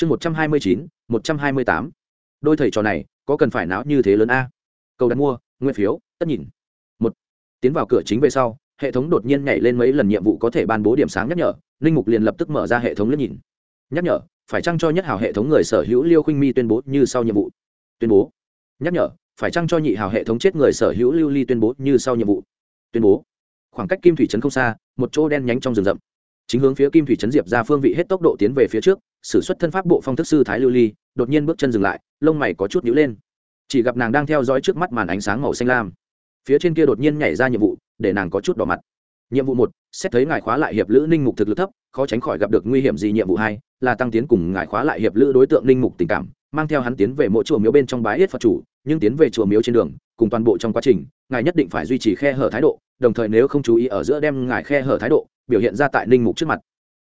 chương một trăm hai mươi chín, một trăm hai mươi tám. Đôi thầy trò này, có cần phải não như thế lớn a? Cầu đặt mua nguyên phiếu, tất nhìn. Một, tiến vào cửa chính về sau, hệ thống đột nhiên nhảy lên mấy lần nhiệm vụ có thể ban bố điểm sáng nhắc nhở linh mục liền lập tức mở ra hệ thống liếc nhìn. Nhắc nhở, phải chăng cho nhất hào hệ thống người sở hữu liêu khinh mi tuyên bố như sau nhiệm vụ? Tuyên bố. Nhắc nhở, phải chăng cho nhị hào hệ thống chết người sở hữu lưu ly tuyên bố như sau nhiệm vụ? Tuyên bố. Khoảng cách kim thủy trấn không xa, một chỗ đen nhánh trong rừng rậm chính hướng phía kim thủy trấn diệp ra phương vị hết tốc độ tiến về phía trước s ử suất thân pháp bộ phong thức sư thái lưu ly, đột nhiên bước chân dừng lại, lông mày có chút nhữ lên. Chỉ gặp nàng đang theo dõi trước mắt màn ánh sáng màu xanh lam. Phía trên kia đột nhiên nhảy ra nhiệm vụ, để nàng có chút đỏ mặt. Nhiệm vụ một, xét thấy ngài khóa lại hiệp lữ ninh mục thực lực thấp, khó tránh khỏi gặp được nguy hiểm gì nhiệm vụ hai, là tăng tiến cùng ngài khóa lại hiệp lữ đối tượng ninh mục tình cảm, mang theo hắn tiến về mỗi chùa miếu bên trong bái yết phật chủ, nhưng tiến về chùa miếu trên đường, cùng toàn bộ trong quá trình ngài nhất định phải duy trì khe hở thái độ, đồng thời nếu không chú ý ở giữa đem ngài khe hở thái độ biểu hiện ra tại ninh mục trước mặt.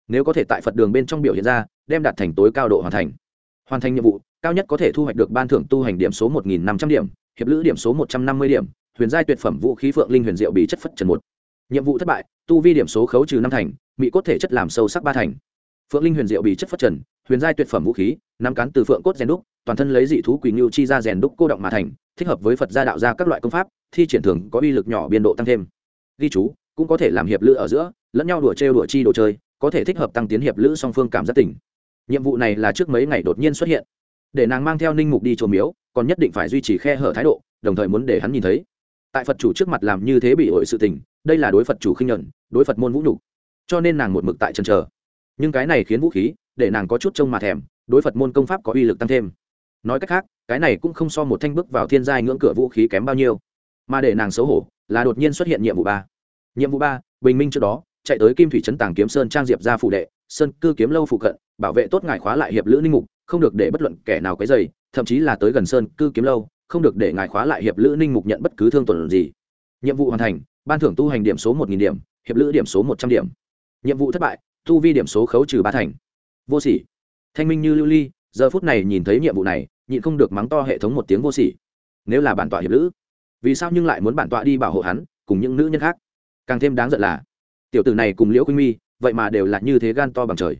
Nếu có thể tại phật đường bên trong biểu hiện ra, đem đạt thành tối cao độ hoàn thành. Hoàn thành nhiệm vụ, cao nhất có thể thu hoạch được ban thưởng tu hành điểm số một nghìn năm trăm điểm, hiệp lữ điểm số một trăm năm mươi điểm, huyền giai tuyệt phẩm vũ khí phượng linh huyền diệu bị chất phất trần một. Nhiệm vụ thất bại, tu vi điểm số khấu trừ năm thành, mỹ cốt thể chất làm sâu sắc ba thành. Phượng linh huyền diệu bị chất phất trần, huyền giai tuyệt phẩm vũ khí, năm cán từ phượng cốt rèn đúc toàn thân lấy dị thú quỳ ngưu chi ra rèn đúc cô động mà thành, thích hợp với phật gia đạo ra các loại công pháp, thi triển thường có uy lực nhỏ biên độ tăng thêm. Ghi chú, cũng có thể làm hiệp lữ ở giữa, lẫn nhau đùa trêu đùa chi đồ chơi, có thể thích hợp tăng tiến hiệp lữ song phương cảm giác tỉnh nhiệm vụ này là trước mấy ngày đột nhiên xuất hiện. Để nàng mang theo ninh mục đi chùa miếu, còn nhất định phải duy trì khe hở thái độ, đồng thời muốn để hắn nhìn thấy. Tại phật chủ trước mặt làm như thế bị ổi sự tình, đây là đối phật chủ khinh nhuận, đối phật môn vũ nhục. Cho nên nàng một mực tại chân chờ. Nhưng cái này khiến vũ khí, để nàng có chút trông mà thèm, đối phật môn công pháp có uy lực tăng thêm nói cách khác, cái này cũng không so một thanh bước vào thiên giai ngưỡng cửa vũ khí kém bao nhiêu. Mà để nàng xấu hổ, là đột nhiên xuất hiện nhiệm vụ ba. Nhiệm vụ ba, bình minh trước đó, chạy tới kim thủy trấn tàng kiếm sơn trang diệp ra phụ đệ, sơn cư kiếm lâu phụ cận, bảo vệ tốt ngài khóa lại hiệp lữ ninh mục, không được để bất luận kẻ nào cái dày thậm chí là tới gần sơn cư kiếm lâu, không được để ngài khóa lại hiệp lữ ninh mục nhận bất cứ thương tuần gì. Nhiệm vụ hoàn thành, ban thưởng tu hành điểm số một điểm, hiệp lữ điểm số một trăm điểm. Nhiệm vụ thất bại, tu vi điểm số khấu trừ ba thành. Vô sỉ. Thanh minh như lưu ly, giờ phút này nhìn thấy nhiệm vụ này nhịn không được mắng to hệ thống một tiếng vô sỉ. Nếu là bản tọa hiệp lữ, vì sao nhưng lại muốn bản tọa đi bảo hộ hắn cùng những nữ nhân khác? Càng thêm đáng giận là, tiểu tử này cùng liễu khuynh mi, vậy mà đều là như thế gan to bằng trời.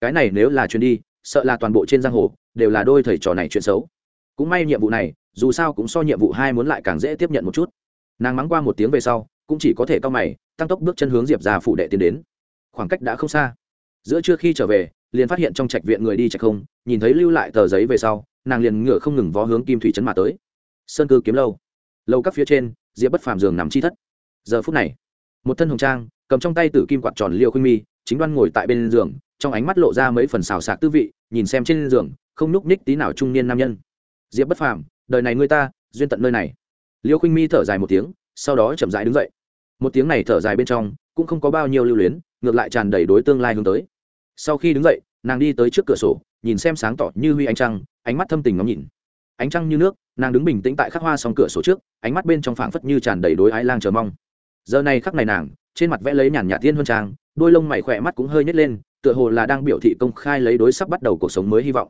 Cái này nếu là chuyến đi, sợ là toàn bộ trên giang hồ đều là đôi thầy trò này chuyện xấu. Cũng may nhiệm vụ này, dù sao cũng so nhiệm vụ hai muốn lại càng dễ tiếp nhận một chút. Nàng mắng qua một tiếng về sau, cũng chỉ có thể cao mày, tăng tốc bước chân hướng diệp ra phụ đệ tiến đến. Khoảng cách đã không xa. Giữa trưa khi trở về, liền phát hiện trong trạch viện người đi trạch không, nhìn thấy lưu lại tờ giấy về sau nàng liền ngựa không ngừng vó hướng kim thủy trấn mà tới. Sơn cư kiếm lâu. Lâu các phía trên, diệp bất phàm giường nằm chi thất. Giờ phút này, một thân hồng trang, cầm trong tay tử kim quạt tròn liêu khuynh mi, chính đoan ngồi tại bên giường, trong ánh mắt lộ ra mấy phần xào xạc tư vị, nhìn xem trên giường, không núc ních tí nào trung niên nam nhân. Diệp bất phàm, đời này ngươi ta, duyên tận nơi này. Liêu khuynh mi thở dài một tiếng, sau đó chậm rãi đứng dậy. Một tiếng này thở dài bên trong, cũng không có bao nhiêu lưu luyến, ngược lại tràn đầy đối tương lai hướng tới. Sau khi đứng dậy, nàng đi tới trước cửa sổ nhìn xem sáng tỏ như huy ánh trăng, ánh mắt thâm tình ngắm nhìn. Ánh trăng như nước, nàng đứng bình tĩnh tại khắc hoa song cửa sổ trước, ánh mắt bên trong phảng phất như tràn đầy đối ái lang chờ mong. Giờ này khắc này nàng, trên mặt vẽ lấy nhàn nhạt tiên huân trang, đôi lông mày khỏe mắt cũng hơi nhét lên, tựa hồ là đang biểu thị công khai lấy đối sắp bắt đầu cuộc sống mới hy vọng.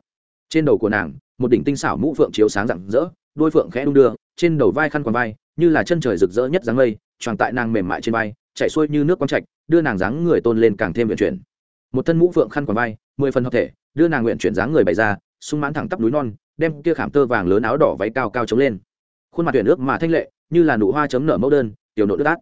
Trên đầu của nàng, một đỉnh tinh xảo mũ phượng chiếu sáng rạng rỡ, đôi phượng khẽ đung đưa, trên đầu vai khăn quàng vai, như là chân trời rực rỡ nhất dáng lây tròn tại nàng mềm mại trên vai chạy xuôi như nước quang trạch, đưa nàng dáng người tôn lên càng thêm vận chuyển. Một thân mũ phượng khăn quàng vai mười phần hợp thể, đưa nàng nguyện chuyển dáng người bày ra, sung mãn thẳng tắp núi non, đem kia khảm tơ vàng lớn áo đỏ váy cao cao chống lên. Khuôn mặt tuyển ước mà thanh lệ, như là nụ hoa chấm nở mẫu đơn, tiểu nộ đất át.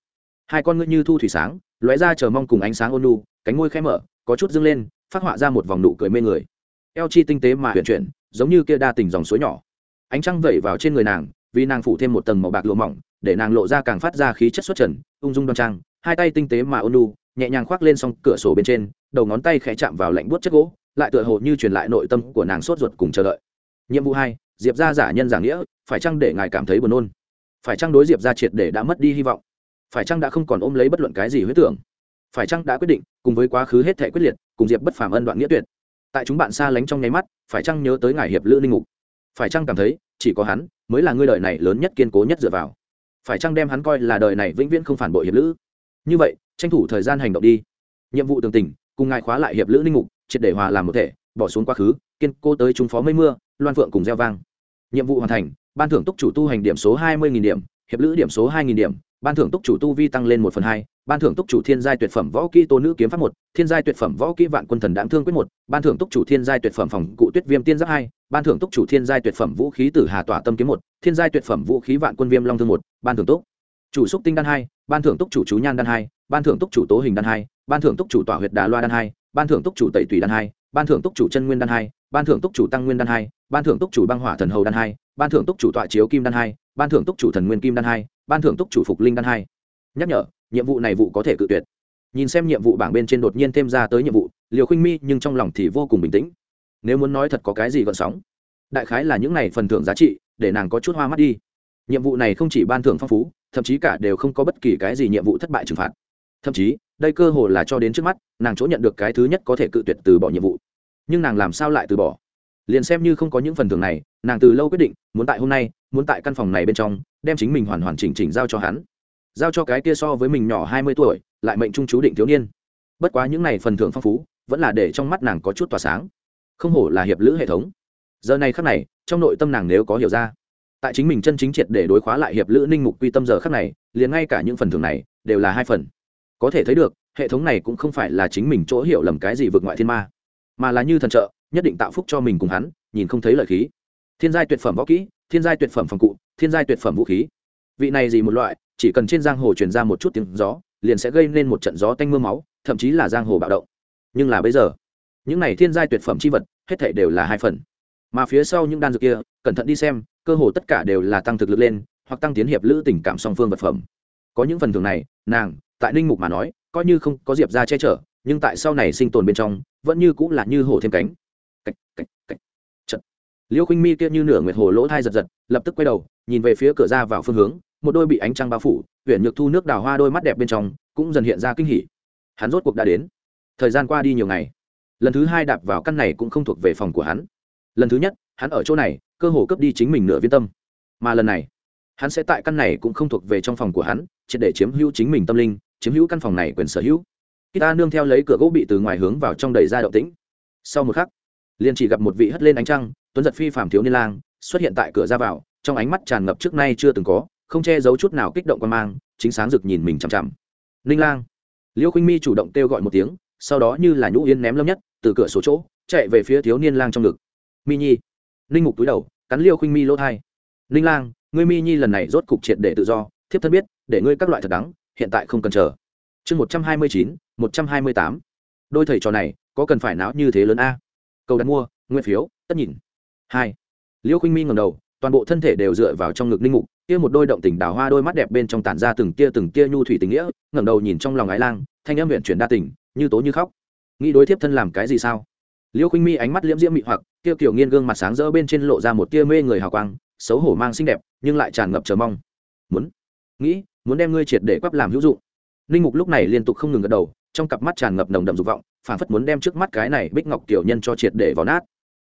Hai con ngươi như thu thủy sáng, lóe ra chờ mong cùng ánh sáng ôn nu cánh môi khẽ mở, có chút dâng lên, phát họa ra một vòng nụ cười mê người. Eo chi tinh tế mà huyền chuyển, giống như kia đa tình dòng suối nhỏ. Ánh trăng vẩy vào trên người nàng, vì nàng phủ thêm một tầng màu bạc lụa mỏng, để nàng lộ ra càng phát ra khí chất xuất trần, ung dung đoan trang, hai tay tinh tế mà ôn nu nhẹ nhàng khoác lên xong cửa sổ bên trên đầu ngón tay khẽ chạm vào lạnh buốt chất gỗ lại tựa hồ như truyền lại nội tâm của nàng sốt ruột cùng chờ đợi. Nhiệm vụ hai diệp ra giả nhân giả nghĩa phải chăng để ngài cảm thấy buồn nôn? Phải chăng đối diệp ra triệt để đã mất đi hy vọng? Phải chăng đã không còn ôm lấy bất luận cái gì huyết tưởng? Phải chăng đã quyết định cùng với quá khứ hết thể quyết liệt cùng diệp bất phàm ân đoạn nghĩa tuyệt? Tại chúng bạn xa lánh trong nháy mắt phải chăng nhớ tới ngài hiệp lữ linh ngục, phải chăng cảm thấy chỉ có hắn mới là ngươi đời này lớn nhất kiên cố nhất dựa vào? Phải chăng đem hắn coi là đời này vĩnh viễn không phản bội hiệp lữ? Như vậy tranh thủ thời gian hành động đi. Nhiệm vụ tường tình, cùng ngài khóa lại hiệp lữ linh mục, triệt để hòa làm một thể, bỏ xuống quá khứ, kiên cô tới trung phó mây mưa, loan phượng cùng gieo vang. Nhiệm vụ hoàn thành, ban thưởng túc chủ tu hành điểm số hai mươi điểm, hiệp lữ điểm số hai điểm, ban thưởng túc chủ tu vi tăng lên một phần hai, ban thưởng túc chủ thiên giai tuyệt phẩm võ kỹ tô nữ kiếm pháp một, thiên giai tuyệt phẩm võ kỹ vạn quân thần đáng thương quyết một, ban thưởng túc chủ thiên giai tuyệt phẩm phòng cụ tuyết viêm tiên giáp hai, ban thưởng túc chủ thiên giai tuyệt phẩm vũ khí tử hà tỏa tâm kiếm một, thiên giai tuyệt phẩm vũ khí vạn quân viêm long thương một, ban thưởng túc chủ xúc tinh đan hai ban thưởng túc chủ chú nhan đan hai ban thưởng túc chủ tố hình đan hai ban thưởng túc chủ tỏa huyệt đà loa đan hai ban thưởng túc chủ tẩy tùy đan hai ban thưởng túc chủ chân nguyên đan hai ban thưởng túc chủ tăng nguyên đan hai ban thưởng túc chủ băng hỏa thần hầu đan hai ban thưởng túc chủ tọa chiếu kim đan hai ban thưởng túc chủ thần nguyên kim đan hai ban thưởng túc chủ phục linh đan hai nhắc nhở nhiệm vụ này vụ có thể cự tuyệt nhìn xem nhiệm vụ bảng bên trên đột nhiên thêm ra tới nhiệm vụ liều khinh mi nhưng trong lòng thì vô cùng bình tĩnh nếu muốn nói thật có cái gì gợn sóng đại khái là những này phần thưởng giá trị để nàng có chút hoa mắt đi nhiệm vụ này không chỉ ban thưởng phong phú, thậm chí cả đều không có bất kỳ cái gì nhiệm vụ thất bại trừng phạt. Thậm chí, đây cơ hồ là cho đến trước mắt, nàng chỗ nhận được cái thứ nhất có thể cự tuyệt từ bỏ nhiệm vụ. Nhưng nàng làm sao lại từ bỏ? Liền xem như không có những phần thưởng này, nàng từ lâu quyết định, muốn tại hôm nay, muốn tại căn phòng này bên trong, đem chính mình hoàn hoàn chỉnh chỉnh giao cho hắn. Giao cho cái kia so với mình nhỏ hai mươi tuổi, lại mệnh trung chú định thiếu niên. Bất quá những này phần thưởng phong phú, vẫn là để trong mắt nàng có chút tỏa sáng. Không hổ là hiệp lữ hệ thống. Giờ này khắc này, trong nội tâm nàng nếu có hiểu ra tại chính mình chân chính triệt để đối khóa lại hiệp lữ ninh mục quy tâm giờ khắc này, liền ngay cả những phần thưởng này đều là hai phần. Có thể thấy được, hệ thống này cũng không phải là chính mình chỗ hiểu lầm cái gì vượt ngoại thiên ma, mà là như thần trợ, nhất định tạo phúc cho mình cùng hắn, nhìn không thấy lợi khí. Thiên giai tuyệt phẩm võ kỹ, thiên giai tuyệt phẩm phòng cụ, thiên giai tuyệt phẩm vũ khí. Vị này gì một loại, chỉ cần trên giang hồ truyền ra một chút tiếng gió, liền sẽ gây nên một trận gió tanh m ư a máu, thậm chí là giang hồ bạo động. Nhưng là bây giờ, những này thiên giai tuyệt phẩm c h i vật, hết thể đều là hai phần mà phía sau những đan dược kia cẩn thận đi xem cơ hồ tất cả đều là tăng thực lực lên hoặc tăng tiến hiệp lữ tình cảm song phương vật phẩm. Có những phần thưởng này nàng tại ninh mục mà nói coi như không có diệp ra che chở nhưng tại sau này sinh tồn bên trong vẫn như cũng là như hổ thêm cánh. Cách, cách, cách. Chật. liêu khinh mi kia như nửa nguyệt hồ lỗ thai giật giật lập tức quay đầu nhìn về phía cửa ra vào phương hướng một đôi bị ánh trăng bao phủ huyện nhược thu nước đào hoa đôi mắt đẹp bên trong cũng dần hiện ra kinh hỉ. Hắn rốt cuộc đã đến. Thời gian qua đi nhiều ngày. Lần thứ hai đạp vào căn này cũng không thuộc về phòng của hắn lần thứ nhất, hắn ở chỗ này, cơ hồ cướp đi chính mình nửa viên tâm. Mà lần này, hắn sẽ tại căn này cũng không thuộc về trong phòng của hắn, triệt để chiếm hữu chính mình tâm linh, chiếm hữu căn phòng này quyền sở hữu. Khi ta nương theo lấy cửa gỗ bị từ ngoài hướng vào trong đầy ra động tĩnh. Sau một khắc, liền chỉ gặp một vị hất lên ánh trăng, tuấn giật phi phàm thiếu niên lang, xuất hiện tại cửa ra vào, trong ánh mắt tràn ngập trước nay chưa từng có, không che giấu chút nào kích động quan mang, chính sáng rực nhìn mình chằm chằm. Ninh lang, liêu khinh mi chủ động kêu gọi một tiếng, sau đó như là nhũ yên ném lâm nhất, từ cửa số chỗ, chạy về phía thiếu niên lang trong ngực mi nhi. Ninh mục túi đầu, cắn liêu khinh mi lỗ thai. Ninh lang, ngươi mi nhi lần này rốt cục triệt để tự do, thiếp thân biết, để ngươi các loại thật đắng, hiện tại không cần chờ. Chương một trăm hai mươi chín, một trăm hai mươi tám. Đôi thầy trò này, có cần phải não như thế lớn a? Cầu đặt mua nguyên phiếu, tất nhìn. Hai. Liêu khinh mi ngầm đầu, toàn bộ thân thể đều dựa vào trong ngực ninh mục, kia một đôi động tình đào hoa đôi mắt đẹp bên trong tản ra từng tia từng tia nhu thủy tình nghĩa, ngẩng đầu nhìn trong lòng ái lang, thanh âm huyện chuyển đa tình, như tố như khóc. Nghĩ đối thiếp thân làm cái gì sao? Liêu khinh mi ánh mắt liễm diễm mị hoặc Tiêu kiểu nghiên gương mặt sáng rỡ bên trên lộ ra một tia mê người hào quang, xấu hổ mang xinh đẹp, nhưng lại tràn ngập chờ mong. Muốn? Nghĩ, muốn đem ngươi triệt để quắp làm hữu dụng. Ninh mục lúc này liên tục không ngừng gật đầu, trong cặp mắt tràn ngập nồng đậm dục vọng, phản phất muốn đem trước mắt cái này bích ngọc tiểu nhân cho triệt để vào nát.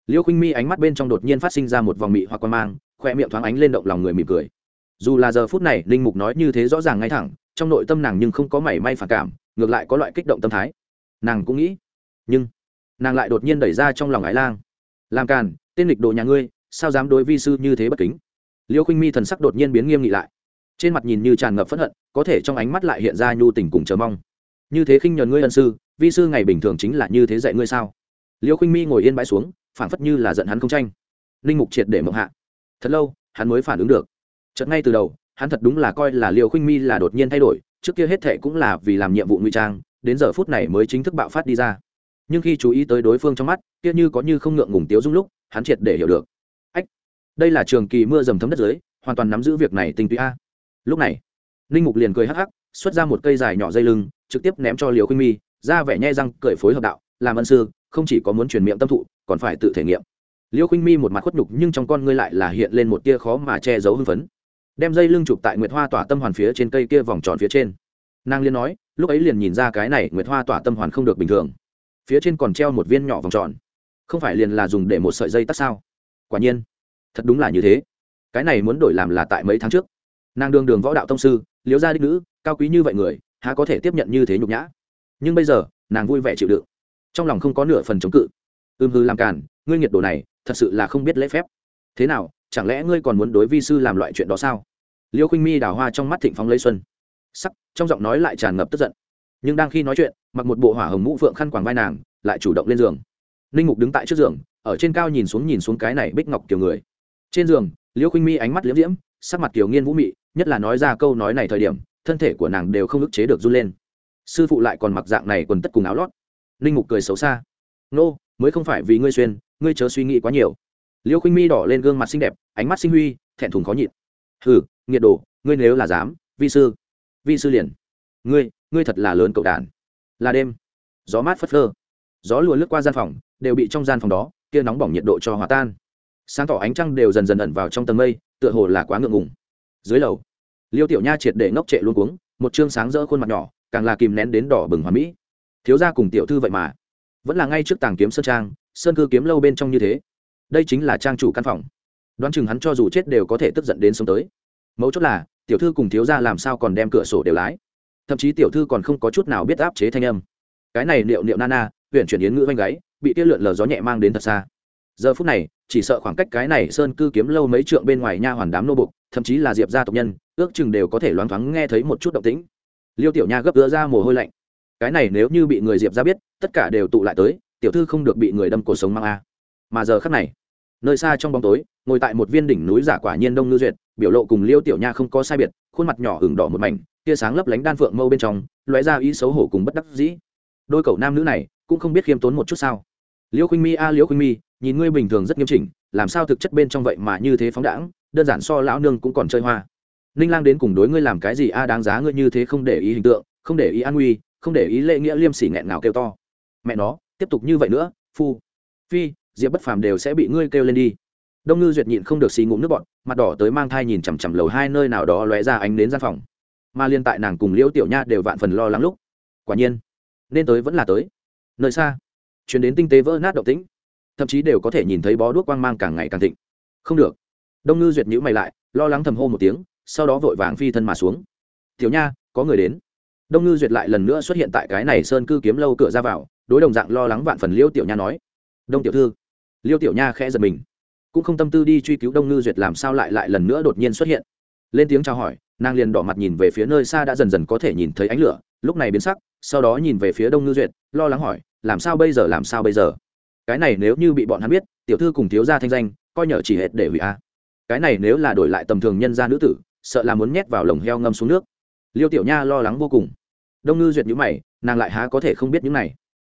Liêu khinh mi ánh mắt bên trong đột nhiên phát sinh ra một vòng mị hoặc quan mang khoe miệng thoáng ánh lên động lòng người mỉm cười. Dù là giờ phút này, linh mục nói như thế rõ ràng ngay thẳng, trong nội tâm nàng nhưng không có mảy may phản cảm, ngược lại có loại kích động tâm thái. Nàng cũng nghĩ, nhưng nàng lại đột nhiên đẩy ra trong lòng ái lang. Làm càn, tên lịch đồ nhà ngươi, sao dám đối vi sư như thế bất kính? Liêu khinh mi thần sắc đột nhiên biến nghiêm nghị lại. Trên mặt nhìn như tràn ngập phẫn hận, có thể trong ánh mắt lại hiện ra nhu tình cùng chờ mong. Như thế khinh nhờn ngươi ân sư, vi sư ngày bình thường chính là như thế dạy ngươi sao? Liêu khinh mi ngồi yên bãi xuống, phảng phất như là giận hắn không tranh. Linh mục triệt để mộng hạ. Thật lâu, hắn mới phản ứng được. Chợt ngay từ đầu, hắn thật đúng là coi là liều khinh mi là đột nhiên thay đổi, trước kia hết thệ cũng là vì làm nhiệm vụ nguy trang, đến giờ phút này mới chính thức bạo phát đi ra nhưng khi chú ý tới đối phương trong mắt, kia như có như không ngượng ngùng tiếu dung lúc, hắn triệt để hiểu được. Ách, đây là trường kỳ mưa dầm thấm đất dưới, hoàn toàn nắm giữ việc này tinh túy a. Lúc này, ninh mục liền cười hắc hắc, xuất ra một cây dài nhỏ dây lưng, trực tiếp ném cho liều khuynh mi, ra vẻ nhai răng, cười phối hợp đạo, làm ân sư, không chỉ có muốn truyền miệng tâm thụ, còn phải tự thể nghiệm. Liêu khuynh mi một mặt khuất nhục, nhưng trong con ngươi lại là hiện lên một tia khó mà che giấu hưng phấn. Đem dây lưng chụp tại nguyệt hoa tỏa tâm hoàn phía trên cây kia vòng tròn phía trên. Nàng liên nói, lúc ấy liền nhìn ra cái này nguyệt hoa tỏa tâm hoàn không được bình thường phía trên còn treo một viên nhỏ vòng tròn. Không phải liền là dùng để một sợi dây tắt sao? Quả nhiên, thật đúng là như thế. Cái này muốn đổi làm là tại mấy tháng trước. Nàng đường đường võ đạo tông sư liếu gia đích nữ, cao quý như vậy người, há có thể tiếp nhận như thế nhục nhã? Nhưng bây giờ, nàng vui vẻ chịu đựng. Trong lòng không có nửa phần chống cự. Ưm hư làm càn, ngươi nhiệt độ này, thật sự là không biết lễ phép. Thế nào, chẳng lẽ ngươi còn muốn đối vi sư làm loại chuyện đó sao? Liêu khinh mi đào hoa trong mắt thịnh phóng lấy xuân. Sắc, trong giọng nói lại tràn ngập tức giận nhưng đang khi nói chuyện, mặc một bộ hỏa hồng mũ phượng khăn quàng vai nàng, lại chủ động lên giường. Ninh mục đứng tại trước giường, ở trên cao nhìn xuống nhìn xuống cái này bích ngọc kiểu người. Trên giường, liễu khinh mi ánh mắt liễm diễm, sắc mặt kiểu nghiên vũ mị, nhất là nói ra câu nói này thời điểm, thân thể của nàng đều không ức chế được run lên. Sư phụ lại còn mặc dạng này quần tất cùng áo lót. Ninh mục cười xấu xa. Nô, mới không phải vì ngươi xuyên, ngươi chớ suy nghĩ quá nhiều. Liễu khinh mi đỏ lên gương mặt xinh đẹp, ánh mắt sinh huy, thẹn thùng khó nhịn. Hừ, nghiệt đồ, ngươi nếu là dám, vi sư vi sư liền. Ngươi ngươi thật là lớn cậu đàn. Là đêm, gió mát phất phơ. Gió lùa lướt qua gian phòng, đều bị trong gian phòng đó, kia nóng bỏng nhiệt độ cho hòa tan. Sáng tỏ ánh trăng đều dần dần ẩn vào trong tầng mây, tựa hồ là quá ngượng ngùng. Dưới lầu, liêu tiểu nha triệt để ngốc trệ luôn cuống, một chương sáng rỡ khuôn mặt nhỏ, càng là kìm nén đến đỏ bừng hoa mỹ. Thiếu gia cùng tiểu thư vậy mà, vẫn là ngay trước tàng kiếm sơn trang, sơn cư kiếm lâu bên trong như thế. Đây chính là trang chủ căn phòng. Đoán chừng hắn cho dù chết đều có thể tức giận đến sống tới. Mấu chốt là, tiểu thư cùng thiếu gia làm sao còn đem cửa sổ đều lái thậm chí tiểu thư còn không có chút nào biết áp chế thanh âm. Cái này liệu liệu nana huyện chuyển yến ngữ vanh gáy, bị tiết lượn lờ gió nhẹ mang đến thật xa. Giờ phút này, chỉ sợ khoảng cách cái này sơn cư kiếm lâu mấy trượng bên ngoài nha hoàn đám nô bục, thậm chí là diệp gia tộc nhân, ước chừng đều có thể loáng thoáng nghe thấy một chút động tĩnh. Liêu tiểu nha gấp gỡ ra mồ hôi lạnh. Cái này nếu như bị người diệp ra biết, tất cả đều tụ lại tới, tiểu thư không được bị người đâm cuộc sống mang a. Mà giờ khắc này, nơi xa trong bóng tối, ngồi tại một viên đỉnh núi giả quả nhiên đông ngư duyệt, biểu lộ cùng liêu tiểu nha không có sai biệt, khuôn mặt nhỏ hừng đỏ một mảnh tia sáng lấp lánh đan phượng mâu bên trong loại ra ý xấu hổ cùng bất đắc dĩ. Đôi cậu nam nữ này cũng không biết khiêm tốn một chút sao. Liễu khinh mi a, Liễu khinh mi, nhìn ngươi bình thường rất nghiêm chỉnh, làm sao thực chất bên trong vậy mà như thế phóng đãng, đơn giản so lão nương cũng còn chơi hoa. Ninh lang đến cùng đối ngươi làm cái gì a, đáng giá ngươi như thế không để ý hình tượng, không để ý an nguy, không để ý lễ nghĩa liêm sỉ nghẹn ngào kêu to. Mẹ nó, tiếp tục như vậy nữa, phu. Phi, diệp bất phàm đều sẽ bị ngươi kêu lên đi. Đông ngư duyệt nhịn không được xì ngụm nước bọn mặt đỏ tới mang thai nhìn chằm chằm lầu hai nơi nào đó lóe ra ánh đến gian phòng mà liên tại nàng cùng liễu tiểu nha đều vạn phần lo lắng lúc. Quả nhiên, nên tới vẫn là tới. Nơi xa, chuyển đến tinh tế vỡ nát động tĩnh, thậm chí đều có thể nhìn thấy bó đuốc quang mang càng ngày càng thịnh. Không được. Đông ngư duyệt nhữ mày lại, lo lắng thầm hô một tiếng, sau đó vội vàng phi thân mà xuống. Tiểu nha, có người đến. Đông ngư duyệt lại lần nữa xuất hiện tại cái này sơn cư kiếm lâu cửa ra vào, đối đồng dạng lo lắng vạn phần liêu tiểu nha nói. Đông tiểu thư. Liêu tiểu nha khẽ giật mình, cũng không tâm tư đi truy cứu đông ngư duyệt làm sao lại lại lần nữa đột nhiên xuất hiện. Lên tiếng chào hỏi nàng liền đỏ mặt nhìn về phía nơi xa đã dần dần có thể nhìn thấy ánh lửa, lúc này biến sắc, sau đó nhìn về phía đông ngư duyệt, lo lắng hỏi, làm sao bây giờ, làm sao bây giờ? Cái này nếu như bị bọn hắn biết, tiểu thư cùng thiếu gia thanh danh, coi nhở chỉ hết để hủy a. Cái này nếu là đổi lại tầm thường nhân gia nữ tử, sợ là muốn nhét vào lồng heo ngâm xuống nước. Liêu tiểu nha lo lắng vô cùng. Đông ngư duyệt nhữ mày, nàng lại há có thể không biết những này.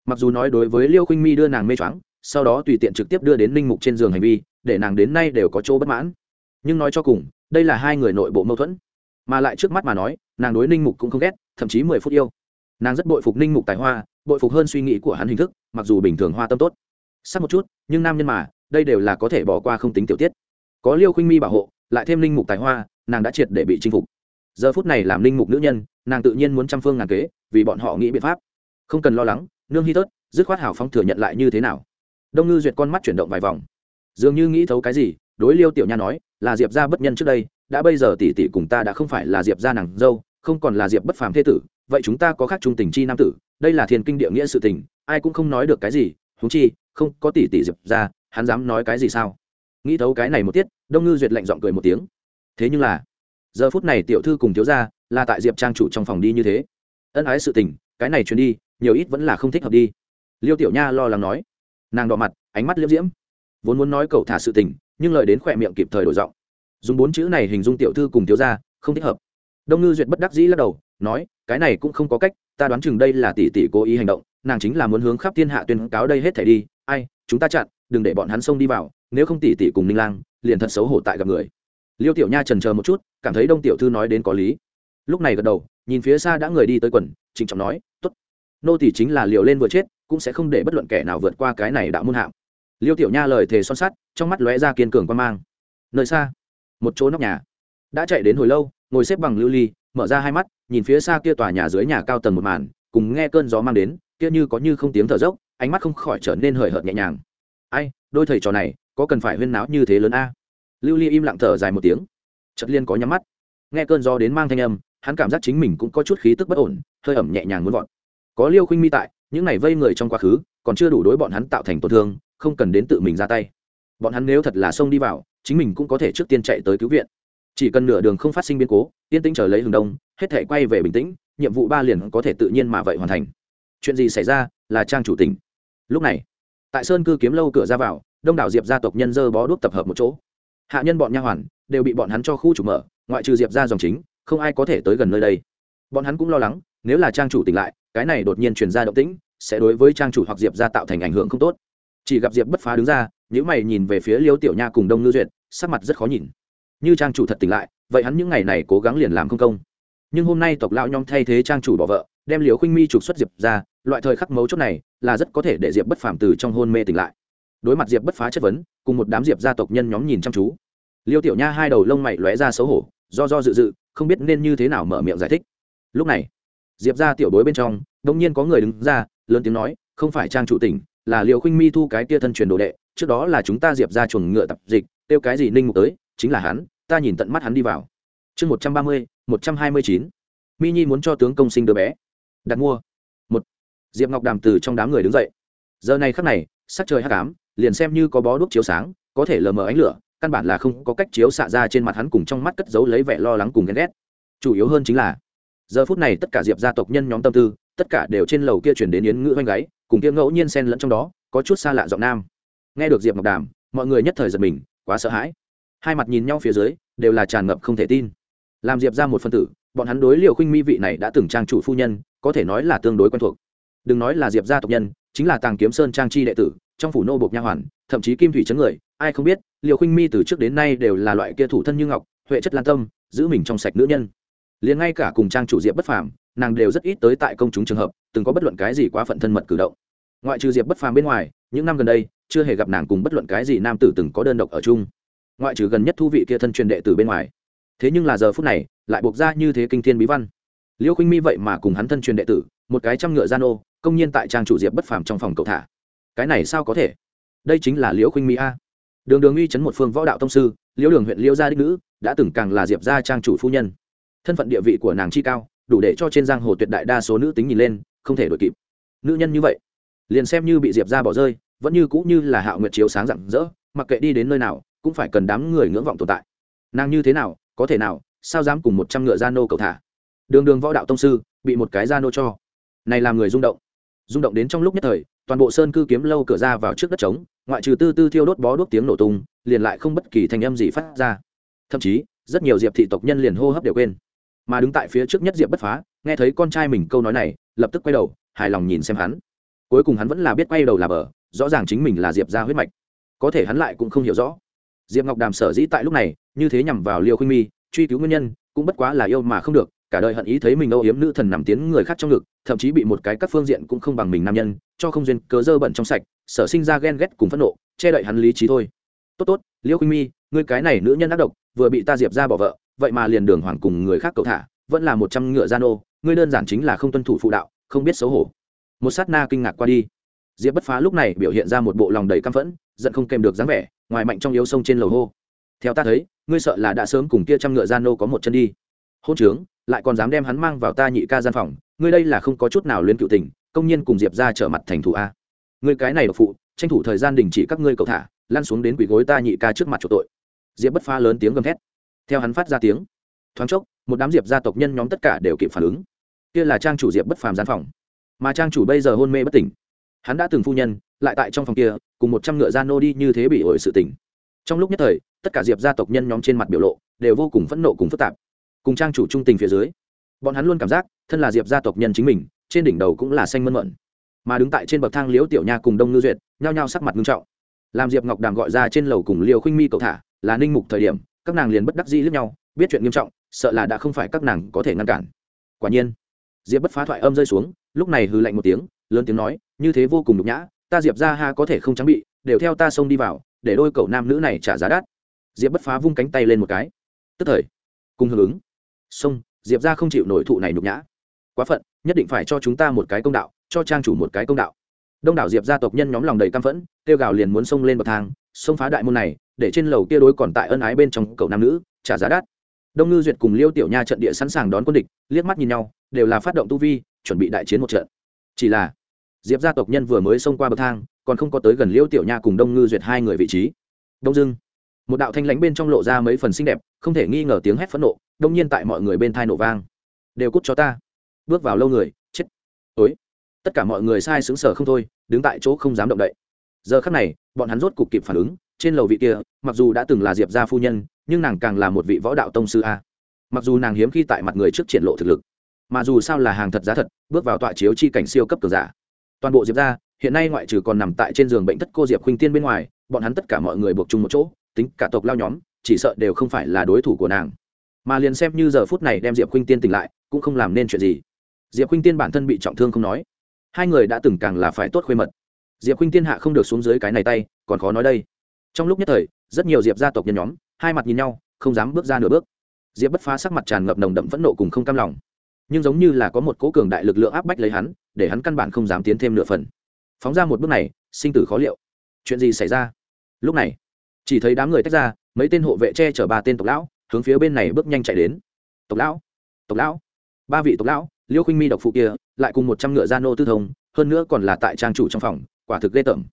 Mặc dù nói đối với liêu khinh mi đưa nàng mê choáng, sau đó tùy tiện trực tiếp đưa đến linh mục trên giường hành vi, để nàng đến nay đều có chỗ bất mãn. Nhưng nói cho cùng, đây là hai người nội bộ mâu thuẫn mà lại trước mắt mà nói, nàng đối ninh mục cũng không ghét, thậm chí mười phút yêu. Nàng rất bội phục ninh mục tài hoa, bội phục hơn suy nghĩ của hắn hình thức, mặc dù bình thường hoa tâm tốt. Sắc một chút, nhưng nam nhân mà, đây đều là có thể bỏ qua không tính tiểu tiết. Có liêu khinh mi bảo hộ, lại thêm ninh mục tài hoa, nàng đã triệt để bị chinh phục. Giờ phút này làm ninh mục nữ nhân, nàng tự nhiên muốn trăm phương ngàn kế, vì bọn họ nghĩ biện pháp. Không cần lo lắng, nương hy tớt dứt khoát hảo phong thừa nhận lại như thế nào. Đông ngư duyệt con mắt chuyển động vài vòng. Dường như nghĩ thấu cái gì, đối liêu tiểu nha nói, là diệp ra bất nhân trước đây đã bây giờ tỷ tỷ cùng ta đã không phải là diệp gia nàng dâu không còn là diệp bất phàm thế tử vậy chúng ta có khác trung tình chi nam tử đây là thiền kinh địa nghĩa sự tình ai cũng không nói được cái gì huống chi không có tỷ tỷ diệp gia, hắn dám nói cái gì sao? Nghĩ thấu cái này một tiết đông ngư duyệt lạnh giọng cười một tiếng. Thế nhưng là giờ phút này tiểu thư cùng thiếu gia là tại diệp trang chủ trong phòng đi như thế. Ân ái sự tình cái này truyền đi nhiều ít vẫn là không thích hợp đi. Liêu tiểu nha lo lắng nói. Nàng đỏ mặt ánh mắt liễm diễm. Vốn muốn nói cậu thả sự tình nhưng lời đến khỏe miệng kịp thời đổi giọng dùng bốn chữ này hình dung tiểu thư cùng thiếu gia, không thích hợp. Đông ngư duyệt bất đắc dĩ lắc đầu, nói, cái này cũng không có cách, ta đoán chừng đây là tỷ tỷ cố ý hành động, nàng chính là muốn hướng khắp thiên hạ tuyên cáo đây hết thể đi, ai, chúng ta chặn, đừng để bọn hắn xông đi vào, nếu không tỷ tỷ cùng ninh lang, liền thật xấu hổ tại gặp người. Liêu tiểu nha trần chờ một chút, cảm thấy đông tiểu thư nói đến có lý. Lúc này gật đầu, nhìn phía xa đã người đi tới quần, trịnh trọng nói, tốt. Nô tỷ chính là liều lên vừa chết, cũng sẽ không để bất luận kẻ nào vượt qua cái này đạo muôn hạm. Liêu tiểu nha lời thề son sắt, trong mắt lóe ra kiên cường quan mang. Nơi xa một chỗ nóc nhà. Đã chạy đến hồi lâu, ngồi xếp bằng lưu ly, mở ra hai mắt, nhìn phía xa kia tòa nhà dưới nhà cao tầng một màn, cùng nghe cơn gió mang đến, kia như có như không tiếng thở dốc, ánh mắt không khỏi trở nên hời hợt nhẹ nhàng. Ai, đôi thầy trò này, có cần phải huyên náo như thế lớn a? Lưu ly im lặng thở dài một tiếng. Chật liên có nhắm mắt. Nghe cơn gió đến mang thanh âm, hắn cảm giác chính mình cũng có chút khí tức bất ổn, hơi ẩm nhẹ nhàng muốn vọt. Có liêu khinh mi tại, những này vây người trong quá khứ, còn chưa đủ đối bọn hắn tạo thành tổn thương, không cần đến tự mình ra tay. Bọn hắn nếu thật là xông đi vào chính mình cũng có thể trước tiên chạy tới cứu viện. Chỉ cần nửa đường không phát sinh biến cố, yên tĩnh chờ lấy hướng đông, hết thể quay về bình tĩnh, nhiệm vụ ba liền có thể tự nhiên mà vậy hoàn thành. Chuyện gì xảy ra là trang chủ tỉnh. Lúc này, tại sơn cư kiếm lâu cửa ra vào, đông đảo diệp gia tộc nhân dơ bó đuốc tập hợp một chỗ. Hạ nhân bọn nha hoàn đều bị bọn hắn cho khu chủ mở, ngoại trừ diệp ra dòng chính, không ai có thể tới gần nơi đây. Bọn hắn cũng lo lắng, nếu là trang chủ tỉnh lại, cái này đột nhiên truyền ra động tĩnh, sẽ đối với trang chủ hoặc diệp ra tạo thành ảnh hưởng không tốt. Chỉ gặp diệp bất phá đứng ra những mày nhìn về phía liêu tiểu nha cùng đông ngư duyệt sắc mặt rất khó nhìn. Như trang chủ thật tỉnh lại, vậy hắn những ngày này cố gắng liền làm không công. Nhưng hôm nay tộc lão nhóm thay thế trang chủ bỏ vợ, đem liều khuynh mi trục xuất diệp ra, loại thời khắc mấu chốt này là rất có thể để diệp bất phàm từ trong hôn mê tỉnh lại. Đối mặt diệp bất phá chất vấn, cùng một đám diệp gia tộc nhân nhóm nhìn chăm chú. Liêu tiểu nha hai đầu lông mày lóe ra xấu hổ, do do dự dự, không biết nên như thế nào mở miệng giải thích. Lúc này, diệp ra tiểu bối bên trong đông nhiên có người đứng ra, lớn tiếng nói, không phải trang chủ tỉnh, là liều khinh mi thu cái kia thân truyền đồ đệ, trước đó là chúng ta diệp ra chuồng ngựa tập dịch tiêu cái gì ninh mục tới, chính là hắn, ta nhìn tận mắt hắn đi vào. Chương một trăm ba mươi, một trăm hai mươi chín. Mi nhi muốn cho tướng công sinh đứa bé. Đặt mua. Một. Diệp ngọc đàm từ trong đám người đứng dậy. Giờ này khắc này, sắc trời hắc ám, liền xem như có bó đuốc chiếu sáng, có thể lờ mờ ánh lửa, căn bản là không có cách chiếu xạ ra trên mặt hắn cùng trong mắt cất giấu lấy vẻ lo lắng cùng ghen ghét. Chủ yếu hơn chính là, giờ phút này tất cả diệp gia tộc nhân nhóm tâm tư, tất cả đều trên lầu kia chuyển đến yến ngữ oanh gáy, cùng kia ngẫu nhiên xen lẫn trong đó, có chút xa lạ giọng nam. Nghe được diệp ngọc đàm, mọi người nhất thời giật mình quá sợ hãi. Hai mặt nhìn nhau phía dưới, đều là tràn ngập không thể tin. Làm diệp ra một phân tử, bọn hắn đối liệu Khinh mi vị này đã từng trang chủ phu nhân, có thể nói là tương đối quen thuộc. Đừng nói là diệp gia tộc nhân, chính là tàng kiếm sơn trang chi đệ tử, trong phủ nô bộc nha hoàn, thậm chí kim thủy chấn người, ai không biết liệu khinh mi từ trước đến nay đều là loại kia thủ thân như ngọc, huệ chất lan tâm, giữ mình trong sạch nữ nhân. Liền ngay cả cùng trang chủ diệp bất phàm, nàng đều rất ít tới tại công chúng trường hợp, từng có bất luận cái gì quá phận thân mật cử động. Ngoại trừ diệp bất phàm bên ngoài, những năm gần đây chưa hề gặp nàng cùng bất luận cái gì nam tử từng có đơn độc ở chung. Ngoại trừ gần nhất thu vị kia thân truyền đệ từ bên ngoài. Thế nhưng là giờ phút này, lại buộc ra như thế kinh thiên bí văn. Liêu khinh mi vậy mà cùng hắn thân truyền đệ tử, một cái trăm ngựa gian ô, công nhiên tại trang chủ diệp bất phàm trong phòng cậu thả. Cái này sao có thể? Đây chính là liễu khinh mi a. Đường đường uy chấn một phương võ đạo tông sư liễu đường huyện liễu gia đích nữ, đã từng càng là diệp gia trang chủ phu nhân. Thân phận địa vị của nàng chi cao, đủ để cho trên giang hồ tuyệt đại đa số nữ tính nhìn lên, không thể đổi kịp. Nữ nhân như vậy, liền xem như bị diệp gia bỏ rơi vẫn như cũng như là hạo nguyệt chiếu sáng rạng rỡ, mặc kệ đi đến nơi nào, cũng phải cần đám người ngưỡng vọng tồn tại. Nàng như thế nào, có thể nào, sao dám cùng một trăm ngựa gia nô cầu thả? Đường đường võ đạo tông sư, bị một cái gia nô cho. Này làm người rung động. Rung động đến trong lúc nhất thời, toàn bộ sơn cư kiếm lâu cửa ra vào trước đất trống, ngoại trừ tư tư thiêu đốt bó đốt tiếng nổ tung, liền lại không bất kỳ thanh âm gì phát ra. Thậm chí, rất nhiều diệp thị tộc nhân liền hô hấp đều quên. Mà đứng tại phía trước nhất diệp bất phá, nghe thấy con trai mình câu nói này, lập tức quay đầu, hài lòng nhìn xem hắn. Cuối cùng hắn vẫn là biết quay đầu là bờ rõ ràng chính mình là diệp ra huyết mạch. Có thể hắn lại cũng không hiểu rõ. Diệp ngọc đàm sở dĩ tại lúc này, như thế nhằm vào liêu khuynh mi, truy cứu nguyên nhân, cũng bất quá là yêu mà không được, cả đời hận ý thấy mình âu yếm nữ thần nằm tiến người khác trong ngực, thậm chí bị một cái các phương diện cũng không bằng mình nam nhân, cho không duyên cớ dơ bẩn trong sạch, sở sinh ra ghen ghét cùng phẫn nộ, che đậy hắn lý trí thôi. Tốt tốt, liêu khuynh mi, ngươi cái này nữ nhân ác độc, vừa bị ta diệp ra bỏ vợ, vậy mà liền đường hoàng cùng người khác cầu thả, vẫn là một trăm ngựa gian ô ngươi đơn giản chính là không tuân thủ phụ đạo, không biết xấu hổ. Một sát na kinh ngạc qua đi diệp bất phá lúc này biểu hiện ra một bộ lòng đầy căm phẫn, giận không kèm được dáng vẻ, ngoài mạnh trong yếu sông trên lầu hô. Theo ta thấy, ngươi sợ là đã sớm cùng kia trăm ngựa gian nô có một chân đi. Hôn trướng, lại còn dám đem hắn mang vào ta nhị ca gian phòng, ngươi đây là không có chút nào luyến cựu tình, công nhiên cùng diệp ra trở mặt thành thủ a. Ngươi cái này độc phụ, tranh thủ thời gian đình chỉ các ngươi cầu thả, lăn xuống đến quỷ gối ta nhị ca trước mặt chỗ tội. Diệp bất phá lớn tiếng gầm thét. Theo hắn phát ra tiếng, thoáng chốc, một đám diệp gia tộc nhân nhóm tất cả đều kịp phản ứng. Kia là trang chủ diệp bất phàm gian phòng. Mà trang chủ bây giờ hôn mê bất tỉnh hắn đã từng phu nhân, lại tại trong phòng kia, cùng một trăm ngựa gia nô đi như thế bị ổi sự tỉnh trong lúc nhất thời, tất cả diệp gia tộc nhân nhóm trên mặt biểu lộ đều vô cùng phẫn nộ cùng phức tạp. Cùng trang chủ trung tình phía dưới, bọn hắn luôn cảm giác thân là diệp gia tộc nhân chính mình, trên đỉnh đầu cũng là xanh mơn mận mà đứng tại trên bậc thang liễu tiểu nha cùng đông ngư duyệt, nhao nhao sắc mặt nghiêm trọng. Làm diệp ngọc đàm gọi ra trên lầu cùng liều khinh mi cậu thả, là ninh mục thời điểm, các nàng liền bất đắc dĩ lướt nhau, biết chuyện nghiêm trọng, sợ là đã không phải các nàng có thể ngăn cản. Quả nhiên, diệp bất phá thoại âm rơi xuống, lúc này hư lạnh một tiếng lớn tiếng nói, như thế vô cùng nhục nhã, ta diệp ra ha có thể không trắng bị, đều theo ta xông đi vào, để đôi cậu nam nữ này trả giá đắt. Diệp bất phá vung cánh tay lên một cái. Tức thời, cùng hưởng ứng. Xông diệp ra không chịu nổi thụ này nhục nhã. Quá phận, nhất định phải cho chúng ta một cái công đạo, cho trang chủ một cái công đạo. Đông đảo diệp gia tộc nhân nhóm lòng đầy căm phẫn, kêu gào liền muốn xông lên bậc thang, xông phá đại môn này, để trên lầu kia đối còn tại ân ái bên trong cậu nam nữ, trả giá đắt. Đông ngư duyệt cùng liêu tiểu nha trận địa sẵn sàng đón quân địch, liếc mắt nhìn nhau, đều là phát động tu vi, chuẩn bị đại chiến một trận. Chỉ là diệp gia tộc nhân vừa mới xông qua bậc thang, còn không có tới gần liễu tiểu nha cùng đông ngư duyệt hai người vị trí. Đông dưng một đạo thanh lãnh bên trong lộ ra mấy phần xinh đẹp, không thể nghi ngờ tiếng hét phẫn nộ, đông nhiên tại mọi người bên thai nổ vang. Đều cút cho ta. Bước vào lâu người, chết. Ối tất cả mọi người sai xứng sở không thôi, đứng tại chỗ không dám động đậy. Giờ khắc này, bọn hắn rốt cục kịp phản ứng, trên lầu vị kia, mặc dù đã từng là diệp gia phu nhân, nhưng nàng càng là một vị võ đạo tông sư a. Mặc dù nàng hiếm khi tại mặt người trước triển lộ thực lực, mà dù sao là hàng thật giá thật, bước vào tọa chiếu chi cảnh siêu cấp cường giả toàn bộ diệp gia hiện nay ngoại trừ còn nằm tại trên giường bệnh thất cô diệp khuynh tiên bên ngoài, bọn hắn tất cả mọi người buộc chung một chỗ, tính cả tộc lao nhóm, chỉ sợ đều không phải là đối thủ của nàng. Mà liền xem như giờ phút này đem diệp khuynh tiên tỉnh lại, cũng không làm nên chuyện gì. Diệp khuynh tiên bản thân bị trọng thương không nói. Hai người đã từng càng là phải tốt khuê mật. Diệp khuynh tiên hạ không được xuống dưới cái này tay, còn khó nói đây. Trong lúc nhất thời, rất nhiều diệp gia tộc nhân nhóm, hai mặt nhìn nhau, không dám bước ra nửa bước. Diệp bất phá sắc mặt tràn ngập nồng đậm phẫn nộ cùng không cam lòng nhưng giống như là có một cố cường đại lực lượng áp bách lấy hắn, để hắn căn bản không dám tiến thêm nửa phần. Phóng ra một bước này, sinh tử khó liệu. Chuyện gì xảy ra? Lúc này, chỉ thấy đám người tách ra, mấy tên hộ vệ che chở ba tên tộc lão, hướng phía bên này bước nhanh chạy đến. Tộc lão tộc lão, ba vị tộc lão, liêu khinh mi độc phụ kia, lại cùng một trăm ngựa gia nô tư thông, hơn nữa còn là tại trang chủ trong phòng, quả thực ghê tởm.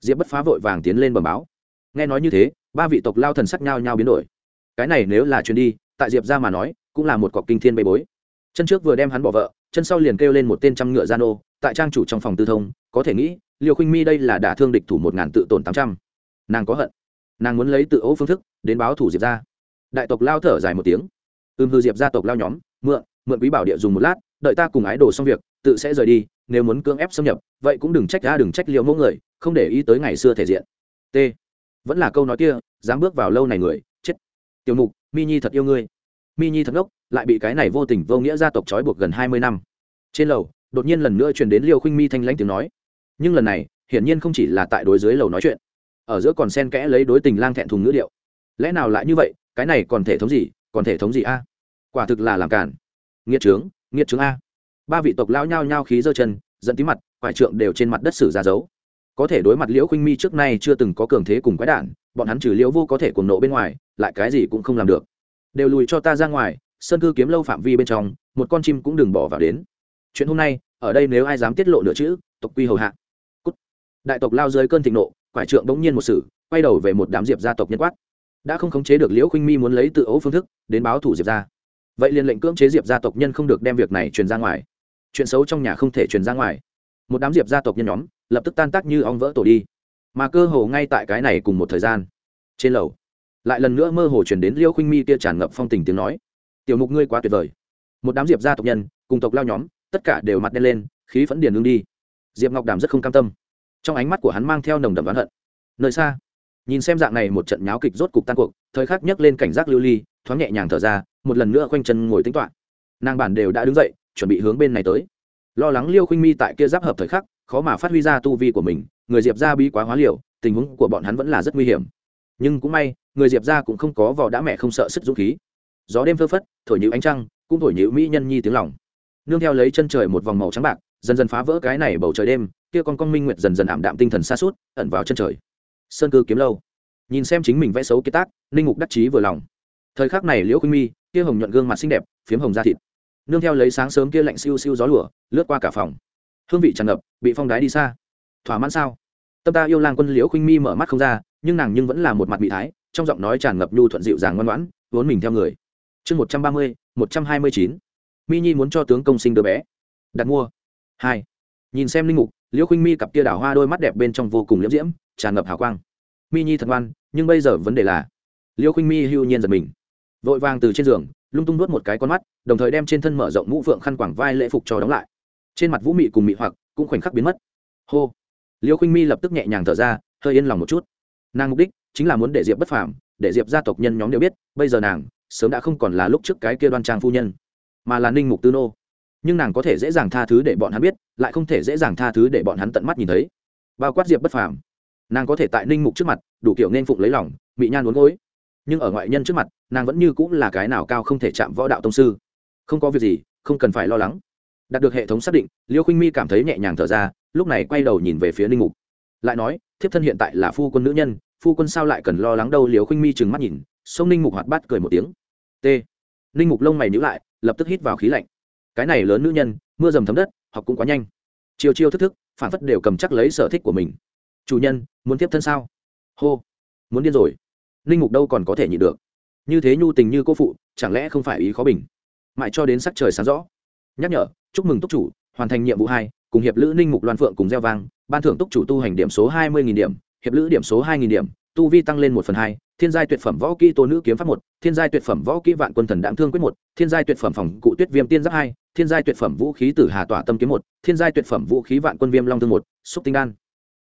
Diệp bất phá vội vàng tiến lên bẩm báo. Nghe nói như thế, ba vị tộc lao thần sắc nhau nhau biến đổi. Cái này nếu là chuyến đi, tại diệp ra mà nói, cũng là một cọc kinh thiên bê bối chân trước vừa đem hắn bỏ vợ, chân sau liền kêu lên một tên trăm ngựa gian ô. tại trang chủ trong phòng tư thông, có thể nghĩ liều khinh mi đây là đả thương địch thủ một ngàn tự tổn tám trăm. Nàng có hận. Nàng muốn lấy tự ấu phương thức, đến báo thủ diệp ra đại tộc lao thở dài một tiếng. Ưm hư diệp gia tộc lao nhóm, mượn mượn quý bảo địa dùng một lát, đợi ta cùng ái đồ xong việc, tự sẽ rời đi, nếu muốn cưỡng ép xâm nhập, vậy cũng đừng trách ra đừng trách liệu mẫu người, không để ý tới ngày xưa thể diện. T. Vẫn là câu nói kia, dám bước vào lâu này người, chết. Tiểu mục, mi nhi thật yêu ngươi. Mi nhi thật ngốc lại bị cái này vô tình vô nghĩa gia tộc trói buộc gần hai mươi năm. Trên lầu, đột nhiên lần nữa truyền đến liêu khinh mi thanh lãnh tiếng nói. Nhưng lần này, hiển nhiên không chỉ là tại đối dưới lầu nói chuyện, ở giữa còn sen kẽ lấy đối tình lang thẹn thùng ngữ điệu. Lẽ nào lại như vậy, cái này còn thể thống gì, còn thể thống gì a? Quả thực là làm cản nghiệt trướng nghiệt trướng a. Ba vị tộc lão nhao nhao khí giơ chân dẫn tí mặt, quải trượng đều trên mặt đất sử ra dấu. Có thể đối mặt liễu khinh mi trước nay chưa từng có cường thế cùng quái đản, bọn hắn trừ liễu vô có thể cuồng nộ bên ngoài, lại cái gì cũng không làm được. Đều lùi cho ta ra ngoài sơn cư kiếm lâu phạm vi bên trong, một con chim cũng đừng bỏ vào đến. Chuyện hôm nay, ở đây nếu ai dám tiết lộ nửa chữ, tộc quy hầu hạ. Cút. đại tộc lao dưới cơn thịnh nộ, quải trượng bỗng nhiên một sử quay đầu về một đám diệp gia tộc nhân quát. Đã không khống chế được liễu khinh mi muốn lấy tự ấu phương thức, đến báo thủ diệp gia. Vậy liền lệnh cưỡng chế diệp gia tộc nhân không được đem việc này truyền ra ngoài. Chuyện xấu trong nhà không thể truyền ra ngoài. Một đám diệp gia tộc nhân nhóm, lập tức tan tác như ong vỡ tổ đi. Mà cơ hồ ngay tại cái này cùng một thời gian. Trên lầu, lại lần nữa mơ hồ chuyển đến liêu khinh mi kia tràn ngập phong tình tiếng nói tiểu mục ngươi quá tuyệt vời. Một đám diệp gia tộc nhân, cùng tộc lao nhóm, tất cả đều mặt đen lên, khí phẫn điền lương đi. Diệp ngọc đàm rất không cam tâm. Trong ánh mắt của hắn mang theo nồng đậm oán hận. Nơi xa, nhìn xem dạng này một trận nháo kịch rốt cục tan cuộc, thời khắc nhấc lên cảnh giác lưu ly, thoáng nhẹ nhàng thở ra, một lần nữa khoanh chân ngồi tính toán. Nàng bản đều đã đứng dậy, chuẩn bị hướng bên này tới. Lo lắng liêu khinh mi tại kia giáp hợp thời khắc, khó mà phát huy ra tu vi của mình, người diệp ra bi quá hóa liều, tình huống của bọn hắn vẫn là rất nguy hiểm. Nhưng cũng may, người diệp ra cũng không có vò đã mẹ không sợ sức dũng khí gió đêm phơ phất, thổi nhữ ánh trăng, cũng thổi nhữ mỹ nhân nhi tiếng lòng. Nương theo lấy chân trời một vòng màu trắng bạc, dần dần phá vỡ cái này bầu trời đêm, kia con con minh nguyệt dần dần ảm đạm tinh thần xa suốt ẩn vào chân trời. Sơn cư kiếm lâu. Nhìn xem chính mình vẽ xấu kế tác, ninh mục đắc chí vừa lòng. Thời khắc này liễu khuynh mi, kia hồng nhuận gương mặt xinh đẹp, phiếm hồng da thịt. Nương theo lấy sáng sớm kia lạnh siêu siêu gió lửa lướt qua cả phòng. Hương vị tràn ngập, bị phong đái đi xa. Thỏa mãn sao? Tâm ta yêu lang quân liễu khuynh mi mở mắt không ra, nhưng nàng nhưng vẫn là một mặt bị thái, trong giọng nói tràn ngập nhu thuận dịu dàng ngoan ngoãn, vốn mình theo người chương một trăm ba mươi, một trăm hai mươi chín. Mi nhi muốn cho tướng công sinh đứa bé. Đặt mua. Hai. Nhìn xem linh mục, liễu khuynh mi cặp kia đảo hoa đôi mắt đẹp bên trong vô cùng liễm diễm, tràn ngập hào quang. Mi nhi thật ngoan, nhưng bây giờ vấn đề là, liễu khuynh mi hưu nhiên giật mình. Vội vàng từ trên giường, lung tung nuốt một cái con mắt, đồng thời đem trên thân mở rộng mũ phượng khăn quảng vai lễ phục cho đóng lại. Trên mặt vũ mị cùng mị hoặc cũng khoảnh khắc biến mất. Hô. Liễu khinh mi lập tức nhẹ nhàng thở ra, hơi yên lòng một chút. Nàng mục đích chính là muốn để diệp bất phàm, để diệp gia tộc nhân nhóm đều biết, bây giờ nàng sớm đã không còn là lúc trước cái kia đoan trang phu nhân, mà là ninh mục tư nô. Nhưng nàng có thể dễ dàng tha thứ để bọn hắn biết, lại không thể dễ dàng tha thứ để bọn hắn tận mắt nhìn thấy. Bao quát diệp bất phàm, nàng có thể tại ninh mục trước mặt, đủ kiểu nên phụng lấy lòng bị nhan uốn gối. Nhưng ở ngoại nhân trước mặt, nàng vẫn như cũng là cái nào cao không thể chạm võ đạo tông sư. Không có việc gì, không cần phải lo lắng. Đạt được hệ thống xác định, liêu khinh mi cảm thấy nhẹ nhàng thở ra, lúc này quay đầu nhìn về phía ninh mục. Lại nói, thiếp thân hiện tại là phu quân nữ nhân phu quân sao lại cần lo lắng đâu liều khinh mi trừng mắt nhìn, sông ninh mục hoạt bát cười một tiếng. T. Ninh mục lông mày nhữ lại, lập tức hít vào khí lạnh. Cái này lớn nữ nhân, mưa dầm thấm đất, học cũng quá nhanh. Chiều chiêu thức thức, phản phất đều cầm chắc lấy sở thích của mình. Chủ nhân, muốn tiếp thân sao? Hô. Muốn điên rồi. Ninh mục đâu còn có thể nhịn được. Như thế nhu tình như cô phụ, chẳng lẽ không phải ý khó bình? Mãi cho đến sắc trời sáng rõ. Nhắc nhở, chúc mừng túc chủ, hoàn thành nhiệm vụ hai, cùng hiệp lữ ninh mục loan phượng cùng gieo vang, ban thưởng túc chủ tu hành điểm số hai mươi điểm hiệp lữ điểm số hai điểm tu vi tăng lên một phần hai thiên giai tuyệt phẩm võ kỹ tô nữ kiếm pháp một thiên giai tuyệt phẩm võ kỹ vạn quân thần đạm thương quyết một thiên giai tuyệt phẩm phòng cụ tuyết viêm tiên giáp hai thiên giai tuyệt phẩm vũ khí tử hà tỏa tâm kiếm một thiên giai tuyệt phẩm vũ khí vạn quân viêm long thương một xúc tinh đan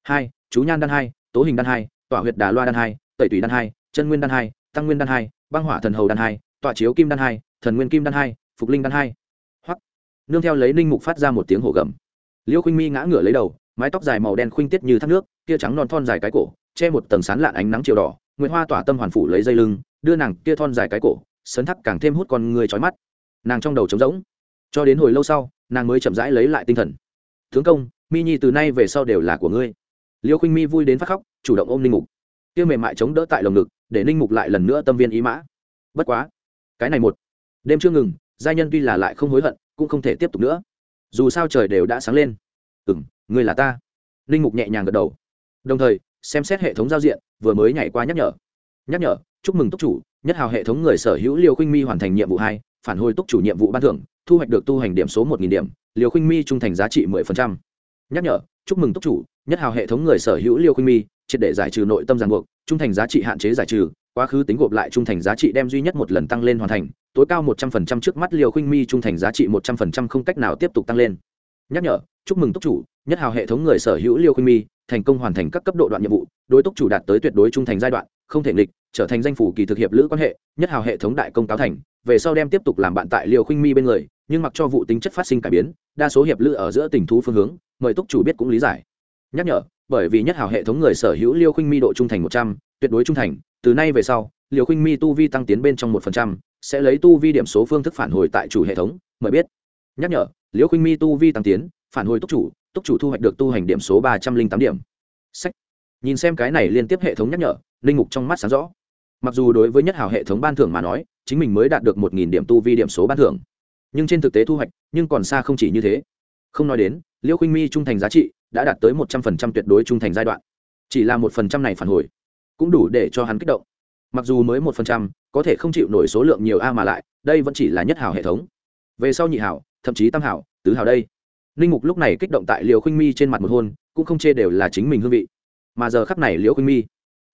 hai chú nhan đan hai tố hình đan hai tỏa huyệt đà loa đan hai tẩy tùy đan hai chân nguyên đan hai tăng nguyên đan hai băng hỏa thần hầu đan hai tọa chiếu kim đan hai thần nguyên kim đan hai phục linh đan hai hoặc nương theo lấy ninh mục phát ra một tiếng hổ gầm liêu khuynh mi ngã ngửa lấy đầu mái tóc dài màu đen khuynh tiết như thác nước, kia trắng non thon dài cái cổ, che một tầng sán lạn ánh nắng chiều đỏ nguyễn hoa tỏa tâm hoàn phủ lấy dây lưng, đưa nàng kia thon dài cái cổ, sấn thắc càng thêm hút con người trói mắt. Nàng trong đầu trống rỗng. Cho đến hồi lâu sau, nàng mới chậm rãi lấy lại tinh thần. Tướng công, mi nhi từ nay về sau đều là của ngươi. Liêu khinh mi vui đến phát khóc, chủ động ôm ninh mục. Kia mềm mại chống đỡ tại lồng ngực, để ninh mục lại lần nữa tâm viên ý mã. Bất quá, cái này một đêm chưa ngừng giai nhân tuy là lại không hối hận, cũng không thể tiếp tục nữa. Dù sao trời đều đã sáng lên. Ừ m ngươi là ta. Linh mục nhẹ nhàng gật đầu. Đồng thời, xem xét hệ thống giao diện, vừa mới nhảy qua nhắc nhở. Nhắc nhở, chúc mừng túc chủ, nhất hào hệ thống người sở hữu liều khinh mi hoàn thành nhiệm vụ hai, phản hồi túc chủ nhiệm vụ ban thưởng, thu hoạch được tu hành điểm số một điểm liều khinh mi trung thành giá trị mười phần trăm. Nhắc nhở, chúc mừng túc chủ, nhất hào hệ thống người sở hữu liều khinh mi, triệt để giải trừ nội tâm ràng buộc, trung thành giá trị hạn chế giải trừ, quá khứ tính gộp lại trung thành giá trị đem duy nhất một lần tăng lên hoàn thành, tối cao một trăm phần trăm trước mắt liều khinh mi trung thành giá trị một trăm phần trăm không cách nào tiếp tục tăng lên nhắc nhở, chúc mừng túc chủ, nhất hào hệ thống người sở hữu liêu khinh mi, thành công hoàn thành các cấp độ đoạn nhiệm vụ, đối túc chủ đạt tới tuyệt đối trung thành giai đoạn, không thể nghịch, trở thành danh phủ kỳ thực hiệp lữ quan hệ, nhất hào hệ thống đại công cáo thành, về sau đem tiếp tục làm bạn tại liêu khinh mi bên người, nhưng mặc cho vụ tính chất phát sinh cải biến, đa số hiệp lữ ở giữa tình thú phương hướng, mời túc chủ biết cũng lý giải. Nhắc nhở, bởi vì nhất hào hệ thống người sở hữu liêu khinh mi độ trung thành một trăm, tuyệt đối trung thành, từ nay về sau liều khinh mi tu vi tăng tiến bên trong một phần trăm, sẽ lấy tu vi điểm số phương thức phản hồi tại chủ hệ thống, mời biết. Nhắc nhở Liễu khinh mi tu vi tăng tiến, phản hồi túc chủ túc chủ thu hoạch được tu hành điểm số ba trăm linh tám điểm. Sách. Nhìn xem cái này liên tiếp hệ thống nhắc nhở linh mục trong mắt sáng rõ. Mặc dù đối với nhất hào hệ thống ban thưởng mà nói, chính mình mới đạt được một nghìn điểm tu vi điểm số ban thưởng. Nhưng trên thực tế thu hoạch, nhưng còn xa không chỉ như thế. Không nói đến, Liễu khinh mi trung thành giá trị đã đạt tới một trăm phần trăm tuyệt đối trung thành giai đoạn. Chỉ là một phần trăm này phản hồi, cũng đủ để cho hắn kích động. Mặc dù mới một phần trăm, có thể không chịu nổi số lượng nhiều a mà lại, đây vẫn chỉ là nhất hào hệ thống. Về sau nhị hào thậm chí tam hảo, tứ hào đây. Ninh mục lúc này kích động tại liều khinh mi trên mặt một hôn, cũng không chê đều là chính mình hương vị. Mà giờ khắp này liễu khinh mi,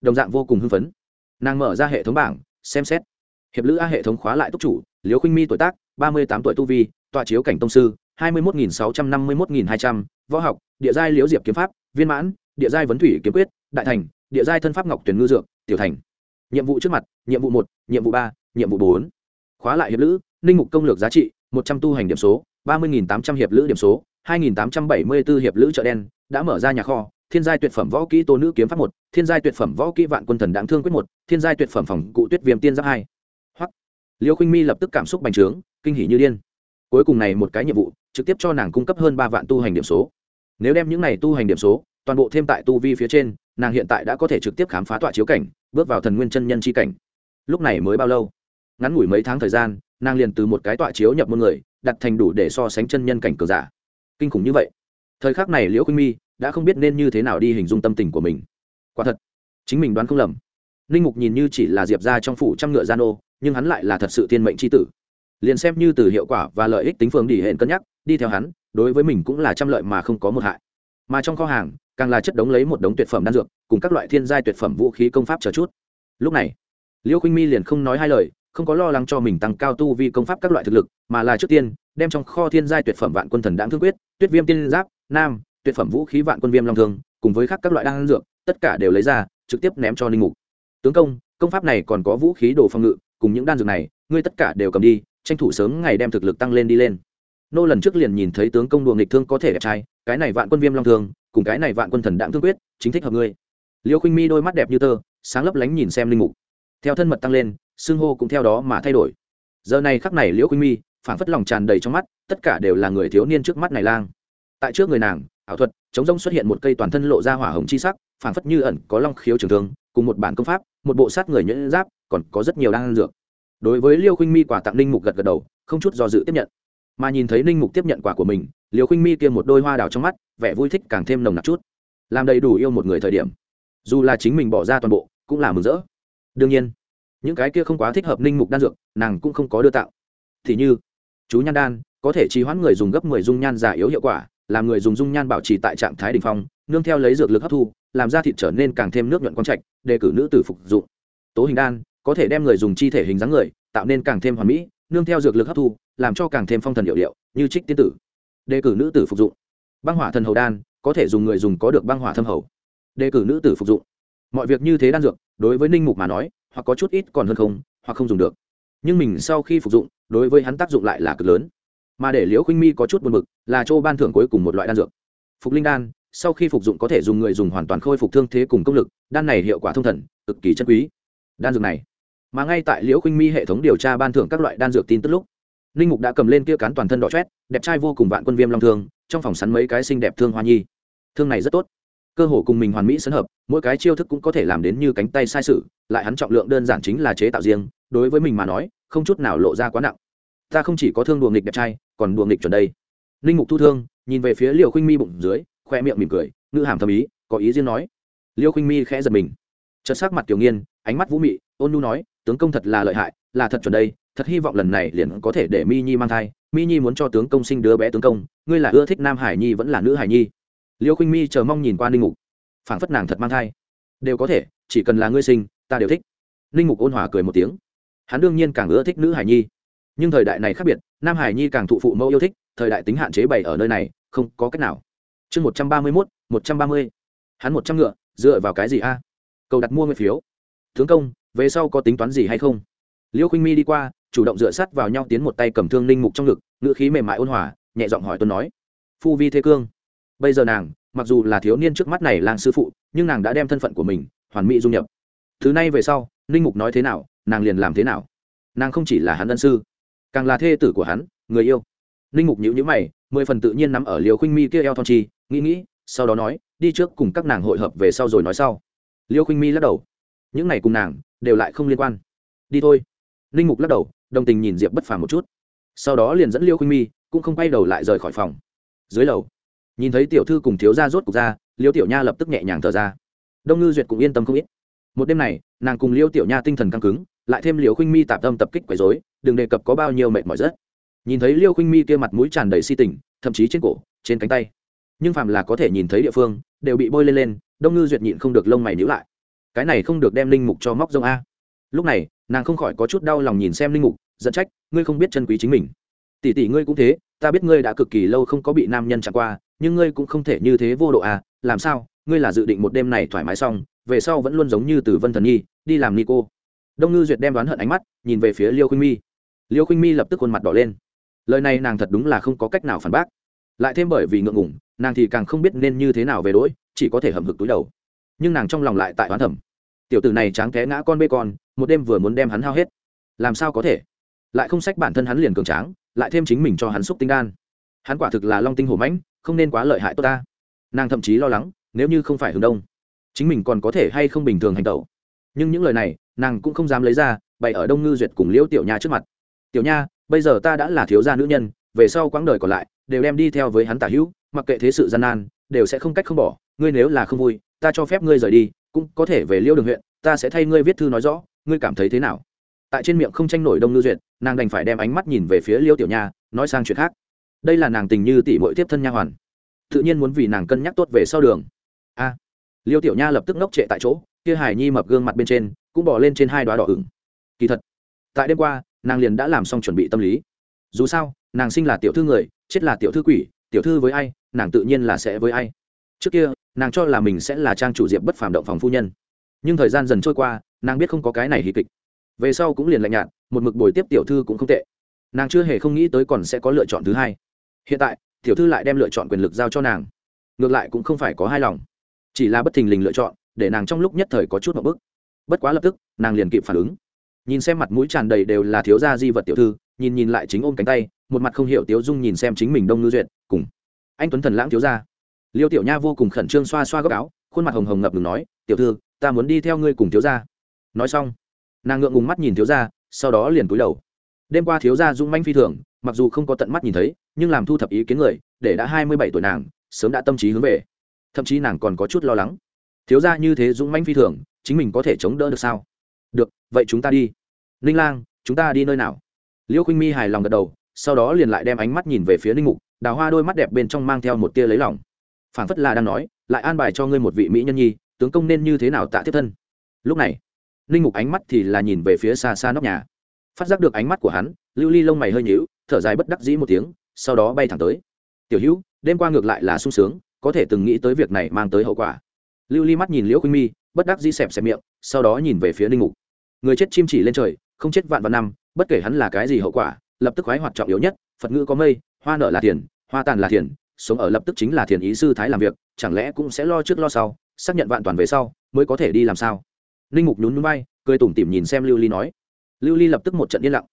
đồng dạng vô cùng hưng phấn. Nàng mở ra hệ thống bảng, xem xét. Hiệp lữ a hệ thống khóa lại túc chủ, liễu khinh mi tuổi tác, ba mươi tám tuổi tu vi, tọa chiếu cảnh tông sư, hai mươi một nghìn sáu trăm năm mươi một nghìn hai trăm, võ học, địa giai liễu diệp kiếm pháp, viên mãn, địa giai vấn thủy kiếm quyết, đại thành, địa giai thân pháp ngọc tuyển ngư dược, tiểu thành. Nhiệm vụ trước mặt, nhiệm vụ một, nhiệm vụ ba, nhiệm vụ bốn. Khóa lại hiệp lữ ninh mục công lược giá trị một trăm tu hành điểm số, ba mươi tám trăm hiệp lữ điểm số, hai nghìn tám trăm bảy mươi b ố hiệp lữ chợ đen, đã mở ra nhà kho, thiên giai tuyệt phẩm võ kỹ tô nữ kiếm pháp một, thiên giai tuyệt phẩm võ kỹ vạn quân thần đáng thương quyết một, thiên giai tuyệt phẩm phòng cụ tuyết viêm tiên giáp hai. Hoặc, liêu khinh mi lập tức cảm xúc bành trướng, kinh hỉ như điên. Cuối cùng này một cái nhiệm vụ, trực tiếp cho nàng cung cấp hơn ba vạn tu hành điểm số. Nếu đem những này tu hành điểm số, toàn bộ thêm tại tu vi phía trên, nàng hiện tại đã có thể trực tiếp khám phá tọa chiếu cảnh, bước vào thần nguyên chân nhân c h i cảnh. Lúc này mới bao lâu? Ngắn ngủi mấy tháng thời gian nàng liền từ một cái tọa chiếu nhập môn người, đặt thành đủ để so sánh chân nhân cảnh cường giả. Kinh khủng như vậy. Thời khắc này liễu khuynh mi đã không biết nên như thế nào đi hình dung tâm tình của mình. Quả thật, chính mình đoán không lầm. Ninh mục nhìn như chỉ là diệp ra trong phủ trăm ngựa gian ô, nhưng hắn lại là thật sự thiên mệnh c h i tử. Liền xem như từ hiệu quả và lợi ích tính phương đỉ hẹn cân nhắc, đi theo hắn, đối với mình cũng là trăm lợi mà không có một hại. Mà trong kho hàng, càng là chất đống lấy một đống tuyệt phẩm đan dược, cùng các loại thiên giai tuyệt phẩm vũ khí công pháp chờ chút. Lúc này, liễu khinh mi liền không nói hai lời không có lo lắng cho mình tăng cao tu vi công pháp các loại thực lực, mà là trước tiên, đem trong kho thiên giai tuyệt phẩm vạn quân thần đáng thương quyết, tuyết viêm tiên giáp, nam, tuyệt phẩm vũ khí vạn quân viêm long thương, cùng với khác các loại đan dược, tất cả đều lấy ra, trực tiếp ném cho ninh mục. Tướng công công pháp này còn có vũ khí đồ phòng ngự, cùng những đan dược này, ngươi tất cả đều cầm đi, tranh thủ sớm ngày đem thực lực tăng lên đi lên. Nô lần trước liền nhìn thấy tướng công đùa nghịch thương có thể đẹp trai, cái này vạn quân viêm long thương, cùng cái này vạn quân thần đạm thương quyết, chính thích hợp ngươi. Liêu khinh mi đôi mắt đẹp như tơ, sáng lấp lánh nhìn xem linh mục. Theo thân mật tăng lên xưng hô cũng theo đó mà thay đổi. Giờ này khắc này liễu khuynh mi phảng phất lòng tràn đầy trong mắt, tất cả đều là người thiếu niên trước mắt này lang. Tại trước người nàng, ảo thuật, chống rông xuất hiện một cây toàn thân lộ ra hỏa hồng chi sắc, phảng phất như ẩn có long khiếu trường thương, cùng một bản công pháp, một bộ sát người nhẫn giáp, còn có rất nhiều đan dược. Đối với liêu khuynh mi quả tặng ninh mục gật gật đầu, không chút do dự tiếp nhận. Mà nhìn thấy ninh mục tiếp nhận quả của mình liêu khuynh mi kia một đôi hoa đào trong mắt, vẻ vui thích càng thêm nồng nặc chút. Làm đầy đủ yêu một người thời điểm. Dù là chính mình bỏ ra toàn bộ, cũng là mừng rỡ. Đương nhiên những cái kia không quá thích hợp ninh mục đan dược, nàng cũng không có đưa tạo thì như, chú nhan đan, có thể trì hoãn người dùng gấp mười dung nhan giả yếu hiệu quả, làm người dùng dung nhan bảo trì tại trạng thái đình phong, nương theo lấy dược lực hấp thu, làm da thịt trở nên càng thêm nước nhuận quang trạch đề cử nữ tử phục dụng tố hình đan, có thể đem người dùng chi thể hình dáng người, tạo nên càng thêm hoàn mỹ, nương theo dược lực hấp thu, làm cho càng thêm phong thần hiệu điệu, như trích tiên tử. Đề cử nữ tử phục dụng băng hỏa thần hầu đan, có thể dùng người dùng có được băng hỏa thâm hầu. Đề cử nữ tử phục dụng mọi việc như thế đan dược, đối với ninh mục mà nói hoặc có chút ít còn hơn không, hoặc không dùng được. Nhưng mình sau khi phục dụng, đối với hắn tác dụng lại là cực lớn. Mà để liễu khinh mi có chút buồn bực, là châu ban thưởng cuối cùng một loại đan dược. Phục linh đan, sau khi phục dụng có thể dùng người dùng hoàn toàn khôi phục thương thế cùng công lực, đan này hiệu quả thông thần, cực kỳ chân quý. Đan dược này, mà ngay tại liễu khinh mi hệ thống điều tra ban thưởng các loại đan dược tin tức lúc linh mục đã cầm lên kia cán toàn thân đỏ chét đẹp trai vô cùng vạn quân viêm long thương, trong phòng sắn mấy cái xinh đẹp thương hoa nhi. Thương này rất tốt. Cơ hồ cùng mình hoàn mỹ sấn hợp, mỗi cái chiêu thức cũng có thể làm đến như cánh tay sai sự lại hắn trọng lượng đơn giản chính là chế tạo riêng, đối với mình mà nói, không chút nào lộ ra quá nặng. Ta không chỉ có thương đùa nghịch đẹp trai, còn đùa nghịch chuẩn đây. Linh mục thu thương, nhìn về phía liều khinh mi bụng dưới, khoe miệng mỉm cười, ngữ hàm thầm ý, có ý riêng nói. Liêu khinh mi khẽ giật mình. Chợt sắc mặt tiểu nghiên, ánh mắt vũ mị, ôn nhu nói, tướng công thật là lợi hại, là thật chuẩn đây, thật hy vọng lần này liền có thể để mi nhi mang thai, mi nhi muốn cho tướng công sinh đứa bé tướng công, ngươi là ưa thích nam hải nhi vẫn là nữ hải nhi? Liêu khinh mi chờ mong nhìn qua ninh mục. Phảng phất nàng thật mang thai. Đều có thể, chỉ cần là ngươi sinh ta đều thích. Ninh mục ôn hòa cười một tiếng. Hắn đương nhiên càng ưa thích nữ hải nhi. Nhưng thời đại này khác biệt, nam hải nhi càng thụ phụ mẫu yêu thích, thời đại tính hạn chế bày ở nơi này, không có cách nào. Chương một trăm ba mươi mốt, một trăm ba mươi. Hắn một trăm ngựa, dựa vào cái gì a? Cầu đặt mua nguyên phiếu. Tướng công, về sau có tính toán gì hay không? Liêu khinh mi đi qua, chủ động dựa sắt vào nhau tiến một tay cầm thương ninh mục trong ngực, ngữ khí mềm mại ôn hòa, nhẹ giọng hỏi tuấn nói. Phu vi thế cương. Bây giờ nàng, mặc dù là thiếu niên trước mắt này làng sư phụ, nhưng nàng đã đem thân phận của mình, hoàn mỹ du nhập thứ nay về sau, ninh mục nói thế nào, nàng liền làm thế nào. Nàng không chỉ là hắn ân sư, càng là thê tử của hắn, người yêu. Ninh mục nhữ nhữ mày, mười phần tự nhiên nắm ở liều khinh mi kia eo thon chi, nghĩ nghĩ, sau đó nói, đi trước cùng các nàng hội hợp về sau rồi nói sau. Liêu khinh mi lắc đầu. Những này cùng nàng, đều lại không liên quan. Đi thôi. Ninh mục lắc đầu, đồng tình nhìn diệp bất phàm một chút. Sau đó liền dẫn liêu khinh mi, cũng không quay đầu lại rời khỏi phòng. Dưới lầu, nhìn thấy tiểu thư cùng thiếu gia rốt cục ra, liêu tiểu nha lập tức nhẹ nhàng thở ra. Đông ngư duyệt cũng yên tâm không ít một đêm này, nàng cùng liêu tiểu nha tinh thần căng cứng, lại thêm liều khinh mi tạp tâm tập kích quấy dối đừng đề cập có bao nhiêu mệt mỏi rất. Nhìn thấy liêu khinh mi kia mặt mũi tràn đầy si tình, thậm chí trên cổ, trên cánh tay. Nhưng phàm là có thể nhìn thấy địa phương, đều bị bôi lên lên, đông ngư duyệt nhịn không được lông mày nhữ lại. Cái này không được đem linh mục cho móc rông a. Lúc này, nàng không khỏi có chút đau lòng nhìn xem linh mục dẫn trách, ngươi không biết chân quý chính mình. Tỷ tỷ ngươi cũng thế, ta biết ngươi đã cực kỳ lâu không có bị nam nhân chạm qua, nhưng ngươi cũng không thể như thế vô độ à làm sao? Ngươi là dự định một đêm này thoải mái xong, về sau vẫn luôn giống như từ vân thần nhi, đi làm ni cô đông ngư duyệt đem đoán hận ánh mắt nhìn về phía liêu khinh mi. Liêu khinh mi lập tức khuôn mặt đỏ lên. Lời này nàng thật đúng là không có cách nào phản bác. Lại thêm bởi vì ngượng ngủng nàng thì càng không biết nên như thế nào về đỗi chỉ có thể hầm hực túi đầu. Nhưng nàng trong lòng lại tại oán thẩm tiểu tử này tráng té ngã con bê con, một đêm vừa muốn đem hắn hao hết. Làm sao có thể? Lại không sách bản thân hắn liền cường tráng, lại thêm chính mình cho hắn xúc tinh đan. Hắn quả thực là long tinh hổ mãnh, không nên quá lợi hại tốt ta. Nàng thậm chí lo lắng nếu như không phải hướng đông, chính mình còn có thể hay không bình thường hành tẩu. Nhưng những lời này, nàng cũng không dám lấy ra, bày ở đông ngư duyệt cùng liễu tiểu nha trước mặt. Tiểu nha, bây giờ ta đã là thiếu gia nữ nhân, về sau quãng đời còn lại, đều đem đi theo với hắn tả hữu, mặc kệ thế sự gian nan, đều sẽ không cách không bỏ, ngươi nếu là không vui, ta cho phép ngươi rời đi, cũng có thể về liêu đường huyện, ta sẽ thay ngươi viết thư nói rõ, ngươi cảm thấy thế nào? Tại trên miệng không tranh nổi đông ngư duyệt, nàng đành phải đem ánh mắt nhìn về phía liêu tiểu nha, nói sang chuyện khác. Đây là nàng tình như tỷ mội tiếp thân nha hoàn. Tự nhiên muốn vì nàng cân nhắc tốt về sau đường a. Liêu tiểu nha lập tức ngốc trệ tại chỗ, kia hải nhi mập gương mặt bên trên cũng bỏ lên trên hai đoá đỏ ửng. Kỳ thật, tại đêm qua, nàng liền đã làm xong chuẩn bị tâm lý. Dù sao, nàng sinh là tiểu thư người, chết là tiểu thư quỷ, tiểu thư với ai, nàng tự nhiên là sẽ với ai. Trước kia, nàng cho là mình sẽ là trang chủ diệp bất phàm động phòng phu nhân. Nhưng thời gian dần trôi qua, nàng biết không có cái này hì kịch. Về sau cũng liền lạnh nhạt, một mực bồi tiếp tiểu thư cũng không tệ. Nàng chưa hề không nghĩ tới còn sẽ có lựa chọn thứ hai. Hiện tại, tiểu thư lại đem lựa chọn quyền lực giao cho nàng. Ngược lại cũng không phải có hai lòng chỉ là bất thình lình lựa chọn, để nàng trong lúc nhất thời có chút một bức. Bất quá lập tức, nàng liền kịp phản ứng. Nhìn xem mặt mũi tràn đầy đều là thiếu gia di vật tiểu thư, nhìn nhìn lại chính ôm cánh tay, một mặt không hiểu tiếu dung nhìn xem chính mình đông ngư duyệt, cùng anh tuấn thần lãng thiếu gia. Liêu tiểu nha vô cùng khẩn trương xoa xoa góc áo, khuôn mặt hồng hồng ngập ngừng nói, tiểu thư, ta muốn đi theo ngươi cùng thiếu gia. Nói xong, nàng ngượng ngùng mắt nhìn thiếu gia, sau đó liền cúi đầu. Đêm qua thiếu gia dung manh phi thường, mặc dù không có tận mắt nhìn thấy, nhưng làm thu thập ý kiến người, để đã hai mươi bảy tuổi nàng, sớm đã tâm trí hướng về thậm chí nàng còn có chút lo lắng. Thiếu gia như thế dũng manh phi thường, chính mình có thể chống đỡ được sao? Được, vậy chúng ta đi. Ninh lang, chúng ta đi nơi nào? Liễu khinh mi hài lòng gật đầu, sau đó liền lại đem ánh mắt nhìn về phía ninh mục, đào hoa đôi mắt đẹp bên trong mang theo một tia lấy lòng. Phảng phất là đang nói, lại an bài cho ngươi một vị mỹ nhân nhi, tướng công nên như thế nào tạ thiết thân? Lúc này, ninh mục ánh mắt thì là nhìn về phía xa xa nóc nhà. Phát giác được ánh mắt của hắn, lưu ly lông mày hơi nhíu, thở dài bất đắc dĩ một tiếng, sau đó bay thẳng tới. Tiểu hữu, đêm qua ngược lại là sung sướng có thể từng nghĩ tới việc này mang tới hậu quả. Lưu ly mắt nhìn liễu khuynh mi, bất đắc dĩ xẹp xẹp miệng, sau đó nhìn về phía ninh mục. Người chết chim chỉ lên trời, không chết vạn vạn năm, bất kể hắn là cái gì hậu quả, lập tức khoái hoạt trọng yếu nhất, phật ngữ có mây, hoa nợ là tiền hoa tàn là tiền sống ở lập tức chính là thiền ý sư thái làm việc, chẳng lẽ cũng sẽ lo trước lo sau, xác nhận vạn toàn về sau, mới có thể đi làm sao? Ninh mục nhún núi bay cười tủm tỉm nhìn xem lưu ly nói. Lưu ly lập tức một trận yên lặng.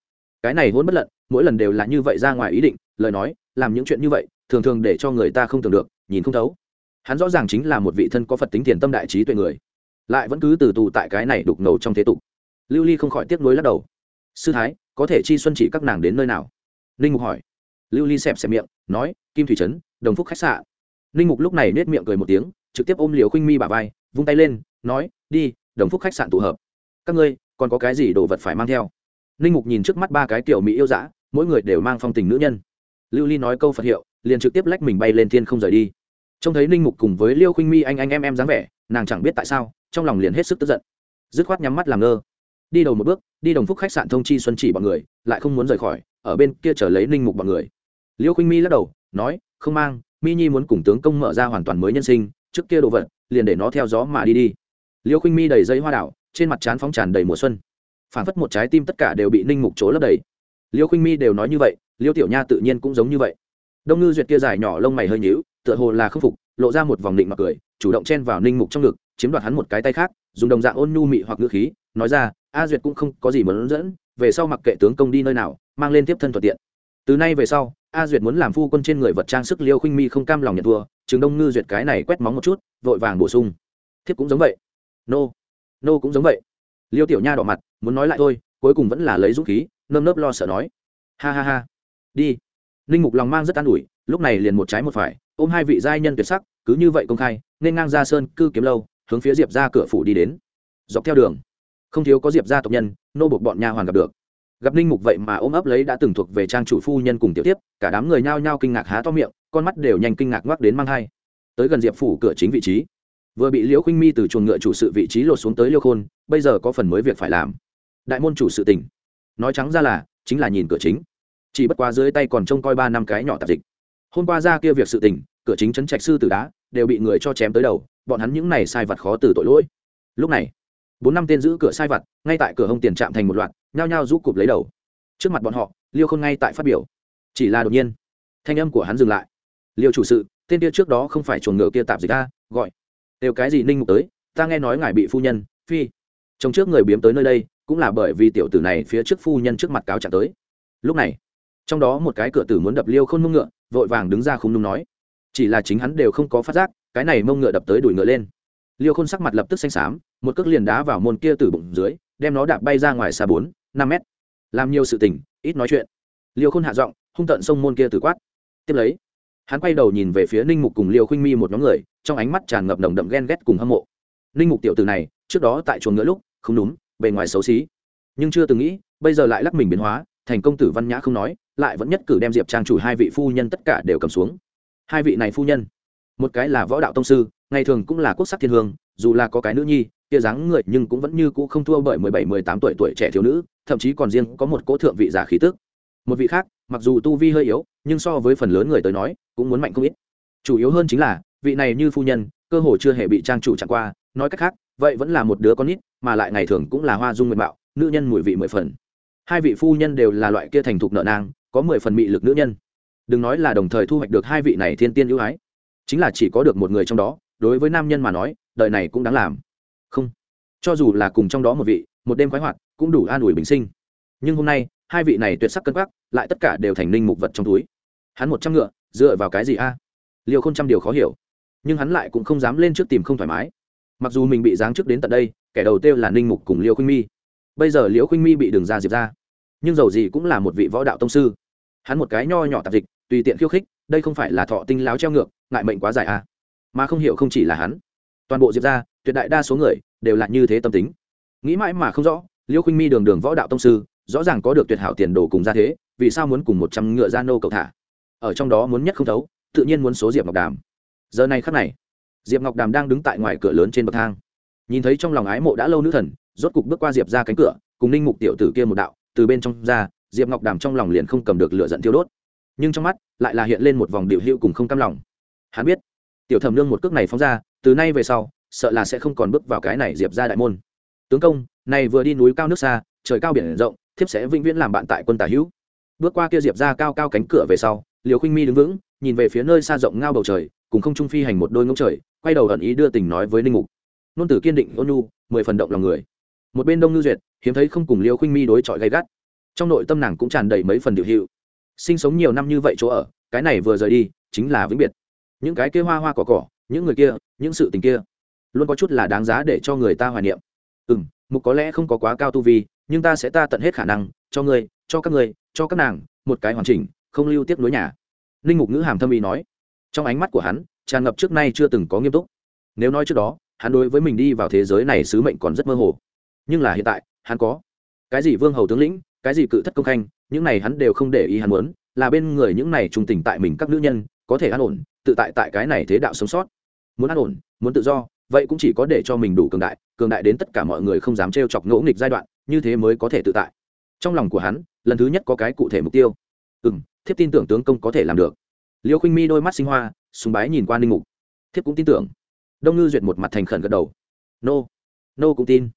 Cái này hôn bất lận, mỗi lần đều là như vậy ra ngoài ý định, lời nói, làm những chuyện như vậy, thường thường để cho người ta không tưởng được nhìn không thấu. Hắn rõ ràng chính là một vị thân có phật tính thiền tâm đại trí tuệ người, lại vẫn cứ từ tù tại cái này đục ngầu trong thế tục. Lưu ly không khỏi tiếc nuối lắc đầu. Sư thái, có thể chi xuân chỉ các nàng đến nơi nào? Ninh mục hỏi. Lưu ly xẹp xẹp miệng, nói, kim thủy trấn, đồng phúc khách sạn. Ninh mục lúc này nết miệng cười một tiếng, trực tiếp ôm liều khinh mi bà vai, vung tay lên, nói, đi, đồng phúc khách sạn tụ hợp. Các ngươi, còn có cái gì đồ vật phải mang theo? Ninh mục nhìn trước mắt ba cái kiểu mỹ yêu dã, mỗi người đều mang phong tình nữ nhân. Lưu ly nói câu phật hiệu, liền trực tiếp lách mình bay lên thiên không rời đi trông thấy ninh mục cùng với liêu khinh mi anh anh em em dáng vẻ, nàng chẳng biết tại sao, trong lòng liền hết sức tức giận. Dứt khoát nhắm mắt làm ngơ. Đi đầu một bước, đi đồng phúc khách sạn thông chi xuân chỉ bọn người, lại không muốn rời khỏi, ở bên kia chờ lấy ninh mục bọn người. Liêu khinh mi lắc đầu, nói, không mang, mi nhi muốn cùng tướng công mở ra hoàn toàn mới nhân sinh, trước kia đồ vật, liền để nó theo gió mà đi đi. Liêu khinh mi đầy giấy hoa đảo, trên mặt trán phóng tràn đầy mùa xuân. Phản phất một trái tim tất cả đều bị ninh mục chỗ lấp đầy. Liêu khinh mi đều nói như vậy, liêu tiểu nha tự nhiên cũng giống như vậy. Đông ngư duyệt kia dài nhỏ lông mày hơi nhíu tựa hồ là không phục, lộ ra một vòng định mặc cười, chủ động chen vào ninh mục trong ngực, chiếm đoạt hắn một cái tay khác, dùng đồng dạng ôn nhu mị hoặc ngữ khí, nói ra, a duyệt cũng không có gì muốn dẫn, về sau mặc kệ tướng công đi nơi nào, mang lên tiếp thân thuận tiện. Từ nay về sau, a duyệt muốn làm phu quân trên người vật trang sức liêu khinh mi không cam lòng nhận thua, trường đông ngư duyệt cái này quét móng một chút, vội vàng bổ sung. Thiếp cũng giống vậy. Nô nô cũng giống vậy. Liêu tiểu nha đỏ mặt, muốn nói lại thôi, cuối cùng vẫn là lấy dũng khí, nơm nớp lo sợ nói. Ha ha ha, đi ninh mục lòng mang rất an ủi, lúc này liền một trái một phải, ôm hai vị giai nhân tuyệt sắc, cứ như vậy công khai, nên ngang ra sơn cư kiếm lâu, hướng phía diệp ra cửa phủ đi đến. Dọc theo đường, không thiếu có diệp ra tộc nhân, nô buộc bọn nha hoàn gặp được. Gặp ninh mục vậy mà ôm ấp lấy đã từng thuộc về trang chủ phu nhân cùng tiểu tiếp, cả đám người nhao nhao kinh ngạc há to miệng, con mắt đều nhanh kinh ngạc ngoắc đến mang hai tới gần diệp phủ cửa chính vị trí, vừa bị liễu khinh mi từ chuồng ngựa chủ sự vị trí lột xuống tới liêu khôn, bây giờ có phần mới việc phải làm. Đại môn chủ sự tỉnh. Nói trắng ra là, chính là nhìn cửa chính chỉ bất quá dưới tay còn trông coi ba năm cái nhỏ tạp dịch. Hôm qua ra kia việc sự tình, cửa chính trấn trạch sư tử đá, đều bị người cho chém tới đầu, bọn hắn những này sai vặt khó từ tội lỗi. Lúc này, bốn năm tên giữ cửa sai vặt ngay tại cửa hông tiền chạm thành một loạt, nhao nhao rút cụp lấy đầu. Trước mặt bọn họ, liêu không ngay tại phát biểu. Chỉ là đột nhiên, thanh âm của hắn dừng lại. Liêu chủ sự, tên kia trước đó không phải chuồng ngựa kia tạp dịch ta gọi. Đều cái gì ninh mục tới, ta nghe nói ngài bị phu nhân, phi. Trong trước người biếm tới nơi đây, cũng là bởi vì tiểu tử này phía trước phu nhân trước mặt cáo trạng tới. Lúc này trong đó một cái cửa tử muốn đập liêu khôn mông ngựa, vội vàng đứng ra không nung nói. Chỉ là chính hắn đều không có phát giác, cái này mông ngựa đập tới đuổi ngựa lên. Liêu khôn sắc mặt lập tức xanh xám, một cước liền đá vào môn kia từ bụng dưới, đem nó đạp bay ra ngoài xa bốn, năm mét. Làm nhiều sự tình, ít nói chuyện. Liêu khôn hạ giọng, hung tận sông môn kia từ quát. Tiếp lấy, hắn quay đầu nhìn về phía ninh mục cùng liêu khinh mi một nhóm người, trong ánh mắt tràn ngập nồng đậm ghen ghét cùng hâm mộ. Ninh mục tiểu từ này, trước đó tại chuồng ngựa lúc, không đúng, bề ngoài xấu xí. Nhưng chưa từng nghĩ, bây giờ lại lắc mình biến hóa, thành công tử văn nhã không nói lại vẫn nhất cử đem diệp trang chủ hai vị phu nhân tất cả đều cầm xuống. Hai vị này phu nhân, một cái là võ đạo tông sư, ngày thường cũng là quốc sắc thiên hương, dù là có cái nữ nhi, kia dáng người nhưng cũng vẫn như cũ không thua bởi mười bảy, mười tám tuổi tuổi trẻ thiếu nữ, thậm chí còn riêng có một cỗ thượng vị giả khí tức. Một vị khác, mặc dù tu vi hơi yếu, nhưng so với phần lớn người tới nói, cũng muốn mạnh không ít. Chủ yếu hơn chính là, vị này như phu nhân, cơ hồ chưa hề bị trang chủ chặn qua, nói cách khác, vậy vẫn là một đứa con nít, mà lại ngày thường cũng là hoa dung nguyện mạo, nữ nhân mùi vị mười phần. Hai vị phu nhân đều là loại kia thành thục nợ nang có mười phần mị lực nữ nhân. Đừng nói là đồng thời thu hoạch được hai vị này thiên tiên ưu ái, chính là chỉ có được một người trong đó, đối với nam nhân mà nói, đời này cũng đáng làm. Không, cho dù là cùng trong đó một vị, một đêm khoái hoạt cũng đủ an ủi bình sinh. Nhưng hôm nay, hai vị này tuyệt sắc cân quắc, lại tất cả đều thành ninh mục vật trong túi. Hắn một trăm ngựa, dựa vào cái gì a? Liều không trăm điều khó hiểu, nhưng hắn lại cũng không dám lên trước tìm không thoải mái. Mặc dù mình bị giáng trước đến tận đây, kẻ đầu tiêu là ninh mục cùng liêu khuynh mi. Bây giờ liễu khuynh mi bị đường ra diệp ra, nhưng dầu gì cũng là một vị võ đạo tông sư hắn một cái nho nhỏ tạp dịch, tùy tiện khiêu khích, đây không phải là thọ tinh láo treo ngược, ngại mệnh quá dài à. Mà không hiểu không chỉ là hắn. Toàn bộ diệp ra tuyệt đại đa số người, đều là như thế tâm tính. Nghĩ mãi mà không rõ, liêu khinh mi đường đường võ đạo tông sư, rõ ràng có được tuyệt hảo tiền đồ cùng ra thế, vì sao muốn cùng một trăm ngựa gia nô cầu thả? Ở trong đó muốn nhất không thấu, tự nhiên muốn số diệp ngọc đàm. Giờ này khắc này, diệp ngọc đàm đang đứng tại ngoài cửa lớn trên bậc thang. Nhìn thấy trong lòng ái mộ đã lâu nữ thần, rốt cục bước qua diệp ra cánh cửa, cùng ninh mục tiểu tử kia một đạo, từ bên trong ra diệp ngọc đàm trong lòng liền không cầm được lửa giận thiêu đốt nhưng trong mắt lại là hiện lên một vòng điệu hữu cùng không cam lòng hắn biết tiểu thẩm nương một cước này phóng ra từ nay về sau sợ là sẽ không còn bước vào cái này diệp ra đại môn tướng công này vừa đi núi cao nước xa trời cao biển rộng thiếp sẽ vĩnh viễn làm bạn tại quân tả hữu bước qua kia diệp ra cao cao cánh cửa về sau liều khinh mi đứng vững nhìn về phía nơi xa rộng ngao bầu trời cùng không trung phi hành một đôi ngỗng trời quay đầu ẩn ý đưa tình nói với ninh mục nôn tử kiên định ôn nhu mười phần động lòng người một bên đông ngư duyệt hiếm thấy không cùng liều khinh mi đối chọi gay gắt trong nội tâm nàng cũng tràn đầy mấy phần điều hiệu sinh sống nhiều năm như vậy chỗ ở, cái này vừa rời đi, chính là vĩnh biệt. Những cái kia hoa hoa cỏ cỏ, những người kia, những sự tình kia, luôn có chút là đáng giá để cho người ta hoài niệm. Ừ m mục có lẽ không có quá cao tu vi, nhưng ta sẽ ta tận hết khả năng, cho ngươi, cho các ngươi, cho các nàng, một cái hoàn chỉnh, không lưu tiếp nối nhà. Ninh mục ngữ hàm thâm ý nói. Trong ánh mắt của hắn, tràn ngập trước nay chưa từng có nghiêm túc. Nếu nói trước đó, hắn đối với mình đi vào thế giới này sứ mệnh còn rất mơ hồ. Nhưng là hiện tại, hắn có cái gì vương hầu tướng lĩnh cái gì cự thất công khanh, những này hắn đều không để ý hắn muốn, là bên người những này trung tình tại mình các nữ nhân, có thể an ổn, tự tại tại cái này thế đạo sống sót. Muốn an ổn, muốn tự do, vậy cũng chỉ có để cho mình đủ cường đại cường đại đến tất cả mọi người không dám trêu chọc ngỗ nghịch giai đoạn, như thế mới có thể tự tại. Trong lòng của hắn, lần thứ nhất có cái cụ thể mục tiêu. Ừ m thiếp tin tưởng tướng công có thể làm được. Liêu khinh mi đôi mắt sinh hoa súng bái nhìn qua ninh mục. Thiếp cũng tin tưởng. Đông ngư duyệt một mặt thành khẩn gật đầu. Nô nô cũng tin.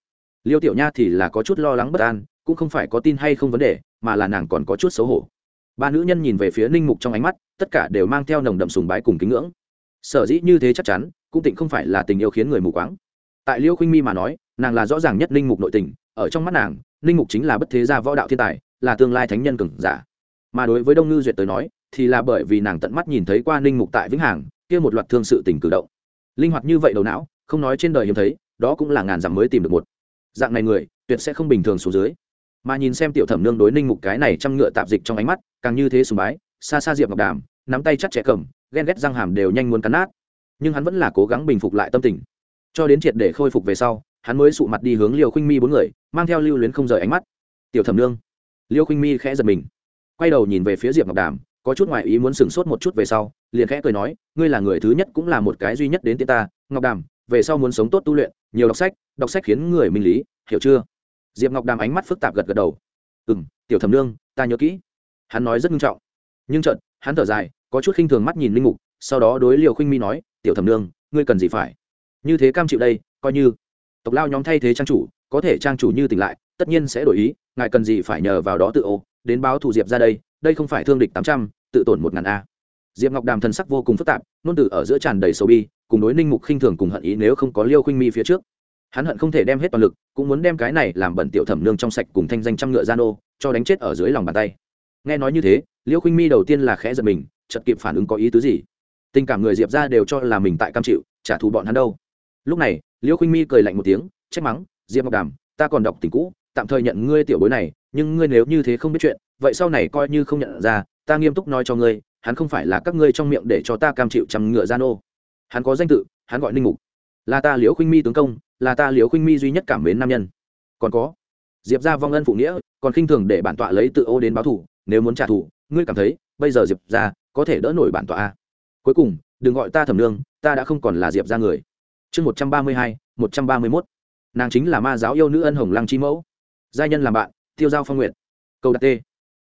Liêu tiểu nha thì là có chút lo lắng bất an cũng không phải có tin hay không vấn đề, mà là nàng còn có chút xấu hổ. Ba nữ nhân nhìn về phía ninh mục trong ánh mắt, tất cả đều mang theo nồng đậm sùng bái cùng kính ngưỡng. Sở dĩ như thế chắc chắn, cũng tịnh không phải là tình yêu khiến người mù quáng. Tại liêu khinh mi mà nói, nàng là rõ ràng nhất ninh mục nội tình, ở trong mắt nàng, ninh mục chính là bất thế gia võ đạo thiên tài, là tương lai thánh nhân cừng giả. Mà đối với đông ngư duyệt tới nói, thì là bởi vì nàng tận mắt nhìn thấy qua ninh mục tại vĩnh hằng, kia một loạt thương sự tình cử động. Linh hoạt như vậy đầu não, không nói trên đời hiếm thấy, đó cũng là ngàn dặm mới tìm được một. Dạng này người, tuyệt sẽ không bình thường xuống dưới mà nhìn xem tiểu thẩm nương đối ninh mục cái này chăm ngựa tạp dịch trong ánh mắt, càng như thế sùng bái, xa xa diệp ngọc đàm, nắm tay chắc trẻ cầm, ghen ghét răng hàm đều nhanh muốn cắn nát. Nhưng hắn vẫn là cố gắng bình phục lại tâm tình. Cho đến triệt để khôi phục về sau, hắn mới sụ mặt đi hướng liều khinh mi bốn người, mang theo lưu luyến không rời ánh mắt. Tiểu thẩm nương. Liêu khinh mi khẽ giật mình, quay đầu nhìn về phía diệp ngọc đàm, có chút ngoại ý muốn sửng sốt một chút về sau, liền khẽ cười nói, ngươi là người thứ nhất cũng là một cái duy nhất đến tiễn ta, ngọc đàm, về sau muốn sống tốt tu luyện, nhiều đọc sách đọc sách khiến người minh lý, hiểu chưa? Diệp ngọc đàm ánh mắt phức tạp gật gật đầu ừ m tiểu thẩm nương, ta nhớ kỹ. hắn nói rất nghiêm trọng. nhưng trận hắn thở dài, có chút khinh thường mắt nhìn linh mục, sau đó đối liều khinh mi nói, tiểu thẩm nương, ngươi cần gì phải? như thế cam chịu đây, coi như. tộc lao nhóm thay thế trang chủ, có thể trang chủ như tỉnh lại, tất nhiên sẽ đổi ý, ngài cần gì phải nhờ vào đó tự ô, đến báo thủ diệp ra đây đây không phải thương địch tám trăm, tự tổn một ngàn a. diệp ngọc đàm thần sắc vô cùng phức tạp nôn từ ở giữa tràn đầy sầu bi, cùng đối ninh mục khinh thường cùng hận ý nếu không có liêu khinh mi phía trước hắn hận không thể đem hết toàn lực, cũng muốn đem cái này làm bẩn tiểu thẩm nương trong sạch cùng thanh danh trăm ngựa gian ô, cho đánh chết ở dưới lòng bàn tay. Nghe nói như thế, liễu khinh mi đầu tiên là khẽ giật mình chật kịp phản ứng có ý tứ gì? Tình cảm người diệp ra đều cho là mình tại cam chịu, trả thù bọn hắn đâu. Lúc này, liễu khinh mi cười lạnh một tiếng, trách mắng, diệp ngọc đàm, ta còn đọc tình cũ, tạm thời nhận ngươi tiểu bối này, nhưng ngươi nếu như thế không biết chuyện, vậy sau này coi như không nhận ra, ta nghiêm túc nói cho ngươi, hắn không phải là các ngươi trong miệng để cho ta cam chịu chằm ngựa gian ô. Hắn có danh tự, hắn gọi ninh mục. Là ta liễu khinh mi tướng công là ta liễu khinh mi duy nhất cảm mến nam nhân. Còn có, diệp ra vong ân phụ nghĩa, còn khinh thường để bản tọa lấy tự ô đến báo thủ nếu muốn trả thù, ngươi cảm thấy, bây giờ diệp ra có thể đỡ nổi bản tọa a? Cuối cùng, đừng gọi ta thẩm nương, ta đã không còn là diệp ra người. Chương một trăm ba mươi hai, một trăm ba mươi mốt. Nàng chính là ma giáo yêu nữ ân hồng lăng chi mẫu. Giai nhân làm bạn, tiêu giao phong nguyện. Câu đặt tê.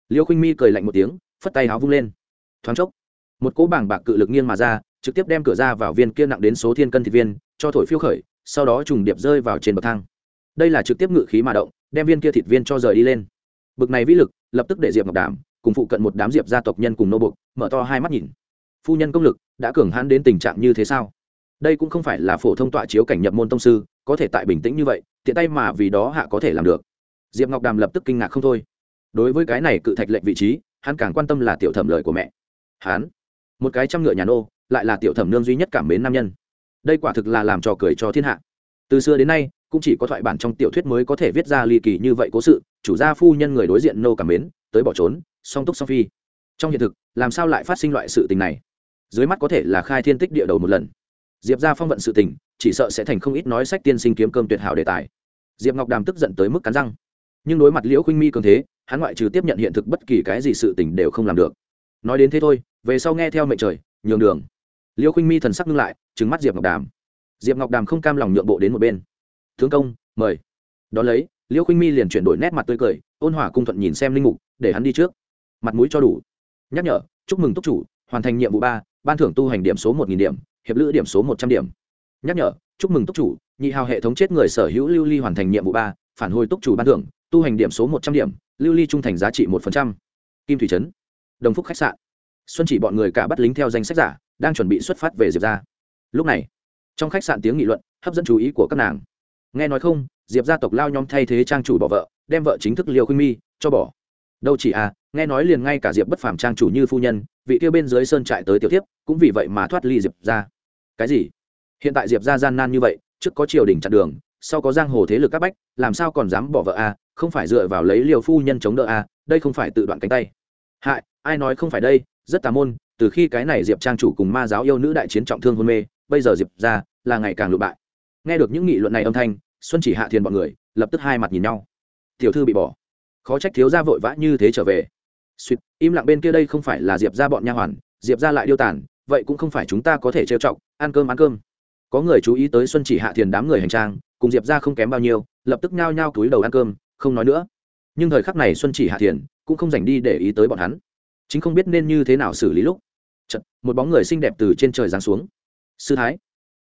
Liêu khinh mi cười lạnh một tiếng, phất tay háo vung lên. Thoáng chốc, một cỗ bảng bạc cự lực nghiêng mà ra, trực tiếp đem cửa ra vào viên kia nặng đến số thiên cân thịt viên, cho thổi phiêu khởi sau đó trùng điệp rơi vào trên bậc thang. Đây là trực tiếp ngự khí mà động, đem viên kia thịt viên cho rời đi lên. Bực này vĩ lực, lập tức để diệp ngọc đảm cùng phụ cận một đám diệp gia tộc nhân cùng nô bục mở to hai mắt nhìn. Phu nhân công lực đã cường hãn đến tình trạng như thế sao? Đây cũng không phải là phổ thông tọa chiếu cảnh nhập môn tông sư, có thể tại bình tĩnh như vậy, tiện tay mà vì đó hạ có thể làm được. Diệp ngọc đàm lập tức kinh ngạc không thôi. Đối với cái này cự thạch lệnh vị trí, hắn càng quan tâm là tiểu thẩm lời của mẹ. Hắn, một cái trăm ngựa nhà nô, lại là tiểu thẩm nương duy nhất cảm mến nam nhân đây quả thực là làm trò cười cho thiên hạ. Từ xưa đến nay, cũng chỉ có thoại bản trong tiểu thuyết mới có thể viết ra ly kỳ như vậy cố sự, chủ gia phu nhân người đối diện nô cảm mến, tới bỏ trốn, song túc song phi. Trong hiện thực, làm sao lại phát sinh loại sự tình này? Dưới mắt có thể là khai thiên tích địa đầu một lần. Diệp ra phong vận sự tình, chỉ sợ sẽ thành không ít nói sách tiên sinh kiếm cơm tuyệt hảo đề tài. Diệp ngọc đàm tức giận tới mức cắn răng. Nhưng đối mặt liễu khuynh mi cường thế, hắn ngoại trừ tiếp nhận hiện thực bất kỳ cái gì sự tình đều không làm được. Nói đến thế thôi, về sau nghe theo mệnh trời, nhường đường liễu khinh mi thần sắc ngưng lại trứng mắt diệp ngọc đàm. Diệp ngọc đàm không cam lòng nhượng bộ đến một bên. Thương công, mời. Đón lấy liễu khinh mi liền chuyển đổi nét mặt tươi cười, ôn hòa cung thuận nhìn xem linh mục, để hắn đi trước. Mặt mũi cho đủ. Nhắc nhở, chúc mừng túc chủ, hoàn thành nhiệm vụ ba, ban thưởng tu hành điểm số một nghìn điểm, hiệp lữ điểm số một trăm điểm. Nhắc nhở, chúc mừng túc chủ, nhị hào hệ thống chết người sở hữu lưu ly hoàn thành nhiệm vụ ba, phản hồi túc chủ ban thưởng, tu hành điểm số một trăm điểm, lưu ly trung thành giá trị một kim thủy trấn. Đồng phúc khách sạn. Xuân chỉ bọn người cả bắt lính theo danh sách giả đang chuẩn bị xuất phát về diệp ra lúc này, trong khách sạn tiếng nghị luận hấp dẫn chú ý của các nàng. Nghe nói không, diệp gia tộc lao nhóm thay thế trang chủ bỏ vợ, đem vợ chính thức liều khuynh mi cho bỏ. Đâu chỉ à nghe nói liền ngay cả diệp bất phàm trang chủ như phu nhân, vị kia bên dưới sơn trại tới tiểu tiếp cũng vì vậy mà thoát ly diệp ra cái gì? Hiện tại diệp ra gian nan như vậy, trước có triều đình chặn đường, sau có giang hồ thế lực các bách, làm sao còn dám bỏ vợ à không phải dựa vào lấy liều phu nhân chống đỡ à đây không phải tự đoạn cánh tay. Hại, ai nói không phải đây, rất tà môn từ khi cái này diệp trang chủ cùng ma giáo yêu nữ đại chiến trọng thương hôn mê, bây giờ diệp ra là ngày càng lụ bại. Nghe được những nghị luận này âm thanh, xuân chỉ hạ thiền bọn người lập tức hai mặt nhìn nhau. Tiểu thư bị bỏ. Khó trách thiếu gia vội vã như thế trở về. Suýt im lặng bên kia đây không phải là diệp ra bọn nha hoàn, diệp ra lại điêu tàn, vậy cũng không phải chúng ta có thể trêu chọc, ăn cơm ăn cơm. Có người chú ý tới xuân chỉ hạ thiền đám người hành trang, cùng diệp ra không kém bao nhiêu, lập tức nhao nhao túi đầu ăn cơm, không nói nữa. Nhưng thời khắc này xuân chỉ hạ thiền cũng không dành đi để ý tới bọn hắn. Chính không biết nên như thế nào xử lý lúc. Chật, một bóng người xinh đẹp từ trên trời giáng xuống. Sư thái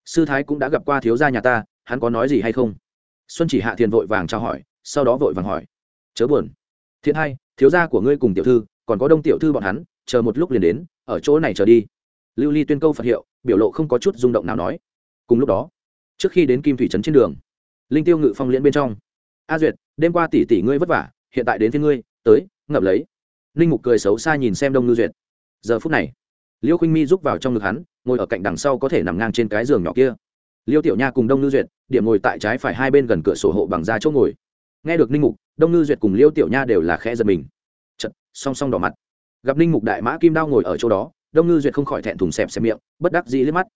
sư thái cũng đã gặp qua thiếu gia nhà ta hắn có nói gì hay không? Xuân chỉ hạ thiền vội vàng chào hỏi sau đó vội vàng hỏi. Chớ buồn. Thiện hai thiếu gia của ngươi cùng tiểu thư còn có đông tiểu thư bọn hắn chờ một lúc liền đến ở chỗ này chờ đi. Lưu ly tuyên câu phật hiệu biểu lộ không có chút rung động nào nói. Cùng lúc đó trước khi đến kim thủy trấn trên đường linh tiêu ngự phong liễn bên trong. A duyệt đêm qua tỷ tỷ ngươi vất vả hiện tại đến phiên ngươi tới ngập lấy. Linh mục cười xấu xa nhìn xem đông ngư duyệt. Giờ phút này liêu khinh mi rúc vào trong ngực hắn, ngồi ở cạnh đằng sau có thể nằm ngang trên cái giường nhỏ kia. Liêu tiểu nha cùng đông ngư duyệt, điểm ngồi tại trái phải hai bên gần cửa sổ hộ bằng da chỗ ngồi. Nghe được ninh mục, đông ngư duyệt cùng liêu tiểu nha đều là khẽ giật mình. Chật song song đỏ mặt. Gặp ninh mục đại mã kim đao ngồi ở chỗ đó, đông ngư duyệt không khỏi thẹn thùng xẹp xẹp miệng, bất đắc dĩ liếc mắt.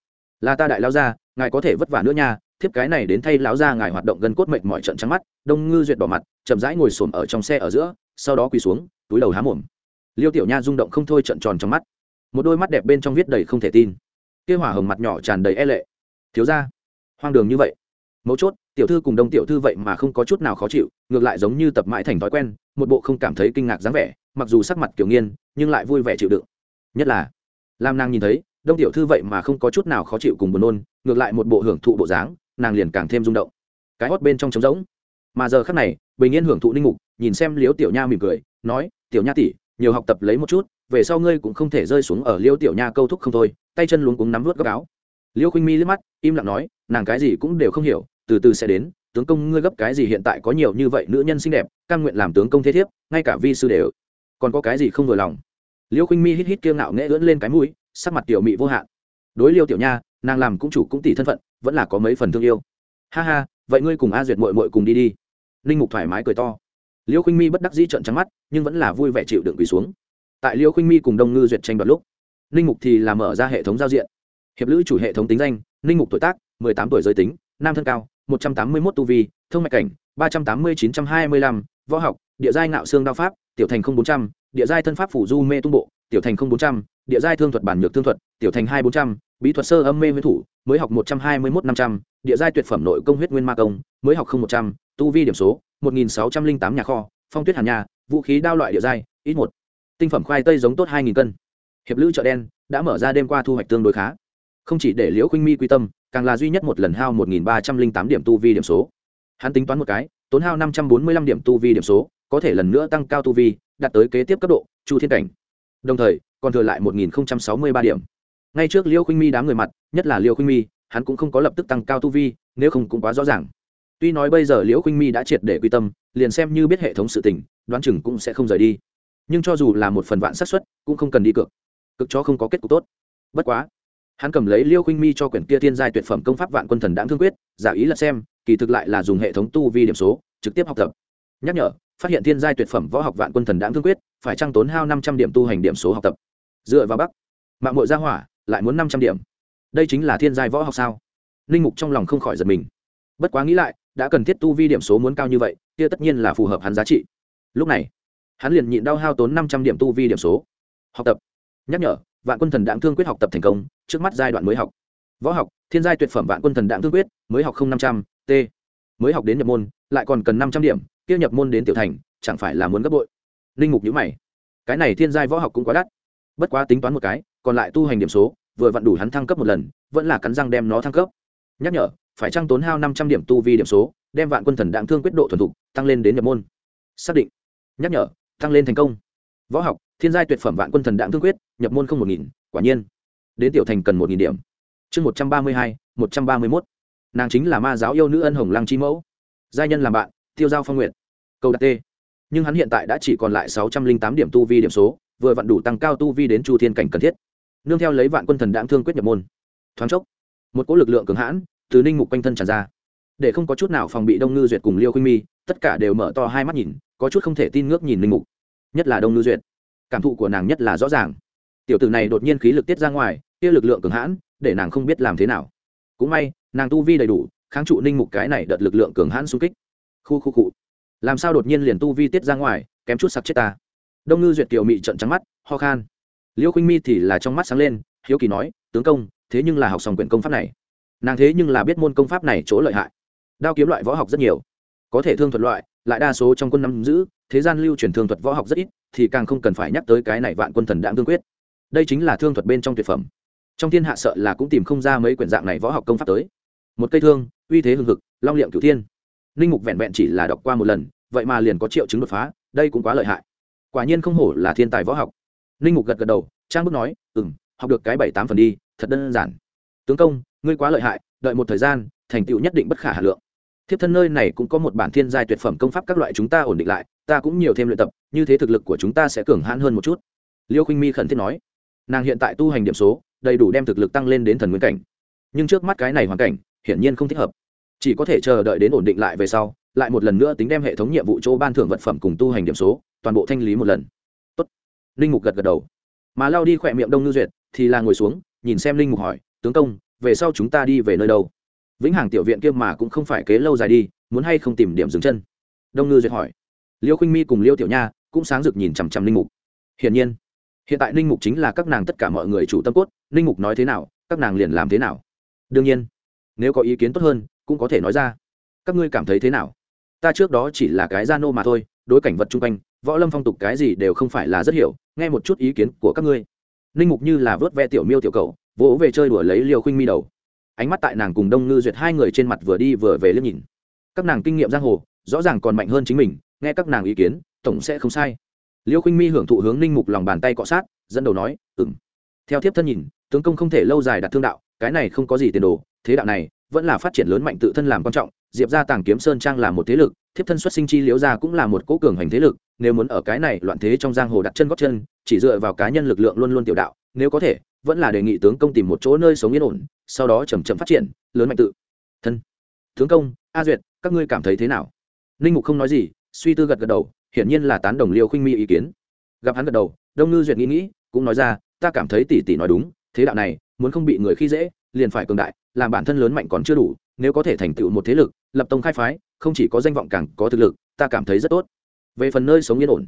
Là ta đại lao ra ngài có thể vất vả nữa nha, thiếp cái này đến thay lão ra ngài hoạt động gần cốt mệnh mọi trận trắng mắt. Đông ngư duyệt đỏ mặt, chậm rãi ngồi xổm ở trong xe ở giữa, sau đó quỳ xuống, túi đầu há mồm. Liêu tiểu nha rung động không thôi trận tròn trong mắt một đôi mắt đẹp bên trong viết đầy không thể tin. Kia hỏa hồng mặt nhỏ tràn đầy e lệ. Thiếu ra hoang đường như vậy. Mấu chốt, tiểu thư cùng đông tiểu thư vậy mà không có chút nào khó chịu, ngược lại giống như tập mãi thành thói quen, một bộ không cảm thấy kinh ngạc dáng vẻ, mặc dù sắc mặt kiểu nghiên, nhưng lại vui vẻ chịu đựng. Nhất là, lam nàng nhìn thấy, đông tiểu thư vậy mà không có chút nào khó chịu cùng buồn nôn, ngược lại một bộ hưởng thụ bộ dáng, nàng liền càng thêm rung động. Cái hót bên trong trống rỗng. Mà giờ khắc này, bình yên hưởng thụ ninh mục, nhìn xem liếu tiểu nha mỉm cười, nói, tiểu nha tỷ nhiều học tập lấy một chút, về sau ngươi cũng không thể rơi xuống ở liêu tiểu nha câu thúc không thôi, tay chân luống cuống nắm vớt gấp áo. Liêu khinh mi liếc mắt, im lặng nói, nàng cái gì cũng đều không hiểu, từ từ sẽ đến, tướng công ngươi gấp cái gì hiện tại có nhiều như vậy nữ nhân xinh đẹp căn nguyện làm tướng công thế thiếp, ngay cả vi sư đều. Còn có cái gì không vừa lòng? Liêu khinh mi hít hít kiêng ngạo nghễ ưỡn lên cái mũi, sắc mặt tiểu mị vô hạn. Đối liêu tiểu nha, nàng làm cũng chủ cũng tỷ thân phận, vẫn là có mấy phần thương yêu. Ha ha, vậy ngươi cùng a duyệt mội mội cùng đi đi. Ninh mục thoải mái cười to liêu khinh mi bất đắc dĩ trợn trắng mắt, nhưng vẫn là vui vẻ chịu đựng quỳ xuống. Tại liêu khinh mi cùng đông ngư duyệt tranh đoạt lúc linh mục thì là mở ra hệ thống giao diện. Hiệp lữ chủ hệ thống tính danh linh mục tuổi tác, mười tám tuổi giới tính, nam thân cao, một trăm tám mươi mốt tu vi, thông mạch cảnh, ba trăm tám mươi chín trăm hai mươi lăm, võ học, địa giai ngạo xương đao pháp, tiểu thành không bốn trăm, địa giai thân pháp phủ du mê tung bộ tiểu thành không bốn trăm, địa giai thương thuật bản nhược thương thuật, tiểu thành hai bốn trăm, bí thuật sơ âm mê huyết thủ, mới học một trăm hai mươi mốt năm trăm, địa giai tuyệt phẩm nội công huyết nguyên ma công, mới học không một trăm, tu vi điểm số, một nghìn sáu trăm linh tám nhà kho, phong tuyết hàn nhà, vũ khí đao loại địa giai, ít một. Tinh phẩm khoai tây giống tốt hai nghìn cân. Hiệp lữ chợ đen đã mở ra đêm qua thu hoạch tương đối khá. Không chỉ để liễu khuynh mi quy tâm, càng là duy nhất một lần hao một nghìn ba trăm linh tám điểm tu vi điểm số. Hắn tính toán một cái, tốn hao năm trăm bốn mươi lăm điểm tu vi điểm số, có thể lần nữa tăng cao tu vi, đạt tới kế tiếp cấp độ, chu thiên cảnh đồng thời còn thừa lại một nghìn sáu mươi ba điểm. Ngay trước liêu khuynh mi đám người mặt, nhất là liêu khuynh mi, hắn cũng không có lập tức tăng cao tu vi, nếu không cũng quá rõ ràng. Tuy nói bây giờ liễu khuynh mi đã triệt để quy tâm, liền xem như biết hệ thống sự tình, đoán chừng cũng sẽ không rời đi. Nhưng cho dù là một phần vạn xác suất, cũng không cần đi cược. Cực cho không có kết cục tốt. Bất quá, hắn cầm lấy liêu khinh mi cho quyển kia thiên giai tuyệt phẩm công pháp vạn quân thần đáng thương quyết, giả ý là xem, kỳ thực lại là dùng hệ thống tu vi điểm số, trực tiếp học tập. Nhắc nhở phát hiện thiên giai tuyệt phẩm võ học vạn quân thần đáng thương quyết, phải trăng tốn hao năm trăm điểm tu hành điểm số học tập. Dựa vào bắc, mạng mội gia hỏa lại muốn năm trăm điểm. Đây chính là thiên giai võ học sao? Linh mục trong lòng không khỏi giật mình. Bất quá nghĩ lại, đã cần thiết tu vi điểm số muốn cao như vậy, kia tất nhiên là phù hợp hắn giá trị. Lúc này, hắn liền nhịn đau hao tốn năm trăm điểm tu vi điểm số. Học tập. Nhắc nhở, vạn quân thần đạm thương quyết học tập thành công, trước mắt giai đoạn mới học. Võ học, thiên giai tuyệt phẩm vạn quân thần đạm thương quyết, mới học không năm trăm, t. Mới học đến nhập môn, lại còn cần năm trăm điểm kia nhập môn đến tiểu thành, chẳng phải là muốn gấp bội? Linh mục nhữ mày. Cái này thiên giai võ học cũng quá đắt. Bất quá tính toán một cái, còn lại tu hành điểm số, vừa vặn đủ hắn thăng cấp một lần, vẫn là cắn răng đem nó thăng cấp. Nhắc nhở, phải trăng tốn hao năm trăm điểm tu vi điểm số, đem vạn quân thần đạm thương quyết độ thuần thục, tăng lên đến nhập môn. Xác định. Nhắc nhở, tăng lên thành công. Võ học, thiên giai tuyệt phẩm vạn quân thần đạm thương quyết, nhập môn không một nghìn, quả nhiên. Đến tiểu thành cần một nghìn điểm. Chương một trăm ba mươi hai, một trăm ba mươi mốt. Nàng chính là ma giáo yêu nữ ân hồng lăng chi mẫu. Giai nhân làm bạn tiêu giao phong nguyện câu đặt t nhưng hắn hiện tại đã chỉ còn lại sáu trăm linh tám điểm tu vi điểm số, vừa vặn đủ tăng cao tu vi đến chu thiên cảnh cần thiết. Nương theo lấy vạn quân thần đáng thương quyết nhập môn. Thoáng chốc, một cỗ lực lượng cường hãn từ ninh mục quanh thân tràn ra. Để không có chút nào phòng bị đông ngư duyệt cùng liêu khuynh mi, tất cả đều mở to hai mắt nhìn, có chút không thể tin ngước nhìn ninh mục. Nhất là đông ngư duyệt. Cảm thụ của nàng nhất là rõ ràng. Tiểu tử này đột nhiên khí lực tiết ra ngoài, kia lực lượng cường hãn, để nàng không biết làm thế nào. Cũng may, nàng tu vi đầy đủ, kháng trụ ninh mục cái này đợt lực lượng cường hãn xung kích khu khu cụ làm sao đột nhiên liền tu vi tiết ra ngoài, kém chút sặc chết ta. Đông ngư duyệt kiều mị trận trắng mắt, ho khan. Liễu khinh mi thì là trong mắt sáng lên, hiếu kỳ nói, tướng công, thế nhưng là học xong quyển công pháp này. Nàng thế nhưng là biết môn công pháp này chỗ lợi hại. Đao kiếm loại võ học rất nhiều. Có thể thương thuật loại, lại đa số trong quân nắm giữ, thế gian lưu truyền thương thuật võ học rất ít, thì càng không cần phải nhắc tới cái này vạn quân thần đạm tương quyết. Đây chính là thương thuật bên trong tuyệt phẩm. Trong thiên hạ sợ là cũng tìm không ra mấy quyển dạng này võ học công pháp tới. Một cây thương, uy thế hưng hực, long liệm cửu thiên linh mục vẹn vẹn chỉ là đọc qua một lần, vậy mà liền có triệu chứng đột phá, đây cũng quá lợi hại. Quả nhiên không hổ là thiên tài võ học. Linh mục gật gật đầu, trang bức nói ừ m học được cái bảy tám phần đi, thật đơn giản. Tướng công, ngươi quá lợi hại, đợi một thời gian, thành tựu nhất định bất khả hà lượng. Thiếp thân nơi này cũng có một bản thiên giai tuyệt phẩm công pháp các loại chúng ta ổn định lại, ta cũng nhiều thêm luyện tập, như thế thực lực của chúng ta sẽ cường hãn hơn một chút. Liêu khinh mi khẩn thiết nói. Nàng hiện tại tu hành điểm số, đầy đủ đem thực lực tăng lên đến thần nguyên cảnh. Nhưng trước mắt cái này hoàn cảnh, hiển nhiên không thích hợp chỉ có thể chờ đợi đến ổn định lại về sau, lại một lần nữa tính đem hệ thống nhiệm vụ chỗ ban thưởng vật phẩm cùng tu hành điểm số, toàn bộ thanh lý một lần. Tốt. Linh mục gật gật đầu. Mà lao đi khỏe miệng đông ngư duyệt, thì là ngồi xuống, nhìn xem linh mục hỏi, tướng công, về sau chúng ta đi về nơi đâu? Vĩnh hằng tiểu viện kia mà cũng không phải kế lâu dài đi, muốn hay không tìm điểm dừng chân? Đông ngư duyệt hỏi. Liêu khinh mi cùng liêu tiểu nha cũng sáng rực nhìn chằm chằm linh mục. Hiển nhiên, hiện tại linh mục chính là các nàng tất cả mọi người chủ tâm cốt, linh mục nói thế nào, các nàng liền làm thế nào. Đương nhiên, nếu có ý kiến tốt hơn cũng có thể nói ra. Các ngươi cảm thấy thế nào? Ta trước đó chỉ là cái gia nô mà thôi, đối cảnh vật chung quanh, võ lâm phong tục cái gì đều không phải là rất hiểu, nghe một chút ý kiến của các ngươi. Ninh mục như là vớt ve tiểu miêu tiểu cầu vỗ về chơi đùa lấy liều khinh mi đầu. Ánh mắt tại nàng cùng đông ngư duyệt hai người trên mặt vừa đi vừa về liếc nhìn. Các nàng kinh nghiệm giang hồ, rõ ràng còn mạnh hơn chính mình, nghe các nàng ý kiến, tổng sẽ không sai. Liêu khinh mi hưởng thụ hướng ninh mục lòng bàn tay cọ sát, dẫn đầu nói ừng theo thiếp thân nhìn, tướng công không thể lâu dài đặt thương đạo, cái này không có gì tiền đồ, thế đạo này vẫn là phát triển lớn mạnh tự thân làm quan trọng, diệp ra tàng kiếm sơn trang là một thế lực, thiếp thân xuất sinh chi liễu ra cũng là một cố cường hành thế lực, nếu muốn ở cái này loạn thế trong giang hồ đặt chân góp chân, chỉ dựa vào cá nhân lực lượng luôn luôn tiểu đạo, nếu có thể, vẫn là đề nghị tướng công tìm một chỗ nơi sống yên ổn, sau đó chầm chậm phát triển, lớn mạnh tự thân. Tướng công, a duyệt, các ngươi cảm thấy thế nào? Ninh mục không nói gì, suy tư gật gật đầu, hiển nhiên là tán đồng liêu khinh mi ý kiến. Gặp hắn gật đầu, đông ngư duyệt nghĩ nghĩ, cũng nói ra, ta cảm thấy tỷ tỷ nói đúng, thế đạo này, muốn không bị người khi dễ, liền phải cường đại làm bản thân lớn mạnh còn chưa đủ nếu có thể thành tựu một thế lực lập tông khai phái không chỉ có danh vọng càng có thực lực ta cảm thấy rất tốt. Về phần nơi sống yên ổn.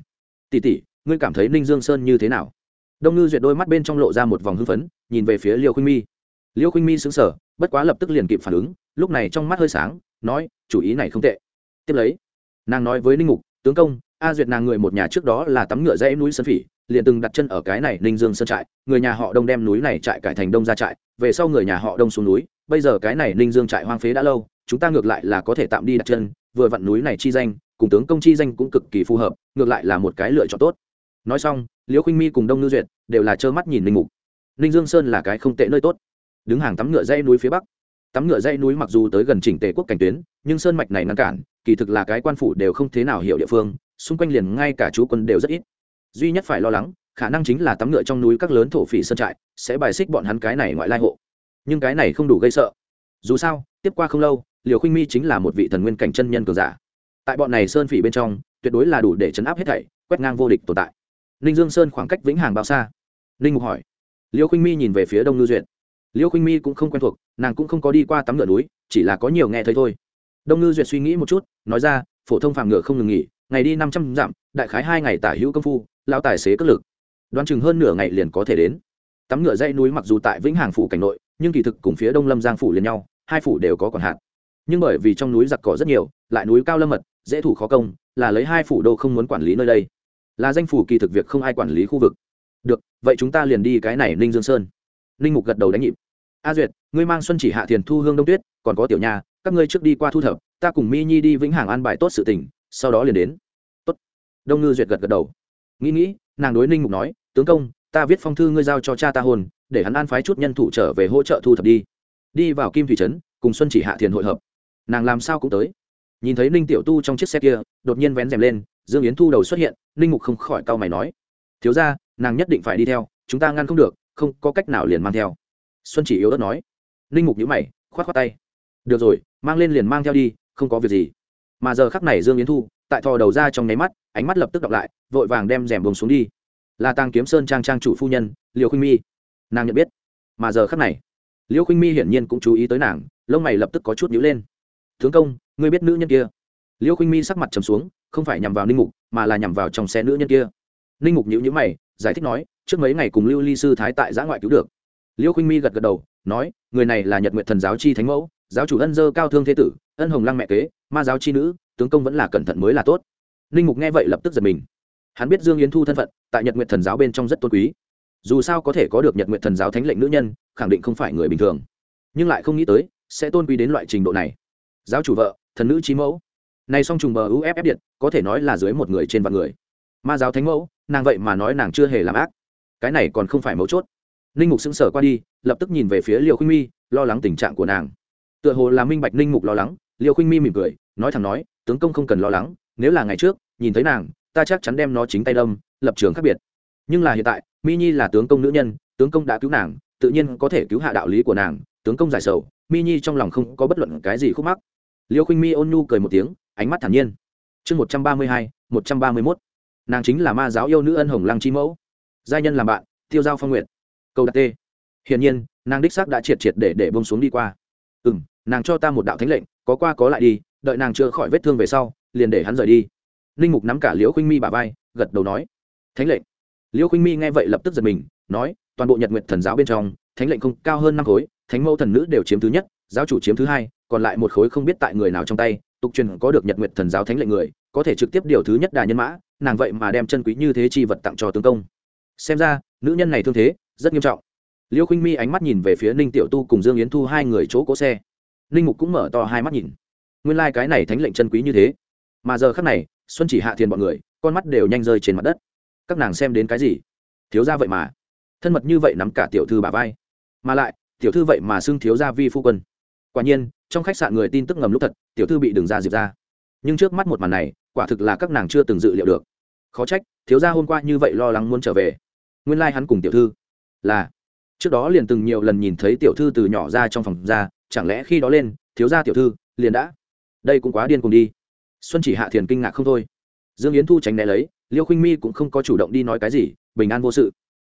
Tỷ tỷ ngươi cảm thấy ninh dương sơn như thế nào? Đông ngư duyệt đôi mắt bên trong lộ ra một vòng hưng phấn nhìn về phía liêu khuynh mi. Liêu khinh mi xứng sở bất quá lập tức liền kịp phản ứng lúc này trong mắt hơi sáng nói chủ ý này không tệ. Tiếp lấy nàng nói với ninh Ngục, tướng công a duyệt nàng người một nhà trước đó là tắm ngựa dãy núi sơn phỉ liền từng đặt chân ở cái này ninh dương sơn trại, người nhà họ đông đem núi này trại cải thành đông ra trại, về sau người nhà họ đông xuống núi, bây giờ cái này ninh dương trại hoang phế đã lâu, chúng ta ngược lại là có thể tạm đi đặt chân, vừa vặn núi này chi danh, cùng tướng công chi danh cũng cực kỳ phù hợp, ngược lại là một cái lựa chọn tốt. Nói xong, liễu khinh mi cùng đông ngư duyệt đều là trơ mắt nhìn ninh mục. Ninh dương sơn là cái không tệ nơi tốt. Đứng hàng tắm ngựa dãy núi phía bắc. Tắm ngựa dãy núi mặc dù tới gần chỉnh tề quốc cảnh tuyến, nhưng sơn mạch này ngăn cản, kỳ thực là cái quan phủ đều không thế nào hiểu địa phương, xung quanh liền ngay cả chú quân đều rất ít duy nhất phải lo lắng, khả năng chính là tắm ngựa trong núi các lớn thổ phỉ sơn trại sẽ bài xích bọn hắn cái này ngoại lai hộ. Nhưng cái này không đủ gây sợ. Dù sao, tiếp qua không lâu, liều khinh mi chính là một vị thần nguyên cảnh chân nhân cường giả. Tại bọn này sơn phỉ bên trong, tuyệt đối là đủ để chấn áp hết thảy, quét ngang vô địch tồn tại. Ninh dương sơn khoảng cách vĩnh hằng bao xa? Ninh mục hỏi. Liêu khinh mi nhìn về phía đông ngư duyệt. Liêu khinh mi cũng không quen thuộc, nàng cũng không có đi qua tắm ngựa núi, chỉ là có nhiều nghe thấy thôi. Đông ngư duyệt suy nghĩ một chút, nói ra, phổ thông phàm ngựa không ngừng nghỉ, ngày đi năm trăm dặm, đại khái hai ngày tả hữu công phu lao tài xế cất lực. Đoán chừng hơn nửa ngày liền có thể đến. Tắm ngựa dãy núi mặc dù tại vĩnh hàng phủ cảnh nội, nhưng kỳ thực cùng phía đông lâm giang phủ liền nhau, hai phủ đều có còn hạn. Nhưng bởi vì trong núi giặc cỏ rất nhiều, lại núi cao lâm mật, dễ thủ khó công, là lấy hai phủ đô không muốn quản lý nơi đây. Là danh phủ kỳ thực việc không ai quản lý khu vực. Được, vậy chúng ta liền đi cái này ninh dương sơn. Ninh mục gật đầu đánh nhịp. A duyệt, ngươi mang xuân chỉ hạ thiền thu hương đông tuyết, còn có tiểu nhà các ngươi trước đi qua thu thập, ta cùng mi nhi đi vĩnh hàng an bài tốt sự tình, sau đó liền đến. Tốt. đông ngư duyệt gật gật đầu nghĩ nghĩ, nàng đối ninh mục nói, tướng công, ta viết phong thư ngươi giao cho cha ta hồn, để hắn an phái chút nhân thủ trở về hỗ trợ thu thập đi. Đi vào kim thủy trấn, cùng xuân chỉ hạ thiền hội hợp. Nàng làm sao cũng tới. Nhìn thấy ninh tiểu tu trong chiếc xe kia, đột nhiên vén rèm lên, dương yến thu đầu xuất hiện, ninh mục không khỏi cau mày nói, thiếu ra nàng nhất định phải đi theo, chúng ta ngăn không được, không có cách nào liền mang theo. Xuân chỉ yếu đất nói. Ninh mục nhữ mày k h o á t k h o á tay. Được rồi, mang lên liền mang theo đi, không có việc gì. Mà giờ khắc này dương yến thu tại thò đầu ra trong nháy mắt, ánh mắt lập tức đọc lại, vội vàng đem rèm bông xuống đi. Là tàng kiếm sơn trang trang chủ phu nhân liều khinh mi. Nàng nhận biết. Mà giờ khắc này, liêu khinh mi hiển nhiên cũng chú ý tới nàng, lông mày lập tức có chút nhữ lên. Tướng công, ngươi biết nữ nhân kia? Liêu khinh mi sắc mặt trầm xuống, không phải nhằm vào ninh mục, mà là nhằm vào trong xe nữ nhân kia. Ninh mục nhữ nhữ mày, giải thích nói, trước mấy ngày cùng lưu ly sư thái tại giã ngoại cứu được. Liêu khinh mi gật gật đầu, nói, người này là nhật nguyện thần giáo chi thánh mẫu, giáo chủ ân dơ cao thương thế tử, ân hồng lăng mẹ kế, ma giáo chi nữ tướng công vẫn là cẩn thận mới là tốt. Ninh mục nghe vậy lập tức giật mình. Hắn biết dương yến thu thân phận, tại nhật nguyện thần giáo bên trong rất tôn quý. Dù sao có thể có được nhật nguyện thần giáo thánh lệnh nữ nhân, khẳng định không phải người bình thường. Nhưng lại không nghĩ tới, sẽ tôn quý đến loại trình độ này. Giáo chủ vợ, thần nữ trí mẫu. Này song trùng bờ uff điện, có thể nói là dưới một người trên vạn người. Ma giáo thánh mẫu, nàng vậy mà nói nàng chưa hề làm ác. Cái này còn không phải mấu chốt. Ninh mục sững sờ qua đi, lập tức nhìn về phía liều khinh mi, lo lắng tình trạng của nàng. Tựa hồ là minh bạch ninh mục lo lắng liều khinh mi mỉm cười, nói thẳng nói tướng công không cần lo lắng, nếu là ngày trước, nhìn thấy nàng, ta chắc chắn đem nó chính tay đâm, lập trường khác biệt. Nhưng là hiện tại, mi nhi là tướng công nữ nhân, tướng công đã cứu nàng, tự nhiên có thể cứu hạ đạo lý của nàng, tướng công giải sầu, mi nhi trong lòng không có bất luận cái gì khúc mắc. Liêu khinh mi ôn nhu cười một tiếng, ánh mắt thản nhiên. Chương một trăm ba mươi hai, một trăm ba mươi mốt. Nàng chính là ma giáo yêu nữ ân hồng lăng chi mẫu. Giai nhân làm bạn, tiêu giao phong nguyện. Câu đặt tê. Hiển nhiên, nàng đích xác đã triệt triệt để để bông xuống đi qua. Ừ m nàng cho ta một đạo thánh lệnh, có qua có lại đi đợi nàng chữa khỏi vết thương về sau, liền để hắn rời đi. Linh mục nắm cả liễu khinh mi bà vai, gật đầu nói, thánh lệnh. Liễu khinh mi nghe vậy lập tức giật mình, nói, toàn bộ nhật nguyện thần giáo bên trong, thánh lệnh không cao hơn năm khối, thánh mẫu thần nữ đều chiếm thứ nhất, giáo chủ chiếm thứ hai, còn lại một khối không biết tại người nào trong tay, tục truyền có được nhật nguyện thần giáo thánh lệnh người, có thể trực tiếp điều thứ nhất đà nhân mã, nàng vậy mà đem chân quý như thế chi vật tặng cho tướng công. Xem ra, nữ nhân này thương thế, rất nghiêm trọng. Liêu khinh mi ánh mắt nhìn về phía ninh tiểu tu cùng dương yến thu hai người chỗ cố xe. Ninh mục cũng mở to hai mắt nhìn nguyên lai cái này thánh lệnh chân quý như thế. Mà giờ khác này, xuân chỉ hạ thiền bọn người, con mắt đều nhanh rơi trên mặt đất. Các nàng xem đến cái gì? Thiếu ra vậy mà. Thân mật như vậy nắm cả tiểu thư bà vai. Mà lại, tiểu thư vậy mà xưng thiếu gia vi phu quân. Quả nhiên, trong khách sạn người tin tức ngầm lúc thật, tiểu thư bị đường ra diệp ra. Nhưng trước mắt một màn này, quả thực là các nàng chưa từng dự liệu được. Khó trách, thiếu gia hôm qua như vậy lo lắng muốn trở về. Nguyên lai、like、hắn cùng tiểu thư là. Trước đó liền từng nhiều lần nhìn thấy tiểu thư từ nhỏ ra trong phòng ra, chẳng lẽ khi đó lên, thiếu gia tiểu thư liền đã đây cũng quá điên cùng đi. Xuân chỉ hạ thiền kinh ngạc không thôi. Dương yến thu tránh né lấy, liêu khinh mi cũng không có chủ động đi nói cái gì, bình an vô sự.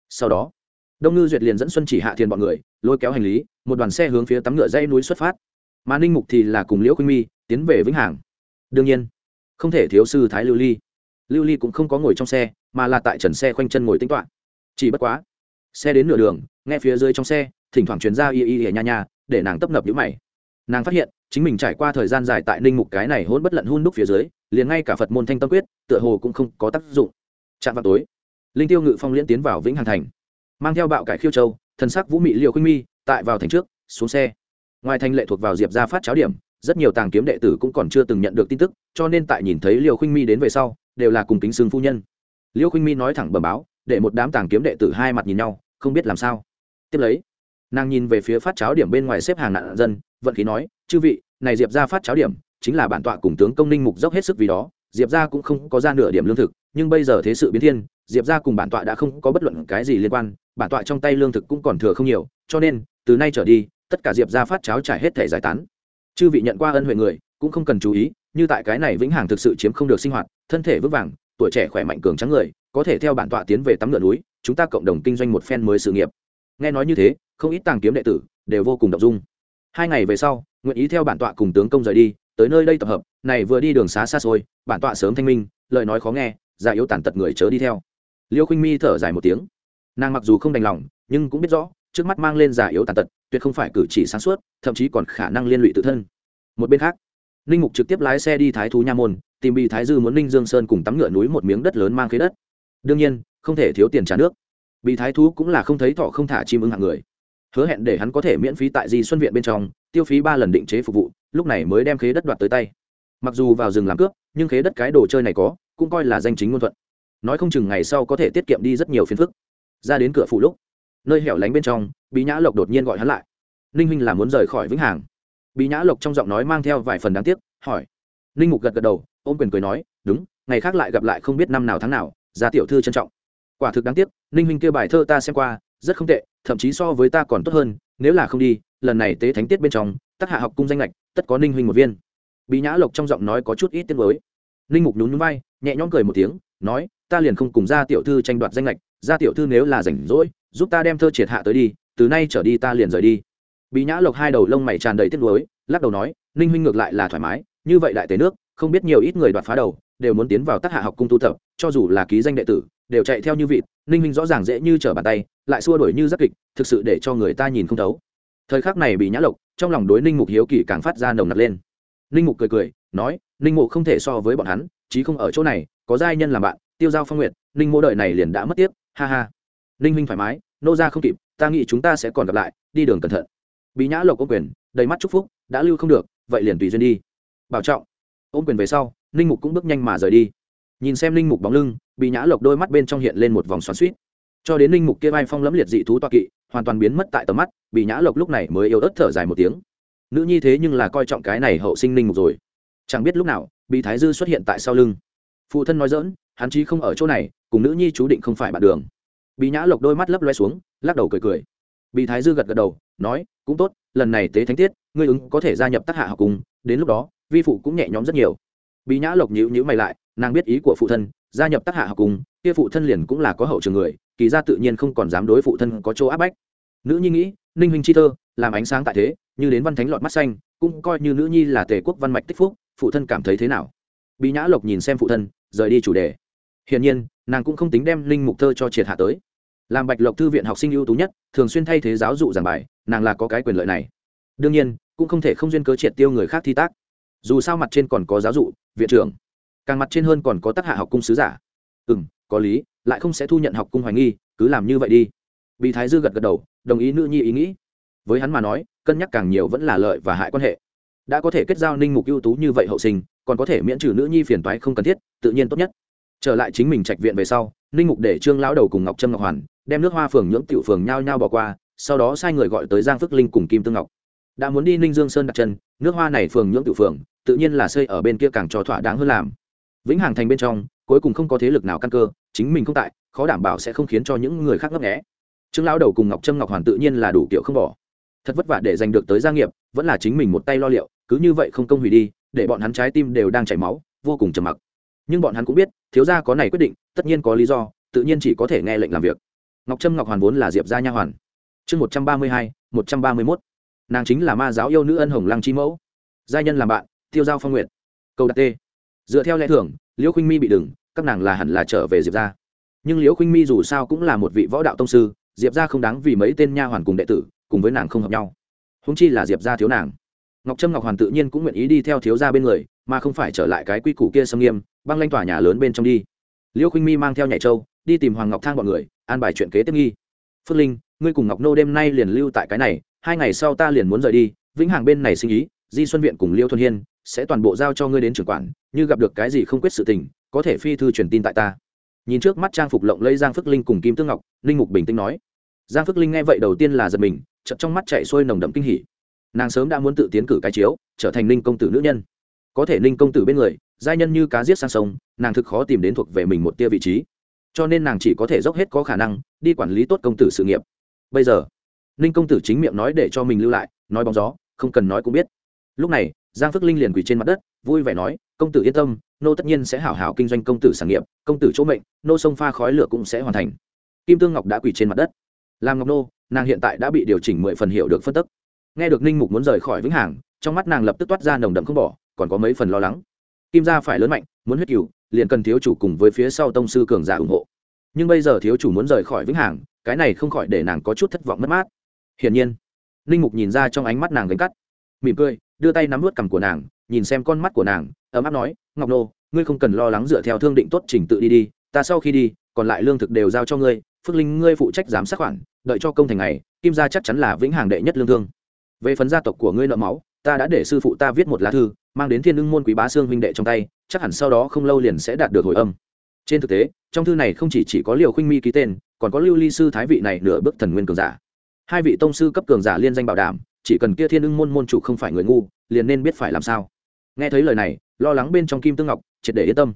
Sau đó, đông ngư duyệt liền dẫn xuân chỉ hạ thiền bọn người, lôi kéo hành lý, một đoàn xe hướng phía tắm ngựa dây núi xuất phát. Mà ninh mục thì là cùng liễu khinh mi tiến về vĩnh hàng đương nhiên, không thể thiếu sư thái lưu ly. Lưu ly cũng không có ngồi trong xe, mà là tại trần xe khoanh chân ngồi tính toạ chỉ bất quá, xe đến nửa đường, nghe phía dưới trong xe, thỉnh thoảng chuyến ra y y y nha nha, để nàng tấp nập nhũ mày. Nàng phát hiện chính mình trải qua thời gian dài tại ninh mục cái này hôn bất lận hun đúc phía dưới, liền ngay cả phật môn thanh tâm quyết, tựa hồ cũng không có tác dụng. Chạm vào tối, linh tiêu ngự phong liễn tiến vào vĩnh hàn thành, mang theo bạo cải khiêu châu, thần sắc vũ mị liệu khuynh mi, tại vào thành trước, xuống xe. Ngoài thành lệ thuộc vào diệp ra phát cháo điểm, rất nhiều tàng kiếm đệ tử cũng còn chưa từng nhận được tin tức, cho nên tại nhìn thấy liều khuynh mi đến về sau, đều là cùng kính xưng phu nhân. Liêu khuynh mi nói thẳng bờ báo, để một đám tàng kiếm đệ tử hai mặt nhìn nhau, không biết làm sao. Tiếp lấy, nàng nhìn về phía phát cháo điểm bên ngoài xếp hàng nạn dân, vận khí nói, chư vị này diệp ra phát cháo điểm, chính là bản tọa cùng tướng công ninh mục dốc hết sức vì đó, diệp ra cũng không có ra nửa điểm lương thực, nhưng bây giờ thế sự biến thiên, diệp ra cùng bản tọa đã không có bất luận cái gì liên quan, bản tọa trong tay lương thực cũng còn thừa không nhiều, cho nên, từ nay trở đi, tất cả diệp ra phát cháo trải hết thể giải tán. Chư vị nhận qua ân huệ người, cũng không cần chú ý, như tại cái này vĩnh hằng thực sự chiếm không được sinh hoạt, thân thể vững vàng, tuổi trẻ khỏe mạnh cường trắng người, có thể theo bản tọa tiến về tắm ngựa núi, chúng ta cộng đồng kinh doanh một phen mới sự nghiệp. Nghe nói như thế, không ít tàng kiếm đệ tử đều vô cùng động dung. Hai ngày về sau nguyện ý theo bản tọa cùng tướng công rời đi, tới nơi đây tập hợp, này vừa đi đường xá xa xôi, bản tọa sớm thanh minh, lời nói khó nghe, già yếu tàn tật người chớ đi theo. Liêu khinh mi thở dài một tiếng. Nàng mặc dù không đành lòng, nhưng cũng biết rõ, trước mắt mang lên già yếu tàn tật, tuyệt không phải cử chỉ sáng suốt, thậm chí còn khả năng liên lụy tự thân. Một bên khác, ninh mục trực tiếp lái xe đi thái thú nha môn, tìm bị thái dư muốn ninh dương sơn cùng tắm ngựa núi một miếng đất lớn mang khế đất. Đương nhiên, không thể thiếu tiền trả nước. Bị thái thú cũng là không thấy thọ không thả chim ưng hạng người hứa hẹn để hắn có thể miễn phí tại di xuân viện bên trong, tiêu phí ba lần định chế phục vụ, lúc này mới đem khế đất đoạt tới tay. Mặc dù vào rừng làm cướp, nhưng khế đất cái đồ chơi này có, cũng coi là danh chính ngôn thuận. Nói không chừng ngày sau có thể tiết kiệm đi rất nhiều phiền phức. Ra đến cửa phủ lúc, nơi hẻo lánh bên trong, bí nhã lộc đột nhiên gọi hắn lại. Ninh huynh là muốn rời khỏi vĩnh hàng bí nhã lộc trong giọng nói mang theo vài phần đáng tiếc, hỏi. Ninh mục gật gật đầu, ôm quyền cười nói, đúng, ngày khác lại gặp lại không biết năm nào tháng nào ra tiểu thư trân trọng. Quả thực đáng tiếc, ninh huynh kêu bài thơ ta xem qua, rất không tệ thậm chí so với ta còn tốt hơn, nếu là không đi, lần này tế thánh tiết bên trong tất hạ học cung danh lệch, tất có ninh huynh một viên. Bị nhã lộc trong giọng nói có chút ít tiếng mới ninh mục nhún nhún vai, nhẹ nhõm cười một tiếng, nói, ta liền không cùng ra tiểu thư tranh đoạt danh lệch ra tiểu thư nếu là rảnh rỗi, giúp ta đem thơ triệt hạ tới đi, từ nay trở đi ta liền rời đi. Bị nhã lộc hai đầu lông mày tràn đầy tiếc nuối, lắc đầu nói, ninh huynh ngược lại là thoải mái, như vậy đại tế nước, không biết nhiều ít người đoạt phá đầu, đều muốn tiến vào tác hạ học cung tu tập, cho dù là ký danh đệ tử, đều chạy theo như vịt, ninh huynh rõ ràng dễ như trở bàn tay lại xua đổi như giáp kịch, thực sự để cho người ta nhìn không thấu. Thời khắc này bị nhã lộc trong lòng đối ninh mục hiếu kỳ càng phát ra nồng nặc lên. Ninh mục cười cười, nói, ninh mộ không thể so với bọn hắn, chí không ở chỗ này, có giai nhân làm bạn, tiêu giao phong nguyện ninh mô đợi này liền đã mất tiếp ha ha. Ninh huynh thoải mái, nô ra không kịp, ta nghĩ chúng ta sẽ còn gặp lại, đi đường cẩn thận. Bị nhã lộc ôm quyền, đầy mắt chúc phúc, đã lưu không được, vậy liền tùy duyên đi. Bảo trọng ôm quyền về sau, ninh mục cũng bước nhanh mà rời đi. Nhìn xem ninh mục bóng lưng, bị nhã lộc đôi mắt bên trong hiện lên một vòng xoắn suýt cho đến linh mục kia vai phong lẫm liệt dị thú toa kỵ, hoàn toàn biến mất tại tầm mắt bị nhã lộc lúc này mới yếu ớt thở dài một tiếng. Nữ nhi thế nhưng là coi trọng cái này hậu sinh linh mục rồi. Chẳng biết lúc nào bị thái dư xuất hiện tại sau lưng. Phụ thân nói dỡn hắn chí không ở chỗ này, cùng nữ nhi chú định không phải bạn đường. Bị nhã lộc đôi mắt lấp loe xuống, lắc đầu cười cười. Bị thái dư gật gật đầu, nói, cũng tốt, lần này tế thánh tiết, ngươi ứng có thể gia nhập tác hạ học cùng, đến lúc đó, vi phụ cũng nhẹ nhõm rất nhiều. Bị nhã lộc nhữ nhữ mày lại nàng biết ý của phụ thân, gia nhập tác hạ học cùng, kia phụ thân liền cũng là có hậu trường người, kỳ ra tự nhiên không còn dám đối phụ thân có chỗ áp bách. Nữ nhi nghĩ, ninh huynh chi thơ, làm ánh sáng tại thế, như đến văn thánh lọt mắt xanh, cũng coi như nữ nhi là tề quốc văn mạch tích phúc, phụ thân cảm thấy thế nào? Bị nhã lộc nhìn xem phụ thân, rời đi chủ đề. Hiển nhiên, nàng cũng không tính đem linh mục thơ cho triệt hạ tới. Làm bạch lộc thư viện học sinh ưu tú nhất, thường xuyên thay thế giáo dụ giảng bài, nàng là có cái quyền lợi này. Đương nhiên, cũng không thể không duyên cớ triệt tiêu người khác thi tác. Dù sao mặt trên còn có giáo dụ, viện trưởng càng mặt trên hơn còn có tác hạ học cung sứ giả. Ừ m có lý, lại không sẽ thu nhận học cung hoài nghi, cứ làm như vậy đi. Bị thái dư gật gật đầu, đồng ý nữ nhi ý nghĩ. Với hắn mà nói, cân nhắc càng nhiều vẫn là lợi và hại quan hệ. Đã có thể kết giao ninh mục ưu tú như vậy hậu sinh, còn có thể miễn trừ nữ nhi phiền toái không cần thiết, tự nhiên tốt nhất. Trở lại chính mình trạch viện về sau, ninh mục để trương lão đầu cùng ngọc trâm ngọc hoàn đem nước hoa phường nhưỡng tiểu phường nhao nhao bỏ qua, sau đó sai người gọi tới giang phước linh cùng kim tương ngọc. Đã muốn đi ninh dương sơn đặt chân, nước hoa này phường nhưỡng tiểu phường, tự nhiên là xây ở bên kia càng cho thỏa đáng hơn làm vĩnh hằng thành bên trong, cuối cùng không có thế lực nào căn cơ, chính mình không tại, khó đảm bảo sẽ không khiến cho những người khác ngấp nghé. Trương lão đầu cùng ngọc trâm ngọc hoàn tự nhiên là đủ kiểu không bỏ. Thật vất vả để giành được tới gia nghiệp, vẫn là chính mình một tay lo liệu, cứ như vậy không công hủy đi, để bọn hắn trái tim đều đang chảy máu, vô cùng trầm mặc. Nhưng bọn hắn cũng biết, thiếu gia có này quyết định, tất nhiên có lý do, tự nhiên chỉ có thể nghe lệnh làm việc. Ngọc trâm ngọc hoàn vốn là diệp gia nha hoàn. Chương một trăm ba mươi hai, một trăm ba mươi mốt. Nàng chính là ma giáo yêu nữ ân hồng lăng chi mẫu. Gia nhân làm bạn, tiêu giao phong nguyện câu đặt tê dựa theo lẽ thường, liễu khinh mi bị đừng, các nàng là hẳn là trở về diệp gia. Nhưng liễu khinh mi dù sao cũng là một vị võ đạo tông sư, diệp gia không đáng vì mấy tên nha hoàn cùng đệ tử, cùng với nàng không hợp nhau. Húng chi là diệp gia thiếu nàng. Ngọc trâm ngọc hoàn tự nhiên cũng nguyện ý đi theo thiếu gia bên người, mà không phải trở lại cái quy củ kia xâm nghiêm, băng lanh tòa nhà lớn bên trong đi. Liễu khinh mi mang theo nhảy châu, đi tìm hoàng ngọc thang bọn người, an bài chuyện kế tiếp nghi. Phước linh, ngươi cùng ngọc nô đêm nay liền lưu tại cái này, hai ngày sau ta liền muốn rời đi, vĩnh hàng bên này sinh ý, di xuân viện cùng liêu thuần hiên sẽ toàn bộ giao cho ngươi đến trưởng quản, như gặp được cái gì không quyết sự tình, có thể phi thư truyền tin tại ta. Nhìn trước mắt trang phục lộng lây giang phước linh cùng kim tương ngọc linh mục bình tĩnh nói. Giang phước linh nghe vậy đầu tiên là giật mình, chợt trong mắt chạy xuôi nồng đậm kinh hỉ. Nàng sớm đã muốn tự tiến cử cái chiếu, trở thành ninh công tử nữ nhân. Có thể ninh công tử bên người, giai nhân như cá giết sang sông, nàng thực khó tìm đến thuộc về mình một tia vị trí. Cho nên nàng chỉ có thể dốc hết có khả năng, đi quản lý tốt công tử sự nghiệp. Bây giờ, ninh công tử chính miệng nói để cho mình lưu lại, nói bóng gió, không cần nói cũng biết. Lúc này giang phước linh liền quỳ trên mặt đất, vui vẻ nói, công tử yên tâm, nô tất nhiên sẽ hảo hảo kinh doanh công tử sản nghiệp, công tử chỗ mệnh, nô sông pha khói lửa cũng sẽ hoàn thành. Kim tương ngọc đã quỳ trên mặt đất. Làm ngọc nô, nàng hiện tại đã bị điều chỉnh mười phần hiệu được phân tức. Nghe được ninh mục muốn rời khỏi vĩnh hằng, trong mắt nàng lập tức toát ra nồng đậm không bỏ, còn có mấy phần lo lắng. Kim gia phải lớn mạnh, muốn huyết cửu liền cần thiếu chủ cùng với phía sau tông sư cường giả ủng hộ. Nhưng bây giờ thiếu chủ muốn rời khỏi vĩnh hằng, cái này không khỏi để nàng có chút thất vọng mất mát. Hiển nhiên, ninh mục nhìn ra trong ánh mắt nàng gánh cắt mỉm cười đưa tay nắm vớt cằm của nàng nhìn xem con mắt của nàng ấm áp nói ngọc nô ngươi không cần lo lắng dựa theo thương định tốt trình tự đi đi ta sau khi đi còn lại lương thực đều giao cho ngươi phước linh ngươi phụ trách giám sát khoản đợi cho công thành này kim gia chắc chắn là vĩnh hàng đệ nhất lương thương. Về phần gia tộc của ngươi nợ máu ta đã để sư phụ ta viết một lá thư mang đến thiên ưng môn quý bá xương huynh đệ trong tay chắc hẳn sau đó không lâu liền sẽ đạt được hồi âm. Trên thực tế trong thư này không chỉ, chỉ có liều khuynh mi ký tên còn có lưu ly sư thái vị này nửa bước thần nguyên cường giả. Hai vị tông sư cấp cường giả liên danh bảo đảm chỉ cần kia thiên ưng môn môn chủ không phải người ngu, liền nên biết phải làm sao. Nghe thấy lời này, lo lắng bên trong kim tương ngọc, triệt để yên tâm.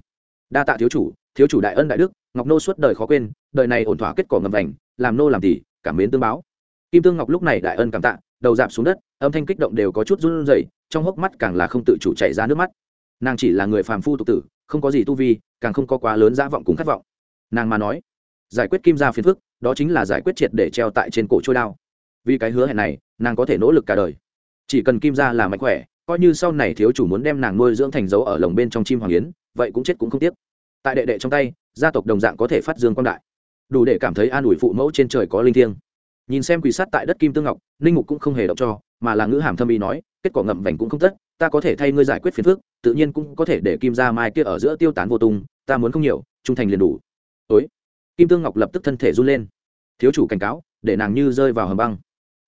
Đa tạ thiếu chủ thiếu chủ đại ân đại đức, ngọc nô suốt đời khó quên, đời này ổn thỏa kết quả ngầm vành, làm nô làm tỷ cảm mến tương báo. Kim tương ngọc lúc này đại ân cảm tạ, đầu dạp xuống đất, âm thanh kích động đều có chút run rẩy, trong hốc mắt càng là không tự chủ chảy ra nước mắt. Nàng chỉ là người phàm phu tục tử, không có gì tu vi, càng không có quá lớn dã vọng cùng khát vọng. Nàng mà nói, giải quyết kim gia phiền phức, đó chính là giải quyết triệt để treo tại trên cổ trôi đao vì cái hứa hẹn này, nàng có thể nỗ lực cả đời. Chỉ cần kim gia là mạnh khỏe, coi như sau này thiếu chủ muốn đem nàng nuôi dưỡng thành dấu ở lồng bên trong chim hoàng yến, vậy cũng chết cũng không tiếc. Tại đệ đệ trong tay, gia tộc đồng dạng có thể phát dương quang đại. Đủ để cảm thấy an ủi phụ mẫu trên trời có linh thiêng. Nhìn xem quỷ sát tại đất kim tương ngọc, ninh mục cũng không hề động cho, mà là ngữ hàm thâm ý nói, kết quả ngậm vành cũng không tất, ta có thể thay ngươi giải quyết phiền phức, tự nhiên cũng có thể để kim ra mai kia ở giữa tiêu tán vô tung, ta muốn không nhiều, trung thành liền đủ. Ối kim tương ngọc lập tức thân thể run lên. Thiếu chủ cảnh cáo, để nàng như rơi vào hầm băng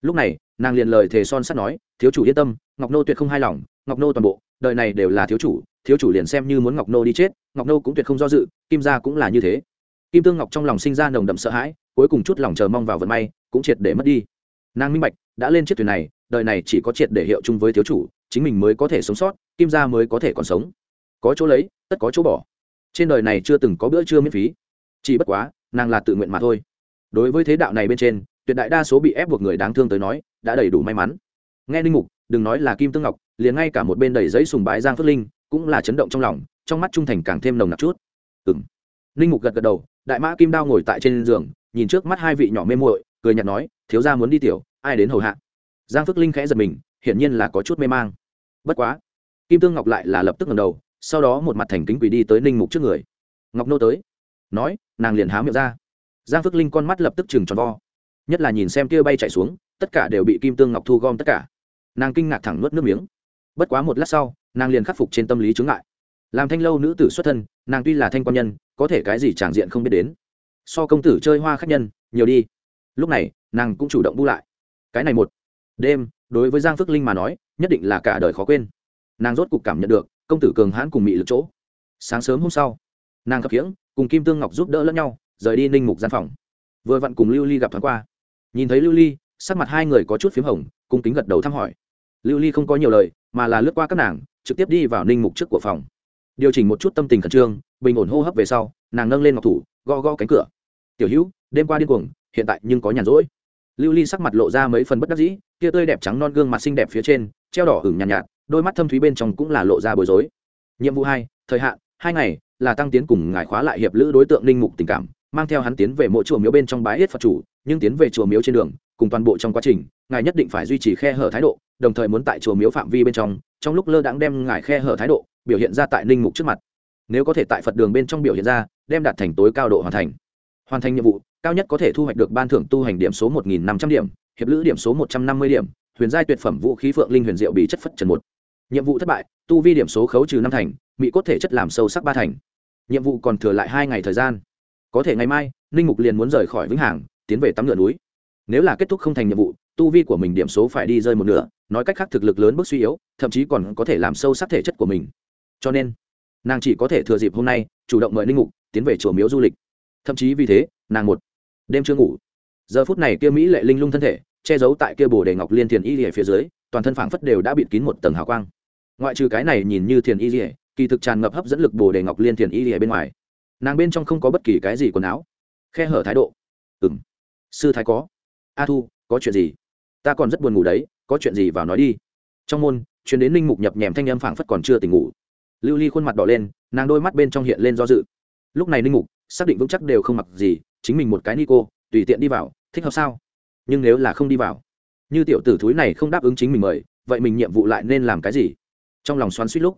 lúc này, nàng liền lời thề son sắt nói, thiếu chủ yên tâm, ngọc nô tuyệt không hài lòng, ngọc nô toàn bộ, đời này đều là thiếu chủ thiếu chủ liền xem như muốn ngọc nô đi chết, ngọc nô cũng tuyệt không do dự, kim gia cũng là như thế. Kim tương ngọc trong lòng sinh ra nồng đậm sợ hãi, cuối cùng chút lòng chờ mong vào vận may, cũng triệt để mất đi. Nàng minh bạch, đã lên chiếc thuyền này, đời này chỉ có triệt để hiệu chung với thiếu chủ, chính mình mới có thể sống sót, kim gia mới có thể còn sống. Có chỗ lấy, tất có chỗ bỏ. Trên đời này chưa từng có bữa trưa miễn phí. Chỉ bất quá, nàng là tự nguyện mà thôi. Đối với thế đạo này bên trên tuyệt đại đa số bị ép buộc người đáng thương tới nói, đã đầy đủ may mắn. Nghe linh mục, đừng nói là kim tương ngọc, liền ngay cả một bên đầy giấy sùng bái giang phước linh, cũng là chấn động trong lòng, trong mắt trung thành càng thêm nồng nặc chút. Ừ linh mục gật gật đầu, đại mã kim đao ngồi tại trên giường, nhìn trước mắt hai vị nhỏ mê muội, cười nhạt nói, thiếu gia muốn đi tiểu, ai đến hầu hạ? Giang phước linh khẽ giật mình, hiển nhiên là có chút mê mang. Bất quá, kim tương ngọc lại là lập tức ngẩng đầu, sau đó một mặt thành kính quỳ đi tới ninh mục trước người. Ngọc nô tới, nói, nàng liền há miệng ra. Giang phước linh con mắt lập tức chừng tròn vo nhất là nhìn xem kia bay chạy xuống, tất cả đều bị kim tương ngọc thu gom tất cả. Nàng kinh ngạc thẳng nuốt nước miếng. Bất quá một lát sau, nàng liền khắc phục trên tâm lý chứng ngại. Làm thanh lâu nữ tử xuất thân, nàng tuy là thanh quan nhân, có thể cái gì tràng diện không biết đến. So công tử chơi hoa khách nhân, nhiều đi. Lúc này, nàng cũng chủ động bu lại. Cái này một đêm, đối với giang phước linh mà nói, nhất định là cả đời khó quên. Nàng rốt cục cảm nhận được, công tử cường hãn cùng mị lực chỗ. Sáng sớm hôm sau, nàng khập khiễng, cùng kim tương ngọc giúp đỡ lẫn nhau, rời đi ninh mục gian phòng. Vừa vặn cùng lưu ly gặp thoáng qua nhìn thấy lưu ly sắc mặt hai người có chút p h í m hồng cung kính gật đầu thăm hỏi. Lưu ly không có nhiều lời mà là lướt qua các nàng trực tiếp đi vào ninh mục trước của phòng. Điều chỉnh một chút tâm tình khẩn trương bình ổn hô hấp về sau nàng nâng lên ngọc thủ go go cánh cửa. Tiểu hữu đêm qua điên cuồng hiện tại nhưng có nhàn rỗi. Lưu ly sắc mặt lộ ra mấy phần bất đắc dĩ kia tươi đẹp trắng non gương mặt xinh đẹp phía trên treo đỏ hửng nhàn nhạt, nhạt đôi mắt thâm thúy bên trong cũng là lộ ra bối rối. Nhiệm vụ hai thời hạn hai ngày là tăng tiến cùng ngài khóa lại hiệp lữ đối tượng linh mục tình cảm mang theo hắn tiến về mỗi chùa miếu bên trong bái yết phật chủ, nhưng tiến về chùa miếu trên đường, cùng toàn bộ trong quá trình, ngài nhất định phải duy trì khe hở thái độ, đồng thời muốn tại chùa miếu phạm vi bên trong trong lúc lơ đãng đem ngài khe hở thái độ, biểu hiện ra tại linh mục trước mặt. Nếu có thể tại phật đường bên trong biểu hiện ra, đem đạt thành tối cao độ hoàn thành. Hoàn thành nhiệm vụ, cao nhất có thể thu hoạch được ban thưởng tu hành điểm số một nghìn năm trăm điểm, hiệp lữ điểm số một trăm năm mươi điểm, huyền giai tuyệt phẩm vũ khí phượng linh huyền diệu bị chất phất trần một. Nhiệm vụ thất bại, tu vi điểm số khấu trừ năm thành mỹ cốt thể chất làm sâu sắc ba thành. Nhiệm vụ còn thừa lại hai ngày thời gian có thể ngày mai, ninh mục liền muốn rời khỏi vĩnh hằng, tiến về tắm ngựa núi. Nếu là kết thúc không thành nhiệm vụ, tu vi của mình điểm số phải đi rơi một nửa, nói cách khác thực lực lớn bước suy yếu, thậm chí còn có thể làm sâu sắc thể chất của mình. Cho nên, nàng chỉ có thể thừa dịp hôm nay, chủ động mời ninh mục tiến về chùa miếu du lịch. Thậm chí vì thế, nàng một đêm chưa ngủ. Giờ phút này kia mỹ lệ linh lung thân thể, che giấu tại kia bồ đề ngọc liên thiền y rỉa phía dưới, toàn thân phảng phất đều đã bịt kín một tầng hào quang. Ngoại trừ cái này nhìn như thiền y rỉa kỳ thực tràn ngập hấp dẫn lực bồ đề ngọc liên thiền y rỉa bên ngoài nàng bên trong không có bất kỳ cái gì quần áo. Khe hở thái độ. Ừng sư thái có. A thu, có chuyện gì? Ta còn rất buồn ngủ đấy, có chuyện gì vào nói đi. Trong môn chuyến đến linh mục nhập nhèm thanh âm phảng phất còn chưa tỉnh ngủ. Lưu ly khuôn mặt đỏ lên, nàng đôi mắt bên trong hiện lên do dự. Lúc này linh mục, xác định vững chắc đều không mặc gì, chính mình một cái ni cô tùy tiện đi vào, thích hợp sao? Nhưng nếu là không đi vào, như tiểu tử thúi này không đáp ứng chính mình mời, vậy mình nhiệm vụ lại nên làm cái gì? Trong lòng xoắn suýt lúc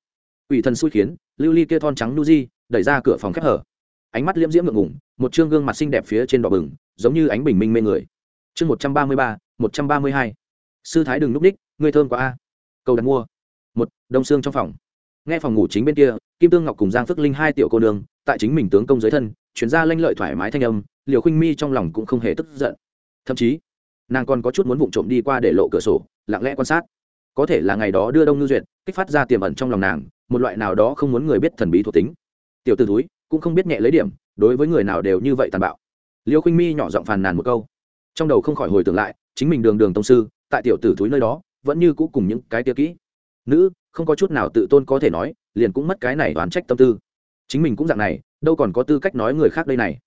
ủy thần xui khiến, lưu ly kia thon trắng nu di, đẩy ra cửa phòng khép hở ánh mắt liễm diễm ngượng ngủng một chương gương mặt xinh đẹp phía trên đỏ bừng, giống như ánh bình minh mê người. Chương một trăm ba mươi ba, một trăm ba mươi hai. Sư thái đừng núp ních, ngươi thơm quá a. Cầu đặt mua. Một, đông xương trong phòng. Nghe phòng ngủ chính bên kia, kim tương ngọc cùng giang phước linh hai tiểu cô nương, tại chính mình tướng công giới thân chuyển ra lanh lợi thoải mái thanh âm, liều khinh mi trong lòng cũng không hề tức giận. Thậm chí, nàng còn có chút muốn vụng trộm đi qua để lộ cửa sổ, lặng lẽ quan sát. Có thể là ngày đó đưa đông ngư duyệt, kích phát ra tiềm ẩn trong lòng nàng, một loại nào đó không muốn người biết thần bí thuộc tính. Tiểu t ử túi cũng không biết nhẹ lấy điểm, đối với người nào đều như vậy tàn bạo. Liêu khinh mi nhỏ giọng phàn nàn một câu. Trong đầu không khỏi hồi tưởng lại, chính mình đường đường tông sư, tại tiểu tử thúi nơi đó, vẫn như cũ cùng những cái tia kỹ. Nữ, không có chút nào tự tôn có thể nói, liền cũng mất cái này đoán trách tâm tư. Chính mình cũng dạng này, đâu còn có tư cách nói người khác đây này.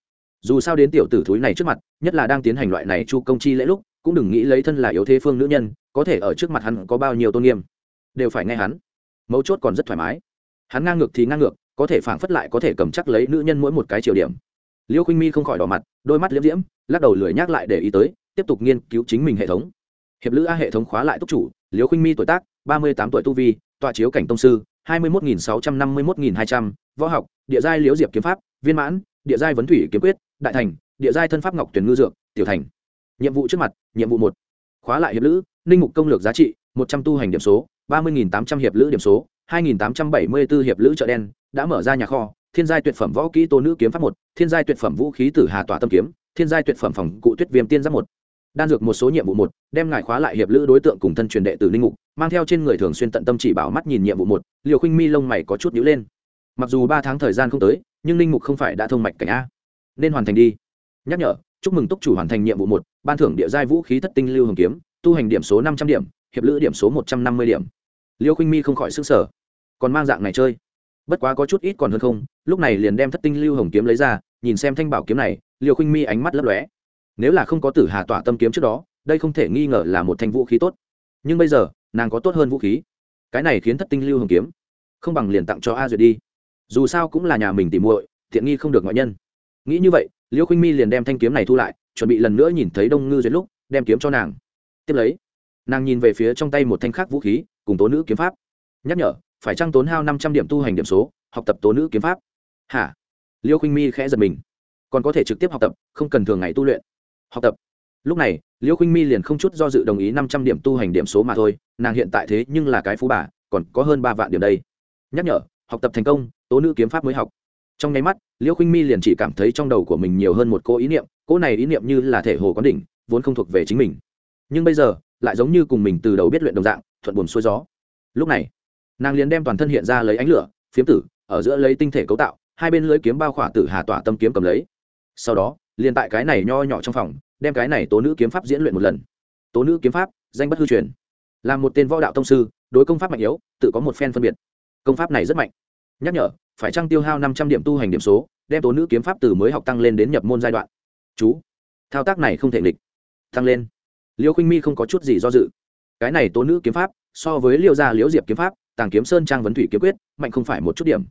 Dù sao đến tiểu tử thúi này trước mặt, nhất là đang tiến hành loại này chu công chi lễ lúc, cũng đừng nghĩ lấy thân là yếu thế phương nữ nhân, có thể ở trước mặt hắn có bao nhiêu tôn nghiêm. Đều phải nghe hắn. Mấu chốt còn rất thoải mái. Hắn ngang ngược thì ngang ngược có thể phảng phất lại có thể cầm chắc lấy nữ nhân mỗi một cái chiều điểm. Liêu khinh mi không khỏi đỏ mặt, đôi mắt liễm diễm, lắc đầu lười nhắc lại để ý tới, tiếp tục nghiên cứu chính mình hệ thống. Hiệp lữ a hệ thống khóa lại túc chủ, liêu khinh mi tuổi tác, ba mươi tám tuổi tu vi, tọa chiếu cảnh tông sư, hai mươi một nghìn sáu trăm năm mươi một nghìn hai trăm, võ học, địa giai liễu diệp kiếm pháp, viên mãn, địa giai vấn thủy kiếm quyết, đại thành, địa giai thân pháp ngọc tuyển ngư dược, tiểu thành. Nhiệm vụ trước mặt, nhiệm vụ một. Khóa lại hiệp lữ, ninh mục công lược giá trị một trăm tu hành điểm số, ba mươi tám trăm hiệp lữ điểm số, hai nghìn tám trăm bảy mươi b ố hiệp lữ chợ đen, đã mở ra nhà kho, thiên giai tuyệt phẩm võ kỹ tô nữ kiếm pháp một, thiên giai tuyệt phẩm vũ khí tử hà tỏa tâm kiếm, thiên giai tuyệt phẩm phòng cụ tuyết viêm tiên giáp một. Đan dược một số nhiệm vụ một, đem ngài khóa lại hiệp lữ đối tượng cùng thân truyền đệ tử linh mục mang theo trên người thường xuyên tận tâm chỉ bảo mắt nhìn nhiệm vụ một, liều khinh mi lông mày có chút nhữ lên. Mặc dù ba tháng thời gian không tới, nhưng linh mục không phải đã thông mạch cảnh a. Nên hoàn thành đi. Nhắc nhở, chúc mừng túc chủ hoàn thành nhiệm vụ một, ban thưởng địa giai vũ khí thất tinh lưu hồng kiếm, tu hành điểm số năm trăm điểm hiệp lữ điểm số một trăm năm mươi điểm. Liêu khinh mi không khỏi s sở còn mang dạng này chơi. Bất quá có chút ít còn hơn không, lúc này liền đem thất tinh lưu hồng kiếm lấy ra, nhìn xem thanh bảo kiếm này, liêu khinh mi ánh mắt lấp lóe. Nếu là không có tử hà tỏa tâm kiếm trước đó, đây không thể nghi ngờ là một thanh vũ khí tốt. Nhưng bây giờ, nàng có tốt hơn vũ khí. Cái này khiến thất tinh lưu hồng kiếm không bằng liền tặng cho a duyệt đi. Dù sao cũng là nhà mình tìm muội, tiện nghi không được ngoại nhân. Nghĩ như vậy, liêu khinh mi liền đem thanh kiếm này thu lại, chuẩn bị lần nữa nhìn thấy đông ngư duyệt lúc, đem kiếm cho nàng. Tiếp lấy nàng nhìn về phía trong tay một thanh khắc vũ khí, cùng tố nữ kiếm pháp. Nhắc nhở, phải trăng tốn hao năm trăm điểm tu hành điểm số, học tập tố nữ kiếm pháp. Hả? Liêu khinh mi khẽ giật mình. Còn có thể trực tiếp học tập, không cần thường ngày tu luyện. Học tập. Lúc này, liêu khinh mi liền không chút do dự đồng ý năm trăm điểm tu hành điểm số mà thôi, nàng hiện tại thế nhưng là cái phú bà, còn có hơn ba vạn điểm đây. Nhắc nhở, học tập thành công, tố nữ kiếm pháp mới học. Trong nháy mắt, liêu khinh mi liền chỉ cảm thấy trong đầu của mình nhiều hơn một cô ý niệm, cô này ý niệm như là thể hồ quán đỉnh, vốn không thuộc về chính mình. Nhưng bây giờ lại giống như cùng mình từ đầu biết luyện đồng dạng, thuận buồn xuôi gió. Lúc này, nàng liền đem toàn thân hiện ra lấy ánh lửa, phiếm tử, ở giữa lấy tinh thể cấu tạo, hai bên lưới kiếm bao khỏa tử hà tỏa tâm kiếm cầm lấy. Sau đó, liền tại cái này nho nhỏ trong phòng, đem cái này tố nữ kiếm pháp diễn luyện một lần. Tố nữ kiếm pháp, danh bất hư truyền. Là một tên võ đạo tông sư, đối công pháp mạnh yếu, tự có một phen phân biệt. Công pháp này rất mạnh. Nhắc nhở, phải trăng tiêu hao năm trăm điểm tu hành điểm số, đem tố nữ kiếm pháp từ mới học tăng lên đến nhập môn giai đoạn? Chú. Thao tác này không thể nghịch. Tăng lên liêu khinh mi không có chút gì do dự. Cái này tố nữ kiếm pháp, so với liêu gia liễu diệp kiếm pháp, tàng kiếm sơn trang vấn thủy kiếm quyết, mạnh không phải một chút điểm.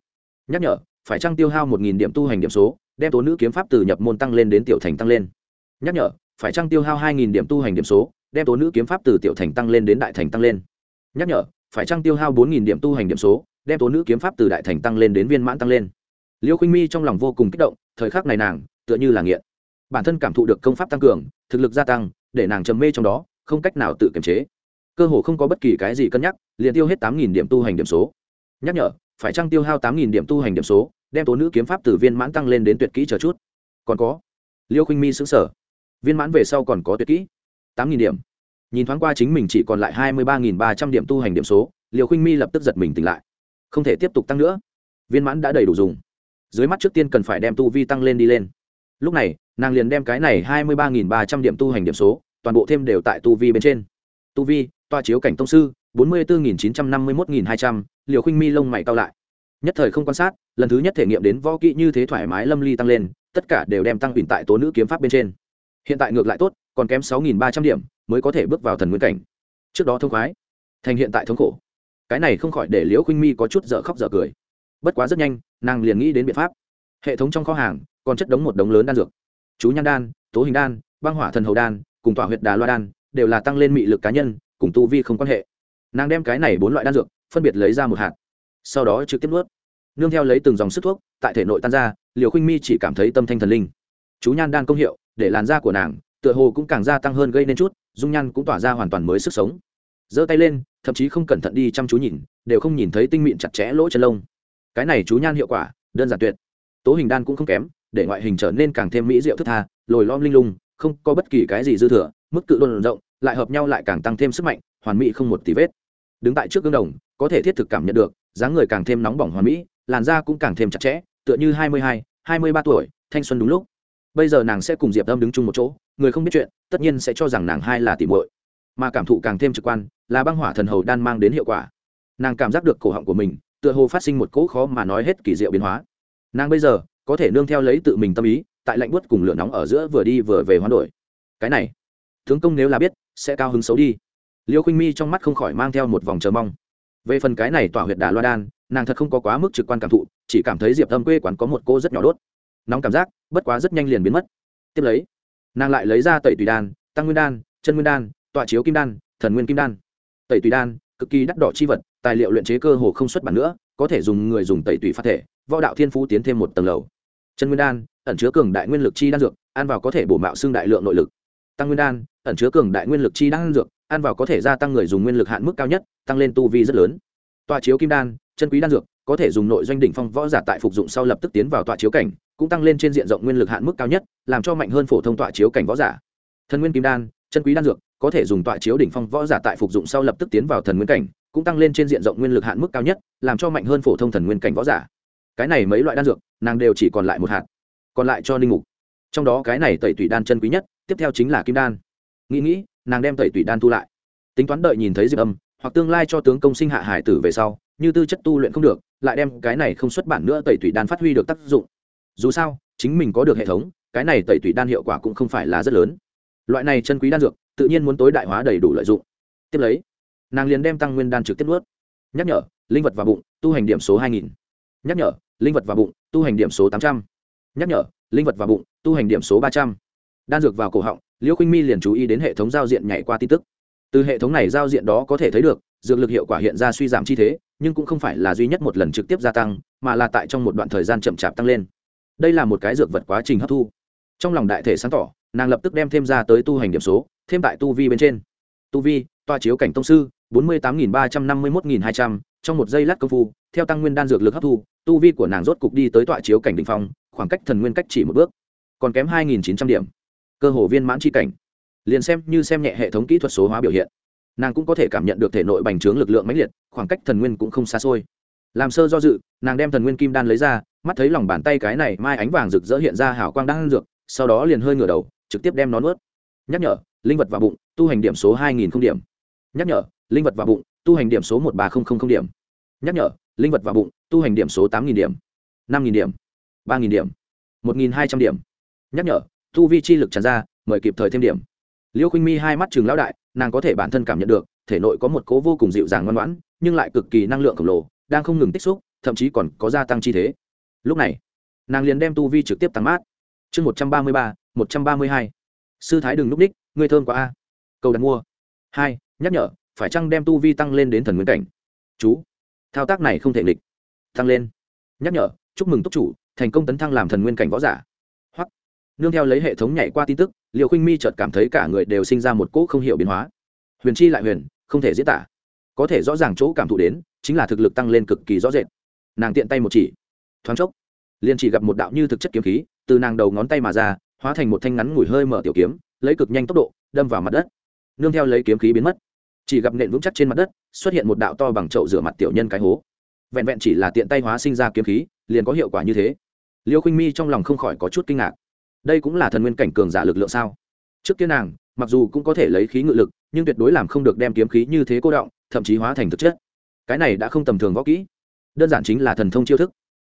Nhắc nhở, phải trăng tiêu hao một nghìn điểm tu hành điểm số, đem tố nữ kiếm pháp từ nhập môn tăng lên đến tiểu thành tăng lên? Nhắc nhở, phải trăng tiêu hao hai nghìn điểm tu hành điểm số, đem tố nữ kiếm pháp từ tiểu thành tăng lên đến đại thành tăng lên? Nhắc nhở, phải trăng tiêu hao bốn nghìn điểm tu hành điểm số, đem tố nữ kiếm pháp từ đại thành tăng lên đến viên mãn tăng lên? Liêu khinh mi trong lòng vô cùng kích động, thời khắc này nàng, tựa như là nghiện. Bản thân cảm thụ được công pháp tăng cường, thực lực gia tăng để nàng trầm mê trong đó, không cách nào tự kiềm chế. Cơ hồ không có bất kỳ cái gì cân nhắc, liền tiêu hết tám nghìn điểm tu hành điểm số. Nhắc nhở, phải trăng tiêu hao tám nghìn điểm tu hành điểm số, đem tố nữ kiếm pháp từ viên mãn tăng lên đến tuyệt kỹ chờ chút? Còn có, liêu khinh mi xứng sở viên mãn về sau còn có tuyệt kỹ. tám nghìn điểm. Nhìn thoáng qua chính mình chỉ còn lại hai mươi ba nghìn ba trăm điểm tu hành điểm số liều khinh mi lập tức giật mình tỉnh lại. Không thể tiếp tục tăng nữa. Viên mãn đã đầy đủ dùng. Dưới mắt trước tiên cần phải đem tu vi tăng lên đi lên lúc này, nàng liền đem cái này hai mươi ba nghìn ba trăm điểm tu hành điểm số, toàn bộ thêm đều tại tu vi bên trên. Tu vi, toa chiếu cảnh tông sư, bốn mươi bốn nghìn chín trăm năm mươi một nghìn hai trăm, liều khinh mi lông mày cao lại. Nhất thời không quan sát, lần thứ nhất thể nghiệm đến võ kỹ như thế thoải mái lâm ly tăng lên, tất cả đều đem tăng bình tại tố nữ kiếm pháp bên trên. Hiện tại ngược lại tốt, còn kém sáu nghìn ba trăm điểm, mới có thể bước vào thần nguyên cảnh. Trước đó thông khoái, thành hiện tại thống khổ. Cái này không khỏi để liễu khinh mi có chút dở khóc dở cười. Bất quá rất nhanh, nàng liền nghĩ đến biện pháp. Hệ thống trong kho hàng còn chất đống một đống lớn đan dược. Chú nhan đan, tố hình đan, băng hỏa thần hầu đan, cùng tỏa huyệt đà loa đan đều là tăng lên mị lực cá nhân, cùng tu vi không quan hệ. Nàng đem cái này bốn loại đan dược phân biệt lấy ra một hạt, sau đó trực tiếp nuốt. Nương theo lấy từng dòng sức thuốc tại thể nội tan ra, liều khinh mi chỉ cảm thấy tâm thanh thần linh. Chú nhan đan công hiệu, để làn da của nàng tựa hồ cũng càng gia tăng hơn gây nên chút, dung nhan cũng tỏa ra hoàn toàn mới sức sống. Giơ tay lên, thậm chí không cẩn thận đi chăm chú nhìn, đều không nhìn thấy tinh mịn chặt chẽ lỗ chân lông. Cái này chú nhan hiệu quả, đơn giản tuyệt. Tố hình đan cũng không kém để ngoại hình trở nên càng thêm mỹ diệu thức tha, lồi lom linh lung, không có bất kỳ cái gì dư thừa, mức cự luôn rộng, lại hợp nhau lại càng tăng thêm sức mạnh, hoàn mỹ không một tí vết. Đứng tại trước gương đồng, có thể thiết thực cảm nhận được, dáng người càng thêm nóng bỏng hoàn mỹ, làn da cũng càng thêm chặt chẽ, tựa như hai mươi hai hai mươi ba tuổi, thanh xuân đúng lúc. Bây giờ nàng sẽ cùng diệp âm đứng chung một chỗ, người không biết chuyện, tất nhiên sẽ cho rằng nàng hai là tỷ muội. Mà cảm thụ càng thêm trực quan, là băng hỏa thần hầu đan mang đến hiệu quả. Nàng cảm giác được cổ họng của mình, tựa hồ phát sinh một cỗ khó mà nói hết kỳ diệu biến hóa. Nàng bây giờ có thể nương theo lấy tự mình tâm ý, tại lạnh buốt cùng lửa nóng ở giữa vừa đi vừa về hoán đổi. Cái này, tướng công nếu là biết, sẽ cao hứng xấu đi. Liêu khinh mi trong mắt không khỏi mang theo một vòng chờ mong. Về phần cái này tỏa huyệt đà loa đan, nàng thật không có quá mức trực quan cảm thụ, chỉ cảm thấy diệp âm quê quán có một cô rất nhỏ đốt. Nóng cảm giác, bất quá rất nhanh liền biến mất. Tiếp lấy, nàng lại lấy ra tẩy tùy đan, tăng nguyên đan, chân nguyên đan, tọa chiếu kim đan, thần nguyên kim đan. Tẩy tùy đan, cực kỳ đắt đỏ chi vật, tài liệu luyện chế cơ hồ không xuất bản nữa, có thể dùng người dùng tẩy tùy phát thể, võ đạo thiên phú tiến thêm một tầng lầu chân nguyên đan, ẩn chứa cường đại nguyên lực chi đan dược, ăn vào có thể bổ mạo xương đại lượng nội lực. Tăng nguyên đan, ẩn chứa cường đại nguyên lực chi đan dược, ăn vào có thể gia tăng người dùng nguyên lực hạn mức cao nhất, tăng lên tu vi rất lớn. Tọa chiếu kim đan, chân quý đan dược, có thể dùng nội doanh đỉnh phong võ giả tại phục dụng sau lập tức tiến vào tọa chiếu cảnh, cũng tăng lên trên diện rộng nguyên lực hạn mức cao nhất, làm cho mạnh hơn phổ thông tọa chiếu cảnh võ giả. Thần nguyên kim đan, chân quý đan dược, có thể dùng tọa chiếu đỉnh phong võ giả tại phục dụng sau lập tức tiến vào thần nguyên cảnh, cũng tăng lên trên diện rộng nguyên lực hạn mức cao nhất, làm cho mạnh hơn phổ thông thần nguyên cảnh võ giả cái này mấy loại đan dược, nàng đều chỉ còn lại một hạt, còn lại cho ninh mục. Trong đó cái này tẩy tủy đan chân quý nhất, tiếp theo chính là kim đan. Nghĩ nghĩ, nàng đem tẩy tủy đan tu lại. Tính toán đợi nhìn thấy diệp âm, hoặc tương lai cho tướng công sinh hạ hải tử về sau, như tư chất tu luyện không được, lại đem cái này không xuất bản nữa tẩy tủy đan phát huy được tác dụng. Dù sao, chính mình có được hệ thống, cái này tẩy tủy đan hiệu quả cũng không phải là rất lớn. Loại này chân quý đan dược, tự nhiên muốn tối đại hóa đầy đủ lợi dụng. Tiếp lấy, nàng liền đem tăng nguyên đan trực tiếp nuốt. Nhắc nhở, linh vật và bụng, tu hành điểm số hai nghìn. Nhắc nhở linh vật và bụng, tu hành điểm số tám trăm. Nhắc nhở, linh vật và bụng, tu hành điểm số ba trăm. Đan dược vào cổ họng, liễu khinh mi liền chú ý đến hệ thống giao diện nhảy qua tin tức. Từ hệ thống này giao diện đó có thể thấy được, dược lực hiệu quả hiện ra suy giảm chi thế, nhưng cũng không phải là duy nhất một lần trực tiếp gia tăng, mà là tại trong một đoạn thời gian chậm chạp tăng lên. Đây là một cái dược vật quá trình hấp thu. Trong lòng đại thể sáng tỏ, nàng lập tức đem thêm ra tới tu hành điểm số, thêm tại tu vi bên trên. Tu vi toa chiếu cảnh tông sư, bốn mươi tám ba trăm năm mươi một hai trăm trong một giây lát công phu, theo tăng nguyên đan dược lực hấp thu, tu vi của nàng rốt cục đi tới tọa chiếu cảnh đình phong, khoảng cách thần nguyên cách chỉ một bước, còn kém hai nghìn chín trăm điểm. Cơ hồ viên mãn c h i cảnh. Liền xem như xem nhẹ hệ thống kỹ thuật số hóa biểu hiện, nàng cũng có thể cảm nhận được thể nội bành trướng lực lượng mãnh liệt, khoảng cách thần nguyên cũng không xa xôi. Làm sơ do dự, nàng đem thần nguyên kim đan lấy ra, mắt thấy lòng bàn tay cái này mai ánh vàng rực rỡ hiện ra hảo quang đan dược, sau đó liền hơi ngửa đầu, trực tiếp đem nó nuốt. Nhắc nhở, linh vật và bụng, tu hành điểm số hai nghìn không điểm. Nhắc nhở, linh vật và bụng tu hành điểm số một ba không không điểm. Nhắc nhở, linh vật vào bụng, tu hành điểm số tám điểm, năm điểm, ba điểm, một hai trăm điểm. Nhắc nhở, tu vi chi lực tràn ra, mời kịp thời thêm điểm. Liêu khuynh mi hai mắt trường lão đại, nàng có thể bản thân cảm nhận được, thể nội có một cố vô cùng dịu dàng ngoan ngoãn, nhưng lại cực kỳ năng lượng khổng lồ, đang không ngừng tích xúc, thậm chí còn có gia tăng chi thế. Lúc này, nàng liền đem tu vi trực tiếp tăng mát. Chương một trăm ba mươi ba, một trăm ba mươi hai. Sư thái đừng núp ních, ngươi thơm quá a. Cầu đặt mua. Hai, nhắc nhở phải chăng đem tu vi tăng lên đến thần nguyên cảnh? Chú, thao tác này không thể nghịch. Tăng lên. Nhắc nhở, chúc mừng túc chủ, thành công tấn thăng làm thần nguyên cảnh võ giả. Hoặc, nương theo lấy hệ thống nhảy qua tin tức liệu khinh mi chợt cảm thấy cả người đều sinh ra một cỗ không hiểu biến hóa. Huyền chi lại huyền, không thể diễn tả. Có thể rõ ràng chỗ cảm thụ đến, chính là thực lực tăng lên cực kỳ rõ rệt. Nàng tiện tay một chỉ. Thoáng chốc, liền chỉ gặp một đạo như thực chất kiếm khí, từ nàng đầu ngón tay mà ra, hóa thành một thanh ngắn ngủi hơi mở tiểu kiếm, lấy cực nhanh tốc độ, đâm vào mặt đất. Nương theo lấy kiếm khí biến mất chỉ gặp nện vững chắc trên mặt đất, xuất hiện một đạo to bằng chậu rửa mặt tiểu nhân cái hố. Vẹn vẹn chỉ là tiện tay hóa sinh ra kiếm khí, liền có hiệu quả như thế. Liêu khinh mi trong lòng không khỏi có chút kinh ngạc. Đây cũng là thần nguyên cảnh cường giả lực lượng sao? Trước kia nàng, mặc dù cũng có thể lấy khí ngự lực, nhưng tuyệt đối làm không được đem kiếm khí như thế cô động, thậm chí hóa thành thực chất. Cái này đã không tầm thường võ kỹ. Đơn giản chính là thần thông chiêu thức.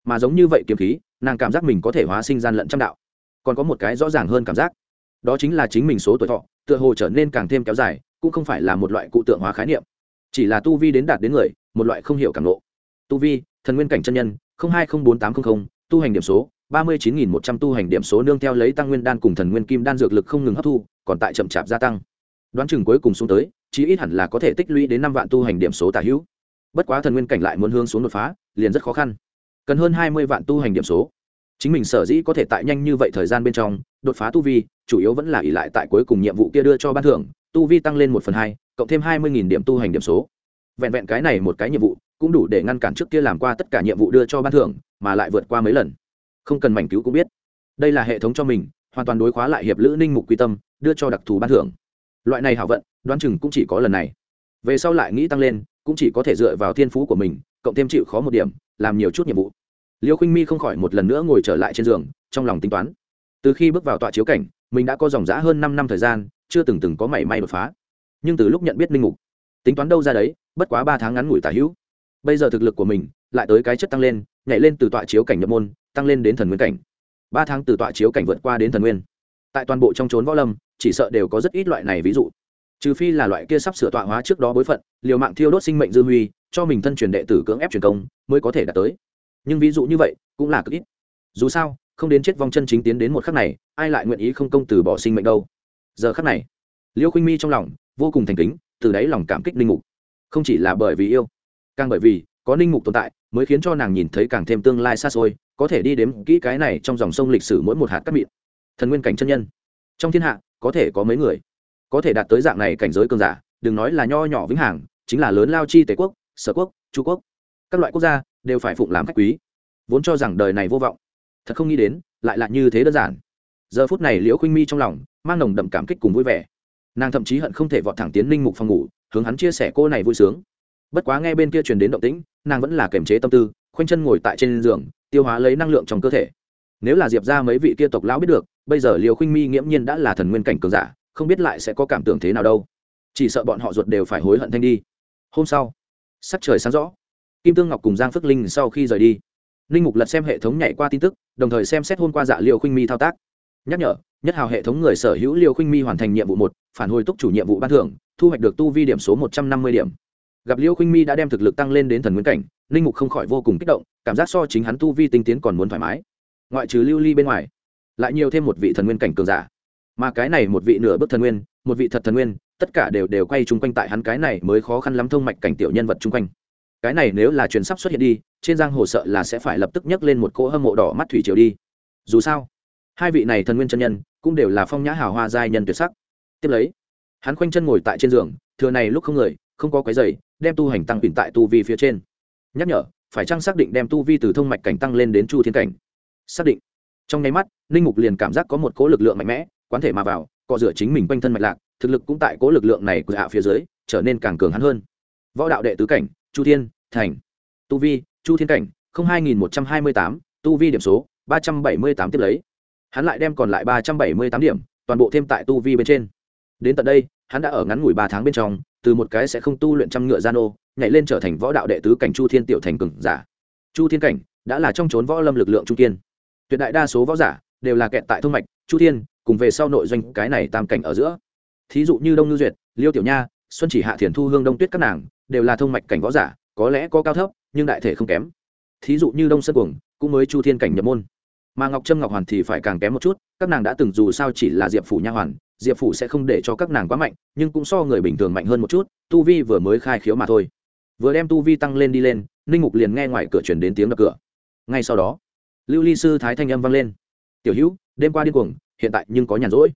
Mà giống như vậy kiếm khí, nàng cảm giác mình có thể hóa sinh gian lận trăm đạo. Còn có một cái rõ ràng hơn cảm giác. Đó chính là chính mình số tuổi thọ, tựa hồ trở nên càng thêm kéo dài cũng không phải là một loại cụ tượng hóa khái niệm. Chỉ là tu vi đến đạt đến người, một loại không hiểu cảm nộ tu vi, thần nguyên cảnh chân nhân hai không bốn tám trăm linh tu hành điểm số, ba mươi chín nghìn một trăm tu hành điểm số nương theo lấy tăng nguyên đan cùng thần nguyên kim đan dược lực không ngừng hấp thu, còn tại chậm chạp gia tăng. Đoán chừng cuối cùng xuống tới, chí ít hẳn là có thể tích lũy đến năm vạn tu hành điểm số tả hữu. Bất quá thần nguyên cảnh lại muốn hướng xuống đột phá, liền rất khó khăn. Cần hơn hai mươi vạn tu hành điểm số. Chính mình sở dĩ có thể tại nhanh như vậy thời gian bên trong đột phá tu vi, chủ yếu vẫn là ỷ lại tại cuối cùng nhiệm vụ kia đưa cho ban thưởng tu vi tăng lên một phần hai, cộng thêm hai mươi điểm tu hành điểm số. Vẹn vẹn cái này một cái nhiệm vụ cũng đủ để ngăn cản trước kia làm qua tất cả nhiệm vụ đưa cho ban thưởng, mà lại vượt qua mấy lần. Không cần mảnh cứu cũng biết. Đây là hệ thống cho mình, hoàn toàn đối khóa lại hiệp lữ ninh mục quy tâm, đưa cho đặc thù ban thưởng. Loại này hảo vận, đoán chừng cũng chỉ có lần này. Về sau lại nghĩ tăng lên, cũng chỉ có thể dựa vào thiên phú của mình, cộng thêm chịu khó một điểm, làm nhiều chút nhiệm vụ. Liêu khinh mi không khỏi một lần nữa ngồi trở lại trên giường, trong lòng tính toán. Từ khi bước vào tọa chiếu cảnh mình đã có dòng giã hơn năm năm thời gian, chưa từng từng có mảy may đột phá. Nhưng từ lúc nhận biết linh mục, tính toán đâu ra đấy, bất quá ba tháng ngắn ngủi tả hữu. Bây giờ thực lực của mình lại tới cái chất tăng lên, nhảy lên từ tọa chiếu cảnh nhập môn, tăng lên đến thần nguyên cảnh. Ba tháng từ tọa chiếu cảnh vượt qua đến thần nguyên. Tại toàn bộ trong trốn võ lâm, chỉ sợ đều có rất ít loại này ví dụ. Trừ phi là loại kia sắp sửa tọa hóa trước đó bối phận, liều mạng thiêu đốt sinh mệnh dư huy, cho mình thân truyền đệ tử cưỡng ép truyền công mới có thể đạt tới. Nhưng ví dụ như vậy cũng là cực ít. Dù sao không đến chết vong chân chính tiến đến một khắc này, ai lại nguyện ý không công từ bỏ sinh mệnh đâu? Giờ khắc này liêu khinh mi trong lòng vô cùng thành kính, từ đáy lòng cảm kích ninh mục. Không chỉ là bởi vì yêu, càng bởi vì có ninh mục tồn tại, mới khiến cho nàng nhìn thấy càng thêm tương lai xa xôi, có thể đi đếm kỹ cái này trong dòng sông lịch sử mỗi một hạt cát mịn. Thần nguyên cảnh chân nhân. Trong thiên hạ, có thể có mấy người? Có thể đạt tới dạng này cảnh giới cường giả, đừng nói là nho nhỏ vĩnh hằng, chính là lớn lao chi tề quốc, sở quốc, chu quốc. Các loại quốc gia đều phải phụng làm khách quý. Vốn cho rằng đời này vô vọng thật không nghĩ đến, lại là như thế đơn giản. Giờ phút này liễu khuynh mi trong lòng mang nồng đậm cảm kích cùng vui vẻ. Nàng thậm chí hận không thể vọt thẳng tiến linh mục phòng ngủ, hướng hắn chia sẻ cô này vui sướng. Bất quá nghe bên kia truyền đến động tĩnh, nàng vẫn là kềm chế tâm tư, khoanh chân ngồi tại trên giường, tiêu hóa lấy năng lượng trong cơ thể. Nếu là diệp ra mấy vị kia tộc lão biết được, bây giờ liều khuynh mi nghiễm nhiên đã là thần nguyên cảnh cường giả, không biết lại sẽ có cảm tưởng thế nào đâu. Chỉ sợ bọn họ ruột đều phải hối hận thanh đi. Hôm sau, sắc trời sáng rõ. Kim tương ngọc cùng giang phước linh sau khi rời đi linh mục lật xem hệ thống nhảy qua tin tức, đồng thời xem xét hôm qua dạ liệu khuynh mi thao tác. Nhắc nhở, nhất hào hệ thống người sở hữu liệu khuynh mi hoàn thành nhiệm vụ một, phản hồi túc chủ nhiệm vụ ban thưởng, thu hoạch được tu vi điểm số một trăm năm mươi điểm. Gặp liêu khuynh mi đã đem thực lực tăng lên đến thần nguyên cảnh, linh mục không khỏi vô cùng kích động, cảm giác so chính hắn tu vi tinh tiến còn muốn thoải mái. Ngoại trừ lưu ly bên ngoài, lại nhiều thêm một vị thần nguyên cảnh cường giả. Mà cái này một vị nửa bước thần nguyên, một vị thật thần nguyên, tất cả đều đều quay chung quanh tại hắn cái này mới khó khăn lắm thông mạch cảnh tiểu nhân vật chung quanh cái này nếu là truyền sắp xuất hiện đi, trên giang hồ sợ là sẽ phải lập tức nhấc lên một cỗ hâm mộ đỏ mắt thủy triều đi. Dù sao, hai vị này thần nguyên chân nhân cũng đều là phong nhã hào hoa giai nhân tuyệt sắc. Tiếp lấy, hắn khoanh chân ngồi tại trên giường, thừa này lúc không người, không có cái giày đem tu hành tăng tỉnh tại tu vi phía trên. Nhắc nhở, phải chăng xác định đem tu vi từ thông mạch cảnh tăng lên đến chu thiên cảnh? Xác định. Trong nháy mắt, ninh mục liền cảm giác có một cố lực lượng mạnh mẽ, quán thể mà vào cọ rửa chính mình quanh thân mạch lạc, thực lực cũng tại cố lực lượng này của hạ phía dưới, trở nên càng cường hắn hơn. Võ đạo đệ tứ cảnh chu thiên, thành. Tu vi, chu thiên cảnh, không hai nghìn một trăm hai mươi tám, tu vi điểm số, ba trăm bảy mươi tám tiếp lấy. Hắn lại đem còn lại ba trăm bảy mươi tám điểm, toàn bộ thêm tại tu vi bên trên. Đến tận đây, hắn đã ở ngắn ngủi ba tháng bên trong, từ một cái sẽ không tu luyện trăm ngựa gian ô nhảy lên trở thành võ đạo đệ tứ cảnh chu thiên tiểu thành cường giả. Chu thiên cảnh đã là trong trốn võ lâm lực lượng trung kiên. Tuyệt đại đa số võ giả đều là kẹt tại thông mạch, chu thiên, cùng về sau nội doanh cái này tam cảnh ở giữa. Thí dụ như đông ngư duyệt, liêu tiểu nha, xuân chỉ hạ thiền thu hương đông tuyết các nàng đều là thông mạch cảnh võ giả, có lẽ có cao thấp, nhưng đại thể không kém. Thí dụ như đông sơn cuồng, cũng mới chu thiên cảnh nhập môn. Mà ngọc trâm ngọc hoàn thì phải càng kém một chút, các nàng đã từng dù sao chỉ là diệp phủ nha hoàn, diệp phủ sẽ không để cho các nàng quá mạnh, nhưng cũng so người bình thường mạnh hơn một chút, tu vi vừa mới khai khiếu mà thôi. Vừa đem tu vi tăng lên đi lên, ninh mục liền nghe ngoài cửa chuyển đến tiếng đập cửa. Ngay sau đó, lưu ly sư thái thanh âm vang lên. Tiểu hữu, đêm qua điên cuồng, hiện tại nhưng có nhàn rỗi.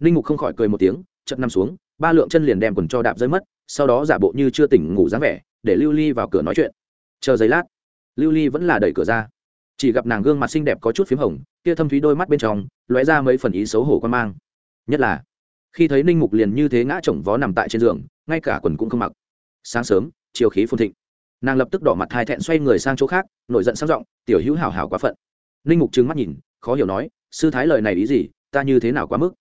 Ninh mục không khỏi cười một tiếng, chợt nằm xuống, ba lượng chân liền đem quần cho đạp rơi mất sau đó giả bộ như chưa tỉnh ngủ dáng vẻ, để lưu ly vào cửa nói chuyện. Chờ giây lát, lưu ly vẫn là đẩy cửa ra. Chỉ gặp nàng gương mặt xinh đẹp có chút p h í m hồng, kia thâm thúy đôi mắt bên trong, lóe ra mấy phần ý xấu hổ quan mang. Nhất là, khi thấy ninh mục liền như thế ngã chồng vó nằm tại trên giường, ngay cả quần cũng không mặc. Sáng sớm, chiều khí phun thịnh. Nàng lập tức đỏ mặt hai thẹn xoay người sang chỗ khác, nổi giận sang giọng, tiểu hữu hảo hảo quá phận. Ninh mục trừng mắt nhìn, khó hiểu nói, sư thái lời này ý gì, ta như thế nào quá mức?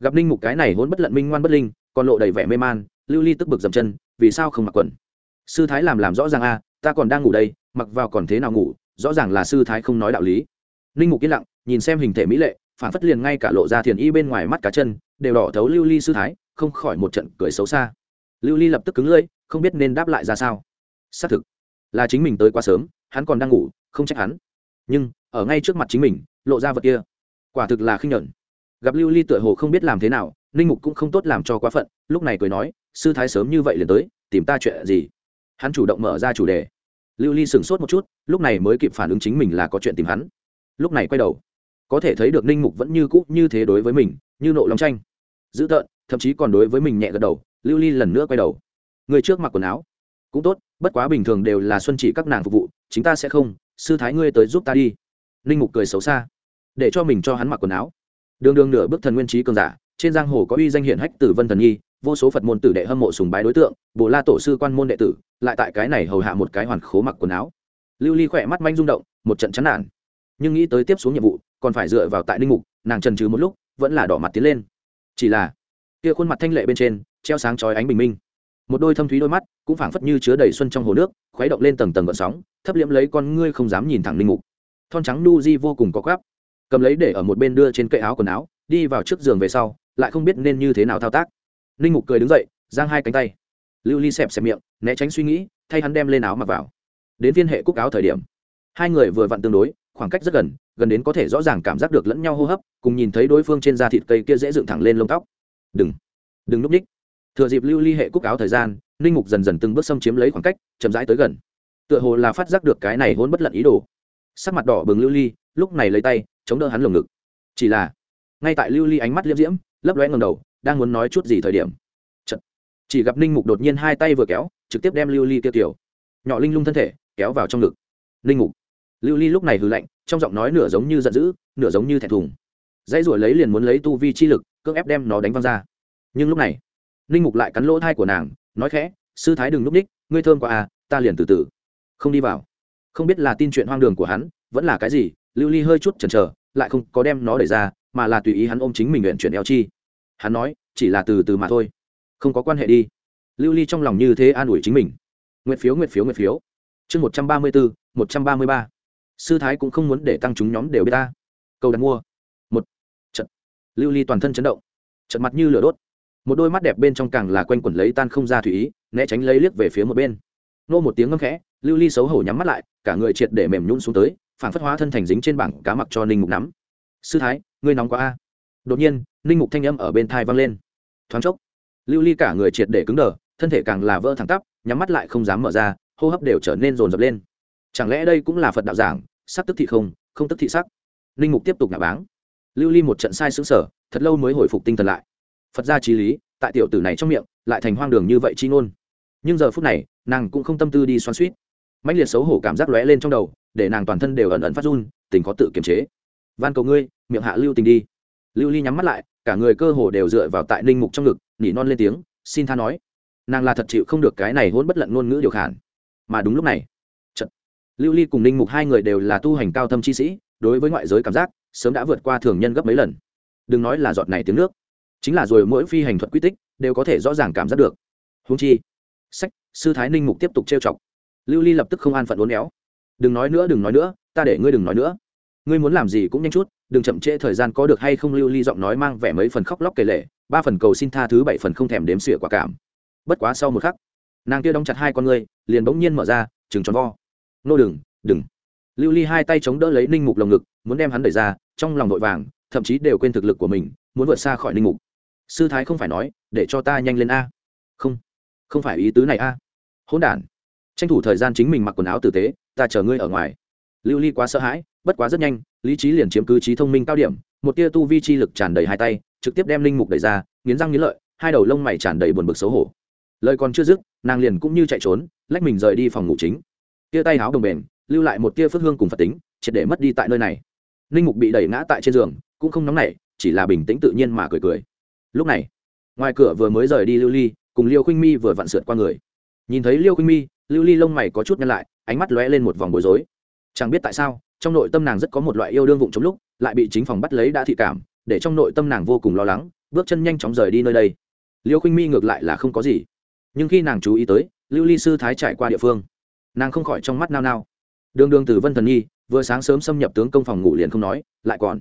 Gặp ninh mục cái này hôn bất lận minh ngoan bất linh, còn lộ đầy vẻ mê man lưu ly tức bực dầm chân, vì sao không mặc quần? Sư thái làm làm rõ ràng a, ta còn đang ngủ đây, mặc vào còn thế nào ngủ, rõ ràng là sư thái không nói đạo lý. Ninh mục yên lặng, nhìn xem hình thể mỹ lệ, phản phất liền ngay cả lộ ra thiền y bên ngoài mắt cá chân, đều đỏ thấu lưu ly sư thái, không khỏi một trận cười xấu xa. Lưu ly lập tức cứng lưỡi, không biết nên đáp lại ra sao. Xác thực, là chính mình tới quá sớm, hắn còn đang ngủ, không trách hắn. Nhưng, ở ngay trước mặt chính mình, lộ ra vật kia, quả thực là khinh nhẫn. Gặp lưu ly tựa hồ không biết làm thế nào, ninh mục cũng không tốt làm cho quá phận, lúc này cười nói sư thái sớm như vậy liền tới, tìm ta chuyện gì? Hắn chủ động mở ra chủ đề. Lưu ly sửng sốt một chút, lúc này mới kịp phản ứng chính mình là có chuyện tìm hắn. Lúc này quay đầu, có thể thấy được ninh mục vẫn như cũ như thế đối với mình, như nộ lòng tranh. Dữ tợn, thậm chí còn đối với mình nhẹ gật đầu, lưu ly lần nữa quay đầu. Người trước mặc quần áo, cũng tốt, bất quá bình thường đều là xuân chỉ các nàng phục vụ, chính ta sẽ không, sư thái ngươi tới giúp ta đi. Ninh mục cười xấu xa, để cho mình cho hắn mặc quần áo. Đường đường nửa bước thần nguyên trí cường giả, trên giang hồ có uy danh hiển hách tử vân thần nhi vô số phật môn tử đệ hâm mộ sùng bái đối tượng, bồ la tổ sư quan môn đệ tử, lại tại cái này hầu hạ một cái hoàn khố mặc quần áo. Lưu ly khỏe mắt manh rung động, một trận chán nản. Nhưng nghĩ tới tiếp xuống nhiệm vụ, còn phải dựa vào tại ninh mục, nàng trần trừ một lúc, vẫn là đỏ mặt tiến lên. Chỉ là, kia khuôn mặt thanh lệ bên trên, treo sáng chói ánh bình minh. Một đôi thâm thúy đôi mắt, cũng phảng phất như chứa đầy xuân trong hồ nước, khuấy động lên tầng tầng gợn sóng, thấp liễm lấy con ngươi không dám nhìn thẳng ninh mục. Thon trắng nu di vô cùng có gáp cầm lấy để ở một bên đưa trên cây áo quần áo, đi vào trước giường về sau, lại không biết nên như thế nào thao tác ninh mục cười đứng dậy, giang hai cánh tay. Lưu ly xẹp xẹp miệng, né tránh suy nghĩ, thay hắn đem lên áo mặc vào. Đến viên hệ cúc áo thời điểm, hai người vừa vặn tương đối, khoảng cách rất gần gần đến có thể rõ ràng cảm giác được lẫn nhau hô hấp, cùng nhìn thấy đối phương trên da thịt cây kia dễ dựng thẳng lên lông tóc. Đừng đừng núp ních. Thừa dịp lưu ly hệ cúc áo thời gian ninh mục dần dần từng bước xâm chiếm lấy khoảng cách, chậm rãi tới gần. Tựa hồ là phát giác được cái này hôn bất lận ý đồ. Sắc mặt đỏ bừng lưu ly, lúc này lấy tay, chống đỡ hắn lồng ngực. Chỉ là, ngay tại lưu ly ánh mắt liễm diễm, lấp lóe ngầm đầu đang muốn nói chút gì thời điểm. Chật. chỉ gặp ninh mục đột nhiên hai tay vừa kéo, trực tiếp đem lưu ly tiêu tiểu, nhỏ linh lung thân thể, kéo vào trong ngực. Ninh mục, lưu ly lúc này hư lạnh, trong giọng nói nửa giống như giận dữ, nửa giống như thẹn thùng. Dãy ruổi lấy liền muốn lấy tu vi chi lực, cưỡng ép đem nó đánh văng ra. Nhưng lúc này, ninh mục lại cắn lỗ thai của nàng, nói khẽ, sư thái đừng núp ních, ngươi thơm qua à ta liền từ từ, không đi vào. Không biết là tin chuyện hoang đường của hắn, vẫn là cái gì, lưu ly hơi chút chần chờ, lại không có đem nó đẩy ra, mà là tùy ý hắn ôm chính mình nguyện chuyển eo chi hắn nói, chỉ là từ từ mà thôi. Không có quan hệ đi. Lưu ly trong lòng như thế an ủi chính mình. Nguyện phiếu nguyện phiếu nguyện phiếu. Chương một trăm ba mươi bốn một trăm ba mươi ba. Sư thái cũng không muốn để tăng chúng nhóm đều biết ta câu đặt mua. Một. Trận. Lưu ly toàn thân chấn động. Trận mặt như lửa đốt. Một đôi mắt đẹp bên trong càng là quanh quẩn lấy tan không ra thủy ý, né tránh lấy liếc về phía một bên. Nô một tiếng ngâm khẽ, lưu ly xấu hổ nhắm mắt lại, cả người triệt để mềm nhún xuống tới, phản phất hóa thân thành dính trên bảng cá mặc cho ninh mục nắm. Sư thái, ngươi nóng quá a đột nhiên, ninh mục thanh âm ở bên thai vang lên. Thoáng chốc, lưu ly cả người triệt để cứng đờ, thân thể càng là vỡ thẳng tắp, nhắm mắt lại không dám mở ra, hô hấp đều trở nên rồn rập lên. Chẳng lẽ đây cũng là phật đạo giảng, sắc tức thị không không tức thị sắc? Ninh mục tiếp tục nạ báng. Lưu ly một trận sai xứng sở thật lâu mới hồi phục tinh thần lại. Phật gia trí lý, tại tiểu tử này trong miệng, lại thành hoang đường như vậy chi ngôn. Nhưng giờ phút này, nàng cũng không tâm tư đi xoan suýt mạnh liệt xấu hổ cảm giác lóe lên trong đầu, để nàng toàn thân đều ẩn ẩn phát run, tình có tự kiềm chế. Van cầu ngươi, miệng hạ lưu tình đi lưu ly nhắm mắt lại, cả người cơ hồ đều dựa vào tại ninh mục trong ngực, nỉ non lên tiếng, xin tha nói, nàng là thật chịu không được cái này hôn bất lận ngôn ngữ điều khản. Mà đúng lúc này trận. lưu ly cùng ninh mục hai người đều là tu hành cao thâm chi sĩ, đối với ngoại giới cảm giác, sớm đã vượt qua thường nhân gấp mấy lần. Đừng nói là giọt này tiếng nước, chính là rồi mỗi phi hành thuật quy tích, đều có thể rõ ràng cảm giác được. Húng chi, sách, sư thái ninh mục tiếp tục trêu chọc. Lưu ly lập tức không an phận uốn éo. Đừng nói nữa, đừng nói nữa, ta để ngươi đừng nói nữa. Ngươi muốn làm gì cũng nhanh chút đừng chậm trễ thời gian có được hay không, lưu ly giọng nói mang vẻ mấy phần khóc lóc kể lệ ba phần cầu xin tha thứ, bảy phần không thèm đếm xỉa quả cảm. Bất quá sau một khắc, nàng kia đóng chặt hai con ngươi, liền bỗng nhiên mở ra chừng tròn vo. Nô đừng đừng. Lưu ly hai tay chống đỡ lấy ninh mục lồng ngực, muốn đem hắn đẩy ra, trong lòng vội vàng, thậm chí đều quên thực lực của mình, muốn vượt xa khỏi ninh mục. Sư thái không phải nói, để cho ta nhanh lên a. Không không phải ý tứ này a. Hỗn đản, tranh thủ thời gian chính mình mặc quần áo tử tế, ta chờ ngươi ở ngoài lưu ly quá sợ hãi, bất quá rất nhanh, lý trí liền chiếm cứ trí thông minh cao điểm, một tia tu vi chi lực tràn đầy hai tay, trực tiếp đem linh mục đẩy ra, nghiến răng nghiến lợi, hai đầu lông mày tràn đầy buồn bực xấu hổ. Lời còn chưa dứt, nàng liền cũng như chạy trốn, lách mình rời đi phòng ngủ chính. Tia tay áo đồng bền, lưu lại một tia phước hương cùng phật tính, triệt để mất đi tại nơi này. Linh mục bị đẩy ngã tại trên giường, cũng không nóng nảy, chỉ là bình tĩnh tự nhiên mà cười cười. Lúc này, ngoài cửa vừa mới rời đi lưu ly, cùng liêu khinh mi vừa vặn sượt qua người. Nhìn thấy liêu khinh mi, lưu ly lông mày có chút nhăn lại, ánh mắt lóe lên một vòng bối rối chẳng biết tại sao, trong nội tâm nàng rất có một loại yêu đương vụng trong lúc, lại bị chính phòng bắt lấy đã thị cảm, để trong nội tâm nàng vô cùng lo lắng, bước chân nhanh chóng rời đi nơi đây. Liêu khinh mi ngược lại là không có gì. Nhưng khi nàng chú ý tới, lưu ly sư thái trải qua địa phương, nàng không khỏi trong mắt nao nao. Đường đường từ vân thần nhi, vừa sáng sớm xâm nhập tướng công phòng ngủ liền không nói, lại còn.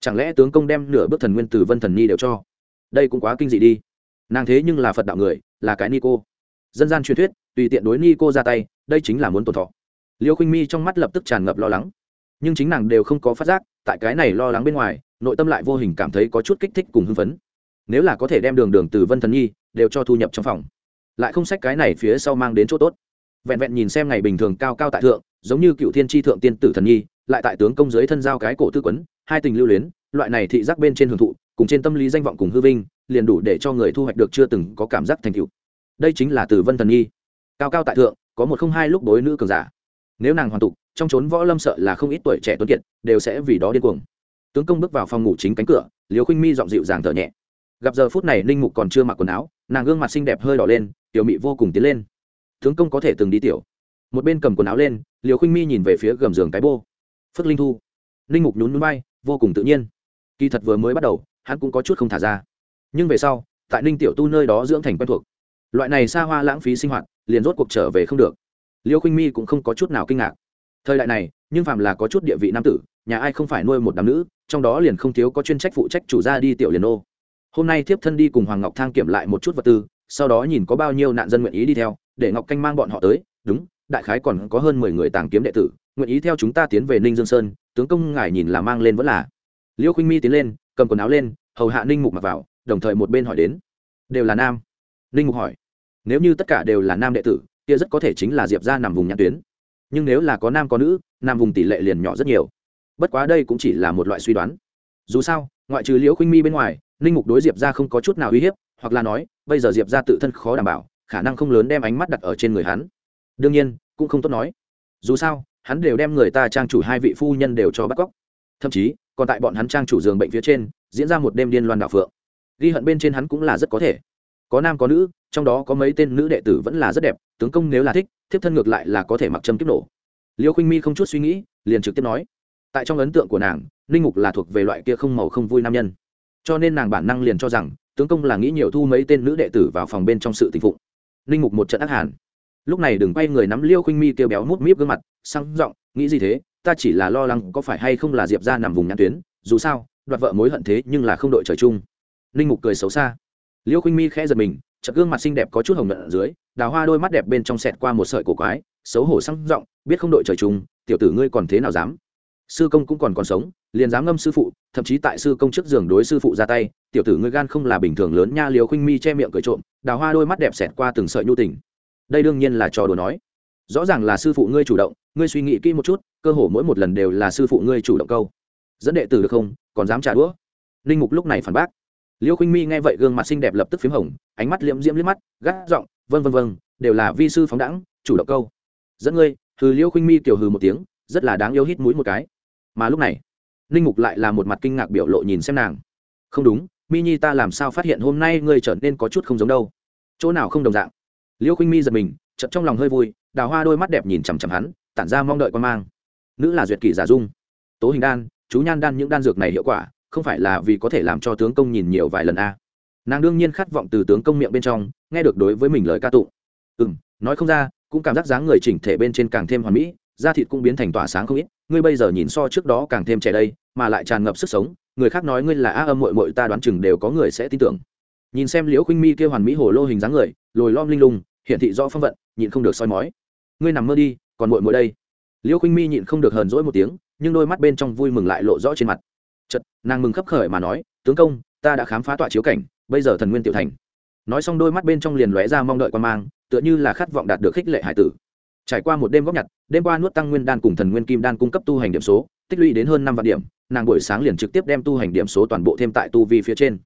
Chẳng lẽ tướng công đem nửa bước thần nguyên từ vân thần nhi đều cho? Đây cũng quá kinh dị đi. Nàng thế nhưng là phật đạo người, là cái ni cô. Dân gian truyền thuyết, tùy tiện đối ni cô ra tay, đây chính là muốn tổn thọ liêu khinh mi trong mắt lập tức tràn ngập lo lắng. Nhưng chính nàng đều không có phát giác, tại cái này lo lắng bên ngoài, nội tâm lại vô hình cảm thấy có chút kích thích cùng hưng phấn. Nếu là có thể đem đường đường từ vân thần nhi đều cho thu nhập trong phòng, lại không sách cái này phía sau mang đến chỗ tốt. Vẹn vẹn nhìn xem ngày bình thường cao cao tại thượng, giống như cựu thiên tri thượng tiên tử thần nhi, lại tại tướng công giới thân giao cái cổ tư quấn, hai tình lưu luyến, loại này thị giác bên trên hưởng thụ, cùng trên tâm lý danh vọng cùng hư vinh, liền đủ để cho người thu hoạch được chưa từng có cảm giác thành tựu. Đây chính là từ vân thần nhi. Cao cao tại thượng, có một không hai lúc đối nữ cường giả nếu nàng hoàn tục, trong trốn võ lâm sợ là không ít tuổi trẻ tuấn kiệt, đều sẽ vì đó điên cuồng. Tướng công bước vào phòng ngủ chính cánh cửa liều khinh mi giọng dịu dàng thở nhẹ. Gặp giờ phút này ninh mục còn chưa mặc quần áo, nàng gương mặt xinh đẹp hơi đỏ lên, tiểu mị vô cùng tiến lên. Tướng công có thể từng đi tiểu. Một bên cầm quần áo lên liều khinh mi nhìn về phía gầm giường cái bô. Phước linh thu. Ninh mục nhún núi bay vô cùng tự nhiên. Kỳ thật vừa mới bắt đầu, hắn cũng có chút không thả ra. Nhưng về sau, tại ninh tiểu tu nơi đó dưỡng thành quen thuộc. Loại này xa hoa lãng phí sinh hoạt, liền rốt cuộc trở về không được liêu khinh mi cũng không có chút nào kinh ngạc. Thời đại này, nhưng phàm là có chút địa vị nam tử, nhà ai không phải nuôi một đám nữ, trong đó liền không thiếu có chuyên trách phụ trách chủ gia đi tiểu liền ô. Hôm nay tiếp thân đi cùng hoàng ngọc thang kiểm lại một chút vật tư, sau đó nhìn có bao nhiêu nạn dân nguyện ý đi theo, để ngọc canh mang bọn họ tới. Đúng, đại khái còn có hơn mười người tàng kiếm đệ tử, nguyện ý theo chúng ta tiến về ninh dương sơn, tướng công ngài nhìn là mang lên vẫn là. Liêu khinh mi tiến lên, cầm quần áo lên, hầu hạ ninh mục mặc vào, đồng thời một bên hỏi đến. Đều là nam. Ninh mục hỏi. Nếu như tất cả đều là nam đệ tử kia rất có thể chính là diệp ra nằm vùng nhãn tuyến. Nhưng nếu là có nam có nữ, nam vùng tỷ lệ liền nhỏ rất nhiều. Bất quá đây cũng chỉ là một loại suy đoán. Dù sao, ngoại trừ liễu khinh mi bên ngoài, ninh mục đối diệp ra không có chút nào uy hiếp, hoặc là nói, bây giờ diệp ra tự thân khó đảm bảo, khả năng không lớn đem ánh mắt đặt ở trên người hắn. Đương nhiên, cũng không tốt nói. Dù sao, hắn đều đem người ta trang chủ hai vị phu nhân đều cho bắt cóc. Thậm chí, còn tại bọn hắn trang chủ giường bệnh phía trên, diễn ra một đêm điên loan đạo phượng. Ghi hận bên trên hắn cũng là rất có thể có nam có nữ, trong đó có mấy tên nữ đệ tử vẫn là rất đẹp, tướng công nếu là thích, thiếp thân ngược lại là có thể mặc châm kiếp nổ. Liêu khinh mi không chút suy nghĩ, liền trực tiếp nói, tại trong ấn tượng của nàng linh mục là thuộc về loại kia không màu không vui nam nhân. Cho nên nàng bản năng liền cho rằng, tướng công là nghĩ nhiều thu mấy tên nữ đệ tử vào phòng bên trong sự tình phụng. Linh mục một trận ác hàn. Lúc này đừng quay người nắm liêu khinh mi kêu béo mút míp gương mặt, sang giọng, nghĩ gì thế? Ta chỉ là lo lắng có phải hay không là diệp ra nằm vùng nhãn tuyến, dù sao, đoạt vợ mối hận thế nhưng là không đội trời chung. Linh mục cười xấu xa liêu khinh mi khẽ giật mình, chợt gương mặt xinh đẹp có chút hồng nhuận ở dưới, đào hoa đôi mắt đẹp bên trong sẹt qua một sợi cổ quái, xấu hổ sang giọng, biết không đội trời chung, tiểu tử ngươi còn thế nào dám? Sư công cũng còn còn sống, liền dám ngâm sư phụ, thậm chí tại sư công trước giường đối sư phụ ra tay, tiểu tử ngươi gan không là bình thường lớn nha. Liều khinh mi che miệng cười trộm, đào hoa đôi mắt đẹp xẹt qua từng sợi nhu tình. Đây đương nhiên là trò đùa nói. Rõ ràng là sư phụ ngươi chủ động, ngươi suy nghĩ kỹ một chút, cơ hồ mỗi một lần đều là sư phụ ngươi chủ động câu. Dẫn đệ tử được không, còn dám trả đũa. Linh mục lúc này phản bác liêu khinh mi nghe vậy gương mặt xinh đẹp lập tức p h í m hồng, ánh mắt liễm diễm liếc mắt gác giọng vân vân vân đều là vi sư phóng đẳng chủ động câu. Dẫn ngươi, hừ liêu khinh mi kiểu hừ một tiếng, rất là đáng yêu hít mũi một cái. Mà lúc này, ninh mục lại là một mặt kinh ngạc biểu lộ nhìn xem nàng. Không đúng, mi nhi ta làm sao phát hiện hôm nay ngươi trở nên có chút không giống đâu? Chỗ nào không đồng dạng? Liêu khinh mi giật mình chậm trong lòng hơi vui, đào hoa đôi mắt đẹp nhìn chằm chằm hắn, tản ra mong đợi con mang. Nữ là duyệt kỷ giả dung, tố hình đan, chú nhan đan những đan dược này hiệu quả không phải là vì có thể làm cho tướng công nhìn nhiều vài lần a. Nàng đương nhiên khát vọng từ tướng công miệng bên trong, nghe được đối với mình lời ca tụng. Ừ m nói không ra, cũng cảm giác dáng người chỉnh thể bên trên càng thêm hoàn mỹ, da thịt cũng biến thành tỏa sáng không ít. Ngươi bây giờ nhìn so trước đó càng thêm trẻ đây, mà lại tràn ngập sức sống, người khác nói ngươi là a âm mội mội ta đoán chừng đều có người sẽ tin tưởng. Nhìn xem liễu khuynh mi kêu hoàn mỹ hồ lô hình dáng người, lồi lom linh lung hiện thị do phong vận, nhịn không được soi mói. Ngươi nằm mơ đi, còn mội mội đây. Liễu khuynh mi nhịn không được hờn rỗi một tiếng, nhưng đôi mắt bên trong vui mừng lại lộ rõ trên mặt chật nàng mừng khấp khởi mà nói, tướng công, ta đã khám phá tọa chiếu cảnh, bây giờ thần nguyên tiểu thành. Nói xong đôi mắt bên trong liền lóe ra mong đợi quan mang, tựa như là khát vọng đạt được khích lệ hải tử. Trải qua một đêm góp nhặt, đêm qua nuốt tăng nguyên đan cùng thần nguyên kim đan cung cấp tu hành điểm số, tích lũy đến hơn năm vạn điểm, nàng buổi sáng liền trực tiếp đem tu hành điểm số toàn bộ thêm tại tu vi phía trên.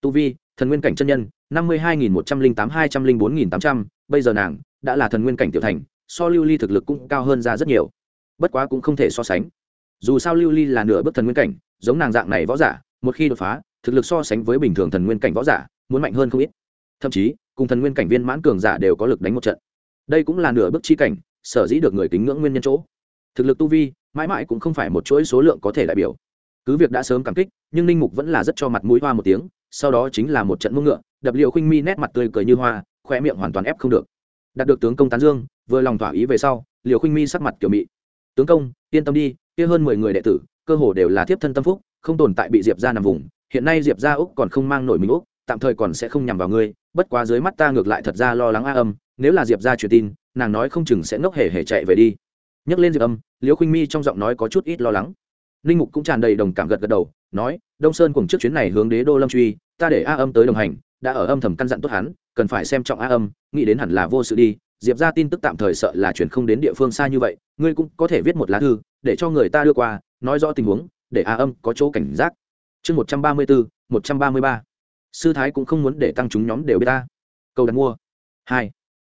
Tu vi, thần nguyên cảnh chân nhân, năm mươi hai nghìn một trăm linh tám hai trăm linh bốn nghìn tám trăm, bây giờ nàng đã là thần nguyên cảnh tiểu thành, so lưu ly thực lực cũng cao hơn ra rất nhiều. Bất quá cũng không thể so sánh. Dù sao lưu ly là nửa bước thần nguyên cảnh giống nàng dạng này võ giả, một khi đột phá, thực lực so sánh với bình thường thần nguyên cảnh võ giả, muốn mạnh hơn không ít. Thậm chí, cùng thần nguyên cảnh viên mãn cường giả đều có lực đánh một trận. Đây cũng là nửa bước chi cảnh, sở dĩ được người kính ngưỡng nguyên nhân chỗ. Thực lực tu vi, mãi mãi cũng không phải một chuỗi số lượng có thể đại biểu. Cứ việc đã sớm cảm kích, nhưng ninh mục vẫn là rất cho mặt mũi hoa một tiếng, sau đó chính là một trận mông ngựa, đập liệu khinh mi nét mặt tươi cười như hoa khoe miệng hoàn toàn ép không được. Đạt được tướng công tán dương, vừa lòng thỏa ý về sau, liều khinh mi sắc mặt kiểu mị. Tướng công, yên tâm đi, kia hơn mười người đệ tử cơ hồ đều là thiếp thân tâm phúc, không tồn tại bị diệp ra nằm vùng, hiện nay diệp ra úc còn không mang nổi mình úc, tạm thời còn sẽ không nhằm vào ngươi, bất quá dưới mắt ta ngược lại thật ra lo lắng a âm, nếu là diệp ra truyền tin, nàng nói không chừng sẽ ngốc hề hề chạy về đi. Nhắc lên diệp âm, liễu khinh mi trong giọng nói có chút ít lo lắng. Ninh mục cũng tràn đầy đồng cảm gật gật đầu, nói, đông sơn cùng trước chuyến này hướng đế đô lâm truy, ta để a âm tới đồng hành, đã ở âm thầm căn dặn tốt hắn, cần phải xem trọng a âm, nghĩ đến hẳn là vô sự đi, diệp ra tin tức tạm thời sợ là chuyển không đến địa phương xa như vậy, ngươi cũng có thể viết một lá thư, để cho người ta đưa qua nói rõ tình huống để a âm có chỗ cảnh giác. Chương một trăm ba mươi bốn một trăm ba mươi ba. Sư thái cũng không muốn để tăng chúng nhóm đều biết ta. Câu đặt mua. Hai.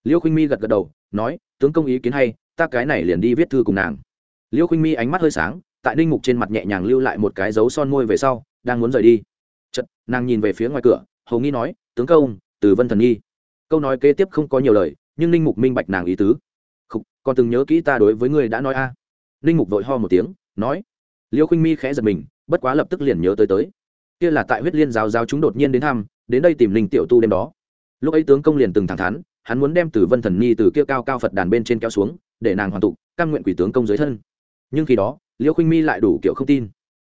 Liêu khinh mi gật gật đầu nói tướng công ý kiến hay ta cái này liền đi viết thư cùng nàng. Liêu khinh mi ánh mắt hơi sáng tại ninh mục trên mặt nhẹ nhàng lưu lại một cái dấu son môi về sau đang muốn rời đi. Chật nàng nhìn về phía ngoài cửa hầu nghi nói tướng công từ vân thần nghi câu nói kế tiếp không có nhiều lời nhưng ninh mục minh bạch nàng ý tứ. Khục, còn từng nhớ kỹ ta đối với ngươi đã nói a. Ninh mục vội ho một tiếng nói liêu khinh mi khẽ giật mình, bất quá lập tức liền nhớ tới tới. Kia là tại huyết liên giáo giáo chúng đột nhiên đến thăm, đến đây tìm linh tiểu tu đêm đó. Lúc ấy tướng công liền từng thẳng thắn, hắn muốn đem từ vân thần nhi từ kia cao cao phật đàn bên trên kéo xuống, để nàng hoàn tụ căn nguyện quỷ tướng công dưới thân. Nhưng khi đó, liêu khinh mi lại đủ kiểu không tin.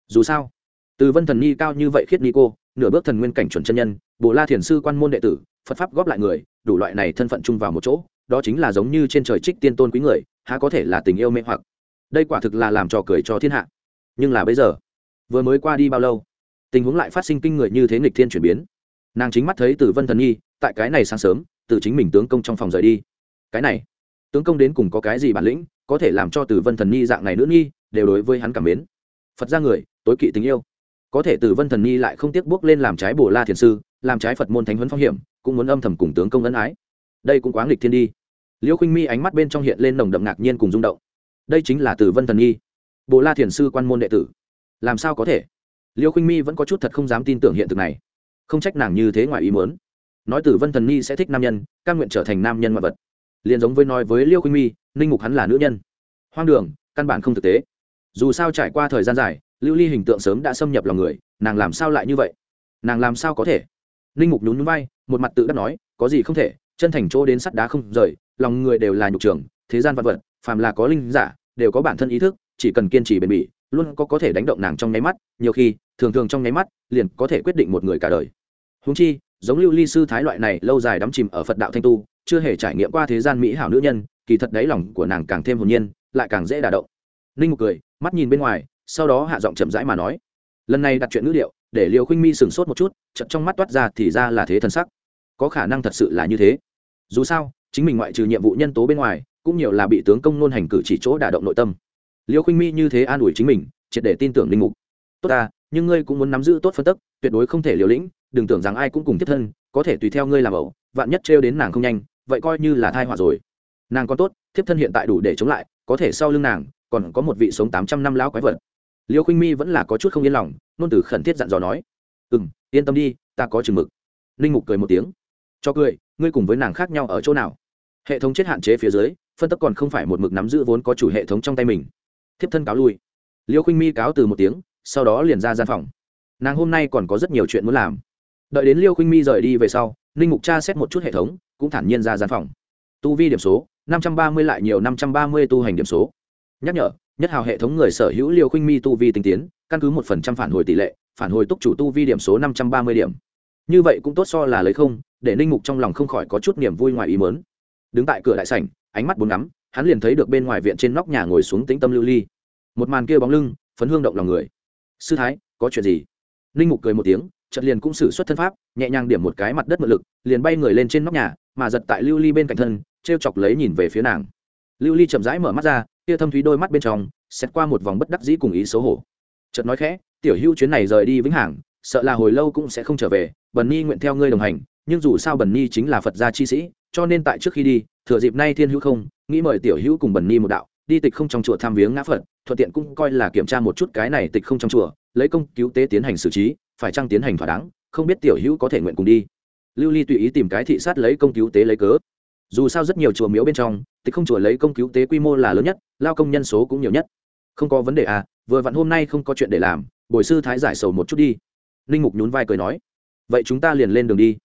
Dù sao từ vân thần nhi cao như vậy khiết ni cô, nửa bước thần nguyên cảnh chuẩn chân nhân bộ la thiền sư quan môn đệ tử, phật pháp góp lại người, đủ loại này thân phận chung vào một chỗ, đó chính là giống như trên trời trích tiên tôn quý người, há có thể là tình yêu mê hoặc. Đây quả thực là làm trò cười cho thiên hạ nhưng là bây giờ, vừa mới qua đi bao lâu, tình huống lại phát sinh kinh người như thế nghịch thiên chuyển biến. Nàng chính mắt thấy từ vân thần nhi, tại cái này sáng sớm, từ chính mình tướng công trong phòng rời đi. Cái này, tướng công đến cùng có cái gì bản lĩnh, có thể làm cho từ vân thần nhi dạng này nữ nhi, đều đối với hắn cảm mến. Phật ra người, tối kỵ tình yêu. Có thể từ vân thần nhi lại không tiếc bước lên làm trái bồ la thiền sư, làm trái phật môn thánh huấn phong hiểm, cũng muốn âm thầm cùng tướng công ân ái. Đây cũng quá nghịch thiên đi. Liễu khinh mi ánh mắt bên trong hiện lên nồng đậm ngạc nhiên cùng rung động. Đây chính là từ vân thần nhi bồ la thiền sư quan môn đệ tử. Làm sao có thể? Liêu khinh mi vẫn có chút thật không dám tin tưởng hiện thực này. Không trách nàng như thế ngoài ý muốn. Nói tử vân thần ni sẽ thích nam nhân căn nguyện trở thành nam nhân ngoại vật. Liền giống với nói với liêu khinh mi, ninh mục hắn là nữ nhân. Hoang đường, căn bản không thực tế. Dù sao trải qua thời gian dài, lưu ly hình tượng sớm đã xâm nhập lòng người, nàng làm sao lại như vậy? Nàng làm sao có thể? Ninh mục nhún nhún vai, một mặt tự đắc nói, có gì không thể, chân thành chỗ đến sắt đá không rời, lòng người đều là nhục trường, thế gian vật vật, phàm là có linh giả, đều có bản thân ý thức chỉ cần kiên trì bền bỉ, luôn có có thể đánh động nàng trong nháy mắt, nhiều khi, thường thường trong nháy mắt, liền có thể quyết định một người cả đời. Húng chi, giống lưu ly sư thái loại này lâu dài đắm chìm ở phật đạo thanh tu, chưa hề trải nghiệm qua thế gian mỹ hảo nữ nhân, kỳ thật đáy lòng của nàng càng thêm hồn nhiên, lại càng dễ đả động. Ninh một cười, mắt nhìn bên ngoài, sau đó hạ giọng chậm rãi mà nói, lần này đặt chuyện ngữ liệu để liều khinh mi sửng sốt một chút chậm trong mắt toát ra thì ra là thế thân sắc. Có khả năng thật sự là như thế. Dù sao, chính mình ngoại trừ nhiệm vụ nhân tố bên ngoài, cũng nhiều là bị tướng công nôn hành cử chỉ chỗ đả động nội tâm liêu khinh mi như thế an ủi chính mình, triệt để tin tưởng linh mục. Tốt ta, nhưng ngươi cũng muốn nắm giữ tốt phân tức, tuyệt đối không thể liều lĩnh, đừng tưởng rằng ai cũng cùng tiếp thân, có thể tùy theo ngươi làm ẩu, vạn nhất trêu đến nàng không nhanh, vậy coi như là thai họa rồi. Nàng còn tốt, thiếp thân hiện tại đủ để chống lại, có thể sau lưng nàng, còn có một vị sống tám trăm năm lão quái vật. Liêu khinh mi vẫn là có chút không yên lòng, nôn từ khẩn thiết dặn dò nói. Ừ m yên tâm đi, ta có chừng mực. Linh mục cười một tiếng. Cho cười, ngươi cùng với nàng khác nhau ở chỗ nào? Hệ thống chết hạn chế phía dưới, phân Tắc còn không phải một mực nắm giữ vốn có chủ hệ thống trong tay mình thiếp thân cáo lui. Liêu khinh mi cáo từ một tiếng, sau đó liền ra gian phòng. Nàng hôm nay còn có rất nhiều chuyện muốn làm. Đợi đến liêu khinh mi rời đi về sau, ninh mục tra xét một chút hệ thống, cũng thản nhiên ra gian phòng. Tu vi điểm số, năm trăm ba mươi lại nhiều năm trăm ba mươi tu hành điểm số. Nhắc nhở, nhất hào hệ thống người sở hữu liêu khinh mi tu vi tinh tiến, căn cứ một phần trăm phản hồi tỷ lệ, phản hồi túc chủ tu vi điểm số năm trăm ba mươi điểm. Như vậy cũng tốt so là lấy không, để ninh mục trong lòng không khỏi có chút niềm vui ngoài ý mớn đứng tại cửa đại sảnh, ánh mắt bốn ngắm hắn liền thấy được bên ngoài viện trên nóc nhà ngồi xuống tĩnh tâm lưu ly. Một màn kia bóng lưng, phấn hương động lòng người. Sư thái, có chuyện gì? Ninh mục cười một tiếng, chợt liền cũng xử xuất thân pháp, nhẹ nhàng điểm một cái mặt đất mượn lực, liền bay người lên trên nóc nhà, mà giật tại lưu ly bên cạnh thân t r e o chọc lấy nhìn về phía nàng. Lưu ly chậm rãi mở mắt ra, kia thâm thúy đôi mắt bên trong xét qua một vòng bất đắc dĩ cùng ý xấu hổ. Chợt nói khẽ, tiểu hưu chuyến này rời đi vĩnh hằng, sợ là hồi lâu cũng sẽ không trở về, bần ni nguyện theo ngươi đồng hành, nhưng dù sao bần ni chính là phật gia chi sĩ, cho nên tại trước khi đi thừa dịp nay thiên hữu không, nghĩ mời tiểu hữu cùng bần ni một đạo, đi tịch không trong chùa tham viếng ngã phật, thuận tiện cũng coi là kiểm tra một chút cái này tịch không trong chùa, lấy công cứu tế tiến hành xử trí, phải chăng tiến hành thỏa đáng, không biết tiểu hữu có thể nguyện cùng đi. Lưu ly tùy ý tìm cái thị sát lấy công cứu tế lấy cớ. Dù sao rất nhiều chùa miếu bên trong, tịch không chùa lấy công cứu tế quy mô là lớn nhất, lao công nhân số cũng nhiều nhất. Không có vấn đề à vừa vặn hôm nay không có chuyện để làm, bồi sư thái giải sầu một chút đi. Linh mục nhún vai cười nói. Vậy chúng ta liền lên đường đi.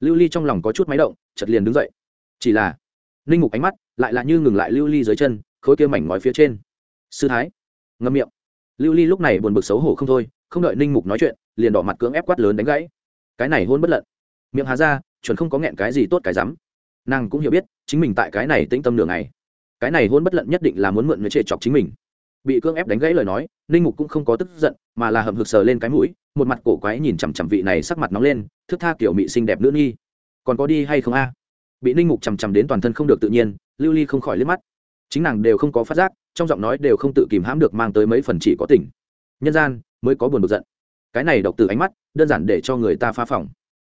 Lưu ly trong lòng có chút máy động chật liền đứng dậy. Chỉ là linh mục ánh mắt lại là như ngừng lại lưu ly dưới chân, khối kia mảnh ngói phía trên. Sư thái, ngâm miệng. Lưu ly lúc này buồn bực xấu hổ không thôi, không đợi ninh mục nói chuyện, liền đỏ mặt cưỡng ép quát lớn đánh gãy. Cái này hôn bất lận. Miệng hà ra, chuẩn không có nghẹn cái gì tốt cái rắm. Nàng cũng hiểu biết, chính mình tại cái này tĩnh tâm đường này cái này hôn bất lận nhất định là muốn mượn người trệ chọc chính mình. Bị cưỡng ép đánh gãy lời nói ninh mục cũng không có tức giận, mà là hầm hực sờ lên cái mũi, một mặt cổ quái nhìn chằm chằm vị này sắc mặt nóng lên thức tha kiểu mị xinh đẹp nữ nghi còn có đi hay không a? Bị ninh mục chằm chằm đến toàn thân không được tự nhiên, lưu ly không khỏi liếc mắt. Chính nàng đều không có phát giác, trong giọng nói đều không tự kìm hãm được mang tới mấy phần chỉ có tỉnh nhân gian mới có buồn bực giận. Cái này độc từ ánh mắt, đơn giản để cho người ta phá phỏng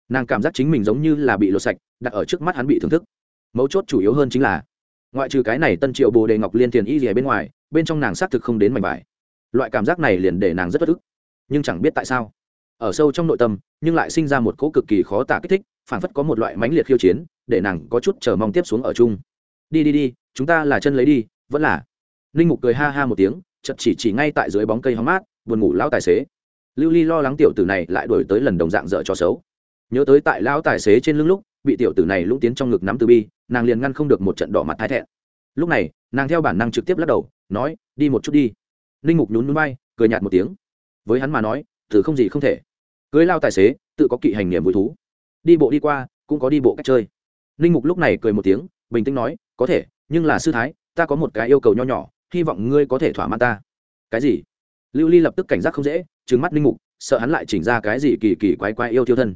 nàng cảm giác chính mình giống như là bị lột sạch, đặt ở trước mắt hắn bị thưởng thức. Mấu chốt chủ yếu hơn chính là, ngoại trừ cái này tân triệu bồ đề ngọc liên tiền y gì bên ngoài, bên trong nàng xác thực không đến mảnh vải. Loại cảm giác này liền để nàng rất bất ức. Nhưng chẳng biết tại sao, ở sâu trong nội tâm, nhưng lại sinh ra một cỗ cực kỳ khó tả kích thích phản phất có một loại mãnh liệt khiêu chiến để nàng có chút chờ mong tiếp xuống ở chung. Đi đi đi, chúng ta là chân lấy đi, vẫn là. Ninh mục cười ha ha một tiếng chật chỉ chỉ ngay tại dưới bóng cây hóng mát, buồn ngủ lão tài xế. Lưu ly lo lắng tiểu tử này lại đổi tới lần đồng dạng dở cho xấu. Nhớ tới tại lão tài xế trên lưng lúc, bị tiểu tử này lũng tiến trong ngực nắm từ bi, nàng liền ngăn không được một trận đỏ mặt thái thẹn. Lúc này, nàng theo bản năng trực tiếp lắc đầu, nói, đi một chút đi. Ninh mục nhún núi bay cười nhạt một tiếng. Với hắn mà nói, từ không gì không thể. Cưới lao tài xế, tự có kỵ hành niềm vui thú. Đi bộ đi qua, cũng có đi bộ cách chơi ninh mục lúc này cười một tiếng, bình tĩnh nói, có thể, nhưng là sư thái, ta có một cái yêu cầu nho nhỏ, hy vọng ngươi có thể thỏa mãn ta. Cái gì? Lưu ly lập tức cảnh giác không dễ, trừng mắt ninh mục, sợ hắn lại chỉnh ra cái gì kỳ kỳ quái quái yêu thiêu thân.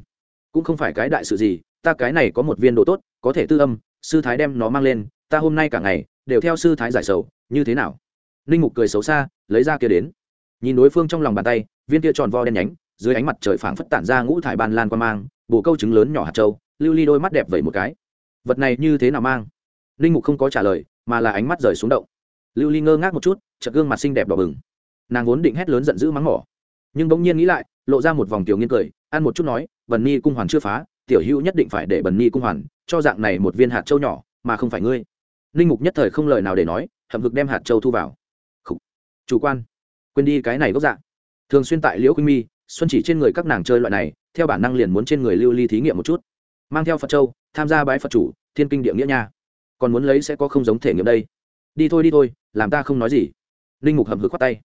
Cũng không phải cái đại sự gì, ta cái này có một viên đồ tốt, có thể tư âm, sư thái đem nó mang lên, ta hôm nay cả ngày đều theo sư thái giải sầu, như thế nào? Ninh mục cười xấu xa, lấy ra kia đến. Nhìn đối phương trong lòng bàn tay, viên kia tròn vo đen nhánh, dưới ánh mặt trời phảng phất tản ra ngũ thải ban lan qua mang bồ câu trứng lớn nhỏ hạt trâu lưu ly đôi mắt đẹp vẩy một cái vật này như thế nào mang? Linh mục không có trả lời, mà là ánh mắt rời xuống động. Lưu ly ngơ ngác một chút, chợt gương mặt xinh đẹp đỏ bừng. Nàng vốn định hét lớn giận dữ mắng mỏ, nhưng bỗng nhiên nghĩ lại, lộ ra một vòng tiểu nghiên cười, ăn một chút nói, bần ni cung hoàn chưa phá, tiểu hữu nhất định phải để bần ni cung hoàn, cho dạng này một viên hạt châu nhỏ, mà không phải ngươi. Linh mục nhất thời không lời nào để nói, hậm hực đem hạt châu thu vào. Khủ. chủ quan, quên đi cái này gốc dạng thường xuyên tại liễu khuynh mi, xuân chỉ trên người các nàng chơi loại này, theo bản năng liền muốn trên người lưu ly thí nghiệm một chút. Mang theo phật châu tham gia bái phật chủ, thiên kinh địa nghĩa nha. Còn muốn lấy sẽ có không giống thể nghiệm đây. Đi thôi đi thôi, làm ta không nói gì. Linh mục hầm hực khoát tay.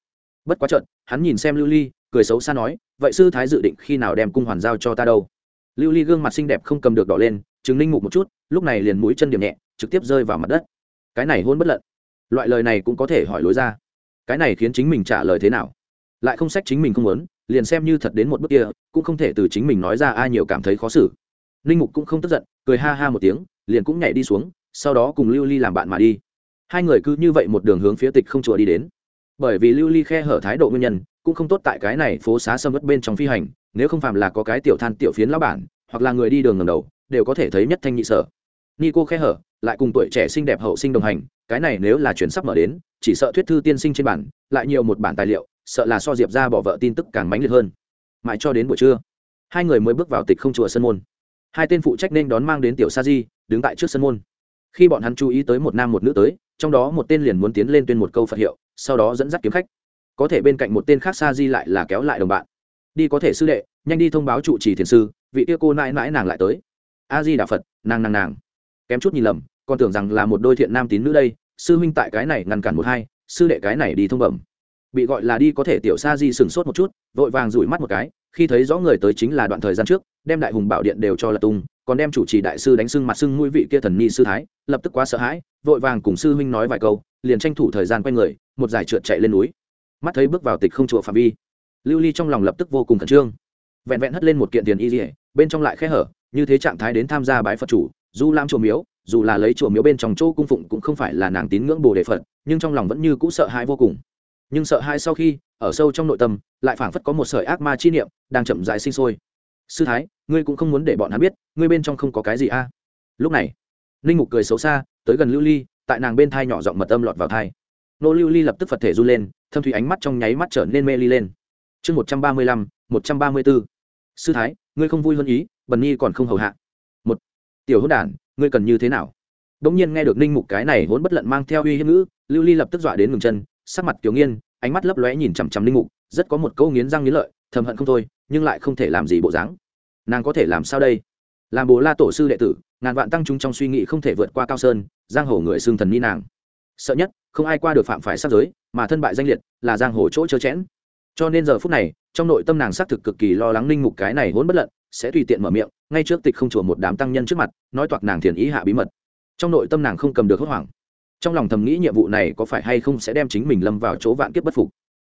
Bất quá trận hắn nhìn xem lưu ly, cười xấu xa nói, vậy sư thái dự định khi nào đem cung hoàn giao cho ta đâu? Lưu ly gương mặt xinh đẹp không cầm được đỏ lên chứng linh mục một chút, lúc này liền mũi chân điểm nhẹ, trực tiếp rơi vào mặt đất. Cái này hôn bất lận. Loại lời này cũng có thể hỏi lối ra. Cái này khiến chính mình trả lời thế nào? Lại không sách chính mình không muốn, liền xem như thật đến một bước kia, cũng không thể từ chính mình nói ra ai nhiều cảm thấy khó xử ninh mục cũng không tức giận, cười ha ha một tiếng, liền cũng nhảy đi xuống, sau đó cùng lưu ly làm bạn mà đi. Hai người cứ như vậy một đường hướng phía tịch không chùa đi đến. Bởi vì lưu ly khe hở thái độ nguyên nhân, cũng không tốt tại cái này phố xá sâm vất bên trong phi hành, nếu không phạm là có cái tiểu than tiểu phiến lão bản, hoặc là người đi đường ngầm đầu, đều có thể thấy nhất thanh nhị sở. Ni cô khe hở, lại cùng tuổi trẻ xinh đẹp hậu sinh đồng hành, cái này nếu là chuyển sắp mở đến, chỉ sợ thuyết thư tiên sinh trên bản, lại nhiều một bản tài liệu, sợ là so diệp ra bỏ vợ tin tức càng mãnh liệt hơn. Mãi cho đến buổi trưa, hai người mới bước vào tịch không chùa sân môn hai tên phụ trách nên đón mang đến tiểu sa di, đứng tại trước sân môn. Khi bọn hắn chú ý tới một nam một nữ tới, trong đó một tên liền muốn tiến lên tuyên một câu phật hiệu, sau đó dẫn dắt kiếm khách. Có thể bên cạnh một tên khác sa di lại là kéo lại đồng bạn. Đi có thể sư đệ, nhanh đi thông báo trụ trì thiền sư, vị kia cô mãi mãi nàng lại tới. A di đà phật, nàng nàng nàng. Kém chút nhìn lầm, còn tưởng rằng là một đôi thiện nam tín nữ đây, sư huynh tại cái này ngăn cản một hai, sư đệ cái này đi thông bẩm. Bị gọi là đi có thể tiểu sa di sửng sốt một chút, vội vàng rủi mắt một cái khi thấy rõ người tới chính là đoạn thời gian trước, đem đại hùng bảo điện đều cho là tung, còn đem chủ trì đại sư đánh sưng mặt sưng mũi vị kia thần ni sư thái, lập tức quá sợ hãi, vội vàng cùng sư huynh nói vài câu, liền tranh thủ thời gian quay người, một giải trượt chạy lên núi. Mắt thấy bước vào tịch không chùa phạm vi, lưu ly trong lòng lập tức vô cùng khẩn trương. Vẹn vẹn hất lên một kiện tiền y dỉa bên trong lại khẽ hở, như thế trạng thái đến tham gia bái phật chủ du lam chùa miếu, dù là lấy chùa miếu bên trong chỗ cung phụng cũng không phải là nàng tín ngưỡng bồ đề phật, nhưng trong lòng vẫn như cũ sợ hãi vô cùng. Nhưng sợ hãi sau khi ở sâu trong nội tâm, lại phảng phất có một sợi ác ma chi niệm đang chậm dại sinh sôi. Sư thái, ngươi cũng không muốn để bọn hắn biết, ngươi bên trong không có cái gì a? Lúc này, ninh mục cười xấu xa, tới gần lưu ly, tại nàng bên thai nhỏ giọng mật âm lọt vào thai. Nô lưu ly lập tức phật thể run lên, thâm thủy ánh mắt trong nháy mắt trở nên mê ly lên. Chương một trăm ba mươi lăm, một trăm ba mươi b ố sư thái, ngươi không vui hơn ý, bần nhi còn không hầu hạ. Một, tiểu hôn đản, ngươi cần như thế nào? Đ ỗ n g nhiên nghe được ninh mục cái này hốn bất lận mang theo uy hiếp ngữ, lưu ly lập tức dọa đến ngừng chân, sắc mặt tiểu nghiên ánh mắt lấp lóe nhìn chằm chằm Linh mục, rất có một câu nghiến răng nghiến lợi, thầm hận không thôi, nhưng lại không thể làm gì bộ dáng. Nàng có thể làm sao đây? Làm bố la tổ sư đệ tử, ngàn vạn tăng chúng trong suy nghĩ không thể vượt qua cao sơn, giang hồ người xương thần ni nàng. Sợ nhất, không ai qua được phạm phải sát giới, mà thân bại danh liệt, là giang hồ chỗ chớ chẽn. Cho nên giờ phút này, trong nội tâm nàng xác thực cực kỳ lo lắng ninh mục cái này hỗn bất lận, sẽ tùy tiện mở miệng, ngay trước tịch không chùa một đám tăng nhân trước mặt, nói toạc nàng thiền ý hạ bí mật. Trong nội tâm nàng không cầm được hốt hoảng trong lòng thầm nghĩ nhiệm vụ này có phải hay không sẽ đem chính mình lâm vào chỗ vạn kiếp bất phục.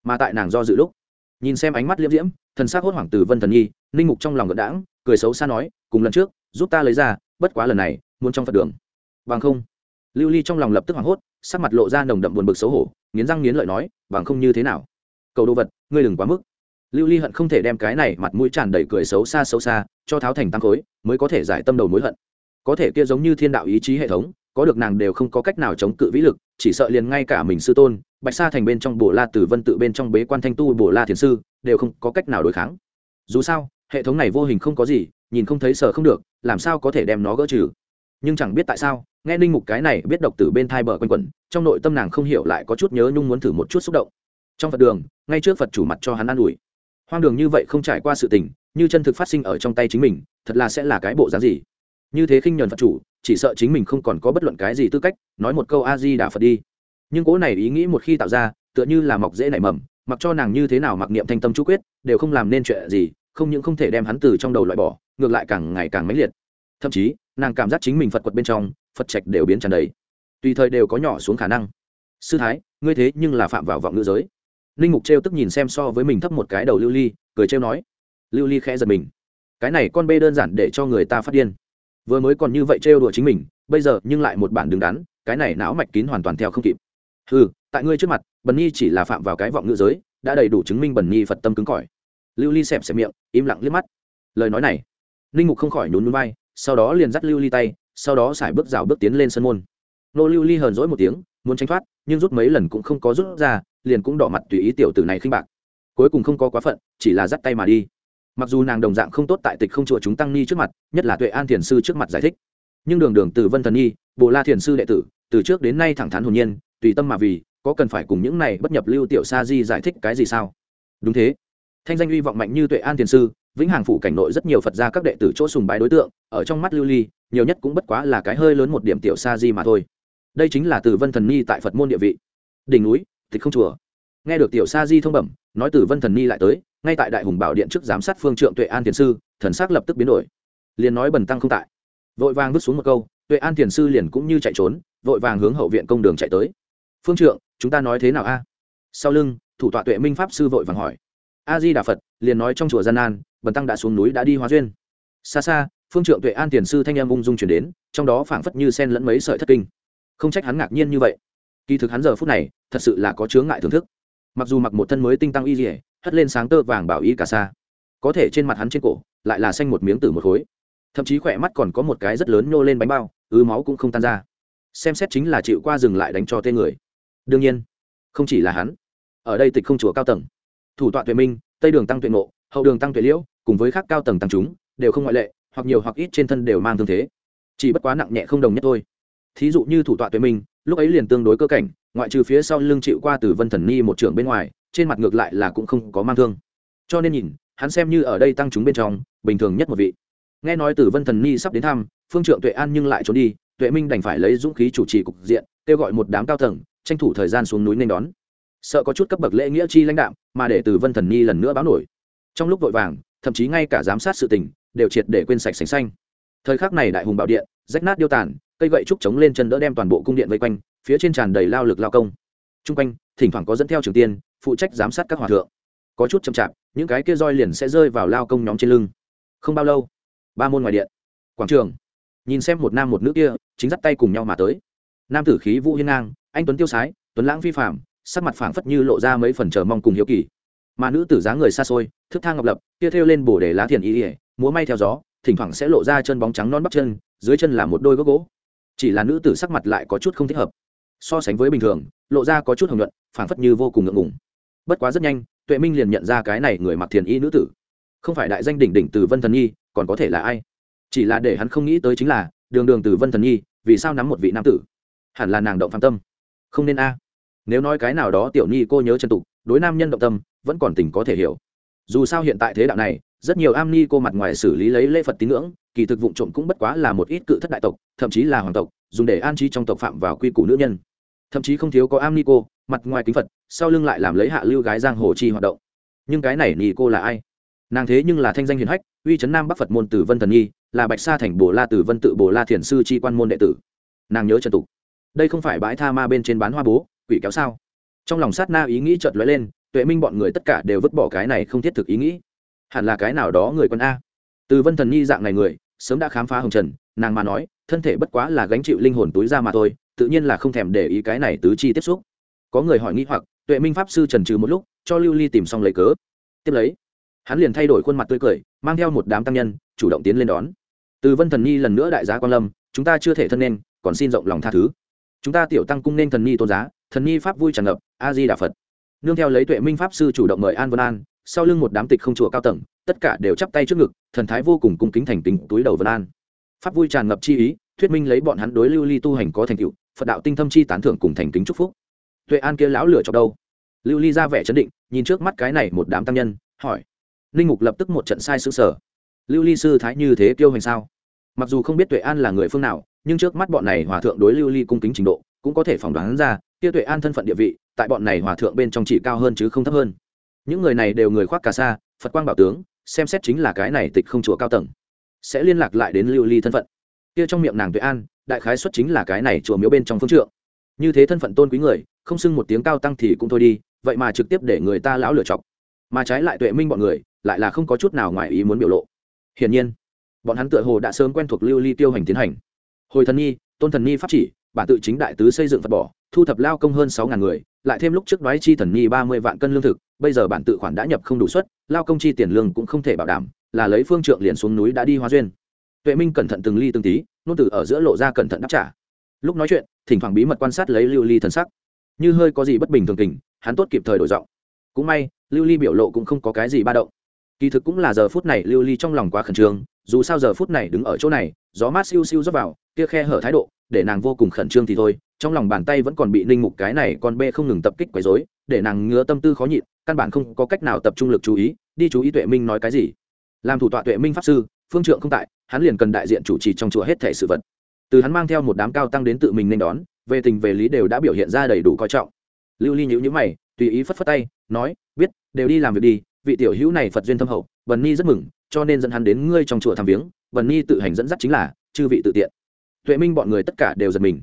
Mà tại nàng do dự lúc, nhìn xem ánh mắt liễm diễm, thần s á c hốt hoảng từ vân thần nhi, ninh mục trong lòng gợn đãng, cười xấu xa nói, cùng lần trước, giúp ta lấy ra, bất quá lần này, muốn trong phật đường. Bằng không? Lưu ly trong lòng lập tức hoảng hốt, sắc mặt lộ ra nồng đậm buồn bực xấu hổ, nghiến răng nghiến lợi nói, bằng không như thế nào? Cầu đồ vật, ngươi đừng quá mức. Lưu ly hận không thể đem cái này mặt mũi tràn đầy cười xấu xa xấu xa, cho tháo thành tăng khối, mới có thể giải tâm đầu mối hận. Có thể kia giống như thiên đạo ý chí hệ thống có được nàng đều không có cách nào chống cự vĩ lực, chỉ sợ liền ngay cả mình sư tôn, bạch sa thành bên trong bồ la tử vân tự bên trong bế quan thanh tu bồ la thiền sư, đều không có cách nào đối kháng. Dù sao, hệ thống này vô hình không có gì, nhìn không thấy sợ không được, làm sao có thể đem nó gỡ trừ? Nhưng chẳng biết tại sao, nghe ninh mục cái này biết độc tử bên thai bờ quanh quẩn, trong nội tâm nàng không hiểu lại có chút nhớ nhung muốn thử một chút xúc động. Trong phật đường, ngay trước phật chủ mặt cho hắn an ủi. Hoang đường như vậy không trải qua sự tình, như chân thực phát sinh ở trong tay chính mình, thật là sẽ là cái bộ dáng gì? Như thế khinh nhuần phật chủ chỉ sợ chính mình không còn có bất luận cái gì tư cách, nói một câu a di đà phật đi. Nhưng cố này ý nghĩ một khi tạo ra, tựa như là mọc dễ nảy mầm, mặc cho nàng như thế nào mặc niệm thanh tâm chú quyết, đều không làm nên chuyện gì, không những không thể đem hắn từ trong đầu loại bỏ, ngược lại càng ngày càng mãnh liệt. Thậm chí, nàng cảm giác chính mình phật quật bên trong, phật trạch đều biến tràn đầy. Tùy thời đều có nhỏ xuống khả năng. Sư thái, ngươi thế nhưng là phạm vào vọng ngữ giới. Linh mục t tức nhìn xem so với mình thấp một cái đầu lưu ly, cười trêu nói. Lưu ly khẽ giật mình. Cái này con bê đơn giản để cho người ta phát điên vừa mới còn như vậy trêu đùa chính mình, bây giờ nhưng lại một bản đứng đắn, cái này não mạch kín hoàn toàn theo không kịp. Ừ tại ngươi trước mặt, bần nhi chỉ là phạm vào cái vọng ngữ giới, đã đầy đủ chứng minh bần nhi phật tâm cứng cỏi. Lưu ly xẹp xẹp miệng, im lặng liếc mắt. Lời nói này, ninh mục không khỏi nhún núi bay sau đó liền dắt lưu ly tay, sau đó xài bước rào bước tiến lên sân môn. Nô lưu ly hờn dỗi một tiếng, muốn tránh thoát, nhưng rút mấy lần cũng không có rút ra, liền cũng đỏ mặt tùy ý tiểu tử này khinh bạc. Cuối cùng không có quá phận, chỉ là dắt tay mà đi mặc dù nàng đồng dạng không tốt tại tịch không chùa chúng tăng ni trước mặt, nhất là tuệ an thiền sư trước mặt giải thích. Nhưng đường đường từ vân thần nhi bộ la thiền sư đệ tử, từ trước đến nay thẳng thắn hồn nhiên, tùy tâm mà vì, có cần phải cùng những này bất nhập lưu tiểu sa di giải thích cái gì sao? Đúng thế. Thanh danh uy vọng mạnh như tuệ an thiền sư, vĩnh hằng phủ cảnh nội rất nhiều phật gia các đệ tử chỗ sùng bái đối tượng, ở trong mắt lưu ly, nhiều nhất cũng bất quá là cái hơi lớn một điểm tiểu sa di mà thôi. Đây chính là từ vân thần ni tại phật môn địa vị. Đỉnh núi, tịch không chùa. Nghe được tiểu sa di thông bẩm, nói từ vân thần ni lại tới ngay tại đại hùng bảo điện trước giám sát phương trượng tuệ an thiền sư, thần sắc lập tức biến đổi. Liền nói bần tăng không tại. Vội vàng vứt xuống một câu, tuệ an thiền sư liền cũng như chạy trốn, vội vàng hướng hậu viện công đường chạy tới. Phương trượng, chúng ta nói thế nào a? Sau lưng, thủ tọa tuệ minh pháp sư vội vàng hỏi. A di đà phật, liền nói trong chùa gian nan, bần tăng đã xuống núi đã đi hóa duyên. Xa xa, phương trượng tuệ an tiền sư thanh em ung dung chuyển đến, trong đó phảng phất như sen lẫn mấy sợi thất kinh. Không trách hắn ngạc nhiên như vậy. Kỳ thực hắn giờ phút này, thật sự là có chướng ngại thưởng thức. Mặc dù mặc một thân mới tinh tăng y dỉa hất lên sáng tơ vàng bảo y cả xa. Có thể trên mặt hắn trên cổ, lại là xanh một miếng tử một khối. Thậm chí khỏe mắt còn có một cái rất lớn nhô lên bánh bao, ứ máu cũng không tan ra. Xem xét chính là chịu qua dừng lại đánh cho tên người. Đương nhiên, không chỉ là hắn. Ở đây tịch không chùa cao tầng. Thủ tọa tuệ minh, tây đường tăng tuệ ngộ, hậu đường tăng tuệ liễu, cùng với các cao tầng tăng chúng, đều không ngoại lệ, hoặc nhiều hoặc ít trên thân đều mang thương thế. Chỉ bất quá nặng nhẹ không đồng nhất thôi. Thí dụ như thủ tọa tuệ minh, lúc ấy liền tương đối cơ cảnh ngoại trừ phía sau lưng chịu qua từ vân thần ni một trưởng bên ngoài, trên mặt ngược lại là cũng không có mang thương. Cho nên nhìn, hắn xem như ở đây tăng chúng bên trong, bình thường nhất một vị. Nghe nói từ vân thần ni sắp đến thăm, phương trượng tuệ an nhưng lại trốn đi, tuệ minh đành phải lấy dũng khí chủ trì cục diện, kêu gọi một đám cao tầng, tranh thủ thời gian xuống núi nên đón. Sợ có chút cấp bậc lễ nghĩa chi lãnh đạm, mà để từ vân thần ni lần nữa báo nổi. Trong lúc vội vàng, thậm chí ngay cả giám sát sự tình, đều triệt để quên sạch sành xanh. Thời khắc này đại hùng bảo điện, rách nát điêu tàn cây gậy trúc chống lên chân đỡ đem toàn bộ cung điện vây quanh, phía trên tràn đầy lao lực lao công. T r u n g quanh, thỉnh thoảng có dẫn theo trường tiên, phụ trách giám sát các hòa thượng. Có chút chậm chạp, những cái kia roi liền sẽ rơi vào lao công nhóm trên lưng. Không bao lâu, ba môn ngoài điện, quảng trường. Nhìn xem một nam một nữ kia, chính dắt tay cùng nhau mà tới. Nam tử khí vũ hiên ngang, anh tuấn tiêu sái, tuấn lãng vi phạm sắc mặt phảng phất như lộ ra mấy phần chờ mong cùng hiếu kỳ. Mà nữ tử dáng người xa xôi thức thang ngọc lập, kia thêu lên bổ để lá thiền ý ỉa múa may theo gió, thỉnh thoảng sẽ lộ ra chân bóng trắng non bắp chân, dưới chân là một đôi gốc gỗ chỉ là nữ tử sắc mặt lại có chút không thích hợp. So sánh với bình thường, lộ ra có chút hồng nhuận, phảng phất như vô cùng ngượng ngùng. Bất quá rất nhanh, tuệ minh liền nhận ra cái này người mặc thiền y nữ tử. Không phải đại danh đỉnh đỉnh từ vân thần nhi, còn có thể là ai? Chỉ là để hắn không nghĩ tới chính là, đường đường từ vân thần nhi, vì sao nắm một vị nam tử? Hẳn là nàng động phạm tâm. Không nên a. Nếu nói cái nào đó tiểu ni cô nhớ chân tục, đối nam nhân động tâm, vẫn còn tình có thể hiểu. Dù sao hiện tại thế đạo này rất nhiều am ni cô mặt ngoài xử lý lấy lễ phật tín ngưỡng, kỳ thực vụ trộm cũng bất quá là một ít cự thất đại tộc, thậm chí là hoàng tộc, dùng để an trí trong tộc phạm vào quy củ nữ nhân. Thậm chí không thiếu có am ni cô, mặt ngoài kính phật, sau lưng lại làm lấy hạ lưu gái giang hồ chi hoạt động. Nhưng cái này ni cô là ai? Nàng thế nhưng là thanh danh hiền hách, uy chấn nam bắc phật môn tử vân thần nhi, là bạch sa thành bồ la tử vân tự bồ la thiền sư chi quan môn đệ tử. Nàng nhớ trần tục. Đây không phải bãi tha ma bên trên bán hoa bố, quỷ kéo sao? Trong lòng sát na ý nghĩ chợt lóe lên, tuệ minh bọn người tất cả đều vứt bỏ cái này không thiết thực ý nghĩ hẳn là cái nào đó người quân a. Từ vân thần nhi dạng này người, sớm đã khám phá hồng trần, nàng mà nói, thân thể bất quá là gánh chịu linh hồn túi ra mà thôi, tự nhiên là không thèm để ý cái này tứ chi tiếp xúc. Có người hỏi nghĩ hoặc, tuệ minh pháp sư trần trừ một lúc, cho lưu ly tìm xong lấy cớ. Tiếp lấy, hắn liền thay đổi khuôn mặt tươi cười, mang theo một đám tăng nhân, chủ động tiến lên đón. Từ vân thần nhi lần nữa đại giá quan lâm, chúng ta chưa thể thân nên, còn xin rộng lòng tha thứ. Chúng ta tiểu tăng cung nên thần nhi tôn giá, thần nhi pháp vui tràn ngập, a di đà phật. Nương theo lấy tuệ minh pháp sư chủ động mời an vân an sau lưng một đám tịch không chùa cao tầng, tất cả đều chắp tay trước ngực, thần thái vô cùng cung kính thành kính, túi đầu vân an. Pháp vui tràn ngập chi ý, thuyết minh lấy bọn hắn đối lưu ly tu hành có thành tựu, phật đạo tinh thâm chi tán thưởng cùng thành kính chúc phúc. Tuệ an kia lão lửa chọc đâu lưu ly ra vẻ chấn định, nhìn trước mắt cái này một đám tăng nhân, hỏi. Linh mục lập tức một trận sai sự sở. Lưu ly sư thái như thế kiêu hành sao? Mặc dù không biết tuệ an là người phương nào, nhưng trước mắt bọn này hòa thượng đối lưu ly cung kính trình độ, cũng có thể phỏng đoán ra, kia tuệ an thân phận địa vị, tại bọn này hòa thượng bên trong chỉ cao hơn chứ không thấp hơn những người này đều người khoác cà sa, phật quang bảo tướng, xem xét chính là cái này tịch không chùa cao tầng. Sẽ liên lạc lại đến lưu ly thân phận. Kia trong miệng nàng tuệ an, đại khái xuất chính là cái này chùa miếu bên trong phương trượng. Như thế thân phận tôn quý người, không xưng một tiếng cao tăng thì cũng thôi đi, vậy mà trực tiếp để người ta lão lựa chọc. Mà trái lại tuệ minh bọn người, lại là không có chút nào ngoài ý muốn biểu lộ. Hiển nhiên, bọn hắn tựa hồ đã sớm quen thuộc lưu ly tiêu hành tiến hành. Hồi thần nhi, tôn thần nhi pháp chỉ, bản tự chính đại tứ xây dựng phật bỏ, thu thập lao công hơn sáu ngàn người lại thêm lúc trước đoái chi thần nhi ba mươi vạn cân lương thực, bây giờ bản tự khoản đã nhập không đủ suất, lao công chi tiền lương cũng không thể bảo đảm, là lấy phương trượng liền xuống núi đã đi hóa duyên. Tuệ minh cẩn thận từng ly từng tí, nôn tử ở giữa lộ ra cẩn thận đáp trả. Lúc nói chuyện, thỉnh thoảng bí mật quan sát lấy lưu ly thần sắc. Như hơi có gì bất bình thường tình, hắn tốt kịp thời đổi giọng. Cũng may, lưu ly biểu lộ cũng không có cái gì ba động. Kỳ thực cũng là giờ phút này lưu ly trong lòng quá khẩn trương, dù sao giờ phút này đứng ở chỗ này, gió mát siêu siêu rót vào, kia khe hở thái độ, để nàng vô cùng khẩn trương thì thôi trong lòng bàn tay vẫn còn bị ninh mục cái này con bê không ngừng tập kích quấy dối để nàng ngứa tâm tư khó nhịn, căn bản không có cách nào tập trung lực chú ý, đi chú ý tuệ minh nói cái gì. Làm thủ tọa tuệ minh pháp sư, phương trượng không tại, hắn liền cần đại diện chủ trì trong chùa hết thể sự vật. Từ hắn mang theo một đám cao tăng đến tự mình nên đón, về tình về lý đều đã biểu hiện ra đầy đủ coi trọng. Lưu ly nhữ nhữ mày, tùy ý phất phất tay, nói, biết, đều đi làm việc đi, vị tiểu hữu này phật duyên thâm hậu, bần ni rất mừng, cho nên dẫn hắn đến ngươi trong chùa thăm viếng, bần ni tự hành dẫn dắt chính là chư vị tự tiện. Tuệ minh bọn người tất cả đều giật mình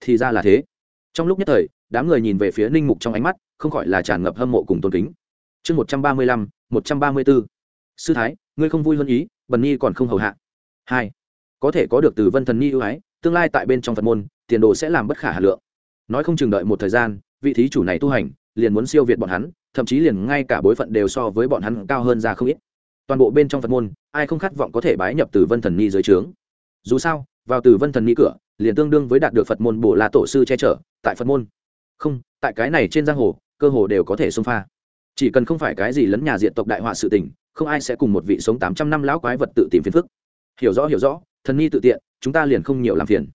thì ra là thế. Trong lúc nhất thời, đám người nhìn về phía ninh mục trong ánh mắt, không khỏi là tràn ngập hâm mộ cùng tôn kính. Chương một trăm ba mươi lăm, một trăm ba mươi b ố sư thái, ngươi không vui hơn ý, bần nhi còn không hầu hạ. Hai, có thể có được từ vân thần ni ưu ái, tương lai tại bên trong phật môn, tiền đồ sẽ làm bất khả hà lượng. Nói không chừng đợi một thời gian, vị thí chủ này tu hành, liền muốn siêu việt bọn hắn, thậm chí liền ngay cả bối phận đều so với bọn hắn cao hơn ra không ít. Toàn bộ bên trong phật môn, ai không khát vọng có thể bái nhập từ vân thần ni dưới trướng? Dù sao, vào từ vân thần mỹ cửa, liền tương đương với đạt được phật môn bổ la tổ sư che chở, tại phật môn. Không, tại cái này trên giang hồ, cơ hồ đều có thể xông pha. Chỉ cần không phải cái gì lấn nhà diện tộc đại họa sự tình, không ai sẽ cùng một vị sống tám trăm năm lão quái vật tự tìm phiền phức. Hiểu rõ hiểu rõ, thần ni tự tiện, chúng ta liền không nhiều làm phiền.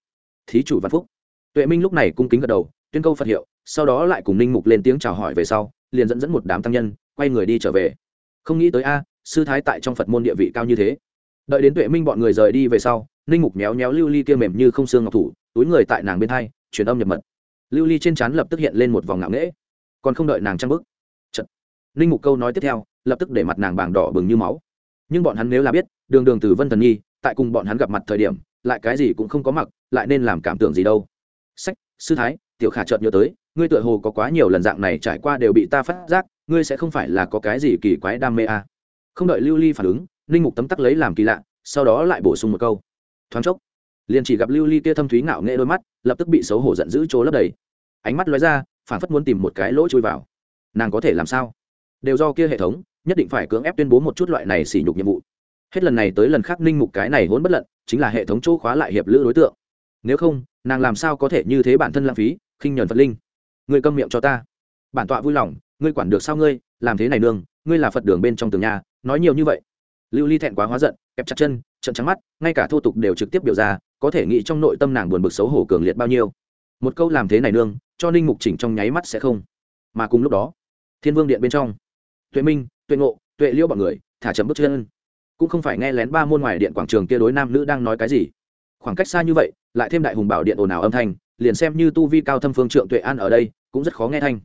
Thí chủ văn phúc. Tuệ minh lúc này cung kính gật đầu, tuyên câu phật hiệu, sau đó lại cùng ninh mục lên tiếng chào hỏi về sau, liền dẫn dẫn một đám tăng nhân, quay người đi trở về. Không nghĩ tới a, sư thái tại trong phật môn địa vị cao như thế đợi đến tuệ minh bọn người rời đi về sau, ninh mục méo méo lưu ly kia mềm như không xương ngọc thủ, túi người tại nàng bên hai truyền âm nhập mật lưu ly trên trán lập tức hiện lên một vòng ngạo nghễ còn không đợi nàng trăng bức Chật. ninh mục câu nói tiếp theo, lập tức để mặt nàng bảng đỏ bừng như máu nhưng bọn hắn nếu là biết, đường đường từ vân thần nhi, tại cùng bọn hắn gặp mặt thời điểm, lại cái gì cũng không có mặc, lại nên làm cảm tưởng gì đâu sách, sư thái, tiểu khả chợt nhớ tới, ngươi tựa hồ có quá nhiều lần dạng này trải qua đều bị ta phát giác, ngươi sẽ không phải là có cái gì kỳ quái đam mê à. không đợi lưu ly phản ứng ninh mục tấm tắc lấy làm kỳ lạ, sau đó lại bổ sung một câu. Thoáng chốc, liền chỉ gặp lưu ly kia thâm thúy ngạo nghệ đôi mắt, lập tức bị xấu hổ giận dữ chỗ lấp đầy. Ánh mắt lóe ra phản phất muốn tìm một cái lỗ chui vào. Nàng có thể làm sao? Đều do kia hệ thống, nhất định phải cưỡng ép tuyên bố một chút loại này xỉ nhục nhiệm vụ. Hết lần này tới lần khác ninh mục cái này hỗn bất lận, chính là hệ thống chỗ khóa lại hiệp lữ đối tượng. Nếu không, nàng làm sao có thể như thế bản thân lãng phí, khinh nhuần phật linh? Ngươi câm miệng cho ta. Bản tọa vui lòng, ngươi quản được sao ngươi, làm thế này nương, ngươi là phật đường bên trong tường nhà, nói nhiều như vậy lưu ly thẹn quá hóa giận, kẹp chặt chân trận trắng mắt, ngay cả thô tục đều trực tiếp biểu ra, có thể nghĩ trong nội tâm nàng buồn bực xấu hổ cường liệt bao nhiêu. Một câu làm thế này nương, cho ninh mục chỉnh trong nháy mắt sẽ không. Mà cùng lúc đó, thiên vương điện bên trong, tuệ minh, tuệ ngộ, tuệ liễu bọn người, thả chậm bước chân. Cũng không phải nghe lén ba môn ngoài điện quảng trường kia đối nam nữ đang nói cái gì. Khoảng cách xa như vậy, lại thêm đại hùng bảo điện ồn ào âm thanh, liền xem như tu vi cao thâm phương trượng tuệ an ở đây, cũng rất khó nghe thanh.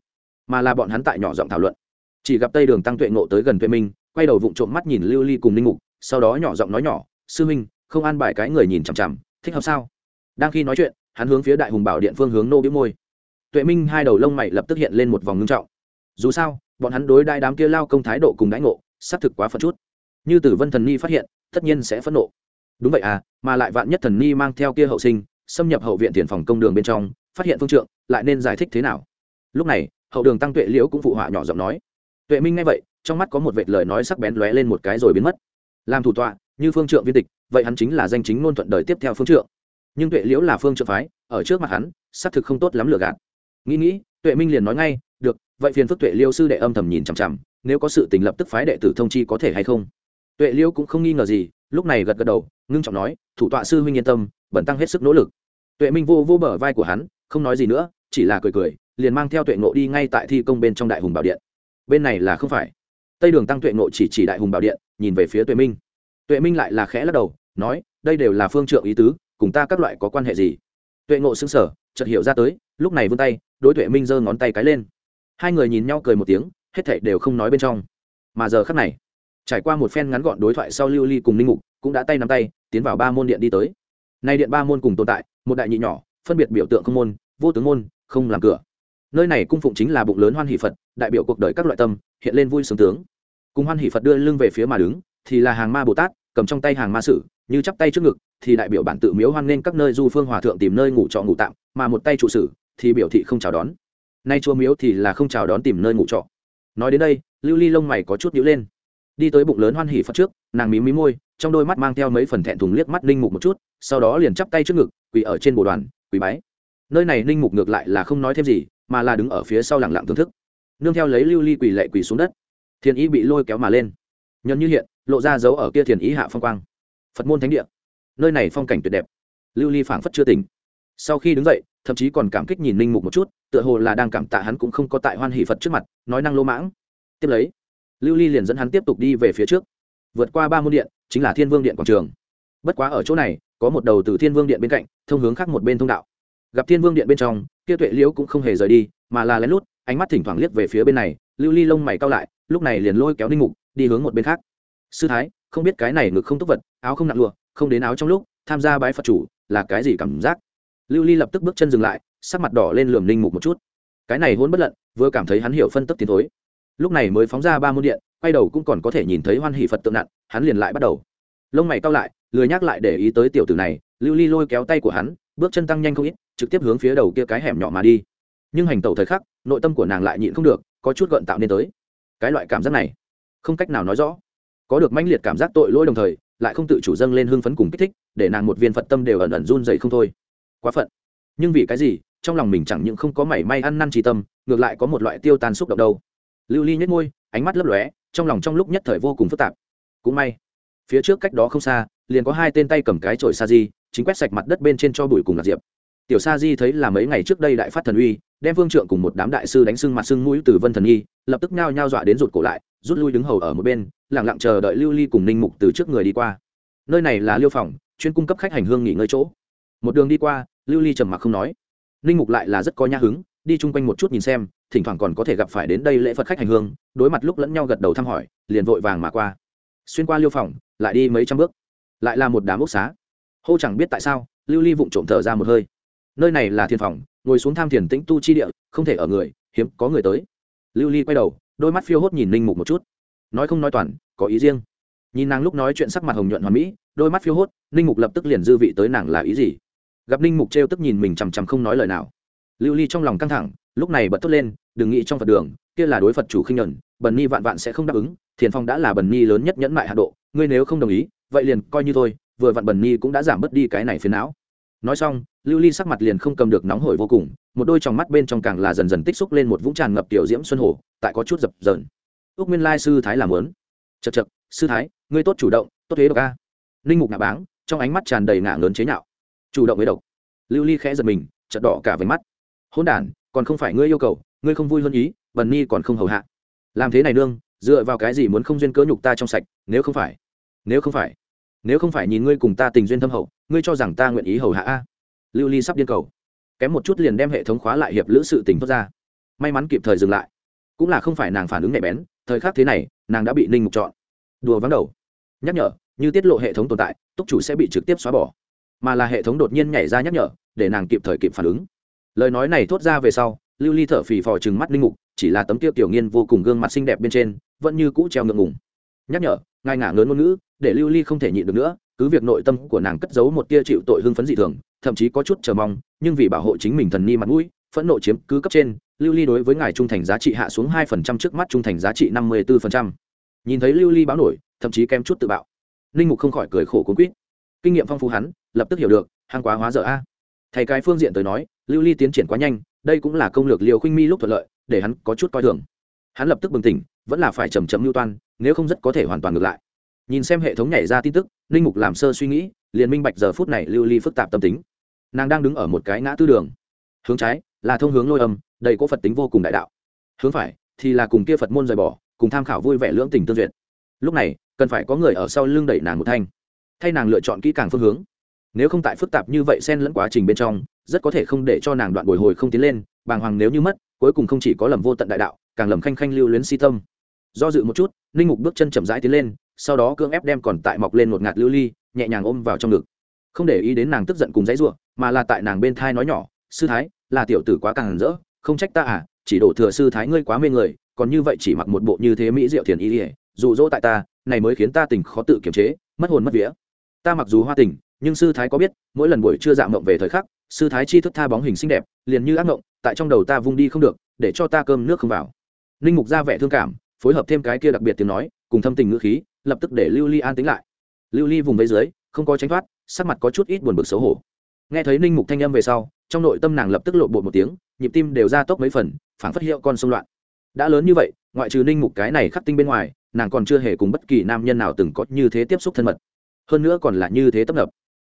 Mà là bọn hắn tại nhỏ giọng thảo luận. Chỉ gặp tây đường tăng tuệ ngộ tới gần tuệ minh quay đầu vụng trộm mắt nhìn lưu ly cùng ninh mục, sau đó nhỏ giọng nói nhỏ, sư minh không an bài cái người nhìn chằm chằm, thích hợp sao? Đang khi nói chuyện, hắn hướng phía đại hùng bảo điện phương hướng nô biếu môi. Tuệ minh hai đầu lông mày lập tức hiện lên một vòng ngưng trọng. Dù sao, bọn hắn đối đại đám kia lao công thái độ cùng đãi ngộ, xác thực quá phật chút. Như tử vân thần ni phát hiện, tất nhiên sẽ phẫn nộ. Đúng vậy à mà lại vạn nhất thần ni mang theo kia hậu sinh, xâm nhập hậu viện tiền phòng công đường bên trong, phát hiện phương trượng, lại nên giải thích thế nào? Lúc này, hậu đường tăng tuệ liễu cũng phụ họa nhỏ giọng nói. Tuệ minh nghe vậy trong mắt có một vệt lời nói sắc bén lóe lên một cái rồi biến mất. Làm thủ tọa, như phương trượng viên tịch, vậy hắn chính là danh chính ngôn thuận đời tiếp theo phương trượng. Nhưng tuệ liễu là phương trượng phái, ở trước mặt hắn, xác thực không tốt lắm lừa gạt. Nghĩ nghĩ, tuệ minh liền nói ngay, được, vậy phiền phức tuệ liêu sư đệ âm thầm nhìn chằm chằm, nếu có sự tình lập tức phái đệ tử thông chi có thể hay không? Tuệ liêu cũng không nghi ngờ gì, lúc này gật gật đầu, ngưng trọng nói, thủ tọa sư huynh yên tâm, bẩn tăng hết sức nỗ lực. Tuệ minh vô vô bờ vai của hắn, không nói gì nữa, chỉ là cười cười, liền mang theo tuệ ngộ đi ngay tại thi công bên trong đại hùng bảo điện. Bên này là không phải tây đường tăng tuệ ngộ chỉ chỉ đại hùng bảo điện, nhìn về phía tuệ minh. Tuệ minh lại là khẽ lắc đầu, nói, đây đều là phương trượng ý tứ, cùng ta các loại có quan hệ gì? Tuệ ngộ xứng sở chợt hiểu ra tới, lúc này vươn tay, đối tuệ minh giơ ngón tay cái lên. Hai người nhìn nhau cười một tiếng, hết thảy đều không nói bên trong. Mà giờ khắc này, trải qua một phen ngắn gọn đối thoại sau lưu ly cùng ninh mục cũng đã tay nắm tay, tiến vào ba môn điện đi tới. Nay điện ba môn cùng tồn tại, một đại nhị nhỏ, phân biệt biểu tượng không môn, vô tướng môn, không làm cửa. Nơi này cung phụng chính là bụng lớn hoan hỷ phật, đại biểu cuộc đời các loại tâm hiện lên vui sướng tướng. Cùng hoan hỷ phật đưa lưng về phía mà đứng, thì là hàng ma bồ tát, cầm trong tay hàng ma sử, như chắp tay trước ngực, thì đại biểu bản tự miếu hoan nên các nơi du phương hòa thượng tìm nơi ngủ trọ ngủ tạm, mà một tay trụ sử, thì biểu thị không chào đón. Nay chùa miếu thì là không chào đón tìm nơi ngủ trọ. Nói đến đây, lưu ly lông mày có chút nhữ lên. Đi tới bụng lớn hoan hỉ phật trước, nàng mí mí môi, trong đôi mắt mang theo mấy phần thẹn thùng liếc mắt ninh mục một chút, sau đó liền chắp tay trước ngực, quỳ ở trên bồ đoàn, quỳ bái. Nơi này ninh mục ngược lại là không nói thêm gì, mà là đứng ở phía sau lẳng lặng thưởng thức nương theo lấy lưu ly quỳ lệ quỳ xuống đất. Thiền ý bị lôi kéo mà lên. Nhân như hiện, lộ ra dấu ở kia thiền ý hạ phong quang. Phật môn thánh địa. Nơi này phong cảnh tuyệt đẹp. Lưu ly phảng phất chưa tỉnh. Sau khi đứng dậy, thậm chí còn cảm kích nhìn ninh mục một chút, tựa hồ là đang cảm tạ hắn cũng không có tại hoan hỷ phật trước mặt, nói năng lô mãng. Tiếp lấy, lưu ly liền dẫn hắn tiếp tục đi về phía trước. Vượt qua ba môn điện, chính là thiên vương điện quảng trường. Bất quá ở chỗ này, có một đầu từ thiên vương điện bên cạnh, thông hướng khác một bên thông đạo. Gặp thiên vương điện bên trong, kia tuệ liễu cũng không hề rời đi, mà là lén lút ánh mắt thỉnh thoảng liếc về phía bên này, lưu ly lông mày cao lại, lúc này liền lôi kéo ninh mục, đi hướng một bên khác. Sư thái, không biết cái này ngực không tốt vật, áo không nặng lụa, không đến áo trong lúc, tham gia bái phật chủ, là cái gì cảm giác? Lưu ly lập tức bước chân dừng lại, sắc mặt đỏ lên lườm ninh mục một chút. Cái này hôn bất lận, vừa cảm thấy hắn hiểu phân tức tiến thối. Lúc này mới phóng ra ba môn điện, quay đầu cũng còn có thể nhìn thấy hoan hỷ phật tượng nặng, hắn liền lại bắt đầu. Lông mày cao lại, lười nhắc lại để ý tới tiểu tử này, lưu ly lôi kéo tay của hắn, bước chân tăng nhanh không ít, trực tiếp hướng phía đầu kia cái hẻm nhỏ mà đi nhưng hành tẩu thời khắc nội tâm của nàng lại nhịn không được có chút gợn tạo nên tới. Cái loại cảm giác này không cách nào nói rõ. Có được mãnh liệt cảm giác tội lỗi đồng thời lại không tự chủ dâng lên hưng phấn cùng kích thích để nàng một viên phật tâm đều ẩn ẩn run dày không thôi. Quá phận. Nhưng vì cái gì trong lòng mình chẳng những không có mảy may ăn năn trí tâm ngược lại có một loại tiêu tan xúc động đâu. Lưu ly nhếch môi, ánh mắt lấp lóe trong lòng trong lúc nhất thời vô cùng phức tạp. Cũng may phía trước cách đó không xa liền có hai tên tay cầm cái chổi sa di chính quét sạch mặt đất bên trên cho bụi cùng lạc diệp. Tiểu sa di thấy là mấy ngày trước đây đại phát thần uy đem vương trượng cùng một đám đại sư đánh sưng mặt sưng mũi từ vân thần nhi, lập tức nhao nhao dọa đến rụt cổ lại, rút lui đứng hầu ở một bên lẳng lặng chờ đợi lưu ly cùng ninh mục từ trước người đi qua. Nơi này là liêu phòng, chuyên cung cấp khách hành hương nghỉ ngơi chỗ. Một đường đi qua, lưu ly trầm mặc không nói. Ninh mục lại là rất có nhã hứng, đi chung quanh một chút nhìn xem, thỉnh thoảng còn có thể gặp phải đến đây lễ phật khách hành hương, đối mặt lúc lẫn nhau gật đầu thăm hỏi, liền vội vàng mà qua. Xuyên qua liêu phòng, lại đi mấy trăm bước. Lại là một đám ốc xá. Hô chẳng biết tại sao, lưu ly vụng trộm thở ra một hơi nơi này là thiền phòng, ngồi xuống tham thiền tĩnh tu chi địa, không thể ở người, hiếm có người tới. Lưu ly quay đầu, đôi mắt phiêu hốt nhìn ninh mục một chút. Nói không nói toàn, có ý riêng. Nhìn nàng lúc nói chuyện sắc mặt hồng nhuận hoàn mỹ, đôi mắt phiêu hốt, ninh mục lập tức liền dư vị tới nàng là ý gì? Gặp ninh mục t tức nhìn mình chằm chằm không nói lời nào. Lưu ly trong lòng căng thẳng, lúc này bật thốt lên, đừng nghĩ trong phật đường, kia là đối phật chủ khinh nhuận, bần ni vạn vạn sẽ không đáp ứng, thiền phong đã là bần ni lớn nhất nhẫn mại hạ độ, ngươi nếu không đồng ý, vậy liền coi như thôi, vừa vặn bần ni cũng đã giảm bớt đi cái này phiền não. Nói xong lưu ly sắc mặt liền không cầm được nóng hổi vô cùng, một đôi tròng mắt bên trong càng là dần dần tích xúc lên một vũng tràn ngập tiểu diễm xuân hồ, tại có chút dập dờn. Ước nguyên lai sư thái làm lớn chật chật sư thái, ngươi tốt chủ động, tốt thế độc a. Linh mục ngạ báng, trong ánh mắt tràn đầy ngả lớn chế nhạo. Chủ động với độc. Lưu ly khẽ giật mình chật đỏ cả với mắt. Hôn đản, còn không phải ngươi yêu cầu, ngươi không vui hơn ý, bần ni còn không hầu hạ. Làm thế này nương, dựa vào cái gì muốn không duyên cớ nhục ta trong sạch, nếu không phải, nếu không phải, nếu không phải nhìn ngươi cùng ta tình duyên thâm hậu, ngươi cho rằng ta nguyện ý hầu hạ a? Lưu ly sắp điên cầu. Kém một chút liền đem hệ thống khóa lại hiệp lữ sự tình thoát ra. May mắn kịp thời dừng lại. Cũng là không phải nàng phản ứng nhạy bén, thời khắc thế này, nàng đã bị ninh mục chọn. Đùa vắng đầu. Nhắc nhở, như tiết lộ hệ thống tồn tại, túc chủ sẽ bị trực tiếp xóa bỏ. Mà là hệ thống đột nhiên nhảy ra nhắc nhở, để nàng kịp thời kịp phản ứng. Lời nói này thốt ra về sau, lưu ly thở phì phò chừng mắt ninh mục, chỉ là tấm tiêu tiểu nghiên vô cùng gương mặt xinh đẹp bên trên, vẫn như cũ treo ngượng ngùng. Nhắc nhở, ngài ngả ngớn ngôn ngữ, để lưu ly không thể nhịn được nữa, cứ việc nội tâm của nàng cất giấu một tia chịu tội hưng phấn dị thường thậm chí có chút chờ mong, nhưng vì bảo hộ chính mình thần ni mặt mũi, phẫn nộ chiếm cứ cấp trên, lưu ly đối với ngài trung thành giá trị hạ xuống hai phần trăm trước mắt trung thành giá trị năm mươi bốn phần trăm. Nhìn thấy lưu ly báo nổi, thậm chí kém chút tự bạo. Ninh mục không khỏi cười khổ cuốn quýt. Kinh nghiệm phong phú hắn, lập tức hiểu được hàng quá hóa dở a. Thầy cái phương diện tới nói, lưu ly tiến triển quá nhanh, đây cũng là công lược liều khinh mi lúc thuận lợi, để hắn có chút coi thường. Hắn lập tức bừng tỉnh, vẫn là phải chầm chậm mưu toan, nếu không rất có thể hoàn toàn ngược lại nhìn xem hệ thống nhảy ra tin tức linh mục làm sơ suy nghĩ, liền minh bạch giờ phút này lưu ly phức tạp tâm tính. Nàng đang đứng ở một cái ngã tư đường. Hướng trái, là thông hướng lôi âm đầy có phật tính vô cùng đại đạo. Hướng phải, thì là cùng kia phật môn rời bỏ, cùng tham khảo vui vẻ lưỡng tình tương duyệt. Lúc này, cần phải có người ở sau lưng đẩy nàng một thanh. Thay nàng lựa chọn kỹ càng phương hướng. Nếu không tại phức tạp như vậy xen lẫn quá trình bên trong, rất có thể không để cho nàng đoạn bồi hồi không tiến lên, bàng hoàng nếu như mất, cuối cùng không chỉ có lầm vô tận đại đạo, càng lầm khanh khanh lưu luyến si tâm. Do dự một chút, ninh mục bước chân chậm rãi tiến lên sau đó cưỡng ép đem còn tại mọc lên một ngạt lưu ly, nhẹ nhàng ôm vào trong ngực. Không để ý đến nàng tức giận cùng dãy ruộng mà là tại nàng bên thai nói nhỏ, sư thái, là tiểu tử quá càng rỡ, không trách ta à chỉ đổ thừa sư thái ngươi quá mê người, còn như vậy chỉ mặc một bộ như thế mỹ diệu thiền ý ỉa dụ dỗ tại ta, này mới khiến ta tình khó tự kiềm chế, mất hồn mất vía. Ta mặc dù hoa tình, nhưng sư thái có biết, mỗi lần buổi trưa dạng mộng về thời khắc, sư thái chi thức tha bóng hình xinh đẹp, liền như ác mộng, tại trong đầu ta vung đi không được, để cho ta cơm nước không vào. Ninh mục ra vẻ thương cảm, phối hợp thêm cái kia đặc biệt tiếng nói, cùng thâm tình ngữ khí lập tức để lưu ly an tính lại. Lưu ly vùng vây dưới, không có tránh thoát, sắc mặt có chút ít buồn bực xấu hổ. Nghe thấy ninh mục thanh âm về sau, trong nội tâm nàng lập tức lộ bột một tiếng, nhịp tim đều ra tốc mấy phần, phảng phất hiệu con sông loạn. Đã lớn như vậy, ngoại trừ ninh mục cái này khắc tinh bên ngoài, nàng còn chưa hề cùng bất kỳ nam nhân nào từng có như thế tiếp xúc thân mật. Hơn nữa còn là như thế tấp nập.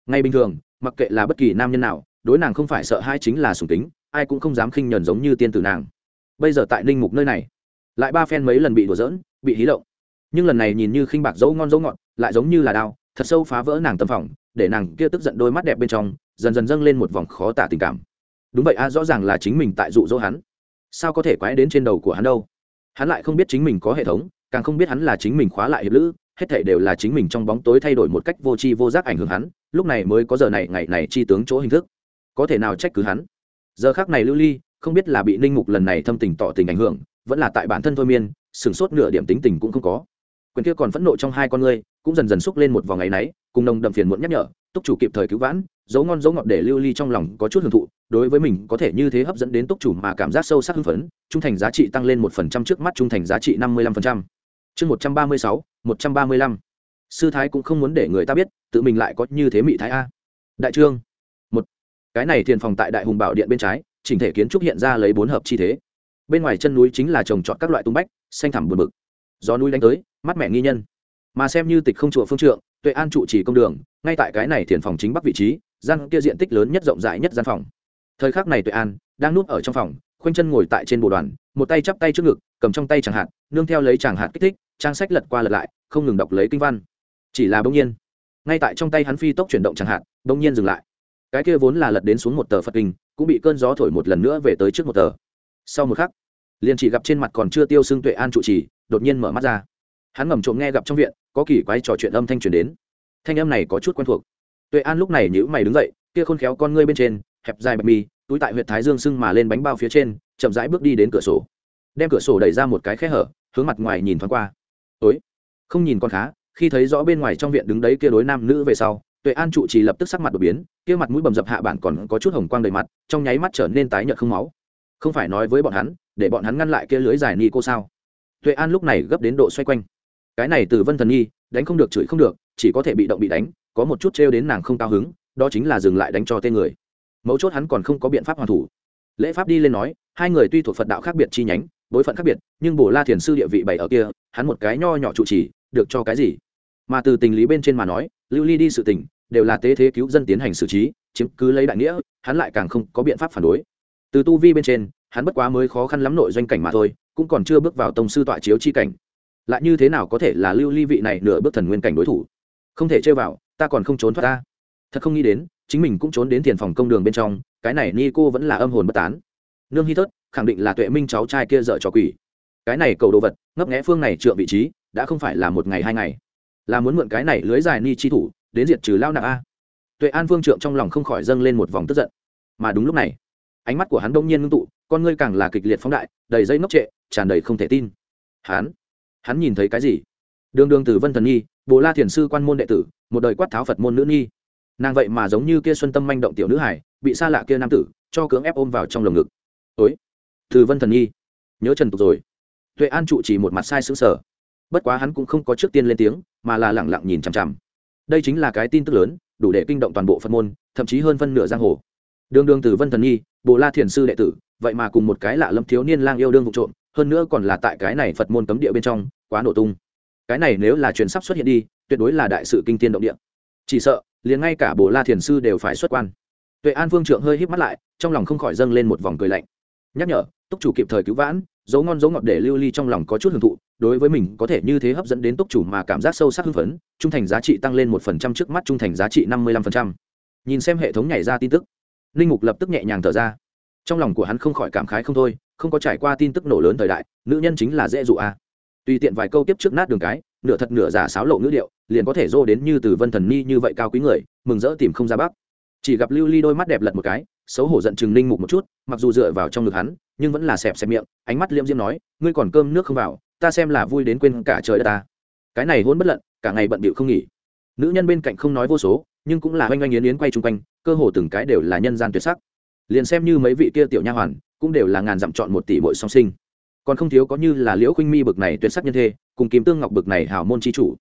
Ngay bình thường, mặc kệ là bất kỳ nam nhân nào, đối nàng không phải sợ hai chính là sùng tính ai cũng không dám khinh nhờn giống như tiên tử nàng. Bây giờ tại ninh mục nơi này, lại ba phen mấy lần bị đùa dỡn bị hí động nhưng lần này nhìn như khinh bạc dấu ngon dấu ngọt, lại giống như là đao, thật sâu phá vỡ nàng tâm phòng, để nàng kia tức giận đôi mắt đẹp bên trong, dần dần dâng lên một vòng khó tả tình cảm. Đúng vậy a, rõ ràng là chính mình tại dụ dỗ hắn. Sao có thể quái đến trên đầu của hắn đâu? Hắn lại không biết chính mình có hệ thống, càng không biết hắn là chính mình khóa lại hiệp lữ, hết thảy đều là chính mình trong bóng tối thay đổi một cách vô tri vô giác ảnh hưởng hắn, lúc này mới có giờ này, ngày này chi tướng chỗ hình thức. Có thể nào trách cứ hắn? Giờ khác này lưu ly, không biết là bị ninh mục lần này thâm tình tỏ tình ảnh hưởng, vẫn là tại bản thân thôi miên, sửng sốt nửa điểm tính tình cũng không có quyền kia còn phẫn nộ trong hai con ngươi, cũng dần dần xúc lên một vòng ngày náy, cùng nồng đậm phiền muộn nhắc nhở, túc chủ kịp thời cứu vãn, dấu ngon dấu ngọt để lưu ly trong lòng có chút hưởng thụ, đối với mình có thể như thế hấp dẫn đến túc chủ mà cảm giác sâu sắc hưng phấn, trung thành giá trị tăng lên một phần trăm trước mắt trung thành giá trị năm mươi lăm phần trăm. Chương một trăm ba mươi sáu, một trăm ba mươi lăm. Sư thái cũng không muốn để người ta biết, tự mình lại có như thế mỹ thái a. Đại trương. Một. Cái này thiền phòng tại đại hùng bảo điện bên trái, chỉnh thể kiến trúc hiện ra lấy bốn hợp chi thế. Bên ngoài chân núi chính là trồng trọt các loại tung bách, xanh thẳm bùn bực. Gió núi đánh tới mắt mẹ nghi nhân. Mà xem như tịch không chùa phương trượng, tuệ an trụ trì công đường, ngay tại cái này thiền phòng chính bắc vị trí, gian kia diện tích lớn nhất rộng rãi nhất gian phòng. Thời khắc này tuệ an đang núp ở trong phòng, khoanh chân ngồi tại trên bồ đoàn, một tay chắp tay trước ngực, cầm trong tay chẳng hạn nương theo lấy chẳng hạn kích thích, trang sách lật qua lật lại, không ngừng đọc lấy kinh văn. Chỉ là bỗng nhiên, ngay tại trong tay hắn phi tốc chuyển động chẳng hạn bỗng nhiên dừng lại. Cái kia vốn là lật đến xuống một tờ phật kinh, cũng bị cơn gió thổi một lần nữa về tới trước một tờ. Sau một khắc, liền chỉ gặp trên mặt còn chưa tiêu xương tuệ an trụ trì, đột nhiên mở mắt ra hắn ngầm trộm nghe gặp trong viện, có kỳ quái trò chuyện âm thanh truyền đến. Thanh âm này có chút quen thuộc. Tuệ an lúc này nhữ mày đứng dậy, kia khôn khéo con ngươi bên trên, hẹp dài bạch mi, túi tại huyện thái dương sưng mà lên bánh bao phía trên, chậm rãi bước đi đến cửa sổ. Đem cửa sổ đẩy ra một cái khe hở, hướng mặt ngoài nhìn thoáng qua. Ối, không nhìn con khá. Khi thấy rõ bên ngoài trong viện đứng đấy kia đối nam nữ về sau, tuệ an trụ trì lập tức sắc mặt đột biến, kia mặt mũi bầm dập hạ bản còn có chút hồng quang đầy mặt, trong nháy mắt trở nên tái nhợt không máu. Không phải nói với bọn hắn, để bọn hắn ngăn lại kia lưới dài ni cô sao? Tuệ an lúc này gấp đến độ xoay quanh cái này từ vân thần nhi, đánh không được, chửi không được, chỉ có thể bị động bị đánh, có một chút trêu đến nàng không cao hứng, đó chính là dừng lại đánh cho tên người. Mấu chốt hắn còn không có biện pháp hoàn thủ. Lễ pháp đi lên nói, hai người tuy thuộc phật đạo khác biệt chi nhánh bối phận khác biệt, nhưng bồ la thiền sư địa vị bảy ở kia, hắn một cái nho nhỏ trụ trì, được cho cái gì? Mà từ tình lý bên trên mà nói, lưu ly đi sự tình, đều là tế thế cứu dân tiến hành xử trí, chiếm cứ lấy đại nghĩa, hắn lại càng không có biện pháp phản đối. Từ tu vi bên trên, hắn bất quá mới khó khăn lắm nội doanh cảnh mà thôi, cũng còn chưa bước vào tông sư tọa chiếu chi cảnh lại như thế nào có thể là lưu ly vị này nửa bước thần nguyên cảnh đối thủ? Không thể chơi vào, ta còn không trốn thoát ta. Thật không nghĩ đến, chính mình cũng trốn đến tiền phòng công đường bên trong, cái này ni cô vẫn là âm hồn bất tán. Nương hy thớt, khẳng định là tuệ minh cháu trai kia dợ trò quỷ. Cái này cầu đồ vật, ngấp nghẽ phương này trượng vị trí, đã không phải là một ngày hai ngày. Là muốn mượn cái này lưới dài ni chi thủ, đến diệt trừ lao nặng a. Tuệ an phương trượng trong lòng không khỏi dâng lên một vòng tức giận. Mà đúng lúc này, ánh mắt của hắn đông nhiên ngưng tụ, con ngươi càng là kịch liệt phóng đại, đầy dây ngốc trệ, tràn đầy không thể tin. Hắn hắn nhìn thấy cái gì? Đường đường từ vân thần nhi bồ la thiền sư quan môn đệ tử một đời quát tháo phật môn nữ nhi, nàng vậy mà giống như kia xuân tâm manh động tiểu nữ hải bị xa lạ kia nam tử cho cưỡng ép ôm vào trong lồng ngực. Ối từ vân thần nhi nhớ trần tục rồi. Tuệ an trụ chỉ một mặt sai xứng sở bất quá hắn cũng không có trước tiên lên tiếng mà là lẳng lặng nhìn chằm chằm. Đây chính là cái tin tức lớn đủ để kinh động toàn bộ phật môn thậm chí hơn phân nửa giang hồ. Đường đường từ vân thần nhi bồ la thiền sư đệ tử vậy mà cùng một cái lạ lâm thiếu niên lang yêu đương vụ trộm hơn nữa còn là tại cái này phật môn cấm địa bên trong, quá nổ tung. Cái này nếu là truyền sắp xuất hiện đi, tuyệt đối là đại sự kinh tiên động địa. Chỉ sợ, liền ngay cả bồ la thiền sư đều phải xuất quan. Tuệ an phương trượng hơi híp mắt lại, trong lòng không khỏi dâng lên một vòng cười lạnh. Nhắc nhở, túc chủ kịp thời cứu vãn, dấu ngon dấu ngọt để lưu ly trong lòng có chút hưởng thụ, đối với mình có thể như thế hấp dẫn đến túc chủ mà cảm giác sâu sắc hưng phấn, trung thành giá trị tăng lên một phần trăm trước mắt trung thành giá trị năm mươi lăm phần trăm. Nhìn xem hệ thống nhảy ra tin tức, linh mục lập tức nhẹ nhàng thở ra. Trong lòng của hắn không khỏi cảm khái không thôi không có trải qua tin tức nổ lớn thời đại, nữ nhân chính là dễ dụ a. À. tùy tiện vài câu tiếp trước nát đường cái, nửa thật nửa giả sáo lộ ngữ điệu, liền có thể dô đến như từ vân thần ni như vậy cao quý người, mừng rỡ tìm không ra bắc chỉ gặp lưu ly đôi mắt đẹp lật một cái, xấu hổ giận chừng ninh mục một chút, mặc dù dựa vào trong ngực hắn, nhưng vẫn là xẹp xẹp miệng, ánh mắt liêm diêm nói, ngươi còn cơm nước không vào, ta xem là vui đến quên cả trời đất ta. Cái này hôn bất lận, cả ngày bận bịu không nghỉ. Nữ nhân bên cạnh không nói vô số, nhưng cũng là oanh oanh yến yến quay chung quanh, cơ hồ từng cái đều là nhân gian tuyệt sắc. Liền xem như mấy vị kia tiểu nha hoàn cũng đều là ngàn dặm chọn một tỷ bội song sinh. Còn không thiếu có như là liễu khuynh mi bực này tuyệt sắc nhân thê, cùng kim tương ngọc bực này hảo môn chi chủ.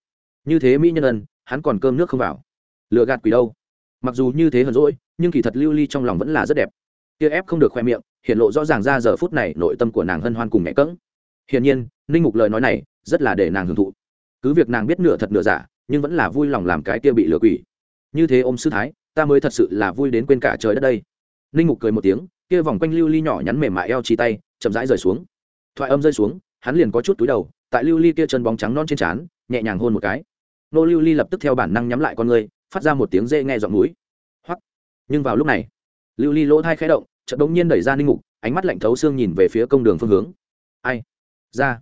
Như thế mỹ nhân ân, hắn còn cơm nước không vào. Lựa gạt quỷ đâu? Mặc dù như thế hờn rỗi nhưng kỳ thật lưu ly trong lòng vẫn là rất đẹp. Kia ép không được khoe miệng, hiện lộ rõ ràng ra giờ phút này nội tâm của nàng hân hoan cùng mẹ cỡng hiển nhiên, ninh mục lời nói này rất là để nàng hưởng thụ. Cứ việc nàng biết nửa thật nửa giả, nhưng vẫn là vui lòng làm cái kia bị lừa quỷ. Như thế ôm sư thái, ta mới thật sự là vui đến quên cả trời đất đây. Ninh mục cười một tiếng kia vòng quanh lưu ly nhỏ nhắn mềm mại eo chi tay, chậm rãi rời xuống. Thoại âm rơi xuống, hắn liền có chút túi đầu, tại lưu ly kia chân bóng trắng non trên trán, nhẹ nhàng hôn một cái. Nô lưu ly lập tức theo bản năng nhắm lại con người, phát ra một tiếng dê nghe giọng núi. Hoắc. Nhưng vào lúc này, lưu ly lỗ thai khẽ động, chợt đống nhiên đẩy ra ninh ngục ánh mắt lạnh thấu xương nhìn về phía công đường phương hướng. Ai? Ra.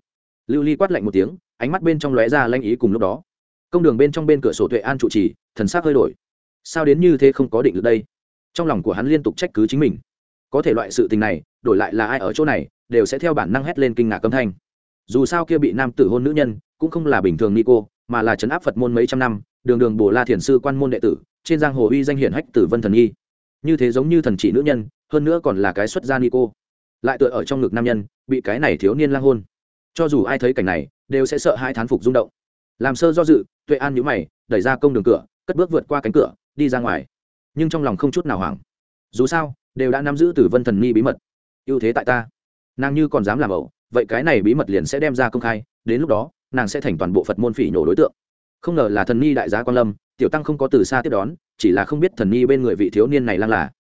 Lưu ly quát lạnh một tiếng, ánh mắt bên trong lóe ra lanh ý cùng lúc đó. Công đường bên trong bên cửa sổ tuệ an trụ trì, thần sắc hơi đổi. Sao đến như thế không có định được đây? Trong lòng của hắn liên tục trách cứ chính mình có thể loại sự tình này, đổi lại là ai ở chỗ này, đều sẽ theo bản năng hét lên kinh ngạc âm thanh. Dù sao kia bị nam tử hôn nữ nhân, cũng không là bình thường ni cô mà là trấn áp phật môn mấy trăm năm, đường đường bồ la thiền sư quan môn đệ tử, trên giang hồ uy danh hiển hách tử vân thần y như thế giống như thần chỉ nữ nhân, hơn nữa còn là cái xuất gia ni cô lại tựa ở trong ngực nam nhân, bị cái này thiếu niên lang hôn. Cho dù ai thấy cảnh này, đều sẽ sợ hai thán phục rung động. Làm sơ do dự, tuệ an nhữ mày, đẩy ra công đường cửa, cất bước vượt qua cánh cửa, đi ra ngoài. Nhưng trong lòng không chút nào hoảng. Dù sao đều đã nắm giữ từ vân thần ni bí mật. Ưu thế tại ta. Nàng như còn dám làm ẩu, vậy cái này bí mật liền sẽ đem ra công khai, đến lúc đó, nàng sẽ thành toàn bộ phật môn phỉ nhổ đối tượng. Không ngờ là thần ni đại giá quan lâm, tiểu tăng không có từ xa tiếp đón, chỉ là không biết thần ni bên người vị thiếu niên này lăng là.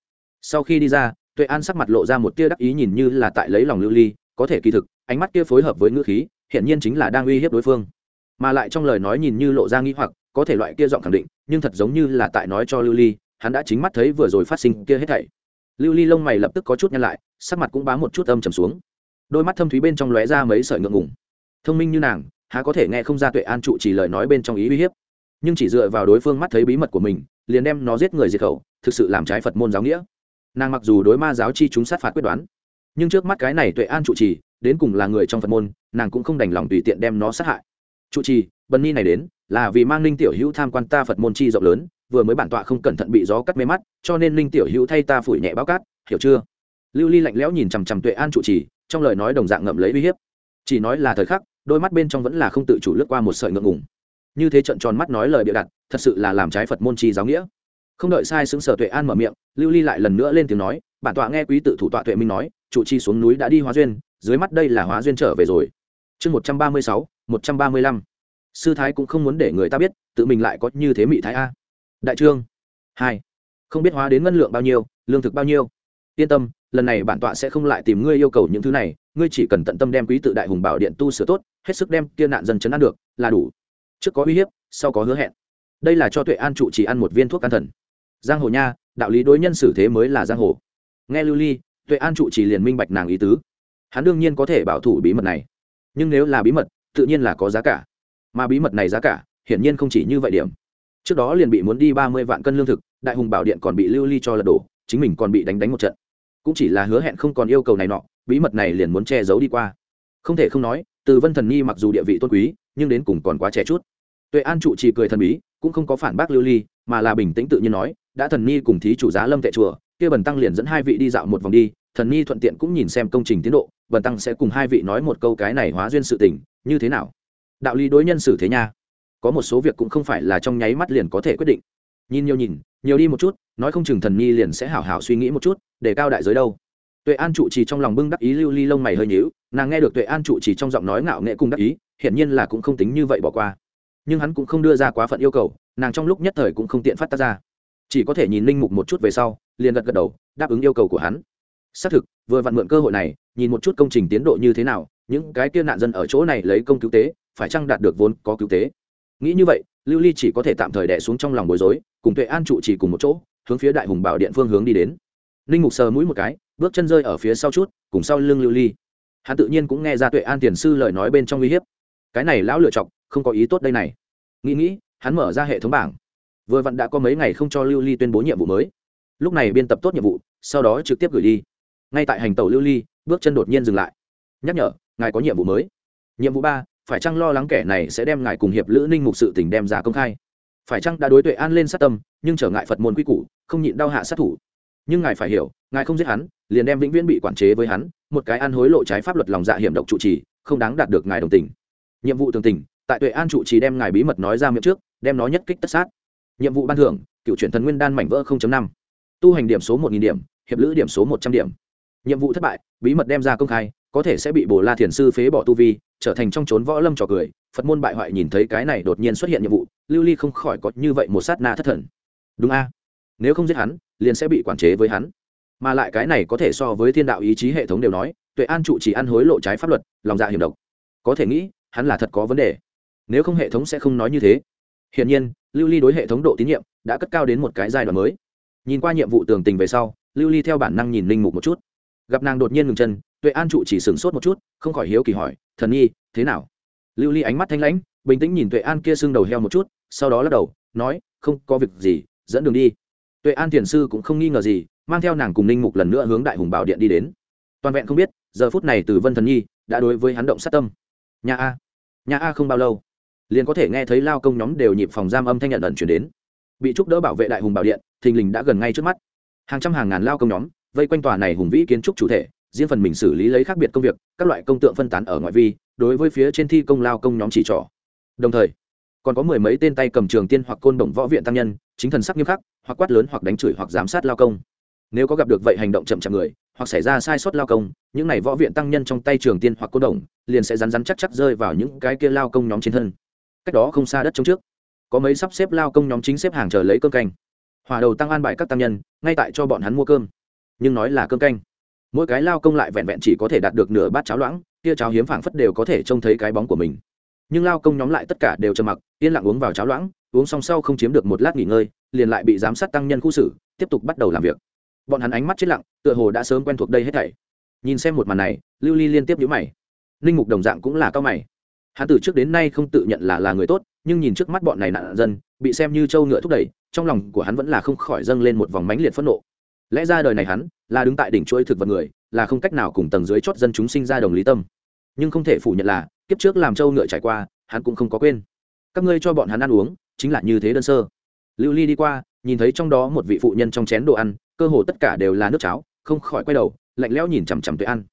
Sau khi đi ra, tuệ an sắc mặt lộ ra một tia đắc ý nhìn như là tại lấy lòng lưu ly, có thể kỳ thực, ánh mắt kia phối hợp với ngữ khí hiện nhiên chính là đang uy hiếp đối phương. Mà lại trong lời nói nhìn như lộ ra nghĩ hoặc, có thể loại kia giọng khẳng định, nhưng thật giống như là tại nói cho lưu ly, hắn đã chính mắt thấy vừa rồi phát sinh kia hết thảy lưu ly lông mày lập tức có chút nhăn lại, sắc mặt cũng bám một chút âm trầm xuống. Đôi mắt thâm thúy bên trong lóe ra mấy sợi ngượng ngùng. Thông minh như nàng, há có thể nghe không ra tuệ an trụ chỉ lời nói bên trong ý uy hiếp. Nhưng chỉ dựa vào đối phương mắt thấy bí mật của mình, liền đem nó giết người diệt khẩu, thực sự làm trái phật môn giáo nghĩa. Nàng mặc dù đối ma giáo chi chúng sát phạt quyết đoán, nhưng trước mắt cái này tuệ an trụ trì đến cùng là người trong phật môn, nàng cũng không đành lòng tùy tiện đem nó sát hại. Trụ trì, bần ni này đến là vì mang ninh tiểu hữu tham quan ta phật môn chi rộng lớn, vừa mới bản tọa không cẩn thận bị gió cắt mê mắt, cho nên ninh tiểu hữu thay ta phủi nhẹ báo cát, hiểu chưa? Lưu ly lạnh lẽo nhìn chằm chằm tuệ an trụ trì, trong lời nói đồng dạng ngậm lấy uy hiếp. Chỉ nói là thời khắc, đôi mắt bên trong vẫn là không tự chủ lướt qua một sợi ngượng ngùng. Như thế trận tròn mắt nói lời bịa đặt, thật sự là làm trái phật môn chi giáo nghĩa. Không đợi sai xứng sở tuệ an mở miệng, lưu ly lại lần nữa lên tiếng nói, bản tọa nghe quý tự thủ tọa tuệ minh nói, trụ chi xuống núi đã đi hóa duyên, dưới mắt đây là hóa duyên trở về rồi. Chương một trăm ba mươi sáu, một trăm ba mươi lăm sư thái cũng không muốn để người ta biết, tự mình lại có như thế mỹ thái a. Đại trương, hai, không biết hóa đến ngân lượng bao nhiêu, lương thực bao nhiêu. Yên tâm, lần này bản tọa sẽ không lại tìm ngươi yêu cầu những thứ này, ngươi chỉ cần tận tâm đem quý tự đại hùng bảo điện tu sửa tốt, hết sức đem kia nạn dân chấn an được, là đủ. Trước có uy hiếp, sau có hứa hẹn. Đây là cho tuệ an trụ chỉ ăn một viên thuốc an thần. Giang hồ nha, đạo lý đối nhân xử thế mới là giang hồ. Nghe lưu ly, tuệ an trụ chỉ liền minh bạch nàng ý tứ. Hắn đương nhiên có thể bảo thủ bí mật này. Nhưng nếu là bí mật, tự nhiên là có giá cả mà bí mật này giá cả hiển nhiên không chỉ như vậy điểm. Trước đó liền bị muốn đi ba mươi vạn cân lương thực, đại hùng bảo điện còn bị lưu ly cho lật đổ, chính mình còn bị đánh đánh một trận. Cũng chỉ là hứa hẹn không còn yêu cầu này nọ, bí mật này liền muốn che giấu đi qua. Không thể không nói, từ vân thần nhi mặc dù địa vị tôn quý, nhưng đến cùng còn quá trẻ chút. Tuệ an trụ trì cười thần bí, cũng không có phản bác lưu ly, mà là bình tĩnh tự nhiên nói, đã thần nhi cùng thí chủ giá lâm tệ chùa, kia bần tăng liền dẫn hai vị đi dạo một vòng đi, thần nhi thuận tiện cũng nhìn xem công trình tiến độ, bần tăng sẽ cùng hai vị nói một câu cái này hóa duyên sự tình, như thế nào? Đạo lý đối nhân xử thế nha. Có một số việc cũng không phải là trong nháy mắt liền có thể quyết định. Nhìn nhiều nhìn, nhiều đi một chút, nói không chừng thần nhi liền sẽ hảo hảo suy nghĩ một chút, để cao đại giới đâu. Tuệ an trụ trì trong lòng bưng đắc ý lưu ly lông mày hơi nhíu, nàng nghe được tuệ an trụ trì trong giọng nói ngạo nghệ cung đắc ý, hiển nhiên là cũng không tính như vậy bỏ qua. Nhưng hắn cũng không đưa ra quá phận yêu cầu, nàng trong lúc nhất thời cũng không tiện phát tác ra. Chỉ có thể nhìn linh mục một chút về sau, liền gật gật đầu, đáp ứng yêu cầu của hắn. Xác thực, vừa vặn mượn cơ hội này, nhìn một chút công trình tiến độ như thế nào, những cái kia nạn dân ở chỗ này lấy công cứu tế phải chăng đạt được vốn có cứu tế? Nghĩ như vậy, lưu ly chỉ có thể tạm thời đẻ xuống trong lòng bối rối, cùng tuệ an trụ chỉ cùng một chỗ, hướng phía đại hùng bảo điện phương hướng đi đến. Ninh mục sờ mũi một cái, bước chân rơi ở phía sau chút, cùng sau lưng lưu ly. Hắn tự nhiên cũng nghe ra tuệ an tiền sư lời nói bên trong uy hiếp. Cái này lão lựa chọc, không có ý tốt đây này. Nghĩ nghĩ, hắn mở ra hệ thống bảng. Vừa vặn đã có mấy ngày không cho lưu ly tuyên bố nhiệm vụ mới. Lúc này biên tập tốt nhiệm vụ, sau đó trực tiếp gửi đi. Ngay tại hành tàu lưu ly, bước chân đột nhiên dừng lại. Nhắc nhở, ngài có nhiệm vụ mới. Nhiệm vụ ba phải chăng lo lắng kẻ này sẽ đem ngài cùng hiệp lữ ninh mục sự tình đem ra công khai? Phải chăng đã đối tuệ an lên sát tâm, nhưng trở ngại phật môn quy củ, không nhịn đau hạ sát thủ? Nhưng ngài phải hiểu, ngài không giết hắn, liền đem vĩnh viễn bị quản chế với hắn, một cái ăn hối lộ trái pháp luật lòng dạ hiểm độc trụ trì, không đáng đạt được ngài đồng tình. Nhiệm vụ tường tình, tại tuệ an trụ trì đem ngài bí mật nói ra miệng trước, đem nó nhất kích tất sát. Nhiệm vụ ban thưởng, cựu chuyển thần nguyên đan mảnh vỡ năm. Tu hành điểm số một điểm, hiệp lữ điểm số một trăm điểm. Nhiệm vụ thất bại, bí mật đem ra công khai, có thể sẽ bị bồ la thiền sư phế bỏ tu vi trở thành trong trốn võ lâm trò cười, phật môn bại hoại nhìn thấy cái này đột nhiên xuất hiện nhiệm vụ, lưu ly không khỏi có như vậy một sát na thất thần. Đúng a? Nếu không giết hắn, liền sẽ bị quản chế với hắn. Mà lại cái này có thể so với thiên đạo ý chí hệ thống đều nói, tuệ an trụ chỉ ăn hối lộ trái pháp luật, lòng dạ hiểm độc. Có thể nghĩ, hắn là thật có vấn đề. Nếu không hệ thống sẽ không nói như thế. Hiển nhiên, lưu ly đối hệ thống độ tín nhiệm đã cất cao đến một cái giai đoạn mới. Nhìn qua nhiệm vụ tường tình về sau, lưu ly theo bản năng nhìn linh mục một chút gặp nàng đột nhiên ngừng chân, tuệ an trụ chỉ sửng sốt một chút, không khỏi hiếu kỳ hỏi, thần nhi, thế nào? Lưu ly ánh mắt thanh lãnh, bình tĩnh nhìn tuệ an kia sưng đầu heo một chút, sau đó lắc đầu, nói, không có việc gì, dẫn đường đi. Tuệ an thiền sư cũng không nghi ngờ gì, mang theo nàng cùng ninh mục lần nữa hướng đại hùng bảo điện đi đến. Toàn vẹn không biết, giờ phút này từ vân thần nhi đã đối với hắn động sát tâm. Nhà a. Nhà a không bao lâu, liền có thể nghe thấy lao công nhóm đều nhịp phòng giam âm thanh nhận ẩn chuyển đến. Bị trúc đỡ bảo vệ đại hùng bảo điện, thình lình đã gần ngay trước mắt. Hàng trăm hàng ngàn lao công nhóm vây quanh tòa này hùng vĩ kiến trúc chủ thể, riêng phần mình xử lý lấy khác biệt công việc, các loại công tượng phân tán ở ngoại vi, đối với phía trên thi công lao công nhóm chỉ trỏ. Đồng thời, còn có mười mấy tên tay cầm trường tiên hoặc côn đồng võ viện tăng nhân, chính thần sắc nghiêm khắc, hoặc quát lớn hoặc đánh chửi hoặc giám sát lao công. Nếu có gặp được vậy hành động chậm chạp người, hoặc xảy ra sai sót lao công, những này võ viện tăng nhân trong tay trường tiên hoặc côn đồng liền sẽ rắn rắn chắc chắc rơi vào những cái kia lao công nhóm trên thân. Cách đó không xa đất trong trước, có mấy sắp xếp lao công nhóm chính xếp hàng chờ lấy cơm canh. Hòa đầu tăng an bài các tăng nhân, ngay tại cho bọn hắn mua cơm nhưng nói là cơm canh. Mỗi cái lao công lại vẹn vẹn chỉ có thể đạt được nửa bát cháo loãng, kia cháo hiếm phảng phất đều có thể trông thấy cái bóng của mình. Nhưng lao công nhóm lại tất cả đều trầm mặc, yên lặng uống vào cháo loãng, uống xong sau không chiếm được một lát nghỉ ngơi, liền lại bị giám sát tăng nhân khu xử, tiếp tục bắt đầu làm việc. Bọn hắn ánh mắt chết lặng, tựa hồ đã sớm quen thuộc đây hết thảy. Nhìn xem một màn này, lưu ly liên tiếp nhíu mày. Ninh mục đồng dạng cũng là cao mày. Hắn từ trước đến nay không tự nhận là là người tốt, nhưng nhìn trước mắt bọn này nạn dân, bị xem như trâu ngựa thúc đẩy, trong lòng của hắn vẫn là không khỏi dâng lên một vòng mánh liệt phẫn nộ lẽ ra đời này hắn là đứng tại đỉnh chuỗi thực vật người là không cách nào cùng tầng dưới chót dân chúng sinh ra đồng lý tâm. Nhưng không thể phủ nhận là kiếp trước làm trâu ngựa trải qua hắn cũng không có quên. Các ngươi cho bọn hắn ăn uống chính là như thế đơn sơ. Lưu ly đi qua nhìn thấy trong đó một vị phụ nhân trong chén đồ ăn cơ hồ tất cả đều là nước cháo không khỏi quay đầu lạnh lẽo nhìn chằm chằm tuệ ăn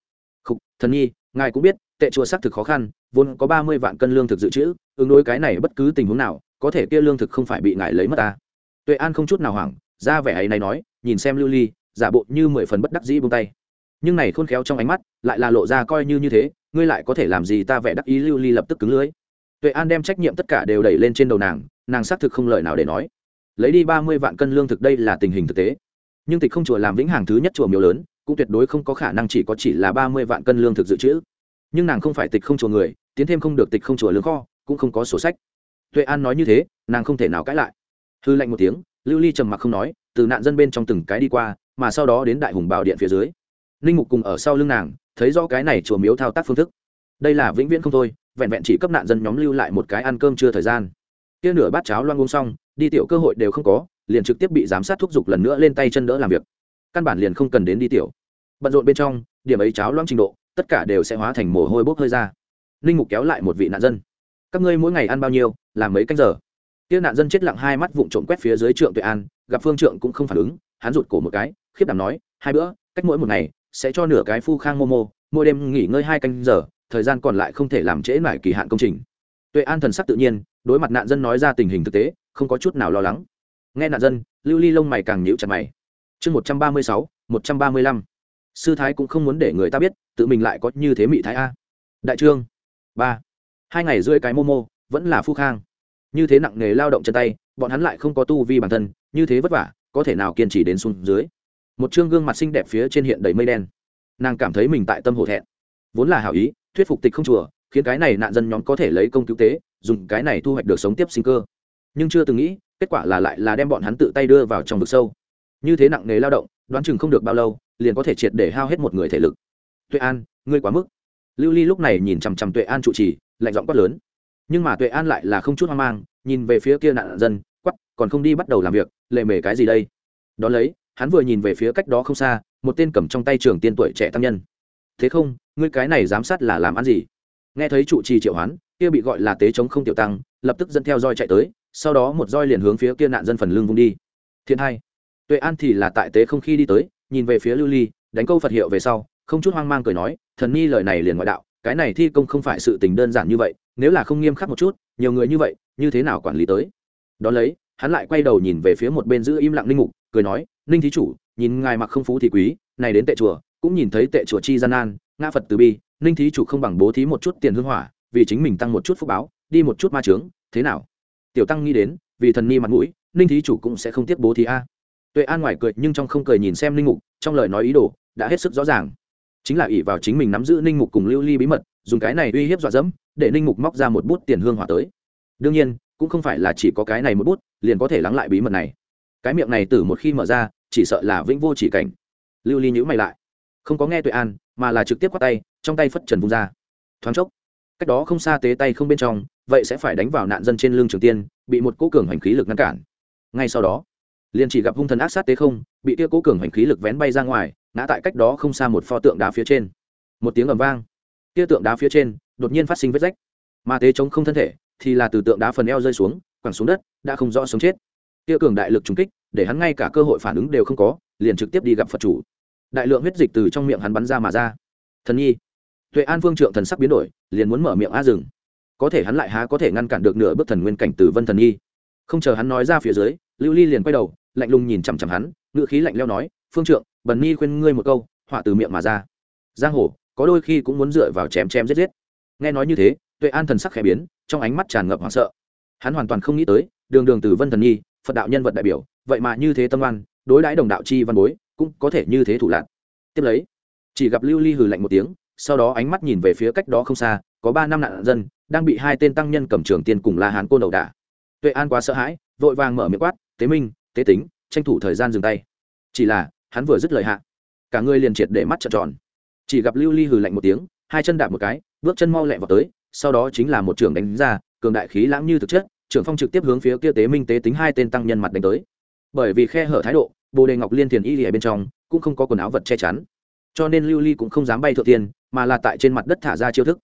Khúc, thần nhi ngài cũng biết tệ chùa xác thực khó khăn vốn có ba mươi vạn cân lương thực dự trữ ứng đối cái này bất cứ tình huống nào có thể kia lương thực không phải bị ngài lấy mất ta. Tuệ an không chút nào hoảng ra vẻ ấy này nói, nhìn xem lưu ly, giả bộ như mười phần bất đắc dĩ buông tay. Nhưng này khôn khéo trong ánh mắt, lại là lộ ra coi như như thế, ngươi lại có thể làm gì ta vẻ đắc ý lưu ly lập tức cứng lưới tuệ an đem trách nhiệm tất cả đều đẩy lên trên đầu nàng nàng xác thực không lời nào để nói. Lấy đi ba mươi vạn cân lương thực đây là tình hình thực tế. Nhưng tịch không chùa làm vĩnh hàng thứ nhất chùa miếu lớn, cũng tuyệt đối không có khả năng chỉ có chỉ là ba mươi vạn cân lương thực dự trữ. Nhưng nàng không phải tịch không chùa người, tiến thêm không được tịch không chùa lương kho, cũng không có sổ sách. Tuệ an nói như thế, nàng không thể nào cãi lại. Hư lạnh một tiếng lưu ly trầm mặc không nói, từ nạn dân bên trong từng cái đi qua, mà sau đó đến đại hùng bảo điện phía dưới. Linh mục cùng ở sau lưng nàng, thấy rõ cái này chùa miếu thao tác phương thức. Đây là vĩnh viễn không thôi, vẹn vẹn chỉ cấp nạn dân nhóm lưu lại một cái ăn cơm chưa thời gian. Kia nửa bát cháo loang uống xong, đi tiểu cơ hội đều không có, liền trực tiếp bị giám sát thúc giục lần nữa lên tay chân đỡ làm việc. Căn bản liền không cần đến đi tiểu. Bận rộn bên trong, điểm ấy cháo loang trình độ, tất cả đều sẽ hóa thành mồ hôi bốc hơi ra. Linh mục kéo lại một vị nạn dân. Các ngươi mỗi ngày ăn bao nhiêu, làm mấy canh giờ? Kia nạn dân chết lặng hai mắt vụng trộm quét phía dưới trượng tuệ an, gặp phương trượng cũng không phản ứng, hắn rụt cổ một cái, khiếp đảm nói, hai bữa, cách mỗi một ngày, sẽ cho nửa cái phu khang momo, mỗi đêm nghỉ ngơi hai canh giờ, thời gian còn lại không thể làm trễ nải kỳ hạn công trình. Tuệ an thần sắc tự nhiên, đối mặt nạn dân nói ra tình hình thực tế, không có chút nào lo lắng. Nghe nạn dân, lưu ly lông mày càng nhíu chặt mày. Chương một trăm ba mươi sáu, một trăm ba mươi lăm. Sư thái cũng không muốn để người ta biết, tự mình lại có như thế mỹ thái a. Đại trương. Ba. Hai ngày rưỡi cái momo, vẫn là phu khang như thế nặng nghề lao động chân tay, bọn hắn lại không có tu vi bản thân, như thế vất vả, có thể nào kiên trì đến xuống dưới. Một chương gương mặt xinh đẹp phía trên hiện đầy mây đen. Nàng cảm thấy mình tại tâm hổ thẹn. Vốn là hảo ý, thuyết phục tịch không chùa, khiến cái này nạn dân nhóm có thể lấy công cứu tế, dùng cái này thu hoạch được sống tiếp sinh cơ. Nhưng chưa từng nghĩ, kết quả là lại là đem bọn hắn tự tay đưa vào trong vực sâu. Như thế nặng nghề lao động, đoán chừng không được bao lâu, liền có thể triệt để hao hết một người thể lực. Tuệ an, ngươi quá mức. Lưu ly lúc này nhìn chằm chằm tuệ an trụ trì, lạnh giọng quát lớn nhưng mà tuệ an lại là không chút hoang mang, nhìn về phía kia nạn dân quắp còn không đi bắt đầu làm việc, lệ mề cái gì đây? Đ ó lấy, hắn vừa nhìn về phía cách đó không xa, một tên cầm trong tay trường tiên tuổi trẻ tăng nhân. Thế không, ngươi cái này giám sát là làm ăn gì? Nghe thấy trụ trì triệu hoán, kia bị gọi là tế chống không tiểu tăng, lập tức dẫn theo roi chạy tới, sau đó một roi liền hướng phía kia nạn dân phần lưng vung đi. Thiên hai. Tuệ an thì là tại tế không khi đi tới, nhìn về phía lưu ly, đánh câu phật hiệu về sau, không chút hoang mang cười nói, thần ni lời này liền ngoại đạo, cái này thi công không phải sự tình đơn giản như vậy nếu là không nghiêm khắc một chút, nhiều người như vậy, như thế nào quản lý tới? Đón lấy, hắn lại quay đầu nhìn về phía một bên giữ im lặng linh mục, cười nói, ninh thí chủ, nhìn ngài mặc không phú thì quý, này đến tệ chùa, cũng nhìn thấy tệ chùa chi gian nan, ngã phật từ bi, ninh thí chủ không bằng bố thí một chút tiền hương hỏa, vì chính mình tăng một chút phúc báo, đi một chút ma trướng thế nào? Tiểu tăng nghĩ đến, vì thần ni mặt mũi, ninh thí chủ cũng sẽ không tiếc bố thí a. Tuệ an ngoài cười, nhưng trong không cười nhìn xem linh mục, trong lời nói ý đồ, đã hết sức rõ ràng. Chính là ỷ vào chính mình nắm giữ ninh mục cùng lưu ly bí mật dùng cái này uy hiếp dọa dẫm, để ninh mục móc ra một bút tiền hương hỏa tới. Đương nhiên, cũng không phải là chỉ có cái này một bút, liền có thể lắng lại bí mật này. Cái miệng này từ một khi mở ra, chỉ sợ là vĩnh vô chỉ cảnh. Lưu ly nhữ mày lại. Không có nghe tuệ an, mà là trực tiếp quát tay, trong tay phất trần vung ra. Thoáng chốc, cách đó không xa tế tay không bên trong, vậy sẽ phải đánh vào nạn dân trên lưng trường tiên, bị một cố cường hành khí lực ngăn cản. Ngay sau đó, liền chỉ gặp hung thần ác sát tế không, bị kia cố cường hành khí lực vén bay ra ngoài, ngã tại cách đó không xa một pho tượng đá phía trên. Một tiếng ầm vang tia tượng đá phía trên, đột nhiên phát sinh vết rách. Mà tế chống không thân thể, thì là từ tượng đá phần eo rơi xuống, quẳng xuống đất, đã không rõ sống chết. Kia cường đại lực trùng kích, để hắn ngay cả cơ hội phản ứng đều không có, liền trực tiếp đi gặp phật chủ. Đại lượng huyết dịch từ trong miệng hắn bắn ra mà ra. Thần nhi. Tuệ an vương trượng thần sắc biến đổi, liền muốn mở miệng a rừng có thể hắn lại há có thể ngăn cản được nửa bước thần nguyên cảnh từ vân thần nhi. Không chờ hắn nói ra phía dưới, lưu ly liền quay đầu, lạnh lùng nhìn chằm chằm hắn ngựa khí lạnh leo nói, phương trượng, bần nhi khuyên ngươi một câu, họa từ miệng mà ra. Giang hồ có đôi khi cũng muốn dựa vào chém chém giết giết. Nghe nói như thế, tuệ an thần sắc khẽ biến, trong ánh mắt tràn ngập hoảng sợ. Hắn hoàn toàn không nghĩ tới, đường đường từ vân thần nhi, phật đạo nhân vật đại biểu, vậy mà như thế tâm oan, đối đãi đồng đạo chi văn bối, cũng có thể như thế thủ lạc tiếp lấy, chỉ gặp lưu ly hừ lạnh một tiếng, sau đó ánh mắt nhìn về phía cách đó không xa, có ba năm nạn dân, đang bị hai tên tăng nhân cầm trường tiên cùng la hán côn đầu đả. Tuệ an quá sợ hãi, vội vàng mở miệng quát, tế minh, tế tính, tranh thủ thời gian dừng tay. Chỉ là, hắn vừa dứt lời hạ, cả người liền triệt để mắt trợn tròn chỉ gặp lưu ly hừ lạnh một tiếng, hai chân đạp một cái, bước chân mau lẹ vào tới, sau đó chính là một trưởng đánh ra, cường đại khí lãng như thực chất, trưởng phong trực tiếp hướng phía kia tế minh tế tính hai tên tăng nhân mặt đánh tới. Bởi vì khe hở thái độ, bồ đề ngọc liên thiền y ở bên trong cũng không có quần áo vật che chắn. Cho nên lưu ly cũng không dám bay thượng tiên, mà là tại trên mặt đất thả ra chiêu thức.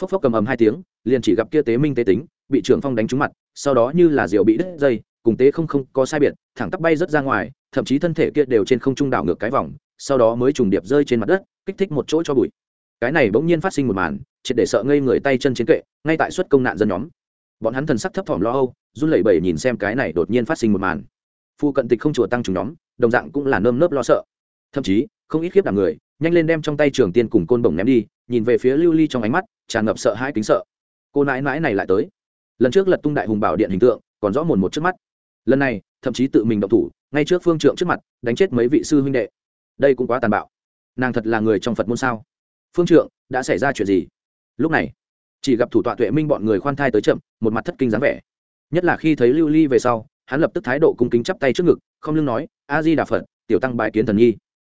Phốc phốc cầm ầm hai tiếng, liền chỉ gặp kia tế minh tế tính, bị trưởng phong đánh trúng mặt, sau đó như là diều bị đứt dây, cùng tế không không có sai biệt, thẳng tắp bay rất ra ngoài, thậm chí thân thể kia đều trên không trung đảo ngược cái vòng, sau đó mới trùng điệp rơi trên mặt đất kích thích một chỗ cho bụi. Cái này bỗng nhiên phát sinh một màn, triệt để sợ ngây người tay chân chiến kệ, ngay tại suất công nạn dân nhóm. Bọn hắn thần sắc thấp thỏm lo âu, run lẩy bẩy nhìn xem cái này đột nhiên phát sinh một màn. Phu cận tịch không chùa tăng trùng nhóm, đồng dạng cũng là nơm nớp lo sợ. Thậm chí, không ít khiếp đảm người, nhanh lên đem trong tay trường tiên cùng côn bổng ném đi, nhìn về phía lưu ly trong ánh mắt, tràn ngập sợ hãi kính sợ. Cô nãi nãi này lại tới. Lần trước lật tung đại hùng bảo điện hình tượng, còn rõ mồn một trước mắt. Lần này, thậm chí tự mình động thủ, ngay trước phương trượng trước mặt, đánh chết mấy vị sư huynh đệ. Đây cũng quá tàn bạo nàng thật là người trong phật môn sao? Phương trượng, đã xảy ra chuyện gì? Lúc này, chỉ gặp thủ tọa tuệ minh bọn người khoan thai tới chậm, một mặt thất kinh dáng vẻ. Nhất là khi thấy lưu ly về sau, hắn lập tức thái độ cung kính chắp tay trước ngực, không lưng nói a di đà phật, tiểu tăng bại kiến thần nhi.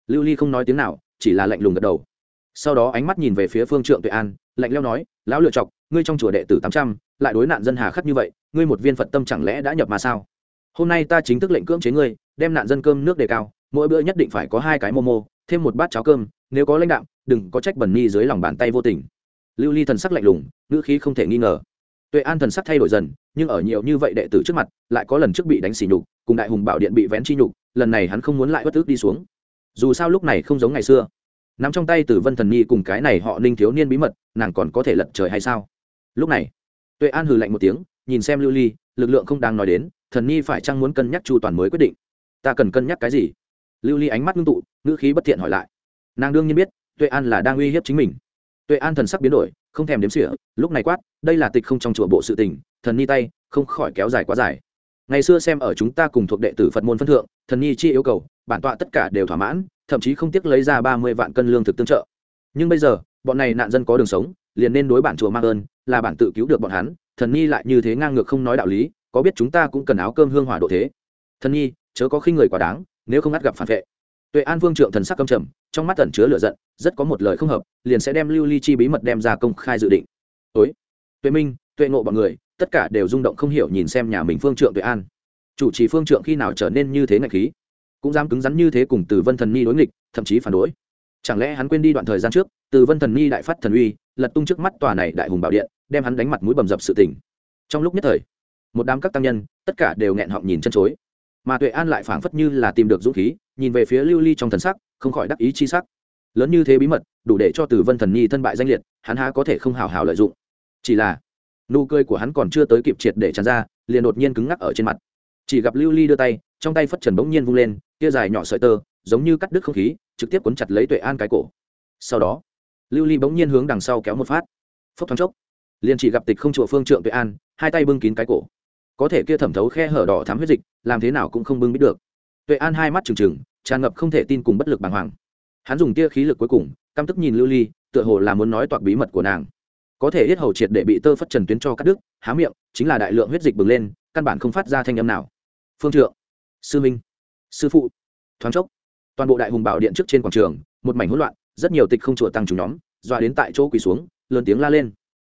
Lưu ly không nói tiếng nào, chỉ là lạnh lùng gật đầu. Sau đó ánh mắt nhìn về phía phương trượng tuệ an, lạnh leo nói, lão lựa chọc, ngươi trong chùa đệ tử tám trăm, lại đối nạn dân hà khắc như vậy, ngươi một viên phật tâm chẳng lẽ đã nhập mà sao? Hôm nay ta chính thức lệnh cưỡng chế ngươi, đem nạn dân cơm nước đề cao, mỗi bữa nhất định phải có hai cái momo thêm một bát cháo cơm, nếu có lãnh đạm, đừng có trách bẩn nhi dưới lòng bàn tay vô tình. Lưu ly thần sắc lạnh lùng, ngữ khí không thể nghi ngờ. Tuệ an thần sắc thay đổi dần, nhưng ở nhiều như vậy đệ tử trước mặt, lại có lần trước bị đánh xỉ nhục, cùng đại hùng bảo điện bị vén chi nhục, lần này hắn không muốn lại bất ức đi xuống. Dù sao lúc này không giống ngày xưa. Nắm trong tay từ vân thần nhi cùng cái này họ ninh thiếu niên bí mật, nàng còn có thể lật trời hay sao? Lúc này, tuệ an hừ lạnh một tiếng, nhìn xem lưu ly, lực lượng không đang nói đến, thần nhi phải chăng muốn cân nhắc chu toàn mới quyết định? Ta cần cân nhắc cái gì? Lưu ly ánh mắt ngưng tụ, ngữ khí bất thiện hỏi lại. Nàng đương nhiên biết, tuệ an là đang uy hiếp chính mình. Tuệ an thần sắc biến đổi, không thèm đếm sỉa lúc này quát, đây là tịch không trong chùa bộ sự tình, thần ni tay, không khỏi kéo dài quá dài. Ngày xưa xem ở chúng ta cùng thuộc đệ tử phật môn phân thượng, thần nhi chi yêu cầu, bản tọa tất cả đều thỏa mãn, thậm chí không tiếc lấy ra ba mươi vạn cân lương thực tương trợ. Nhưng bây giờ, bọn này nạn dân có đường sống, liền nên đối bản chùa mang ơn, là bản tự cứu được bọn hắn, thần nhi lại như thế ngang ngược không nói đạo lý, có biết chúng ta cũng cần áo cơm hương hỏa độ thế. Thần nhi, chớ có khi người quá đáng nếu không ngắt gặp phản vệ. Tuệ an vương trượng thần sắc căm trầm, trong mắt tẩn chứa lửa giận, rất có một lời không hợp, liền sẽ đem lưu ly chi bí mật đem ra công khai dự định. Ối tuệ minh, tuệ ngộ bọn người, tất cả đều rung động không hiểu nhìn xem nhà mình phương trượng tuệ an. Chủ trì phương trượng khi nào trở nên như thế ngạch khí? Cũng dám cứng rắn như thế cùng từ vân thần ni đối nghịch, thậm chí phản đối. Chẳng lẽ hắn quên đi đoạn thời gian trước, từ vân thần ni đại phát thần uy, lật tung trước mắt tòa này đại hùng bảo điện, đem hắn đánh mặt mũi bầm dập sự tình. Trong lúc nhất thời, một đám các tăng nhân, tất cả đều nghẹn họng nhìn chân chối mà tuệ an lại phảng phất như là tìm được dũng khí, nhìn về phía lưu ly trong thần sắc, không khỏi đắc ý chi sắc. Lớn như thế bí mật, đủ để cho từ vân thần nhi thân bại danh liệt, hắn há có thể không hào hào lợi dụng. Chỉ là, nụ cười của hắn còn chưa tới kịp triệt để tràn ra, liền đột nhiên cứng ngắc ở trên mặt. Chỉ gặp lưu ly đưa tay, trong tay phất trần bỗng nhiên vung lên, tia dài nhỏ sợi tơ, giống như cắt đứt không khí, trực tiếp cuốn chặt lấy tuệ an cái cổ. Sau đó, lưu ly bỗng nhiên hướng đằng sau kéo một phát. Phốc thoáng chốc, liền chỉ gặp tịch không chùa phương trượng tuệ an, hai tay bưng kín cái cổ có thể kia thẩm thấu khe hở đỏ thám huyết dịch, làm thế nào cũng không bưng biết được. Tuệ an hai mắt trừng trừng, tràn ngập không thể tin cùng bất lực bàng hoàng. Hắn dùng tia khí lực cuối cùng, căm tức nhìn lưu ly, tựa hồ là muốn nói toạc bí mật của nàng. Có thể hết hầu triệt để bị tơ phất trần tuyến cho cắt đứt, há miệng, chính là đại lượng huyết dịch bừng lên, căn bản không phát ra thanh âm nào. Phương trượng, sư minh, sư phụ, thoáng chốc. Toàn bộ đại hùng bảo điện trước trên quảng trường, một mảnh hỗn loạn, rất nhiều tịch không chùa tăng chủ nhóm, dọa đến tại chỗ quỳ xuống, lớn tiếng la lên.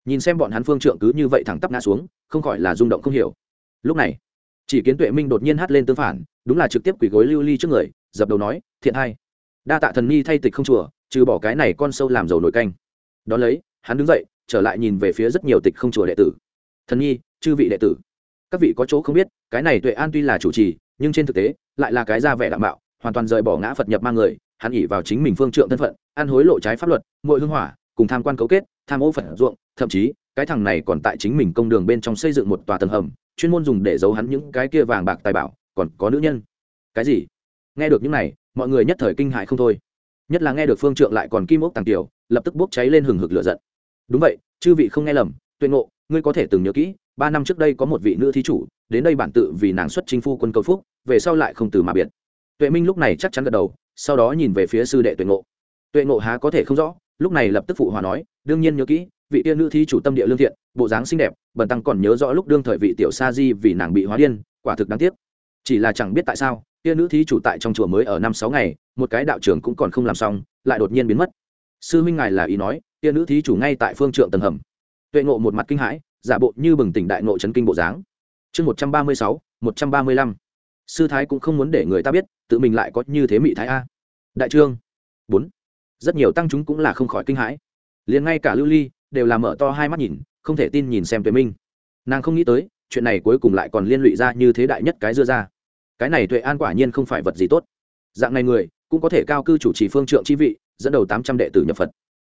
Nhìn xem bọn hắn phương trượng cứ như vậy thẳng tắp ngã xuống, không khỏi là rung động không hiểu lúc này, chỉ kiến tuệ minh đột nhiên hát lên tương phản, đúng là trực tiếp quỷ gối lưu ly trước người, dập đầu nói, thiện hai, đa tạ thần ni thay tịch không chùa, trừ bỏ cái này con sâu làm dầu nổi canh. Đón lấy, hắn đứng dậy, trở lại nhìn về phía rất nhiều tịch không chùa đệ tử. Thần nhi chư vị đệ tử, các vị có chỗ không biết, cái này tuệ an tuy là chủ trì, nhưng trên thực tế, lại là cái ra vẻ đảm bảo hoàn toàn rời bỏ ngã phật nhập mang người, hắn ỉ vào chính mình phương trượng thân phận, ăn hối lộ trái pháp luật mỗi hưng hỏa, cùng tham quan cấu kết, tham ô phật ruộng, thậm chí, cái thằng này còn tại chính mình công đường bên trong xây dựng một tòa tầng hầm chuyên môn dùng để giấu hắn những cái kia vàng bạc tài bảo, còn có nữ nhân. Cái gì? Nghe được những này, mọi người nhất thời kinh hại không thôi. Nhất là nghe được phương trượng lại còn kim ốc tàng tiểu, lập tức bốc cháy lên hừng hực lửa giận. Đúng vậy, chư vị không nghe lầm tuyên ngộ, ngươi có thể từng nhớ kỹ, ba năm trước đây có một vị nữ thí chủ, đến đây bản tự vì nàng xuất chính phu quân cầu phúc, về sau lại không từ mà biệt. Tuệ minh lúc này chắc chắn gật đầu, sau đó nhìn về phía sư đệ tuệ ngộ. Tuệ ngộ há có thể không rõ, lúc này lập tức phụ hòa nói, đương nhiên nhớ kỹ vị tiên nữ thí chủ tâm địa lương thiện, bộ dáng xinh đẹp, bần tăng còn nhớ rõ lúc đương thời vị tiểu sa di vì nàng bị hóa điên, quả thực đáng tiếc. Chỉ là chẳng biết tại sao tiên nữ thí chủ tại trong chùa mới ở năm sáu ngày, một cái đạo trưởng cũng còn không làm xong, lại đột nhiên biến mất. Sư huynh ngài là ý nói tiên nữ thí chủ ngay tại phương trượng tầng hầm. Tuệ ngộ một mặt kinh hãi, giả bộ như bừng tỉnh đại ngộ chấn kinh bộ dáng. Chương một trăm ba mươi sáu, một trăm ba mươi lăm. Sư thái cũng không muốn để người ta biết, tự mình lại có như thế mỹ thái a. Đại trương. Bốn. Rất nhiều tăng chúng cũng là không khỏi kinh hãi. Liền ngay cả lưu ly đều là mở to hai mắt nhìn, không thể tin nhìn xem tuệ minh. Nàng không nghĩ tới, chuyện này cuối cùng lại còn liên lụy ra như thế đại nhất cái dưa ra. Cái này tuệ an quả nhiên không phải vật gì tốt. Dạng này người, cũng có thể cao cư chủ trì phương trượng chi vị, dẫn đầu tám trăm đệ tử nhập phật.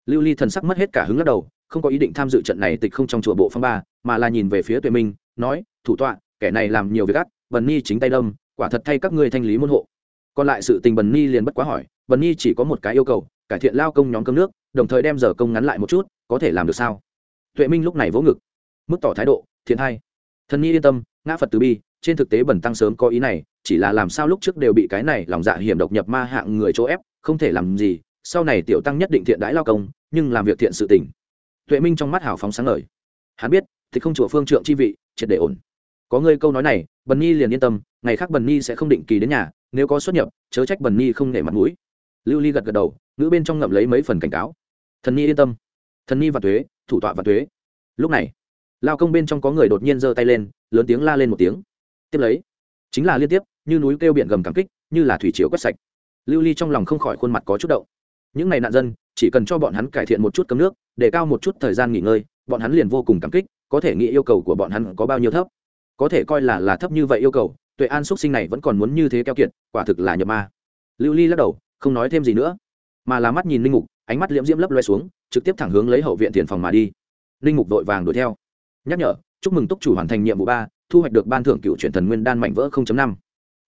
Lưu ly thần sắc mất hết cả hứng lắc đầu, không có ý định tham dự trận này tịch không trong chùa bộ phong ba, mà là nhìn về phía tuệ minh, nói, thủ tọa, kẻ này làm nhiều việc ác, bần ni chính tay đâm, quả thật thay các ngươi thanh lý môn hộ. Còn lại sự tình bần ni liền bất quá hỏi, bần ni chỉ có một cái yêu cầu, cải thiện lao công nhóm cơm nước, đồng thời đem giờ công ngắn lại một chút có thể làm được sao? Tuệ minh lúc này vỗ ngực, mức tỏ thái độ, thiện hai. Thần nhi yên tâm, ngã phật từ bi, trên thực tế bẩn tăng sớm có ý này, chỉ là làm sao lúc trước đều bị cái này lòng dạ hiểm độc nhập ma hạng người chỗ ép, không thể làm gì, sau này tiểu tăng nhất định thiện đãi lao công, nhưng làm việc thiện sự tình. Tuệ minh trong mắt hào phóng sáng ngời. Hắn biết thì không chùa phương trượng chi vị, triệt để ổn. Có ngươi câu nói này, bần nhi liền yên tâm, ngày khác bần nhi sẽ không định kỳ đến nhà, nếu có xuất nhập, chớ trách bần nhi không nể mặt mũi. Lưu ly gật gật đầu nữ bên trong ngậm lấy mấy phần cảnh cáo. Thần nhi yên tâm thần ni và thuế, thủ tọa và thuế. Lúc này, lao công bên trong có người đột nhiên giơ tay lên, lớn tiếng la lên một tiếng. Tiếp lấy, chính là liên tiếp, như núi kêu biển gầm cảm kích, như là thủy chiếu quét sạch. Lưu ly trong lòng không khỏi khuôn mặt có chút động. Những ngày nạn dân, chỉ cần cho bọn hắn cải thiện một chút cấm nước, để cao một chút thời gian nghỉ ngơi, bọn hắn liền vô cùng cảm kích, có thể nghĩ yêu cầu của bọn hắn có bao nhiêu thấp. Có thể coi là là thấp như vậy yêu cầu, tuệ an xuất sinh này vẫn còn muốn như thế keo kiệt, quả thực là nhập ma. Lưu ly lắc đầu, không nói thêm gì nữa, mà là mắt nhìn linh mục, ánh mắt liễm diễm lấp loe xuống trực tiếp thẳng hướng lấy hậu viện tiền phòng mà đi. Linh mục vội vàng đuổi theo. Nhắc nhở, chúc mừng túc chủ hoàn thành nhiệm vụ ba, thu hoạch được ban thưởng cựu truyền thần nguyên đan mạnh vỡ năm.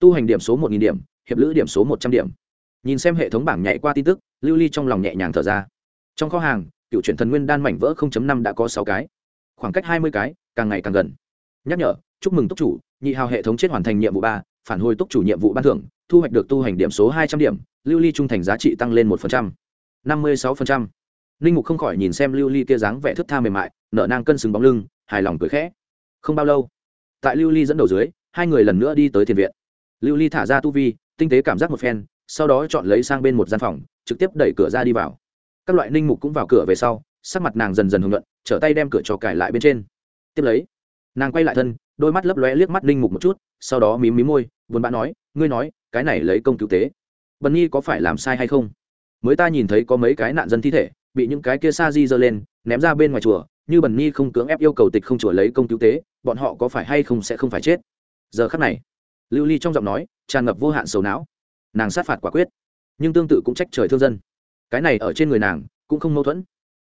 Tu hành điểm số một điểm, hiệp lữ điểm số một trăm điểm. Nhìn xem hệ thống bảng nhảy qua tin tức, lưu ly trong lòng nhẹ nhàng thở ra. Trong kho hàng, cựu truyền thần nguyên đan mảnh vỡ năm đã có sáu cái. Khoảng cách hai mươi cái, càng ngày càng gần. Nhắc nhở, chúc mừng túc chủ, nhị hào hệ thống chết hoàn thành nhiệm vụ ba, phản hồi túc chủ nhiệm vụ ban thưởng, thu hoạch được tu hành điểm số hai trăm điểm, lưu ly trung thành giá trị tăng lên một năm mươi sáu Ninh mục không khỏi nhìn xem lưu ly kia dáng vẻ thức tha mềm mại nợ nang cân xứng bóng lưng, hài lòng cười khẽ. Không bao lâu, tại lưu ly dẫn đầu dưới, hai người lần nữa đi tới thiền viện. Lưu ly thả ra tu vi, tinh tế cảm giác một phen, sau đó chọn lấy sang bên một gian phòng, trực tiếp đẩy cửa ra đi vào. Các loại ninh mục cũng vào cửa về sau, sắc mặt nàng dần dần hưởng luận trở tay đem cửa trò cải lại bên trên. Tiếp lấy, nàng quay lại thân, đôi mắt lấp lóe liếc mắt ninh mục một chút, sau đó mím mím môi, buồn bã nói, ngươi nói, cái này lấy công cứu tế. Bần nhi có phải làm sai hay không? Mới ta nhìn thấy có mấy cái nạn dân thi thể bị những cái kia sa di giơ lên, ném ra bên ngoài chùa, như bần nhi không cưỡng ép yêu cầu tịch không chùa lấy công cứu tế, bọn họ có phải hay không sẽ không phải chết? Giờ khắc này, lưu ly trong giọng nói tràn ngập vô hạn sầu não. Nàng sát phạt quả quyết, nhưng tương tự cũng trách trời thương dân. Cái này ở trên người nàng cũng không mâu thuẫn.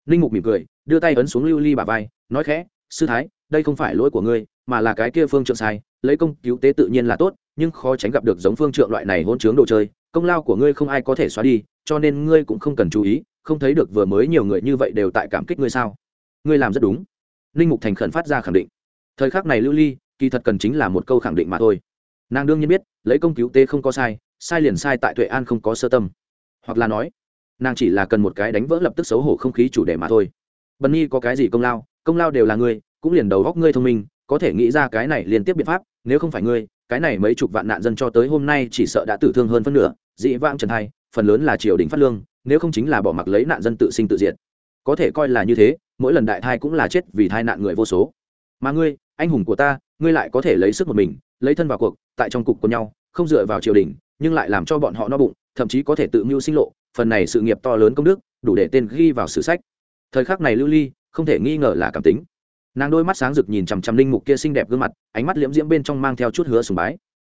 Ninh mục mỉm cười, đưa tay ấn xuống lưu ly bà vai, nói khẽ, sư thái, đây không phải lỗi của ngươi, mà là cái kia phương trượng sai, lấy công cứu tế tự nhiên là tốt, nhưng khó tránh gặp được giống phương trượng loại này hôn chướng đồ chơi, công lao của ngươi không ai có thể xóa đi, cho nên ngươi cũng không cần chú ý không thấy được vừa mới nhiều người như vậy đều tại cảm kích ngươi sao? Ngươi làm rất đúng. Ninh mục thành khẩn phát ra khẳng định. Thời khắc này lưu ly, kỳ thật cần chính là một câu khẳng định mà thôi. Nàng đương nhiên biết, lấy công cứu tế không có sai sai liền sai tại tuệ an không có sơ tâm. Hoặc là nói, nàng chỉ là cần một cái đánh vỡ lập tức xấu hổ không khí chủ đề mà thôi. Bần nhi có cái gì công lao? Công lao đều là ngươi, cũng liền đầu góc ngươi thông minh, có thể nghĩ ra cái này liên tiếp biện pháp, nếu không phải ngươi, cái này mấy chục vạn nạn dân cho tới hôm nay chỉ sợ đã tử thương hơn phân nửa. Dị vãng trần hai, phần lớn là triều đình phát lương nếu không chính là bỏ mặc lấy nạn dân tự sinh tự diệt. Có thể coi là như thế, mỗi lần đại thai cũng là chết vì thai nạn người vô số. Mà ngươi, anh hùng của ta, ngươi lại có thể lấy sức một mình, lấy thân vào cuộc, tại trong cục của nhau, không dựa vào triều đình, nhưng lại làm cho bọn họ no bụng, thậm chí có thể tự mưu sinh lộ, phần này sự nghiệp to lớn công đức, đủ để tên ghi vào sử sách. Thời khắc này lưu ly, không thể nghi ngờ là cảm tính. Nàng đôi mắt sáng rực nhìn chằm chằm linh mục kia xinh đẹp gương mặt, ánh mắt liễm diễm bên trong mang theo chút hứa sùng bái.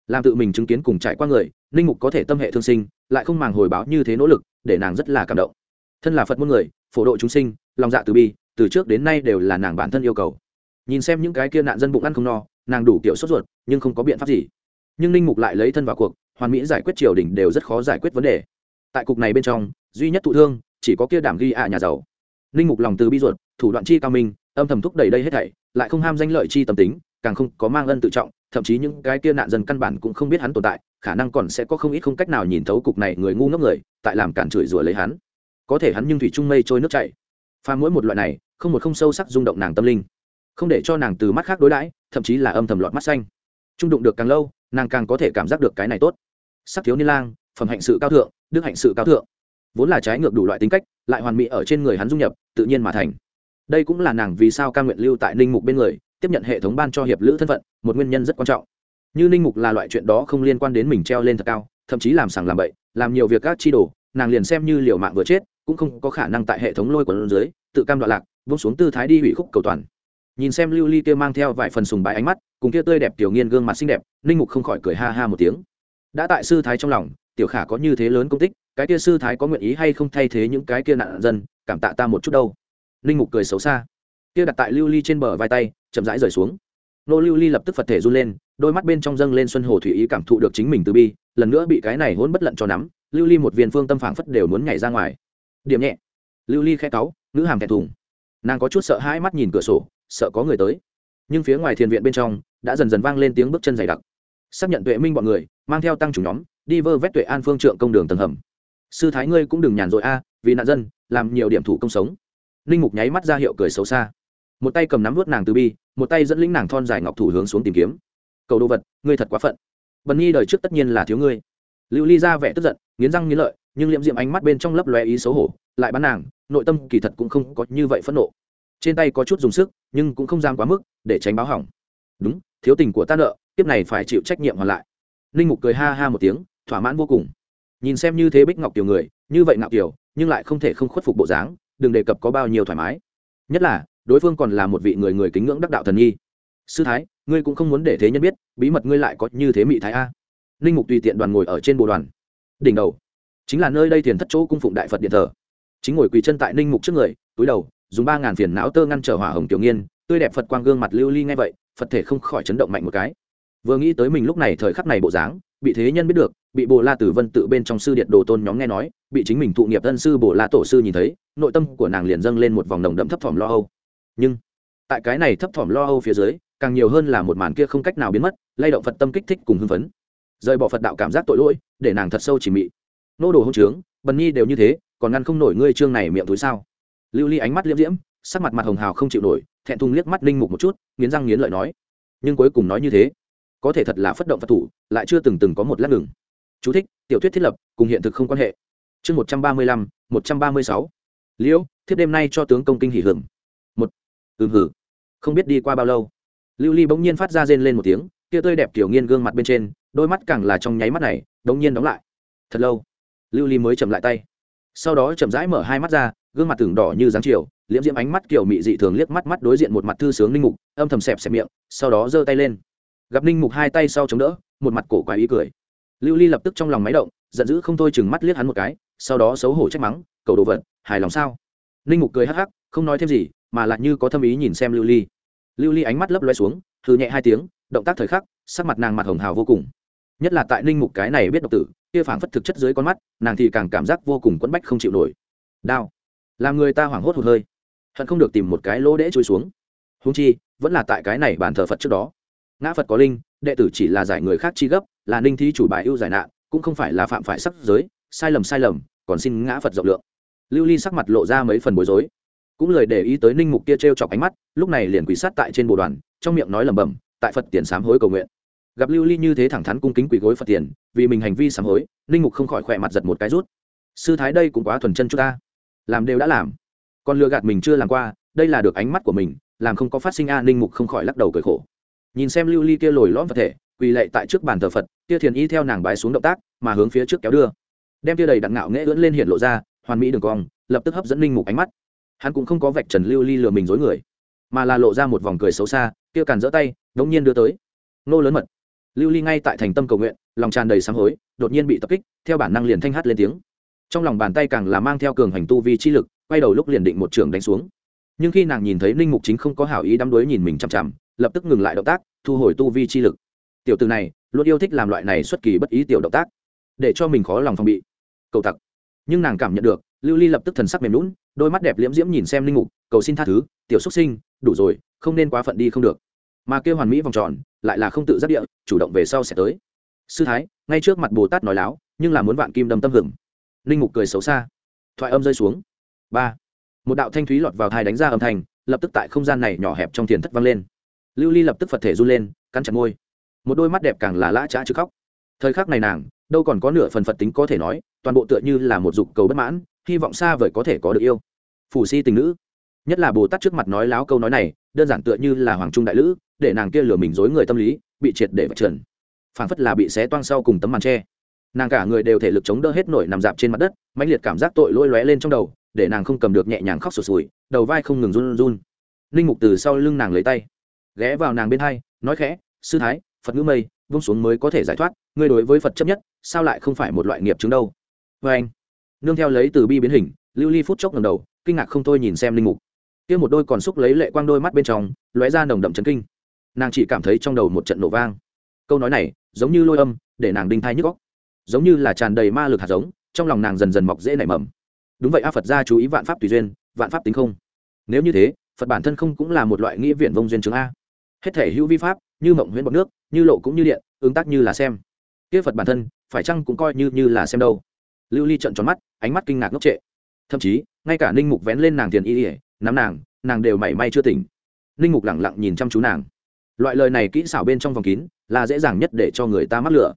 Làm tự mình chứng kiến cùng trải qua người, linh mục có thể tâm hệ thương sinh, lại không màng hồi báo như thế nỗ lực để nàng rất là cảm động. Thân là phật muôn người, phổ độ chúng sinh, lòng dạ từ bi, từ trước đến nay đều là nàng bản thân yêu cầu. Nhìn xem những cái kia nạn dân bụng ăn không no, nàng đủ kiểu sốt ruột, nhưng không có biện pháp gì. Nhưng ninh mục lại lấy thân vào cuộc, hoàn mỹ giải quyết triều đình đều rất khó giải quyết vấn đề. Tại cục này bên trong, duy nhất thụ thương, chỉ có kia đảm ghi ạ nhà giàu. Ninh mục lòng từ bi ruột, thủ đoạn chi cao minh, âm thầm thúc đẩy đây hết thảy, lại không ham danh lợi chi tâm tính, càng không có mang ân tự trọng thậm chí những cái kia nạn dân căn bản cũng không biết hắn tồn tại, khả năng còn sẽ có không ít không cách nào nhìn thấu cục này người ngu ngốc người, tại làm cản chửi rủa lấy hắn. Có thể hắn nhưng thủy trung mây trôi nước chảy. Pha mỗi một loại này, không một không sâu sắc rung động nàng tâm linh. Không để cho nàng từ mắt khác đối đãi, thậm chí là âm thầm lọt mắt xanh. Trung đụng được càng lâu, nàng càng có thể cảm giác được cái này tốt. Sắc thiếu niên lang, phẩm hạnh sự cao thượng, đức hạnh sự cao thượng. Vốn là trái ngược đủ loại tính cách, lại hoàn mỹ ở trên người hắn dung nhập, tự nhiên mà thành. Đây cũng là nàng vì sao ca nguyện lưu tại ninh mục bên người tiếp nhận hệ thống ban cho hiệp lữ thân phận, một nguyên nhân rất quan trọng. Như ninh mục là loại chuyện đó không liên quan đến mình treo lên thật cao, thậm chí làm sàng làm bậy, làm nhiều việc các chi đồ, nàng liền xem như liều mạng vừa chết, cũng không có khả năng tại hệ thống lôi của dưới, tự cam đoạn lạc vung xuống tư thái đi hủy khúc cầu toàn. Nhìn xem lưu ly kia mang theo vài phần sùng bái ánh mắt, cùng kia tươi đẹp tiểu nghiên gương mặt xinh đẹp, ninh mục không khỏi cười ha ha một tiếng. Đã tại sư thái trong lòng, tiểu khả có như thế lớn công tích, cái kia sư thái có nguyện ý hay không thay thế những cái kia nạn dân, cảm tạ ta một chút đâu. Ninh mục cười xấu xa. Kia đặt tại lưu ly trên bờ vai tay chậm rãi rời xuống. Nô lưu ly lập tức phật thể run lên, đôi mắt bên trong dâng lên xuân hồ thủy ý cảm thụ được chính mình từ bi, lần nữa bị cái này hôn bất lận cho nắm, lưu ly một viên phương tâm phảng phất đều muốn nhảy ra ngoài. Điểm nhẹ. Lưu ly khẽ cáu nữ hàm thẹn thùng. Nàng có chút sợ hãi mắt nhìn cửa sổ, sợ có người tới. Nhưng phía ngoài thiền viện bên trong, đã dần dần vang lên tiếng bước chân dày đặc. Xác nhận tuệ minh bọn người, mang theo tăng chủ nhóm, đi vơ vét tuệ an phương trượng công đường tầng hầm. Sư thái ngươi cũng đừng nhàn rỗi a, vì nạn dân, làm nhiều điểm thủ công sống. Ninh mục nháy mắt ra hiệu cười xấu xa một tay cầm nắm vút nàng từ bi, một tay dẫn lĩnh nàng thon dài ngọc thủ hướng xuống tìm kiếm. Cầu đồ vật, ngươi thật quá phận. Bần nhi đời trước tất nhiên là thiếu ngươi. Lưu ly ra vẻ tức giận, nghiến răng nghiến lợi, nhưng liệm diệm ánh mắt bên trong lấp lóe ý xấu hổ, lại bắn nàng, nội tâm kỳ thật cũng không có như vậy phẫn nộ. Trên tay có chút dùng sức, nhưng cũng không dám quá mức, để tránh báo hỏng. Đúng, thiếu tình của ta nợ tiếp này phải chịu trách nhiệm hoàn lại. Ninh mục cười ha ha một tiếng, thỏa mãn vô cùng. Nhìn xem như thế bích ngọc tiểu người, như vậy ngạo kiểu nhưng lại không thể không khuất phục bộ dáng, đừng đề cập có bao nhiêu thoải mái. Nhất là đối phương còn là một vị người người kính ngưỡng đắc đạo thần nhi. Sư thái, ngươi cũng không muốn để thế nhân biết, bí mật ngươi lại có như thế mỹ thái a. Ninh mục tùy tiện đoàn ngồi ở trên bồ đoàn. Đỉnh đầu, chính là nơi đây thiền thất chỗ cung phụng đại phật điện thờ. Chính ngồi quỳ chân tại ninh mục trước người, túi đầu, dùng ba ngàn phiền não tơ ngăn trở hỏa hồng tiểu nghiên, tươi đẹp phật quang gương mặt lưu ly ngay vậy, phật thể không khỏi chấn động mạnh một cái. Vừa nghĩ tới mình lúc này thời khắc này bộ dáng, bị thế nhân biết được, bị bồ la tử vân tự bên trong sư điện đồ tôn nhóm nghe nói, bị chính mình thụ nghiệp thân sư bồ la tổ sư nhìn thấy, nội tâm của nàng liền dâng lên một vòng nồng đậm thấp thỏm lo âu nhưng tại cái này thấp thỏm lo âu phía dưới càng nhiều hơn là một màn kia không cách nào biến mất lay động phật tâm kích thích cùng hưng phấn. Rời bỏ phật đạo cảm giác tội lỗi để nàng thật sâu chỉ mị. Nô đồ hông trướng bần nhi đều như thế còn ngăn không nổi ngươi trương này miệng túi sao? Lưu ly ánh mắt liễm diễm sắc mặt mặt hồng hào không chịu nổi thẹn thùng liếc mắt linh mục một chút nghiến răng nghiến lợi nói. Nhưng cuối cùng nói như thế có thể thật là phất động phật thủ lại chưa từng từng có một lát ngừng. Chú thích, tiểu thuyết thiết lập cùng hiện thực không quan hệ. Chương một trăm ba mươi lăm một trăm ba mươi sáu. Liễu thiết đêm nay cho tướng công kinh hỉ hưởng ừm hử. Không biết đi qua bao lâu. Lưu ly bỗng nhiên phát ra rên lên một tiếng, kia tươi đẹp tiểu nghiên gương mặt bên trên, đôi mắt càng là trong nháy mắt này bỗng nhiên đóng lại. Thật lâu, lưu ly mới chậm lại tay. Sau đó chậm rãi mở hai mắt ra, gương mặt tưởng đỏ như dáng chiều, liễm diễm ánh mắt kiểu mị dị thường liếc mắt mắt đối diện một mặt thư sướng ninh mục, âm thầm xẹp xẹp miệng, sau đó giơ tay lên. Gặp ninh mục hai tay sau chống đỡ, một mặt cổ quái ý cười. Lưu ly lập tức trong lòng máy động, giận dữ không thôi chừng mắt liếc hắn một cái, sau đó xấu hổ trách mắng, cầu đồ vật, hài lòng sao? Ninh mục cười hắc hắc, không nói thêm gì mà lại như có thâm ý nhìn xem lưu ly. Lưu ly ánh mắt lấp loe xuống thư nhẹ hai tiếng, động tác thời khắc, sắc mặt nàng mặt hồng hào vô cùng. Nhất là tại ninh mục cái này biết độc tử, kia phảng phất thực chất dưới con mắt, nàng thì càng cảm giác vô cùng quẫn bách không chịu nổi. Đau làm người ta hoảng hốt hụt hơi. Hận không được tìm một cái lỗ đễ trôi xuống. Húng chi, vẫn là tại cái này bàn thờ phật trước đó. Ngã phật có linh, đệ tử chỉ là giải người khác chi gấp, là ninh thi chủ bài ưu giải nạn, cũng không phải là phạm phải sắc giới, sai lầm sai lầm, còn xin ngã phật rộng lượng. Lưu ly sắc mặt lộ ra mấy phần bối rối cũng lời để ý tới ninh mục kia t r e o chọc ánh mắt, lúc này liền quỳ sát tại trên bồ đoàn, trong miệng nói lẩm bẩm, tại phật tiền sám hối cầu nguyện. Gặp lưu ly như thế thẳng thắn cung kính quỳ gối phật tiền, vì mình hành vi sám hối, ninh mục không khỏi khỏe mặt giật một cái rút. Sư thái đây cũng quá thuần chân chúng ta. Làm đều đã làm. Còn lừa gạt mình chưa làm qua, đây là được ánh mắt của mình, làm không có phát sinh a. Ninh mục không khỏi lắc đầu cười khổ. Nhìn xem lưu ly kia lồi lõm vật thể, quỳ lệ tại trước bàn thờ phật, kia thiền y theo nàng bái xuống động tác, mà hướng phía trước kéo đưa. Đem kia đầy đặn ngạo nghễ ưỡn lên hiện lộ ra, hoàn mỹ đường cong, lập tức hấp dẫn ninh mục ánh mắt hắn cũng không có vạch trần lưu ly lừa mình dối người, mà là lộ ra một vòng cười xấu xa, kia càn giỡ tay, đống nhiên đưa tới. Nô lớn mật. Lưu ly ngay tại thành tâm cầu nguyện, lòng tràn đầy sáng hối, đột nhiên bị tập kích, theo bản năng liền thanh hát lên tiếng. Trong lòng bàn tay càng là mang theo cường hành tu vi chi lực, quay đầu lúc liền định một trường đánh xuống. Nhưng khi nàng nhìn thấy ninh mục chính không có hảo ý đắm đuối nhìn mình chằm chằm, lập tức ngừng lại động tác, thu hồi tu vi chi lực. Tiểu từ này, luôn yêu thích làm loại này xuất kỳ bất ý tiểu động tác, để cho mình khó lòng phòng bị. Cầu tặc. Nhưng nàng cảm nhận được, lưu ly lập tức thần sắc mềm lún đôi mắt đẹp liễm diễm nhìn xem linh mục, cầu xin tha thứ, tiểu xuất sinh, đủ rồi, không nên quá phận đi không được. Mà kêu hoàn mỹ vòng tròn, lại là không tự giác địa, chủ động về sau sẽ tới. Sư thái, ngay trước mặt bồ tát nói láo, nhưng là muốn vạn kim đâm tâm hưởng. Linh mục cười xấu xa. Thoại âm rơi xuống. Ba. Một đạo thanh thúy lọt vào thai đánh ra âm thanh, lập tức tại không gian này nhỏ hẹp trong thiền thất vang lên. Lưu ly lập tức phật thể run lên, cắn chặt môi. Một đôi mắt đẹp càng là lã trá chứ khóc. Thời khắc này nàng, đâu còn có nửa phần phật tính có thể nói, toàn bộ tựa như là một dục cầu bất mãn hy vọng xa vời có thể có được yêu. Phủ si tình nữ. Nhất là bồ tát trước mặt nói láo câu nói này, đơn giản tựa như là hoàng trung đại lữ, để nàng kia lừa mình dối người tâm lý, bị triệt để vật trần. Phảng phất là bị xé toang sau cùng tấm màn tre. Nàng cả người đều thể lực chống đỡ hết nổi nằm dạp trên mặt đất, mãnh liệt cảm giác tội lỗi lóe lên trong đầu, để nàng không cầm được nhẹ nhàng khóc sụt sùi, đầu vai không ngừng run run. Linh mục từ sau lưng nàng lấy tay, ghé vào nàng bên hai, nói khẽ, sư thái, phật ngữ mây, vung xuống mới có thể giải thoát, ngươi đối với phật chấp nhất, sao lại không phải một loại nghiệp chứng đâu? Vê anh nương theo lấy từ bi biến hình, lưu ly phút chốc ngầm đầu, kinh ngạc không thôi nhìn xem linh mục. Kia một đôi còn xúc lấy lệ quang đôi mắt bên trong, lóe ra nồng đậm chấn kinh. Nàng chỉ cảm thấy trong đầu một trận nổ vang. Câu nói này, giống như lôi âm, để nàng đinh thai nhức góc giống như là tràn đầy ma lực hạt giống, trong lòng nàng dần dần mọc dễ nảy mầm. Đúng vậy a, phật gia chú ý vạn pháp tùy duyên, vạn pháp tính không. Nếu như thế, phật bản thân không cũng là một loại nghĩa viện vông duyên chứng a. Hết thể hữu vi pháp, như mộng huyễn bọc nước, như lộ cũng như điện, ứng tác như là xem. Kia phật bản thân, phải chăng cũng coi như như là xem đâu? Lưu ly trận tròn mắt, ánh mắt kinh ngạc ngốc trệ. Thậm chí, ngay cả ninh mục vén lên nàng tiền y ỉa nắm nàng nàng đều mảy may chưa tỉnh. Ninh mục lẳng lặng nhìn chăm chú nàng. Loại lời này kỹ xảo bên trong vòng kín, là dễ dàng nhất để cho người ta mắc lửa.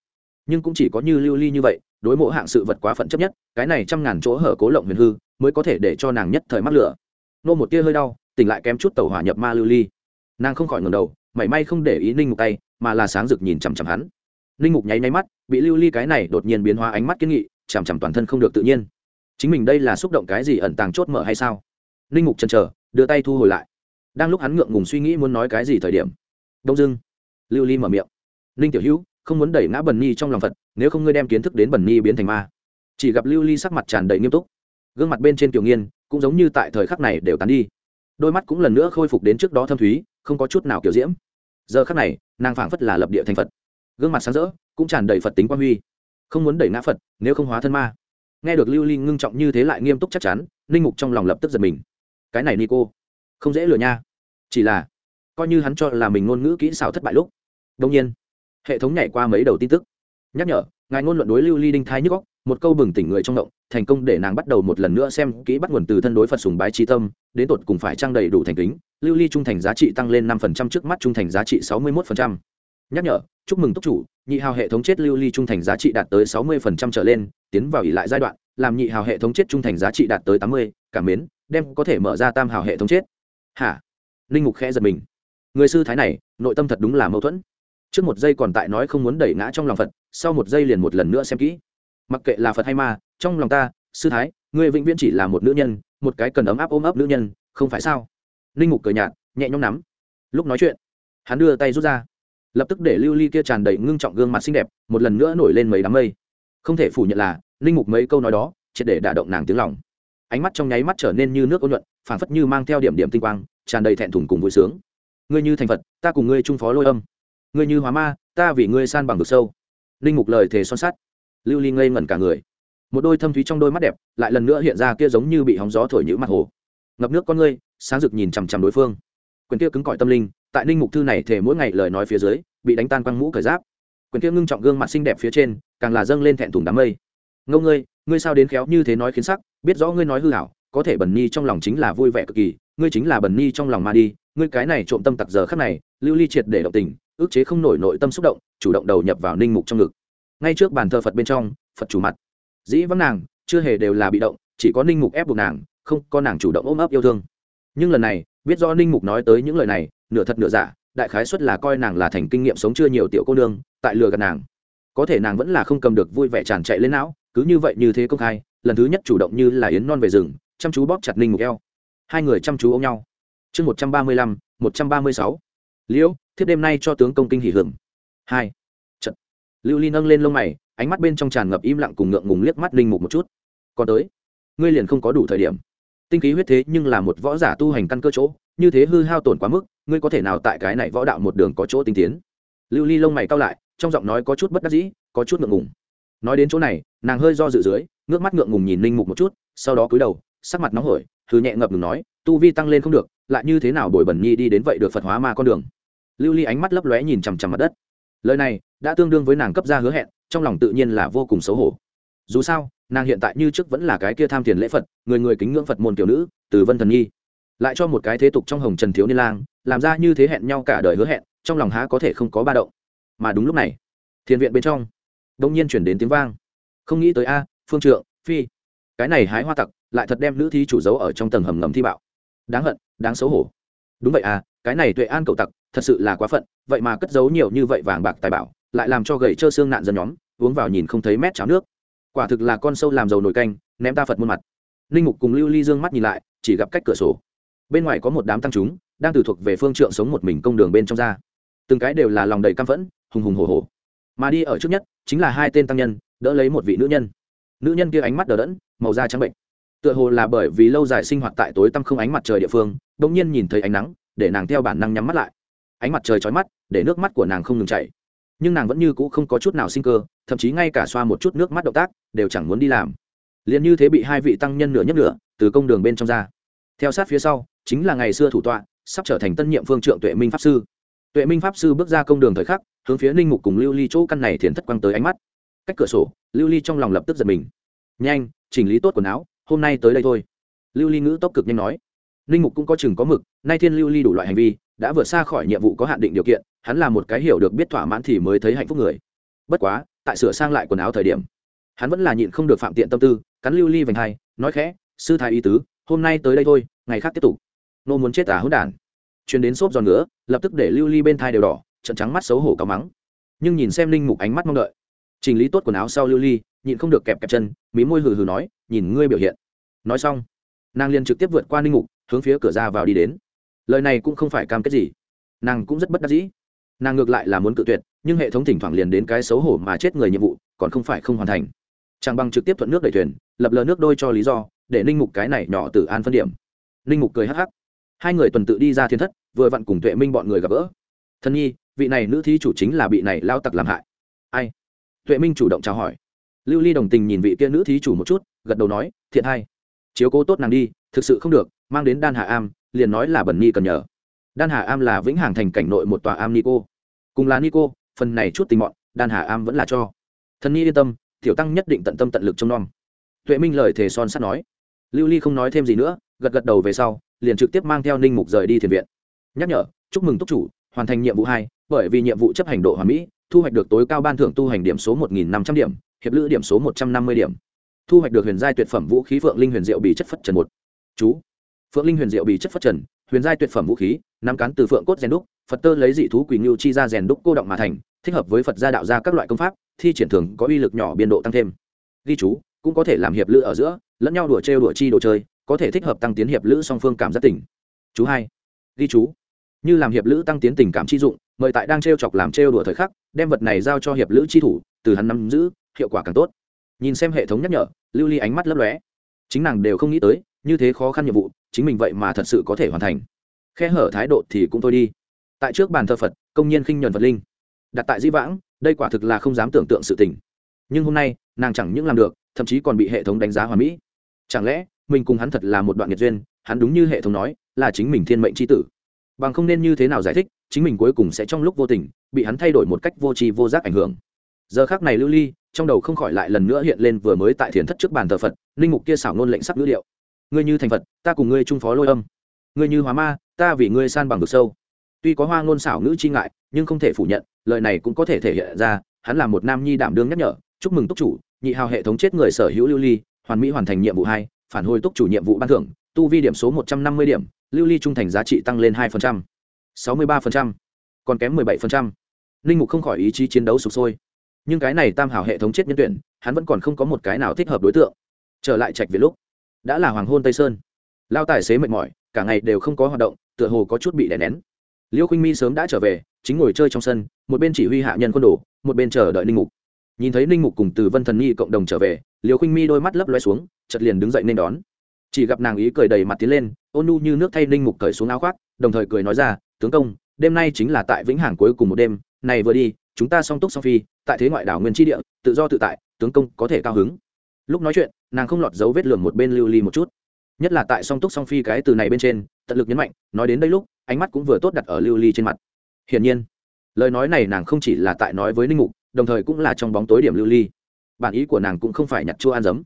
Nhưng cũng chỉ có như lưu ly như vậy, đối mộ hạng sự vật quá phận chấp nhất, cái này trăm ngàn chỗ hở cố lộng huyền hư, mới có thể để cho nàng nhất thời mắc lửa. Nô một tia hơi đau, tỉnh lại kém chút tàu hỏa nhập ma lưu ly. Nàng không khỏi ngầm đầu, mảy may không để ý ninh mục tay, mà là sáng rực nhìn chằm chằm hắn. Ninh mục nháy nháy mắt, bị lưu ly cái này đột nhiên biến hóa ánh mắt kiến nghị chằm chằm toàn thân không được tự nhiên. Chính mình đây là xúc động cái gì, ẩn tàng chốt mở hay sao? Ninh mục chần chờ, đưa tay thu hồi lại. Đang lúc hắn ngượng ngùng suy nghĩ muốn nói cái gì thời điểm, đông dưng lưu ly mở miệng. Ninh tiểu hữu, không muốn đẩy ngã bần nhi trong lòng phật, nếu không ngươi đem kiến thức đến bần nhi biến thành ma. Chỉ gặp lưu ly sắc mặt tràn đầy nghiêm túc. Gương mặt bên trên tiểu nghiên, cũng giống như tại thời khắc này đều tán đi. Đôi mắt cũng lần nữa khôi phục đến trước đó thâm thúy, không có chút nào kiểu diễm. Giờ khắc này, nàng phảng phất là lập địa thành phật. Gương mặt sáng rỡ, cũng tràn đầy phật tính quan huy không muốn đẩy ngã phật, nếu không hóa thân ma. Nghe được lưu ly ngưng trọng như thế lại nghiêm túc chắc chắn, ninh mục trong lòng lập tức giật mình. Cái này ni cô không dễ lừa nha. Chỉ là, coi như hắn cho là mình ngôn ngữ kỹ xảo thất bại lúc đông nhiên, hệ thống nhảy qua mấy đầu tin tức. Nhắc nhở, ngài ngôn luận đối lưu ly đinh thái nhức góc một câu bừng tỉnh người trong động, thành công để nàng bắt đầu một lần nữa xem kỹ bắt nguồn từ thân đối phật sùng bái trí tâm, đến tột cùng phải trang đầy đủ thành kính. Lưu ly trung thành giá trị tăng lên năm phần trăm trước mắt trung thành giá trị sáu mươi một phần trăm nhắc nhở, chúc mừng túc chủ, nhị hào hệ thống chết lưu ly trung thành giá trị đạt tới sáu mươi phần trăm trở lên, tiến vào ỉ lại giai đoạn, làm nhị hào hệ thống chết trung thành giá trị đạt tới tám mươi cảm mến, đem có thể mở ra tam hào hệ thống chết. Hả? Linh mục khẽ giật mình. Người sư thái này, nội tâm thật đúng là mâu thuẫn. Trước một giây còn tại nói không muốn đẩy ngã trong lòng phật, sau một giây liền một lần nữa xem kỹ. Mặc kệ là phật hay ma, trong lòng ta, sư thái người vĩnh viễn chỉ là một nữ nhân, một cái cần ấm áp ôm ấp nữ nhân, không phải sao? Linh mục cười nhạt, nhẹ nhõm nắm. Lúc nói chuyện, hắn đưa tay rút ra lập tức để lưu ly kia tràn đầy ngưng trọng gương mặt xinh đẹp, một lần nữa nổi lên mấy đám mây. Không thể phủ nhận là linh mục mấy câu nói đó, triệt để đả động nàng tiếng lòng. Ánh mắt trong nháy mắt trở nên như nước ôn nhuận, phảng phất như mang theo điểm điểm tinh quang, tràn đầy thẹn thùng cùng vui sướng. Ngươi như thành phật, ta cùng ngươi trung phó lôi âm. Ngươi như hóa ma, ta vì ngươi san bằng vực sâu. Linh mục lời thề son sắt. Lưu ly ngây ngẩn cả người. Một đôi thâm thúy trong đôi mắt đẹp, lại lần nữa hiện ra kia giống như bị hóng gió thổi nhữ mặt hồ. Ngập nước con ngươi, sáng rực nhìn chằm chằm đối phương. Quyền kia cứng cỏi tâm linh tại ninh mục thư này thể mỗi ngày lời nói phía dưới, bị đánh tan quăng mũ cởi giáp. Quyền kia ngưng trọng gương mặt xinh đẹp phía trên, càng là dâng lên thẹn thùng đám mây. Ngâu ngươi ngươi sao đến khéo như thế nói khiến sắc, biết rõ ngươi nói hư hảo, có thể bẩn ni trong lòng chính là vui vẻ cực kỳ, ngươi chính là bẩn ni trong lòng mà đi, ngươi cái này trộm tâm tặc giờ khắc này, lưu ly triệt để động tình ước chế không nổi nội tâm xúc động, chủ động đầu nhập vào ninh mục trong ngực. Ngay trước bàn thờ phật bên trong, phật chủ mặt. Dĩ vắng nàng, chưa hề đều là bị động, chỉ có ninh mục ép buộc nàng, không có nàng chủ động ôm ấp yêu thương. Nhưng lần này, biết do ninh mục nói tới những lời này nửa thật nửa giả, đại khái xuất là coi nàng là thành kinh nghiệm sống chưa nhiều tiểu cô nương, tại lừa gạt nàng. Có thể nàng vẫn là không cầm được vui vẻ tràn chạy lên não, cứ như vậy như thế công khai, lần thứ nhất chủ động như là yến non về rừng, chăm chú bóp chặt ninh mục eo. Hai người chăm chú ôm nhau. Chương một trăm ba mươi lăm, một trăm ba mươi sáu. Liễu thiết đêm nay cho tướng công kinh hỉ hưởng hai. Trận lưu ly nâng lên lông mày, ánh mắt bên trong tràn ngập im lặng cùng ngượng ngùng liếc mắt linh mục một chút. Còn tới, ngươi liền không có đủ thời điểm. Tinh khí huyết thế nhưng là một võ giả tu hành căn cơ chỗ, như thế hư hao tổn quá mức ngươi có thể nào tại cái này võ đạo một đường có chỗ tinh tiến? Lưu ly lông mày cao lại, trong giọng nói có chút bất đắc dĩ, có chút ngượng ngùng. Nói đến chỗ này, nàng hơi do dự dưới, ngước mắt ngượng ngùng nhìn linh mục một chút, sau đó cúi đầu, sắc mặt nóng hổi thứ nhẹ ngập ngừng nói, tu vi tăng lên không được, lại như thế nào bồi bẩn nhi đi đến vậy được phật hóa ma con đường? Lưu ly ánh mắt lấp lóe nhìn chằm chằm mặt đất. Lời này đã tương đương với nàng cấp ra hứa hẹn, trong lòng tự nhiên là vô cùng xấu hổ. Dù sao, nàng hiện tại như trước vẫn là cái kia tham tiền lễ phật, người người kính ngưỡng phật môn kiểu nữ, từ vân thần nhi. Lại cho một cái thế tục trong hồng trần thiếu niên lang làm ra như thế hẹn nhau cả đời hứa hẹn, trong lòng há có thể không có ba động. Mà đúng lúc này, thiền viện bên trong đông nhiên chuyển đến tiếng vang. Không nghĩ tới a, phương trượng, phi. Cái này hái hoa tặc, lại thật đem nữ thi chủ giấu ở trong tầng hầm ngầm thi bạo. Đáng hận, đáng xấu hổ. Đúng vậy à cái này tuệ an cậu tặc, thật sự là quá phận, vậy mà cất giấu nhiều như vậy vàng bạc tài bảo, lại làm cho gậy trơ xương nạn dân nhóm, uống vào nhìn không thấy mét cháo nước. Quả thực là con sâu làm dầu nồi canh, ném ta phật muôn mặt. Linh mục cùng lưu ly dương mắt nhìn lại, chỉ gặp cách cửa sổ. Bên ngoài có một đám tăng chúng đang từ thuộc về phương trượng sống một mình công đường bên trong ra. Từng cái đều là lòng đầy căm phẫn, hùng hùng hồ hồ mà đi ở trước nhất, chính là hai tên tăng nhân, đỡ lấy một vị nữ nhân. Nữ nhân kia ánh mắt đờ đẫn, màu da trắng bệnh. Tựa hồ là bởi vì lâu dài sinh hoạt tại tối tăm không ánh mặt trời địa phương bỗng nhiên nhìn thấy ánh nắng, để nàng theo bản năng nhắm mắt lại. Ánh mặt trời trói mắt, để nước mắt của nàng không ngừng chảy. Nhưng nàng vẫn như cũ không có chút nào sinh cơ, thậm chí ngay cả xoa một chút nước mắt động tác, đều chẳng muốn đi làm. Liền như thế bị hai vị tăng nhân nửa nhấp nửa, từ công đường bên trong ra. Theo sát phía sau, chính là ngày xưa thủ tọa sắp trở thành tân nhiệm phương trượng tuệ minh pháp sư. Tuệ minh pháp sư bước ra công đường thời khắc, hướng phía ninh mục cùng lưu ly chỗ căn này thiền thất quăng tới ánh mắt. Cách cửa sổ, lưu ly trong lòng lập tức giật mình. Nhanh, chỉnh lý tốt quần áo, hôm nay tới đây thôi. Lưu ly ngữ tốc cực nhanh nói. Ninh mục cũng có chừng có mực, nay thiên lưu ly đủ loại hành vi, đã vượt xa khỏi nhiệm vụ có hạn định điều kiện, hắn là một cái hiểu được biết thỏa mãn thì mới thấy hạnh phúc người. Bất quá, tại sửa sang lại quần áo thời điểm, hắn vẫn là nhịn không được phạm tiện tâm tư, cắn lưu ly vành hai, nói khẽ, sư thái y tứ, hôm nay tới đây thôi, ngày khác tiếp tục nô muốn chết à hỗn đản. Chuyến đến xốp giòn nữa lập tức để lưu ly bên thai đều đỏ, trận trắng mắt xấu hổ cao mắng. Nhưng nhìn xem linh mục ánh mắt mong đợi. Chỉnh lý tốt quần áo sau lưu ly, nhịn không được kẹp kẹp chân, mí môi hừ hừ nói, nhìn ngươi biểu hiện. Nói xong, nàng liền trực tiếp vượt qua Linh mục, hướng phía cửa ra vào đi đến. Lời này cũng không phải cam kết gì. Nàng cũng rất bất đắc dĩ. Nàng ngược lại là muốn cự tuyệt, nhưng hệ thống thỉnh thoảng liền đến cái xấu hổ mà chết người nhiệm vụ, còn không phải không hoàn thành. Chàng bằng trực tiếp thuận nước đẩy thuyền, lập lờ nước đôi cho lý do, để ninh mục cái này nhỏ từ an phân điểm. Ninh mục cười hắc hắc hai người tuần tự đi ra thiên thất, vừa vặn cùng tuệ minh bọn người gặp gỡ. Thân nhi, vị này nữ thí chủ chính là bị này lao tặc làm hại. Ai? Tuệ minh chủ động chào hỏi. Lưu ly đồng tình nhìn vị kia nữ thí chủ một chút, gật đầu nói, thiện hai chiếu cố tốt nàng đi, thực sự không được, mang đến đan hà am, liền nói là bẩn nhi cần nhờ. Đan hà am là vĩnh hằng thành cảnh nội một tòa am nico cùng là nico phần này chút tình mọn, đan hà am vẫn là cho. Thân nhi yên tâm, tiểu tăng nhất định tận tâm tận lực trông nom. Tuệ minh lời thề son sắt nói. Lưu ly không nói thêm gì nữa, gật gật đầu về sau liền trực tiếp mang theo ninh mục rời đi thiền viện. Nhắc nhở, chúc mừng túc chủ, hoàn thành nhiệm vụ hai, bởi vì nhiệm vụ chấp hành độ hòa mỹ, thu hoạch được tối cao ban thưởng tu hành điểm số một nghìn năm trăm điểm, hiệp lữ điểm số một trăm năm mươi điểm. Thu hoạch được huyền giai tuyệt phẩm vũ khí phượng linh huyền diệu bị chất phất trần một. Chú. Phượng linh huyền diệu bị chất phất trần, huyền giai tuyệt phẩm vũ khí, nắm cán từ phượng cốt rèn đúc, phật tơ lấy dị thú quỳ ngưu chi ra rèn đúc cô động mà thành, thích hợp với phật gia đạo gia các loại công pháp, thi triển thường có uy lực nhỏ biên độ tăng thêm. Ghi chú, cũng có thể làm hiệp lữ ở giữa, lẫn nhau đùa trêu đùa chi đồ chơi có thể thích hợp tăng tiến hiệp lữ song phương cảm giác tỉnh chú hai. Ghi chú. Như làm hiệp lữ tăng tiến tình cảm chi dụng, mời tại đang trêu chọc làm trêu đùa thời khắc, đem vật này giao cho hiệp lữ chi thủ, từ hắn nắm giữ, hiệu quả càng tốt. Nhìn xem hệ thống nhắc nhở, lưu ly ánh mắt lấp lóe. Chính nàng đều không nghĩ tới, như thế khó khăn nhiệm vụ, chính mình vậy mà thật sự có thể hoàn thành. Khe hở thái độ thì cũng thôi đi. Tại trước bàn thờ phật, công nhiên khinh nhuần vật linh. Đặt tại di vãng, đây quả thực là không dám tưởng tượng sự tình. Nhưng hôm nay, nàng chẳng những làm được, thậm chí còn bị hệ thống đánh giá hoàn mỹ. Chẳng lẽ mình cùng hắn thật là một đoạn nghiệt duyên, hắn đúng như hệ thống nói, là chính mình thiên mệnh c h i tử. Bằng không nên như thế nào giải thích, chính mình cuối cùng sẽ trong lúc vô tình, bị hắn thay đổi một cách vô tri vô giác ảnh hưởng. Giờ khác này lưu ly, trong đầu không khỏi lại lần nữa hiện lên vừa mới tại thiền thất trước bàn thờ phật, linh mục kia xảo ngôn lệnh sắp ngữ liệu. Ngươi như thành phật, ta cùng ngươi trung phó lôi âm. Ngươi như hóa ma, ta vì ngươi san bằng vực sâu. Tuy có hoa ngôn xảo ngữ chi ngại, nhưng không thể phủ nhận, lời này cũng có thể thể hiện ra, hắn là một nam nhi đảm đương nhắc nhở, chúc mừng túc chủ, nhị hào hệ thống chết người sở hữu lưu ly, hoàn mỹ hoàn thành nhiệm vụ hai phản hồi túc chủ nhiệm vụ ban thưởng, tu vi điểm số một trăm năm mươi điểm, lưu ly trung thành giá trị tăng lên hai sáu mươi ba còn kém mười bảy linh mục không khỏi ý chí chiến đấu sụp sôi. Nhưng cái này tam hảo hệ thống chết nhân tuyển, hắn vẫn còn không có một cái nào thích hợp đối tượng. Trở lại trạch về lúc, đã là hoàng hôn tây sơn. Lao tài xế mệt mỏi, cả ngày đều không có hoạt động, tựa hồ có chút bị đè nén. Liêu khinh mi sớm đã trở về, chính ngồi chơi trong sân, một bên chỉ huy hạ nhân quân đồ, một bên chờ đợi ninh mục nhìn thấy ninh mục cùng từ vân thần nhi cộng đồng trở về liêu khinh mi đôi mắt lấp loe xuống chật liền đứng dậy nên đón. Chỉ gặp nàng ý cười đầy mặt tiến lên, ôn nu như nước thay ninh mục cởi xuống áo khoác, đồng thời cười nói ra, tướng công, đêm nay chính là tại vĩnh hằng cuối cùng một đêm, này vừa đi, chúng ta song túc song phi, tại thế ngoại đảo nguyên tri địa, tự do tự tại, tướng công có thể cao hứng. Lúc nói chuyện, nàng không lọt dấu vết lường một bên lưu ly một chút. Nhất là tại song túc song phi cái từ này bên trên, tận lực nhấn mạnh, nói đến đây lúc, ánh mắt cũng vừa tốt đặt ở lưu ly trên mặt. Hiển nhiên, lời nói này nàng không chỉ là tại nói với ninh mục đồng thời cũng là trong bóng tối điểm lưu ly. Bản ý của nàng cũng không phải nhặt chua ăn giấm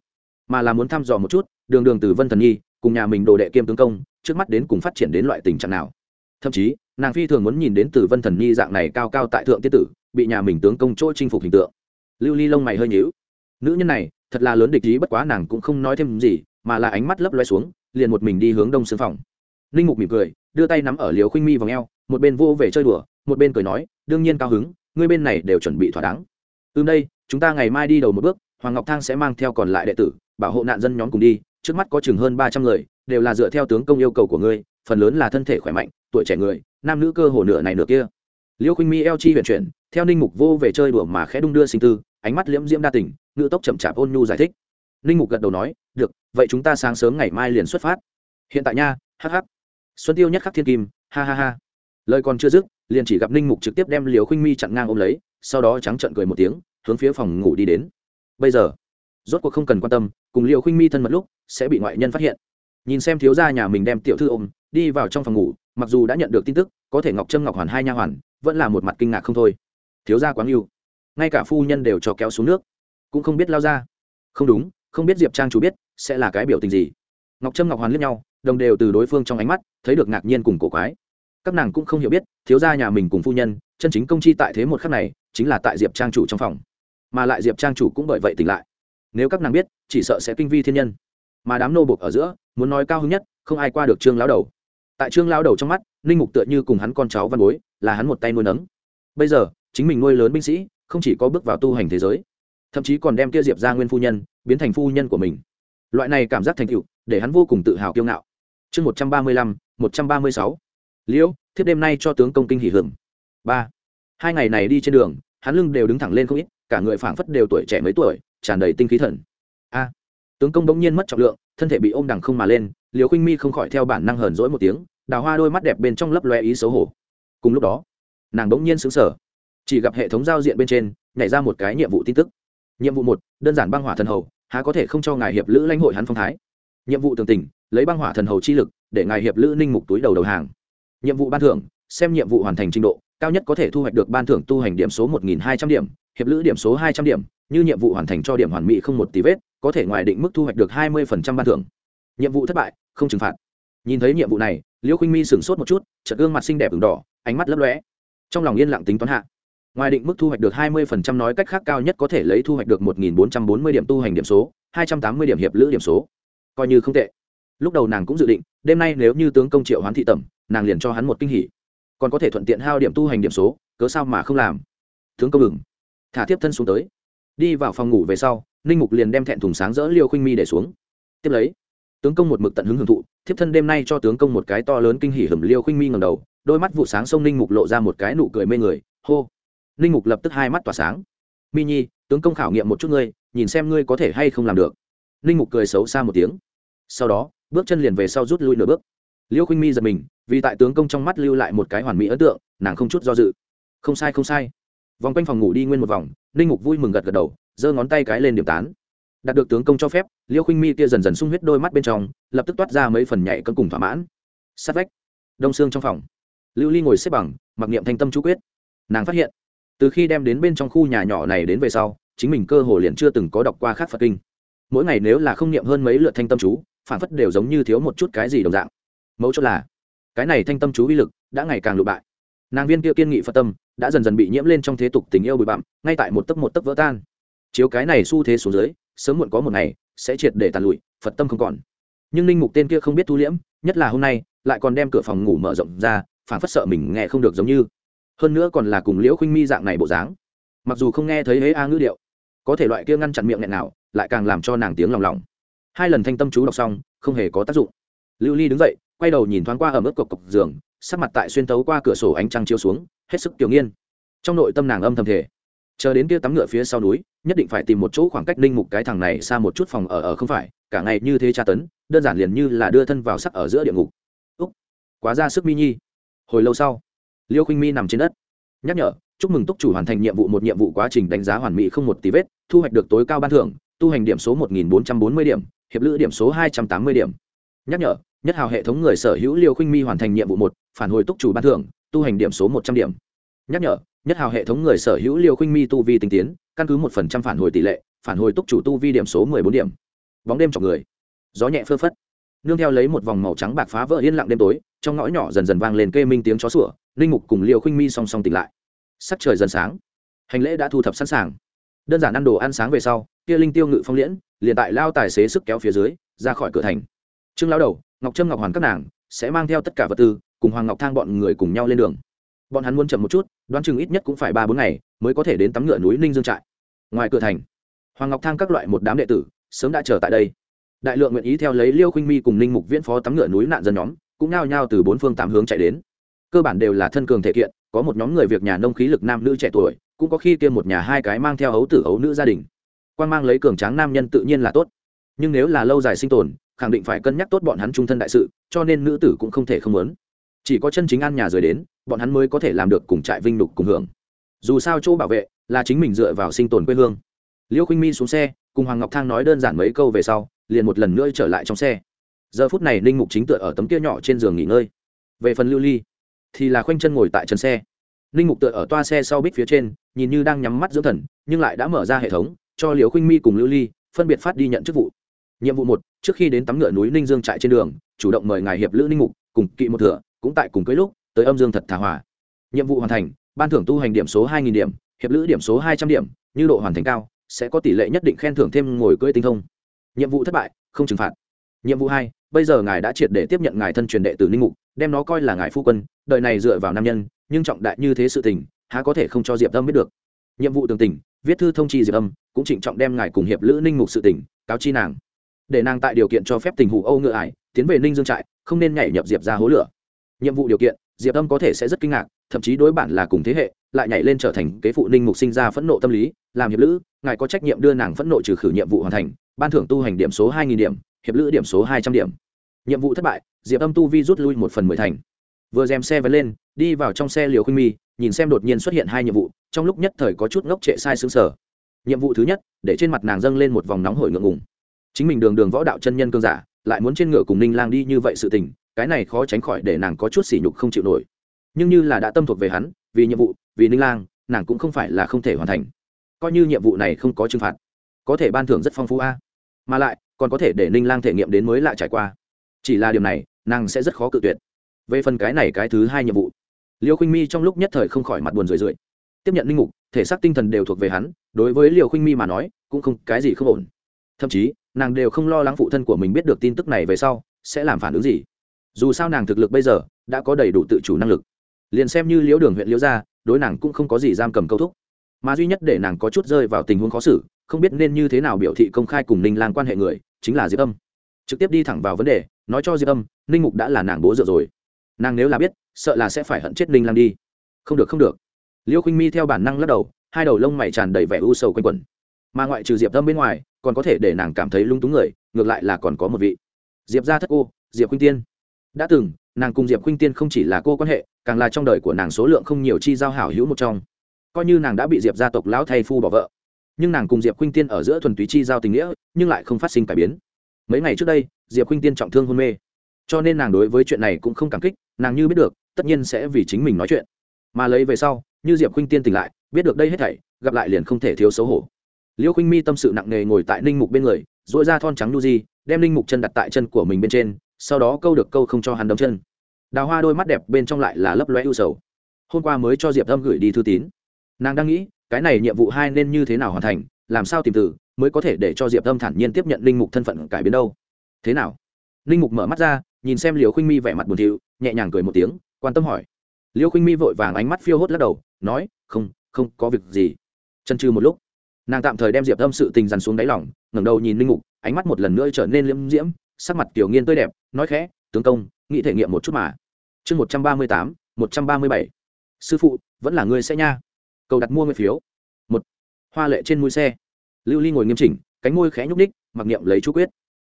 mà là muốn thăm dò một chút đường đường từ vân thần nhi cùng nhà mình đồ đệ kiêm tướng công trước mắt đến cùng phát triển đến loại tình trạng nào. Thậm chí nàng phi thường muốn nhìn đến từ vân thần nhi dạng này cao cao tại thượng tiết tử bị nhà mình tướng công chỗ chinh phục hình tượng. Lưu ly lông mày hơi nhíu. Nữ nhân này thật là lớn địch ý bất quá nàng cũng không nói thêm gì mà là ánh mắt lấp loe xuống liền một mình đi hướng đông xương phòng. Ninh mục mỉm cười đưa tay nắm ở liều khinh mi vòng eo, một bên vô về chơi đùa một bên cười nói đương nhiên cao hứng ngươi bên này đều chuẩn bị thỏa đáng. Từ đây, chúng ta ngày mai đi đầu một bước, hoàng ngọc thang sẽ mang theo còn lại đệ tử, bảo hộ nạn dân nhóm cùng đi, trước mắt có chừng hơn ba trăm người, đều là dựa theo tướng công yêu cầu của ngươi, phần lớn là thân thể khỏe mạnh, tuổi trẻ người, nam nữ cơ hồ nửa này nửa kia. Liêu khuynh mi eo chi huyền chuyển, theo ninh mục vô về chơi đùa mà khẽ đung đưa sinh tư, ánh mắt liễm diễm đa tình ngự tốc chậm chạp ôn nhu giải thích. Ninh mục gật đầu nói, được, vậy chúng ta sáng sớm ngày mai liền xuất phát. Hiện tại nha hh xuân tiêu nhất khắc thiên kim, ha ha ha. Lời còn chưa dứt liền chỉ gặp ninh mục trực tiếp đem liều khinh mi chặn ngang ôm lấy, sau đó trắng trận cười một tiếng, hướng phía phòng ngủ đi đến. Bây giờ, rốt cuộc không cần quan tâm, cùng liều khinh mi thân mật lúc, sẽ bị ngoại nhân phát hiện. Nhìn xem thiếu gia nhà mình đem tiểu thư ôm, đi vào trong phòng ngủ, mặc dù đã nhận được tin tức, có thể ngọc trâm, ngọc hoàn hai nha hoàn, vẫn là một mặt kinh ngạc không thôi. Thiếu gia quá yêu. Ngay cả phu nhân đều cho kéo xuống nước. Cũng không biết lao ra. Không đúng, không biết diệp trang chủ biết, sẽ là cái biểu tình gì. Ngọc trâm, ngọc hoàn liếc nhau, đồng đều từ đối phương trong ánh mắt, thấy được ngạc nhiên cùng cổ quái các nàng cũng không hiểu biết, thiếu gia nhà mình cùng phu nhân, chân chính công chi tại thế một khắc này, chính là tại diệp trang chủ trong phòng. Mà lại diệp trang chủ cũng bởi vậy tỉnh lại. Nếu các nàng biết, chỉ sợ sẽ kinh vi thiên nhân. Mà đám nô buộc ở giữa, muốn nói cao hứng nhất, không ai qua được trương lão đầu. Tại trương lão đầu trong mắt, ninh mục tựa như cùng hắn con cháu văn bối, là hắn một tay nuôi nấng. Bây giờ, chính mình nuôi lớn binh sĩ, không chỉ có bước vào tu hành thế giới, thậm chí còn đem kia diệp ra nguyên phu nhân, biến thành phu nhân của mình. Loại này cảm giác thành tựu, để hắn vô cùng tự hào kiêu ngạo. Chương một trăm ba mươi lăm, một trăm ba mươi sáu liễu, thiếp đêm nay cho tướng công kinh hỉ hưởng ba. Hai ngày này đi trên đường, hắn lưng đều đứng thẳng lên không ít, cả người phảng phất đều tuổi trẻ mấy tuổi, tràn đầy tinh khí thần. A. Tướng công bỗng nhiên mất trọng lượng, thân thể bị ôm đằng không mà lên liều khinh mi không khỏi theo bản năng hờn dỗi một tiếng, đào hoa đôi mắt đẹp bên trong lấp loe ý xấu hổ. Cùng lúc đó, nàng bỗng nhiên xứng sở chỉ gặp hệ thống giao diện bên trên, nhảy ra một cái nhiệm vụ tin tức. Nhiệm vụ một, đơn giản băng hỏa thần hầu, há có thể không cho ngài hiệp lữ lãnh hội hắn phong thái. Nhiệm vụ tường tình lấy băng hỏa thần hầu chi lực, để ngài hiệp lữ ninh mục túi đầu đầu hàng nhiệm vụ ban thưởng, xem nhiệm vụ hoàn thành trình độ, cao nhất có thể thu hoạch được ban thưởng tu hành điểm số một nghìn hai trăm điểm, hiệp lữ điểm số hai trăm điểm, như nhiệm vụ hoàn thành cho điểm hoàn mỹ không một tí vết, có thể ngoài định mức thu hoạch được hai mươi ban thưởng. Nhiệm vụ thất bại, không trừng phạt. Nhìn thấy nhiệm vụ này, liễu khinh mi sửng sốt một chút, chợt gương mặt xinh đẹp ửng đỏ, ánh mắt lấp lóe. Trong lòng yên lặng tính toán hạ. Ngoài định mức thu hoạch được hai mươi phần trăm nói cách khác cao nhất có thể lấy thu hoạch được một nghìn bốn trăm bốn mươi điểm tu hành điểm số, hai trăm tám mươi điểm hiệp lữ điểm số. Coi như không tệ. Lúc đầu nàng cũng dự định, đêm nay nếu như tướng công triệu hoán thị tẩm nàng liền cho hắn một kinh hỉ. Còn có thể thuận tiện hao điểm tu hành điểm số, cớ sao mà không làm? Tướng công ngừng thả tiếp thân xuống tới. Đi vào phòng ngủ về sau, ninh mục liền đem thẹn thùng sáng rỡ liêu khinh mi để xuống. Tiếp lấy, tướng công một mực tận hứng hưởng thụ, thiếp thân đêm nay cho tướng công một cái to lớn kinh hỉ hầm liêu khinh mi ngầm đầu, đôi mắt vụ sáng sông ninh mục lộ ra một cái nụ cười mê người, hô. Ninh mục lập tức hai mắt tỏa sáng. Mi nhi, tướng công khảo nghiệm một chút ngươi, nhìn xem ngươi có thể hay không làm được. Ninh mục cười xấu xa một tiếng. Sau đó, bước chân liền về sau rút lui nửa bước. Liêu khinh mi giật mình vì tại tướng công trong mắt lưu lại một cái hoàn mỹ ấn tượng, nàng không chút do dự. Không sai không sai. Vòng quanh phòng ngủ đi nguyên một vòng, ninh mục vui mừng gật gật đầu, giơ ngón tay cái lên điểm tán. Đạt được tướng công cho phép, liêu khinh mi kia dần dần sung huyết đôi mắt bên trong, lập tức toát ra mấy phần nhảy cân cùng thỏa mãn. Sát vách, đông xương trong phòng. Lưu ly ngồi xếp bằng, mặc niệm thanh tâm chú quyết. Nàng phát hiện, từ khi đem đến bên trong khu nhà nhỏ này đến về sau, chính mình cơ hồ liền chưa từng có đọc qua khác phật kinh. Mỗi ngày nếu là không niệm hơn mấy lượt thanh tâm chú, phản phất đều giống như thiếu một chút cái gì đồng dạng. Mẫu chốt là cái này thanh tâm chú uy lực đã ngày càng lụ bại. Nàng viên kia kiên nghị phật tâm đã dần dần bị nhiễm lên trong thế tục tình yêu bụi bặm, ngay tại một tấc một tấc vỡ tan. Chiếu cái này xu thế xuống dưới, sớm muộn có một ngày sẽ triệt để tàn lụi, phật tâm không còn. Nhưng ninh mục tên kia không biết thu liễm, nhất là hôm nay, lại còn đem cửa phòng ngủ mở rộng ra phản phất sợ mình nghe không được giống như. Hơn nữa còn là cùng liễu khinh mi dạng này bộ dáng. Mặc dù không nghe thấy hế a ngữ điệu, có thể loại kia ngăn chặn miệng nghẹn nào, lại càng làm cho nàng tiếng lòng lòng. Hai lần thanh tâm chú đọc xong, không hề có tác dụng. Lưu ly đứng dậy quay đầu nhìn thoáng qua ở mức cộc cộc giường, sắc mặt tại xuyên tấu qua cửa sổ ánh trăng chiếu xuống, hết sức tiểu nghiên. Trong nội tâm nàng âm thầm thể chờ đến kia tắm ngựa phía sau núi, nhất định phải tìm một chỗ khoảng cách ninh mục cái thằng này xa một chút phòng ở ở không phải, cả ngày như thế tra tấn, đơn giản liền như là đưa thân vào sắc ở giữa địa ngục. Úc, quá ra sức mi nhi. Hồi lâu sau, liêu khinh mi nằm trên đất. Nhắc nhở, chúc mừng túc chủ hoàn thành nhiệm vụ một nhiệm vụ quá trình đánh giá hoàn mỹ không một tí vết, thu hoạch được tối cao ban thưởng, tu hành điểm số một nghìn bốn trăm bốn mươi điểm, hiệp lữ điểm số hai trăm tám mươi điểm. Nhắc nhở nhất hào hệ thống người sở hữu liêu khinh mi hoàn thành nhiệm vụ một, phản hồi túc chủ ban thưởng, tu hành điểm số một trăm điểm. Nhắc nhở, nhất hào hệ thống người sở hữu liêu khinh mi tu vi tinh tiến, căn cứ một phần trăm phản hồi tỷ lệ, phản hồi túc chủ tu vi điểm số mười bốn điểm. Bóng đêm chọc người. Gió nhẹ phơ phất. Nương theo lấy một vòng màu trắng bạc phá vỡ yên lặng đêm tối, trong ngõ nhỏ dần dần vang lên kê minh tiếng chó sủa, linh mục cùng liều khinh mi song song tỉnh lại. Sắc trời dần sáng. Hành lễ đã thu thập sẵn sàng. Đơn giản ăn đồ ăn sáng về sau, kia linh tiêu ngự phong liễn, liền tại lao tài xế sức kéo phía dưới, ra khỏi cửa thành. Trương lao đầu ngọc trâm, ngọc hoàn các nàng sẽ mang theo tất cả vật tư cùng hoàng ngọc thang bọn người cùng nhau lên đường. Bọn hắn muốn chậm một chút, đoán chừng ít nhất cũng phải ba bốn ngày mới có thể đến tắm ngựa núi ninh dương trại. Ngoài cửa thành, hoàng ngọc thang các loại một đám đệ tử sớm đã chờ tại đây. Đại lượng nguyện ý theo lấy liêu khinh mi cùng ninh mục viễn phó tắm ngựa núi nạn dân nhóm cũng nao nhao từ bốn phương tám hướng chạy đến. Cơ bản đều là thân cường thể kiện, có một nhóm người việc nhà nông khí lực nam nữ trẻ tuổi, cũng có khi tiêm một nhà hai cái mang theo ấu tử ấu nữ gia đình. Quan mang lấy cường tráng nam nhân tự nhiên là tốt. Nhưng nếu là lâu dài sinh tồn khẳng định phải cân nhắc tốt bọn hắn trung thân đại sự, cho nên nữ tử cũng không thể không muốn. Chỉ có chân chính ăn nhà rời đến, bọn hắn mới có thể làm được cùng trại vinh lục cùng hưởng. Dù sao chỗ bảo vệ là chính mình dựa vào sinh tồn quê hương. Liêu khinh mi xuống xe, cùng hoàng ngọc thang nói đơn giản mấy câu về sau, liền một lần nữa trở lại trong xe. Giờ phút này ninh mục chính tựa ở tấm kia nhỏ trên giường nghỉ ngơi. Về phần lưu ly, thì là khoanh chân ngồi tại chân xe. Ninh mục tựa ở toa xe sau bích phía trên, nhìn như đang nhắm mắt dưỡng thần, nhưng lại đã mở ra hệ thống, cho liều khuynh mi cùng lưu ly phân biệt phát đi nhận chức vụ nhiệm vụ một, trước khi đến tắm ngựa núi ninh dương trại trên đường, chủ động mời ngài hiệp lữ ninh mục, cùng kỵ một thửa, cũng tại cùng cưới lúc, tới âm dương thật thả hòa. Nhiệm vụ hoàn thành, ban thưởng tu hành điểm số hai nghìn điểm, hiệp lữ điểm số hai trăm điểm, như độ hoàn thành cao, sẽ có tỷ lệ nhất định khen thưởng thêm ngồi cưỡi tinh thông. Nhiệm vụ thất bại, không trừng phạt. Nhiệm vụ hai, bây giờ ngài đã triệt để tiếp nhận ngài thân truyền đệ tử ninh mục, đem nó coi là ngài phu quân, đời này dựa vào nam nhân, nhưng trọng đại như thế sự tình, há có thể không cho diệp âm biết được. Nhiệm vụ tường tình, viết thư thông chi diệp âm, cũng trịnh trọng đem ngài cùng hiệp lữ ninh mục sự tình, cáo chi nàng để nàng tại điều kiện cho phép tình hủ âu ngựa ải, tiến về ninh dương trại, không nên nhảy nhập diệp ra hố lửa. Nhiệm vụ điều kiện, diệp âm có thể sẽ rất kinh ngạc, thậm chí đối bản là cùng thế hệ, lại nhảy lên trở thành kế phụ ninh mục sinh ra phẫn nộ tâm lý, làm hiệp lữ, ngài có trách nhiệm đưa nàng phẫn nộ trừ khử nhiệm vụ hoàn thành, ban thưởng tu hành điểm số hai nghìn điểm, hiệp lữ điểm số hai trăm điểm. Nhiệm vụ thất bại, diệp âm tu vi rút lui một phần mười thành. Vừa dèm xe vẫn lên, đi vào trong xe liều khuynh mi, nhìn xem đột nhiên xuất hiện hai nhiệm vụ, trong lúc nhất thời có chút ngốc trệ sai xứng sở nhiệm vụ thứ nhất, để trên mặt nàng dâng lên một vòng nóng hổi ngượng ngùng chính mình đường đường võ đạo chân nhân cương giả, lại muốn trên ngựa cùng ninh lang đi như vậy sự tình, cái này khó tránh khỏi để nàng có chút sỉ nhục không chịu nổi. Nhưng như là đã tâm thuộc về hắn, vì nhiệm vụ, vì ninh lang, nàng cũng không phải là không thể hoàn thành. Coi như nhiệm vụ này không có trừng phạt, có thể ban thưởng rất phong phú a. Mà lại, còn có thể để ninh lang thể nghiệm đến mới lại trải qua. Chỉ là điều này, nàng sẽ rất khó cự tuyệt. Về phần cái này cái thứ hai nhiệm vụ, liêu khinh mi trong lúc nhất thời không khỏi mặt buồn rười rượi. Tiếp nhận linh mục, thể xác tinh thần đều thuộc về hắn, đối với liều khinh mi mà nói, cũng không cái gì không ổn. Thậm chí nàng đều không lo lắng phụ thân của mình biết được tin tức này về sau, sẽ làm phản ứng gì. Dù sao nàng thực lực bây giờ đã có đầy đủ tự chủ năng lực. Liền xem như liễu đường huyện liễu gia, đối nàng cũng không có gì giam cầm câu thúc. Mà duy nhất để nàng có chút rơi vào tình huống khó xử, không biết nên như thế nào biểu thị công khai cùng ninh lang quan hệ người, chính là diệp âm. Trực tiếp đi thẳng vào vấn đề, nói cho diệp âm, ninh mục đã là nàng bố dựa rồi. Nàng nếu là biết, sợ là sẽ phải hận chết ninh lang đi. Không được không được. Liêu khinh mi theo bản năng lắc đầu, hai đầu lông mày tràn đầy vẻ u sầu quanh quẩn mà ngoại trừ diệp Tâm bên ngoài còn có thể để nàng cảm thấy lung túng người ngược lại là còn có một vị diệp gia thất cô diệp khuynh tiên đã từng nàng cùng diệp khuynh tiên không chỉ là cô quan hệ càng là trong đời của nàng số lượng không nhiều chi giao hảo hữu một trong coi như nàng đã bị diệp gia tộc lão thay phu bỏ vợ nhưng nàng cùng diệp khuynh tiên ở giữa thuần túy chi giao tình nghĩa nhưng lại không phát sinh cải biến mấy ngày trước đây diệp khuynh tiên trọng thương hôn mê cho nên nàng đối với chuyện này cũng không cảm kích nàng như biết được tất nhiên sẽ vì chính mình nói chuyện mà lấy về sau như diệp khuynh tiên tỉnh lại biết được đây hết thảy gặp lại liền không thể thiếu xấu hổ liêu khinh mi tâm sự nặng nề ngồi tại ninh mục bên người dội ra thon trắng nu di đem ninh mục chân đặt tại chân của mình bên trên, sau đó câu được câu không cho hắn đấm chân. Đào hoa đôi mắt đẹp bên trong lại là lấp loe ưu sầu. Hôm qua mới cho diệp âm gửi đi thư tín. Nàng đang nghĩ, cái này nhiệm vụ hai nên như thế nào hoàn thành, làm sao tìm từ, mới có thể để cho diệp âm thản nhiên tiếp nhận linh mục thân phận cải biến đâu. Thế nào? Linh mục mở mắt ra, nhìn xem liều khinh mi vẻ mặt buồn thiu, nhẹ nhàng cười một tiếng, quan tâm hỏi. Liêu khinh mi vội vàng ánh mắt phiêu hốt lắc đầu, nói, không không có việc gì. Chân trừ một lúc nàng tạm thời đem diệp âm sự tình dằn xuống đáy lỏng ngẩng đầu nhìn linh mục, ánh mắt một lần nữa trở nên liễm diễm, sắc mặt tiểu nghiên tươi đẹp, nói khẽ, tướng công, nghĩ thể nghiệm một chút mà. Chương một trăm ba mươi tám, một trăm ba mươi bảy. Sư phụ, vẫn là ngươi sẽ nha. Cầu đặt mua nguyên phiếu. Một, hoa lệ trên mũi xe. Lưu ly ngồi nghiêm chỉnh, cánh môi khẽ nhúc ních mặc niệm lấy chú quyết.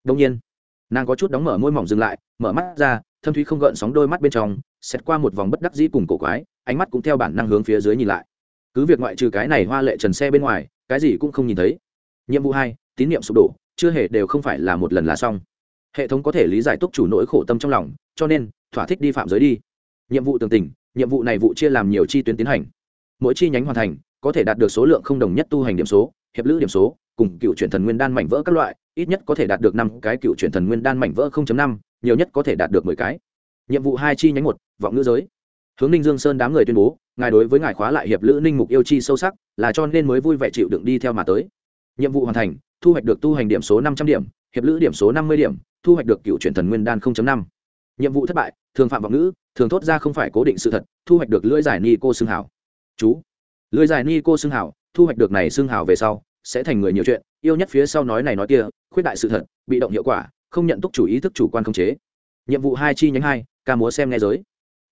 Đông nhiên, nàng có chút đóng mở môi mỏng dừng lại, mở mắt ra, thâm thúy không gợn sóng đôi mắt bên trong xét qua một vòng bất đắc dĩ cùng cổ quái, ánh mắt cũng theo bản năng hướng phía dưới nhìn lại. Cứ việc ngoại trừ cái này hoa lệ trần xe bên ngoài cái gì cũng không nhìn thấy. Nhiệm vụ hai, tín nhiệm sụp đổ, chưa hề đều không phải là một lần là xong. Hệ thống có thể lý giải túc chủ nỗi khổ tâm trong lòng, cho nên, thỏa thích đi phạm giới đi. Nhiệm vụ tường tình, nhiệm vụ này vụ chia làm nhiều chi tuyến tiến hành. Mỗi chi nhánh hoàn thành, có thể đạt được số lượng không đồng nhất tu hành điểm số, hiệp lữ điểm số, cùng cựu truyền thần nguyên đan mảnh vỡ các loại, ít nhất có thể đạt được năm cái cựu truyền thần nguyên đan mảnh vỡ năm, nhiều nhất có thể đạt được mười cái. Nhiệm vụ hai chi nhánh một, vọng ngữ giới hướng ninh dương sơn đám người tuyên bố ngài đối với ngài khóa lại hiệp lữ ninh mục yêu chi sâu sắc là cho nên mới vui vẻ chịu đựng đi theo mà tới nhiệm vụ hoàn thành thu hoạch được tu hành điểm số năm trăm điểm hiệp lữ điểm số năm mươi điểm thu hoạch được cựu truyền thần nguyên đan năm nhiệm vụ thất bại thường phạm vọng ngữ thường thốt ra không phải cố định sự thật thu hoạch được lưỡi giải ni cô xương hảo chú lưỡi giải ni cô xương hảo thu hoạch được này xương hảo về sau sẽ thành người nhiều chuyện yêu nhất phía sau nói này nói kia khuyết đại sự thật bị động hiệu quả không nhận túc chủ ý thức chủ quan không chế nhiệm vụ hai chi nhánh hai ca múa xem nghe giới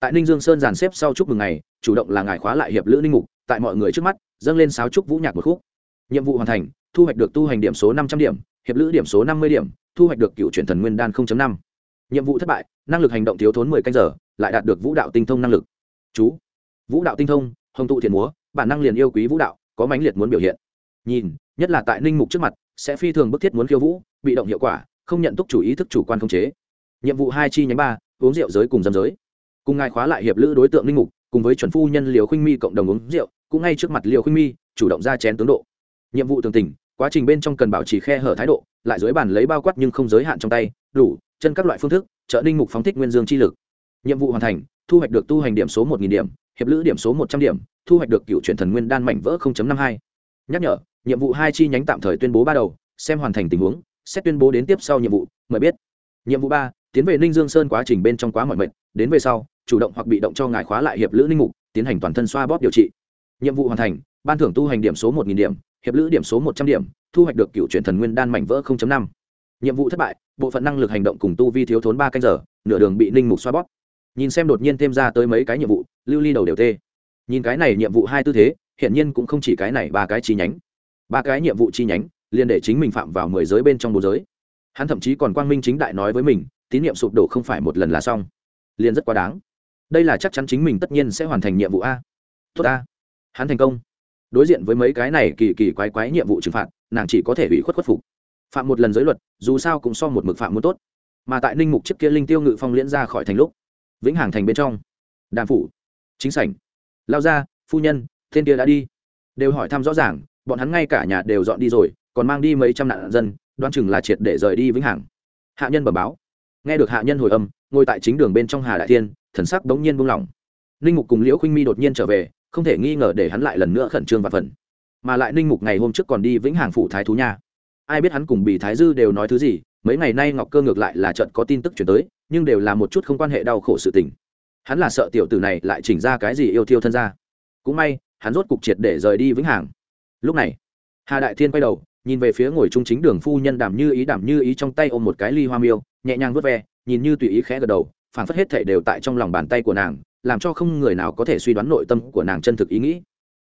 tại ninh dương sơn dàn xếp sau chúc mừng ngày, chủ động là ngài khóa lại hiệp lữ ninh mục, tại mọi người trước mắt, dâng lên sáo trúc vũ nhạc một khúc. Nhiệm vụ hoàn thành, thu hoạch được tu hành điểm số năm trăm điểm, hiệp lữ điểm số năm mươi điểm, thu hoạch được cựu truyền thần nguyên đan năm. Nhiệm vụ thất bại, năng lực hành động thiếu thốn mười canh giờ, lại đạt được vũ đạo tinh thông năng lực. Chú. Vũ đạo tinh thông, hồng tụ thiện múa, bản năng liền yêu quý vũ đạo, có mãnh liệt muốn biểu hiện. Nhìn, nhất là tại ninh mục trước mặt, sẽ phi thường bức thiết muốn khiêu vũ, bị động hiệu quả, không nhận túc chủ ý thức chủ quan không chế. Nhiệm vụ hai chi nhánh ba, uống rượu giới cùng dâm giới cùng ngài khóa lại hiệp lữ đối tượng linh mục, cùng với chuẩn phu nhân liều khinh mi cộng đồng uống rượu, cũng ngay trước mặt liều khinh mi, chủ động ra chén tướng độ. Nhiệm vụ tường tình quá trình bên trong cần bảo trì khe hở thái độ, lại dưới bàn lấy bao quát nhưng không giới hạn trong tay, đủ, chân các loại phương thức, trợ ninh mục phóng thích nguyên dương chi lực. Nhiệm vụ hoàn thành, thu hoạch được tu hành điểm số một nghìn điểm, hiệp lữ điểm số một trăm điểm, thu hoạch được cựu truyền thần nguyên đan mảnh vỡ năm hai. Nhắc nhở, nhiệm vụ hai chi nhánh tạm thời tuyên bố ba đầu, xem hoàn thành tình huống, xét tuyên bố đến tiếp sau nhiệm vụ, mời biết. Nhiệm vụ ba, tiến về ninh dương sơn quá trình bên trong quá mọi mệnh đến về sau chủ động hoặc bị động cho ngài khóa lại hiệp lữ ninh mục, tiến hành toàn thân xoa bóp điều trị. Nhiệm vụ hoàn thành, ban thưởng tu hành điểm số một điểm, hiệp lữ điểm số một trăm điểm, thu hoạch được cựu truyền thần nguyên đan mảnh vỡ năm. Nhiệm vụ thất bại, bộ phận năng lực hành động cùng tu vi thiếu thốn ba canh giờ, nửa đường bị ninh mục xoa bóp. Nhìn xem đột nhiên thêm ra tới mấy cái nhiệm vụ, lưu ly đầu đều tê. Nhìn cái này nhiệm vụ hai tư thế hiện nhiên cũng không chỉ cái này ba cái chi nhánh. Ba cái nhiệm vụ chi nhánh, liền để chính mình phạm vào mười giới bên trong bốn giới. Hắn thậm chí còn quang minh chính đại nói với mình, tín nhiệm sụp đổ không phải một lần là xong. Liền rất quá đáng đây là chắc chắn chính mình tất nhiên sẽ hoàn thành nhiệm vụ a. Tốt a. Hắn thành công. Đối diện với mấy cái này kỳ kỳ quái quái nhiệm vụ trừng phạt, nàng chỉ có thể bị khuất khuất phục. Phạm một lần giới luật, dù sao cũng so một mực phạm muốn tốt. Mà tại ninh mục trước kia linh tiêu ngự phong liễn ra khỏi thành lúc, vĩnh hằng thành bên trong, đàm phủ, chính sảnh, lao ra phu nhân, thiên kia đã đi. Đều hỏi thăm rõ ràng, bọn hắn ngay cả nhà đều dọn đi rồi, còn mang đi mấy trăm nạn dân đoan chừng là triệt để rời đi vĩnh hằng. Hạ nhân bẩm báo. Nghe được hạ nhân hồi âm, ngồi tại chính đường bên trong hà đại thiên thần sắc bỗng nhiên buông lỏng. Ninh mục cùng liễu khinh mi đột nhiên trở về, không thể nghi ngờ để hắn lại lần nữa khẩn trương và phần. Mà lại ninh mục ngày hôm trước còn đi vĩnh hàng phủ thái thú nha. Ai biết hắn cùng bì thái dư đều nói thứ gì, mấy ngày nay ngọc cơ ngược lại là trận có tin tức chuyển tới, nhưng đều là một chút không quan hệ đau khổ sự tình. Hắn là sợ tiểu tử này lại chỉnh ra cái gì yêu thiêu thân ra. Cũng may, hắn rốt cục triệt để rời đi vĩnh hàng. lúc này, hà đại thiên quay đầu, nhìn về phía ngồi trung chính đường phu nhân đảm như ý đảm như ý trong tay ôm một cái ly hoa miêu, nhẹ nhàng vớt ve, nhìn như tùy ý khẽ gật đầu phảng phất hết thể đều tại trong lòng bàn tay của nàng, làm cho không người nào có thể suy đoán nội tâm của nàng chân thực ý nghĩ.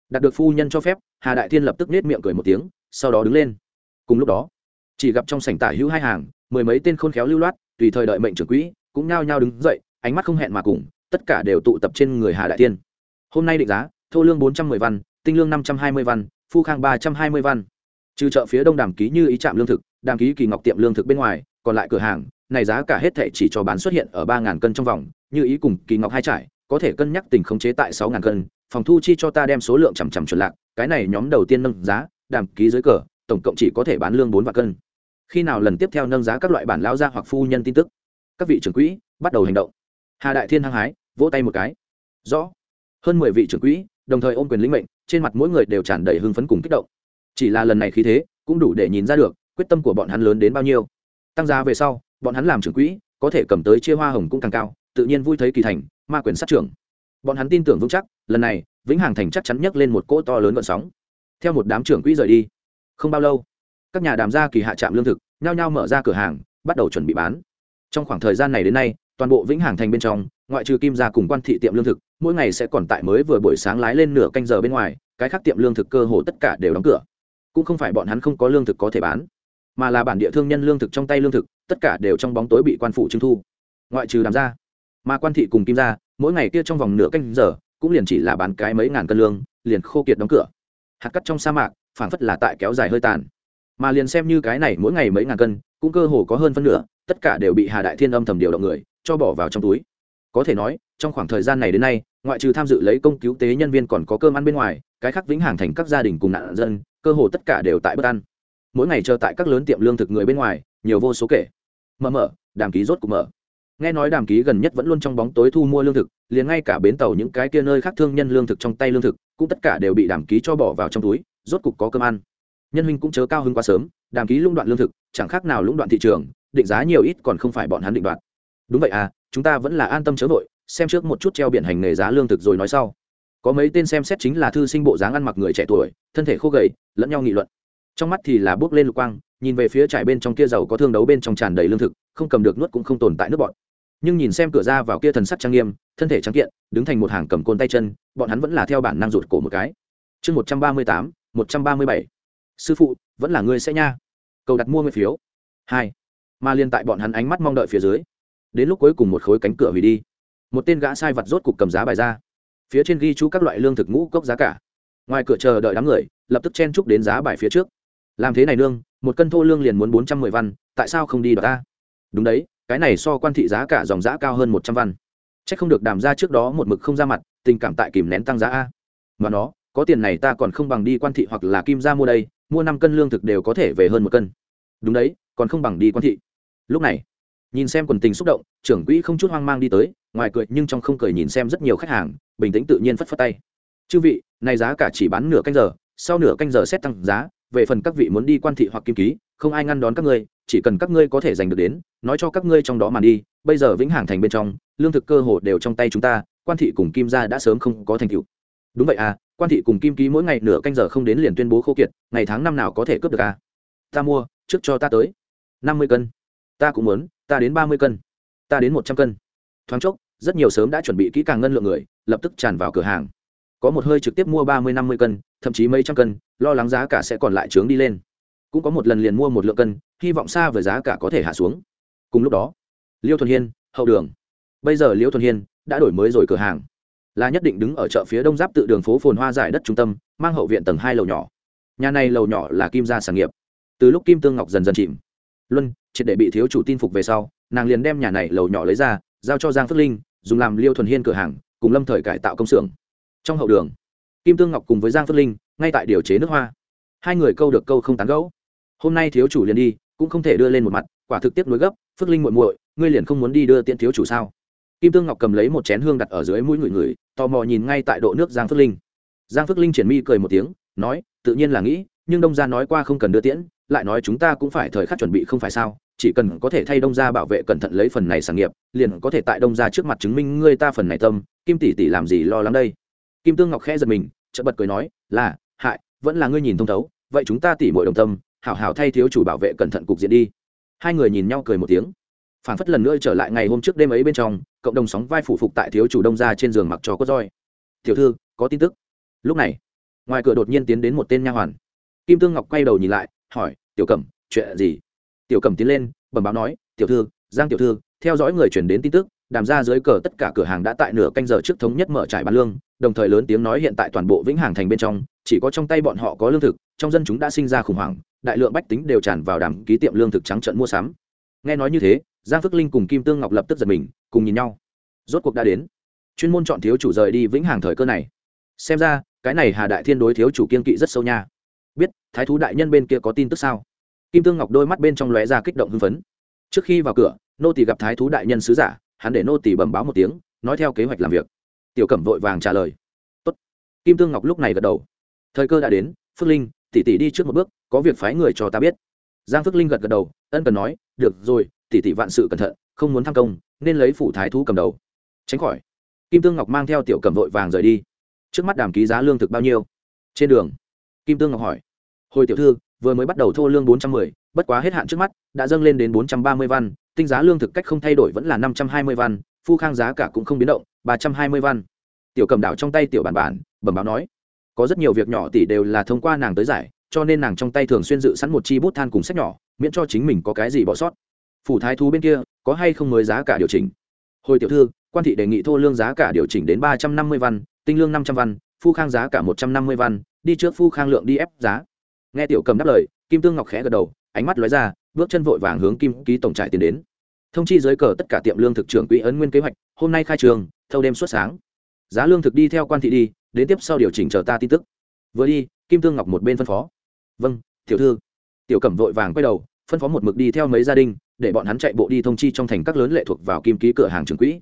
Đạt được phu nhân cho phép, hà đại thiên lập tức nết miệng cười một tiếng, sau đó đứng lên. Cùng lúc đó, chỉ gặp trong sảnh tả hữu hai hàng, mười mấy tên khôn khéo lưu loát, tùy thời đợi mệnh trưởng quỹ, cũng nhao nhao đứng dậy, ánh mắt không hẹn mà cùng, tất cả đều tụ tập trên người hà đại tiên hôm nay định giá, thô lương bốn trăm mười văn, tinh lương năm trăm hai mươi văn, phu khang ba trăm hai mươi văn. Trừ chợ phía đông đàm ký như ý trạm lương thực, đàm ký kỳ ngọc tiệm lương thực bên ngoài, còn lại cửa hàng này giá cả hết thệ chỉ cho bán xuất hiện ở ba ngàn cân trong vòng, như ý cùng kỳ ngọc hai trải, có thể cân nhắc tình khống chế tại sáu ngàn cân, phòng thu chi cho ta đem số lượng chằm chằm chuẩn lạc, cái này nhóm đầu tiên nâng giá, đàm ký dưới cờ, tổng cộng chỉ có thể bán lương bốn vạn cân. Khi nào lần tiếp theo nâng giá các loại bản lão gia hoặc phu nhân tin tức, các vị trưởng quỹ, bắt đầu hành động. Hà đại thiên hăng hái, vỗ tay một cái. Rõ. Hơn mười vị trưởng quỹ, đồng thời ôm quyền lĩnh mệnh, trên mặt mỗi người đều tràn đầy hưng phấn cùng kích động. Chỉ là lần này khí thế, cũng đủ để nhìn ra được, quyết tâm của bọn hắn lớn đến bao nhiêu. Tăng giá về sau bọn hắn làm trưởng quỹ, có thể cầm tới chia hoa hồng cũng càng cao, tự nhiên vui thấy kỳ thành, ma quyền sát trưởng. Bọn hắn tin tưởng vững chắc, lần này, vĩnh hằng thành chắc chắn nhấc lên một cỗ to lớn vận sóng. Theo một đám trưởng quỹ rời đi, không bao lâu, các nhà đàm gia kỳ hạ trạm lương thực, nhao nhao mở ra cửa hàng, bắt đầu chuẩn bị bán. Trong khoảng thời gian này đến nay, toàn bộ vĩnh hằng thành bên trong, ngoại trừ kim gia cùng quan thị tiệm lương thực, mỗi ngày sẽ còn tại mới vừa buổi sáng lái lên nửa canh giờ bên ngoài, cái khác tiệm lương thực cơ hồ tất cả đều đóng cửa. Cũng không phải bọn hắn không có lương thực có thể bán mà là bản địa thương nhân lương thực trong tay lương thực, tất cả đều trong bóng tối bị quan phủ trưng thu. Ngoại trừ đàm ra mà quan thị cùng kim gia, mỗi ngày kia trong vòng nửa canh giờ, cũng liền chỉ là bán cái mấy ngàn cân lương, liền khô kiệt đóng cửa. Hạt cắt trong sa mạc, phảng phất là tại kéo dài hơi tàn. Mà liền xem như cái này mỗi ngày mấy ngàn cân, cũng cơ hồ có hơn phân nửa, tất cả đều bị hà đại thiên âm thầm điều động người, cho bỏ vào trong túi. Có thể nói, trong khoảng thời gian này đến nay, ngoại trừ tham dự lấy công cứu tế nhân viên còn có cơm ăn bên ngoài, cái khác vĩnh hàng thành các gia đình cùng nạn dân, cơ hồ tất cả đều tại bất ăn mỗi ngày chờ tại các lớn tiệm lương thực người bên ngoài, nhiều vô số kể. Mở mở, đàm ký rốt cuộc mở. Nghe nói đàm ký gần nhất vẫn luôn trong bóng tối thu mua lương thực, liền ngay cả bến tàu những cái kia nơi khác thương nhân lương thực trong tay lương thực, cũng tất cả đều bị đàm ký cho bỏ vào trong túi, rốt cục có cơm ăn. Nhân huynh cũng chớ cao hơn quá sớm, đàm ký lũng đoạn lương thực, chẳng khác nào lũng đoạn thị trường, định giá nhiều ít còn không phải bọn hắn định đoạt. Đúng vậy à chúng ta vẫn là an tâm chớ vội, xem trước một chút treo biển hành nghề giá lương thực rồi nói sau. Có mấy tên xem xét chính là thư sinh bộ dáng ăn mặc người trẻ tuổi, thân thể khô gầy, lẫn nhau nghị luận trong mắt thì là bước lên lục quang, nhìn về phía trải bên trong kia giàu có thương đấu bên trong tràn đầy lương thực, không cầm được nuốt cũng không tồn tại nước bọn nhưng nhìn xem cửa ra vào kia thần sắc trang nghiêm, thân thể trắng kiện, đứng thành một hàng cầm côn tay chân, bọn hắn vẫn là theo bản năng rụt cổ một cái. Chương một trăm ba mươi tám, một trăm ba mươi bảy. Sư phụ, vẫn là ngươi sẽ nha. Cầu đặt mua nguyên phiếu. Hai. Mà liên tại bọn hắn ánh mắt mong đợi phía dưới. Đến lúc cuối cùng một khối cánh cửa hủy đi. Một tên gã sai vật rốt cục cầm giá bài ra. Phía trên ghi chú các loại lương thực ngũ cốc giá cả. Ngoài cửa chờ đợi đám người, lập tức chen chúc đến giá bài phía trước làm thế này nương, một cân thô lương liền muốn bốn trăm mười văn, tại sao không đi đ ta? Đúng đấy, cái này so quan thị giá cả dòng giá cao hơn một trăm văn. C h ắ c không được đàm ra trước đó một mực không ra mặt, tình cảm tại kìm nén tăng giá a. Mà nó, có tiền này ta còn không bằng đi quan thị hoặc là kim ra mua đây, mua năm cân lương thực đều có thể về hơn một cân. Đúng đấy, còn không bằng đi quan thị. Lúc này, nhìn xem quần tình xúc động, trưởng quỹ không chút hoang mang đi tới, ngoài cười nhưng trong không cười nhìn xem rất nhiều khách hàng, bình tĩnh tự nhiên phất phất tay. Chư vị, này giá cả chỉ bán nửa canh giờ, sau nửa canh giờ xét tăng giá về phần các vị muốn đi quan thị hoặc kim ký, không ai ngăn đón các ngươi, chỉ cần các ngươi có thể giành được đến, nói cho các ngươi trong đó mà đi, bây giờ vĩnh hằng thành bên trong, lương thực cơ hồ đều trong tay chúng ta, quan thị cùng kim gia đã sớm không có thành tựu. Đúng vậy à quan thị cùng kim ký mỗi ngày nửa canh giờ không đến liền tuyên bố khô kiệt, ngày tháng năm nào có thể cướp được à? Ta mua, trước cho ta tới. Năm mươi cân. Ta cũng muốn, ta đến ba mươi cân. Ta đến một trăm cân. Thoáng chốc, rất nhiều sớm đã chuẩn bị kỹ càng ngân lượng người, lập tức tràn vào cửa hàng có một hơi trực tiếp mua ba mươi, năm mươi cân, thậm chí mấy trăm cân, lo lắng giá cả sẽ còn lại trướng đi lên. Cũng có một lần liền mua một lượng cân, hy vọng xa về giá cả có thể hạ xuống. Cùng lúc đó, liêu thuần hiên, hậu đường. Bây giờ liêu thuần hiên đã đổi mới rồi cửa hàng. Là nhất định đứng ở chợ phía đông giáp tự đường phố phồn hoa giải đất trung tâm, mang hậu viện tầng hai lầu nhỏ. Nhà này lầu nhỏ là kim gia sản nghiệp. Từ lúc kim tương ngọc dần dần chìm, luân triệt để bị thiếu chủ tin phục về sau, nàng liền đem nhà này lầu nhỏ lấy ra, giao cho giang phước linh, dùng làm liêu thuần hiên cửa hàng, cùng lâm thời cải tạo công xưởng trong hậu đường, kim tương ngọc cùng với giang phước linh, ngay tại điều chế nước hoa. Hai người câu được câu không tán gẫu. Hôm nay thiếu chủ liền đi, cũng không thể đưa lên một mặt, quả thực tiếp nối gấp phước linh muội muội, ngươi liền không muốn đi đưa tiện thiếu chủ sao? Kim tương ngọc cầm lấy một chén hương đặt ở dưới mũi người người, tò mò nhìn ngay tại độ nước giang phước linh. Giang phước linh triển mi cười một tiếng, nói, tự nhiên là nghĩ, nhưng đông gia nói qua không cần đưa tiễn, lại nói chúng ta cũng phải thời khắc chuẩn bị không phải sao? Chỉ cần có thể thay đông gia bảo vệ cẩn thận lấy phần này sản nghiệp, liền có thể tại đông gia trước mặt chứng minh ngươi ta phần này tâm, kim tỷ tỷ làm gì lo lắng đây? Kim tương ngọc khẽ giật mình, chợt bật cười nói, là, hại, vẫn là ngươi nhìn thông thấu, vậy chúng ta tỉ mọi đồng tâm, hảo hảo thay thiếu chủ bảo vệ cẩn thận cục diện đi. Hai người nhìn nhau cười một tiếng. Phản phất lần nữa trở lại ngày hôm trước đêm ấy bên trong, cộng đồng sóng vai phủ phục tại thiếu chủ đông ra trên giường mặc cho có roi. Tiểu thư, có tin tức. Lúc này, ngoài cửa đột nhiên tiến đến một tên nha hoàn. Kim tương ngọc quay đầu nhìn lại, hỏi, tiểu cẩm, chuyện gì? Tiểu cẩm tiến lên, bẩm báo nói, tiểu thư, giang tiểu thư, theo dõi người chuyển đến tin tức đàm ra dưới cờ tất cả cửa hàng đã tại nửa canh giờ trước thống nhất mở trải bán lương, đồng thời lớn tiếng nói hiện tại toàn bộ vĩnh hàng thành bên trong, chỉ có trong tay bọn họ có lương thực, trong dân chúng đã sinh ra khủng hoảng, đại lượng bách tính đều tràn vào đàm ký tiệm lương thực trắng trận mua sắm. Nghe nói như thế, giang phước linh cùng kim tương ngọc lập tức giật mình, cùng nhìn nhau. Rốt cuộc đã đến. Chuyên môn chọn thiếu chủ rời đi vĩnh hàng thời cơ này. Xem ra, cái này hà đại thiên đối thiếu chủ kiên kỵ rất sâu nha. Biết, thái thú đại nhân bên kia có tin tức sao? Kim tương ngọc đôi mắt bên trong lóe ra kích động hưng phấn. Trước khi vào cửa, nô tỳ gặp thái thú đại nhân sứ giả hắn để nô tỳ bẩm báo một tiếng, nói theo kế hoạch làm việc. Tiểu cẩm vội vàng trả lời. Tốt. kim tương ngọc lúc này gật đầu. Thời cơ đã đến, phước linh, tỷ tỷ đi trước một bước, có việc phái người cho ta biết. Giang phước linh gật gật đầu, ân cần nói, được rồi, tỷ tỷ vạn sự cẩn thận, không muốn tham công, nên lấy phủ thái thú cầm đầu. Tránh khỏi. Kim tương ngọc mang theo tiểu cầm vội vàng rời đi. Trước mắt đàm ký giá lương thực bao nhiêu? Trên đường, kim tương ngọc hỏi. Hồi tiểu thư, vừa mới bắt đầu thô lương bốn trăm mười, bất quá hết hạn trước mắt, đã dâng lên đến bốn trăm ba mươi văn tinh giá lương thực cách không thay đổi vẫn là năm trăm hai mươi văn, phu khang giá cả cũng không biến động, ba trăm hai mươi văn. Tiểu cầm đảo trong tay tiểu bản bản, bẩm báo nói, có rất nhiều việc nhỏ tỷ đều là thông qua nàng tới giải, cho nên nàng trong tay thường xuyên dự sẵn một chi bút than cùng sách nhỏ, miễn cho chính mình có cái gì bỏ sót. Phủ thái thú bên kia, có hay không mới giá cả điều chỉnh? Hồi tiểu thư, quan thị đề nghị thô lương giá cả điều chỉnh đến ba trăm năm mươi văn, tinh lương năm trăm văn, phu khang giá cả một trăm năm mươi văn, đi trước phu khang lượng đi ép giá. Nghe tiểu cầm đáp lời, kim tương ngọc khẽ gật đầu, ánh mắt lóe ra, bước chân vội vàng hướng kim ký tổng trại tiến đến thông chi dưới cờ tất cả tiệm lương thực trưởng quỹ ấn nguyên kế hoạch, hôm nay khai trường, thâu đêm suốt sáng. Giá lương thực đi theo quan thị đi, đến tiếp sau điều chỉnh chờ ta tin tức. Vừa đi, kim tương ngọc một bên phân phó. Vâng tiểu thư. Tiểu cẩm vội vàng quay đầu, phân phó một mực đi theo mấy gia đình, để bọn hắn chạy bộ đi thông chi trong thành các lớn lệ thuộc vào kim ký cửa hàng trưởng quỹ.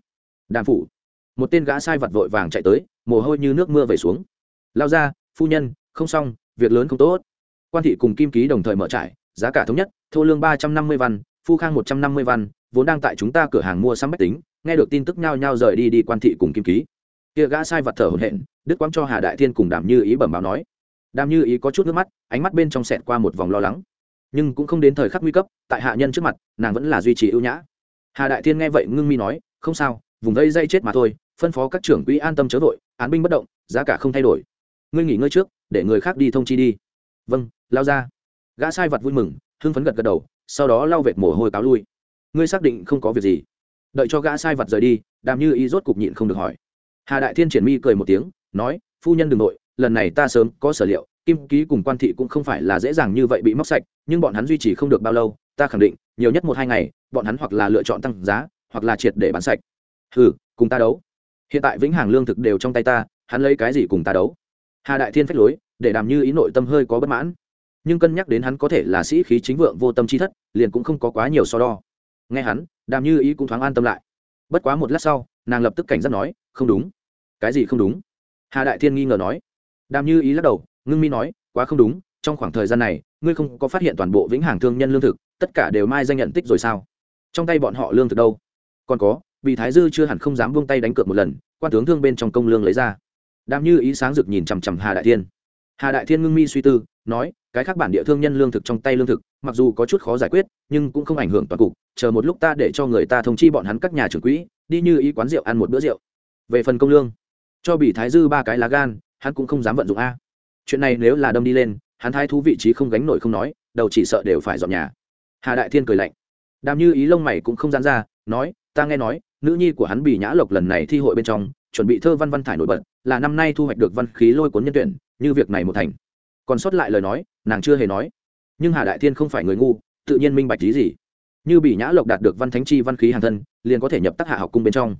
Đàm phủ. Một tên gã sai vật vội vàng chạy tới, mồ hôi như nước mưa về xuống. Lao ra, phu nhân, không xong, việc lớn không tốt. Quan thị cùng kim ký đồng thời mở trải giá cả thống nhất, thô lương ba trăm năm mươi văn phu khang một trăm năm mươi văn, vốn đang tại chúng ta cửa hàng mua sắm bách tính, nghe được tin tức nhao nhao rời đi đi quan thị cùng kim ký. Kia gã sai vật thở hổn hển đức quang cho hà đại thiên cùng đàm như ý bẩm báo nói. Đàm như ý có chút nước mắt, ánh mắt bên trong sẹt qua một vòng lo lắng. Nhưng cũng không đến thời khắc nguy cấp, tại hạ nhân trước mặt, nàng vẫn là duy trì ưu nhã. Hà đại thiên nghe vậy ngưng mi nói, không sao, vùng vây dây chết mà thôi, phân phó các trưởng quỹ an tâm chớ vội, án binh bất động, giá cả không thay đổi. Ngươi nghỉ ngơi trước, để người khác đi thông chi đi. Vâng lao ra. Gã sai vật vui mừng, hưng phấn gật gật đầu sau đó lau vệt mồ hôi cáo lui. Ngươi xác định không có việc gì? Đợi cho gã sai vật rời đi, đàm như ý rốt cục nhịn không được hỏi. Hà đại thiên triển mi cười một tiếng, nói, phu nhân đừng nội, lần này ta sớm có sở liệu, kim ký cùng quan thị cũng không phải là dễ dàng như vậy bị móc sạch, nhưng bọn hắn duy trì không được bao lâu, ta khẳng định, nhiều nhất một hai ngày, bọn hắn hoặc là lựa chọn tăng giá, hoặc là triệt để bán sạch. Ừ cùng ta đấu. Hiện tại vĩnh hàng lương thực đều trong tay ta, hắn lấy cái gì cùng ta đấu? Hà đại thiên phách lối, để đàm như ý nội tâm hơi có bất mãn nhưng cân nhắc đến hắn có thể là sĩ khí chính vượng vô tâm chi thất, liền cũng không có quá nhiều so đo. Nghe hắn, đàm như ý cũng thoáng an tâm lại. Bất quá một lát sau, nàng lập tức cảnh giác nói, không đúng. Cái gì không đúng? Hà đại thiên nghi ngờ nói. Đàm như ý lắc đầu, ngưng mi nói, quá không đúng, trong khoảng thời gian này, ngươi không có phát hiện toàn bộ vĩnh hàng thương nhân lương thực, tất cả đều mai danh nhận tích rồi sao? Trong tay bọn họ lương thực đâu? Còn có, vì thái dư chưa hẳn không dám buông tay đánh cược một lần, quan tướng thương bên trong công lương lấy ra. Đàm như ý sáng rực nhìn chằm chằm hà đại thiên. Hà đại thiên ngưng mi suy tư, nói cái khác bản địa thương nhân lương thực trong tay lương thực, mặc dù có chút khó giải quyết, nhưng cũng không ảnh hưởng toàn cục. Chờ một lúc ta để cho người ta thông chi bọn hắn các nhà trưởng quỹ, đi như ý quán rượu ăn một bữa rượu. Về phần công lương, cho bị thái dư ba cái lá gan, hắn cũng không dám vận dụng a. Chuyện này nếu là đâm đi lên, hắn thái thú vị trí không gánh nổi không nói, đầu chỉ sợ đều phải dọn nhà. Hà đại thiên cười lạnh. Đàm như ý lông mày cũng không dán ra, nói, ta nghe nói, nữ nhi của hắn bị nhã lộc lần này thi hội bên trong, chuẩn bị thơ văn văn thải nổi bật, là năm nay thu hoạch được văn khí lôi cuốn nhân tuyển, như việc này một thành. Còn sót lại lời nói nàng chưa hề nói. Nhưng hà đại thiên không phải người ngu, tự nhiên minh bạch lý gì. Như bị nhã lộc đạt được văn thánh chi văn khí hàng thân, liền có thể nhập tác hạ học cung bên trong.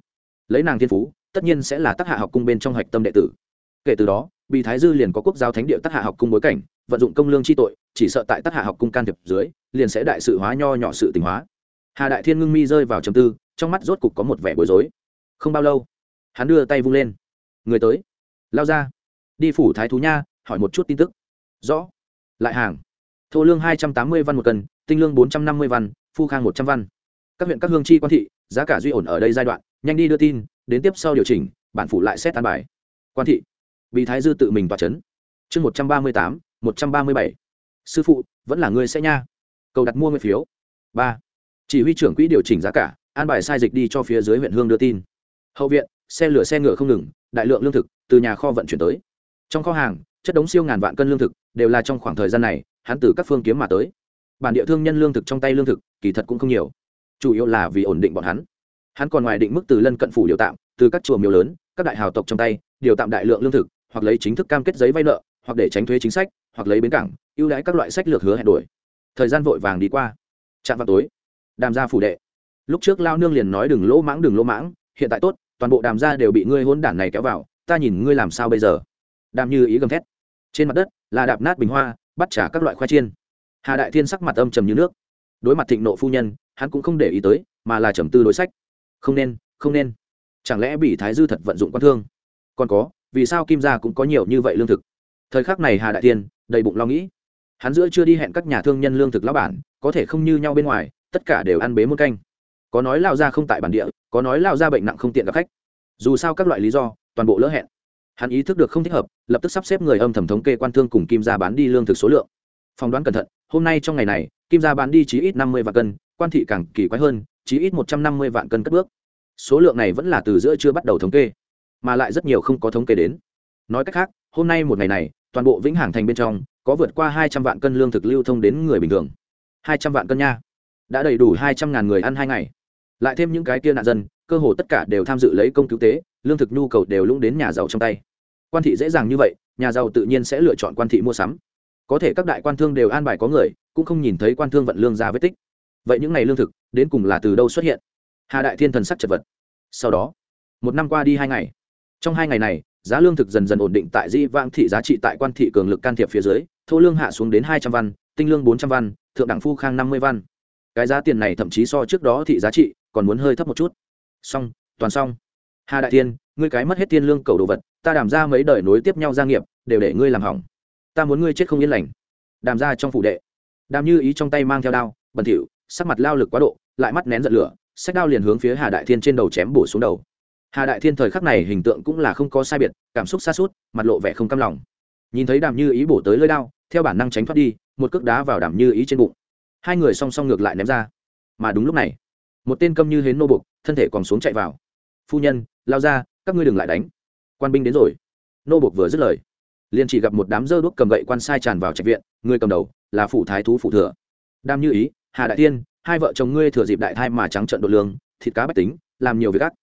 Lấy nàng thiên phú, tất nhiên sẽ là tác hạ học cung bên trong hạch tâm đệ tử. Kể từ đó bị thái dư liền có quốc giao thánh địa tác hạ học cung bối cảnh, vận dụng công lương chi tội, chỉ sợ tại tác hạ học cung can thiệp dưới, liền sẽ đại sự hóa nho nhỏ sự tình hóa. Hà đại thiên ngưng mi rơi vào trầm tư, trong mắt rốt cục có một vẻ bối rối. Không bao lâu, hắn đưa tay vung lên. Người tới. Lao ra. Đi phủ thái thú nha, hỏi một chút tin tức. Rõ lại hàng. Thô lương hai trăm tám mươi văn một cân, tinh lương bốn trăm năm mươi văn, phu khang một trăm văn. Các huyện các hương chi quan thị, giá cả duy ổn ở đây giai đoạn, nhanh đi đưa tin, đến tiếp sau điều chỉnh, bản phủ lại xét tan bài. Quan thị. Bị thái dư tự mình và chấn. Chương một trăm ba mươi tám, một trăm ba mươi bảy. Sư phụ, vẫn là người sẽ nha. Cầu đặt mua nguyên phiếu. Ba. Chỉ huy trưởng quỹ điều chỉnh giá cả, an bài sai dịch đi cho phía dưới huyện hương đưa tin. Hậu viện, xe lửa xe ngựa không ngừng, đại lượng lương thực từ nhà kho vận chuyển tới. Trong kho hàng chất đống siêu ngàn vạn cân lương thực, đều là trong khoảng thời gian này, hắn từ các phương kiếm mà tới. Bản địa thương nhân lương thực trong tay lương thực, kỳ thật cũng không nhiều. Chủ yếu là vì ổn định bọn hắn. Hắn còn ngoài định mức từ lân cận phủ điều tạm, từ các chùa miếu lớn, các đại hào tộc trong tay, điều tạm đại lượng lương thực, hoặc lấy chính thức cam kết giấy vay nợ, hoặc để tránh thuế chính sách, hoặc lấy bến cảng, ưu đãi các loại sách lược hứa hẹn đổi thời gian vội vàng đi qua. Chạm vào tối, đàm gia phủ đệ. Lúc trước lao nương liền nói đừng lỗ mãng, đừng lỗ mãng, hiện tại tốt, toàn bộ đàm gia đều bị ngươi hôn đản này kéo vào, ta nhìn ngươi làm sao bây giờ? Đàm như ý gầm thét trên mặt đất, là đạp nát bình hoa, bắt trả các loại khoai chiên. Hà đại thiên sắc mặt âm trầm như nước. Đối mặt thịnh nộ phu nhân, hắn cũng không để ý tới, mà là trầm tư đối sách. Không nên không nên. Chẳng lẽ bị thái dư thật vận dụng quan thương? Còn có, vì sao kim gia cũng có nhiều như vậy lương thực? Thời khắc này hà đại thiên, đầy bụng lo nghĩ. Hắn giữa chưa đi hẹn các nhà thương nhân lương thực lão bản, có thể không như nhau bên ngoài, tất cả đều ăn bế muôn canh. Có nói lao ra không tại bản địa, có nói lao ra bệnh nặng không tiện gặp khách. Dù sao các loại lý do, toàn bộ lỡ hẹn hắn ý thức được không thích hợp, lập tức sắp xếp người âm thầm thống kê quan thương cùng kim gia bán đi lương thực số lượng. Phỏng đoán cẩn thận, hôm nay trong ngày này, kim gia bán đi chí ít năm mươi vạn cân, quan thị càng kỳ quái hơn chí ít một trăm năm mươi vạn cân cất bước. Số lượng này vẫn là từ giữa chưa bắt đầu thống kê, mà lại rất nhiều không có thống kê đến. Nói cách khác, hôm nay một ngày này, toàn bộ vĩnh hằng thành bên trong, có vượt qua hai trăm vạn cân lương thực lưu thông đến người bình thường. Hai trăm vạn cân nha. Đã đầy đủ hai trăm ngàn người ăn hai ngày. Lại thêm những cái kia nạn dân, cơ hồ tất cả đều tham dự lấy công cứu tế, lương thực nhu cầu đều lũng đến nhà giàu trong tay quan thị dễ dàng như vậy, nhà giàu tự nhiên sẽ lựa chọn quan thị mua sắm. Có thể các đại quan thương đều an bài có người, cũng không nhìn thấy quan thương vận lương ra vết tích. Vậy những ngày lương thực, đến cùng là từ đâu xuất hiện? Hà đại thiên thần sắc chật vật. Sau đó, một năm qua đi hai ngày. Trong hai ngày này, giá lương thực dần dần ổn định tại di vang thị giá trị tại quan thị cường lực can thiệp phía dưới, thô lương hạ xuống đến hai trăm văn, tinh lương bốn trăm văn, thượng đẳng phu khang năm mươi văn. Cái giá tiền này thậm chí so trước đó thị giá trị còn muốn hơi thấp một chút. Xong, toàn xong hà đại thiên, ngươi cái mất hết tiên lương cầu đồ vật, ta đàm ra mấy đời nối tiếp nhau gia nghiệp, đều để ngươi làm hỏng. Ta muốn ngươi chết không yên lành. Đàm ra trong phủ đệ. Đàm như ý trong tay mang theo đao, bẩn thỉu, sắc mặt lao lực quá độ, lại mắt nén giận lửa, sách đao liền hướng phía hà đại thiên trên đầu chém bổ xuống đầu. Hà đại thiên thời khắc này hình tượng cũng là không có sai biệt, cảm xúc xa suốt mặt lộ vẻ không cam lòng. Nhìn thấy đàm như ý bổ tới lơi đao, theo bản năng tránh thoát đi, một cước đá vào đàm như ý trên bụng. Hai người song song ngược lại ném ra. Mà đúng lúc này, một tên câm như hến nô bục thân thể còn xuống chạy vào phu nhân, lao ra, các ngươi đừng lại đánh. Quan binh đến rồi. Nô buộc vừa dứt lời, liền chỉ gặp một đám dơ đuốc cầm gậy quan sai tràn vào trạch viện, người cầm đầu là phủ thái thú phủ thừa. Đam như ý, hà đại tiên hai vợ chồng ngươi thừa dịp đại thai mà trắng trận đột lương, thịt cá bách tính, làm nhiều việc gắt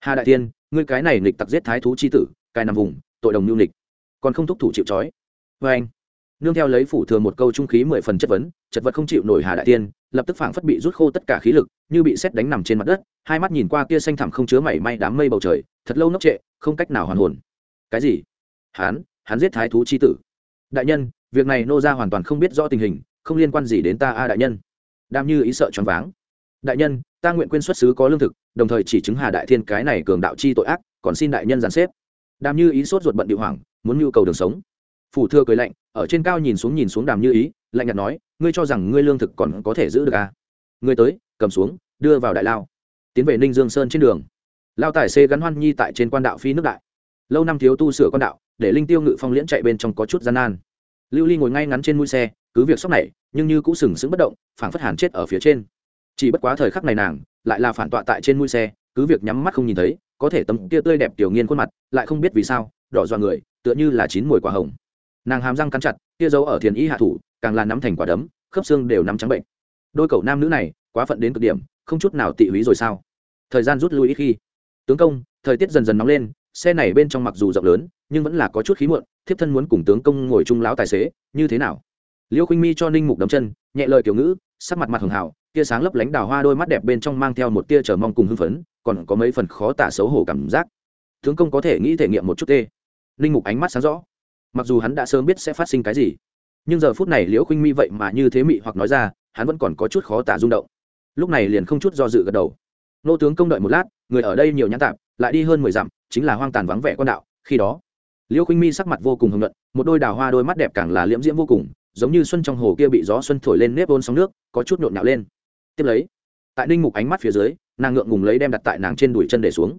hà đại tiên ngươi cái này nghịch tặc giết thái thú chi tử cai nằm vùng, tội đồng nhu nghịch, còn không thúc thủ chịu trói. Vê anh nương theo lấy phủ thừa một câu trung khí mười phần chất vấn, chật vật không chịu nổi hà đại tiên, lập tức phảng phất bị rút khô tất cả khí lực, như bị xét đánh nằm trên mặt đất, hai mắt nhìn qua kia xanh thẳm không chứa mảy may đám mây bầu trời, thật lâu nốc trệ, không cách nào hoàn hồn. Cái gì? Hán hắn giết thái thú chi tử. Đại nhân, việc này nô ra hoàn toàn không biết rõ tình hình, không liên quan gì đến ta a đại nhân. Đam như ý sợ choáng váng. Đại nhân, ta nguyện quên xuất xứ có lương thực, đồng thời chỉ chứng hà đại thiên cái này cường đạo chi tội ác, còn xin đại nhân giàn xếp. Đam như ý sốt ruột bận điệu hoảng, muốn nhu cầu đường sống phủ Thừa cười lạnh, ở trên cao nhìn xuống nhìn xuống đàm như ý, lạnh nhạt nói, ngươi cho rằng ngươi lương thực còn có thể giữ được à? Ngươi tới, cầm xuống, đưa vào đại lao. Tiến về ninh dương sơn trên đường. Lao tài xê gắn hoan nhi tại trên quan đạo phi nước đại. Lâu năm thiếu tu sửa quan đạo, để linh tiêu ngự phong liễn chạy bên trong có chút gian nan. Lưu ly ngồi ngay ngắn trên mũi xe, cứ việc sốc này, nhưng như cũng sừng sững bất động, phảng phất hàn chết ở phía trên. Chỉ bất quá thời khắc này nàng, lại là phản tọa tại trên mũi xe, cứ việc nhắm mắt không nhìn thấy, có thể tấm kia tươi đẹp tiểu nghiên khuôn mặt, lại không biết vì sao, đỏ dọa người, tựa như là chín mùi quả hồng nàng hàm răng cắn chặt, kia dấu ở thiền y hạ thủ, càng là nắm thành quả đấm, khớp xương đều nắm trắng bệnh. Đôi cậu nam nữ này, quá phận đến cực điểm, không chút nào tị húy rồi sao? Thời gian rút lui ít khi. Tướng công, thời tiết dần dần nóng lên, xe này bên trong mặc dù rộng lớn, nhưng vẫn là có chút khí muộn, thiếp thân muốn cùng tướng công ngồi chung láo tài xế, như thế nào? Liêu khinh mi cho ninh mục đấm chân, nhẹ lời kiểu ngữ, sắc mặt mặt hường hào tia sáng lấp lánh đào hoa đôi mắt đẹp bên trong mang theo một tia chờ mong cùng hưng phấn, còn có mấy phần khó tả xấu hổ cảm giác. Tướng công có thể nghĩ thể nghiệm một chút tê. Ninh mục ánh mắt sáng rõ mặc dù hắn đã sớm biết sẽ phát sinh cái gì, nhưng giờ phút này liễu khinh mi vậy mà như thế mị hoặc nói ra, hắn vẫn còn có chút khó tả rung động. Lúc này liền không chút do dự gật đầu. Nô tướng công đợi một lát, người ở đây nhiều nhãn tạp, lại đi hơn mười dặm, chính là hoang tàn vắng vẻ con đạo. Khi đó, liễu khinh mi sắc mặt vô cùng hồng luận một đôi đào hoa đôi mắt đẹp càng là liễm diễm vô cùng, giống như xuân trong hồ kia bị gió xuân thổi lên nếp ôn sóng nước, có chút nhộn nhạo lên. Tiếp lấy, tại ninh mục ánh mắt phía dưới, nàng ngượng ngùng lấy đem đặt tại nàng trên đùi chân để xuống.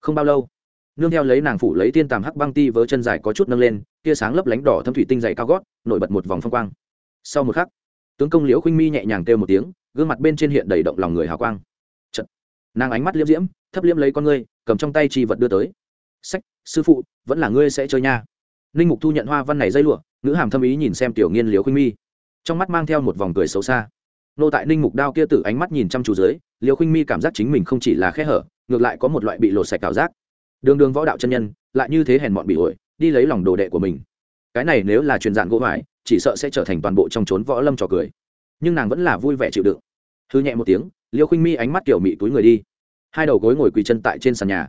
Không bao lâu nương theo lấy nàng phủ lấy tiên tàm hắc băng ti vớ chân dài có chút nâng lên, tia sáng lấp lánh đỏ thâm thủy tinh dày cao gót, nổi bật một vòng phong quang. Sau một khắc, tướng công liễu khinh mi nhẹ nhàng kêu một tiếng, gương mặt bên trên hiện đầy động lòng người hào quang. Chật. nàng ánh mắt liễm diễm, thấp liễm lấy con ngươi, cầm trong tay chi vật đưa tới. Sách, sư phụ, vẫn là ngươi sẽ chơi nha. Ninh mục thu nhận hoa văn này dây lụa, ngữ hàm thâm ý nhìn xem tiểu nghiên liễu khinh mi. Trong mắt mang theo một vòng cười xấu xa. Nô tại ninh mục đao kia tử ánh mắt nhìn chăm chú dưới, liễu khinh mi cảm giác chính mình không chỉ là khe hở, ngược lại có một loại bị lột sạch cảm giác đường đường võ đạo chân nhân, lại như thế hèn mọn bị ổi, đi lấy lòng đồ đệ của mình. Cái này nếu là truyền dạng gỗ vải chỉ sợ sẽ trở thành toàn bộ trong trốn võ lâm trò cười. Nhưng nàng vẫn là vui vẻ chịu đựng. Thư nhẹ một tiếng, liêu khinh mi ánh mắt kiểu mị túi người đi. Hai đầu gối ngồi quỳ chân tại trên sàn nhà.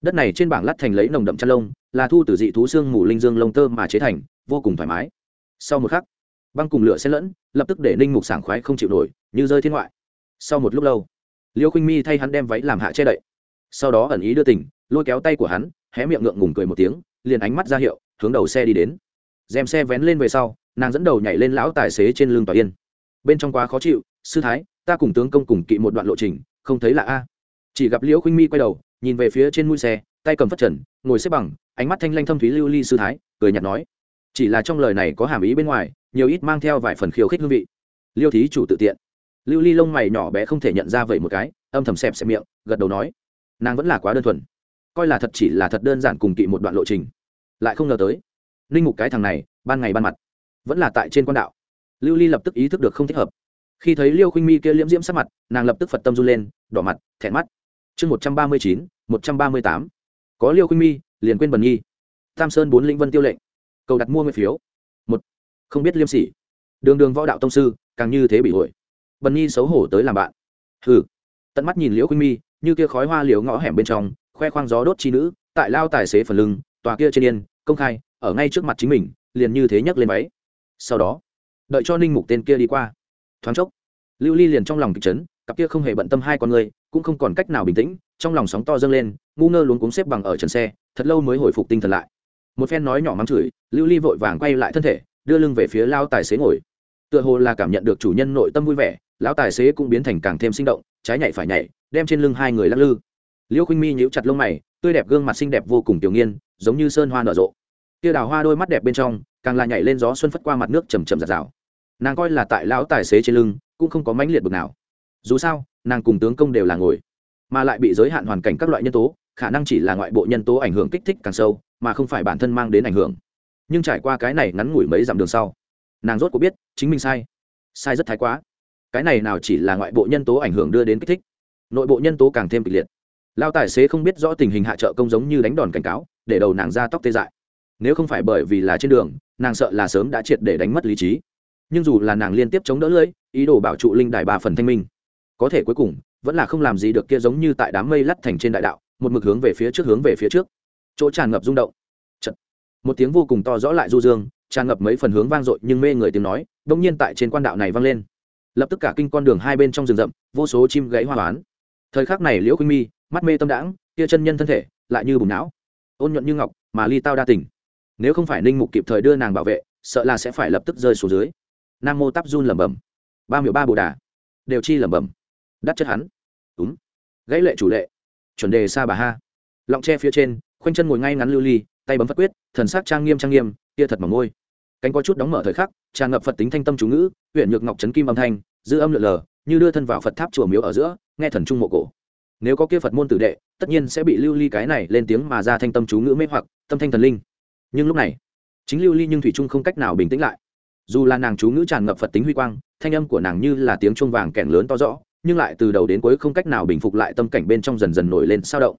Đất này trên bảng lát thành lấy nồng đậm chăn lông, là thu từ dị thú xương mù linh dương lông tơ mà chế thành, vô cùng thoải mái. Sau một khắc, băng cùng lửa xen lẫn, lập tức để ninh mục sảng khoái không chịu nổi, như rơi thiên ngoại. Sau một lúc lâu, liêu khinh mi thay hắn đem váy làm hạ che đậy. Sau đó ẩn ý đưa tình lôi kéo tay của hắn, hé miệng ngượng ngùng cười một tiếng, liền ánh mắt ra hiệu, hướng đầu xe đi đến. Dèm xe vén lên về sau, nàng dẫn đầu nhảy lên lão tài xế trên lưng tòa yên. Bên trong quá khó chịu, sư thái, ta cùng tướng công cùng kỵ một đoạn lộ trình, không thấy là a. Chỉ gặp liễu khinh mi quay đầu, nhìn về phía trên mũi xe, tay cầm phất trần, ngồi xếp bằng, ánh mắt thanh lanh thâm thúy lưu ly sư thái, cười nhạt nói, chỉ là trong lời này có hàm ý bên ngoài, nhiều ít mang theo vài phần khiêu khích hương vị. Liêu thí chủ tự tiện. Lưu ly lông mày nhỏ bé không thể nhận ra vậy một cái, âm thầm xẹp xẹp miệng, gật đầu nói, nàng vẫn là quá đơn thuần coi là thật chỉ là thật đơn giản cùng kỵ một đoạn lộ trình. Lại không ngờ tới linh mục cái thằng này, ban ngày ban mặt, vẫn là tại trên quan đạo. Lưu ly lập tức ý thức được không thích hợp. Khi thấy liêu khinh mi kia liễm diễm sắc mặt, nàng lập tức phật tâm run lên, đỏ mặt, thẹn mắt. Chương một trăm ba mươi chín, một trăm ba mươi tám. Có liêu khinh mi, liền quên bần nhi tam sơn bốn lĩnh vân tiêu lệnh. Cầu đặt mua nguyên phiếu. Một, không biết liêm sỉ. Đường đường võ đạo tông sư, càng như thế bị hội. Bần nhi xấu hổ tới làm bạn. Hừ. Tận mắt nhìn liễu khinh mi, như kia khói hoa liễu ngõ hẻm bên trong khoe khoang gió đốt chi nữ, tại lao tài xế phần lưng, tòa kia trên yên, công khai, ở ngay trước mặt chính mình, liền như thế nhấc lên váy. Sau đó, đợi cho ninh mục tên kia đi qua. Thoáng chốc, lưu ly liền trong lòng kịch chấn, cặp kia không hề bận tâm hai con người, cũng không còn cách nào bình tĩnh, trong lòng sóng to dâng lên, ngu ngơ luống cuống xếp bằng ở trần xe, thật lâu mới hồi phục tinh thần lại. Một phen nói nhỏ mắng chửi, lưu ly vội vàng quay lại thân thể, đưa lưng về phía lao tài xế ngồi. Tựa hồ là cảm nhận được chủ nhân nội tâm vui vẻ, lão tài xế cũng biến thành càng thêm sinh động, trái nhảy phải nhảy, đem trên lưng hai người lắc lư liêu khinh mi nhíu chặt lông mày, tươi đẹp gương mặt xinh đẹp vô cùng tiểu nghiên, giống như sơn hoa nở rộ. Tia đào hoa đôi mắt đẹp bên trong, càng là nhảy lên gió xuân phất qua mặt nước chầm chầm giạt rào. Nàng coi là tại lão tài xế trên lưng, cũng không có mãnh liệt bực nào. Dù sao, nàng cùng tướng công đều là ngồi, mà lại bị giới hạn hoàn cảnh các loại nhân tố, khả năng chỉ là ngoại bộ nhân tố ảnh hưởng kích thích càng sâu, mà không phải bản thân mang đến ảnh hưởng. Nhưng trải qua cái này ngắn ngủi mấy dặm đường sau, nàng rốt có biết chính mình sai. Sai rất thái quá. Cái này nào chỉ là ngoại bộ nhân tố ảnh hưởng đưa đến kích thích, nội bộ nhân tố càng thêm kịch liệt lao tài xế không biết rõ tình hình hạ trợ công giống như đánh đòn cảnh cáo, để đầu nàng ra tóc tê dại. Nếu không phải bởi vì là trên đường, nàng sợ là sớm đã triệt để đánh mất lý trí. Nhưng dù là nàng liên tiếp chống đỡ lưỡi, ý đồ bảo trụ linh đài ba phần thanh minh, có thể cuối cùng, vẫn là không làm gì được kia giống như tại đám mây lắt thành trên đại đạo, một mực hướng về phía trước hướng về phía trước. Chỗ tràn ngập rung động. Chật. một tiếng vô cùng to rõ lại du dương, tràn ngập mấy phần hướng vang dội nhưng mê người tiếng nói đông nhiên tại trên quan đạo này vang lên. Lập tức cả kinh con đường hai bên trong rừng rậm, vô số chim gãy hoa hoán. Thời khắc này liễu khuynh mi mắt mê tâm đãng, kia chân nhân thân thể lại như bùn não. Ôn nhuận như ngọc, mà ly tao đa tình. Nếu không phải ninh mục kịp thời đưa nàng bảo vệ, sợ là sẽ phải lập tức rơi xuống dưới. Nam mô tắp run lẩm bẩm. Ba miệu ba bồ đà. Đều chi lẩm bẩm. Đắt chất hắn. Đúng gãy lệ chủ lệ. Chuẩn đề xa bà ha. Lọng tre phía trên, khoanh chân ngồi ngay ngắn lưu ly, tay bấm phát quyết, thần sắc trang nghiêm trang nghiêm, kia thật mỏng môi. Cánh có chút đóng mở thời khắc, tràn ngập phật tính thanh tâm chú ngữ huyện nhược ngọc trấn kim âm thanh, dư âm lượn lờ, như đưa thân vào phật tháp chùa miếu ở giữa, nghe thần trung mộ cổ nếu có kia phật môn tử đệ, tất nhiên sẽ bị lưu ly cái này lên tiếng mà ra thanh tâm chú ngữ mê hoặc, tâm thanh thần linh. Nhưng lúc này, chính lưu ly nhưng thủy trung không cách nào bình tĩnh lại. Dù là nàng chú ngữ tràn ngập phật tính huy quang, thanh âm của nàng như là tiếng chuông vàng kèn lớn to rõ, nhưng lại từ đầu đến cuối không cách nào bình phục lại tâm cảnh bên trong dần dần nổi lên sao động.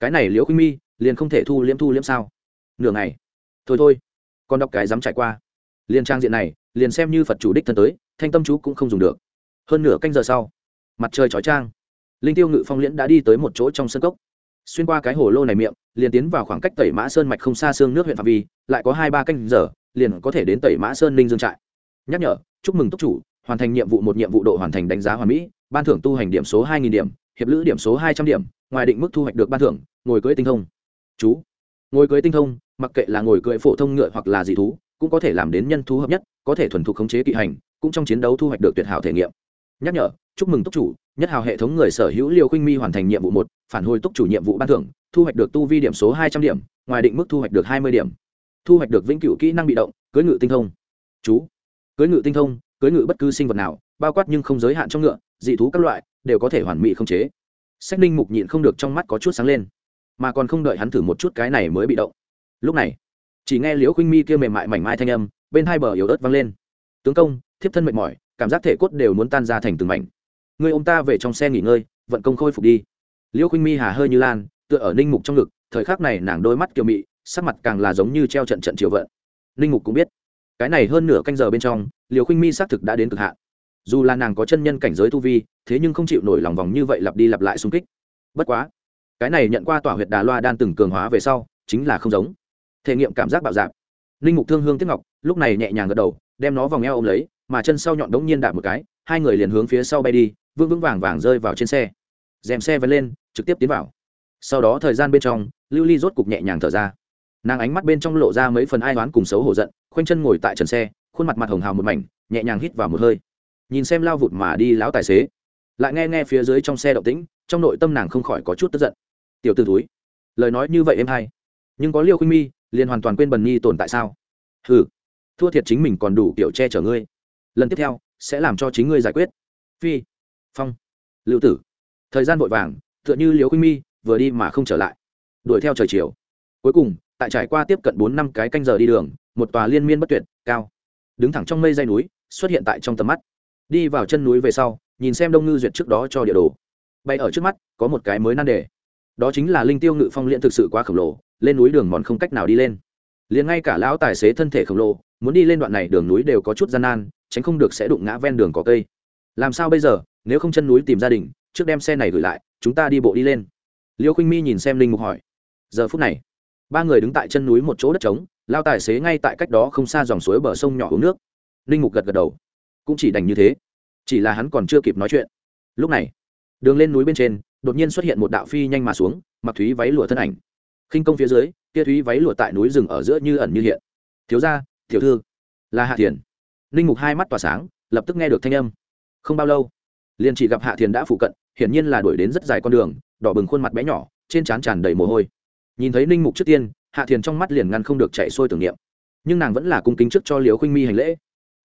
Cái này liễu khuynh mi, liền không thể thu liễm thu liễm sao? Nửa ngày. Thôi thôi, con đọc cái dám trải qua. Liền trang diện này, liền xem như phật chủ đích thân tới, thanh tâm chú cũng không dùng được. Hơn nửa canh giờ sau, mặt trời chói trang linh tiêu ngự phong liễn đã đi tới một chỗ trong sân cốc. Xuyên qua cái hồ lô này miệng, liền tiến vào khoảng cách tẩy mã sơn mạch không xa xương nước huyện phạm vi, lại có hai ba canh giờ, liền có thể đến tẩy mã sơn ninh dương trại. Nhắc nhở, chúc mừng túc chủ, hoàn thành nhiệm vụ một nhiệm vụ độ hoàn thành đánh giá hoàn mỹ, ban thưởng tu hành điểm số hai nghìn điểm, hiệp lữ điểm số hai trăm điểm, ngoài định mức thu hoạch được ban thưởng, ngồi cưới tinh thông. Chú, ngồi cưới tinh thông, mặc kệ là ngồi cưới phổ thông ngựa hoặc là dị thú, cũng có thể làm đến nhân thú hợp nhất, có thể thuần thục khống chế kỵ hành, cũng trong chiến đấu thu hoạch được tuyệt hảo thể nghiệm nhắc nhở, chúc mừng túc chủ, nhất hào hệ thống người sở hữu liều khinh mi hoàn thành nhiệm vụ một, phản hồi túc chủ nhiệm vụ ban thưởng, thu hoạch được tu vi điểm số hai trăm điểm, ngoài định mức thu hoạch được hai mươi điểm. Thu hoạch được vĩnh cửu kỹ năng bị động cưới ngự tinh thông. Chú. Cưới ngự tinh thông cưới ngự bất cứ sinh vật nào, bao quát nhưng không giới hạn trong ngựa, dị thú các loại, đều có thể hoàn mỹ không chế. Sách ninh mục nhịn không được trong mắt có chút sáng lên, mà còn không đợi hắn thử một chút cái này mới bị động. Lúc này, chỉ nghe liễu khinh mi kia mềm mại mảnh mai thanh âm, bên hai bờ yếu ớt vang lên. Tướng công, thiếp thân mệt mỏi cảm giác thể cốt đều muốn tan ra thành từng mảnh. Người ông ta về trong xe nghỉ ngơi, vận công khôi phục đi. Liễu khuynh mi hà hơi như lan, tựa ở ninh mục trong ngực, thời khắc này nàng đôi mắt kiều mị, sắc mặt càng là giống như treo trận trận chiều vận ninh mục cũng biết, cái này hơn nửa canh giờ bên trong liều khuynh mi xác thực đã đến cực hạn. Dù là nàng có chân nhân cảnh giới tu vi, thế nhưng không chịu nổi lòng vòng như vậy lặp đi lặp lại xung kích. Bất quá, cái này nhận qua tỏa huyệt đà loa đan từng cường hóa về sau, chính là không giống. Thể nghiệm cảm giác bạo dạp ninh mục thương hương tiếp ngọc, lúc này nhẹ nhàng gật đầu, đem nó vòng eo ôm lấy mà chân sau nhọn đống nhiên đạp một cái, hai người liền hướng phía sau bay đi vương vững vàng vàng rơi vào trên xe. Dèm xe vẫn lên, trực tiếp tiến vào. Sau đó thời gian bên trong, lưu ly rốt cục nhẹ nhàng thở ra. Nàng ánh mắt bên trong lộ ra mấy phần ai đoán cùng xấu hổ giận, khoanh chân ngồi tại trần xe, khuôn mặt mặt hồng hào một mảnh, nhẹ nhàng hít vào một hơi. Nhìn xem lao vụt mà đi lão tài xế. Lại nghe nghe phía dưới trong xe động tĩnh, trong nội tâm nàng không khỏi có chút tức giận. Tiểu t ử túi lời nói như vậy em hay, nhưng có liêu khuynh mi, liền hoàn toàn quên bần nhi tồn tại sao? Ừ thua thiệt chính mình còn đủ kiểu che chở ngươi lần tiếp theo sẽ làm cho chính ngươi giải quyết. Phi, phong, lưu tử. Thời gian vội vàng, tựa như liều khuynh mi vừa đi mà không trở lại. Đuổi theo trời chiều. Cuối cùng, tại trải qua tiếp cận bốn năm cái canh giờ đi đường, một tòa liên miên bất tuyệt, cao, đứng thẳng trong mây dây núi, xuất hiện tại trong tầm mắt. Đi vào chân núi về sau, nhìn xem đông ngư duyệt trước đó cho địa đồ. Bay ở trước mắt, có một cái mới nan đề. Đó chính là linh tiêu ngự phong liễn thực sự quá khổng lồ, lên núi đường mòn không cách nào đi lên. Liền ngay cả lão tài xế thân thể khổng lồ, muốn đi lên đoạn này đường núi đều có chút gian nan tránh không được sẽ đụng ngã ven đường có cây. Làm sao bây giờ? Nếu không chân núi tìm gia đình, trước đem xe này gửi lại, chúng ta đi bộ đi lên. Liêu khinh mi nhìn xem linh mục hỏi. Giờ phút này, ba người đứng tại chân núi một chỗ đất trống, lao tài xế ngay tại cách đó không xa dòng suối bờ sông nhỏ uống nước. Linh mục gật gật đầu. Cũng chỉ đành như thế. Chỉ là hắn còn chưa kịp nói chuyện. Lúc này, đường lên núi bên trên, đột nhiên xuất hiện một đạo phi nhanh mà xuống, mặc thúy váy lụa thân ảnh. Khinh công phía dưới kia thúy váy lụa tại núi rừng ở giữa như ẩn như hiện. Thiếu gia, tiểu thư, là hạ thiền. Ninh mục hai mắt tỏa sáng, lập tức nghe được thanh âm. Không bao lâu, liền chỉ gặp hạ thiền đã phụ cận, hiển nhiên là đuổi đến rất dài con đường, đỏ bừng khuôn mặt bé nhỏ, trên trán tràn đầy mồ hôi. Nhìn thấy ninh mục trước tiên, hạ thiền trong mắt liền ngăn không được chạy sôi tưởng niệm. Nhưng nàng vẫn là cung kính trước cho liều khuynh mi hành lễ.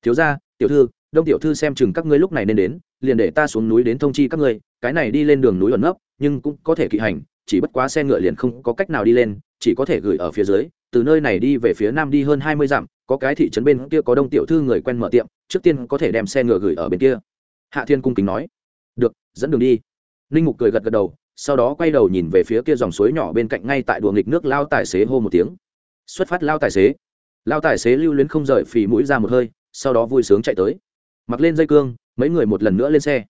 Thiếu gia, tiểu thư, đông tiểu thư xem chừng các ngươi lúc này nên đến, liền để ta xuống núi đến thông chi các ngươi, cái này đi lên đường núi ẩn nấp, nhưng cũng có thể kỵ hành, chỉ bất quá xe ngựa liền không có cách nào đi lên, chỉ có thể gửi ở phía dưới từ nơi này đi về phía nam đi hơn hai mươi dặm, có cái thị trấn bên kia có đông tiểu thư người quen mở tiệm, trước tiên có thể đem xe ngựa gửi ở bên kia. Hạ thiên cung kính nói, được, dẫn đường đi. Ninh mục cười gật gật đầu, sau đó quay đầu nhìn về phía kia dòng suối nhỏ bên cạnh ngay tại đùa nghịch nước lao tài xế hô một tiếng. Xuất phát lao tài xế. Lao tài xế lưu luyến không rời phì mũi ra một hơi, sau đó vui sướng chạy tới. Mặc lên dây cương, mấy người một lần nữa lên xe.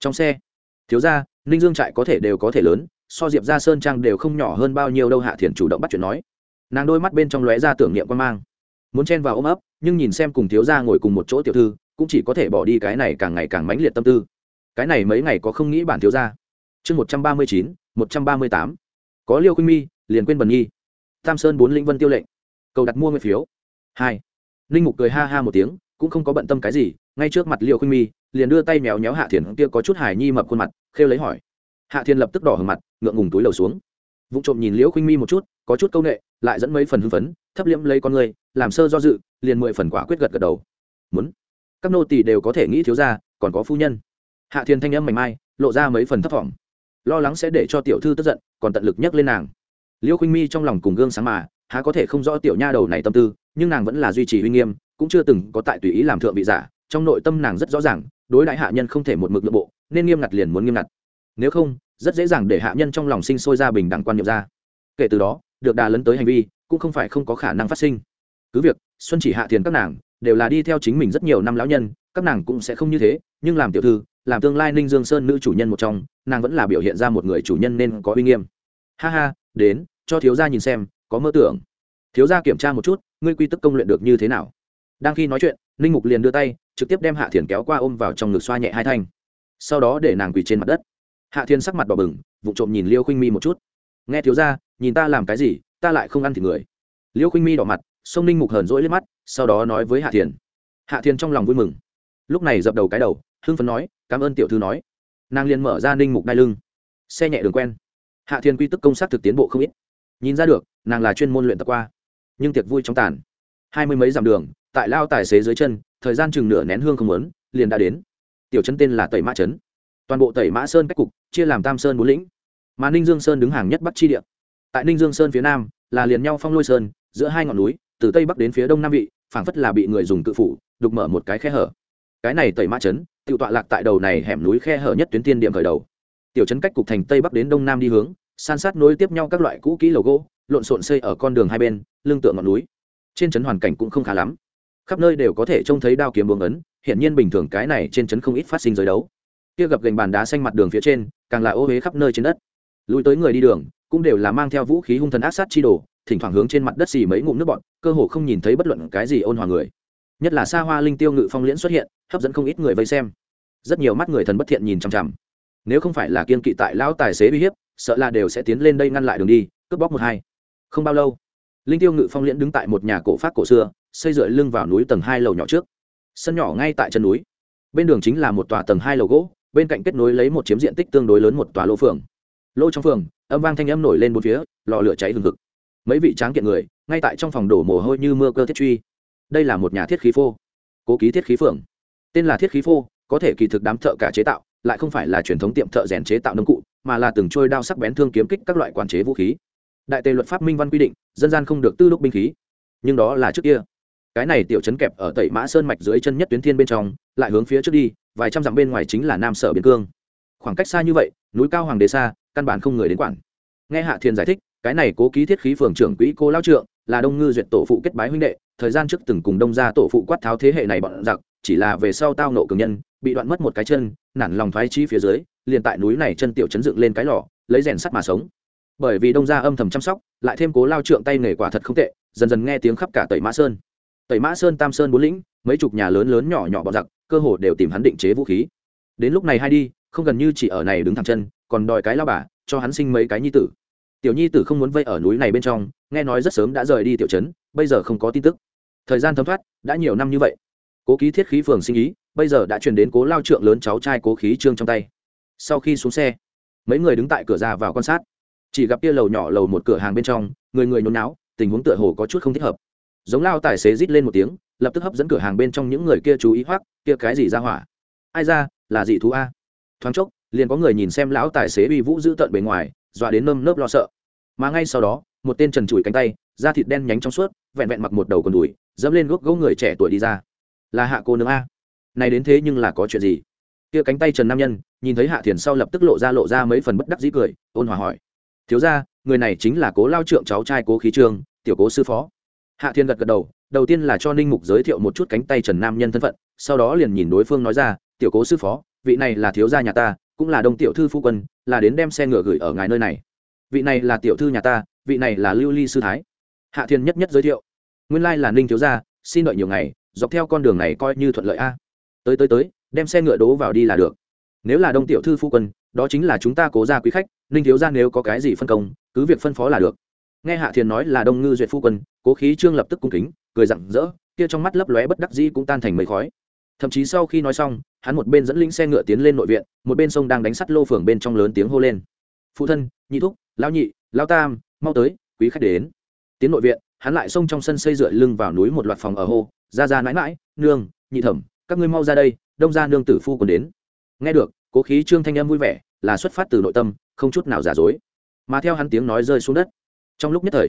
Trong xe, thiếu ra ninh dương trại có thể đều có thể lớn, so diệp ra sơn trang đều không nhỏ hơn bao nhiêu đâu, hạ thiền chủ động bắt chuyện nói nàng đôi mắt bên trong lóe ra tưởng niệm quan mang. Muốn chen vào ôm ấp, nhưng nhìn xem cùng thiếu gia ngồi cùng một chỗ tiểu thư, cũng chỉ có thể bỏ đi cái này càng ngày càng mãnh liệt tâm tư. Cái này mấy ngày có không nghĩ bản thiếu gia. Chương một trăm ba mươi chín, một trăm ba mươi tám. Có liêu khuynh mi, liền quên bần nhi. Tam sơn bốn linh vân tiêu lệnh. Cầu đặt mua nguyên phiếu. Hai. Linh mục cười ha ha một tiếng, cũng không có bận tâm cái gì, ngay trước mặt liêu khuynh mi, liền đưa tay méo nhéo hạ thiền kia có chút hài nhi mập khuôn mặt, khêu lấy hỏi. Hạ thiên lập tức đỏ hừng mặt, ngượng ngùng túi lầu xuống. Vụ trộm nhìn liễu khuynh mi một chút có chút câu nệ, lại dẫn mấy phần hưng phấn thấp liễm lấy con người làm sơ do dự liền mười phần quả quyết gật gật đầu. Muốn. Các nô tỳ đều có thể nghĩ thiếu ra còn có phu nhân. Hạ thiên thanh âm mảnh mai lộ ra mấy phần thấp thỏm. Lo lắng sẽ để cho tiểu thư tức giận còn tận lực nhắc lên nàng. Liêu khinh mi trong lòng cùng gương sáng mà há có thể không rõ tiểu nha đầu này tâm tư nhưng nàng vẫn là duy trì uy nghiêm cũng chưa từng có tại tùy ý làm thượng vị giả trong nội tâm nàng rất rõ ràng đối đại hạ nhân không thể một mực nội bộ nên nghiêm ngặt liền muốn nghiêm ngặt. Nếu không rất dễ dàng để hạ nhân trong lòng sinh sôi ra bình đẳng quan niệm ra. Kể từ đó được đà lấn tới hành vi, cũng không phải không có khả năng phát sinh. Cứ việc, xuân chỉ hạ tiền các nàng, đều là đi theo chính mình rất nhiều năm lão nhân, các nàng cũng sẽ không như thế, nhưng làm tiểu thư, làm tương lai ninh dương sơn nữ chủ nhân một trong, nàng vẫn là biểu hiện ra một người chủ nhân nên có uy nghiêm. Ha ha, đến, cho thiếu gia nhìn xem, có mơ tưởng. Thiếu gia kiểm tra một chút, ngươi quy tức công luyện được như thế nào? Đang khi nói chuyện, ninh mục liền đưa tay, trực tiếp đem hạ thiền kéo qua ôm vào trong ngực xoa nhẹ hai thanh. Sau đó để nàng quỳ trên mặt đất. Hạ thiên sắc mặt bỏ bừng, vụ trộm nhìn liêu khinh mi một chút nghe thiếu gia, nhìn ta làm cái gì, ta lại không ăn thịt người. Liễu khinh mi đỏ mặt, sông ninh mục hờn rỗi lên mắt, sau đó nói với hạ thiền. Hạ thiền trong lòng vui mừng. Lúc này dập đầu cái đầu, hưng phấn nói, cảm ơn tiểu thư nói. Nàng liền mở ra ninh mục đai lưng. Xe nhẹ đường quen. Hạ thiên quy tức công sát thực tiến bộ không ít. Nhìn ra được, nàng là chuyên môn luyện tập qua. Nhưng tiệc vui trong tàn. Hai mươi mấy dặm đường, tại lao tài xế dưới chân, thời gian chừng nửa nén hương không lớn liền đã đến. Tiểu trấn tên là tẩy mã trấn. Toàn bộ tẩy mã sơn cách cục, chia làm tam sơn bốn lĩnh mà ninh dương sơn đứng hàng nhất bắc chi địa. Tại ninh dương sơn phía nam là liền nhau phong lôi sơn giữa hai ngọn núi từ tây bắc đến phía đông nam vị phảng phất là bị người dùng tự phủ đục mở một cái khe hở. Cái này tẩy mã chấn, tự tọa lạc tại đầu này hẻm núi khe hở nhất tuyến tiên điểm khởi đầu. Tiểu trấn cách cục thành tây bắc đến đông nam đi hướng san sát nối tiếp nhau các loại cũ kỹ lầu gỗ lộn xộn xây ở con đường hai bên lưng tượng ngọn núi. Trên trấn hoàn cảnh cũng không khá lắm. Khắp nơi đều có thể trông thấy đao kiếm buồng ấn hiển nhiên bình thường cái này trên trấn không ít phát sinh giới đấu. Kia gặp gành bàn đá xanh mặt đường phía trên càng là ô huế khắp nơi trên đất lùi tới người đi đường, cũng đều là mang theo vũ khí hung thần ác sát chi đồ, thỉnh thoảng hướng trên mặt đất xì mấy ngụm nước bọn cơ hồ không nhìn thấy bất luận cái gì ôn hòa người. Nhất là xa hoa linh tiêu ngự phong liễn xuất hiện, hấp dẫn không ít người vây xem. Rất nhiều mắt người thần bất thiện nhìn chằm chằm. Nếu không phải là kiên kỵ tại lão tài xế uy hiếp, sợ là đều sẽ tiến lên đây ngăn lại đường đi, cướp bóc một hai. Không bao lâu, linh tiêu ngự phong liễn đứng tại một nhà cổ phát cổ xưa, xây dựa lưng vào núi tầng hai lầu nhỏ trước. Sân nhỏ ngay tại chân núi. Bên đường chính là một tòa tầng hai lầu gỗ, bên cạnh kết nối lấy một chiếm diện tích tương đối lớn một tòa lô phường lô trong phường, âm vang thanh âm nổi lên bốn phía, lò lửa cháy hừng hực. Mấy vị tráng kiện người, ngay tại trong phòng đổ mồ hôi như mưa cơ thiết truy. Đây là một nhà thiết khí phô. Cố ký thiết khí phường. Tên là thiết khí phô, có thể kỳ thực đám thợ cả chế tạo, lại không phải là truyền thống tiệm thợ rèn chế tạo nông cụ, mà là từng trôi đao sắc bén thương kiếm kích các loại quản chế vũ khí. Đại tề luật pháp minh văn quy định, dân gian không được tư lúc binh khí. Nhưng đó là trước kia. Cái này tiểu chấn kẹp ở tẩy mã sơn mạch dưới chân nhất tuyến thiên bên trong, lại hướng phía trước đi, vài trăm dặm bên ngoài chính là nam sở biên cương. Khoảng cách xa như vậy, núi cao hoàng đế xa căn bản không người đến quản. Nghe hạ thiên giải thích, cái này cố ký thiết khí phường trưởng quỹ cô lao trượng, là đông ngư duyệt tổ phụ kết bái huynh đệ, thời gian trước từng cùng đông gia tổ phụ quát tháo thế hệ này bọn giặc, chỉ là về sau tao nộ cường nhân, bị đoạn mất một cái chân, nản lòng thoái chi phía dưới, liền tại núi này chân tiểu chấn dựng lên cái lò, lấy rèn sắt mà sống. Bởi vì đông gia âm thầm chăm sóc, lại thêm cố lao trượng tay nghề quả thật không tệ, dần dần nghe tiếng khắp cả tẩy mã sơn. Tẩy mã sơn, tam sơn, bốn lĩnh, mấy chục nhà lớn lớn nhỏ nhỏ bọn giặc, cơ hồ đều tìm hắn định chế vũ khí. Đến lúc này hay đi, không gần như chỉ ở này đứng thẳng chân còn đòi cái lao bà, cho hắn sinh mấy cái nhi tử. Tiểu nhi tử không muốn vây ở núi này bên trong, nghe nói rất sớm đã rời đi tiểu trấn, bây giờ không có tin tức. Thời gian thấm thoát, đã nhiều năm như vậy. Cố ký thiết khí phường sinh ý, bây giờ đã truyền đến cố lao trượng lớn cháu trai cố khí trương trong tay. Sau khi xuống xe, mấy người đứng tại cửa ra vào quan sát. Chỉ gặp kia lầu nhỏ lầu một cửa hàng bên trong, người người nhốn náo tình huống tựa hồ có chút không thích hợp. Giống lao tài xế rít lên một tiếng, lập tức hấp dẫn cửa hàng bên trong những người kia chú ý hoắc, kia cái gì ra hỏa? Ai ra, là gì thú a. Thoáng chốc liền có người nhìn xem lão tài xế uy vũ giữ tận bề ngoài, dọa đến nơm nớp lo sợ. Mà ngay sau đó, một tên trần trụi cánh tay, da thịt đen nhánh trong suốt, vẹn vẹn mặc một đầu còn đùi, dẫm lên gốc gỗ người trẻ tuổi đi ra. Là hạ cô nương a. Này đến thế nhưng là có chuyện gì? Kia cánh tay trần nam nhân, nhìn thấy hạ thiền sau lập tức lộ ra lộ ra mấy phần bất đắc dĩ cười, ôn hòa hỏi. Thiếu ra người này chính là cố lao trượng cháu trai cố khí trương tiểu cố sư phó. Hạ thiên gật gật đầu đầu tiên là cho ninh mục giới thiệu một chút cánh tay trần nam nhân thân phận, sau đó liền nhìn đối phương nói ra, tiểu cố sư phó, vị này là thiếu gia nhà ta cũng là đông tiểu thư phu quân, là đến đem xe ngựa gửi ở ngài nơi này. Vị này là tiểu thư nhà ta, vị này là lưu ly sư thái. Hạ thiên nhất nhất giới thiệu. Nguyên lai là ninh thiếu gia, xin đợi nhiều ngày, dọc theo con đường này coi như thuận lợi a. Tới tới tới, đem xe ngựa đố vào đi là được. Nếu là đông tiểu thư phu quân, đó chính là chúng ta cố ra quý khách, ninh thiếu gia nếu có cái gì phân công, cứ việc phân phó là được. Nghe hạ thiền nói là đông ngư duyệt phu quân, cố khí trương lập tức cung kính, cười rặng rỡ, kia trong mắt lấp lóe bất đắc dĩ cũng tan thành mây khói thậm chí sau khi nói xong, hắn một bên dẫn lính xe ngựa tiến lên nội viện, một bên sông đang đánh sắt lô phường bên trong lớn tiếng hô lên. Phụ thân, nhị thúc, lão nhị, lão tam, mau tới, quý khách đến. Tiến nội viện, hắn lại xông trong sân xây dựa lưng vào núi một loạt phòng ở hô, ra ra mãi mãi, nương, nhị thẩm, các ngươi mau ra đây, đông ra nương tử phu còn đến. Nghe được, cố khí trương thanh âm vui vẻ, là xuất phát từ nội tâm, không chút nào giả dối. Mà theo hắn tiếng nói rơi xuống đất, trong lúc nhất thời,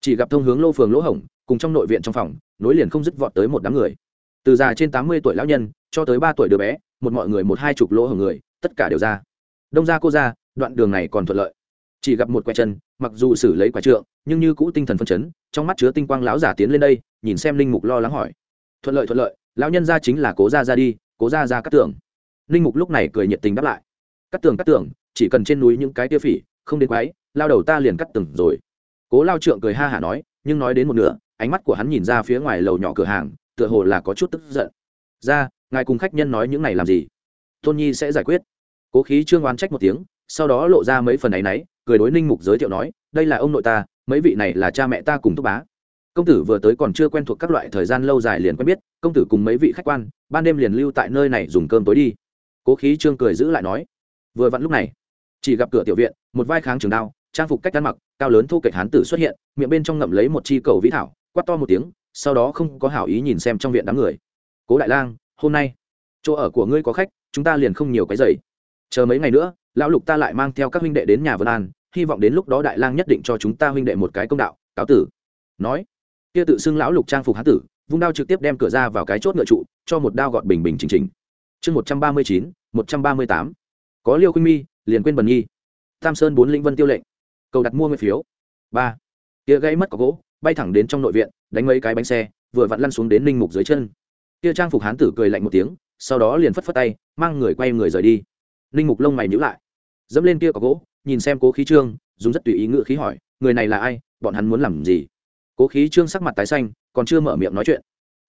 chỉ gặp thông hướng lô phường lỗ hổng, cùng trong nội viện trong phòng, nối liền không dứt vọt tới một đám người từ già trên tám mươi tuổi lão nhân cho tới ba tuổi đứa bé, một mọi người một hai chục lỗ hổng người, tất cả đều ra. Đông ra cô ra, đoạn đường này còn thuận lợi. Chỉ gặp một quẹt chân, mặc dù xử lấy quả trượng, nhưng như cũ tinh thần phân chấn, trong mắt chứa tinh quang lão giả tiến lên đây, nhìn xem linh mục lo lắng hỏi. Thuận lợi thuận lợi, lão nhân ra chính là cố ra ra đi, cố ra ra cắt tưởng linh mục lúc này cười nhiệt tình đáp lại. Cắt tường cắt tường, chỉ cần trên núi những cái tia phỉ, không đến quái, lao đầu ta liền cắt từng rồi. Cố lao trượng cười ha hả nói, nhưng nói đến một nửa, ánh mắt của hắn nhìn ra phía ngoài lầu nhỏ cửa hàng tựa hồ là có chút tức giận. Ra, ngài cùng khách nhân nói những này làm gì? Tôn nhi sẽ giải quyết. Cố khí trương oán trách một tiếng, sau đó lộ ra mấy phần ấ y náy, cười đối ninh mục giới thiệu nói, đây là ông nội ta, mấy vị này là cha mẹ ta cùng thúc bá. Công tử vừa tới còn chưa quen thuộc các loại thời gian lâu dài liền quen biết, công tử cùng mấy vị khách quan, ban đêm liền lưu tại nơi này dùng cơm tối đi. Cố khí trương cười giữ lại nói, vừa vặn lúc này, chỉ gặp cửa tiểu viện, một vai kháng trường đao, trang phục cách ăn mặc, cao lớn thu kệch hán tử xuất hiện, miệng bên trong ngậm lấy một chi cầu vĩ thảo, quát to một tiếng sau đó không có hảo ý nhìn xem trong viện đám người. Cố đại lang, hôm nay chỗ ở của ngươi có khách, chúng ta liền không nhiều cái giày chờ mấy ngày nữa, lão lục ta lại mang theo các huynh đệ đến nhà vân an, hy vọng đến lúc đó đại lang nhất định cho chúng ta huynh đệ một cái công đạo, cáo tử. Nói, kia tự xưng lão lục trang phục hán tử, vung đao trực tiếp đem cửa ra vào cái chốt ngựa trụ, cho một đao gọt bình bình chỉnh chỉnh. Chương một trăm ba mươi chín, một trăm ba mươi tám. Có liêu khuynh mi, liền quên bần nhi. Tam sơn bốn linh vân tiêu lệnh. Cầu đặt mua nguyên phiếu. Ba. Kia gãy mất có gỗ bay thẳng đến trong nội viện, đánh mấy cái bánh xe, vừa vặn lăn xuống đến ninh mục dưới chân. Kia trang phục hán tử cười lạnh một tiếng, sau đó liền phất phất tay, mang người quay người rời đi. Ninh mục lông mày nhữ lại, dẫm lên kia có gỗ, nhìn xem cố khí trương, dùng rất tùy ý ngự khí hỏi, người này là ai, bọn hắn muốn làm gì? Cố khí trương sắc mặt tái xanh, còn chưa mở miệng nói chuyện.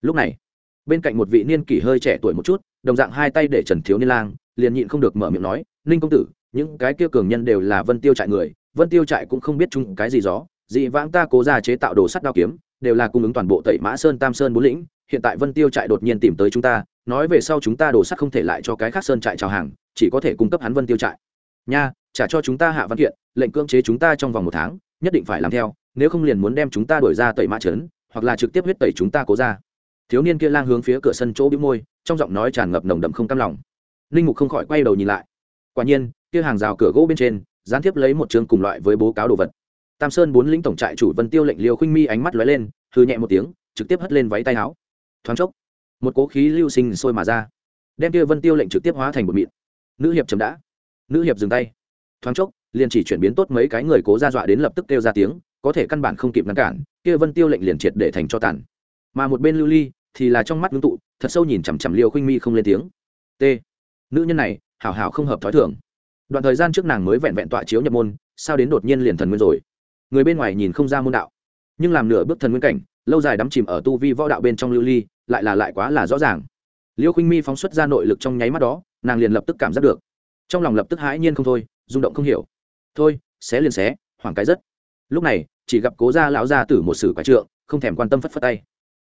Lúc này, bên cạnh một vị niên kỷ hơi trẻ tuổi một chút, đồng dạng hai tay để trần thiếu niên lang, liền nhịn không được mở miệng nói, ninh công tử, những cái kia cường nhân đều là vân tiêu trại người, vân tiêu trại cũng không biết chung cái gì gió dị vãng ta cố ra chế tạo đồ sắt đao kiếm, đều là cung ứng toàn bộ tẩy mã sơn tam sơn bốn lĩnh, hiện tại vân tiêu trại đột nhiên tìm tới chúng ta, nói về sau chúng ta đồ sắt không thể lại cho cái khác sơn trại trào hàng, chỉ có thể cung cấp hắn vân tiêu trại. Nha, trả cho chúng ta hạ văn kiện, lệnh cưỡng chế chúng ta trong vòng một tháng, nhất định phải làm theo, nếu không liền muốn đem chúng ta đổi ra tẩy mã trấn, hoặc là trực tiếp huyết tẩy chúng ta cố ra. Thiếu niên kia lang hướng phía cửa sân chỗ bĩu môi, trong giọng nói tràn ngập nồng đậm không cam lòng. Ninh mục không khỏi quay đầu nhìn lại. Quả nhiên, kia hàng rào cửa gỗ bên trên, gián tiếp lấy một chương cùng loại với bố cáo đồ vật tam sơn bốn lĩnh tổng trại chủ vân tiêu lệnh Liêu khinh mi ánh mắt lóe lên hư nhẹ một tiếng, trực tiếp hất lên váy tay áo. Thoáng chốc, một cố khí lưu sinh sôi mà ra, đem kia vân tiêu lệnh trực tiếp hóa thành một mịn. Nữ hiệp chấm đã, nữ hiệp dừng tay. Thoáng chốc, liền chỉ chuyển biến tốt mấy cái người cố ra dọa đến lập tức kêu ra tiếng, có thể căn bản không kịp ngăn cản, kia vân tiêu lệnh liền triệt để thành cho tàn. Mà một bên lưu ly thì là trong mắt ngưng tụ, thật sâu nhìn chằm chằm Liêu khinh mi không lên tiếng. T, nữ nhân này, hảo hảo không hợp thói thường. Đoạn thời gian trước nàng mới vẹn vẹn tọa chiếu nhập môn, sao đến đột nhiên liền thần nguyên rồi? Người bên ngoài nhìn không ra môn đạo. Nhưng làm nửa bước thần nguyên cảnh, lâu dài đắm chìm ở tu vi võ đạo bên trong lưu ly, lại là lại quá là rõ ràng. Liêu khinh mi phóng xuất ra nội lực trong nháy mắt đó, nàng liền lập tức cảm giác được. Trong lòng lập tức hãi nhiên không thôi, rung động không hiểu. Thôi, xé liền xé, hoảng cái rất. Lúc này, chỉ gặp cố gia lão gia tử một sử quái trượng, không thèm quan tâm phất phất tay.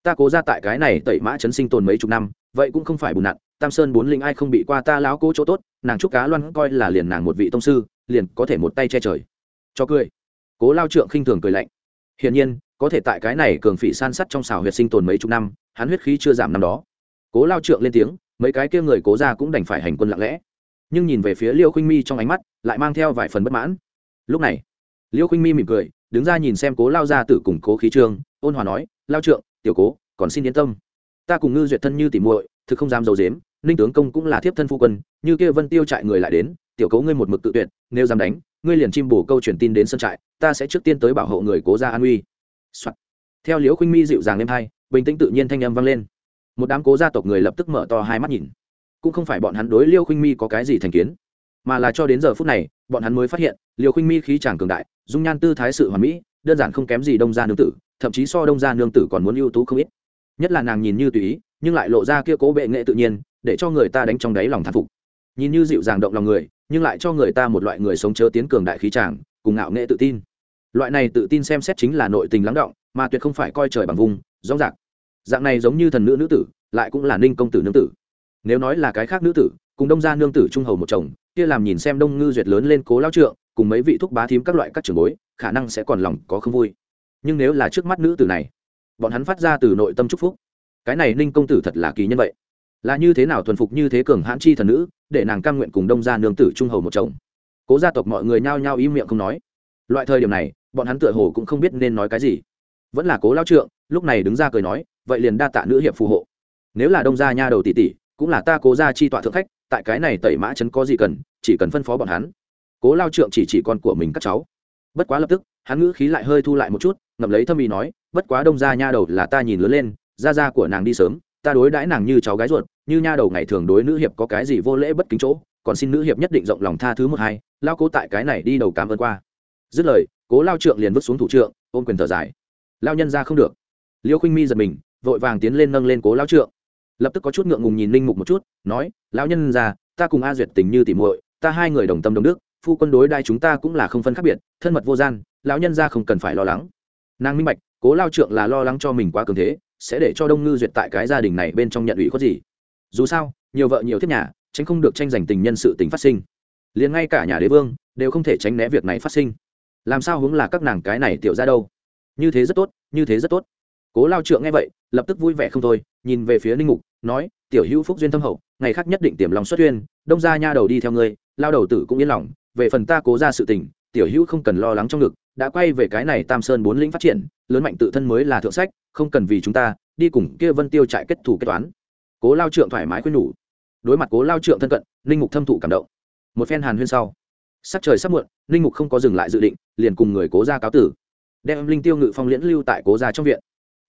Ta cố ra tại cái này tẩy mã chấn sinh tồn mấy chục năm, vậy cũng không phải bùn nặn, tam sơn bốn linh ai không bị qua ta lão cố chỗ tốt, nàng trúc cá loan coi là liền nàng một vị tông sư, liền có thể một tay che trời. Cho cười cố lao trượng khinh thường cười lạnh. Hiển nhiên, có thể tại cái này cường phỉ san sắt trong xào huyệt sinh tồn mấy chục năm, hắn huyết khí chưa giảm năm đó. Cố lao trượng lên tiếng, mấy cái kia người cố ra cũng đành phải hành quân lặng lẽ. Nhưng nhìn về phía liêu khinh mi trong ánh mắt, lại mang theo vài phần bất mãn. Lúc này, liêu khinh mi mỉm cười, đứng ra nhìn xem cố lao ra tử cùng cố khí trương, ôn hòa nói, lao trượng, tiểu cố, còn xin yên tâm. Ta cùng ngư duyệt thân như tỉ muội, thực không dám dầu dếm ninh tướng công cũng là thiếp thân phu quân, như kia vân tiêu trại người lại đến, tiểu cố ngươi một mực tự tuyệt, nếu dám đánh ngươi liền chim bổ câu truyền tin đến sân trại, ta sẽ trước tiên tới bảo hộ người cố gia an uy、Soạn. theo liễu khuynh mi dịu dàng lên hai bình tĩnh tự nhiên thanh âm vang lên. Một đám cố gia tộc người lập tức mở to hai mắt nhìn. Cũng không phải bọn hắn đối liêu khuynh mi có cái gì thành kiến, mà là cho đến giờ phút này, bọn hắn mới phát hiện liêu khuynh mi khí chàng cường đại, dung nhan tư thái sự hoàn mỹ, đơn giản không kém gì đông gia nương tử, thậm chí so đông gia nương tử còn muốn ưu tú không ít. Nhất là nàng nhìn như tùy ý, nhưng lại lộ ra kia cố bệ nghệ tự nhiên, để cho người ta đánh trong đáy lòng thán phục nhìn như dịu dàng động lòng người, nhưng lại cho người ta một loại người sống chớ tiến cường đại khí tràng cùng ngạo nghệ tự tin. Loại này tự tin xem xét chính là nội tình lắng động, mà tuyệt không phải coi trời bằng vùng, rõ rạc dạng này giống như thần nữ nữ tử, lại cũng là ninh công tử nương tử. Nếu nói là cái khác nữ tử, cùng đông gia nương tử trung hầu một chồng, kia làm nhìn xem đông ngư duyệt lớn lên cố lao trượng, cùng mấy vị thúc bá thím các loại các trường bối, khả năng sẽ còn lòng có không vui. Nhưng nếu là trước mắt nữ tử này, bọn hắn phát ra từ nội tâm chúc phúc. Cái này ninh công tử thật là kỳ nhân vậy là như thế nào thuần phục như thế cường hãn chi thần nữ, để nàng cam nguyện cùng đông gia nương tử trung hầu một chồng? Cố gia tộc mọi người nhao nhao im miệng không nói. Loại thời điểm này, bọn hắn tựa hồ cũng không biết nên nói cái gì. Vẫn là cố lao trượng, lúc này đứng ra cười nói, vậy liền đa tạ nữ hiệp phù hộ. Nếu là đông gia nha đầu tỷ tỷ, cũng là ta cố gia chi tọa thượng khách, tại cái này tẩy mã chấn có gì cần, chỉ cần phân phó bọn hắn. Cố lao trượng chỉ chỉ con của mình các cháu. Bất quá lập tức, hắn ngữ khí lại hơi thu lại một chút, ngậm lấy thâm ý nói, bất quá đông gia nha đầu là ta nhìn lớn lên, gia gia của nàng đi sớm, ta đối đãi nàng như cháu gái ruột như nha đầu ngày thường đối nữ hiệp có cái gì vô lễ bất kính chỗ, còn xin nữ hiệp nhất định rộng lòng tha thứ một hai, lao cố tại cái này đi đầu cảm ơn qua. Dứt lời, cố lao trượng liền vứt xuống thủ trượng, ôm quyền thở dài. Lao nhân ra không được. Liêu khinh mi giật mình, vội vàng tiến lên nâng lên cố lao trượng. Lập tức có chút ngượng ngùng nhìn linh mục một chút, nói, lão nhân ra, ta cùng a duyệt tình như tỉ muội, ta hai người đồng tâm đồng đức, phu quân đối đai chúng ta cũng là không phân khác biệt, thân mật vô gian, lão nhân ra không cần phải lo lắng. Nàng minh bạch, cố lao trượng là lo lắng cho mình quá cường thế, sẽ để cho đông ngư duyệt tại cái gia đình này bên trong nhận ủy có gì dù sao, nhiều vợ nhiều thiết nhà, tránh không được tranh giành tình nhân sự tình phát sinh. Liền ngay cả nhà đế vương, đều không thể tránh né việc này phát sinh. Làm sao hướng là các nàng cái này tiểu ra đâu? Như thế rất tốt, như thế rất tốt. Cố lao trượng nghe vậy, lập tức vui vẻ không thôi, nhìn về phía ninh mục, nói, tiểu hữu phúc duyên thâm hậu, ngày khác nhất định tiềm lòng xuất duyên, đông ra nha đầu đi theo ngươi, lao đầu tử cũng yên lòng, về phần ta cố ra sự tình, tiểu hữu không cần lo lắng trong ngực, đã quay về cái này tam sơn bốn lĩnh phát triển, lớn mạnh tự thân mới là thượng sách, không cần vì chúng ta, đi cùng kia vân tiêu trại kết thủ kết toán cố lao trượng thoải mái khuyên nhủ. Đối mặt cố lao trượng thân cận, ninh mục thâm thụ cảm động. Một phen hàn huyên sau, sắc trời sắp muộn, ninh mục không có dừng lại dự định, liền cùng người cố ra cáo tử. Đem linh tiêu ngự phong liễn lưu tại cố ra trong viện.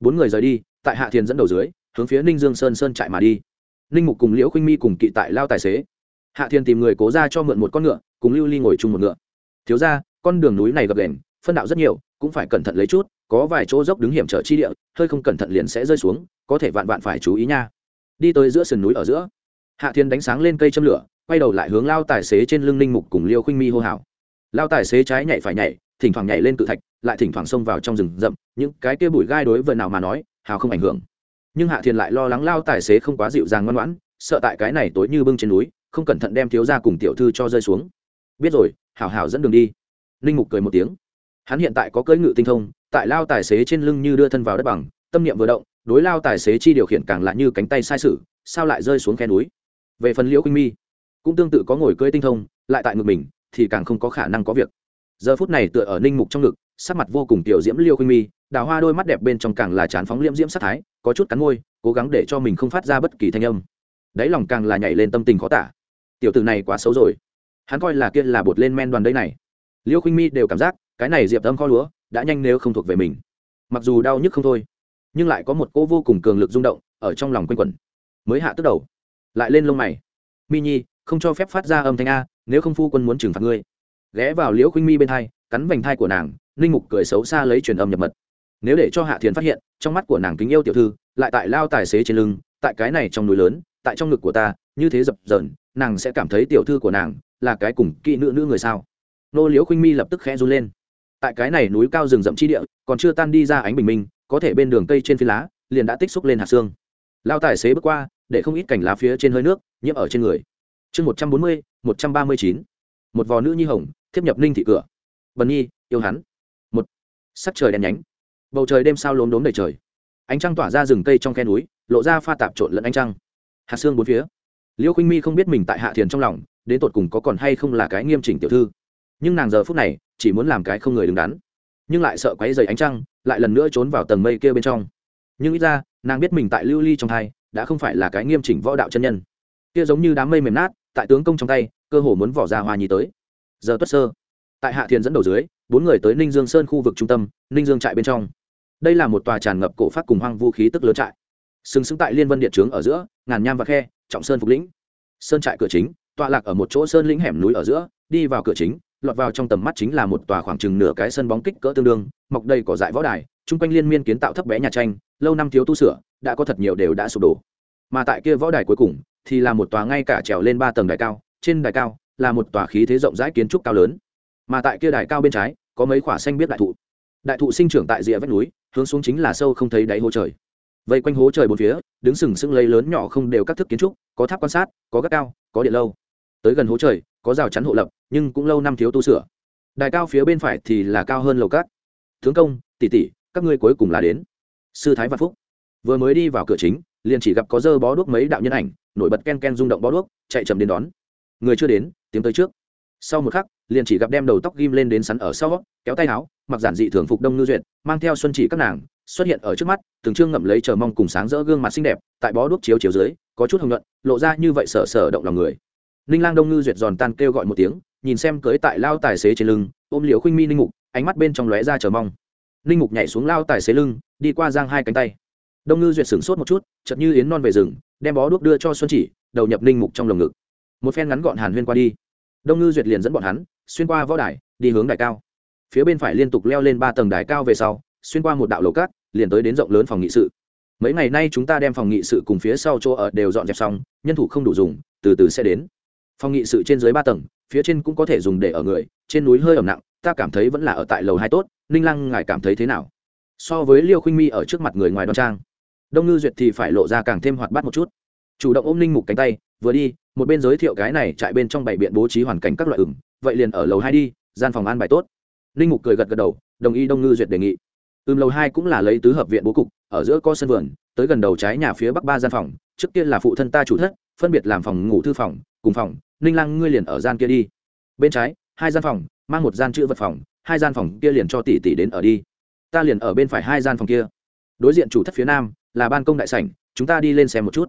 Bốn người rời đi, tại hạ thiền dẫn đầu dưới, hướng phía ninh dương sơn sơn chạy mà đi. Ninh mục cùng liễu khinh mi cùng kỵ tại lao tài xế. Hạ thiền tìm người cố ra cho mượn một con ngựa, cùng lưu ly ngồi chung một ngựa. Thiếu ra con đường núi này gập đền phân đạo rất nhiều, cũng phải cẩn thận lấy chút, có vài chỗ dốc đứng hiểm trở chi địa, hơi không cẩn thận liền sẽ rơi xuống, có thể vạn vạn phải chú ý nha đi tới giữa sườn núi ở giữa. Hạ thiên đánh sáng lên cây châm lửa, quay đầu lại hướng lao tài xế trên lưng ninh mục cùng liêu khinh mi hô hào. Lao tài xế trái nhảy phải nhảy, thỉnh thoảng nhảy lên cự thạch, lại thỉnh thoảng xông vào trong rừng rậm, những cái kia bụi gai đối vợ nào mà nói, hào không ảnh hưởng. Nhưng hạ thiên lại lo lắng lao tài xế không quá dịu dàng ngoan ngoãn, sợ tại cái này tối như bưng trên núi, không cẩn thận đem thiếu ra cùng tiểu thư cho rơi xuống. Biết rồi, hảo hảo dẫn đường đi. Ninh mục cười một tiếng. Hắn hiện tại có cưỡi ngự tinh thông, tại lao tài xế trên lưng như đưa thân vào đất bằng, tâm niệm vừa động đối lao tài xế chi điều khiển càng lạ như cánh tay sai sự, sao lại rơi xuống khe núi? Về phần liễu khuynh mi, cũng tương tự có ngồi cưỡi tinh thông, lại tại ngực mình, thì càng không có khả năng có việc. Giờ phút này tựa ở ninh mục trong ngực, sắc mặt vô cùng tiểu diễm liêu khuynh mi, đào hoa đôi mắt đẹp bên trong càng là chán phóng liễm diễm sắc thái, có chút cắn môi, cố gắng để cho mình không phát ra bất kỳ thanh âm. Đáy lòng càng là nhảy lên tâm tình khó tả. Tiểu tử này quá xấu rồi. Hắn coi là kia là bột lên men đoàn đây này. Liêu khuynh mi đều cảm giác, cái này diệp âm kho lúa, đã nhanh nếu không thuộc về mình. Mặc dù đau nhức không thôi nhưng lại có một cô vô cùng cường lực rung động ở trong lòng quanh quẩn. Mới hạ tức đầu, lại lên lông mày. Mi nhi, không cho phép phát ra âm thanh a, nếu không phu quân muốn trừng phạt ngươi. Ghé vào liễu khuynh mi bên thai, cắn vành thai của nàng, ninh mục cười xấu xa lấy truyền âm nhập mật. Nếu để cho hạ thiền phát hiện, trong mắt của nàng kính yêu tiểu thư, lại tại lao tài xế trên lưng, tại cái này trong núi lớn, tại trong ngực của ta, như thế dập dờn, nàng sẽ cảm thấy tiểu thư của nàng là cái cùng kỹ nữ nữ người sao? Nô liễu khuynh mi lập tức khẽ run lên. Tại cái này núi cao rừng rậm chi địa, còn chưa tan đi ra ánh bình minh có thể bên đường cây trên phi lá, liền đã tích xúc lên hạt xương. Lao tài xế bước qua, để không ít cảnh lá phía trên hơi nước nhiễm ở trên người. Chương một trăm bốn mươi, một trăm ba mươi chín. Một vò nữ nhi hồng, thiếp nhập ninh thị cửa. Bần nhi, yêu hắn. Một. Sắc trời đen nhánh. Bầu trời đêm sao lốm đốm đầy trời. Ánh trăng tỏa ra rừng cây trong khe núi, lộ ra pha tạp trộn lẫn ánh trăng. Hạt xương bốn phía. Liêu khinh mi không biết mình tại hạ thiền trong lòng, đến tột cùng có còn hay không là cái nghiêm chỉnh tiểu thư. Nhưng nàng giờ phút này, chỉ muốn làm cái không người đứng đắn nhưng lại sợ quấy dày ánh trăng, lại lần nữa trốn vào tầng mây kia bên trong. Nhưng ít ra, nàng biết mình tại lưu ly trong thai, đã không phải là cái nghiêm chỉnh võ đạo chân nhân. Kia giống như đám mây mềm nát, tại tướng công trong tay, cơ hồ muốn vỏ ra hoa nhi tới. Giờ tuất sơ, tại hạ thiền dẫn đầu dưới, bốn người tới ninh dương sơn khu vực trung tâm, ninh dương trại bên trong. Đây là một tòa tràn ngập cổ phát cùng hoang vũ khí tức lớn trại. Sừng sững tại liên vân điện trướng ở giữa, ngàn nham và khe, trọng sơn phục lĩnh. Sơn trại cửa chính, tọa lạc ở một chỗ sơn lĩnh hẻm núi ở giữa, đi vào cửa chính lọt vào trong tầm mắt chính là một tòa khoảng chừng nửa cái sân bóng kích cỡ tương đương, mọc đầy cỏ dại võ đài, chung quanh liên miên kiến tạo thấp bé nhà tranh, lâu năm thiếu tu sửa, đã có thật nhiều đều đã sụp đổ. Mà tại kia võ đài cuối cùng, thì là một tòa ngay cả trèo lên ba tầng đài cao, trên đài cao là một tòa khí thế rộng rãi kiến trúc cao lớn. Mà tại kia đài cao bên trái, có mấy quả xanh biết đại thụ. Đại thụ sinh trưởng tại rìa vách núi, hướng xuống chính là sâu không thấy đáy hố trời. Vây quanh hố trời bốn phía, đứng sừng sững lấy lớn nhỏ không đều các thức kiến trúc, có tháp quan sát, có gác cao, có điện lâu. Tới gần hố trời có rào chắn hộ lập, nhưng cũng lâu năm thiếu tu sửa. Đài cao phía bên phải thì là cao hơn lầu cát. Tướng công, tỷ tỷ, các ngươi cuối cùng là đến. Sư thái văn phúc. Vừa mới đi vào cửa chính, liền chỉ gặp có dơ bó đuốc mấy đạo nhân ảnh, nổi bật ken ken rung động bó đuốc, chạy chậm đến đón. Người chưa đến tiếng tới trước. Sau một khắc, liền chỉ gặp đem đầu tóc ghim lên đến sắn ở sau, kéo tay áo, mặc giản dị thường phục đông ngư duyệt, mang theo xuân chỉ các nàng, xuất hiện ở trước mắt, từng trương ngậm lấy chờ mong cùng sáng rỡ gương mặt xinh đẹp, tại bó đuốc chiếu chiếu dưới, có chút hồng nhuận, lộ ra như vậy sở sở động lòng người ninh lang đông ngư duyệt giòn tan kêu gọi một tiếng, nhìn xem cưới tại lao tài xế trên lưng, ôm liễu khuynh mi ninh mục, ánh mắt bên trong lóe ra chờ mong. Ninh mục nhảy xuống lao tài xế lưng, đi qua giang hai cánh tay. Đông ngư duyệt sửng sốt một chút, chợt như yến non về rừng, đem bó đuốc đưa cho xuân chỉ, đầu nhập ninh mục trong lồng ngực. Một phen ngắn gọn hàn huyên qua đi. Đông ngư duyệt liền dẫn bọn hắn, xuyên qua võ đài, đi hướng đài cao. Phía bên phải liên tục leo lên ba tầng đài cao về sau, xuyên qua một đạo lầu cát, liền tới đến rộng lớn phòng nghị sự. Mấy ngày nay chúng ta đem phòng nghị sự cùng phía sau chỗ ở đều dọn dẹp xong, nhân thủ không đủ dùng, từ từ sẽ đến phòng nghị sự trên dưới ba tầng, phía trên cũng có thể dùng để ở người, trên núi hơi ẩm nặng, ta cảm thấy vẫn là ở tại lầu hai tốt, ninh lăng, ngài cảm thấy thế nào? So với liêu khinh mi ở trước mặt người ngoài đoan trang, đông ngư duyệt thì phải lộ ra càng thêm hoạt bát một chút. Chủ động ôm ninh mục cánh tay, vừa đi, một bên giới thiệu cái này chạy bên trong bảy biện bố trí hoàn cảnh các loại ửng, vậy liền ở lầu hai đi, gian phòng an bài tốt. Ninh mục cười gật gật đầu, đồng ý đông ngư duyệt đề nghị. Ừm, lầu hai cũng là lấy tứ hợp viện bố cục, ở giữa có sân vườn, tới gần đầu trái nhà phía bắc ba gian phòng, trước kia là phụ thân ta chủ thất, phân biệt làm phòng ngủ thư phòng cùng phòng, ninh lăng ngươi liền ở gian kia đi. Bên trái, hai gian phòng, mang một gian chữ vật phòng, hai gian phòng kia liền cho tỷ tỷ đến ở đi. Ta liền ở bên phải hai gian phòng kia. Đối diện chủ thất phía nam, là ban công đại sảnh, chúng ta đi lên xem một chút.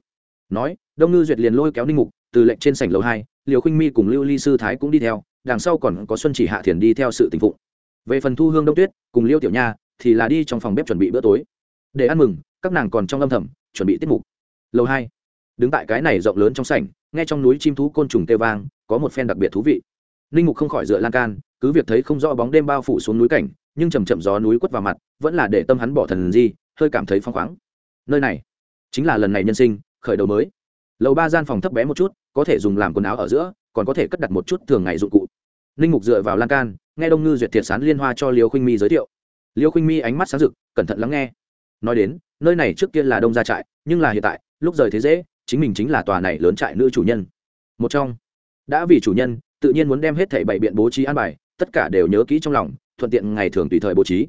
Nói, đông ngư duyệt liền lôi kéo ninh mục, từ lệnh trên sảnh lầu hai, liều khinh mi cùng lưu ly sư thái cũng đi theo, đằng sau còn có xuân chỉ hạ thiền đi theo sự tình phụng về phần thu hương đông tuyết cùng liêu tiểu nha thì là đi trong phòng bếp chuẩn bị bữa tối. Để ăn mừng, các nàng còn trong âm thầm, chuẩn bị tiết mục. Lầu hai đứng tại cái này rộng lớn trong sảnh, nghe trong núi chim thú côn trùng tê vang, có một phen đặc biệt thú vị. Ninh mục không khỏi dựa lan can, cứ việc thấy không rõ bóng đêm bao phủ xuống núi cảnh, nhưng chầm chậm gió núi quất vào mặt, vẫn là để tâm hắn bỏ thần di, hơi cảm thấy phong khoáng. Nơi này chính là lần này nhân sinh, khởi đầu mới. Lầu ba gian phòng thấp bé một chút, có thể dùng làm quần áo ở giữa, còn có thể cất đặt một chút thường ngày dụng cụ. Ninh mục dựa vào lan can, nghe đông ngư duyệt thiệt sán liên hoa cho liêu khinh mi giới thiệu. Liêu khinh mi ánh mắt sáng rực, cẩn thận lắng nghe. Nói đến, nơi này trước kia là đông gia trại, nhưng là hiện tại, lúc rời thế dễ chính mình chính là tòa này lớn trại nữ chủ nhân. Một trong, đã vì chủ nhân, tự nhiên muốn đem hết thảy bảy biện bố trí an bài, tất cả đều nhớ kỹ trong lòng, thuận tiện ngày thường tùy thời bố trí.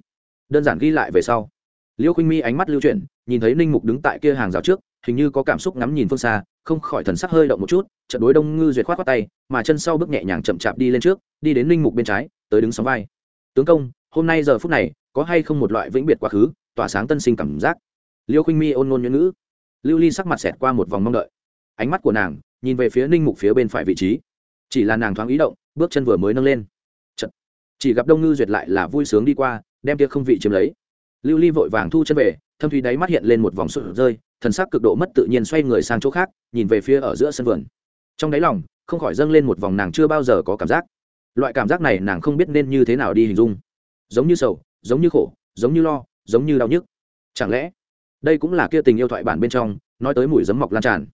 Đơn giản ghi lại về sau, liêu khinh mi ánh mắt lưu chuyển, nhìn thấy ninh mục đứng tại kia hàng rào trước, hình như có cảm xúc ngắm nhìn phương xa, không khỏi thần sắc hơi động một chút trận đối đông ngư duyệt khoát khoát tay, mà chân sau bước nhẹ nhàng chậm chạp đi lên trước, đi đến ninh mục bên trái, tới đứng sóng vai. Tướng công, hôm nay giờ phút này, có hay không một loại vĩnh biệt quá khứ, tỏa sáng tân sinh cảm giác? Liêu khinh mi ôn ngôn nhuận ngữ lưu ly sắc mặt xẹt qua một vòng mong đợi. Ánh mắt của nàng nhìn về phía ninh mục phía bên phải vị trí. Chỉ là nàng thoáng ý động, bước chân vừa mới nâng lên. Chật. chỉ gặp đông ngư duyệt lại là vui sướng đi qua, đem tia không vị chiếm lấy. Lưu ly vội vàng thu chân về, thâm thủy đáy mắt hiện lên một vòng sụt rơi, thần sắc cực độ mất tự nhiên xoay người sang chỗ khác, nhìn về phía ở giữa sân vườn. Trong đáy lòng, không khỏi dâng lên một vòng nàng chưa bao giờ có cảm giác. Loại cảm giác này nàng không biết nên như thế nào đi hình dung. Giống như sầu, giống như khổ, giống như lo, giống như đau nhức. Chẳng lẽ đây cũng là kia tình yêu thoại bản bên trong, nói tới mùi giấm mọc lan tràn.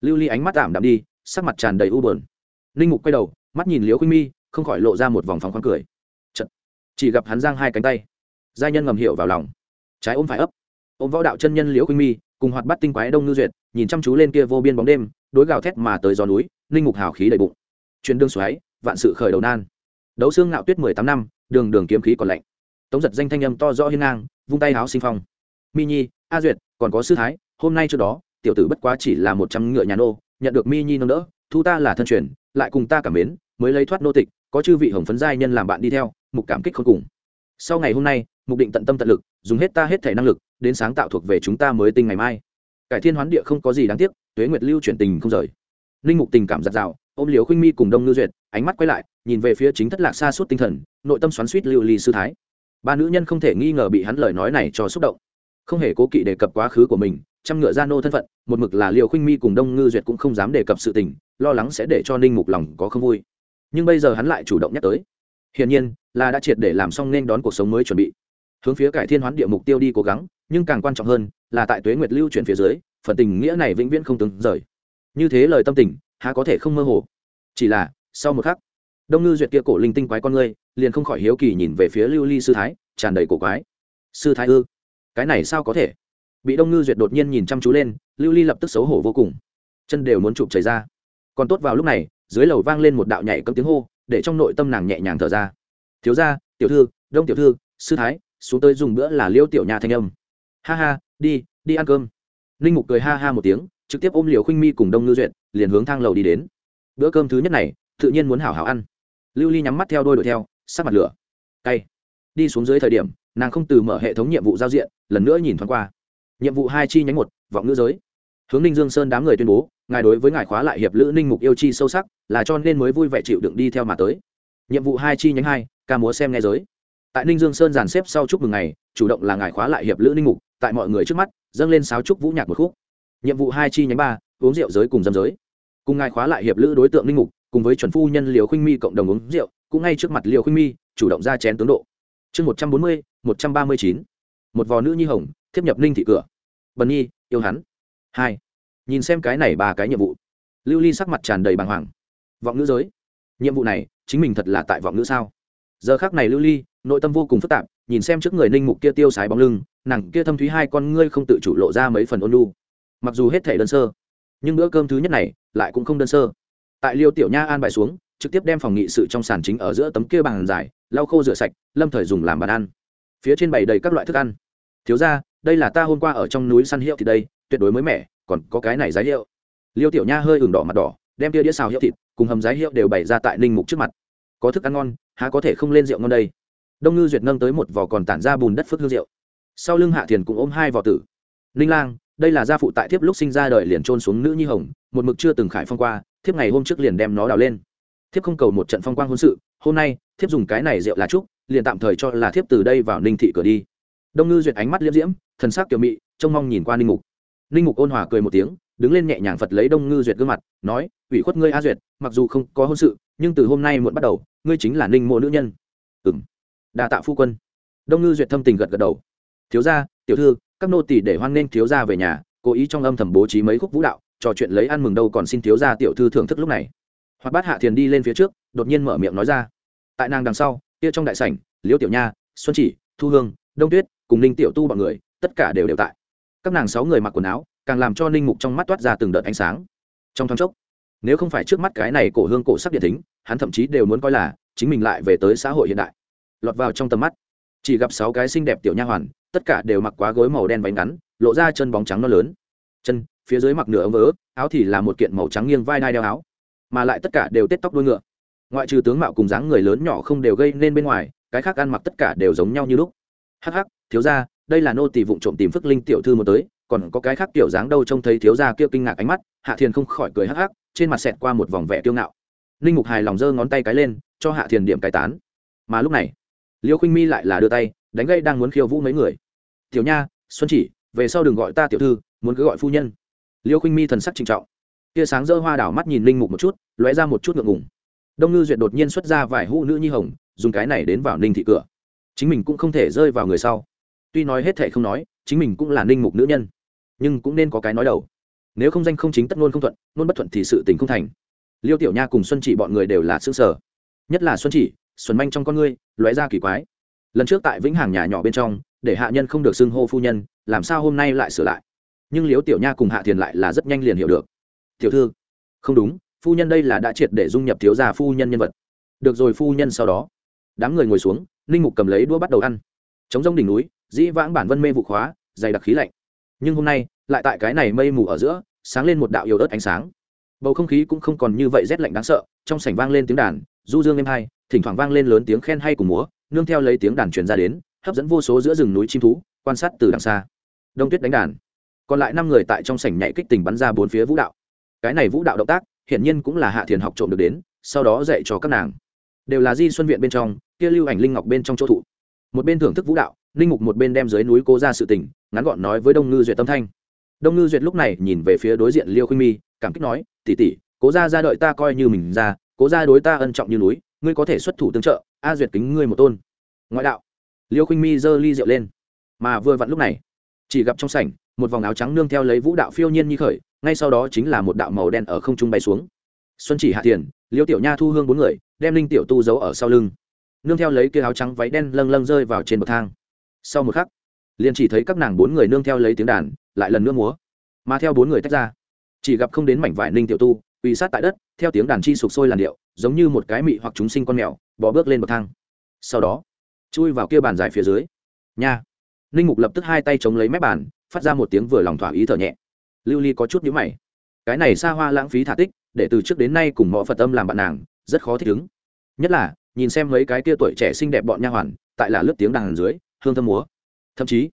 Lưu ly ánh mắt tạm đạm đi, sắc mặt tràn đầy u bờn linh mục quay đầu, mắt nhìn Liễu khuynh mi, không khỏi lộ ra một vòng phóng khoáng cười. Chật. chỉ gặp hắn giang hai cánh tay. Giai nhân ngầm hiểu vào lòng. Trái ôm phải ấp. Ôm võ đạo chân nhân liễu khuynh mi, cùng hoạt bắt tinh quái đông ngư duyệt, nhìn chăm chú lên kia vô biên bóng đêm, đối gào thét mà tới gió núi linh mục hào khí đầy bụng. Chuyến đương xoáy, vạn sự khởi đầu nan. Đấu xương ngạo tuyết mười tám năm, đường đường kiếm khí còn lạnh. Tống giật danh thanh âm to rõ hiên ngang, vung tay háo sinh phong. Mi nhi a duyệt, còn có sư thái, hôm nay trước đó, tiểu tử bất quá chỉ là một trăm ngựa nhà nô, nhận được mi nhi nâng đỡ, thu ta là thân truyền, lại cùng ta cảm mến, mới lấy thoát nô tịch, có chư vị hồng phấn giai nhân làm bạn đi theo, mục cảm kích không cùng. Sau ngày hôm nay, mục định tận tâm tận lực, dùng hết ta hết thể năng lực, đến sáng tạo thuộc về chúng ta mới tinh ngày mai. Cải thiên hoán địa không có gì đáng tiếc, tuế nguyệt lưu chuyển tình không rời. Linh mục tình cảm giặt rào, ôm liều khuynh mi cùng đông ngư duyệt, ánh mắt quay lại, nhìn về phía chính thất lạc xa suốt tinh thần, nội tâm xoắn suýt lưu ly sư thái. Ba nữ nhân không thể nghi ngờ bị hắn lời nói này cho xúc động không hề cố kỵ đề cập quá khứ của mình, chăm ngựa gia nô thân phận, một mực là liều khinh mi cùng đông ngư duyệt cũng không dám đề cập sự tình, lo lắng sẽ để cho ninh mục lòng có không vui. Nhưng bây giờ hắn lại chủ động nhắc tới. Hiển nhiên, là đã triệt để làm xong nên đón cuộc sống mới chuẩn bị. Hướng phía cải thiên hoán địa mục tiêu đi cố gắng, nhưng càng quan trọng hơn, là tại tuế nguyệt lưu chuyển phía dưới, phần tình nghĩa này vĩnh viễn không từng rời. Như thế lời tâm tình, há có thể không mơ hồ. Chỉ là, sau một khắc, đông ngư duyệt kia cổ linh tinh quái con ngươi, liền không khỏi hiếu kỳ nhìn về phía lưu ly sư thái, tràn đầy cổ quái. Sư thái ư? Cái này sao có thể? Bị đông ngư duyệt đột nhiên nhìn chăm chú lên, lưu ly lập tức xấu hổ vô cùng. Chân đều muốn chụp chảy ra. Còn tốt vào lúc này, dưới lầu vang lên một đạo nhảy cấm tiếng hô, để trong nội tâm nàng nhẹ nhàng thở ra. Thiếu ra tiểu thư, đông tiểu thư, sư thái, xuống tới dùng bữa là liêu tiểu nha thanh âm. Ha ha, đi đi ăn cơm. Ninh mục cười ha ha một tiếng, trực tiếp ôm liều khinh mi cùng đông ngư duyệt, liền hướng thang lầu đi đến. Bữa cơm thứ nhất này, tự nhiên muốn hảo hảo ăn. Lưu ly nhắm mắt theo đôi đuổi theo, sắc mặt lửa. Cay đi xuống dưới thời điểm, nàng không từ mở hệ thống nhiệm vụ giao diện, lần nữa nhìn thoáng qua. Nhiệm vụ hai chi nhánh một, vọng ngữ giới. Hướng ninh dương sơn đám người tuyên bố, ngài đối với ngài khóa lại hiệp lữ ninh mục yêu chi sâu sắc, là cho nên mới vui vẻ chịu đựng đi theo mà tới. Nhiệm vụ hai chi nhánh hai, ca múa xem nghe giới. Tại ninh dương sơn dàn xếp sau chúc mừng ngày, chủ động là ngài khóa lại hiệp lữ ninh mục, tại mọi người trước mắt, dâng lên sáo trúc vũ nhạc một khúc. Nhiệm vụ hai chi nhánh ba, uống rượu giới cùng dâm giới. Cùng ngài khóa lại hiệp lữ đối tượng ninh mục, cùng với chuẩn phu nhân liều khinh mi cộng đồng uống rượu, cũng ngay trước mặt liều khinh mi, chủ động ra chén tướng độ chương một trăm bốn mươi, một trăm ba mươi chín. Một vò nữ nhi hồng, thiếp nhập ninh thị cửa. Bần nhi, yêu hắn. Hai. Nhìn xem cái này ba cái nhiệm vụ. Lưu ly sắc mặt tràn đầy bàng hoàng. Vọng nữ giới. Nhiệm vụ này, chính mình thật là tại vọng nữ sao? Giờ khác này lưu ly, nội tâm vô cùng phức tạp, nhìn xem trước người ninh mục kia tiêu sái bóng lưng, nàng kia thâm thúy hai con ngươi không tự chủ lộ ra mấy phần ôn lu mặc dù hết thể đơn sơ, nhưng bữa cơm thứ nhất này lại cũng không đơn sơ. Tại liêu tiểu nha an bài xuống, trực tiếp đem phòng nghị sự trong sàn chính ở giữa tấm kia bàn dài lau khô rửa sạch, lâm thời dùng làm bàn ăn. Phía trên bày đầy các loại thức ăn. Thiếu ra đây là ta hôm qua ở trong núi săn hiệu thì đây, tuyệt đối mới mẻ, còn có cái này giá hiệu. Liêu tiểu nha hơi ửng đỏ mặt đỏ, đem tia đĩa xào hiệu thịt cùng hầm giá hiệu đều bày ra tại ninh mục trước mặt. Có thức ăn ngon, há có thể không lên rượu ngon đây? Đông ngư duyệt nâng tới một vỏ còn tản ra bùn đất phước hương rượu. Sau lưng hạ thiền cũng ôm hai vỏ tử. Ninh lang, đây là gia phụ tại thiếp lúc sinh ra đời liền trôn xuống nữ nhi hồng, một mực chưa từng khải phong qua, thiếp ngày hôm trước liền đem nó đào lên thiếp không cầu một trận phong quang hôn sự, hôm nay, thiếp dùng cái này rượu là trúc liền tạm thời cho là thiếp từ đây vào ninh thị cửa đi. Đông ngư duyệt ánh mắt liễm diễm, thần sắc kiểu mị, trông mong nhìn qua ninh mục. Ninh mục ôn hòa cười một tiếng, đứng lên nhẹ nhàng phật lấy đông ngư duyệt gương mặt, nói, ủy khuất ngươi a duyệt, mặc dù không có hôn sự, nhưng từ hôm nay muộn bắt đầu, ngươi chính là ninh mộ nữ nhân. Ừ m đa tạ phu quân. Đông ngư duyệt thâm tình gật gật đầu. Thiếu gia, tiểu thư, các nô tỷ để hoan nghênh thiếu gia về nhà, cố ý trong âm thầm bố trí mấy khúc vũ đạo, trò chuyện lấy ăn mừng đâu còn xin thiếu gia tiểu thư thưởng thức lúc này hoặc bát hạ thiền đi lên phía trước, đột nhiên mở miệng nói ra. Tại nàng đằng sau, kia trong đại sảnh, liễu tiểu nha, xuân chỉ, thu hương, đông tuyết, cùng ninh tiểu tu bọn người, tất cả đều đều tại. Các nàng sáu người mặc quần áo, càng làm cho ninh mục trong mắt toát ra từng đợt ánh sáng. Trong thoáng chốc, nếu không phải trước mắt cái này cổ hương cổ sắc điện thính, hắn thậm chí đều muốn coi là chính mình lại về tới xã hội hiện đại. Lọt vào trong tầm mắt, chỉ gặp sáu cái xinh đẹp tiểu nha hoàn, tất cả đều mặc quá gối màu đen váy ngắn, lộ ra chân bóng trắng nó lớn. Chân, phía dưới mặc nửa ống vỡ áo thì là một kiện màu trắng nghiêng vai đai đeo áo mà lại tất cả đều tết tóc đuôi ngựa. Ngoại trừ tướng mạo cùng dáng người lớn nhỏ không đều gây nên bên ngoài, cái khác ăn mặc tất cả đều giống nhau như lúc. Hắc hắc, thiếu ra đây là nô tỳ vụng trộm tìm phức linh tiểu thư một tới, còn có cái khác tiểu dáng đâu trông thấy thiếu gia kia kinh ngạc ánh mắt, hạ thiền không khỏi cười hắc hắc, trên mặt xẹt qua một vòng vẻ kiêu ngạo. Ninh mục hài lòng giơ ngón tay cái lên, cho hạ thiền điểm cái tán. Mà lúc này, liêu khinh mi lại là đưa tay, đánh gây đang muốn khiêu vũ mấy người. Tiểu nha, xuân chỉ, về sau đừng gọi ta tiểu thư, muốn cứ gọi phu nhân. Liêu khinh mi thần sắc trịnh trọng tia sáng dơ hoa đảo mắt nhìn linh mục một chút, lóe ra một chút ngượng ngùng. Đông ngư duyệt đột nhiên xuất ra vài hũ nữ nhi hồng, dùng cái này đến vào ninh thị cửa. Chính mình cũng không thể rơi vào người sau. Tuy nói hết thể không nói, chính mình cũng là ninh mục nữ nhân, nhưng cũng nên có cái nói đầu. Nếu không danh không chính tất ngôn không thuận, ngôn bất thuận thì sự tình không thành. Liêu tiểu nha cùng xuân chỉ bọn người đều là xương sở nhất là xuân chỉ xuân manh trong con ngươi, lóe ra kỳ quái. Lần trước tại vĩnh hàng nhà nhỏ bên trong, để hạ nhân không được xưng hô phu nhân, làm sao hôm nay lại sửa lại? Nhưng liếu tiểu nha cùng hạ thiền lại là rất nhanh liền hiểu được tiểu thư. Không đúng, phu nhân đây là đã triệt để dung nhập thiếu gia phu nhân nhân vật. Được rồi phu nhân sau đó. Đám người ngồi xuống, ninh mục cầm lấy đũa bắt đầu ăn. Chống rông đỉnh núi, dĩ vãng bản vân mê vụ khóa, dày đặc khí lạnh. Nhưng hôm nay, lại tại cái này mây mù ở giữa, sáng lên một đạo yếu ớt ánh sáng. Bầu không khí cũng không còn như vậy rét lạnh đáng sợ, trong sảnh vang lên tiếng đàn, du dương êm hai, thỉnh thoảng vang lên lớn tiếng khen hay cùng múa, nương theo lấy tiếng đàn truyền ra đến, hấp dẫn vô số giữa rừng núi chim thú, quan sát từ đằng xa. Đông tuyết đánh đàn. Còn lại năm người tại trong sảnh nhảy kích tình bắn ra bốn phía vũ đạo cái này vũ đạo động tác, hiển nhiên cũng là hạ thiền học trộm được đến, sau đó dạy cho các nàng. Đều là di xuân viện bên trong, kia lưu ảnh linh ngọc bên trong chỗ thụ. Một bên thưởng thức vũ đạo linh mục một bên đem dưới núi cố ra sự tình, ngắn gọn nói với đông ngư duyệt tâm thanh. Đông ngư duyệt lúc này nhìn về phía đối diện liêu khuynh mi, cảm kích nói tỉ tỉ cố ra ra đợi ta coi như mình ra, cố ra đối ta ân trọng như núi, ngươi có thể xuất thủ tương trợ, a duyệt kính ngươi một tôn. Ngoại đạo, liêu khuynh mi giơ ly rượu lên. Mà vừa vặn lúc này, chỉ gặp trong sảnh, một vòng áo trắng nương theo lấy vũ đạo phiêu nhiên như khởi ngay sau đó chính là một đạo màu đen ở không trung bay xuống. Xuân chỉ hạ tiền liêu tiểu nha thu hương bốn người, đem linh tiểu tu giấu ở sau lưng. Nương theo lấy kia áo trắng váy đen lâng lâng rơi vào trên bậc thang. Sau một khắc, liền chỉ thấy các nàng bốn người nương theo lấy tiếng đàn, lại lần nữa múa. Mà theo bốn người tách ra, chỉ gặp không đến mảnh vải ninh tiểu tu uy sát tại đất, theo tiếng đàn chi sụp sôi làn điệu, giống như một cái mị hoặc chúng sinh con mèo bỏ bước lên bậc thang. Sau đó, chui vào kia bàn dài phía dưới. Nha! Ninh mục lập tức hai tay chống lấy mép bàn, phát ra một tiếng vừa lòng thỏa ý thở nhẹ lưu ly có chút nhữ mày. Cái này xa hoa lãng phí thả tích, để từ trước đến nay cùng mọi phật âm làm bạn nàng, rất khó thích ứng. Nhất là, nhìn xem mấy cái kia tuổi trẻ xinh đẹp bọn nha hoàn, tại là lướt tiếng đàn dưới, hương thâm múa. Thậm chí,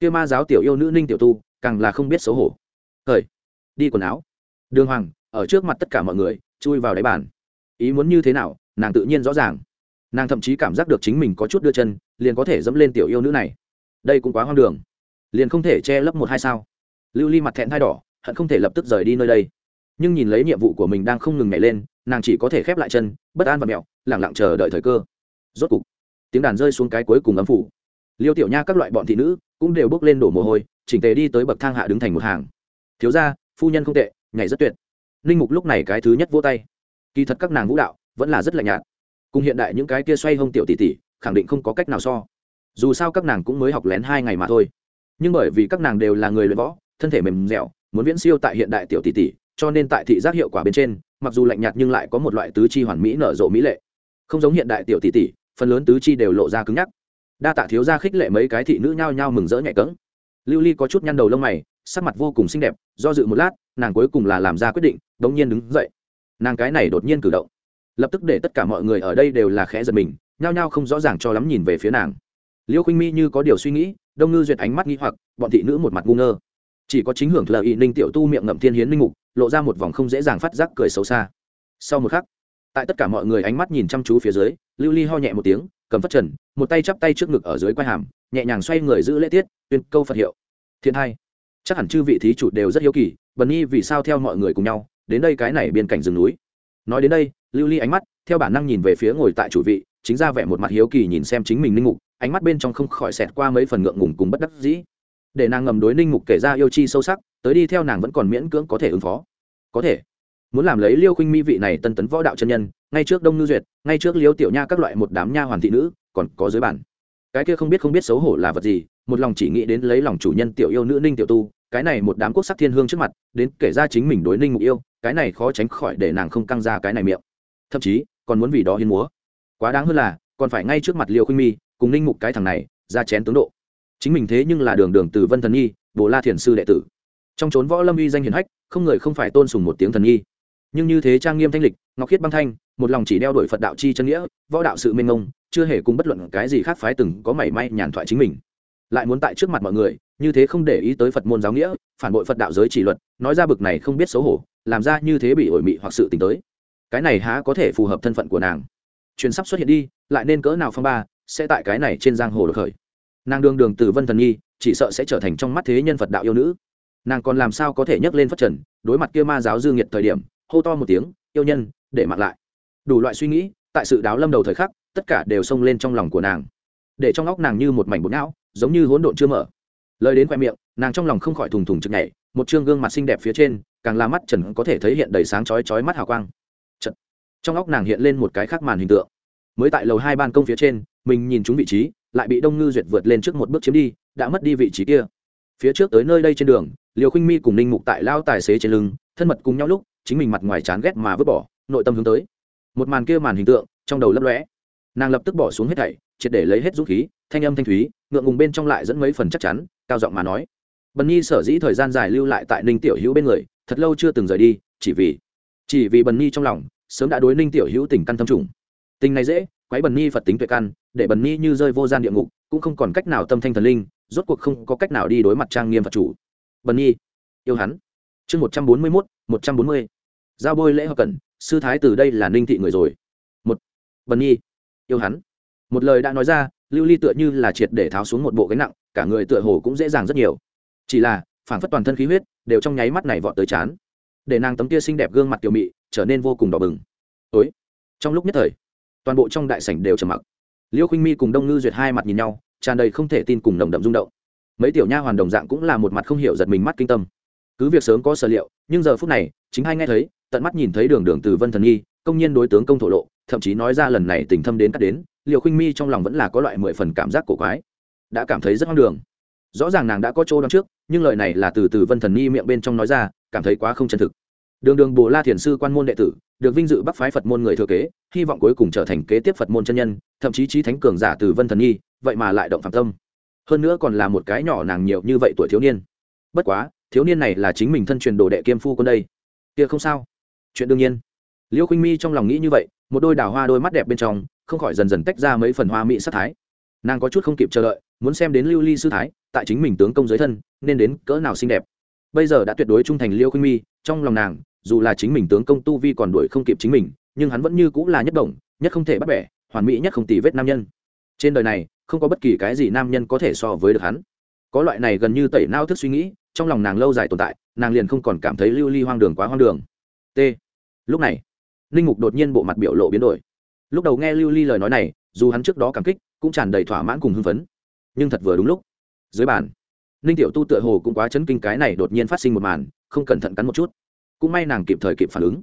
kia ma giáo tiểu yêu nữ ninh tiểu tu, càng là không biết xấu hổ. Thời đi quần áo. Đường hoàng, ở trước mặt tất cả mọi người, chui vào đáy bàn. Ý muốn như thế nào, nàng tự nhiên rõ ràng. Nàng thậm chí cảm giác được chính mình có chút đưa chân, liền có thể dẫm lên tiểu yêu nữ này. Đây cũng quá hoang đường. Liền không thể che lấp một hai sao lưu ly mặt thẹn thai đỏ, hận không thể lập tức rời đi nơi đây. Nhưng nhìn lấy nhiệm vụ của mình đang không ngừng nhảy lên, nàng chỉ có thể khép lại chân, bất an và mẹo lẳng lặng chờ đợi thời cơ. Rốt cục, tiếng đàn rơi xuống cái cuối cùng ấm phủ. Liêu tiểu nha các loại bọn thị nữ cũng đều bước lên đổ mồ hôi, chỉnh tề đi tới bậc thang hạ đứng thành một hàng. Thiếu ra phu nhân không tệ, nhảy rất tuyệt. Linh mục lúc này cái thứ nhất vô tay. Kỳ thật các nàng vũ đạo vẫn là rất lạnh nhạt. Cùng hiện đại những cái kia xoay hông tiểu tỷ tỷ, khẳng định không có cách nào so. Dù sao các nàng cũng mới học lén hai ngày mà thôi. Nhưng bởi vì các nàng đều là người luyện võ thân thể mềm dẻo, muốn viễn siêu tại hiện đại tiểu tỷ tỷ, cho nên tại thị giác hiệu quả bên trên, mặc dù lạnh nhạt nhưng lại có một loại tứ chi hoàn mỹ nở rộ mỹ lệ. Không giống hiện đại tiểu tỷ tỷ, phần lớn tứ chi đều lộ ra cứng nhắc. Đa tạ thiếu gia khích lệ mấy cái thị nữ nhao nhao mừng rỡ nhẹ cẫng lưu ly có chút nhăn đầu lông mày, sắc mặt vô cùng xinh đẹp, do dự một lát, nàng cuối cùng là làm ra quyết định, đống nhiên đứng dậy. Nàng cái này đột nhiên cử động, lập tức để tất cả mọi người ở đây đều là khẽ giật mình, nhao nhao không rõ ràng cho lắm nhìn về phía nàng. Liêu khinh mi như có điều suy nghĩ, đông ngư duyệt ánh mắt nghĩ hoặc, bọn thị nữ một mặt ngu ngơ chỉ có chính hưởng lợi ý ninh tiểu tu miệng ngậm thiên hiến linh mục, lộ ra một vòng không dễ dàng phát giác cười xấu xa. Sau một khắc, tại tất cả mọi người ánh mắt nhìn chăm chú phía dưới, lưu ly ho nhẹ một tiếng, cầm phất trần, một tay chắp tay trước ngực ở dưới quai hàm, nhẹ nhàng xoay người giữ lễ tiết, tuyên câu phật hiệu. Thiên hai chắc hẳn chư vị thí chủ đều rất hiếu kỳ, bần nhi vì sao theo mọi người cùng nhau, đến đây cái này biên cảnh rừng núi? Nói đến đây, lưu ly ánh mắt, theo bản năng nhìn về phía ngồi tại chủ vị, chính ra vẻ một mặt hiếu kỳ nhìn xem chính mình linh mục, ánh mắt bên trong không khỏi xẹt qua mấy phần ngượng ngùng cùng bất đắc dĩ để nàng ngầm đối ninh mục kể ra yêu chi sâu sắc, tới đi theo nàng vẫn còn miễn cưỡng có thể ứng phó. Có thể. Muốn làm lấy liêu khinh mi vị này tân tấn võ đạo chân nhân, ngay trước đông ngư duyệt, ngay trước liêu tiểu nha các loại một đám nha hoàn thị nữ, còn có dưới bản. Cái kia không biết không biết xấu hổ là vật gì, một lòng chỉ nghĩ đến lấy lòng chủ nhân tiểu yêu nữ ninh tiểu tu, cái này một đám quốc sắc thiên hương trước mặt, đến kể ra chính mình đối ninh mục yêu, cái này khó tránh khỏi để nàng không căng ra cái này miệng. Thậm chí, còn muốn vì đó hiên múa. Quá đáng hơn là, còn phải ngay trước mặt liêu khinh mi cùng ninh mục cái thằng này, ra chén tướng độ chính mình thế nhưng là đường đường từ vân thần nhi, bồ la thiền sư đệ tử. Trong trốn võ lâm uy danh hiển hách, không người không phải tôn sùng một tiếng thần nhi. Nhưng như thế trang nghiêm thanh lịch, ngọc khiết băng thanh, một lòng chỉ đeo đuổi phật đạo chi chân nghĩa, võ đạo sự minh ngông chưa hề cùng bất luận cái gì khác phái từng có mảy may nhàn thoại chính mình. Lại muốn tại trước mặt mọi người, như thế không để ý tới phật môn giáo nghĩa, phản bội phật đạo giới chỉ luật, nói ra bực này không biết xấu hổ, làm ra như thế bị ổi mị hoặc sự t tới. Cái này há có thể phù hợp thân phận của nàng. Truyền sắp xuất hiện đi, lại nên cỡ nào phong ba, sẽ tại cái này trên giang hồ được khởi nàng đường đường từ vân thần nhi chỉ sợ sẽ trở thành trong mắt thế nhân phật đạo yêu nữ. Nàng còn làm sao có thể nhấc lên phất trần, đối mặt kia ma giáo dư nghiệt thời điểm, hô to một tiếng, yêu nhân, để mặc lại. Đủ loại suy nghĩ, tại sự đáo lâm đầu thời khắc, tất cả đều xông lên trong lòng của nàng. Để trong óc nàng như một mảnh bột não, giống như hỗn độn chưa mở. Lời đến khoe miệng, nàng trong lòng không khỏi thùng thùng chực nhảy, một chương gương mặt xinh đẹp phía trên, càng la mắt trần có thể thấy hiện đầy sáng chói chói mắt hào quang. Chật. trong óc nàng hiện lên một cái khác màn hình tượng. Mới tại lầu hai ban công phía trên, mình nhìn chúng vị trí lại bị đông ngư duyệt vượt lên trước một bước chiếm đi, đã mất đi vị trí kia. Phía trước tới nơi đây trên đường liều khinh mi cùng ninh mục tại lao tài xế trên lưng, thân mật cùng nhau lúc, chính mình mặt ngoài chán ghét mà vứt bỏ, nội tâm hướng tới. Một màn kia màn hình tượng, trong đầu lấp lóe. Nàng lập tức bỏ xuống hết thảy, triệt để lấy hết dũng khí, thanh âm thanh thúy, ngượng ngùng bên trong lại dẫn mấy phần chắc chắn, cao giọng mà nói. Bần nhi sở dĩ thời gian dài lưu lại tại ninh tiểu hữu bên người, thật lâu chưa từng rời đi, chỉ vì chỉ vì bần nhi trong lòng, sớm đã đối ninh tiểu hữu tình căn thâm trùng tình này dễ quái bần ni phật tính tuệ căn để bần ni như rơi vô gian địa ngục cũng không còn cách nào tâm thanh thần linh rốt cuộc không có cách nào đi đối mặt trang nghiêm phật chủ. Bần ni yêu hắn. Chương một trăm bốn mươi mốt một trăm bốn mươi. Giao bôi lễ hợp cẩn sư thái từ đây là ninh thị người rồi. Một bần ni yêu hắn. Một lời đã nói ra lưu ly tựa như là triệt để tháo xuống một bộ gánh nặng cả người tựa hồ cũng dễ dàng rất nhiều. Chỉ là phản phất toàn thân khí huyết đều trong nháy mắt này vọt tới chán để nàng tấm kia xinh đẹp gương mặt tiểu mị trở nên vô cùng đỏ bừng. Ối, trong lúc nhất thời toàn bộ trong đại sảnh đều trầm mặc. Liêu khinh mi cùng đông ngư duyệt hai mặt nhìn nhau, tràn đầy không thể tin cùng nồng đậm rung động. Mấy tiểu nha hoàn đồng dạng cũng là một mặt không hiểu giật mình mắt kinh tâm. Cứ việc sớm có sở liệu, nhưng giờ phút này, chính hai nghe thấy, tận mắt nhìn thấy đường đường từ vân thần nhi công nhiên đối tướng công thổ lộ, thậm chí nói ra lần này tình thâm đến cắt đến, Liêu khinh mi trong lòng vẫn là có loại mười phần cảm giác cổ quái. Đã cảm thấy rất hoang đường. Rõ ràng nàng đã có chỗ đón trước, nhưng lời này là từ từ vân thần nhi miệng bên trong nói ra, cảm thấy quá không chân thực đường đường bồ la thiền sư quan môn đệ tử, được vinh dự bắc phái phật môn người thừa kế, hy vọng cuối cùng trở thành kế tiếp phật môn chân nhân, thậm chí trí thánh cường giả từ vân thần nhi, vậy mà lại động phạm tâm. Hơn nữa còn là một cái nhỏ nàng nhiều như vậy tuổi thiếu niên. Bất quá, thiếu niên này là chính mình thân truyền đồ đệ kiêm phu quân đây. Kia không sao. Chuyện đương nhiên. Liêu khinh mi trong lòng nghĩ như vậy, một đôi đào hoa đôi mắt đẹp bên trong, không khỏi dần dần tách ra mấy phần hoa mỹ sát thái. Nàng có chút không kịp chờ đợi, muốn xem đến lưu ly sư thái, tại chính mình tướng công giới thân, nên đến cỡ nào xinh đẹp. Bây giờ đã tuyệt đối trung thành liêu khinh mi trong lòng nàng, dù là chính mình tướng công tu vi còn đuổi không kịp chính mình, nhưng hắn vẫn như cũng là nhất đồng nhất không thể bắt bẻ, hoàn mỹ nhất không tì vết nam nhân. Trên đời này, không có bất kỳ cái gì nam nhân có thể so với được hắn. Có loại này gần như tẩy nao thức suy nghĩ, trong lòng nàng lâu dài tồn tại, nàng liền không còn cảm thấy lưu ly hoang đường quá hoang đường. T. Lúc này linh mục đột nhiên bộ mặt biểu lộ biến đổi. Lúc đầu nghe lưu ly lời nói này, dù hắn trước đó cảm kích, cũng tràn đầy thỏa mãn cùng hưng phấn. Nhưng thật vừa đúng lúc, dưới bàn ninh tiểu tu tựa hồ cũng quá chấn kinh cái này đột nhiên phát sinh một màn, không cẩn thận cắn một chút. Cũng may nàng kịp thời kịp phản ứng.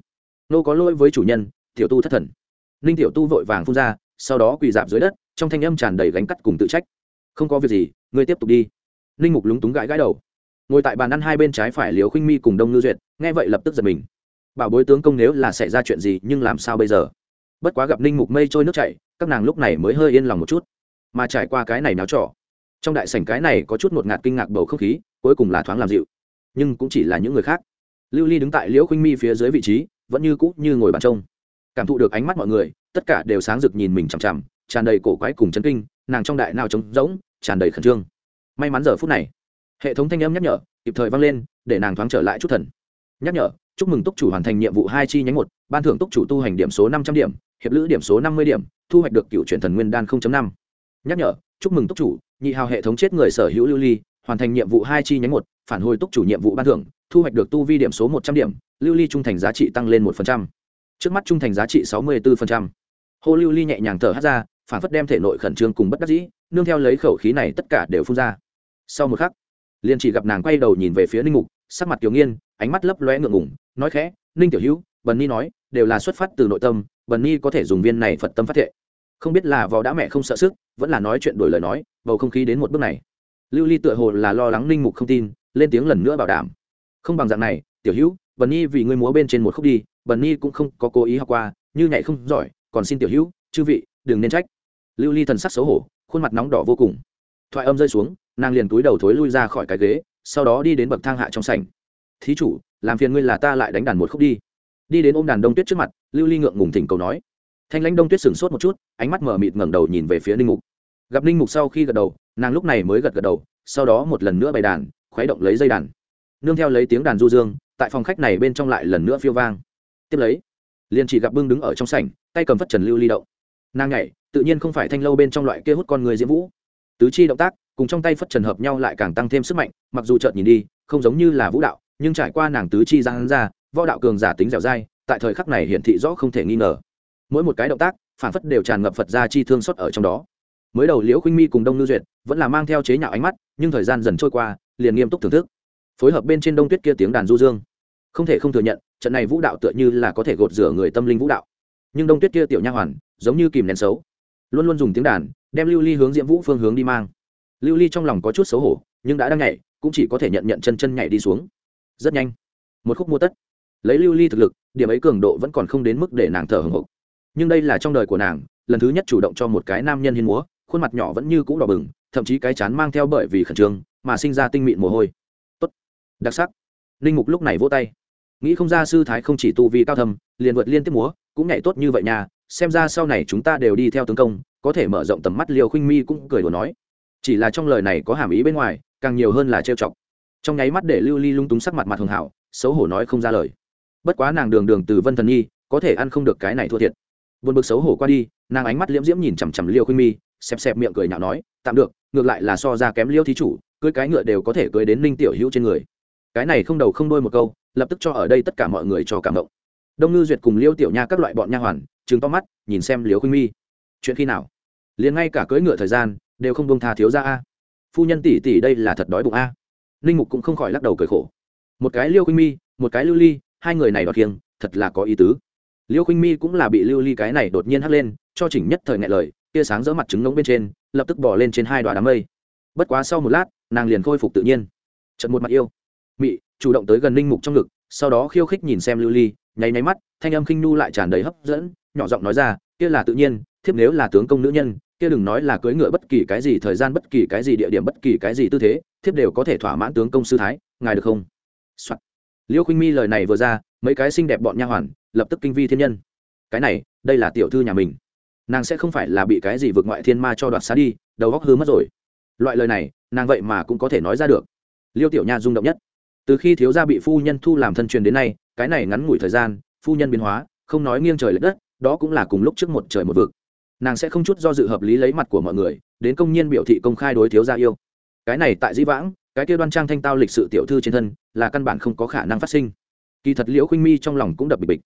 Nô có lỗi với chủ nhân, tiểu tu thất thần. Ninh tiểu tu vội vàng phun ra, sau đó quỳ dạp dưới đất, trong thanh âm tràn đầy gánh cắt cùng tự trách. Không có việc gì, ngươi tiếp tục đi. Ninh mục lúng túng gãi gãi đầu. Ngồi tại bàn ăn hai bên trái phải liều khinh mi cùng đông ngư duyệt, nghe vậy lập tức giật mình. Bảo bối tướng công nếu là xảy ra chuyện gì, nhưng làm sao bây giờ? Bất quá gặp ninh mục mây trôi nước chảy, các nàng lúc này mới hơi yên lòng một chút. Mà trải qua cái này náo trọ trong đại sảnh cái này có chút một ngạt kinh ngạc bầu không khí, cuối cùng là thoáng làm dịu. Nhưng cũng chỉ là những người khác. Lưu ly đứng tại liễu khinh mi phía dưới vị trí, vẫn như cũ như ngồi bàn trông. Cảm thụ được ánh mắt mọi người, tất cả đều sáng rực nhìn mình chằm chằm, tràn đầy cổ quái cùng chấn kinh, nàng trong đại nào trống rỗng, tràn đầy khẩn trương. May mắn giờ phút này, hệ thống thanh âm nhắc nhở kịp thời vang lên, để nàng thoáng trở lại chút thần. Nhắc nhở, chúc mừng túc chủ hoàn thành nhiệm vụ hai chi nhánh một, ban thưởng túc chủ tu hành điểm số năm trăm điểm, hiệp lữ điểm số năm mươi điểm, thu hoạch được cựu truyền thần nguyên đan năm nhắc nhở, chúc mừng túc chủ, nhị hào hệ thống chết người sở hữu lưu ly, hoàn thành nhiệm vụ hai chi nhánh một, phản hồi túc chủ nhiệm vụ ban thưởng, thu hoạch được tu vi điểm số một trăm điểm, lưu ly trung thành giá trị tăng lên một trước mắt trung thành giá trị sáu mươi bốn hô lưu ly nhẹ nhàng thở hát ra, phản phất đem thể nội khẩn trương cùng bất đắc dĩ, nương theo lấy khẩu khí này tất cả đều phun ra. Sau một khắc, liền chỉ gặp nàng quay đầu nhìn về phía ninh mục, sắc mặt tiểu nghiên, ánh mắt lấp lóe ngượng ngủng nói khẽ, ninh tiểu hữu, bần ni nói, đều là xuất phát từ nội tâm, bần ni có thể dùng viên này phật tâm phát thệ không biết là vò đã mẹ không sợ sức, vẫn là nói chuyện đổi lời nói, bầu không khí đến một bước này. Lưu ly tựa hồ là lo lắng ninh mục không tin, lên tiếng lần nữa bảo đảm. Không bằng dạng này, tiểu hữu bần nhi vì ngươi múa bên trên một khúc đi bần nhi cũng không có cố ý học qua, như nhảy không giỏi, còn xin tiểu hữu, chư vị, đừng nên trách. Lưu ly thần sắc xấu hổ, khuôn mặt nóng đỏ vô cùng. Thoại âm rơi xuống, nàng liền túi đầu thối lui ra khỏi cái ghế, sau đó đi đến bậc thang hạ trong sảnh. Thí chủ, làm phiền ngươi là ta lại đánh đàn một khúc đi. Đi đến ôm đàn đông tuyết trước mặt, lưu ly ngượng ngùng thỉnh cầu nói thanh lãnh đông tuyết sửng sốt một chút, ánh mắt mở mịt ngẩng đầu nhìn về phía ninh mục. Gặp ninh mục sau khi gật đầu, nàng lúc này mới gật gật đầu, sau đó một lần nữa bày đàn, khuấy động lấy dây đàn. Nương theo lấy tiếng đàn du dương, tại phòng khách này bên trong lại lần nữa phiêu vang. Tiếp lấy, liền chỉ gặp bưng đứng ở trong sảnh, tay cầm phất trần lưu ly động. Nàng nhảy, tự nhiên không phải thanh lâu bên trong loại kia hút con người diễm vũ. Tứ chi động tác, cùng trong tay phất trần hợp nhau lại càng tăng thêm sức mạnh, mặc dù chợt nhìn đi, không giống như là vũ đạo, nhưng trải qua nàng tứ chi giang ra, võ đạo cường giả tính dẻo dai, tại thời khắc này hiển thị rõ không thể nghi ngờ mỗi một cái động tác phản phất đều tràn ngập phật ra chi thương xuất ở trong đó. Mới đầu liễu khuynh mi cùng đông ngư duyệt vẫn là mang theo chế nhạo ánh mắt, nhưng thời gian dần trôi qua, liền nghiêm túc thưởng thức. Phối hợp bên trên đông tuyết kia tiếng đàn du dương. Không thể không thừa nhận, trận này vũ đạo tựa như là có thể gột rửa người tâm linh vũ đạo. Nhưng đông tuyết kia tiểu nha hoàn, giống như kìm nén xấu. Luôn luôn dùng tiếng đàn, đem lưu ly hướng diễm vũ phương hướng đi mang. Lưu ly trong lòng có chút xấu hổ, nhưng đã đang nhảy, cũng chỉ có thể nhận nhận chân chân nhảy đi xuống. Rất nhanh. Một khúc mua tất. Lấy lưu ly thực lực, điểm ấy cường độ vẫn còn không đến mức để nàng thở hồng hộc nhưng đây là trong đời của nàng, lần thứ nhất chủ động cho một cái nam nhân hiên múa, khuôn mặt nhỏ vẫn như c ũ đỏ bừng, thậm chí cái chán mang theo bởi vì khẩn trương mà sinh ra tinh mịn mồ hôi. Tốt. Đặc sắc. Linh mục lúc này vỗ tay. Nghĩ không ra sư thái không chỉ tu vi cao thâm, liền vượt liên tiếp múa, cũng nhảy tốt như vậy nhà xem ra sau này chúng ta đều đi theo tướng công, có thể mở rộng tầm mắt liều khinh mi cũng cười đùa nói. Chỉ là trong lời này có hàm ý bên ngoài, càng nhiều hơn là trêu chọc. Trong nháy mắt để lưu ly lung túng sắc mặt mặt hường hảo, xấu hổ nói không ra lời. Bất quá nàng đường đường từ vân thần nhi, có thể ăn không được cái này thua thiệt buồn bực xấu hổ qua đi, nàng ánh mắt liễm diễm nhìn chằm chằm liêu khuynh mi, xẹp xẹp miệng cười nhạo nói, tạm được, ngược lại là so ra kém liêu thí chủ, cưới cái ngựa đều có thể cưới đến ninh tiểu hữu trên người. Cái này không đầu không đôi một câu, lập tức cho ở đây tất cả mọi người cho cảm động. Đông ngư duyệt cùng liêu tiểu nha các loại bọn nha hoàn chứng to mắt, nhìn xem liêu khuynh mi. Chuyện khi nào? Liền ngay cả cưỡi ngựa thời gian, đều không bông tha thiếu ra a. Phu nhân tỷ tỷ đây là thật đói bụng a. Ninh mục cũng không khỏi lắc đầu cười khổ. Một cái liêu khuynh mi, một cái lưu ly, hai người này đọt kiêng, thật là có ý tứ liêu khinh mi cũng là bị lưu ly cái này đột nhiên hắt lên, cho chỉnh nhất thời ngại lời, tia sáng dỡ mặt trứng ngống bên trên, lập tức bỏ lên trên hai đoạn đám mây. Bất quá sau một lát, nàng liền khôi phục tự nhiên. Trận một mặt yêu. Mị, chủ động tới gần linh mục trong ngực, sau đó khiêu khích nhìn xem lưu ly, nháy nháy mắt, thanh âm khinh nu lại tràn đầy hấp dẫn, nhỏ giọng nói ra, kia là tự nhiên, thiếp nếu là tướng công nữ nhân, kia đừng nói là cưỡi ngựa bất kỳ cái gì, thời gian bất kỳ cái gì, địa điểm bất kỳ cái gì tư thế, thiếp đều có thể thỏa mãn tướng công sư thái, ngài được không、Soạn. liêu khinh mi lời này vừa ra, mấy cái xinh đẹp bọn nha hoàn lập tức kinh vi thiên nhân. Cái này, đây là tiểu thư nhà mình. Nàng sẽ không phải là bị cái gì vượt ngoại thiên ma cho đoạt xá đi, đầu góc hư mất rồi. Loại lời này, nàng vậy mà cũng có thể nói ra được. Liêu tiểu nha rung động nhất. Từ khi thiếu gia bị phu nhân thu làm thân truyền đến nay, cái này ngắn ngủi thời gian, phu nhân biến hóa, không nói nghiêng trời l ệ đất, đó cũng là cùng lúc trước một trời một vực. Nàng sẽ không chút do dự hợp lý lấy mặt của mọi người, đến công nhiên biểu thị công khai đối thiếu gia yêu. Cái này tại di vãng, cái kia đoan trang thanh tao lịch sự tiểu thư trên thân, là căn bản không có khả năng phát sinh. Kỳ thật liễu khinh mi trong lòng cũng đập bịch bịch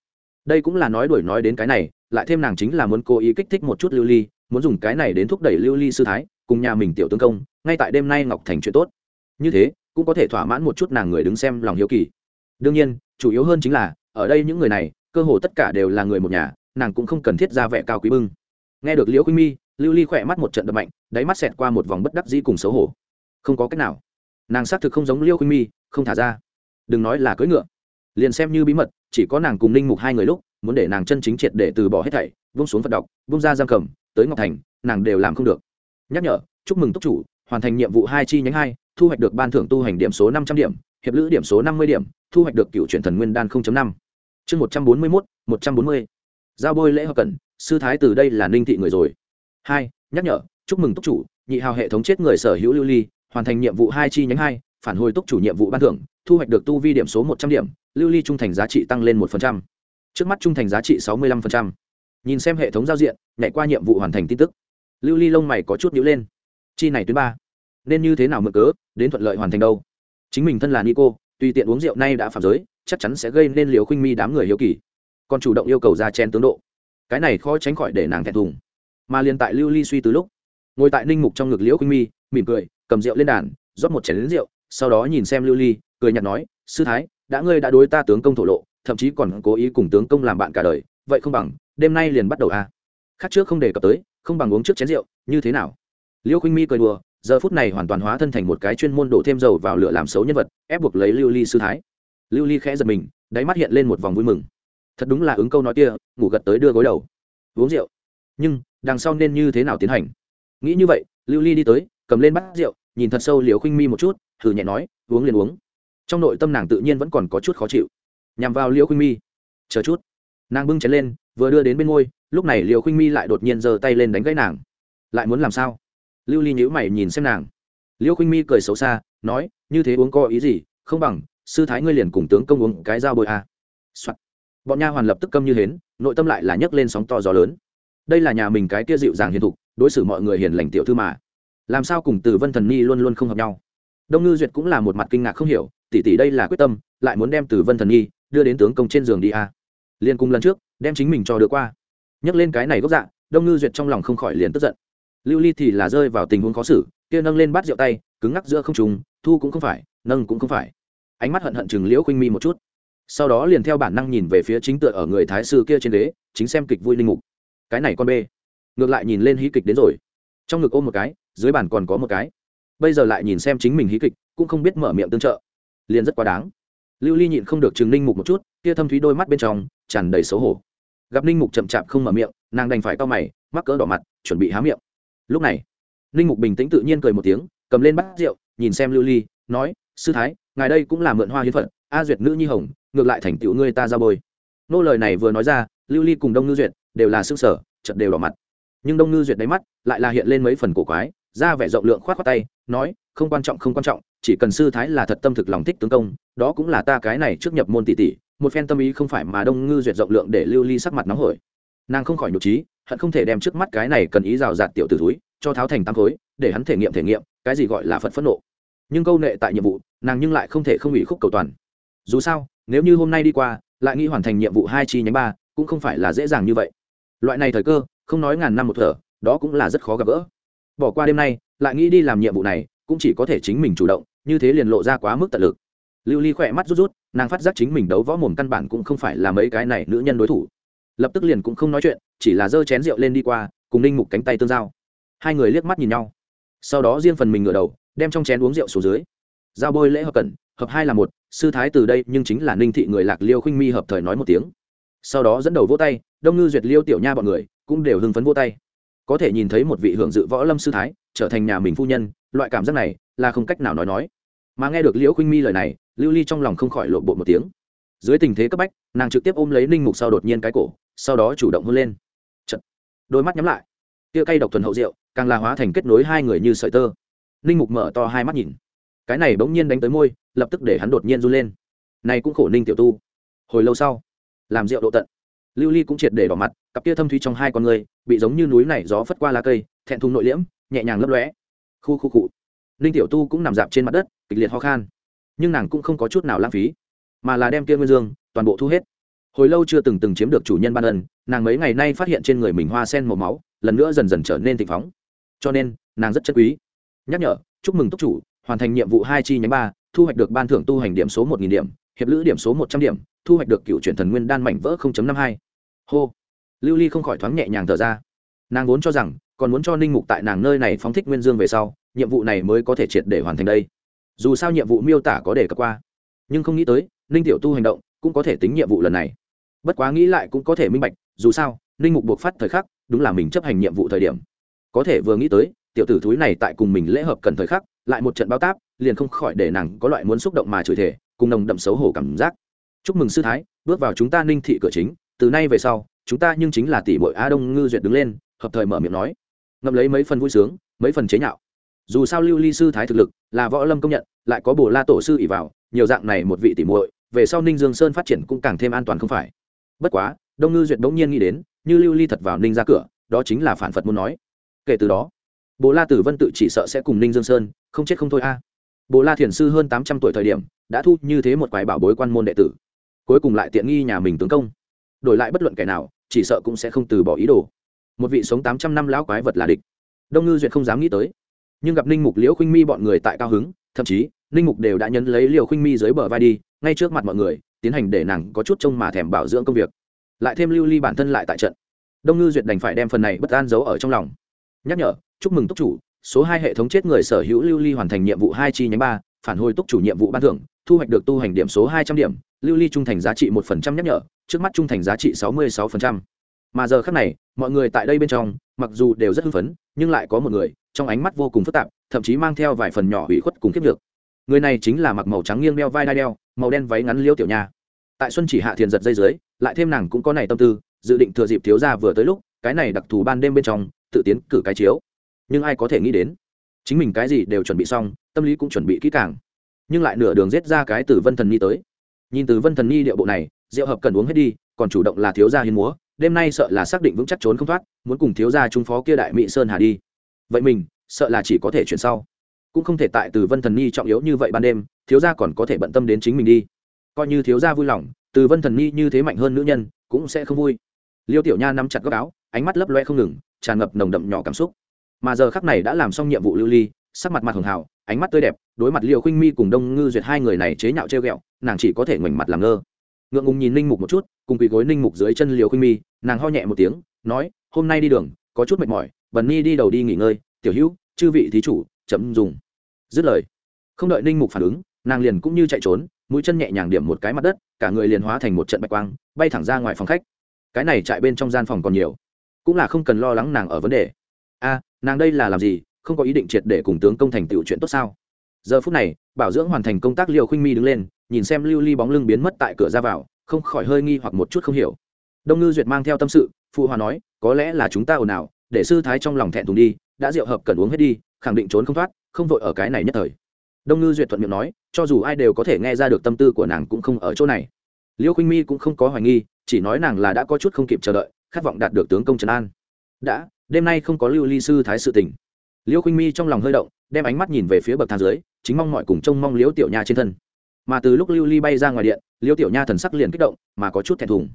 đây cũng là nói đuổi nói đến cái này, lại thêm nàng chính là muốn cố ý kích thích một chút lưu ly, muốn dùng cái này đến thúc đẩy lưu ly sư thái, cùng nhà mình tiểu tướng công, ngay tại đêm nay ngọc thành chuyện tốt. Như thế, cũng có thể thỏa mãn một chút nàng người đứng xem lòng hiếu kỳ. Đương nhiên, chủ yếu hơn chính là, ở đây những người này, cơ hồ tất cả đều là người một nhà, nàng cũng không cần thiết ra vẻ cao quý bưng. Nghe được liễu khuynh mi, lưu ly khỏe mắt một trận đập mạnh, đáy mắt xẹt qua một vòng bất đắc dĩ cùng xấu hổ. Không có cách nào. Nàng xác thực không giống liễu khuynh mi, không thả ra. Đừng nói là cưỡi ngựa. Liền xem như bí mật chỉ có nàng cùng ninh mục hai người lúc, muốn để nàng chân chính triệt để từ bỏ hết thảy, vung xuống phật đọc, vung ra giam cầm, tới ngọc thành, nàng đều làm không được. Nhắc nhở, chúc mừng túc chủ, hoàn thành nhiệm vụ hai chi nhánh hai, thu hoạch được ban thưởng tu hành điểm số năm trăm điểm, hiệp lữ điểm số năm mươi điểm, thu hoạch được cựu truyền thần nguyên đan năm. Chương một trăm bốn mươi mốt, một trăm bốn mươi. Giao bôi lễ hợp cần sư thái từ đây là ninh thị người rồi. Hai, nhắc nhở, chúc mừng túc chủ, nhị hào hệ thống chết người sở hữu lưu ly, hoàn thành nhiệm vụ hai chi nhánh hai, phản hồi túc chủ nhiệm vụ ban thưởng thu hoạch được tu vi điểm số một trăm điểm, lưu ly trung thành giá trị tăng lên một phần trăm. Trước mắt trung thành giá trị sáu mươi lăm phần trăm. Nhìn xem hệ thống giao diện, nhảy qua nhiệm vụ hoàn thành tin tức. Lưu ly lông mày có chút nhữ lên. Chi này tuyến ba. Nên như thế nào mượn cớ, đến thuận lợi hoàn thành đâu? Chính mình thân là nico, tùy tiện uống rượu nay đã phạm giới, chắc chắn sẽ gây nên liều khinh mi đám người hiếu kỳ. Còn chủ động yêu cầu ra chen tướng độ. Cái này khó tránh khỏi để nàng thẹn thùng. Mà liền tại lưu ly suy từ lúc, ngồi tại ninh mục trong ngực liễu khinh mi, mỉm cười, cầm rượu lên đàn, rót một chén lính rượu, sau đó nhìn xem lưu ly cười nhạt nói, sư thái, đã ngươi đã đối ta tướng công thổ lộ, thậm chí còn cố ý cùng tướng công làm bạn cả đời, vậy không bằng, đêm nay liền bắt đầu à. Khác trước không đề cập tới, không bằng uống trước chén rượu, như thế nào? Liêu khinh mi cười đùa, giờ phút này hoàn toàn hóa thân thành một cái chuyên môn đổ thêm dầu vào lửa làm xấu nhân vật, ép buộc lấy lưu ly sư thái. Lưu ly khẽ giật mình, đáy mắt hiện lên một vòng vui mừng. Thật đúng là ứng câu nói kia, ngủ gật tới đưa gối đầu. Uống rượu. Nhưng, đằng sau nên như thế nào tiến hành? Nghĩ như vậy, lưu ly đi tới, cầm lên bát rượu, nhìn thật sâu liều khinh mi một chút, thử nhẹ nói, uống liền uống trong nội tâm nàng tự nhiên vẫn còn có chút khó chịu. Nhằm vào liễu khuynh mi. Chờ chút. Nàng bưng chén lên, vừa đưa đến bên ngôi, lúc này liễu khuynh mi lại đột nhiên giơ tay lên đánh gãy nàng. Lại muốn làm sao? Lưu ly nhữ mày nhìn xem nàng. Liễu khuynh mi cười xấu xa, nói, như thế uống có ý gì? Không bằng, sư thái ngươi liền cùng tướng công uống cái dao bôi a à. bọn nha hoàn lập tức câm như hến, nội tâm lại là nhấc lên sóng to gió lớn. Đây là nhà mình cái kia dịu dàng hiền thục, đối xử mọi người hiền lành tiểu thư mà. Làm sao cùng từ vân thần ni luôn luôn không hợp nhau? Đông ngư duyệt cũng là một mặt kinh ngạc không hiểu, tỷ tỷ đây là quyết tâm, lại muốn đem từ vân thần nhi đưa đến tướng công trên giường đi a à. Liên cùng lần trước, đem chính mình cho được qua. Nhắc lên cái này gốc dạ đông ngư duyệt trong lòng không khỏi liền tức giận. Lưu ly thì là rơi vào tình huống khó xử, kia nâng lên bát rượu tay, cứng ngắc giữa không trùng thu cũng không phải, nâng cũng không phải. Ánh mắt hận hận chừng liễu khuynh mi một chút. Sau đó liền theo bản năng nhìn về phía chính tựa ở người thái sư kia trên đế chính xem kịch vui linh mục. Cái này con bê. Ngược lại nhìn lên hí kịch đến rồi. Trong ngực ôm một cái, dưới bàn còn có một cái bây giờ lại nhìn xem chính mình hí kịch, cũng không biết mở miệng tương trợ. Liền rất quá đáng. Lưu ly nhịn không được chừng ninh mục một chút, kia thâm thúy đôi mắt bên trong, tràn đầy xấu hổ. Gặp ninh mục chậm chạp không mở miệng, nàng đành phải cau mày, mắc cỡ đỏ mặt, chuẩn bị há miệng. Lúc này, ninh mục bình tĩnh tự nhiên cười một tiếng, cầm lên bát rượu, nhìn xem lưu ly, nói, sư thái, ngài đây cũng là mượn hoa hiến phận, a duyệt nữ nhi hồng, ngược lại thành tựu ngươi ta ra bôi. Nô lời này vừa nói ra, lưu ly cùng đông ngư duyệt đều là s ư ơ sở chật đều đỏ mặt. Nhưng đông ngư duyệt đáy mắt lại là hiện lên mấy phần cổ quái ra vẻ rộng lượng khoát khoát tay, nói, không quan trọng, không quan trọng, chỉ cần sư thái là thật tâm thực lòng thích tướng công, đó cũng là ta cái này trước nhập môn tỷ tỷ, một phen tâm ý không phải mà đông ngư duyệt rộng lượng để lưu ly sắc mặt nóng hổi. Nàng không khỏi nhục trí hận không thể đem trước mắt cái này cần ý rào rạt tiểu t ử túi, cho tháo thành tam khối, để hắn thể nghiệm thể nghiệm, cái gì gọi là phật phẫn nộ. Nhưng câu nệ tại nhiệm vụ, nàng nhưng lại không thể không ủy khúc cầu toàn. Dù sao, nếu như hôm nay đi qua, lại nghĩ hoàn thành nhiệm vụ hai chi nhánh ba, cũng không phải là dễ dàng như vậy. Loại này thời cơ, không nói ngàn năm một thở, đó cũng là rất khó gặp gỡ bỏ qua đêm nay, lại nghĩ đi làm nhiệm vụ này, cũng chỉ có thể chính mình chủ động, như thế liền lộ ra quá mức tận lực. Lưu ly khỏe mắt rút rút, nàng phát giác chính mình đấu võ mồm căn bản cũng không phải là mấy cái này nữ nhân đối thủ. Lập tức liền cũng không nói chuyện, chỉ là giơ chén rượu lên đi qua, cùng ninh mục cánh tay tương giao. Hai người liếc mắt nhìn nhau. Sau đó riêng phần mình ngửa đầu, đem trong chén uống rượu xuống dưới. Giao bôi lễ hợp cẩn, hợp hai là một, sư thái từ đây, nhưng chính là ninh thị người lạc liêu khinh mi hợp thời nói một tiếng. Sau đó dẫn đầu vỗ tay, đông ngư duyệt liêu tiểu nha bọn người, cũng đều hưng phấn vỗ tay có thể nhìn thấy một vị hưởng dự võ lâm sư thái, trở thành nhà mình phu nhân, loại cảm giác này là không cách nào nói nói. Mà nghe được liễu khuynh mi lời này, lưu ly trong lòng không khỏi lộn bộ một tiếng. Dưới tình thế cấp bách, nàng trực tiếp ôm lấy ninh mục sau đột nhiên cái cổ, sau đó chủ động hôn lên. Chật. đôi mắt nhắm lại. Tia cây độc thuần hậu rượu, càng là hóa thành kết nối hai người như sợi tơ. Ninh mục mở to hai mắt nhìn. Cái này bỗng nhiên đánh tới môi, lập tức để hắn đột nhiên run lên. Này cũng khổ ninh tiểu tu. Hồi lâu sau, làm rượu độ tận lưu ly cũng triệt để đỏ mặt, cặp kia thâm thuy trong hai con người, bị giống như núi này gió phất qua lá cây, thẹn thùng nội liễm, nhẹ nhàng lấp lóe. Khu khu cụ ninh tiểu tu cũng nằm dạp trên mặt đất, kịch liệt ho khan. Nhưng nàng cũng không có chút nào lãng phí, mà là đem kia nguyên dương, toàn bộ thu hết. Hồi lâu chưa từng từng chiếm được chủ nhân ban ân, nàng mấy ngày nay phát hiện trên người mình hoa sen màu máu, lần nữa dần dần trở nên thịnh phóng. Cho nên, nàng rất chất quý. Nhắc nhở, chúc mừng túc chủ, hoàn thành nhiệm vụ hai chi nhánh ba, thu hoạch được ban thưởng tu hành điểm số một nghìn điểm, hiệp lữ điểm số một trăm điểm thu hoạch được cựu chuyển thần nguyên đan mảnh vỡ năm hai. Hô. Lưu ly không khỏi thoáng nhẹ nhàng thở ra. Nàng vốn cho rằng, còn muốn cho ninh mục tại nàng nơi này phóng thích nguyên dương về sau, nhiệm vụ này mới có thể triệt để hoàn thành đây. Dù sao nhiệm vụ miêu tả có đề cập qua. Nhưng không nghĩ tới, ninh tiểu tu hành động cũng có thể tính nhiệm vụ lần này. Bất quá nghĩ lại cũng có thể minh bạch, dù sao, ninh mục buộc phát thời khắc, đúng là mình chấp hành nhiệm vụ thời điểm. Có thể vừa nghĩ tới, tiểu tử thúi này tại cùng mình lễ hợp cần thời khắc, lại một trận bao táp, liền không khỏi để nàng có loại muốn xúc động mà chửi thể cùng nồng đậm xấu hổ cảm giác chúc mừng sư thái, bước vào chúng ta ninh thị cửa chính, từ nay về sau, chúng ta nhưng chính là tỷ bội a đông ngư duyệt đứng lên, hợp thời mở miệng nói. Ngậm lấy mấy phần vui sướng, mấy phần chế nhạo. Dù sao lưu ly sư thái thực lực, là võ lâm công nhận, lại có bồ la tổ sư ỉ vào, nhiều dạng này một vị tỷ muội, về sau ninh dương sơn phát triển cũng càng thêm an toàn không phải. Bất quá, đông ngư duyệt bỗng nhiên nghĩ đến, như lưu ly thật vào ninh ra cửa, đó chính là phản phật muốn nói. Kể từ đó, bồ la tử vân tự chỉ sợ sẽ cùng ninh dương sơn, không chết không thôi a. Bồ la thiền sư hơn tám trăm tuổi thời điểm, đã thu như thế một quái bảo bối quan môn đệ tử cuối cùng lại tiện nghi nhà mình tướng công. Đổi lại bất luận kẻ nào, chỉ sợ cũng sẽ không từ bỏ ý đồ. Một vị sống tám trăm năm lão quái vật là địch. Đông ngư duyệt không dám nghĩ tới. Nhưng gặp ninh mục, liễu khuynh mi bọn người tại cao hứng, thậm chí, ninh mục đều đã nhấn lấy liều khuynh mi dưới bờ vai đi, ngay trước mặt mọi người, tiến hành để nàng có chút trông mà thèm bảo dưỡng công việc. Lại thêm lưu ly bản thân lại tại trận. Đông ngư duyệt đành phải đem phần này bất an giấu ở trong lòng. Nhắc nhở, chúc mừng túc chủ, số hai hệ thống chết người sở hữu lưu ly hoàn thành nhiệm vụ hai chi nhánh ba phản hồi túc chủ nhiệm vụ ban thưởng, thu hoạch được tu hành điểm số hai trăm điểm, lưu ly trung thành giá trị một phần trăm nhắc nhở, trước mắt trung thành giá trị sáu mươi sáu phần trăm. Mà giờ khác này, mọi người tại đây bên trong, mặc dù đều rất hưng phấn, nhưng lại có một người, trong ánh mắt vô cùng phức tạp, thậm chí mang theo vài phần nhỏ hủy khuất cùng kiếp được người này chính là mặc màu trắng nghiêng đeo vai đai đeo, màu đen váy ngắn liêu tiểu nha. Tại xuân chỉ hạ thiền giật dây dưới, lại thêm nàng cũng có này tâm tư, dự định thừa dịp thiếu ra vừa tới lúc, cái này đặc thù ban đêm bên trong, tự tiến cử cái chiếu. Nhưng ai có thể nghĩ đến? Chính mình cái gì đều chuẩn bị xong, tâm lý cũng chuẩn bị kỹ càng. Nhưng lại nửa đường giết ra cái từ vân thần nhi tới. Nhìn từ vân thần nhi điệu bộ này, rượu hợp cần uống hết đi, còn chủ động là thiếu gia hiến múa, đêm nay sợ là xác định vững chắc trốn không thoát, muốn cùng thiếu gia trung phó kia đại mỹ sơn hà đi. Vậy mình, sợ là chỉ có thể chuyển sau. Cũng không thể tại từ vân thần nhi trọng yếu như vậy ban đêm, thiếu gia còn có thể bận tâm đến chính mình đi. Coi như thiếu gia vui lòng, từ vân thần nhi như thế mạnh hơn nữ nhân, cũng sẽ không vui. Liêu tiểu nha nắm chặt góc áo, ánh mắt lấp loe không ngừng, tràn ngập nồng đậm nhỏ cảm xúc mà giờ khắc này đã làm xong nhiệm vụ lưu ly, sắc mặt mặt hường hào ánh mắt tươi đẹp, đối mặt liều khinh mi cùng đông ngư duyệt hai người này chế nhạo treo ghẹo, nàng chỉ có thể ngoảnh mặt làm ngơ. Ngượng ngùng nhìn ninh mục một chút, cùng quỳ gối ninh mục dưới chân liều khinh mi, nàng ho nhẹ một tiếng, nói, hôm nay đi đường, có chút mệt mỏi, bần ni đi đầu đi nghỉ ngơi, tiểu hữu, chư vị thí chủ, chậm dùng. Dứt lời, không đợi ninh mục phản ứng, nàng liền cũng như chạy trốn, mũi chân nhẹ nhàng điểm một cái mặt đất, cả người liền hóa thành một trận bạch quang, bay thẳng ra ngoài phòng khách. Cái này chạy bên trong gian phòng còn nhiều, cũng là không cần lo lắng nàng ở vấn đề nàng đây là làm gì, không có ý định triệt để cùng tướng công thành tựu chuyện tốt sao? Giờ phút này, bảo dưỡng hoàn thành công tác liều khinh mi đứng lên, nhìn xem lưu ly bóng lưng biến mất tại cửa ra vào, không khỏi hơi nghi hoặc một chút không hiểu. Đông ngư duyệt mang theo tâm sự, phụ hòa nói, có lẽ là chúng ta ồn ào, để sư thái trong lòng thẹn thùng đi, đã rượu hợp cần uống hết đi, khẳng định trốn không thoát, không vội ở cái này nhất thời. Đông ngư duyệt thuận miệng nói, cho dù ai đều có thể nghe ra được tâm tư của nàng cũng không ở chỗ này. Liêu khinh mi cũng không có hoài nghi, chỉ nói nàng là đã có chút không kịp chờ đợi, khát vọng đạt được tướng công trần an đã, đêm nay không có lưu ly sư thái sự tình. Liêu khinh mi trong lòng hơi động, đem ánh mắt nhìn về phía bậc thang dưới, chính mong mọi cùng trông mong liễu tiểu nha trên thân. Mà từ lúc lưu ly bay ra ngoài điện liễu tiểu nha thần sắc liền kích động, mà có chút thẹn thùng.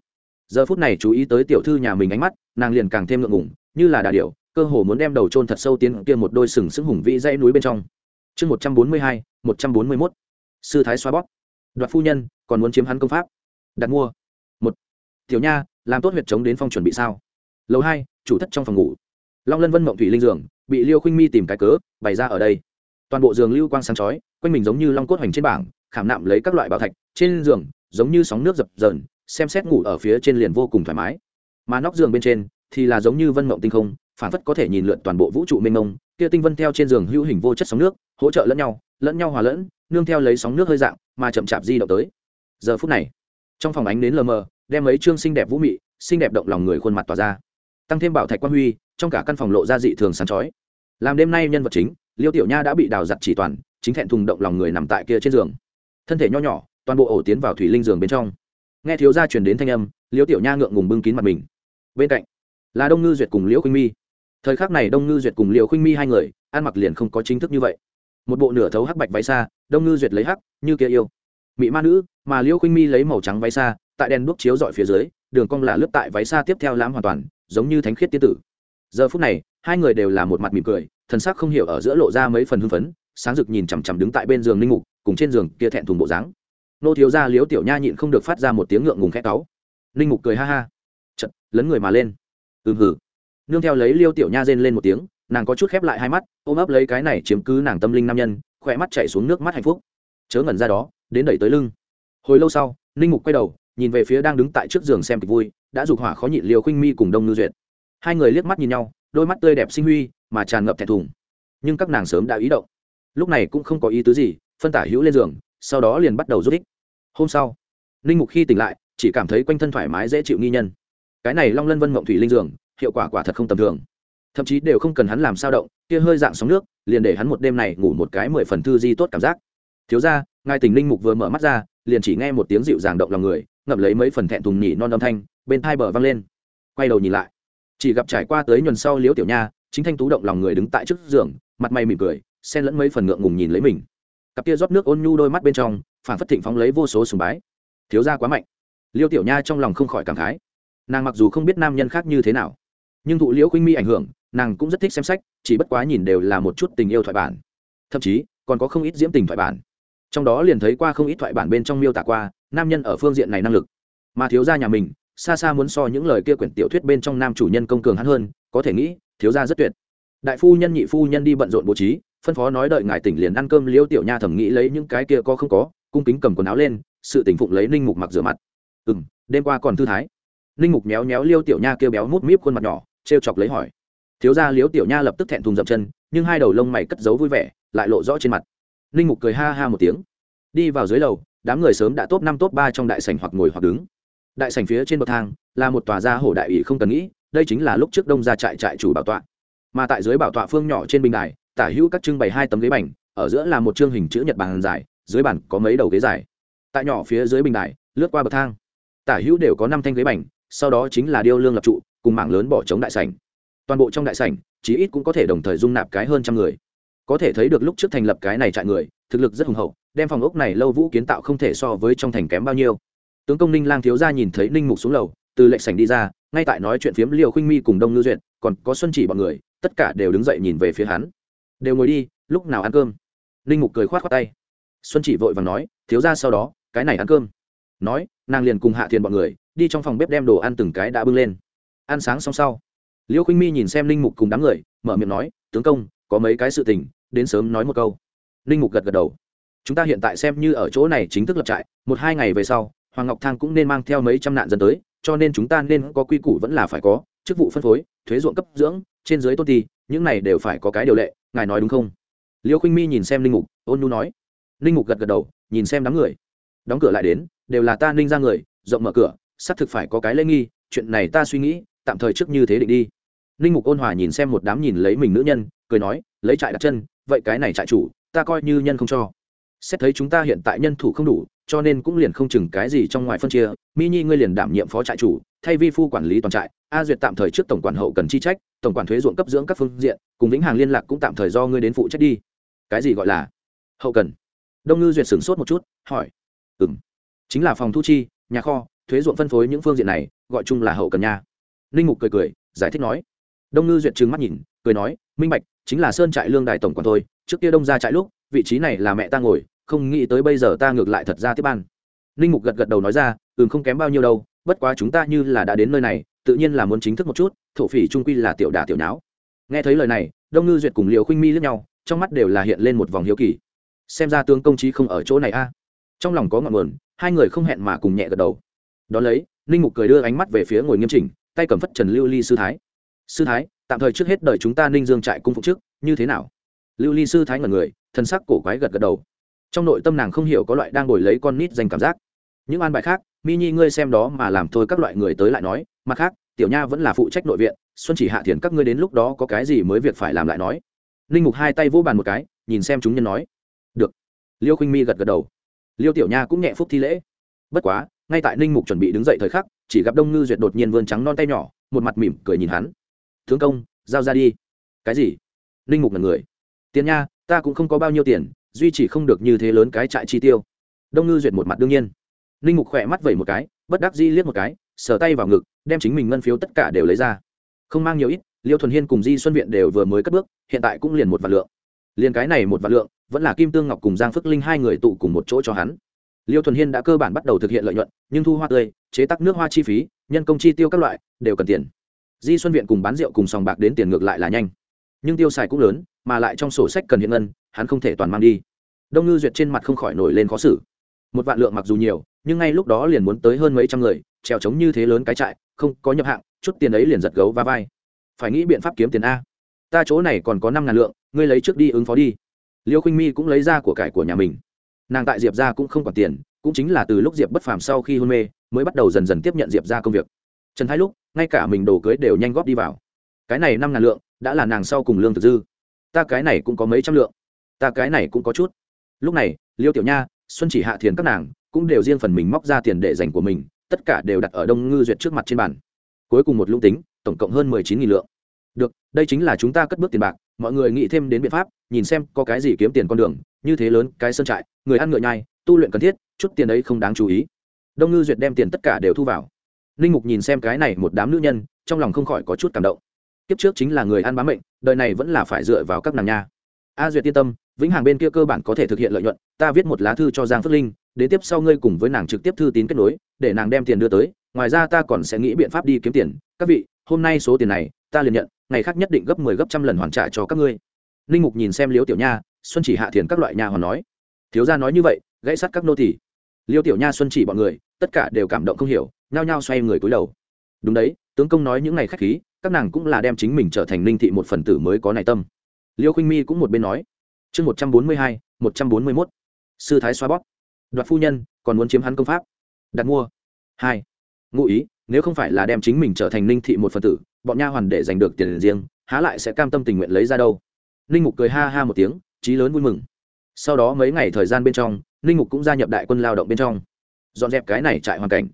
Giờ phút này chú ý tới tiểu thư nhà mình ánh mắt, nàng liền càng thêm ngượng ngủng như là đà điệu cơ hồ muốn đem đầu trôn thật sâu tiến kia một đôi sừng sững hùng vĩ dãy núi bên trong. Chương một trăm bốn mươi hai, một trăm bốn mươi mốt. Sư thái xoa bóp. Đoạt phu nhân, còn muốn chiếm hắn công pháp. Đặt mua. Một. Tiểu nha, làm tốt huyệt chống đến phong chuẩn bị sao? Lầu hai chủ thất trong phòng ngủ. Long lân vân mộng thủy linh giường, bị liêu khinh mi tìm cái cớ, bày ra ở đây. Toàn bộ giường lưu quang sáng chói, quanh mình giống như long cốt hoành trên bảng, khảm nạm lấy các loại bảo thạch, trên giường, giống như sóng nước dập dờn, xem xét ngủ ở phía trên liền vô cùng thoải mái. Mà nóc giường bên trên thì là giống như vân mộng tinh không phản phất có thể nhìn lượn toàn bộ vũ trụ mênh mông, kia tinh vân theo trên giường hữu hình vô chất sóng nước, hỗ trợ lẫn nhau lẫn nhau hòa lẫn, nương theo lấy sóng nước hơi dạng, mà chậm chạp di động tới. Giờ phút này, trong phòng ánh đến lờ mờ, đem mấy chương xinh đẹp vũ mị, xinh đẹp động lòng người khuôn mặt tỏa ra tăng thêm bảo thạch quan huy, trong cả căn phòng lộ ra dị thường sáng chói. Làm đêm nay nhân vật chính, liêu tiểu nha đã bị đào giặt chỉ toàn, chính thẹn thùng động lòng người nằm tại kia trên giường. Thân thể nho nhỏ, toàn bộ ổ tiến vào thủy linh giường bên trong. Nghe thiếu gia truyền đến thanh âm, liêu tiểu nha ngượng ngùng bưng kín mặt mình. Bên cạnh là đông ngư duyệt cùng liễu khuynh mi. Thời khắc này đông ngư duyệt cùng liễu khuynh mi hai người, ăn mặc liền không có chính thức như vậy. Một bộ nửa thấu hắc bạch váy xa, đông ngư duyệt lấy hắc, như kia yêu. Mỹ ma nữ, mà liễu khuynh mi lấy màu trắng váy xa, tại đèn đuốc chiếu dọi phía dưới đường cong là lướt tại váy xa tiếp theo lãm hoàn toàn, giống như thánh khiết tiên tử. Giờ phút này, hai người đều là một mặt mỉm cười, thần sắc không hiểu ở giữa lộ ra mấy phần hưng phấn, sáng rực nhìn chằm chằm đứng tại bên giường linh mục, cùng trên giường kia thẹn thùng bộ dáng. Nô thiếu gia liếu tiểu nha nhịn không được phát ra một tiếng ngượng ngùng khẽ cáu. Linh mục cười ha ha. Chật lấn người mà lên. Ừm hử nương theo lấy liêu tiểu nha rên lên một tiếng, nàng có chút khép lại hai mắt, ôm ấp lấy cái này chiếm cứ nàng tâm linh nam nhân, khỏe mắt chạy xuống nước mắt hạnh phúc. Chớ ngẩn ra đó, đến đẩy tới lưng. Hồi lâu sau, ninh mục quay đầu nhìn về phía đang đứng tại trước giường xem kịch vui, đã dục hỏa khó nhịn liều khinh mi cùng đông ngư duyệt. Hai người liếc mắt nhìn nhau, đôi mắt tươi đẹp sinh huy, mà tràn ngập thẹn thùng. Nhưng các nàng sớm đã ý động. Lúc này cũng không có ý tứ gì, phân tả hữu lên giường, sau đó liền bắt đầu rút ích hôm sau, ninh mục khi tỉnh lại, chỉ cảm thấy quanh thân thoải mái dễ chịu nghi nhân. Cái này long lân vân mộng thủy linh giường, hiệu quả quả thật không tầm thường. Thậm chí đều không cần hắn làm sao động, kia hơi dạng sóng nước, liền để hắn một đêm này ngủ một cái mười phần thư di tốt cảm giác. Thiếu ra ngài tỉnh linh mục vừa mở mắt ra, liền chỉ nghe một tiếng dịu dàng động lòng người ngậm lấy mấy phần thẹn thùng nhỉ non âm thanh, bên hai bờ văng lên. Quay đầu nhìn lại. Chỉ gặp trải qua tới nhuần sau liếu tiểu nha, chính thanh tú động lòng người đứng tại trước giường, mặt mày mỉm cười, xen lẫn mấy phần ngượng ngùng nhìn lấy mình. Cặp kia rót nước ôn nhu đôi mắt bên trong phản phất thịnh phóng lấy vô số sùng bái. Thiếu ra quá mạnh. Liêu tiểu nha trong lòng không khỏi cảm khái. Nàng mặc dù không biết nam nhân khác như thế nào, nhưng thụ liễu khuynh mi ảnh hưởng, nàng cũng rất thích xem sách, chỉ bất quá nhìn đều là một chút tình yêu thoại bản. Thậm chí, còn có không ít diễm tình thoại bản. Trong đó liền thấy qua không ít thoại bản bên trong miêu tả qua nam nhân ở phương diện này năng lực. Mà thiếu gia nhà mình, xa xa muốn so những lời kia quyển tiểu thuyết bên trong nam chủ nhân công cường hắn hơn, có thể nghĩ, thiếu gia rất tuyệt. Đại phu nhân, nhị phu nhân đi bận rộn bố trí, phân phó nói đợi ngài tỉnh liền ăn cơm liêu tiểu nha thẩm nghĩ lấy những cái kia có không có, cung kính cầm quần áo lên, sự tỉnh phụng lấy ninh mục mặc rửa mặt. Ừ m đêm qua còn thư thái. Ninh mục méo méo liêu tiểu nha kêu béo mút míp khuôn mặt nhỏ t r e o chọc lấy hỏi. Thiếu gia liêu tiểu nha lập tức thẹn thùng dậm chân, nhưng hai đầu lông mày cất giấu vui vẻ, lại lộ rõ trên mặt. Ninh mục cười ha ha một tiếng. Đi vào dưới lầu đám người sớm đã top năm, top ba trong đại sảnh hoặc ngồi hoặc đứng. Đại sảnh phía trên bậc thang là một tòa gia hổ đại ủy không cần nghĩ, đây chính là lúc trước đông ra trại trại chủ bảo tọa. Mà tại dưới bảo tọa phương nhỏ trên bình đài, tả hữu các trưng bày hai tấm ghế bành, ở giữa là một chương hình chữ nhật bàn dài, dưới bàn có mấy đầu ghế dài. Tại nhỏ phía dưới bình đài, lướt qua bậc thang, tả hữu đều có năm thanh ghế bành, sau đó chính là điêu lương lập trụ, cùng mảng lớn bỏ trống đại sảnh. Toàn bộ trong đại sảnh, chí ít cũng có thể đồng thời dung nạp cái hơn trăm người. Có thể thấy được lúc trước thành lập cái này trại người, thực lực rất hùng hậu đem phòng ốc này lâu vũ kiến tạo không thể so với trong thành kém bao nhiêu. Tướng công ninh lang thiếu gia nhìn thấy ninh mục xuống lầu, từ lệnh sảnh đi ra, ngay tại nói chuyện phiếm liều khuynh mi cùng đông ngư duyệt, còn có xuân chỉ bọn người, tất cả đều đứng dậy nhìn về phía hắn. Đều ngồi đi, lúc nào ăn cơm? Ninh mục cười khoát khoát tay. Xuân chỉ vội và nói, thiếu gia sau đó, cái này ăn cơm. Nói, nàng liền cùng hạ thiền bọn người, đi trong phòng bếp đem đồ ăn từng cái đã bưng lên. Ăn sáng xong sau, liêu khinh mi nhìn xem ninh mục cùng đám người, mở miệng nói, tướng công, có mấy cái sự tình, đến sớm nói một câu. Ninh mục gật gật đầu chúng ta hiện tại xem như ở chỗ này chính thức lập trại, một hai ngày về sau, hoàng ngọc thang cũng nên mang theo mấy trăm nạn dân tới, cho nên chúng ta nên có quy củ vẫn là phải có, chức vụ phân phối, thuế ruộng cấp dưỡng, trên dưới tôn ti, những này đều phải có cái điều lệ, ngài nói đúng không? Liêu khinh mi nhìn xem linh mục, ôn nhu nói. Linh mục gật gật đầu, nhìn xem đám người. Đóng cửa lại đến, đều là ta ninh ra người, rộng mở cửa, xác thực phải có cái lễ nghi, chuyện này ta suy nghĩ, tạm thời trước như thế định đi. Ninh mục ôn hòa nhìn xem một đám nhìn lấy mình nữ nhân, cười nói, lấy trại đặt chân, vậy cái này trại chủ, ta coi như nhân không cho xét thấy chúng ta hiện tại nhân thủ không đủ, cho nên cũng liền không chừng cái gì trong ngoài phân chia. Mi nhi ngươi liền đảm nhiệm phó trại chủ, thay vi phu quản lý toàn trại. A duyệt tạm thời trước tổng quản hậu cần chi trách, tổng quản thuế ruộng cấp dưỡng các phương diện, cùng vĩnh hàng liên lạc cũng tạm thời do ngươi đến phụ trách đi. Cái gì gọi là? Hậu cần. Đông ngư duyệt sửng sốt một chút, hỏi. Ừ m chính là phòng thu chi, nhà kho, thuế ruộng phân phối những phương diện này, gọi chung là hậu cần nha. Ninh mục cười cười, giải thích nói. Đông ngư duyệt trừng mắt nhìn, cười nói, minh bạch, chính là sơn trại lương đài tổng quản thôi. Trước kia đông ra trại lúc, vị trí này là mẹ ta ngồi không nghĩ tới bây giờ ta ngược lại thật ra tiếp ban. Ninh mục gật gật đầu nói ra, ừm, không kém bao nhiêu đâu, bất quá chúng ta như là đã đến nơi này, tự nhiên là muốn chính thức một chút, thổ phỉ trung quy là tiểu đả tiểu nháo. Nghe thấy lời này, đông ngư duyệt cùng liều khuynh mi lướt nhau, trong mắt đều là hiện lên một vòng hiếu kỳ. Xem ra tướng công trí không ở chỗ này a. Trong lòng có ngọn nguồn, hai người không hẹn mà cùng nhẹ gật đầu. Đón lấy, ninh mục cười đưa ánh mắt về phía ngồi nghiêm chỉnh, tay cầm phất trần lưu ly sư thái. Sư thái, tạm thời trước hết đợi chúng ta ninh dương trại cung phục trước, như thế nào? Lưu ly sư thái ngẩn người thân sắc cổ quái gật gật đầu trong nội tâm nàng không hiểu có loại đang ngồi lấy con nít dành cảm giác. Những an bài khác, mi nhi ngươi xem đó mà làm thôi, các loại người tới lại nói. Mặt khác, tiểu nha vẫn là phụ trách nội viện, xuân chỉ hạ thiền các ngươi đến lúc đó có cái gì mới việc phải làm lại nói. Linh mục hai tay vỗ bàn một cái, nhìn xem chúng nhân nói. Được. Liêu khinh mi gật gật đầu. Liêu tiểu nha cũng nhẹ phúc thi lễ. Bất quá, ngay tại ninh mục chuẩn bị đứng dậy thời khắc, chỉ gặp đông ngư duyệt đột nhiên vươn trắng non tay nhỏ, một mặt mỉm cười nhìn hắn. Thương công, giao ra đi. Cái gì? Ninh mục là người. Tiền nha, ta cũng không có bao nhiêu tiền duy chỉ không được như thế lớn cái trại chi tiêu. Đông ngư duyệt một mặt đương nhiên. Ninh mục khỏe mắt vẩy một cái, bất đắc di liếc một cái, sờ tay vào ngực, đem chính mình ngân phiếu tất cả đều lấy ra. Không mang nhiều ít, liêu thuần hiên cùng di xuân viện đều vừa mới cất bước, hiện tại cũng liền một vạn lượng. Liền cái này một vạn lượng, vẫn là kim tương ngọc cùng giang phước linh hai người tụ cùng một chỗ cho hắn. Liêu thuần hiên đã cơ bản bắt đầu thực hiện lợi nhuận, nhưng thu hoa tươi, chế tắc nước hoa chi phí, nhân công chi tiêu các loại, đều cần tiền. Di xuân viện cùng bán rượu cùng sòng bạc đến tiền ngược lại là nhanh. Nhưng tiêu xài cũng lớn, mà lại trong sổ sách cần hiện ngân hắn không thể toàn mang đi. Đông ngư duyệt trên mặt không khỏi nổi lên khó xử. Một vạn lượng mặc dù nhiều, nhưng ngay lúc đó liền muốn tới hơn mấy trăm người, trèo trống như thế lớn cái trại, không có nhập hạng, chút tiền ấy liền giật gấu va vai. Phải nghĩ biện pháp kiếm tiền a. Ta chỗ này còn có năm ngàn lượng, ngươi lấy trước đi ứng phó đi. Liêu khinh mi cũng lấy ra của cải của nhà mình. Nàng tại diệp ra cũng không còn tiền, cũng chính là từ lúc diệp bất phàm sau khi hôn mê, mới bắt đầu dần dần tiếp nhận diệp ra công việc. Trần thái lúc, ngay cả mình đồ cưới đều nhanh góp đi vào. Cái này năm ngàn lượng, đã là nàng sau cùng lương thực dư. Ta cái này cũng có mấy trăm lượng ta cái này cũng có chút. Lúc này, liêu tiểu nha, xuân chỉ hạ thiền các nàng cũng đều riêng phần mình móc ra tiền để dành của mình, tất cả đều đặt ở đông ngư duyệt trước mặt trên bàn. Cuối cùng một lũng tính, tổng cộng hơn mười chín nghìn lượng. Được, đây chính là chúng ta cất bước tiền bạc, mọi người nghĩ thêm đến biện pháp, nhìn xem có cái gì kiếm tiền con đường, như thế lớn, cái sơn trại, người ăn ngựa nhai, tu luyện cần thiết, chút tiền ấy không đáng chú ý. Đông ngư duyệt đem tiền tất cả đều thu vào. Ninh mục nhìn xem cái này một đám nữ nhân, trong lòng không khỏi có chút cảm động. Kiếp trước chính là người ăn bám mệnh, đời này vẫn là phải dựa vào các nàng nha. A duyệt yên tâm vĩnh hằng bên kia cơ bản có thể thực hiện lợi nhuận, ta viết một lá thư cho giang phước linh, đến tiếp sau ngươi cùng với nàng trực tiếp thư tín kết nối, để nàng đem tiền đưa tới, ngoài ra ta còn sẽ nghĩ biện pháp đi kiếm tiền. Các vị, hôm nay số tiền này, ta liền nhận, ngày khác nhất định gấp mười 10 gấp trăm lần hoàn trả cho các ngươi. Ninh mục nhìn xem Liêu tiểu nha, xuân chỉ hạ thiền các loại nhà hoàn nói. Thiếu gia nói như vậy, gãy sắt các nô tỳ. Liêu tiểu nha, xuân chỉ bọn người, tất cả đều cảm động không hiểu, nhao nhao xoay người cúi đầu. Đúng đấy, tướng công nói những ngày khách khí, các nàng cũng là đem chính mình trở thành ninh thị một phần tử mới có này tâm. Liêu khinh mi cũng một bên nói chương một trăm bốn mươi hai, một trăm bốn mươi mốt. Sư thái xoa bóp. Đoạt phu nhân, còn muốn chiếm hắn công pháp. Đặt mua. Hai. Ngụ ý, nếu không phải là đem chính mình trở thành ninh thị một phần tử, bọn nha hoàn để giành được tiền riêng, há lại sẽ cam tâm tình nguyện lấy ra đâu. Ninh mục cười ha ha một tiếng trí lớn vui mừng. Sau đó mấy ngày thời gian bên trong, ninh mục cũng gia nhập đại quân lao động bên trong. Dọn dẹp cái này trại hoàn cảnh.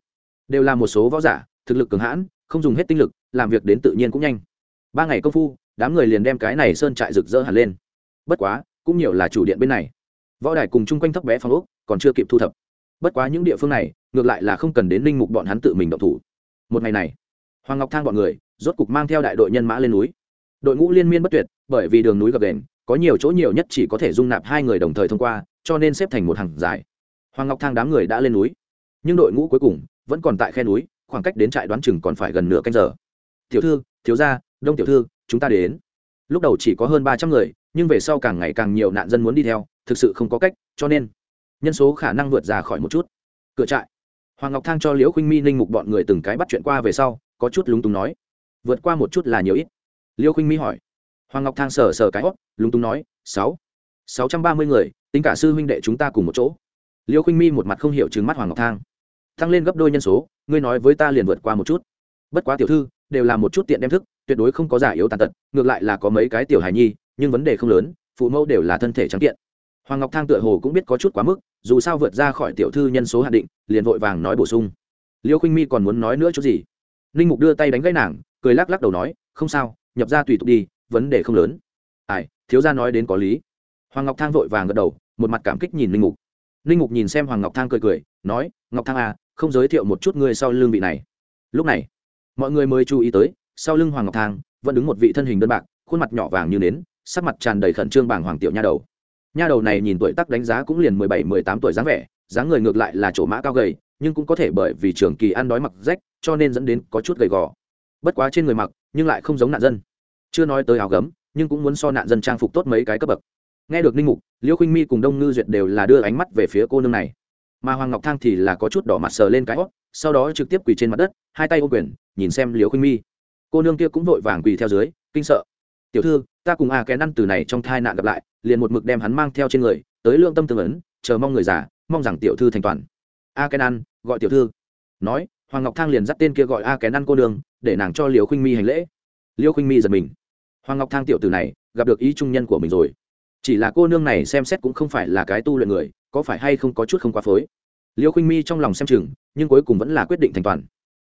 Đều là một số võ giả, thực lực cường hãn, không dùng hết tinh lực, làm việc đến tự nhiên cũng nhanh. Ba ngày công phu, đám người liền đem cái này sơn trại rực rỡ hẳn lên. Bất quá cũng nhiều là chủ điện bên này. Võ đài cùng chung quanh thấp bé phong ốc còn chưa kịp thu thập. Bất quá những địa phương này, ngược lại là không cần đến linh mục bọn hắn tự mình động thủ. Một ngày này, hoàng ngọc thang bọn người rốt cục mang theo đại đội nhân mã lên núi. Đội ngũ liên miên bất tuyệt, bởi vì đường núi gập đền có nhiều chỗ nhiều nhất chỉ có thể dung nạp hai người đồng thời thông qua, cho nên xếp thành một hàng dài. Hoàng ngọc thang đám người đã lên núi. Nhưng đội ngũ cuối cùng vẫn còn tại khe núi, khoảng cách đến trại đoán chừng còn phải gần nửa canh giờ. Tiểu thư, thiếu gia, đông tiểu thư, chúng ta đến. Lúc đầu chỉ có hơn ba trăm người nhưng về sau càng ngày càng nhiều nạn dân muốn đi theo, thực sự không có cách, cho nên nhân số khả năng vượt ra khỏi một chút. Cửa trại. Hoàng ngọc thang cho liễu khinh mi, ninh mục bọn người từng cái bắt chuyện qua về sau, có chút lúng túng nói, vượt qua một chút là nhiều ít. Liễu khinh mi hỏi. Hoàng ngọc thang sờ sờ cái hót lúng túng nói, sáu. Sáu trăm ba mươi người, tính cả sư huynh đệ chúng ta cùng một chỗ. Liễu khinh mi một mặt không hiểu chừng mắt hoàng ngọc thang. Tăng lên gấp đôi nhân số, ngươi nói với ta liền vượt qua một chút. Bất quá tiểu thư, đều là một chút tiện đem thức, tuyệt đối không có giả yếu tàn tật, ngược lại là có mấy cái tiểu hài nhi nhưng vấn đề không lớn, phụ mẫu đều là thân thể trắng kiện. Hoàng ngọc thang tựa hồ cũng biết có chút quá mức, dù sao vượt ra khỏi tiểu thư nhân số hạn định, liền vội vàng nói bổ sung. Liêu khinh mi còn muốn nói nữa chút gì? Ninh mục đưa tay đánh gãy nàng, cười lắc lắc đầu nói, không sao, nhập ra tùy tục đi, vấn đề không lớn. Ai, thiếu gia nói đến có lý. Hoàng ngọc thang vội vàng gật đầu, một mặt cảm kích nhìn ninh mục. Ninh mục nhìn xem hoàng ngọc thang cười cười, nói, ngọc thang à không giới thiệu một chút ngươi sau lưng vị này. Lúc này, mọi người mới chú ý tới, sau lưng hoàng ngọc thang, vẫn đứng một vị thân hình đơn bạc, khuôn mặt nhỏ vàng như nến sắc mặt tràn đầy khẩn trương bảng hoàng tiểu nha đầu. Nha đầu này nhìn tuổi tác đánh giá cũng liền mười bảy, mười tám tuổi dáng vẻ, dáng người ngược lại là chỗ mã cao gầy, nhưng cũng có thể bởi vì trường kỳ ăn đói mặc rách, cho nên dẫn đến có chút gầy gò. Bất quá trên người mặc, nhưng lại không giống nạn dân. Chưa nói tới áo gấm, nhưng cũng muốn so nạn dân trang phục tốt mấy cái cấp bậc. Nghe được ninh mục liễu khinh mi cùng đông ngư duyệt đều là đưa ánh mắt về phía cô nương này. Mà hoàng ngọc thang thì là có chút đỏ mặt sờ lên cái hót sau đó trực tiếp quỳ trên mặt đất, hai tay ô quyền, nhìn xem liễu khinh mi. Cô nương kia cũng vội vàng quỳ theo dưới, kinh sợ. Tiểu thư ta cùng a kén ăn từ này trong thai nạn gặp lại liền một mực đem hắn mang theo trên người tới lương tâm tương ấn chờ mong người già mong rằng tiểu thư thành toàn. A kén ăn gọi tiểu thư. Nói hoàng ngọc thang liền dắt tên kia gọi a kén ăn cô đường, để nàng cho liều khinh mi hành lễ. Liêu khinh mi giật mình. Hoàng ngọc thang tiểu từ này gặp được ý trung nhân của mình rồi. Chỉ là cô nương này xem xét cũng không phải là cái tu luyện người có phải hay không có chút không quá phối. Liêu khinh mi trong lòng xem chừng nhưng cuối cùng vẫn là quyết định thành toàn.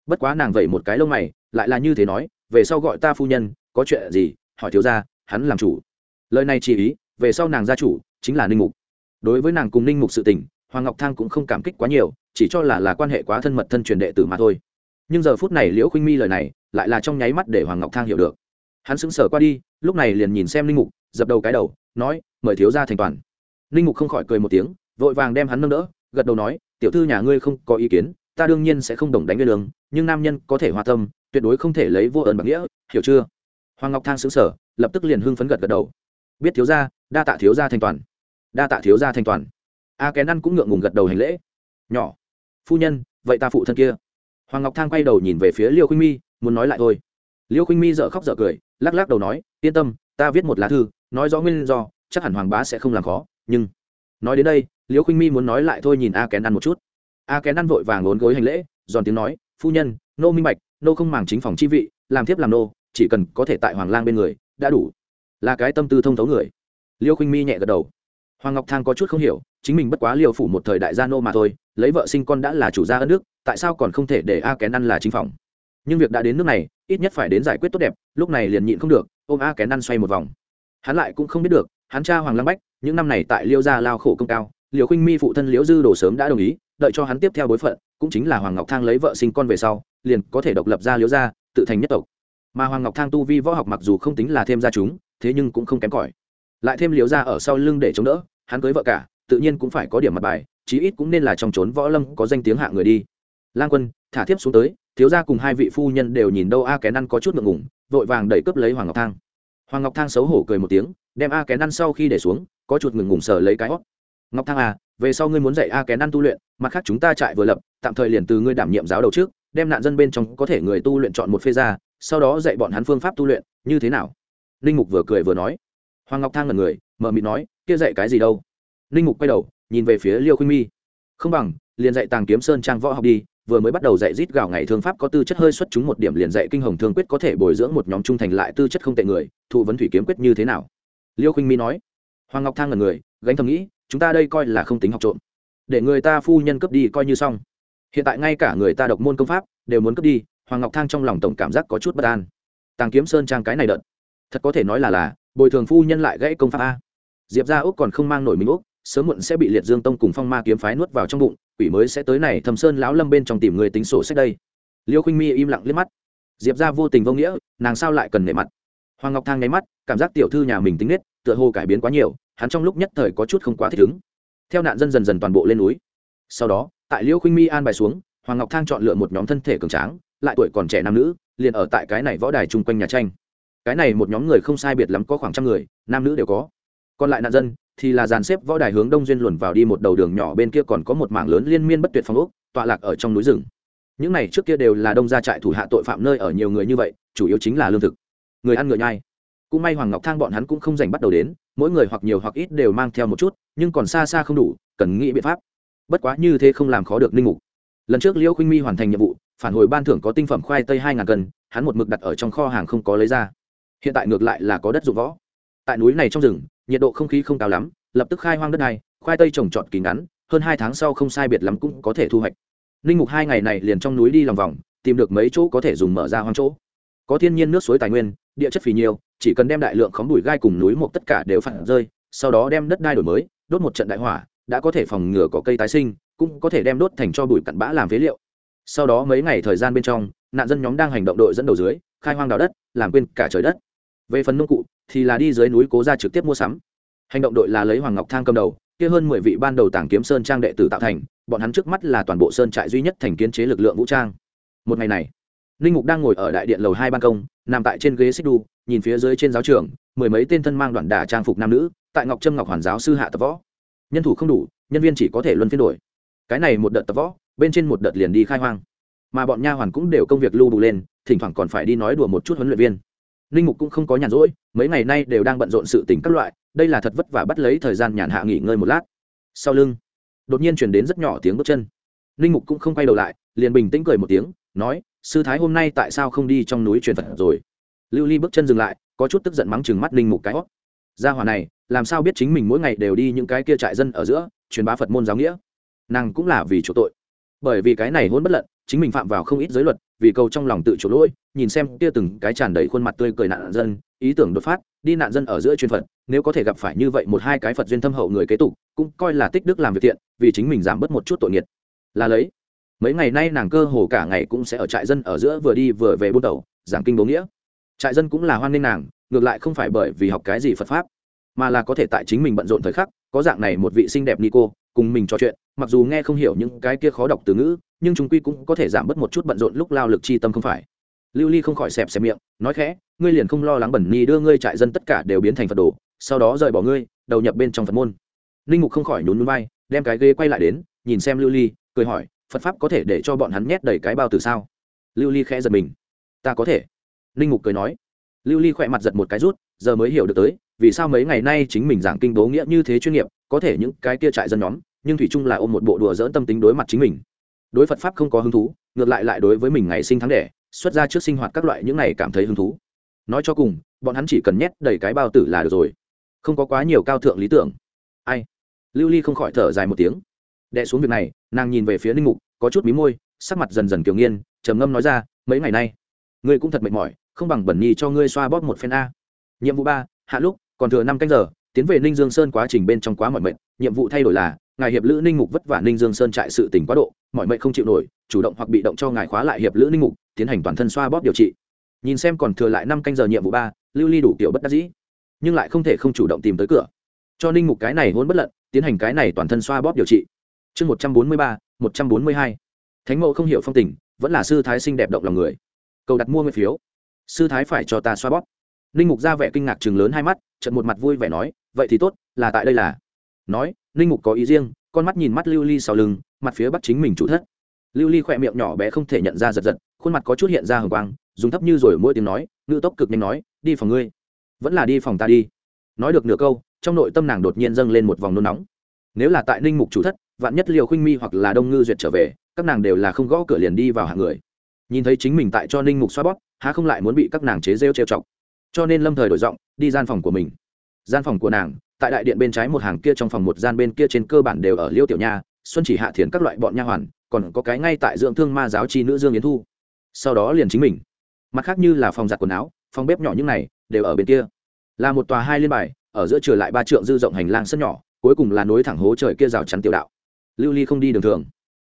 Bất quá nàng vậy một cái lông mày lại là như thế nói về sau gọi ta phu nhân có chuyện gì? hỏi thiếu ra hắn làm chủ. Lời này chỉ ý, về sau nàng gia chủ chính là ninh mục. Đối với nàng cùng ninh mục sự tình, hoàng ngọc thang cũng không cảm kích quá nhiều, chỉ cho là là quan hệ quá thân mật thân truyền đệ tử mà thôi. Nhưng giờ phút này liễu khuynh mi lời này lại là trong nháy mắt để hoàng ngọc thang hiểu được. Hắn sững sờ qua đi, lúc này liền nhìn xem ninh mục, dập đầu cái đầu, nói, mời thiếu ra thành toàn. Ninh mục không khỏi cười một tiếng, vội vàng đem hắn nâng đỡ, gật đầu nói, tiểu thư nhà ngươi không có ý kiến, ta đương nhiên sẽ không đồng đánh với đường, nhưng nam nhân có thể hòa tâm, tuyệt đối không thể lấy vô ơn bằng nghĩa, hiểu chưa? Hoàng ngọc thang xứng sở lập tức liền hưng phấn gật gật đầu. Biết thiếu gia, đa tạ thiếu gia thành toàn. Đa tạ thiếu gia thành toàn. A kén ăn cũng ngượng ngùng gật đầu hành lễ. Nhỏ. Phu nhân, vậy ta phụ thân kia. Hoàng ngọc thang quay đầu nhìn về phía liêu khuynh mi, muốn nói lại thôi. Liêu khuynh mi dợ khóc dợ cười, lắc lắc đầu nói, yên tâm, ta viết một lá thư, nói rõ nguyên do, chắc hẳn hoàng bá sẽ không làm khó, nhưng nói đến đây, liêu khuynh mi muốn nói lại thôi nhìn a kén ăn một chút. A kén ăn vội vàng ốn gối hành lễ, giòn tiếng nói, phu nhân, nô minh bạch, nô không màng chính phòng chi vị, làm thiếp làm nô, chỉ cần có thể tại hoàng lang bên người đã đủ. Là cái tâm tư thông thấu người. Liêu khinh mi nhẹ gật đầu. Hoàng ngọc thang có chút không hiểu, chính mình bất quá liều phủ một thời đại gia nô mà thôi, lấy vợ sinh con đã là chủ gia ân nước tại sao còn không thể để a kén ăn là chính phòng? Nhưng việc đã đến nước này, ít nhất phải đến giải quyết tốt đẹp, lúc này liền nhịn không được, ôm a kén ăn xoay một vòng. Hắn lại cũng không biết được, hắn cha hoàng lăng bách, những năm này tại liêu gia lao khổ công cao liều khinh mi phụ thân liễu dư đồ sớm đã đồng ý, đợi cho hắn tiếp theo bối phận, cũng chính là hoàng ngọc thang lấy vợ sinh con về sau, liền có thể độc lập ra liễu gia, tự thành nhất tộc mà hoàng ngọc thang tu vi võ học mặc dù không tính là thêm ra chúng, thế nhưng cũng không kém cỏi. Lại thêm liều ra ở sau lưng để chống đỡ, hắn cưới vợ cả, tự nhiên cũng phải có điểm mặt bài, chí ít cũng nên là trong trốn võ lâm có danh tiếng hạ người đi. Lang quân, thả thiếp xuống tới, thiếu gia cùng hai vị phu nhân đều nhìn đâu a kén ăn có chút ngượng ngủng vội vàng đẩy cướp lấy hoàng ngọc thang. Hoàng ngọc thang xấu hổ cười một tiếng, đem a kén ăn sau khi để xuống, có chuột ngừng ngủng sờ lấy cái hót. Ngọc thang à về sau ngươi muốn dạy a kén ăn tu luyện, mặt khác chúng ta trại vừa lập, tạm thời liền từ ngươi đảm nhiệm giáo đầu trước, đem nạn dân bên trong có thể người tu luyện chọn một phê ra sau đó dạy bọn hắn phương pháp tu luyện, như thế nào? Linh mục vừa cười vừa nói. Hoàng ngọc thang là người, mờ mịt nói, kia dạy cái gì đâu? Linh mục quay đầu, nhìn về phía liêu khuynh mi. Không bằng, liền dạy tàng kiếm sơn trang võ học đi, vừa mới bắt đầu dạy rít gạo ngày thương pháp có tư chất hơi xuất chúng một điểm liền dạy kinh hồng thương quyết có thể bồi dưỡng một nhóm trung thành lại tư chất không tệ người, thụ vấn thủy kiếm quyết như thế nào? Liêu khuynh mi nói. Hoàng ngọc thang là người, gánh thầm nghĩ, chúng ta đây coi là không tính học trộm. Để người ta phu nhân cướp đi coi như xong. Hiện tại ngay cả người ta độc môn công pháp đều muốn cướp đi hoàng ngọc thang trong lòng tổng cảm giác có chút bất an tàng kiếm sơn trang cái này đợt thật có thể nói là là bồi thường phu nhân lại gãy công pháp a diệp Gia úc còn không mang nổi mình úc sớm muộn sẽ bị liệt dương tông cùng phong ma kiếm phái nuốt vào trong bụng quỷ mới sẽ tới này thầm sơn lão lâm bên trong tìm người tính sổ sách đây liêu khinh mi im lặng liếc mắt diệp ra vô tình vô nghĩa nàng sao lại cần nể mặt hoàng ngọc thang nháy mắt cảm giác tiểu thư nhà mình tính nết tựa hồ cải biến quá nhiều hắn trong lúc nhất thời có chút không quá thích ứng theo nạn dân dần dần toàn bộ lên núi sau đó tại liêu khinh mi an bài xuống hoàng ngọc thang chọn lựa một nhóm thân thể cường tráng lại tuổi còn trẻ nam nữ, liền ở tại cái này võ đài chung quanh nhà tranh. Cái này một nhóm người không sai biệt lắm có khoảng trăm người, nam nữ đều có. Còn lại nạn dân thì là dàn xếp võ đài hướng đông duyên luồn vào đi một đầu đường nhỏ bên kia còn có một mảng lớn liên miên bất tuyệt phong ốc, tọa lạc ở trong núi rừng. Những này trước kia đều là đông gia trại thủ hạ tội phạm nơi ở nhiều người như vậy, chủ yếu chính là lương thực. Người ăn ngựa nhai. Cũng may hoàng ngọc thang bọn hắn cũng không dành bắt đầu đến, mỗi người hoặc nhiều hoặc ít đều mang theo một chút, nhưng còn xa xa không đủ, cần nghĩ biện pháp. Bất quá như thế không làm khó được ninh mục. Lần trước liễu khuynh mi hoàn thành nhiệm vụ phản hồi ban thưởng có tinh phẩm khoai tây hai ngàn cân, hắn một mực đặt ở trong kho hàng không có lấy ra. Hiện tại ngược lại là có đất dụng võ. Tại núi này trong rừng, nhiệt độ không khí không cao lắm, lập tức khai hoang đất này, khoai tây trồng trọt kín ngắn hơn hai tháng sau không sai biệt lắm cũng có thể thu hoạch. Ninh mục hai ngày này liền trong núi đi lòng vòng, tìm được mấy chỗ có thể dùng mở ra hoang chỗ. Có thiên nhiên nước suối tài nguyên, địa chất phì nhiều, chỉ cần đem đại lượng khóm bụi gai cùng núi một tất cả đều phản rơi, sau đó đem đất đai đổi mới, đốt một trận đại hỏa, đã có thể phòng ngừa có cây tái sinh, cũng có thể đem đốt thành cho bụi cặn bã làm phế liệu sau đó mấy ngày thời gian bên trong, nạn dân nhóm đang hành động đội dẫn đầu dưới, khai hoang đào đất, làm quên cả trời đất. Về phần nông cụ, thì là đi dưới núi cố ra trực tiếp mua sắm. Hành động đội là lấy hoàng ngọc thang cầm đầu, kia hơn mười vị ban đầu tảng kiếm sơn trang đệ tử tạo thành, bọn hắn trước mắt là toàn bộ sơn trại duy nhất thành kiến chế lực lượng vũ trang. Một ngày này, linh mục đang ngồi ở đại điện lầu hai ban công, nằm tại trên ghế xích đu, nhìn phía dưới trên giáo trường, mười mấy tên thân mang đoạn đà trang phục nam nữ, tại ngọc trâm ngọc hoàn giáo sư hạ tập võ. Nhân thủ không đủ, nhân viên chỉ có thể luân phiên đổi. Cái này một đợt tập võ bên trên một đợt liền đi khai hoang. Mà bọn nha hoàn cũng đều công việc lưu bù lên, thỉnh thoảng còn phải đi nói đùa một chút huấn luyện viên. Linh mục cũng không có nhàn rỗi, mấy ngày nay đều đang bận rộn sự tình các loại, đây là thật vất vả bắt lấy thời gian nhàn hạ nghỉ ngơi một lát. Sau lưng, đột nhiên chuyển đến rất nhỏ tiếng bước chân. Linh mục cũng không quay đầu lại, liền bình tĩnh cười một tiếng, nói, sư thái hôm nay tại sao không đi trong núi truyền phật rồi? Lưu ly bước chân dừng lại, có chút tức giận mắng chừng mắt Linh mục cái hót gia hỏa này, làm sao biết chính mình mỗi ngày đều đi những cái kia trại dân ở giữa, truyền bá phật môn giáo nghĩa? Nàng cũng là vì chỗ tội bởi vì cái này hôn bất lận, chính mình phạm vào không ít giới luật, vì câu trong lòng tự chủ lỗi, nhìn xem kia từng cái tràn đầy khuôn mặt tươi cười nạn dân, ý tưởng đột phát, đi nạn dân ở giữa chuyên phật, nếu có thể gặp phải như vậy một hai cái phật duyên thâm hậu người kế tục, cũng coi là tích đức làm việc thiện, vì chính mình giảm bớt một chút tội nghiệt. Là lấy, mấy ngày nay nàng cơ hồ cả ngày cũng sẽ ở trại dân ở giữa vừa đi vừa về buôn tàu, giảng kinh bố nghĩa. Trại dân cũng là hoan nghênh nàng, ngược lại không phải bởi vì học cái gì phật pháp, mà là có thể tại chính mình bận rộn thời khắc, có dạng này một vị xinh đẹp ni cô cùng mình trò chuyện, mặc dù nghe không hiểu những cái kia khó đọc từ ngữ, nhưng chúng quy cũng có thể giảm bớt một chút bận rộn lúc lao lực chi tâm không phải. Lưu ly không khỏi xẹp xẹp miệng, nói khẽ, ngươi liền không lo lắng bẩn ni đưa ngươi trại dân tất cả đều biến thành phật đồ, sau đó rời bỏ ngươi, đầu nhập bên trong phật môn. Ninh mục không khỏi nhún núi bay đem cái ghế quay lại đến, nhìn xem lưu ly, cười hỏi, phật pháp có thể để cho bọn hắn nhét đầy cái bao từ sao? Lưu ly khẽ giật mình. Ta có thể. Ninh mục cười nói. Lưu ly khỏe mặt giật một cái rút, giờ mới hiểu được tới, vì sao mấy ngày nay chính mình giảng kinh bố nghĩa như thế chuyên nghiệp có thể những cái kia trại dân nhóm, nhưng thủy trung là ôm một bộ đùa dỡn tâm tính đối mặt chính mình. Đối phật pháp không có hứng thú, ngược lại lại đối với mình ngày sinh tháng đẻ, xuất ra trước sinh hoạt các loại những này cảm thấy hứng thú. Nói cho cùng, bọn hắn chỉ cần nhét đầy cái bao tử là được rồi. Không có quá nhiều cao thượng lý tưởng. Ai? Lưu ly không khỏi thở dài một tiếng. Đệ xuống việc này, nàng nhìn về phía ninh mục, có chút mí môi, sắc mặt dần dần kiểu nghiên, trầm ngâm nói ra, mấy ngày nay, ngươi cũng thật mệt mỏi, không bằng bẩn nhi cho ngươi xoa bóp một phen a. Nhiệm vụ ba, hạ lúc, còn thừa năm canh giờ tiến về ninh dương sơn quá trình bên trong quá mọi mệnh nhiệm vụ thay đổi là, ngài hiệp lữ ninh mục vất vả ninh dương sơn trại sự tỉnh quá độ mọi mệnh không chịu nổi, chủ động hoặc bị động cho ngài khóa lại hiệp lữ ninh mục, tiến hành toàn thân xoa bóp điều trị. Nhìn xem còn thừa lại năm canh giờ nhiệm vụ ba, lưu ly đủ kiểu bất đắc dĩ, nhưng lại không thể không chủ động tìm tới cửa. Cho ninh mục cái này hôn bất lận, tiến hành cái này toàn thân xoa bóp điều trị. Chương một trăm bốn mươi ba, một trăm bốn mươi hai. Thánh mẫu không hiểu phong tình, vẫn là sư thái sinh đẹp động lòng người. Cầu đặt mua nguyên phiếu. Sư thái phải cho ta xoa bóp. Ninh mục ra vẻ kinh ngạc chừng lớn hai mắt trận một mặt vui vẻ nói vậy thì tốt, là tại đây là. Nói, ninh mục có ý riêng, con mắt nhìn mắt lưu ly sau lưng, mặt phía bắc chính mình chủ thất. Lưu ly khỏe miệng nhỏ bé không thể nhận ra giật giật, khuôn mặt có chút hiện ra hồng quang, dùng thấp như rồi mỗi tiếng nói, ngữ tốc cực nhanh nói, đi phòng ngươi. Vẫn là đi phòng ta đi. Nói được nửa câu, trong nội tâm nàng đột nhiên dâng lên một vòng nôn nóng. Nếu là tại ninh mục chủ thất, vạn nhất liều khuynh mi hoặc là đông ngư duyệt trở về, các nàng đều là không gõ cửa liền đi vào hàng người. Nhìn thấy chính mình tại cho ninh mục xoa bóp, há không lại muốn bị các nàng chế rêu trêu chọc. Cho nên lâm thời đổi giọng, đi gian phòng của mình gian phòng của nàng, tại đại điện bên trái một hàng kia trong phòng một gian bên kia trên cơ bản đều ở liêu tiểu nha, xuân chỉ hạ thiền các loại bọn nha hoàn, còn có cái ngay tại dưỡng thương ma giáo chi nữ dương yến thu. Sau đó liền chính mình. Mặt khác như là phòng giặt quần áo, phòng bếp nhỏ những này, đều ở bên kia. Là một tòa hai liên bài, ở giữa trở lại ba trượng dư rộng hành lang sân nhỏ, cuối cùng là nối thẳng hố trời kia rào chắn tiểu đạo. Lưu ly không đi đường thường.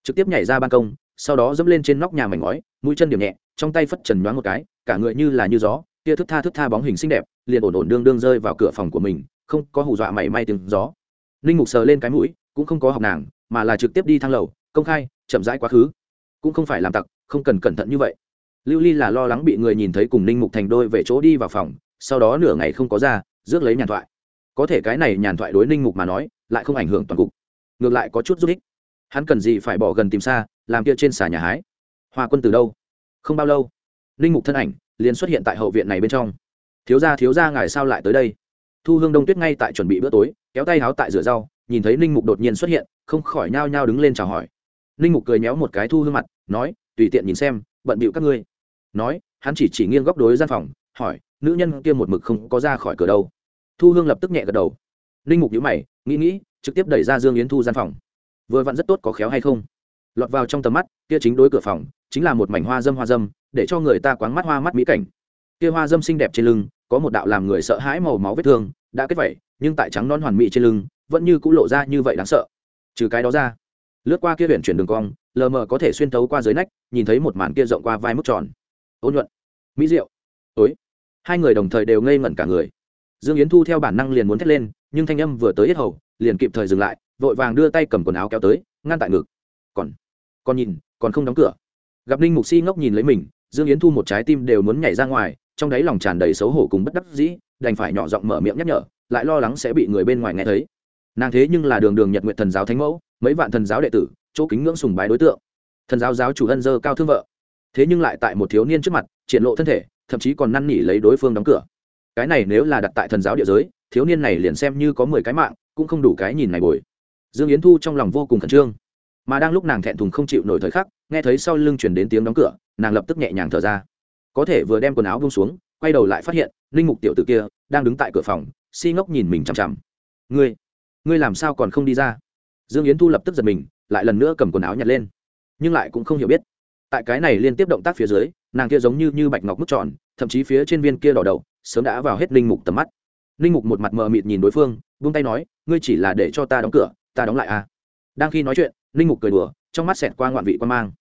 Trực tiếp nhảy ra ban công, sau đó dẫm lên trên nóc nhà mảnh ngói, mũi chân điểm nhẹ, trong tay phất trần nhoáng một cái, cả người như là như gió kia thức tha thức tha bóng hình xinh đẹp, liền ổn ổn đương đương rơi vào cửa phòng của mình, không có hù dọa mảy may tiếng gió. Ninh mục sờ lên cái mũi, cũng không có học nàng, mà là trực tiếp đi thang lầu, công khai, chậm rãi quá khứ. Cũng không phải làm tặc, không cần cẩn thận như vậy. Lưu ly là lo lắng bị người nhìn thấy cùng ninh mục thành đôi về chỗ đi vào phòng, sau đó nửa ngày không có ra, rước lấy nhàn thoại. Có thể cái này nhàn thoại đối ninh mục mà nói, lại không ảnh hưởng toàn cục. Ngược lại có chút giúp ích. Hắn cần gì phải bỏ gần tìm xa, làm kia trên xà nhà hái? Hoa quân từ đâu? Không bao lâu, ninh mục thân ảnh liền xuất hiện tại hậu viện này bên trong. Thiếu gia thiếu gia, ngài sao lại tới đây? Thu hương đông tuyết ngay tại chuẩn bị bữa tối, kéo tay háo tại rửa rau, nhìn thấy ninh mục đột nhiên xuất hiện, không khỏi nhao nhao đứng lên chào hỏi. Ninh mục cười méo một cái thu hương mặt, nói, tùy tiện nhìn xem, bận bịu các ngươi. Nói, hắn chỉ chỉ nghiêng góc đối gian phòng, hỏi, nữ nhân kia một mực không có ra khỏi cửa đâu? Thu hương lập tức nhẹ gật đầu. Ninh mục nhíu mày, nghĩ nghĩ, trực tiếp đẩy ra dương yến thu gian phòng. Vừa vặn rất tốt có khéo hay không? Lọt vào trong tầm mắt, kia chính đối cửa phòng chính là một mảnh hoa dâm hoa dâm, để cho người ta quáng mắt hoa mắt mỹ cảnh. Kia hoa dâm xinh đẹp trên lưng, có một đạo làm người sợ hãi màu máu vết thương, đã kết vẩy nhưng tại trắng non hoàn mỹ trên lưng, vẫn như c ũ lộ ra như vậy đáng sợ. Trừ cái đó ra, lướt qua kia huyện chuyển đường cong, lờ mờ có thể xuyên thấu qua dưới nách, nhìn thấy một màn kia rộng qua vai mức tròn. Ôn nhuận, mỹ diệu ối hai người đồng thời đều ngây ngẩn cả người. Dương yến thu theo bản năng liền muốn thét lên, nhưng thanh âm vừa tới hết hầu, liền kịp thời dừng lại, vội vàng đưa tay cầm quần áo kéo tới, ngăn tại ngực. Còn còn nhìn, còn không đóng cửa gặp ninh mục si ngốc nhìn lấy mình dương yến thu một trái tim đều muốn nhảy ra ngoài trong đáy lòng tràn đầy xấu hổ cùng bất đắc dĩ đành phải nhỏ giọng mở miệng nhắc nhở lại lo lắng sẽ bị người bên ngoài nghe thấy nàng thế nhưng là đường đường nhật nguyện thần giáo thánh mẫu mấy vạn thần giáo đệ tử chỗ kính ngưỡng sùng bái đối tượng thần giáo giáo chủ ân dơ cao thương vợ thế nhưng lại tại một thiếu niên trước mặt triển lộ thân thể thậm chí còn năn nỉ lấy đối phương đóng cửa cái này nếu là đặt tại thần giáo địa giới thiếu niên này liền xem như có mười cái mạng cũng không đủ cái nhìn này bồi dương yến thu trong lòng vô cùng khẩn trương mà đang lúc nàng thẹn thùng không chịu nổi thời khắc, nghe thấy sau lưng chuyển đến tiếng đóng cửa, nàng lập tức nhẹ nhàng thở ra. Có thể vừa đem quần áo bông xuống, quay đầu lại phát hiện linh mục tiểu t ử kia đang đứng tại cửa phòng, si ngốc nhìn mình chằm chằm. Ngươi ngươi làm sao còn không đi ra? Dương yến thu lập tức giật mình, lại lần nữa cầm quần áo nhặt lên. Nhưng lại cũng không hiểu biết. Tại cái này liên tiếp động tác phía dưới, nàng kia giống như như bạch ngọc mức tròn, thậm chí phía trên viên kia đỏ đầu, sớm đã vào hết linh mục tầm mắt. Linh mục một mặt mờ mịt nhìn đối phương vung tay nói, ngươi chỉ là để cho ta đóng cửa, ta đóng lại à. Đang khi nói chuyện linh mục cười đùa, trong mắt xẹt qua ngoạn vị quan mang.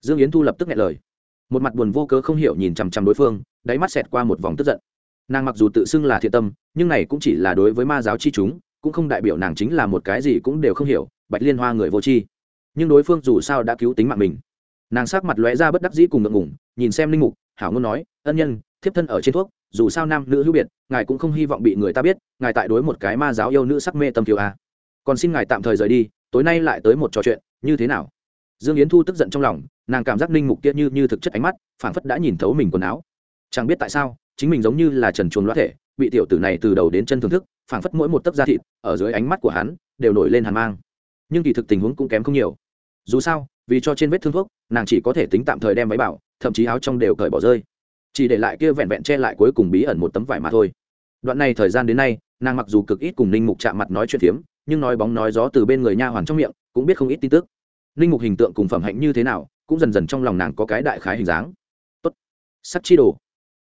Dương yến thu lập tức nghe lời. Một mặt buồn vô cớ không hiểu nhìn chằm chằm đối phương, đáy mắt xẹt qua một vòng tức giận. Nàng mặc dù tự xưng là thiện tâm, nhưng này cũng chỉ là đối với ma giáo chi chúng, cũng không đại biểu nàng chính là một cái gì cũng đều không hiểu, bạch liên hoa người vô tri. Nhưng đối phương dù sao đã cứu tính mạng mình. Nàng sắc mặt lóe ra bất đắc dĩ cùng ngượng ngủng nhìn xem linh mục, hảo ngôn nói, ân nhân, thiếp thân ở trên thuốc, dù sao nam nữ hữu biệt, ngài cũng không hy vọng bị người ta biết, ngài tại đối một cái ma giáo yêu nữ sắc mê tâm kiều a. Còn xin ngài tạm thời rời đi tối nay lại tới một trò chuyện, như thế nào? Dương yến thu tức giận trong lòng, nàng cảm giác ninh mục kia như như thực chất ánh mắt, phảng phất đã nhìn thấu mình quần áo. Chẳng biết tại sao, chính mình giống như là trần chuồn loát thể, bị tiểu tử này từ đầu đến chân thưởng thức, phảng phất mỗi một tấc da thịt, ở dưới ánh mắt của hắn, đều nổi lên hàn mang. Nhưng kỳ thực tình huống cũng kém không nhiều. Dù sao, vì cho trên vết thương thuốc, nàng chỉ có thể tính tạm thời đem váy bảo, thậm chí áo trong đều cởi bỏ rơi. Chỉ để lại kia vẹn vẹn che lại cuối cùng bí ẩn một tấm vải mà thôi. Đoạn này thời gian đến nay, nàng mặc dù cực ít cùng ninh mục chạm mặt nói chuyện phiếm nhưng nói bóng nói gió từ bên người nha hoàn trong miệng, cũng biết không ít tin tức. Ninh mục hình tượng cùng phẩm hạnh như thế nào, cũng dần dần trong lòng nàng có cái đại khái hình dáng. Tốt. Sắc chi đồ.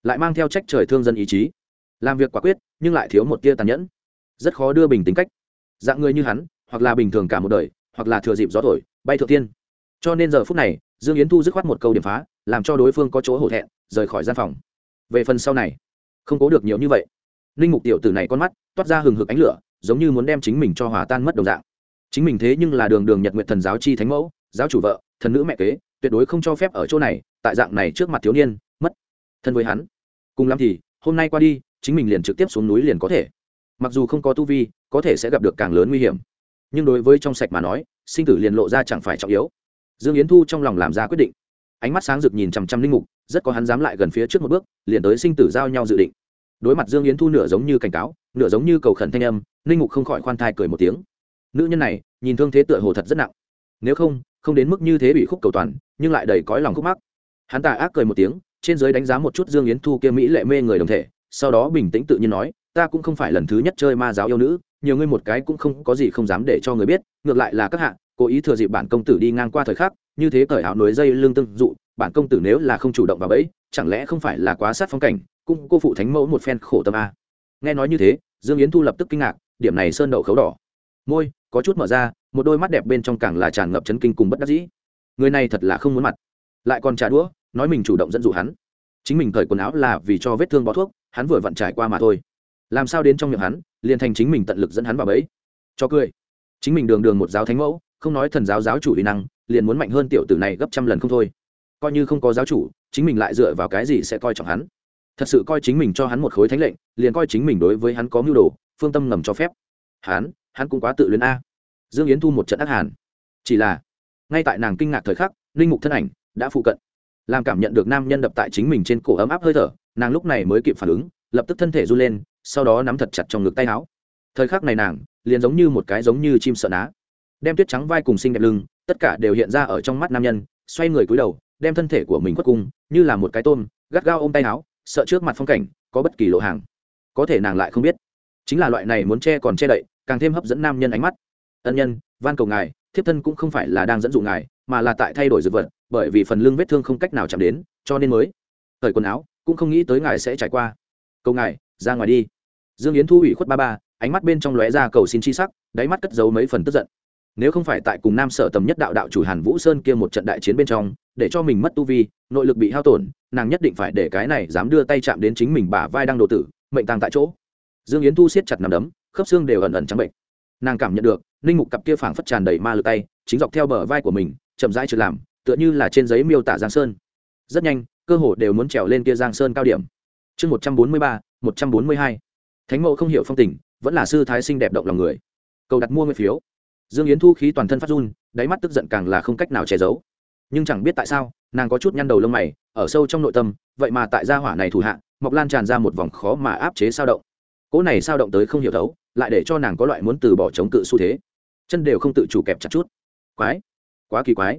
Lại mang theo trách trời thương dân ý chí. Làm việc quả quyết, nhưng lại thiếu một tia tàn nhẫn. Rất khó đưa bình tính cách. Dạng người như hắn, hoặc là bình thường cả một đời, hoặc là thừa dịp gió thổi, bay thượng tiên cho nên giờ phút này, dương yến thu dứt khoát một câu điểm phá, làm cho đối phương có chỗ hổ thẹn, rời khỏi gian phòng. Về phần sau này, không cố được nhiều như vậy. Ninh mục tiểu tử này con mắt, toát ra hừng hực ánh lửa giống như muốn đem chính mình cho hòa tan mất đồng dạng. Chính mình thế nhưng là đường đường nhật nguyện thần giáo chi thánh mẫu, giáo chủ vợ, thần nữ mẹ kế, tuyệt đối không cho phép ở chỗ này, tại dạng này trước mặt thiếu niên, mất thân với hắn. Cùng lắm thì, hôm nay qua đi, chính mình liền trực tiếp xuống núi liền có thể. Mặc dù không có tu vi, có thể sẽ gặp được càng lớn nguy hiểm. Nhưng đối với trong sạch mà nói, sinh tử liền lộ ra chẳng phải trọng yếu. Dương yến thu trong lòng làm ra quyết định. Ánh mắt sáng rực nhìn chằm chằm linh mục, rất có hắn dám lại gần phía trước một bước, liền tới sinh tử giao nhau dự định đối mặt dương yến thu nửa giống như cảnh cáo, nửa giống như cầu khẩn thanh âm, ninh mục không khỏi khoan thai cười một tiếng. Nữ nhân này, nhìn thương thế tựa hồ thật rất nặng. Nếu không không đến mức như thế bị khúc cầu toàn, nhưng lại đầy cõi lòng khúc mắc. Hắn ta ác cười một tiếng, trên giới đánh giá một chút dương yến thu kia mỹ lệ mê người đồng thể, sau đó bình tĩnh tự nhiên nói, ta cũng không phải lần thứ nhất chơi ma giáo yêu nữ, nhiều ngươi một cái cũng không có gì không dám để cho người biết, ngược lại là các hạ, cố ý thừa dịp bản công tử đi ngang qua thời khắc, như thế cởi áo nối dây lương tương dụ bản công tử nếu là không chủ động vào bẫy, chẳng lẽ không phải là quá sát phong cảnh, cũng cô phụ thánh mẫu một phen khổ tâm a. Nghe nói như thế, dương yến thu lập tức kinh ngạc, điểm này sơn đậu khấu đỏ. Môi, có chút mở ra, một đôi mắt đẹp bên trong càng là tràn ngập chấn kinh cùng bất đắc dĩ. Người này thật là không muốn mặt. Lại còn trả đũa, nói mình chủ động dẫn dụ hắn. Chính mình cởi quần áo là vì cho vết thương bó thuốc, hắn vừa vặn trải qua mà thôi. Làm sao đến trong miệng hắn, liền thành chính mình tận lực dẫn hắn vào bẫy. Cho cười. Chính mình đường đường một giáo thánh mẫu, không nói thần giáo giáo chủ uy năng, liền muốn mạnh hơn tiểu tử này gấp trăm lần không thôi coi như không có giáo chủ, chính mình lại dựa vào cái gì sẽ coi trọng hắn? Thật sự coi chính mình cho hắn một khối thánh lệnh, liền coi chính mình đối với hắn có mưu đồ, phương tâm ngầm cho phép. Hắn hắn cũng quá tự luyến a. Dương yến thu một trận ác hàn. Chỉ là, ngay tại nàng kinh ngạc thời khắc, linh mục thân ảnh đã phụ cận. Làm cảm nhận được nam nhân đập tại chính mình trên cổ ấm áp hơi thở, nàng lúc này mới kịp phản ứng, lập tức thân thể run lên, sau đó nắm thật chặt trong ngực tay áo. Thời khắc này nàng, liền giống như một cái giống như chim sợ ná. Đem tuyết trắng vai cùng xinh đẹp lưng, tất cả đều hiện ra ở trong mắt nam nhân, xoay người cúi đầu đem thân thể của mình quất cung, như là một cái tôm, gắt gao ôm tay áo, sợ trước mặt phong cảnh, có bất kỳ lộ hàng. Có thể nàng lại không biết. Chính là loại này muốn che còn che đậy, càng thêm hấp dẫn nam nhân ánh mắt. Ân nhân, van cầu ngài, thiếp thân cũng không phải là đang dẫn dụ ngài, mà là tại thay đổi dược vật, bởi vì phần lưng vết thương không cách nào chạm đến, cho nên mới thời quần áo, cũng không nghĩ tới ngài sẽ trải qua. Cầu ngài, ra ngoài đi. Dương yến thu ủy khuất ba ba, ánh mắt bên trong lóe ra cầu xin chi sắc, đáy mắt cất giấu mấy phần tức giận nếu không phải tại cùng nam sở tầm nhất đạo đạo chủ hàn vũ sơn kia một trận đại chiến bên trong, để cho mình mất tu vi, nội lực bị hao tổn, nàng nhất định phải để cái này dám đưa tay chạm đến chính mình bả vai đang đồ tử, mệnh tàng tại chỗ. Dương yến thu siết chặt nằm đấm, khớp xương đều ẩn ẩn trắng bệnh. Nàng cảm nhận được, ninh mục cặp kia phảng phất tràn đầy ma lực tay, chính dọc theo bờ vai của mình, chậm rãi trượt làm, tựa như là trên giấy miêu tả giang sơn. Rất nhanh, cơ hồ đều muốn trèo lên kia giang sơn cao điểm. Chương một trăm bốn mươi ba, một trăm bốn mươi hai. Thánh mẫu không hiểu phong tình, vẫn là sư thái sinh đẹp động lòng người. Cầu đặt mua nguyên phiếu dương yến thu khí toàn thân phát run, đáy mắt tức giận càng là không cách nào che giấu. Nhưng chẳng biết tại sao, nàng có chút nhăn đầu lông mày, ở sâu trong nội tâm, vậy mà tại gia hỏa này thủ hạ mọc lan tràn ra một vòng khó mà áp chế sao động. Cỗ này sao động tới không hiểu thấu, lại để cho nàng có loại muốn từ bỏ chống cự xu thế. Chân đều không tự chủ kẹp chặt chút. Quái, quá kỳ quái.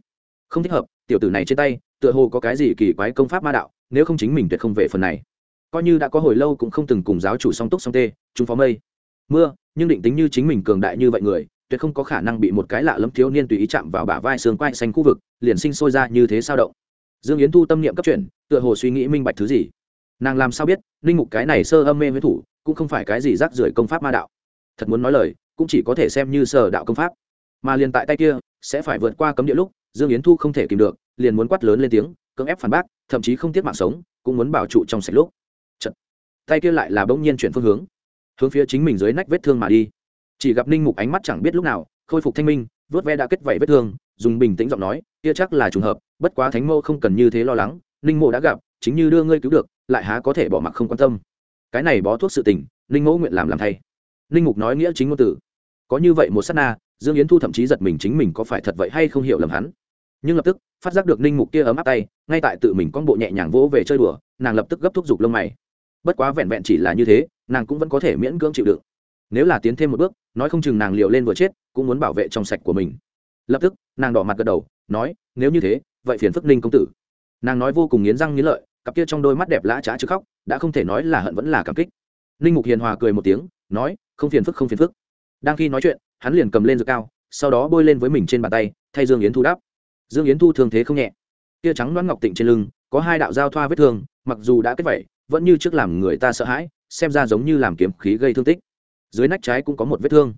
Không thích hợp, tiểu tử này trên tay, tựa hồ có cái gì kỳ quái công pháp ma đạo, nếu không chính mình tuyệt không về phần này. Coi như đã có hồi lâu cũng không từng cùng giáo chủ song túc song tê, chúng phó mây. Mưa, nhưng định tính như chính mình cường đại như vậy người tuyệt không có khả năng bị một cái lạ lẫm thiếu niên tùy ý chạm vào bả vai xương quai xanh khu vực, liền sinh sôi ra như thế sao động. Dương yến thu tâm niệm cấp chuyển, tựa hồ suy nghĩ minh bạch thứ gì. Nàng làm sao biết linh mục cái này sơ âm mê với thủ, cũng không phải cái gì rác rưởi công pháp ma đạo. Thật muốn nói lời, cũng chỉ có thể xem như sở đạo công pháp. Mà liền tại tay kia, sẽ phải vượt qua cấm địa lúc, dương yến thu không thể kìm được, liền muốn quát lớn lên tiếng, cưỡng ép phản bác, thậm chí không tiếc mạng sống, cũng muốn bảo trụ trong sạch lúc. Chật. tay kia lại là bỗng nhiên chuyển phương hướng. Hướng phía chính mình dưới nách vết thương mà đi chỉ gặp ninh mục ánh mắt chẳng biết lúc nào, khôi phục thanh minh vớt ve đã kết vảy vết thương, dùng bình tĩnh giọng nói, kia chắc là trùng hợp, bất quá thánh mô không cần như thế lo lắng, ninh mộ đã gặp, chính như đưa ngươi cứu được, lại há có thể bỏ mặc không quan tâm. Cái này bó thuốc sự tình, ninh mẫu nguyện làm làm thay. Ninh mục nói nghĩa chính ngôn từ. Có như vậy một s á t na, dương yến thu thậm chí giật mình chính mình có phải thật vậy hay không hiểu lầm hắn. Nhưng lập tức, phát giác được ninh mục kia ấm áp tay, ngay tại tự mình con bộ nhẹ nhàng vỗ về chơi đùa, nàng lập tức gấp thúc giục lông mày. Bất quá vẹn vẹn chỉ là như thế, nàng cũng vẫn có thể miễn cưỡng chịu đựng nếu là tiến thêm một bước, nói không chừng nàng liệu lên vừa chết, cũng muốn bảo vệ trong sạch của mình. Lập tức, nàng đỏ mặt gật đầu, nói, nếu như thế, vậy phiền phức ninh công tử. Nàng nói vô cùng nghiến răng nghiến lợi, cặp kia trong đôi mắt đẹp lã trá chứ khóc, đã không thể nói là hận vẫn là cảm kích. Ninh mục hiền hòa cười một tiếng, nói, không phiền phức, không phiền phức. Đang khi nói chuyện, hắn liền cầm lên dược cao, sau đó bôi lên với mình trên bàn tay, thay dương yến thu đáp. Dương yến thu thường thế không nhẹ. Kia trắng đoán ngọc tịnh trên lưng, có hai đạo giao thoa vết thương, mặc dù đã kết vẩy vẫn như trước làm người ta sợ hãi, xem ra giống như làm kiếm khí gây thương tích dưới nách trái cũng có một vết thương.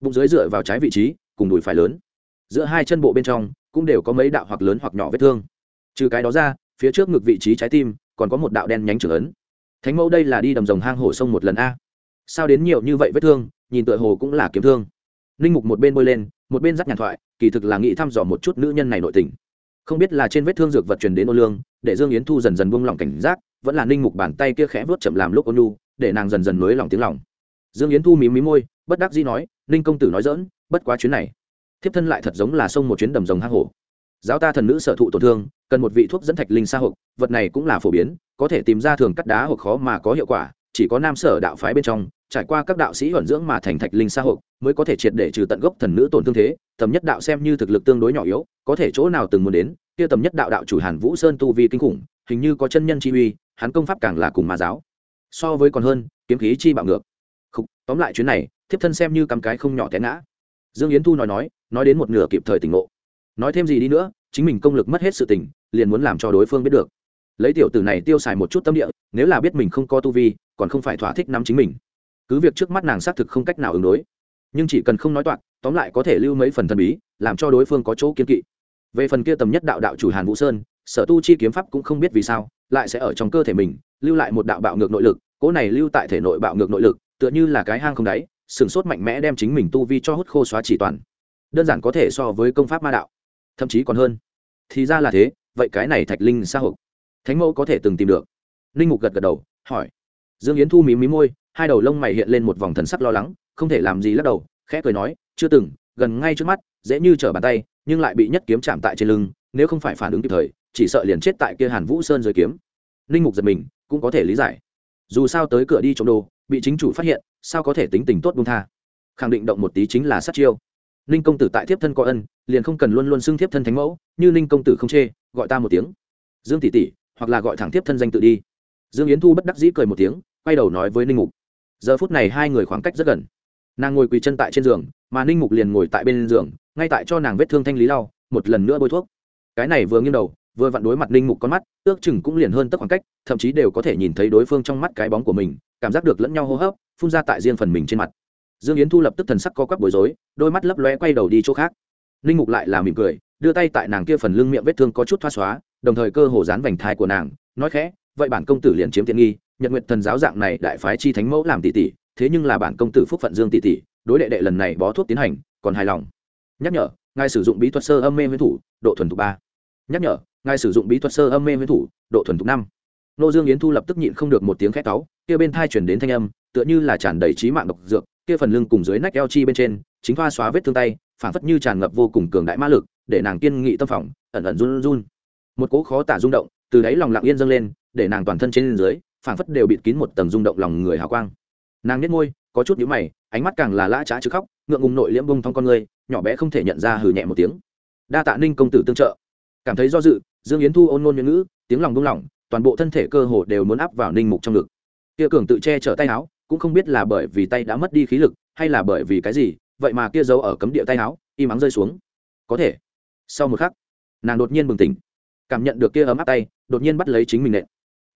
Bụng dưới dựa vào trái vị trí, cùng đùi phải lớn. Giữa hai chân bộ bên trong cũng đều có mấy đạo hoặc lớn hoặc nhỏ vết thương. Trừ cái đó ra, phía trước ngực vị trí trái tim còn có một đạo đen nhánh trưởng ấn. Thánh mẫu đây là đi đầm rồng hang hổ sông một lần a. Sao đến nhiều như vậy vết thương, nhìn tựa hồ cũng là kiếm thương. Ninh mục một bên bôi lên, một bên dắt nhàn thoại, kỳ thực là nghĩ thăm dò một chút nữ nhân này nội tình. Không biết là trên vết thương dược vật truyền đến ô lương, để dương yến thu dần dần buông lỏng cảnh giác, vẫn là ninh mục bàn tay kia khẽ vớt chậm làm lúc ôn lu để nàng dần dần nối lòng tiếng lòng dương yến thu mí mí môi, bất đắc dĩ nói, ninh công tử nói dỡn bất quá chuyến này, thiếp thân lại thật giống là sông một chuyến đầm rồng hang hổ. Giáo ta thần nữ sở thụ tổn thương, cần một vị thuốc dẫn thạch linh sa hộp vật này cũng là phổ biến, có thể tìm ra thường cắt đá hộp khó mà có hiệu quả, chỉ có nam sở đạo phái bên trong, trải qua các đạo sĩ huẩn dưỡng mà thành thạch linh sa hộp mới có thể triệt để trừ tận gốc thần nữ tổn thương thế, tầm nhất đạo xem như thực lực tương đối nhỏ yếu, có thể chỗ nào từng muốn đến, kia tầm nhất đạo đạo chủ hàn vũ sơn tu vi kinh khủng, hình như có chân nhân chi uy, hắn công pháp càng là cùng ma giáo, so với còn hơn, kiếm khí chi bạo ngược. Khục, tóm lại chuyến này thiếp thân xem như cắm cái không nhỏ té ngã. Dương yến thu nói nói nói đến một nửa kịp thời tỉnh ngộ. Nói thêm gì đi nữa chính mình công lực mất hết sự tỉnh, liền muốn làm cho đối phương biết được. Lấy tiểu tử này tiêu xài một chút tâm địa nếu là biết mình không có tu vi còn không phải thỏa thích nắm chính mình. Cứ việc trước mắt nàng xác thực không cách nào ứng đối nhưng chỉ cần không nói toạc tóm lại có thể lưu mấy phần thần bí làm cho đối phương có chỗ kiên kỵ. Về phần kia tầm nhất đạo đạo chủ hàn vũ sơn sở tu chi kiếm pháp cũng không biết vì sao lại sẽ ở trong cơ thể mình lưu lại một đạo bạo ngược nội lực cỗ này lưu tại thể nội bạo ngược nội lực tựa như là cái hang không đáy, sừng sốt mạnh mẽ đem chính mình tu vi cho hút khô xóa chỉ toàn. Đơn giản có thể so với công pháp ma đạo, thậm chí còn hơn. Thì ra là thế, vậy cái này thạch linh sa hộp thánh mẫu có thể từng tìm được. Linh mục gật gật đầu, hỏi. Dương yến thu mí mí môi, hai đầu lông mày hiện lên một vòng thần sắc lo lắng, không thể làm gì lắc đầu, khẽ cười nói, chưa từng, gần ngay trước mắt, dễ như trở bàn tay, nhưng lại bị nhất kiếm chạm tại trên lưng, nếu không phải phản ứng kịp thời, chỉ sợ liền chết tại kia hàn vũ sơn dưới kiếm. Linh mục giật mình, cũng có thể lý giải. Dù sao tới cửa đi trộm đồ bị chính chủ phát hiện, sao có thể tính tình tốt buông tha? Khẳng định động một tí chính là sát chiêu. Ninh công tử tại thiếp thân có ân, liền không cần luôn luôn xưng thiếp thân thánh mẫu, như ninh công tử không chê, gọi ta một tiếng. Dương tỷ tỷ, hoặc là gọi thẳng thiếp thân danh tự đi. Dương yến thu bất đắc dĩ cười một tiếng, quay đầu nói với ninh mục. Giờ phút này hai người khoảng cách rất gần. Nàng ngồi quỳ chân tại trên giường, mà ninh mục liền ngồi tại bên giường, ngay tại cho nàng vết thương thanh lý lau, một lần nữa bôi thuốc. Cái này vừa nghiêng đầu vừa vặn đối mặt ninh mục con mắt, ước chừng cũng liền hơn tất khoảng cách, thậm chí đều có thể nhìn thấy đối phương trong mắt cái bóng của mình, cảm giác được lẫn nhau hô hấp, phun ra tại riêng phần mình trên mặt. Dương yến thu lập tức thần sắc co quắp bối rối, đôi mắt lấp lóe quay đầu đi chỗ khác. Ninh mục lại là mỉm cười, đưa tay tại nàng kia phần lưng miệng vết thương có chút thoa xóa, đồng thời cơ hồ dán vành thai của nàng, nói khẽ, vậy bản công tử liền chiếm tiện nghi, nhật nguyện thần giáo dạng này đại phái chi thánh mẫu làm tỷ tỷ, thế nhưng là bản công tử phúc phận dương tỷ tỷ, đối đệ đệ lần này bó thuốc tiến hành, còn hài lòng. Nhắc nhở, ngài sử dụng bí thuật sơ âm mê huyết thủ, độ thuần thục ba. Nhắc nhở ngài sử dụng bí thuật sơ âm mê huyễn thủ, độ thuần thục năm. Nô dương yến thu lập tức nhịn không được một tiếng khét cáu kia bên thai chuyển đến thanh âm, tựa như là tràn đầy trí mạng độc dược, kia phần lưng cùng dưới nách eo chi bên trên, chính thoa xóa vết thương tay, phản phất như tràn ngập vô cùng cường đại ma lực, để nàng kiên nghị tâm phỏng ẩn ẩn run run. Một cỗ khó tả rung động, từ đáy lòng lặng yên dâng lên, để nàng toàn thân trên dưới, phản phất đều bịt kín một tầng rung động lòng người hào quang. Nàng nhếch môi, có chút nhíu mày, ánh mắt càng là lã trá chứ khóc, ngượng ngùng nội liễm bông thong con người, nhỏ bé không thể nhận ra hừ nhẹ một tiếng. Đa tạ ninh công tử tương trợ. Cảm thấy do dự dương yến thu ôn ngôn ngôn ngữ, tiếng lòng đung lòng toàn bộ thân thể cơ hồ đều muốn áp vào ninh mục trong ngực. Kia cường tự che chở tay áo, cũng không biết là bởi vì tay đã mất đi khí lực, hay là bởi vì cái gì, vậy mà kia giấu ở cấm địa tay áo, im ắng rơi xuống. Có thể. Sau một khắc, nàng đột nhiên bừng tỉnh. Cảm nhận được kia ấm áp tay, đột nhiên bắt lấy chính mình nện.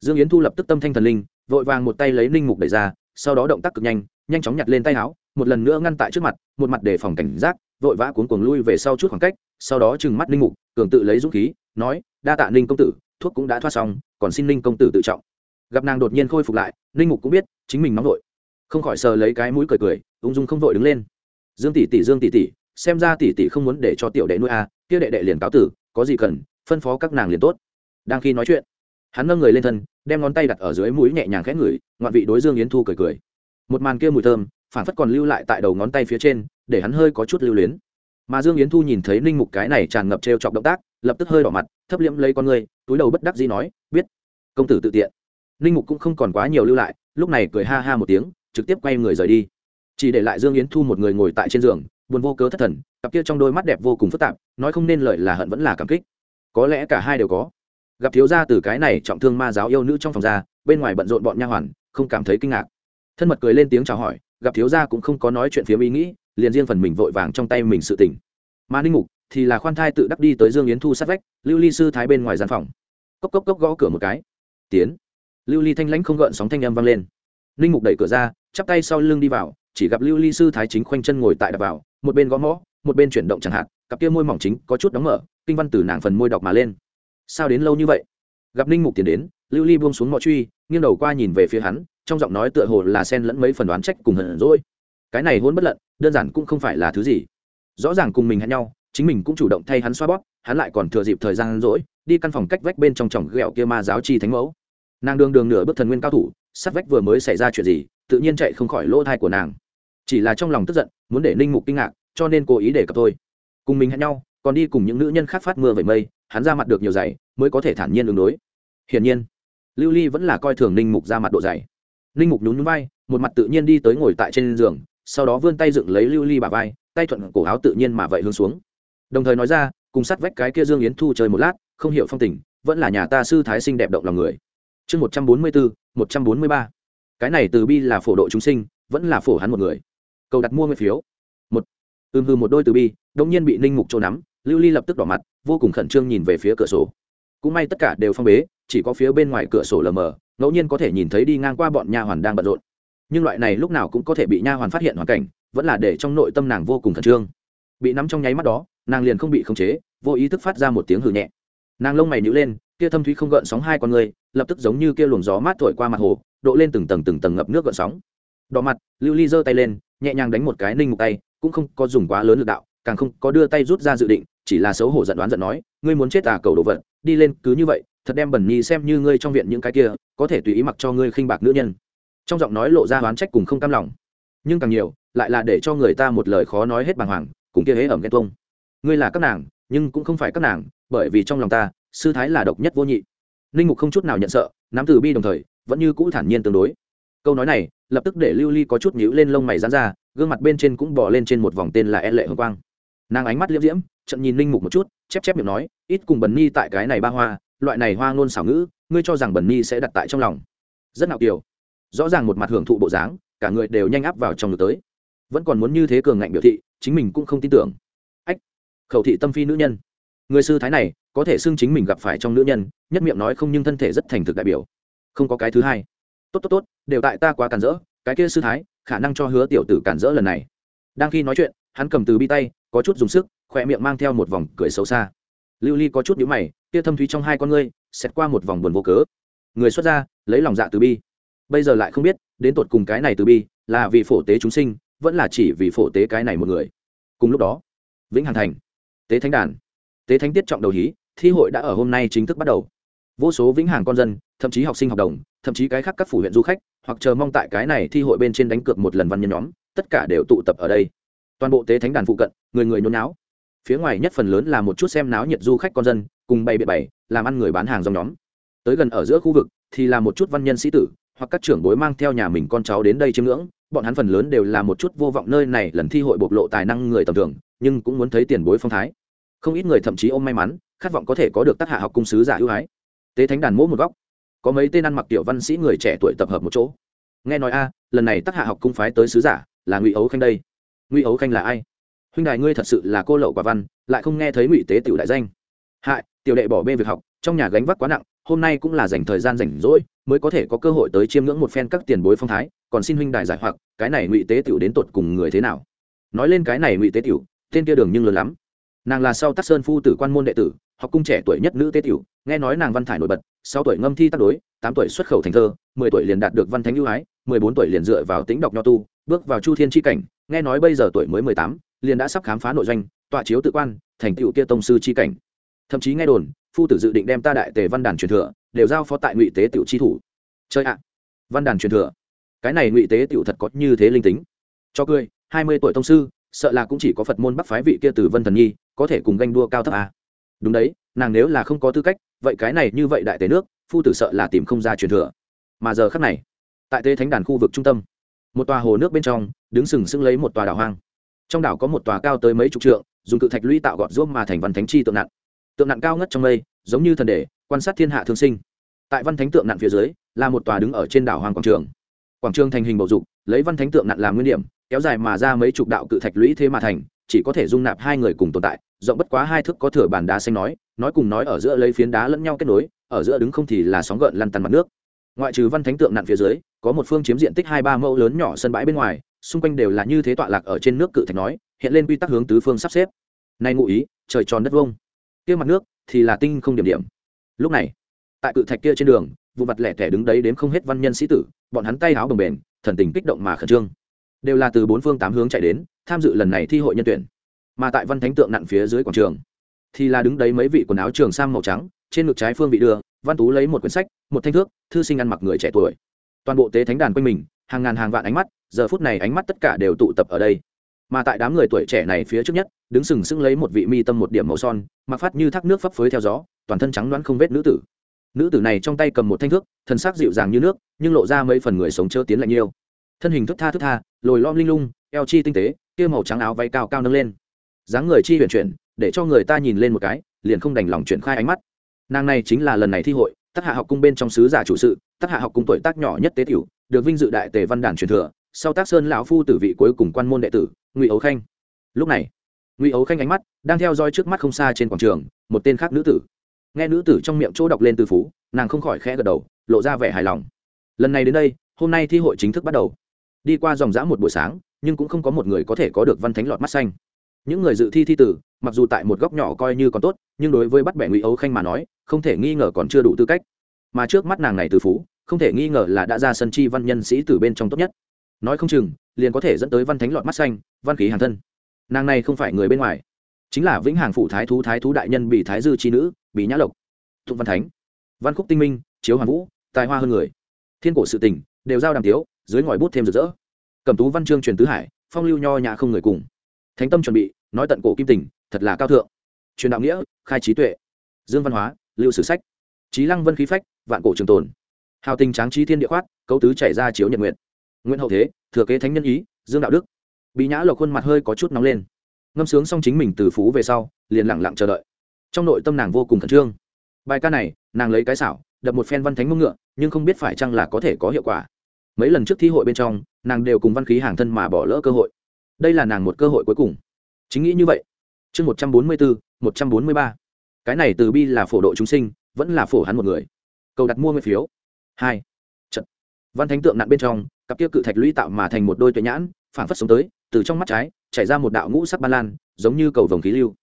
Dương yến thu lập tức tâm thanh thần linh, vội vàng một tay lấy ninh mục đẩy ra, sau đó động tác cực nhanh nhanh chóng nhặt lên tay áo, một lần nữa ngăn tại trước mặt, một mặt để phòng cảnh giác, vội vã cuốn cuồng lui về sau chút khoảng cách sau đó trừng mắt ninh mục cường tự lấy dũng khí nói đa tạ ninh công tử thuốc cũng đã thoát xong còn xin ninh công tử tự trọng. Gặp nàng đột nhiên khôi phục lại ninh mục cũng biết chính mình nóng vội. Không khỏi sờ lấy cái mũi cười cười ung dung không vội đứng lên. Dương tỷ tỷ dương tỷ tỷ xem ra tỷ tỷ không muốn để cho tiểu đệ nuôi a à, kia đệ đệ liền cáo tử có gì cần phân phó các nàng liền tốt. Đang khi nói chuyện hắn nâng người lên thân đem ngón tay đặt ở dưới mũi nhẹ nhàng khẽ ngửi ngoạn vị đối dương yến thu cười cười. Một màn kia mùi thơm phản phất còn lưu lại tại đầu ngón tay phía trên để hắn hơi có chút lưu luyến mà dương yến thu nhìn thấy ninh mục cái này tràn ngập trêu chọc động tác, lập tức hơi đỏ mặt, thấp liễm lấy con người túi đầu bất đắc dĩ nói, biết, công tử tự tiện. Ninh mục cũng không còn quá nhiều lưu lại, lúc này cười ha ha một tiếng, trực tiếp quay người rời đi. Chỉ để lại dương yến thu một người ngồi tại trên giường, buồn vô cớ thất thần, cặp kia trong đôi mắt đẹp vô cùng phức tạp, nói không nên lợi là hận vẫn là cảm kích. Có lẽ cả hai đều có. Gặp thiếu gia từ cái này trọng thương ma giáo yêu nữ trong phòng ra, bên ngoài bận rộn bọn nha hoàn, không cảm thấy kinh ngạc. Thân mật cười lên tiếng chào hỏi, gặp thiếu gia cũng không có nói chuyện phía ý nghĩ liền riêng phần mình vội vàng trong tay mình sự tỉnh mà ninh mục thì là khoan thai tự đắc đi tới dương yến thu sát vách, lưu ly sư thái bên ngoài gian phòng. Cốc cốc cốc gõ cửa một cái. Tiến. Lưu ly thanh lãnh không gợn sóng thanh âm vang lên. Ninh mục đẩy cửa ra, chắp tay sau lưng đi vào, chỉ gặp lưu ly sư thái chính khoanh chân ngồi tại đập vào, một bên gõ mõ, một bên chuyển động chẳng hạn, cặp kia môi mỏng chính có chút đóng mở, kinh văn từ nàng phần môi đọc mà lên. Sao đến lâu như vậy? Gặp ninh mục tiến đến, lưu ly buông xuống mõ truy, nghiêng đầu qua nhìn về phía hắn, trong giọng nói tựa hồ là sen lẫn mấy phần đoán trách cùng hận rỗi cái này hôn bất lận đơn giản cũng không phải là thứ gì. Rõ ràng cùng mình hẹn nhau, chính mình cũng chủ động thay hắn xoa bóp, hắn lại còn thừa dịp thời gian rỗi, đi căn phòng cách vách bên trong chồng ghẹo kia ma giáo chi thánh mẫu. Nàng đường đường nửa bước thần nguyên cao thủ, sát vách vừa mới xảy ra chuyện gì, tự nhiên chạy không khỏi lỗ thai của nàng. Chỉ là trong lòng tức giận, muốn để ninh mục kinh ngạc, cho nên cố ý để cập thôi. Cùng mình hẹn nhau, còn đi cùng những nữ nhân khác phát mưa về mây, hắn ra mặt được nhiều giày mới có thể thản nhiên ứng đối. Hiển nhiên, lưu ly vẫn là coi thường ninh mục ra mặt độ dày. Ninh mục nhún nhún vai, một mặt tự nhiên đi tới ngồi tại trên giường sau đó vươn tay dựng lấy lưu ly bà vai, tay thuận cổ áo tự nhiên mà vậy hướng xuống. Đồng thời nói ra, cùng sát vách cái kia dương yến thu chơi một lát, không hiểu phong tình, vẫn là nhà ta sư thái sinh đẹp động lòng người. Chương một trăm bốn mươi bốn, một trăm bốn mươi ba. Cái này từ bi là phổ độ chúng sinh, vẫn là phổ hắn một người. Cầu đặt mua nguyên phiếu. Một. Ừm hư một đôi từ bi đông nhiên bị ninh mục trô nắm, lưu ly lập tức đỏ mặt, vô cùng khẩn trương nhìn về phía cửa sổ. Cũng may tất cả đều phong bế, chỉ có phía bên ngoài cửa sổ lờ mờ, ngẫu nhiên có thể nhìn thấy đi ngang qua bọn nhà hoàn đang bận rộn nhưng loại này lúc nào cũng có thể bị nha hoàn phát hiện hoàn cảnh, vẫn là để trong nội tâm nàng vô cùng khẩn trương. Bị nắm trong nháy mắt đó, nàng liền không bị khống chế, vô ý thức phát ra một tiếng hừ nhẹ. Nàng lông mày nhíu lên, kia thâm thúy không gợn sóng hai con người, lập tức giống như kia luồng gió mát thổi qua mặt hồ, độ lên từng tầng từng tầng ngập nước gợn sóng. Đỏ mặt, lưu ly giơ tay lên, nhẹ nhàng đánh một cái ninh mục tay, cũng không có dùng quá lớn lực đạo, càng không có đưa tay rút ra dự định, chỉ là xấu hổ giận đoán giận nói, ngươi muốn chết à cầu đồ vật, đi lên cứ như vậy, thật đem bẩn nhi xem như ngươi trong viện những cái kia, có thể tùy ý mặc cho ngươi khinh bạc nữ nhân trong giọng nói lộ ra oán trách cùng không cam lòng. Nhưng càng nhiều, lại là để cho người ta một lời khó nói hết bàng hoàng, cùng kia hễ ẩm ghen tuông. Ngươi là các nàng, nhưng cũng không phải các nàng, bởi vì trong lòng ta, sư thái là độc nhất vô nhị. Ninh mục không chút nào nhận sợ, nắm từ bi đồng thời, vẫn như cũ thản nhiên tương đối. Câu nói này, lập tức để lưu ly có chút nhíu lên lông mày dán ra, gương mặt bên trên cũng bỏ lên trên một vòng tên là e lệ hương quang. Nàng ánh mắt liễm diễm trận nhìn ninh mục một chút, chép chép miệng nói, ít cùng bần ni tại cái này ba hoa, loại này hoa ngôn xảo ngữ, ngươi cho rằng bần ni sẽ đặt tại trong lòng. Rất ngạo kiều rõ ràng một mặt hưởng thụ bộ dáng, cả người đều nhanh áp vào trong ngực tới. Vẫn còn muốn như thế cường ngạnh biểu thị, chính mình cũng không tin tưởng. Ách, khẩu thị tâm phi nữ nhân. Người sư thái này, có thể xưng chính mình gặp phải trong nữ nhân, nhất miệng nói không nhưng thân thể rất thành thực đại biểu. Không có cái thứ hai. Tốt tốt tốt, đều tại ta quá cản rỡ, cái kia sư thái, khả năng cho hứa tiểu tử cản rỡ lần này. Đang khi nói chuyện, hắn cầm từ bi tay, có chút dùng sức, khỏe miệng mang theo một vòng cười xấu xa. Lưu ly có chút nhíu mày, kia thâm thúy trong hai con ngươi xét qua một vòng buồn vô cớ. Người xuất ra lấy lòng dạ từ bi bây giờ lại không biết, đến tột cùng cái này từ bi là vì phổ tế chúng sinh, vẫn là chỉ vì phổ tế cái này một người. Cùng lúc đó, vĩnh hằng thành, tế thánh đàn, tế thánh tiết trọng đầu hí, thi hội đã ở hôm nay chính thức bắt đầu. Vô số vĩnh hằng con dân, thậm chí học sinh học đồng, thậm chí cái khác các phủ huyện du khách, hoặc chờ mong tại cái này thi hội bên trên đánh cược một lần văn nhân nhóm, tất cả đều tụ tập ở đây. Toàn bộ tế thánh đàn phụ cận, người người nhốn náo phía ngoài nhất phần lớn là một chút xem náo nhiệt du khách con dân, cùng bày biện bày, làm ăn người bán hàng dòng nhóm. Tới gần ở giữa khu vực thì là một chút văn nhân sĩ tử hoặc các trưởng bối mang theo nhà mình con cháu đến đây chiêm ngưỡng, bọn hắn phần lớn đều là một chút vô vọng nơi này lần thi hội bộc lộ tài năng người tầm thường, nhưng cũng muốn thấy tiền bối phong thái. Không ít người thậm chí ôm may mắn, khát vọng có thể có được tác hạ học cung sứ giả ưu ái. Tế thánh đàn mỗ một góc. Có mấy tên ăn mặc tiểu văn sĩ người trẻ tuổi tập hợp một chỗ. Nghe nói a, lần này tác hạ học cung phái tới sứ giả là ngụy ấu khanh đây. Ngụy ấu khanh là ai? Huynh đài ngươi thật sự là cô lậu quả văn, lại không nghe thấy ngụy tế tiểu đại danh. Hại, tiểu đệ bỏ bê việc học, trong nhà gánh vác quá nặng hôm nay cũng là dành thời gian rảnh rỗi, mới có thể có cơ hội tới chiêm ngưỡng một phen các tiền bối phong thái, còn xin huynh đài giải hoặc, cái này ngụy tế tiểu đến tột cùng người thế nào? Nói lên cái này ngụy tế tiểu, tên kia đường nhưng lớn lắm. Nàng là sau tác sơn phu tử quan môn đệ tử, học cung trẻ tuổi nhất nữ tế tiểu, nghe nói nàng văn thải nổi bật, sáu tuổi ngâm thi tác đối, tám tuổi xuất khẩu thành thơ, mười tuổi liền đạt được văn thánh ưu ái, mười bốn tuổi liền dựa vào tính đọc nho tu, bước vào chu thiên tri cảnh, nghe nói bây giờ tuổi mới mười tám, liền đã sắp khám phá nội doanh, tọa chiếu tự quan, thành tựu kia tông sư tri cảnh. Thậm chí nghe đồn phu tử dự định đem ta đại tề văn đàn truyền thừa, đều giao phó tại ngụy tế tiểu chi thủ. Chơi ạ. Văn đàn truyền thừa. Cái này ngụy tế tiểu thật có như thế linh tính. Cho cười, hai mươi tuổi thông sư, sợ là cũng chỉ có phật môn bắc phái vị kia từ vân thần nhi, có thể cùng ganh đua cao thấp à. đúng đấy, nàng nếu là không có tư cách, vậy cái này như vậy đại tế nước, phu tử sợ là tìm không ra truyền thừa. Mà giờ khắc này, tại tế thánh đàn khu vực trung tâm, một tòa hồ nước bên trong, đứng sừng sững lấy một tòa đảo hoang. Trong đảo có một tòa cao tới mấy chục trượng, dùng cự thạch lũy tạo gọt ruốc mà thành văn thánh chi tượng nặng tượng nạn cao ngất trong mây, giống như thần đề quan sát thiên hạ thương sinh. Tại văn thánh tượng nạn phía dưới, là một tòa đứng ở trên đảo hoàng quảng trường. Quảng trường thành hình bầu dục, lấy văn thánh tượng nạn làm nguyên điểm, kéo dài mà ra mấy chục đạo cự thạch lũy thế mà thành, chỉ có thể dung nạp hai người cùng tồn tại, rộng bất quá hai thước có thửa bàn đá xanh nói nói cùng nói ở giữa lấy phiến đá lẫn nhau kết nối, ở giữa đứng không thì là sóng gợn lăn tăn mặt nước. Ngoại trừ văn thánh tượng nạn phía dưới, có một phương chiếm diện tích hai ba mẫu lớn nhỏ sân bãi bên ngoài, xung quanh đều là như thế tọa lạc ở trên nước cự thạch nói, hiện lên quy tắc hướng tứ phương sắp xếp. Nay ngụ ý, trời tròn đất vông kia mặt nước thì là tinh không điểm điểm. Lúc này, tại cự thạch kia trên đường, vụ mặt lẻ tẻ đứng đấy đến không hết văn nhân sĩ tử, bọn hắn tay áo bồng bềnh, thần tình kích động mà khẩn trương. Đều là từ bốn phương tám hướng chạy đến, tham dự lần này thi hội nhân tuyển. Mà tại văn thánh tượng nặn phía dưới quảng trường, thì là đứng đấy mấy vị quần áo trường sam màu trắng, trên ngực trái phương vị đưa, văn tú lấy một quyển sách, một thanh thước, thư sinh ăn mặc người trẻ tuổi. Toàn bộ tế thánh đàn quanh mình, hàng ngàn hàng vạn ánh mắt, giờ phút này ánh mắt tất cả đều tụ tập ở đây mà tại đám người tuổi trẻ này phía trước nhất, đứng sừng sững lấy một vị mi tâm một điểm màu son, mặc phát như thác nước phấp phới theo gió, toàn thân trắng đoán không vết nữ tử. Nữ tử này trong tay cầm một thanh thước, thân xác dịu dàng như nước, nhưng lộ ra mấy phần người sống chớ tiến lạnh nhiều. Thân hình thức tha thức tha, lồi lom linh lung, eo chi tinh tế, kia màu trắng áo váy cao cao nâng lên. Dáng người chi huyền chuyển, để cho người ta nhìn lên một cái, liền không đành lòng chuyển khai ánh mắt. Nàng này chính là lần này thi hội tác hạ học cung bên trong sứ giả chủ sự tác hạ học cung tuổi tác nhỏ nhất tế tiểu, được vinh dự đại tề văn đàn truyền thừa sau tác sơn lão phu tử vị cuối cùng quan môn đệ tử, ngụy ấu khanh. Lúc này, ngụy ấu khanh ánh mắt đang theo dõi trước mắt không xa trên quảng trường, một tên khác nữ tử. Nghe nữ tử trong miệng chỗ đọc lên từ phú, nàng không khỏi khẽ gật đầu, lộ ra vẻ hài lòng. Lần này đến đây, hôm nay thi hội chính thức bắt đầu. Đi qua dòng dã một buổi sáng, nhưng cũng không có một người có thể có được văn thánh lọt mắt xanh. Những người dự thi thi tử, mặc dù tại một góc nhỏ coi như còn tốt, nhưng đối với bắt bẻ ngụy ấu khanh mà nói, không thể nghi ngờ còn chưa đủ tư cách. Mà trước mắt nàng này từ phú, không thể nghi ngờ là đã ra sân chi văn nhân sĩ từ bên trong tốt nhất nói không chừng, liền có thể dẫn tới văn thánh lọt mắt xanh, văn khí hàn thân. Nàng này không phải người bên ngoài, chính là vĩnh hàng phụ thái thú thái thú đại nhân bị thái dư trí nữ, bị nhã lộc thụng văn thánh. Văn khúc tinh minh, chiếu hoàn vũ, tài hoa hơn người. Thiên cổ sự tình, đều giao đàm tiếu, dưới ngòi bút thêm rực rỡ. Cầm tú văn chương truyền tứ hải, phong lưu nho nhã không người cùng. Thánh tâm chuẩn bị, nói tận cổ kim tình, thật là cao thượng. Truyền đạo nghĩa, khai trí tuệ. Dương văn hóa, lưu sử sách. Trí lăng vân khí phách, vạn cổ trường tồn. Hào tình tráng trí thiên địa khoát, cấu tứ chảy ra chiếu nhật nguyện nguyễn hậu thế, thừa kế thánh nhân ý, dương đạo đức. Bị nhã lộc khuôn mặt hơi có chút nóng lên. Ngâm sướng xong chính mình từ phú về sau, liền lẳng lặng chờ đợi. Trong nội tâm nàng vô cùng khẩn trương. Bài ca này, nàng lấy cái xảo, đập một phen văn thánh mông ngựa, nhưng không biết phải chăng là có thể có hiệu quả. Mấy lần trước thi hội bên trong, nàng đều cùng văn khí hàng thân mà bỏ lỡ cơ hội. Đây là nàng một cơ hội cuối cùng. Chính nghĩ như vậy. Chương một trăm bốn mươi bốn một trăm bốn mươi ba. Cái này từ bi là phổ độ chúng sinh, vẫn là phổ hắn một người. Cầu đặt mua nguyên phiếu. Hai. Trận. Văn thánh tượng nặng bên trong cặp kia cự thạch lũy tạo mà thành một đôi tuệ nhãn phản phất sống tới, từ trong mắt trái, chảy ra một đạo ngũ sắc ban lan, giống như cầu vồng khí lưu.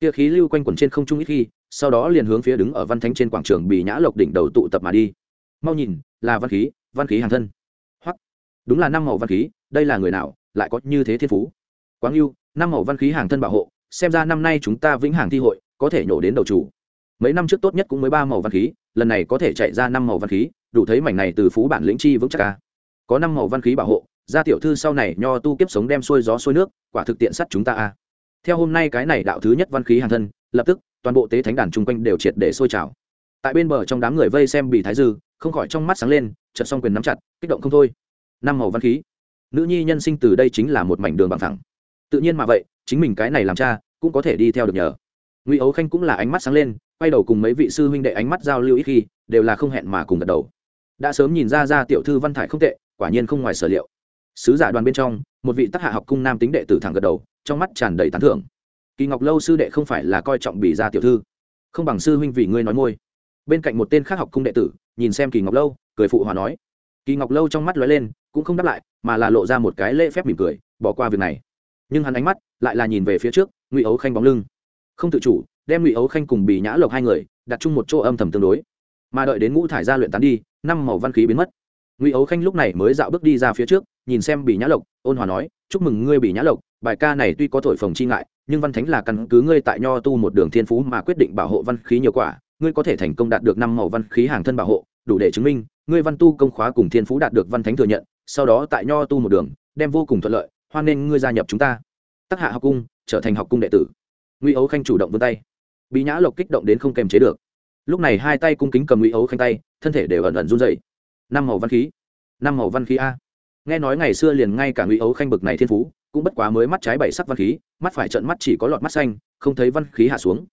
Kia khí lưu quanh quẩn trên không trung ít khi, sau đó liền hướng phía đứng ở văn thánh trên quảng trường bị nhã lộc đỉnh đầu tụ tập mà đi. Mau nhìn, là văn khí văn khí hàng thân. Hoặc đúng là năm màu văn khí, đây là người nào, lại có như thế thiên phú. Quáng yêu năm màu văn khí hàng thân bảo hộ, xem ra năm nay chúng ta vĩnh hàng thi hội, có thể nhổ đến đầu chủ. Mấy năm trước tốt nhất cũng mới ba màu văn khí, lần này có thể chạy ra năm màu văn khí, đủ thấy mảnh này từ phú bản lĩnh chi vững chắc ca có năm màu văn khí bảo hộ, gia tiểu thư sau này nho tu kiếp sống đem xuôi gió xuôi nước, quả thực tiện sắt chúng ta a. Theo hôm nay cái này đạo thứ nhất văn khí hàng thân, lập tức, toàn bộ tế thánh đàn chung quanh đều triệt để sôi trào. Tại bên bờ trong đám người vây xem bị thái dư, không khỏi trong mắt sáng lên, chợt xong quyền nắm chặt, kích động không thôi. Năm màu văn khí. Nữ nhi nhân sinh từ đây chính là một mảnh đường bằng thẳng tự nhiên mà vậy, chính mình cái này làm cha, cũng có thể đi theo được nhờ. Ngụy ấu khanh cũng là ánh mắt sáng lên, quay đầu cùng mấy vị sư huynh đệ ánh mắt giao lưu ít khi, đều là không hẹn mà cùng gật đầu. Đã sớm nhìn ra ra tiểu thư văn thải không tệ quả nhiên không ngoài sở liệu. Sứ giả đoàn bên trong, một vị tác hạ học cung nam tính đệ tử thẳng gật đầu, trong mắt tràn đầy tán thưởng. Kỳ ngọc lâu sư đệ không phải là coi trọng bỉ ra tiểu thư. Không bằng sư huynh vì ngươi nói môi. Bên cạnh một tên khác học cung đệ tử, nhìn xem kỳ ngọc lâu, cười phụ hòa nói. Kỳ ngọc lâu trong mắt lóe lên, cũng không đáp lại, mà là lộ ra một cái lễ phép mỉm cười, bỏ qua việc này. Nhưng hắn ánh mắt lại là nhìn về phía trước, ngụy ấu khanh bóng lưng. Không tự chủ, đem ngụy ấu khanh cùng bì nhã lộc hai người đặt chung một chỗ âm thầm tương đối. Mà đợi đến ngũ thải gia luyện tán đi, năm màu văn khí biến mất ngụy ấu khanh lúc này mới dạo bước đi ra phía trước, nhìn xem bị nhã lộc, ôn hòa nói, chúc mừng ngươi bị nhã lộc, bài ca này tuy có thổi phồng chi ngại, nhưng văn thánh là căn cứ ngươi tại nho tu một đường thiên phú mà quyết định bảo hộ văn khí nhiều quả, ngươi có thể thành công đạt được năm màu văn khí hàng thân bảo hộ, đủ để chứng minh, ngươi văn tu công khóa cùng thiên phú đạt được văn thánh thừa nhận, sau đó tại nho tu một đường, đem vô cùng thuận lợi, hoan nên ngươi gia nhập chúng ta. Tác hạ học cung, trở thành học cung đệ tử. Ngụy ấu khanh chủ động vươn tay. Bị nhã lộc kích động đến không kềm chế được. Lúc này hai tay cung kính cầm ngụy ấu khanh tay, thân thể đều ẩn ẩn run dậy năm màu văn khí. Năm màu văn khí a. Nghe nói ngày xưa liền ngay cả ngụy ấu khanh bực này thiên phú, cũng bất quá mới mắt trái bảy sắc văn khí, mắt phải trận mắt chỉ có lọt mắt xanh, không thấy văn khí hạ xuống.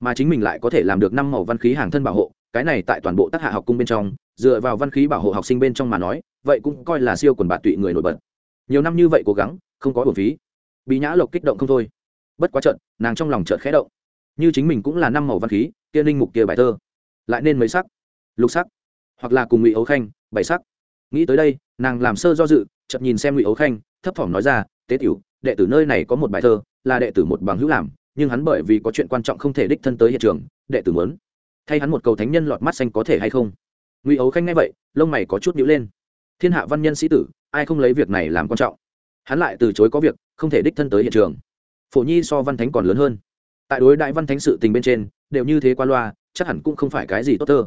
Mà chính mình lại có thể làm được năm màu văn khí hàng thân bảo hộ, cái này tại toàn bộ tác hạ học cung bên trong, dựa vào văn khí bảo hộ học sinh bên trong mà nói, vậy cũng coi là siêu quần bạt tụy người nổi bật. Nhiều năm như vậy cố gắng, không có hồn phí. Bị nhã lộc kích động không thôi. Bất quá trận nàng trong lòng trợt khẽ động. Như chính mình cũng là năm màu văn khí, kia ninh mục kia bài thơ. Lại nên mấy sắc? Lục sắc. Hoặc là cùng ngụy ấu khanh bảy sắc. Nghĩ tới đây, nàng làm sơ do dự chậm nhìn xem ngụy ấu khanh, thấp thỏm nói ra, tế tiểu, đệ tử nơi này có một bài thơ, là đệ tử một bằng hữu làm, nhưng hắn bởi vì có chuyện quan trọng không thể đích thân tới hiện trường, đệ tử muốn. Thay hắn một cầu thánh nhân lọt mắt xanh có thể hay không? Ngụy ấu khanh nghe vậy, lông mày có chút nhữ lên. Thiên hạ văn nhân sĩ tử, ai không lấy việc này làm quan trọng? Hắn lại từ chối có việc, không thể đích thân tới hiện trường. Phổ nhi so văn thánh còn lớn hơn. Tại đối đại văn thánh sự tình bên trên, đều như thế qua loa, chắc hẳn cũng không phải cái gì tốt thơ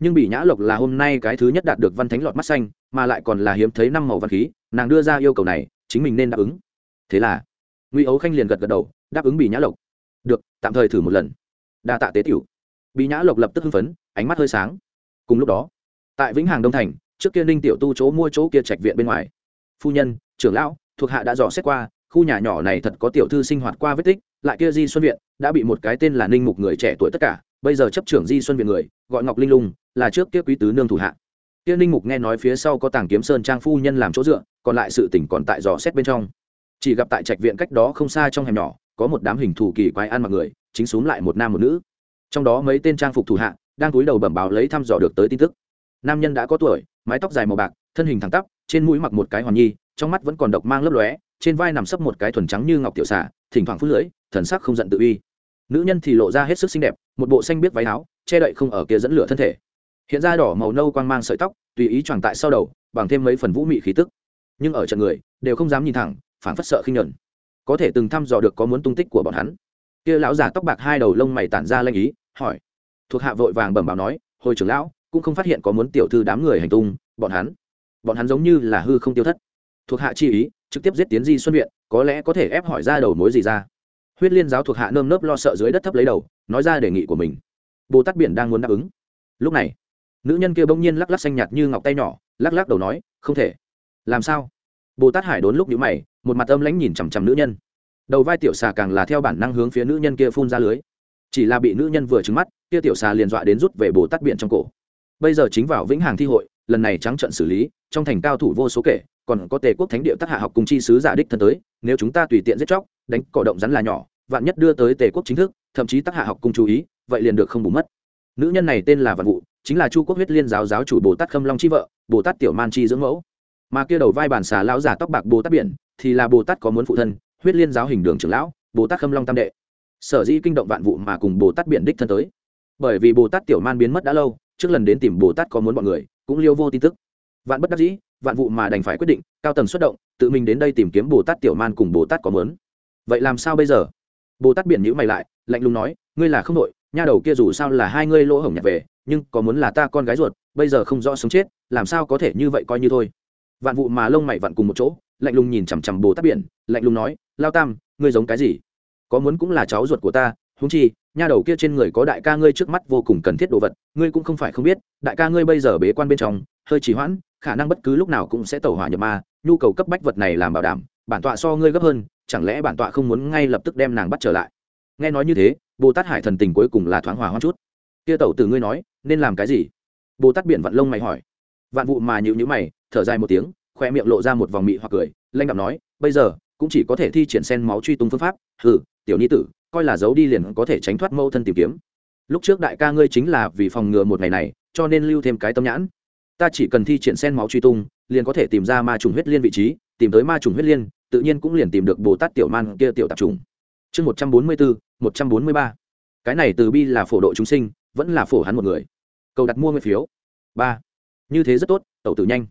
nhưng bị nhã lộc là hôm nay cái thứ nhất đạt được văn thánh lọt mắt xanh, mà lại còn là hiếm thấy năm màu văn khí, nàng đưa ra yêu cầu này, chính mình nên đáp ứng. Thế là, ngụy ấu khanh liền gật gật đầu, đáp ứng bị nhã lộc. Được, tạm thời thử một lần. Đa tạ tế tiểu. Bị nhã lộc lập tức hưng phấn, ánh mắt hơi sáng. Cùng lúc đó, tại vĩnh hàng đông thành, trước kia ninh tiểu tu chỗ mua chỗ kia trạch viện bên ngoài. Phu nhân, trưởng lão, thuộc hạ đã dò xét qua, khu nhà nhỏ này thật có tiểu thư sinh hoạt qua vết tích, lại kia di xuân viện, đã bị một cái tên là ninh mục người trẻ tuổi tất cả bây giờ chấp trưởng di xuân viện người, gọi ngọc linh lung, là trước kia quý tứ nương thủ hạ. Tiên ninh mục nghe nói phía sau có tàng kiếm sơn trang phu nhân làm chỗ dựa, còn lại sự tỉnh còn tại dò xét bên trong. Chỉ gặp tại trạch viện cách đó không xa trong hẻm nhỏ, có một đám hình thù kỳ quái ăn mặc người, chính xúm lại một nam một nữ. Trong đó mấy tên trang phục thủ hạ, đang cúi đầu bẩm báo lấy thăm dò được tới tin tức. Nam nhân đã có tuổi, mái tóc dài màu bạc, thân hình thẳng tắp, trên mũi mặc một cái hoàn nhi, trong mắt vẫn còn độc mang lấp lóe, trên vai nằm sấp một cái thuần trắng như ngọc tiểu xà, thỉnh thoảng phút lưỡi, thần sắc không giận tự uy nữ nhân thì lộ ra hết sức xinh đẹp, một bộ xanh biết váy áo, che đậy không ở kia dẫn lửa thân thể. Hiện ra đỏ màu nâu quang mang sợi tóc, tùy ý tròn tại sau đầu, bằng thêm mấy phần vũ mị khí tức. Nhưng ở trận người, đều không dám nhìn thẳng phản phất sợ khinh nhẫn. Có thể từng thăm dò được có muốn tung tích của bọn hắn. Kia lão già tóc bạc hai đầu lông mày tản ra lanh ý, hỏi. Thuộc hạ vội vàng bẩm báo nói, hồi trưởng lão, cũng không phát hiện có muốn tiểu thư đám người hành tung, bọn hắn. Bọn hắn giống như là hư không tiêu thất. Thuộc hạ chi ý, trực tiếp giết tiến di xuân viện, có lẽ có thể ép hỏi ra đầu mối gì ra huyết liên giáo thuộc hạ nơm nớp lo sợ dưới đất thấp lấy đầu, nói ra đề nghị của mình. Bồ tát biển đang muốn đáp ứng. Lúc này, nữ nhân kia bỗng nhiên lắc lắc xanh nhạt như ngọc tay nhỏ, lắc lắc đầu nói, không thể. Làm sao? Bồ tát hải đốn lúc nhíu mày, một mặt âm lãnh nhìn chằm chằm nữ nhân. Đầu vai tiểu xà càng là theo bản năng hướng phía nữ nhân kia phun ra lưới. Chỉ là bị nữ nhân vừa trứng mắt, kia tiểu xà liền dọa đến rút về bồ tát biển trong cổ. Bây giờ chính vào vĩnh hàng thi hội, lần này trắng trận xử lý, trong thành cao thủ vô số kể, còn có tề quốc thánh địa tác hạ học cùng chi sứ giả đích thân tới, nếu chúng ta tùy tiện giết chóc, đánh cỏ động rắn là nhỏ vạn nhất đưa tới tề quốc chính thức thậm chí tác hạ học cùng chú ý vậy liền được không bù mất nữ nhân này tên là vạn vụ chính là chu quốc huyết liên giáo giáo chủ bồ tát khâm long chi vợ bồ tát tiểu man chi dưỡng mẫu mà kia đầu vai bản xà lão giả tóc bạc bồ tát biển thì là bồ tát có muốn phụ thân huyết liên giáo hình đường trưởng lão bồ tát khâm long tam đệ sở dĩ kinh động vạn vụ mà cùng bồ tát biển đích thân tới bởi vì bồ tát tiểu man biến mất đã lâu trước lần đến tìm bồ tát có muốn bọn người cũng liêu vô tin tức vạn bất đắc dĩ vạn vụ mà đành phải quyết định cao tầng xuất động tự mình đến đây tìm kiếm bồ tát tiểu man cùng bồ tát có muốn vậy làm sao bây giờ bồ tát biển nhữ mày lại, lạnh lùng nói, ngươi là không đội, nha đầu kia dù sao là hai ngươi lỗ hổng nhặt về, nhưng có muốn là ta con gái ruột, bây giờ không rõ sống chết, làm sao có thể như vậy coi như thôi. Vạn vụ mà lông mày vặn cùng một chỗ, lạnh lùng nhìn chằm chằm bồ tát biển, lạnh lùng nói, lao tam, ngươi giống cái gì? Có muốn cũng là cháu ruột của ta húng chi, nha đầu kia trên người có đại ca ngươi trước mắt vô cùng cần thiết đồ vật, ngươi cũng không phải không biết, đại ca ngươi bây giờ bế quan bên trong, hơi trì hoãn, khả năng bất cứ lúc nào cũng sẽ tẩu hỏa nhập ma, nhu cầu cấp bách vật này làm bảo đảm bản tọa so ngươi gấp hơn, chẳng lẽ bản tọa không muốn ngay lập tức đem nàng bắt trở lại? Nghe nói như thế, bồ tát hải thần tình cuối cùng là thoáng hòa hoa chút. Kia tẩu từ ngươi nói, nên làm cái gì? Bồ tát biển vạn lông mày hỏi. Vạn vụ mà nhịu nhữ mày, thở dài một tiếng, khoe miệng lộ ra một vòng mị hoặc cười lanh đạm nói, bây giờ, cũng chỉ có thể thi triển sen máu truy tung phương pháp. Hừ, tiểu ni tử, coi là giấu đi liền có thể tránh thoát mâu thân tìm kiếm. Lúc trước đại ca ngươi chính là vì phòng ngừa một ngày này, cho nên lưu thêm cái tâm nhãn. Ta chỉ cần thi triển sen máu truy tung, liền có thể tìm ra ma trùng huyết liên vị trí, tìm tới ma trùng huyết liên tự nhiên cũng liền tìm được bồ tát tiểu man kia tiểu tạp trùng chương một trăm bốn mươi bốn, một trăm bốn mươi ba. Cái này từ bi là phổ độ chúng sinh, vẫn là phổ hắn một người. Cầu đặt mua nguyên phiếu. Ba. Như thế rất tốt, tẩu tử nhanh.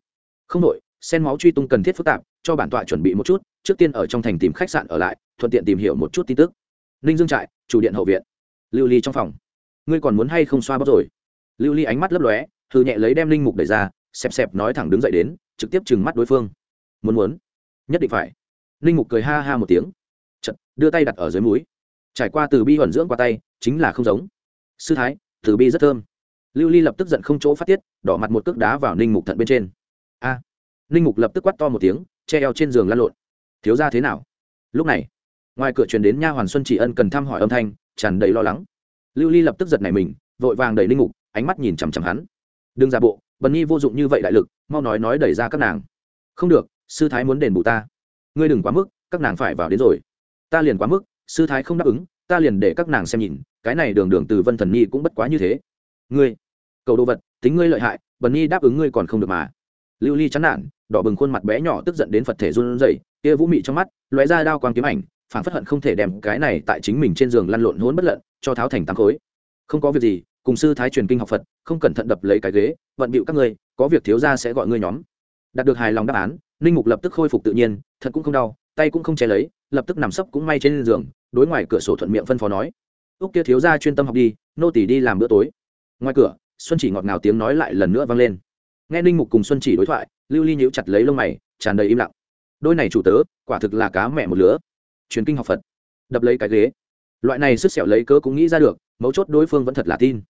Không đội sen máu truy tung cần thiết phức tạp, cho bản tọa chuẩn bị một chút, trước tiên ở trong thành tìm khách sạn ở lại, thuận tiện tìm hiểu một chút tin tức. Ninh dương trại, chủ điện hậu viện. Lưu ly trong phòng. Ngươi còn muốn hay không xoa bóp rồi? Lưu ly ánh mắt lấp lóe thư nhẹ lấy đem linh mục đẩy ra, xẹp xẹp nói thẳng đứng dậy đến, trực tiếp trừng mắt đối phương. Muốn muốn. Nhất định phải linh mục cười ha ha một tiếng. Chật, đưa tay đặt ở dưới múi trải qua từ bi huẩn dưỡng qua tay chính là không giống. Sư thái từ bi rất thơm. Lưu ly lập tức giận không chỗ phát tiết đỏ mặt một cước đá vào ninh mục thận bên trên. A! À, ninh mục lập tức quắt to một tiếng che eo trên giường lăn lộn. Thiếu ra thế nào? Lúc này ngoài cửa truyền đến nha hoàn xuân chỉ ân cần thăm hỏi âm thanh tràn đầy lo lắng. Lưu ly lập tức giật nảy mình vội vàng đẩy ninh mục ánh mắt nhìn chằm chằm hắn. Đừng ra bộ bần nhi vô dụng như vậy đại lực mau nói nói đẩy ra các nàng. Không được sư thái muốn đền bù ta ngươi đừng quá mức, các nàng phải vào đến rồi. Ta liền quá mức, sư thái không đáp ứng, ta liền để các nàng xem nhìn, cái này đường đường từ vân thần nhi cũng bất quá như thế. Ngươi, cầu đồ vật, tính ngươi lợi hại bần nhi đáp ứng ngươi còn không được mà. Lưu ly chán nản, đỏ bừng khuôn mặt bé nhỏ tức giận đến phật thể run rẩy, kia vũ mị trong mắt, lóe ra đao quang kiếm ảnh phản phất hận không thể đem cái này tại chính mình trên giường lăn lộn hỗn bất lận, cho tháo thành tám khối. Không có việc gì, cùng sư thái truyền kinh học phật, không cẩn thận đập lấy cái ghế, vận bịu các ngươi, có việc thiếu ra sẽ gọi ngươi nhóm. Đạt được hài lòng đáp án ninh mục lập tức khôi phục tự nhiên, thật cũng không đau, tay cũng không che lấy, lập tức nằm sấp cũng may trên giường, đối ngoài cửa sổ thuận miệng phân phó nói. Úc kia thiếu ra chuyên tâm học đi, nô tỷ đi làm bữa tối. Ngoài cửa, xuân chỉ ngọt ngào tiếng nói lại lần nữa vang lên. Nghe ninh mục cùng xuân chỉ đối thoại, lưu ly nhíu chặt lấy lông mày, tràn đầy im lặng. Đôi này chủ tớ, quả thực là cá mẹ một lứa. Truyền kinh học phật. Đập lấy cái ghế. Loại này sức sẹo lấy cớ cũng nghĩ ra được, mấu chốt đối phương vẫn thật là tin.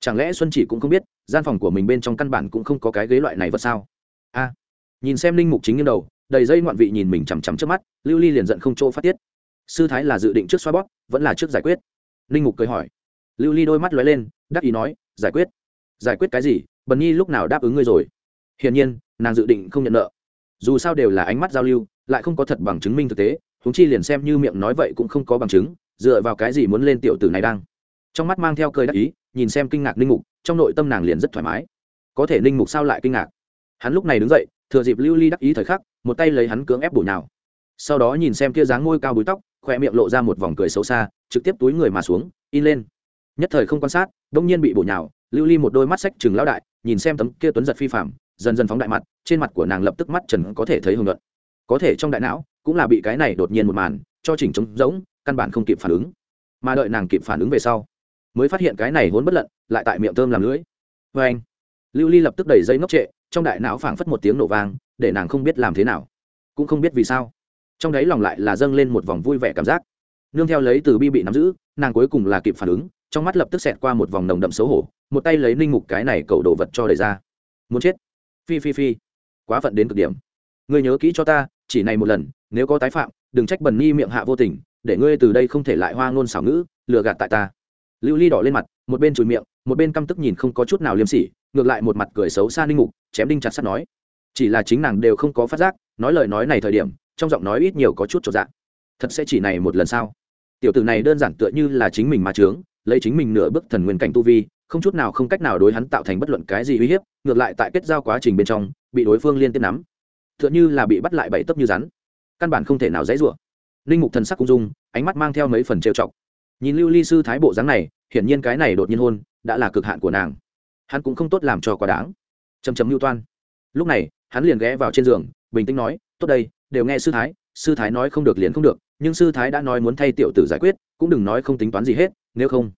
Chẳng lẽ xuân chỉ cũng không biết, gian phòng của mình bên trong căn bản cũng không có cái ghế loại này vật sao? A nhìn xem linh mục chính như đầu, đầy dây ngoạn vị nhìn mình chằm chằm trước mắt, lưu ly liền giận không chỗ phát tiết. Sư thái là dự định trước xoa bóp, vẫn là trước giải quyết? Linh mục cười hỏi. Lưu ly đôi mắt lóe lên, đắc ý nói, giải quyết. Giải quyết cái gì? Bần nhi lúc nào đáp ứng ngươi rồi? Hiển nhiên, nàng dự định không nhận nợ. Dù sao đều là ánh mắt giao lưu, lại không có thật bằng chứng minh thực tế húng chi liền xem như miệng nói vậy cũng không có bằng chứng, dựa vào cái gì muốn lên tiểu tử này đang. Trong mắt mang theo cười đắc ý, nhìn xem kinh ngạc ninh mục, trong nội tâm nàng liền rất thoải mái. Có thể ninh mục sao lại kinh ngạc? Hắn lúc này đứng dậy thừa dịp lưu ly đắc ý thời khắc, một tay lấy hắn cưỡng ép bổ nhào. Sau đó nhìn xem kia dáng ngôi cao búi tóc khoe miệng lộ ra một vòng cười xấu xa, trực tiếp túi người mà xuống, in lên. Nhất thời không quan sát đông nhiên bị bổ nhào, lưu ly một đôi mắt sách chừng lão đại, nhìn xem tấm kia tuấn giật phi phạm dần dần phóng đại mặt, trên mặt của nàng lập tức mắt trần có thể thấy hưởng luận có thể trong đại não, cũng là bị cái này đột nhiên một màn, cho chỉnh trống rỗng, căn bản không kịp phản ứng. Mà đợi nàng kịp phản ứng về sau, mới phát hiện cái này hốn bất lận, lại tại miệng thơm làm lưỡi. Vê anh lưu ly lập tức đẩy dây ngốc trệ trong đại não phảng phất một tiếng nổ vang, để nàng không biết làm thế nào. Cũng không biết vì sao. Trong đấy lòng lại là dâng lên một vòng vui vẻ cảm giác. Nương theo lấy từ bi bị nắm giữ, nàng cuối cùng là kịp phản ứng, trong mắt lập tức xẹt qua một vòng nồng đậm xấu hổ, một tay lấy ninh mục cái này cậu đồ vật cho đầy ra. Muốn chết. Phi phi phi. Quá phận đến cực điểm. Ngươi nhớ kỹ cho ta, chỉ này một lần, nếu có tái phạm, đừng trách bần nhi miệng hạ vô tình, để ngươi từ đây không thể lại hoa ngôn xảo ngữ, lừa gạt tại ta. Lưu ly đỏ lên mặt, một bên chùi miệng một bên căm tức nhìn không có chút nào liêm sỉ, ngược lại một mặt cười xấu xa ninh mục, chém đinh chặt sắt nói. Chỉ là chính nàng đều không có phát giác, nói lời nói này thời điểm, trong giọng nói ít nhiều có chút trọn dạng thật sẽ chỉ này một lần sao? Tiểu tử này đơn giản tựa như là chính mình mà trướng lấy chính mình nửa bước thần nguyên cảnh tu vi, không chút nào không cách nào đối hắn tạo thành bất luận cái gì uy hiếp, ngược lại tại kết giao quá trình bên trong, bị đối phương liên tiếp nắm. Tựa như là bị bắt lại bảy tấp như rắn. Căn bản không thể nào dãy rủa. Linh mục thần sắc cung dung ánh mắt mang theo mấy phần trêu chọc. Nhìn lưu ly sư thái bộ dáng này, hiển nhiên cái này đột nhiên hôn đã là cực hạn của nàng. Hắn cũng không tốt làm cho quá đáng. Chấm chấm lưu toan. Lúc này, hắn liền ghé vào trên giường, bình tĩnh nói, tốt đây, đều nghe sư thái sư thái nói không được liền không được, nhưng sư thái đã nói muốn thay tiểu tử giải quyết, cũng đừng nói không tính toán gì hết, nếu không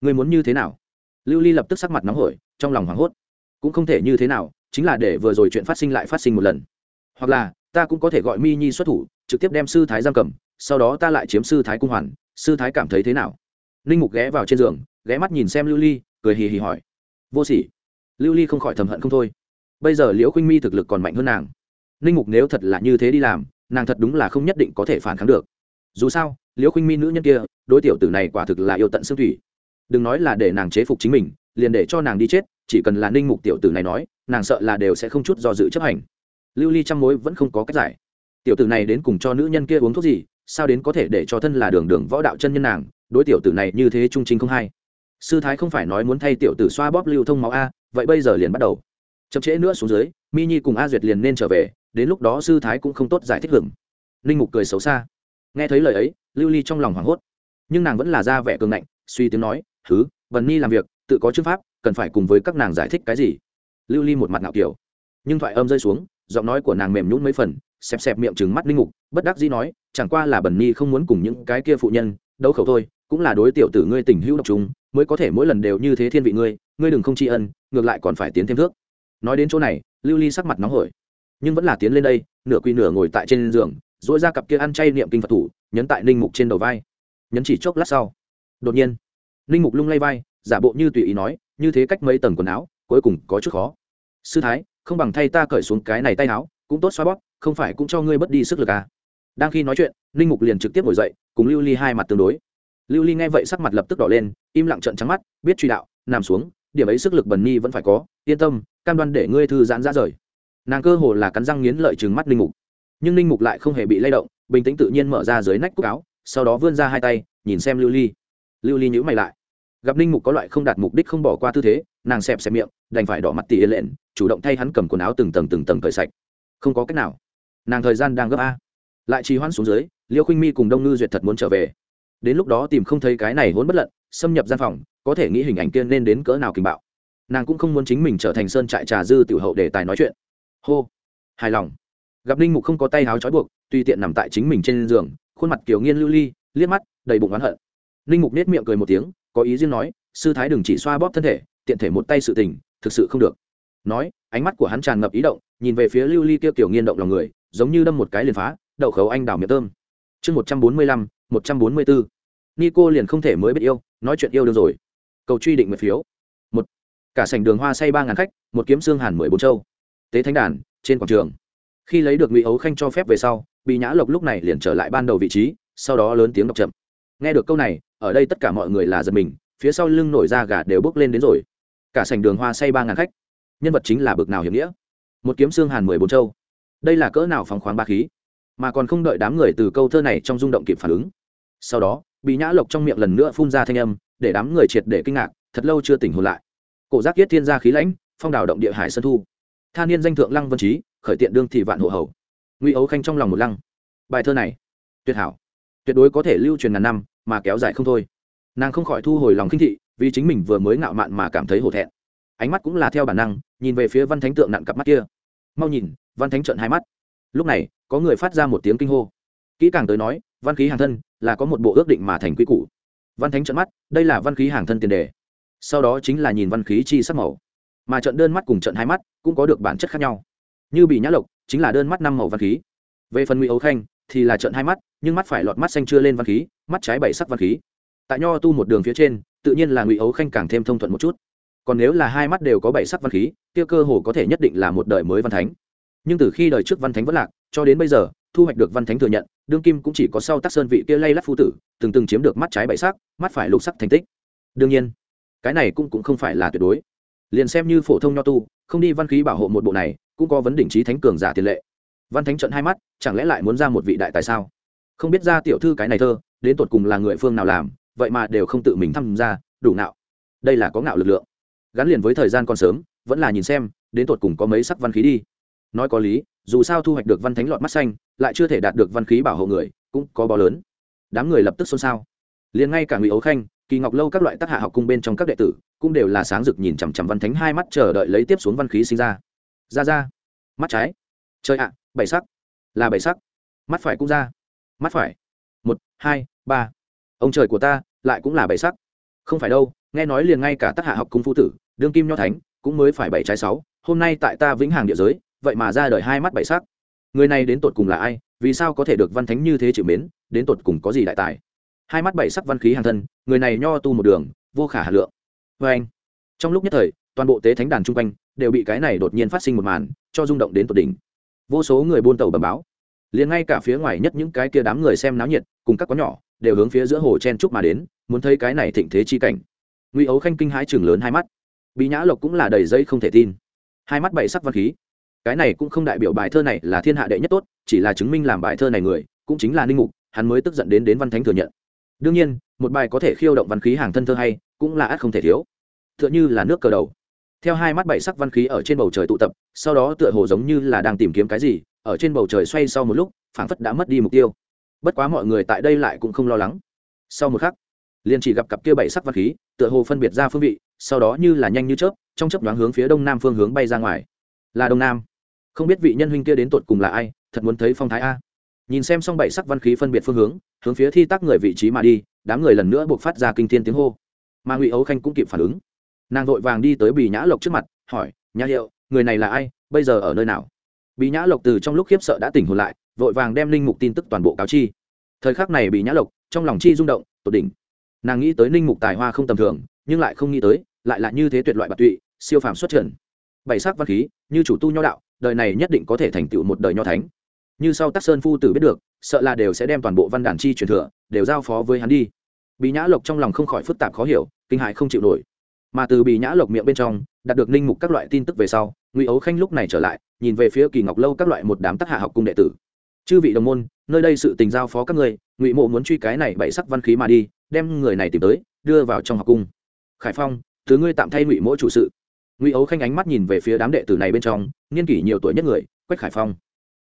người muốn như thế nào? Lưu ly lập tức sắc mặt nóng hổi, trong lòng hoảng hốt. Cũng không thể như thế nào, chính là để vừa rồi chuyện phát sinh lại phát sinh một lần. Hoặc là, ta cũng có thể gọi mi nhi xuất thủ, trực tiếp đem sư thái giam cầm, sau đó ta lại chiếm sư thái cung hoàn, sư thái cảm thấy thế nào? Ninh mục ghé vào trên giường, ghé mắt nhìn xem lưu ly cười hì hì hỏi. Vô sỉ. Lưu ly không khỏi thầm hận không thôi. Bây giờ liễu khuynh mi thực lực còn mạnh hơn nàng. Ninh mục nếu thật là như thế đi làm, nàng thật đúng là không nhất định có thể phản kháng được. Dù sao, liễu khuynh mi nữ nhân kia, đối tiểu tử này quả thực là yêu tận xương thủy. Đừng nói là để nàng chế phục chính mình, liền để cho nàng đi chết, chỉ cần là ninh mục tiểu tử này nói, nàng sợ là đều sẽ không chút do dự chấp hành. Lưu ly trăm mối vẫn không có cách giải. Tiểu tử này đến cùng cho nữ nhân kia uống thuốc gì, sao đến có thể để cho thân là đường đường võ đạo chân nhân nàng, đối tiểu tử này như thế trung chính không hay sư thái không phải nói muốn thay tiểu tử xoa bóp lưu thông máu a, vậy bây giờ liền bắt đầu. Chậm trễ nữa xuống dưới, mi nhi cùng a duyệt liền nên trở về, đến lúc đó sư thái cũng không tốt giải thích hưởng linh mục cười xấu xa. Nghe thấy lời ấy, lưu ly trong lòng hoảng hốt. Nhưng nàng vẫn là ra vẻ cường ngạnh, suy tiếng nói thứ vần ni làm việc, tự có chương pháp, cần phải cùng với các nàng giải thích cái gì? Lưu ly một mặt ngạo kiểu. Nhưng thoại âm rơi xuống, giọng nói của nàng mềm nhún mấy phần, xẹp xẹp miệng trừng mắt linh mục, bất đắc dĩ nói, chẳng qua là bần ni không muốn cùng những cái kia phụ nhân đấu khẩu thôi, cũng là đối tiểu tử ngươi tình hữu độc chúng mới có thể mỗi lần đều như thế thiên vị ngươi ngươi đừng không tri ân, ngược lại còn phải tiến thêm thước. Nói đến chỗ này, lưu ly sắc mặt nóng hổi, nhưng vẫn là tiến lên đây, nửa quy nửa ngồi tại trên giường dỗi ra cặp kia ăn chay niệm kinh phật thủ, nhấn tại ninh mục trên đầu vai. Nhấn chỉ chốc lát sau, đột nhiên, ninh mục lung lay vai, giả bộ như tùy ý nói, như thế cách mấy tầng quần áo, cuối cùng có chút khó. Sư thái, không bằng thay ta cởi xuống cái này tay áo, cũng tốt xoa bóp, không phải cũng cho ngươi bất đi sức lực à. đang khi nói chuyện, ninh mục liền trực tiếp ngồi dậy, cùng lưu ly hai mặt tương đối lưu ly nghe vậy sắc mặt lập tức đỏ lên, im lặng trận trắng mắt, biết truy đạo, nằm xuống, điểm ấy sức lực bần nhi vẫn phải có, yên tâm, cam đoan để ngươi thư giãn ra rời. Nàng cơ hồ là cắn răng nghiến lợi chừng mắt Linh mục. Nhưng Linh mục lại không hề bị lay động, bình tĩnh tự nhiên mở ra dưới nách cúc áo, sau đó vươn ra hai tay, nhìn xem lưu ly. Lưu ly nhữ mày lại. Gặp Linh mục có loại không đạt mục đích không bỏ qua tư thế, nàng xẹp xẹp miệng, đành phải đỏ mặt tỉ yên lện, chủ động thay hắn cầm quần áo từng tầng từng tầng cởi sạch. Không có cách nào. Nàng thời gian đang gấp a. Lại trì hoãn xuống dưới, liêu khinh mi cùng đông ngư duyệt thật muốn trở về đến lúc đó tìm không thấy cái này hỗn bất lận, xâm nhập gian phòng, có thể nghĩ hình ảnh tiên nên đến cỡ nào kinh bạo. Nàng cũng không muốn chính mình trở thành sơn trại trà dư tiểu hậu để tài nói chuyện. Hô, hài lòng. Gặp ninh mục không có tay háo trói buộc, tùy tiện nằm tại chính mình trên giường, khuôn mặt kiểu nghiên lưu ly, liếc mắt, đầy bụng oán hận. Ninh mục nết miệng cười một tiếng, có ý riêng nói, sư thái đừng chỉ xoa bóp thân thể, tiện thể một tay sự tình, thực sự không được. Nói, ánh mắt của hắn tràn ngập ý động, nhìn về phía lưu ly kia kiểu nghiên động lòng người, giống như đâm một cái liền phá, đậu khấu anh đào miệng tôm chương một trăm bốn mươi lăm, một trăm bốn mươi bốn nico liền không thể mới biết yêu, nói chuyện yêu được rồi. Cầu truy định mười phiếu. Một. Cả sảnh đường hoa say ba ngàn khách, một kiếm xương hàn mười bốn châu. Tế thánh đàn, trên quảng trường. Khi lấy được ngụy ấu khanh cho phép về sau bị nhã lộc lúc này liền trở lại ban đầu vị trí, sau đó lớn tiếng đọc chậm nghe được câu này, ở đây tất cả mọi người là giật mình, phía sau lưng nổi ra gà đều bước lên đến rồi. Cả sảnh đường hoa say ba ngàn khách. Nhân vật chính là bực nào hiểm nghĩa. Một kiếm xương hàn mười bốn châu. Đây là cỡ nào phóng khoáng ba khí? Mà còn không đợi đám người từ câu thơ này trong rung động kịp phản ứng sau đó bị nhã lộc trong miệng lần nữa phun ra thanh âm, để đám người triệt để kinh ngạc, thật lâu chưa tỉnh hồn lại. Cổ giác kiết thiên gia khí lãnh, phong đào động địa hải sơn thu. Tha niên danh thượng lăng vân trí khởi tiện đương thị vạn hộ hầu. Nguy ấu khanh trong lòng một lăng. Bài thơ này, tuyệt hảo. Tuyệt đối có thể lưu truyền ngàn năm, mà kéo dài không thôi. Nàng không khỏi thu hồi lòng khinh thị, vì chính mình vừa mới ngạo mạn mà cảm thấy hổ thẹn. Ánh mắt cũng là theo bản năng, nhìn về phía văn thánh tượng nặng cặp mắt kia. Mau nhìn, văn thánh trợn hai mắt. Lúc này, có người phát ra một tiếng kinh hô kỹ càng tới nói, văn khí hàng thân là có một bộ ước định mà thành quy củ. Văn thánh trận mắt, đây là văn khí hàng thân tiền đề. Sau đó chính là nhìn văn khí chi sắc màu. Mà trận đơn mắt cùng trận hai mắt cũng có được bản chất khác nhau. Như bị nhã lộc, chính là đơn mắt năm màu văn khí. Về phần ngụy ấu khanh thì là trận hai mắt, nhưng mắt phải lọt mắt xanh chưa lên văn khí, mắt trái bảy sắc văn khí. Tại nho tu một đường phía trên, tự nhiên là ngụy ấu khanh càng thêm thông thuận một chút. Còn nếu là hai mắt đều có bảy sắc văn khí, kia cơ hồ có thể nhất định là một đời mới văn thánh. Nhưng từ khi đời trước văn thánh vẫn lạc, cho đến bây giờ thu hoạch được văn thánh thừa nhận, đương kim cũng chỉ có sau tác sơn vị kia lay lắt phu tử, từng từng chiếm được mắt trái bảy sắc, mắt phải lục sắc thành tích. Đương nhiên, cái này cũng cũng không phải là tuyệt đối. Liền xem như phổ thông nho tu, không đi văn khí bảo hộ một bộ này, cũng có vấn đỉnh trí thánh cường giả tiền lệ. Văn thánh trận hai mắt, chẳng lẽ lại muốn ra một vị đại tại sao? Không biết ra tiểu thư cái này thơ, đến tột cùng là người phương nào làm, vậy mà đều không tự mình tham gia, đủ nạo đây là có ngạo lực lượng. Gắn liền với thời gian còn sớm, vẫn là nhìn xem, đến tột cùng có mấy sắc văn khí đi. Nói có lý dù sao thu hoạch được văn thánh lọt mắt xanh, lại chưa thể đạt được văn khí bảo hộ người, cũng có bó lớn. Đám người lập tức xôn xao. Liền ngay cả ngụy ấu khanh, kỳ ngọc lâu các loại tác hạ học cung bên trong các đệ tử, cũng đều là sáng rực nhìn chằm chằm văn thánh hai mắt chờ đợi lấy tiếp xuống văn khí sinh ra. Ra ra. Mắt trái. Chơi ạ, bảy sắc. Là bảy sắc. Mắt phải cũng ra. Mắt phải. Một, hai, ba. Ông trời của ta, lại cũng là bảy sắc. Không phải đâu, nghe nói liền ngay cả tác hạ học cung phu tử, đương kim nho thánh, cũng mới phải bảy trái sáu. Hôm nay tại ta vĩnh hàng địa giới vậy mà ra đời hai mắt bảy sắc. Người này đến tột cùng là ai, vì sao có thể được văn thánh như thế chịu mến, đến tột cùng có gì đại tài? Hai mắt bảy sắc văn khí hàng thân, người này nho tu một đường, vô khả hà lượng. Vê anh, trong lúc nhất thời, toàn bộ tế thánh đàn chung quanh đều bị cái này đột nhiên phát sinh một màn, cho rung động đến tột đỉnh. Vô số người buôn tàu bầm báo. Liền ngay cả phía ngoài nhất những cái kia đám người xem náo nhiệt, cùng các có nhỏ, đều hướng phía giữa hồ chen trúc mà đến, muốn thấy cái này thịnh thế chi cảnh. Ngụy ấu khanh kinh hãi chừng lớn hai mắt. Bị nhã lộc cũng là đầy dây không thể tin. Hai mắt bảy sắc văn khí cái này cũng không đại biểu bài thơ này là thiên hạ đệ nhất tốt, chỉ là chứng minh làm bài thơ này người, cũng chính là ninh mục, hắn mới tức giận đến đến văn thánh thừa nhận. Đương nhiên, một bài có thể khiêu động văn khí hàng thân thơ hay, cũng là ắt không thể thiếu. T h ư ợ n h ư là nước cờ đầu. Theo hai mắt bảy sắc văn khí ở trên bầu trời tụ tập, sau đó tựa hồ giống như là đang tìm kiếm cái gì, ở trên bầu trời xoay sau một lúc, phảng phất đã mất đi mục tiêu. Bất quá mọi người tại đây lại cũng không lo lắng. Sau một khắc, liền chỉ gặp cặp kia bảy sắc văn khí, tựa hồ phân biệt ra phương vị, sau đó như là nhanh như chớp, trong chấp đoán hướng phía đông nam phương hướng bay ra ngoài. Là đông nam không biết vị nhân huynh kia đến tột cùng là ai, thật muốn thấy phong thái a. Nhìn xem xong bảy sắc văn khí phân biệt phương hướng hướng phía thi tác người vị trí mà đi, đám người lần nữa buộc phát ra kinh thiên tiếng hô. Mà ngụy ấu khanh cũng kịp phản ứng. Nàng vội vàng đi tới bì nhã lộc trước mặt, hỏi, nhã hiệu, người này là ai, bây giờ ở nơi nào? Bì nhã lộc từ trong lúc khiếp sợ đã tỉnh hồn lại, vội vàng đem linh mục tin tức toàn bộ cáo chi. Thời khắc này bì nhã lộc, trong lòng chi rung động, tột đỉnh. Nàng nghĩ tới linh mục tài hoa không tầm thường, nhưng lại không nghĩ tới, lại là như thế tuyệt loại bạc tụy, siêu phàm xuất trần. Bảy sắc văn khí, như chủ tu nho đạo đời này nhất định có thể thành tựu một đời nho thánh. Như sau tắc sơn phu tử biết được, sợ là đều sẽ đem toàn bộ văn đàn chi truyền thừa, đều giao phó với hắn đi. Bị nhã lộc trong lòng không khỏi phức tạp khó hiểu, kinh hại không chịu nổi. Mà từ bị nhã lộc miệng bên trong, đạt được ninh mục các loại tin tức về sau, ngụy ấu khanh lúc này trở lại, nhìn về phía kỳ ngọc lâu các loại một đám tác hạ học cung đệ tử. Chư vị đồng môn, nơi đây sự tình giao phó các người ngụy mộ muốn truy cái này bảy sắc văn khí mà đi, đem người này tìm tới, đưa vào trong học cung. Khải phong, thứ ngươi tạm thay ngụy mỗi chủ sự ngụy ấu khanh ánh mắt nhìn về phía đám đệ tử này bên trong, niên kỷ nhiều tuổi nhất người, quách khải phong.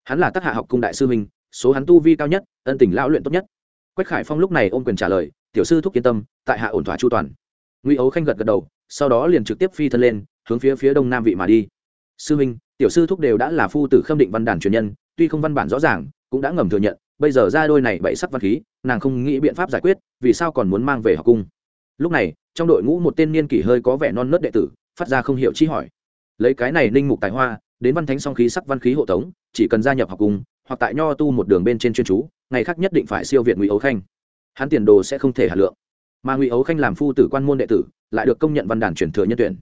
Hắn là tác hạ học cung đại sư minh số hắn tu vi cao nhất, ân tình lão luyện tốt nhất. Quách khải phong lúc này ôm quyền trả lời, tiểu sư thúc yên tâm, tại hạ ổn thỏa chu toàn. Ngụy ấu khanh gật gật đầu, sau đó liền trực tiếp phi thân lên, hướng phía phía đông nam vị mà đi. Sư minh tiểu sư thúc đều đã là phu tử khâm định văn đàn truyền nhân, tuy không văn bản rõ ràng, cũng đã ngầm thừa nhận, bây giờ ra đôi này bậy sắc văn khí, nàng không nghĩ biện pháp giải quyết, vì sao còn muốn mang về học cung? Lúc này, trong đội ngũ một tên niên kỷ hơi có vẻ non nớt đệ tử phát ra không hiểu chi hỏi. Lấy cái này ninh mục tài hoa, đến văn thánh song khí sắc văn khí hộ tống, chỉ cần gia nhập học cung hoặc tại nho tu một đường bên trên chuyên chú, ngày khác nhất định phải siêu việt ngụy ấu khanh. Hắn tiền đồ sẽ không thể hạt lượng. Mà ngụy ấu khanh làm phu tử quan môn đệ tử, lại được công nhận văn đàn truyền thừa nhân tuyển.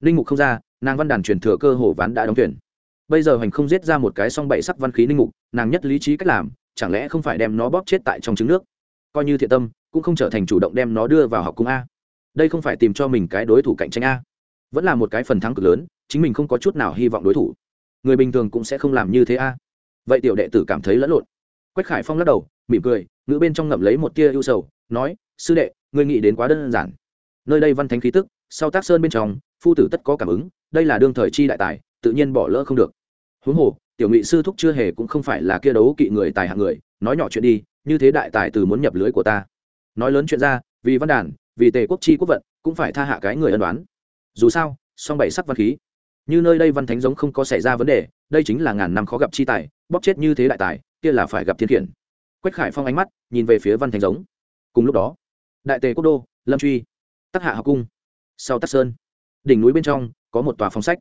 Ninh mục không ra, nàng văn đàn truyền thừa cơ hồ ván đã đóng tuyển. Bây giờ hoành không giết ra một cái song bảy sắc văn khí ninh mục, nàng nhất lý trí cách làm, chẳng lẽ không phải đem nó bóp chết tại trong trứng nước? Coi như thiện tâm, cũng không trở thành chủ động đem nó đưa vào học cung a. Đây không phải tìm cho mình cái đối thủ cạnh tranh a vẫn là một cái phần thắng cực lớn, chính mình không có chút nào hy vọng đối thủ. Người bình thường cũng sẽ không làm như thế a. Vậy tiểu đệ tử cảm thấy lẫn lộn. Quách khải phong lắc đầu, mỉm cười, ngữ bên trong ngậm lấy một tia ưu sầu, nói, sư đệ, ngươi nghĩ đến quá đơn giản. Nơi đây văn thánh khí tức, sau tác sơn bên trong, phu tử tất có cảm ứng, đây là đương thời chi đại tài, tự nhiên bỏ lỡ không được. Huống hồ, tiểu ngụy sư thúc chưa hề cũng không phải là kia đấu kỵ người tài hạng người, nói nhỏ chuyện đi, như thế đại tài từ muốn nhập lưới của ta. Nói lớn chuyện ra, vì văn đàn, vì tề quốc chi quốc vận, cũng phải tha hạ cái người ân đoán dù sao, song bảy sắc văn khí. Như nơi đây văn thánh giống không có xảy ra vấn đề, đây chính là ngàn năm khó gặp chi tài, bóp chết như thế đại tài, kia là phải gặp thiên khiển. Quách khải phong ánh mắt nhìn về phía văn thánh giống. Cùng lúc đó, đại tề quốc đô, lâm truy, tắc hạ học cung, sau tắc sơn, đỉnh núi bên trong có một tòa phòng sách.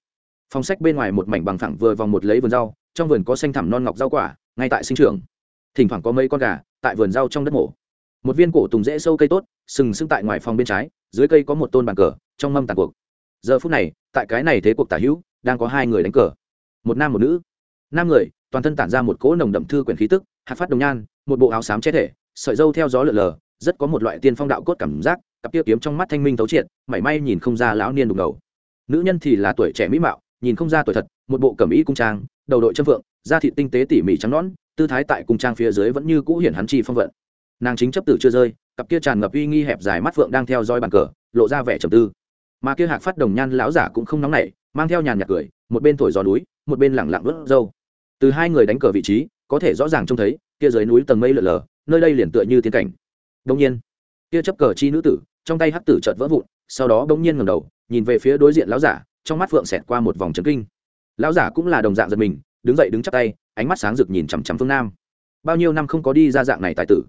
Phòng sách bên ngoài một mảnh bằng thẳng vừa vòng một lấy vườn rau, trong vườn có xanh thẳm non ngọc rau quả, ngay tại sinh trường thỉnh thoảng có mấy con gà tại vườn rau trong đất mổ. Một viên cổ tùng rễ sâu cây tốt, sừng sững tại ngoài phòng bên trái, dưới cây có một tôn bàn cờ, trong mâm tàn cuộc giờ phút này, tại cái này thế cuộc tả hữu, đang có hai người đánh cờ. Một nam một nữ. Nam người, toàn thân tản ra một cỗ nồng đậm thư quyển khí tức, hạt phát đồng nhan, một bộ áo xám che thể, sợi dâu theo gió lượn lờ, rất có một loại tiên phong đạo cốt cảm giác, cặp kia kiếm trong mắt thanh minh thấu triệt, mảy may nhìn không ra lão niên đục ngầu. Nữ nhân thì là tuổi trẻ mỹ mạo, nhìn không ra tuổi thật, một bộ cẩm ý cung trang, đầu đội châm vượng da thị tinh tế tỉ mỉ trắng nõn, tư thái tại cung trang phía dưới vẫn như cũ hiển hắn chi phong vận. Nàng chính chấp tử chưa rơi, cặp kia tràn ngập uy nghi hẹp dài mắt phượng đang theo dõi bàn cờ, lộ ra vẻ trầm tư mà kia hạc phát đồng nhan lão giả cũng không nóng nảy, mang theo nhàn nhạc cười, một bên thổi gió núi, một bên lẳng lặng vớt râu. Từ hai người đánh cờ vị trí, có thể rõ ràng trông thấy, kia dưới núi tầng mây lở lờ nơi đây liền tựa như tiên cảnh. Đông nhiên, kia chấp cờ chi nữ tử, trong tay hắc tử chợt vỡ vụn, sau đó đông nhiên ngẩng đầu, nhìn về phía đối diện lão giả, trong mắt phượng xẹt qua một vòng trấn kinh. Lão giả cũng là đồng dạng giật mình, đứng dậy đứng chắp tay, ánh mắt sáng rực nhìn chằm chằm phương nam. Bao nhiêu năm không có đi ra dạng này tài tử.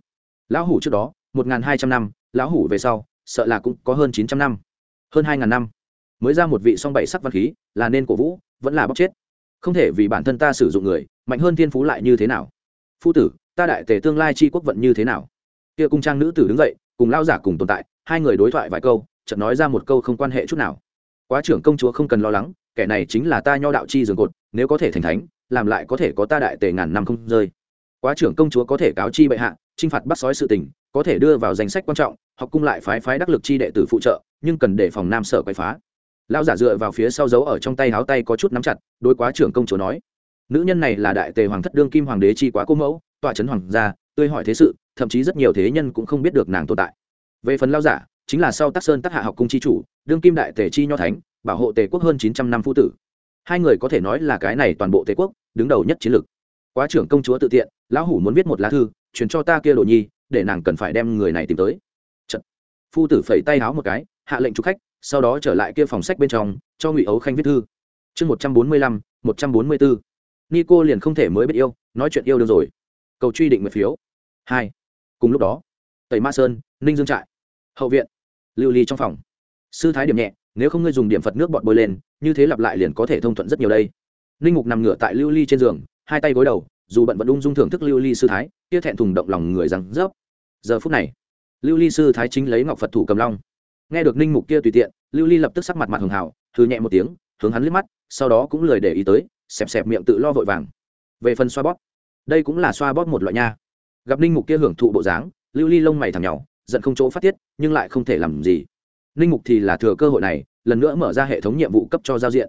Lão hủ trước đó, một n g h n hai trăm năm, lão hủ về sau, sợ là cũng có hơn chín trăm năm hơn hai ngàn năm. Mới ra một vị song bảy sắc văn khí, là nên cổ vũ, vẫn là bóc chết. Không thể vì bản thân ta sử dụng người, mạnh hơn thiên phú lại như thế nào? Phu tử, ta đại tề tương lai chi quốc vận như thế nào? Kia cung trang nữ tử đứng dậy, cùng lao giả cùng tồn tại, hai người đối thoại vài câu, chợt nói ra một câu không quan hệ chút nào. Quá trưởng công chúa không cần lo lắng, kẻ này chính là ta nho đạo chi dường cột, nếu có thể thành thánh, làm lại có thể có ta đại tề ngàn năm không rơi. Quá trưởng công chúa có thể cáo chi bệ hạ chinh phạt bắt sói sự tình, có thể đưa vào danh sách quan trọng, học cung lại phái phái đắc lực chi đệ tử phụ trợ, nhưng cần để phòng nam sở quay phá. Lao giả dựa vào phía sau giấu ở trong tay háo tay có chút nắm chặt, đối quá trưởng công chúa nói, nữ nhân này là đại tề hoàng thất đương kim hoàng đế chi quá cô mẫu, tọa trấn hoàng gia, tươi hỏi thế sự, thậm chí rất nhiều thế nhân cũng không biết được nàng tồn tại. Về phần lao giả, chính là sau tác sơn tác hạ học cung chi chủ, đương kim đại tề chi nho thánh, bảo hộ tề quốc hơn chín trăm năm phu tử. Hai người có thể nói là cái này toàn bộ tề quốc, đứng đầu nhất chiến lược. Quá trưởng công chúa tự tiện, lão hủ muốn viết một lá thư truyền cho ta kia đồ nhi, để nàng cần phải đem người này tìm tới. Chật. phu tử phẩy tay háo một cái, hạ lệnh chụp khách, sau đó trở lại kia phòng sách bên trong, cho ngụy ấu khanh viết thư. Chương một trăm bốn mươi lăm, một trăm bốn mươi bốn nico liền không thể mới biết yêu, nói chuyện yêu được rồi. Cầu truy định nguyện phiếu. Hai. Cùng lúc đó, tẩy ma sơn, ninh dương trại, hậu viện, lưu ly trong phòng. Sư thái điểm nhẹ, nếu không ngươi dùng điểm phật nước bọt bôi lên, như thế lặp lại liền có thể thông thuận rất nhiều đây. Ninh mục nằm ngửa tại lưu ly trên giường, hai tay gối đầu, dù bận vẫn ung dung thưởng thức lưu ly sư thái kia thẹn thùng động lòng người rằng rớp. Giờ phút này, lưu ly sư thái chính lấy ngọc phật thủ cầm long. Nghe được ninh mục kia tùy tiện, lưu ly lập tức sắc mặt mặt hường hào thư nhẹ một tiếng, hướng hắn liếc mắt, sau đó cũng lười để ý tới, xẹp xẹp miệng tự lo vội vàng. Về phần xoa bóp, đây cũng là xoa bóp một loại nha. Gặp ninh mục kia hưởng thụ bộ dáng, lưu ly lông mày thằng nhỏ giận không chỗ phát tiết, nhưng lại không thể làm gì. Ninh mục thì là thừa cơ hội này, lần nữa mở ra hệ thống nhiệm vụ cấp cho giao diện.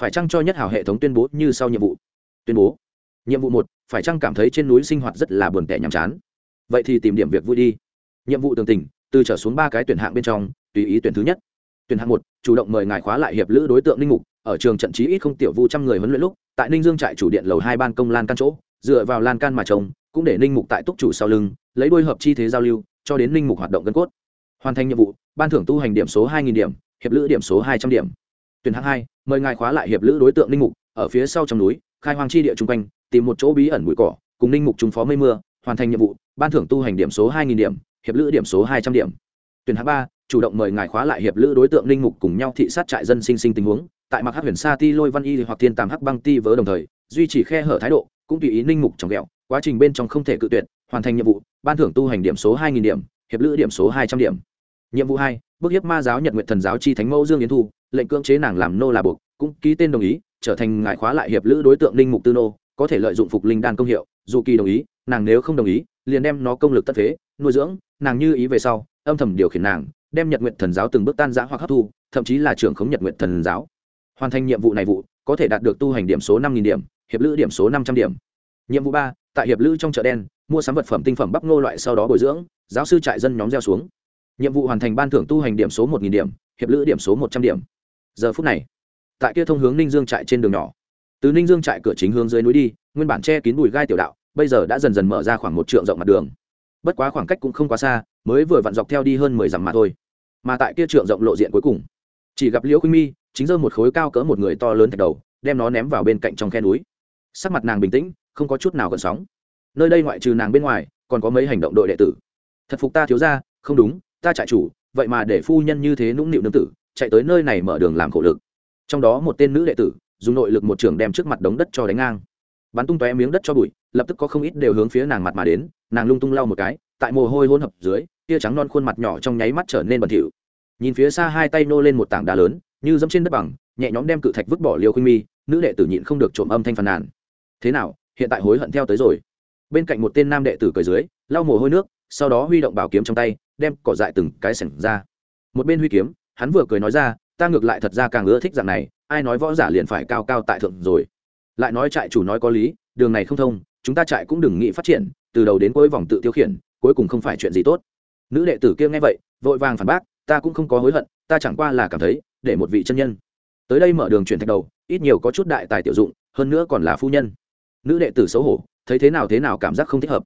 Phải chăng cho nhất hảo hệ thống tuyên bố như sau nhiệm vụ? Tuyên bố nhiệm vụ một, phải chăng cảm thấy trên núi sinh hoạt rất là buồn tẻ nhàm chán? Vậy thì tìm điểm việc vui đi. Nhiệm vụ tường tình, từ trở xuống ba cái tuyển hạng bên trong, tùy ý tuyển thứ nhất. Tuyển hạng một, chủ động mời ngài khóa lại hiệp lữ đối tượng ninh mục. Ở trường trận trí ít không tiểu vu trăm người huấn luyện lúc, tại ninh dương trại chủ điện lầu hai ban công lan căn chỗ, dựa vào lan can mà trồng, cũng để ninh mục tại túc chủ sau lưng, lấy đôi hợp chi thế giao lưu, cho đến ninh mục hoạt động gân cốt. Hoàn thành nhiệm vụ, ban thưởng tu hành điểm số hai nghìn điểm, hiệp lữ điểm số hai trăm điểm. Tuyển hạng hai, mời ngài khóa lại hiệp lữ đối tượng ninh mục, ở phía sau trong núi, khai hoang chi địa chung quanh tìm một chỗ bí ẩn bụi cỏ, cùng ninh mục trung phó mây mưa, hoàn thành nhiệm vụ, ban thưởng tu hành điểm số hai nghìn điểm, hiệp lữ điểm số hai trăm điểm. Tuyển hạng ba, chủ động mời ngài khóa lại hiệp lữ đối tượng ninh mục cùng nhau thị sát trại dân sinh sinh tình huống. Tại mặc hát huyền sa ti, lôi văn y hoặc thiên tàm hắc băng ti vớ đồng thời, duy trì khe hở thái độ, cũng tùy ý ninh mục trong ghẹo. Quá trình bên trong không thể cự tuyệt, hoàn thành nhiệm vụ, ban thưởng tu hành điểm số hai nghìn điểm, hiệp lữ điểm số hai trăm điểm. Nhiệm vụ hai, bức hiếp ma giáo nhật nguyện thần giáo chi thánh mẫu dương yến thu, lệnh cưỡng chế nàng làm nô là buộc, cũng ký tên đồng ý, trở thành ngài khóa lại hiệp lữ đối tượng ninh mục tư nô có thể lợi dụng phục linh đan công hiệu, dù kỳ đồng ý, nàng nếu không đồng ý, liền đem nó công lực tất phế, nuôi dưỡng, nàng như ý về sau, âm thầm điều khiển nàng, đem nhật nguyện thần giáo từng bước tan giã hoặc hấp thu, thậm chí là trưởng khống nhật nguyện thần giáo. Hoàn thành nhiệm vụ này vụ, có thể đạt được tu hành điểm số năm nghìn điểm, hiệp lữ điểm số năm trăm điểm. Nhiệm vụ ba, tại hiệp lữ trong chợ đen, mua sắm vật phẩm tinh phẩm bắp ngô loại sau đó bồi dưỡng, giáo sư trại dân nhóm gieo xuống. Nhiệm vụ hoàn thành ban thưởng tu hành điểm số một nghìn điểm, hiệp lữ điểm số một trăm điểm. Giờ phút này, tại kia thông hướng ninh dương trại trên đường nhỏ từ ninh dương trại cửa chính hướng dưới núi đi, nguyên bản che kín bụi gai tiểu đạo, bây giờ đã dần dần mở ra khoảng một trượng rộng mặt đường. Bất quá khoảng cách cũng không quá xa, mới vừa vặn dọc theo đi hơn mười dặm mà thôi. Mà tại kia trượng rộng lộ diện cuối cùng, chỉ gặp liễu khuynh mi chính giơ một khối cao cỡ một người to lớn thạch đầu, đem nó ném vào bên cạnh trong khe núi. Sắc mặt nàng bình tĩnh, không có chút nào gần sóng. Nơi đây ngoại trừ nàng bên ngoài, còn có mấy hành động đội đệ tử. Thật phục ta thiếu ra không đúng, ta trại chủ, vậy mà để phu nhân như thế nũng nịu nương tử, chạy tới nơi này mở đường làm khổ lực. Trong đó một tên nữ đệ tử dùng nội lực một trưởng đem trước mặt đống đất cho đánh ngang. Bắn tung tóe miếng đất cho bụi, lập tức có không ít đều hướng phía nàng mặt mà đến, nàng lung tung lau một cái, tại mồ hôi hôn hợp dưới, tia trắng non khuôn mặt nhỏ trong nháy mắt trở nên bẩn thỉu. Nhìn phía xa hai tay nô lên một tảng đá lớn, như dẫm trên đất bằng, nhẹ nhõm đem cự thạch vứt bỏ liều khuynh mi, nữ đệ tử nhịn không được trộm âm thanh phàn nàn. Thế nào, hiện tại hối hận theo tới rồi? Bên cạnh một tên nam đệ tử cởi dưới, lau mồ hôi nước, sau đó huy động bảo kiếm trong tay, đem cỏ dại từng cái sảnh ra. Một bên huy kiếm, hắn vừa cười nói ra, ta ngược lại thật ra càng ưa thích dạng này ai nói võ giả liền phải cao cao tại thượng rồi. Lại nói trại chủ nói có lý, đường này không thông, chúng ta trại cũng đừng nghĩ phát triển, từ đầu đến cuối vòng tự tiêu khiển, cuối cùng không phải chuyện gì tốt. Nữ đệ tử kia nghe vậy, vội vàng phản bác, ta cũng không có hối hận, ta chẳng qua là cảm thấy, để một vị chân nhân. Tới đây mở đường chuyển thạch đầu, ít nhiều có chút đại tài tiểu dụng, hơn nữa còn là phu nhân. Nữ đệ tử xấu hổ, thấy thế nào thế nào cảm giác không thích hợp.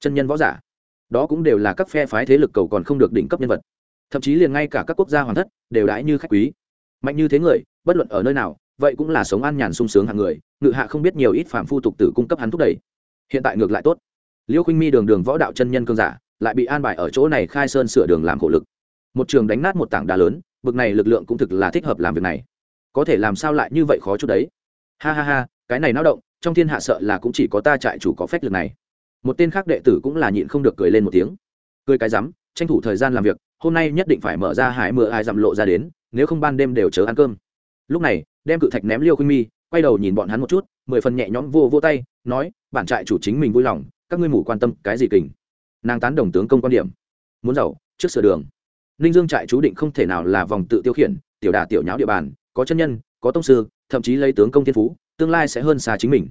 Chân nhân võ giả, đó cũng đều là các phe phái thế lực cầu còn không được đỉnh cấp nhân vật. Thậm chí liền ngay cả các quốc gia hoàng thất đều đãi như khách quý. Mạnh như thế người bất luận ở nơi nào, vậy cũng là sống an nhàn sung sướng hàng người, ngự hạ không biết nhiều ít phạm phu tục tử cung cấp hắn thúc đẩy. Hiện tại ngược lại tốt. Liêu khinh mi đường đường võ đạo chân nhân cương giả, lại bị an bài ở chỗ này khai sơn sửa đường làm khổ lực. Một trường đánh nát một tảng đá lớn, bực này lực lượng cũng thực là thích hợp làm việc này. Có thể làm sao lại như vậy khó chút đấy? Ha ha ha, cái này náo động, trong thiên hạ sợ là cũng chỉ có ta trại chủ có phách lực này. Một tên khác đệ tử cũng là nhịn không được cười lên một tiếng. Cười cái rắm, tranh thủ thời gian làm việc, hôm nay nhất định phải mở ra hải mưa ai dặm lộ ra đến, nếu không ban đêm đều chớ ăn cơm lúc này, đem cự thạch ném liêu khuynh mi, quay đầu nhìn bọn hắn một chút, mười phần nhẹ nhõm vô vô tay, nói, bản trại chủ chính mình vui lòng, các ngươi mủ quan tâm cái gì kình? Nàng tán đồng tướng công quan điểm. Muốn giàu, trước sửa đường. Ninh dương trại chú định không thể nào là vòng tự tiêu khiển, tiểu đà tiểu nháo địa bàn, có chân nhân, có tông sư, thậm chí lấy tướng công thiên phú, tương lai sẽ hơn xa chính mình.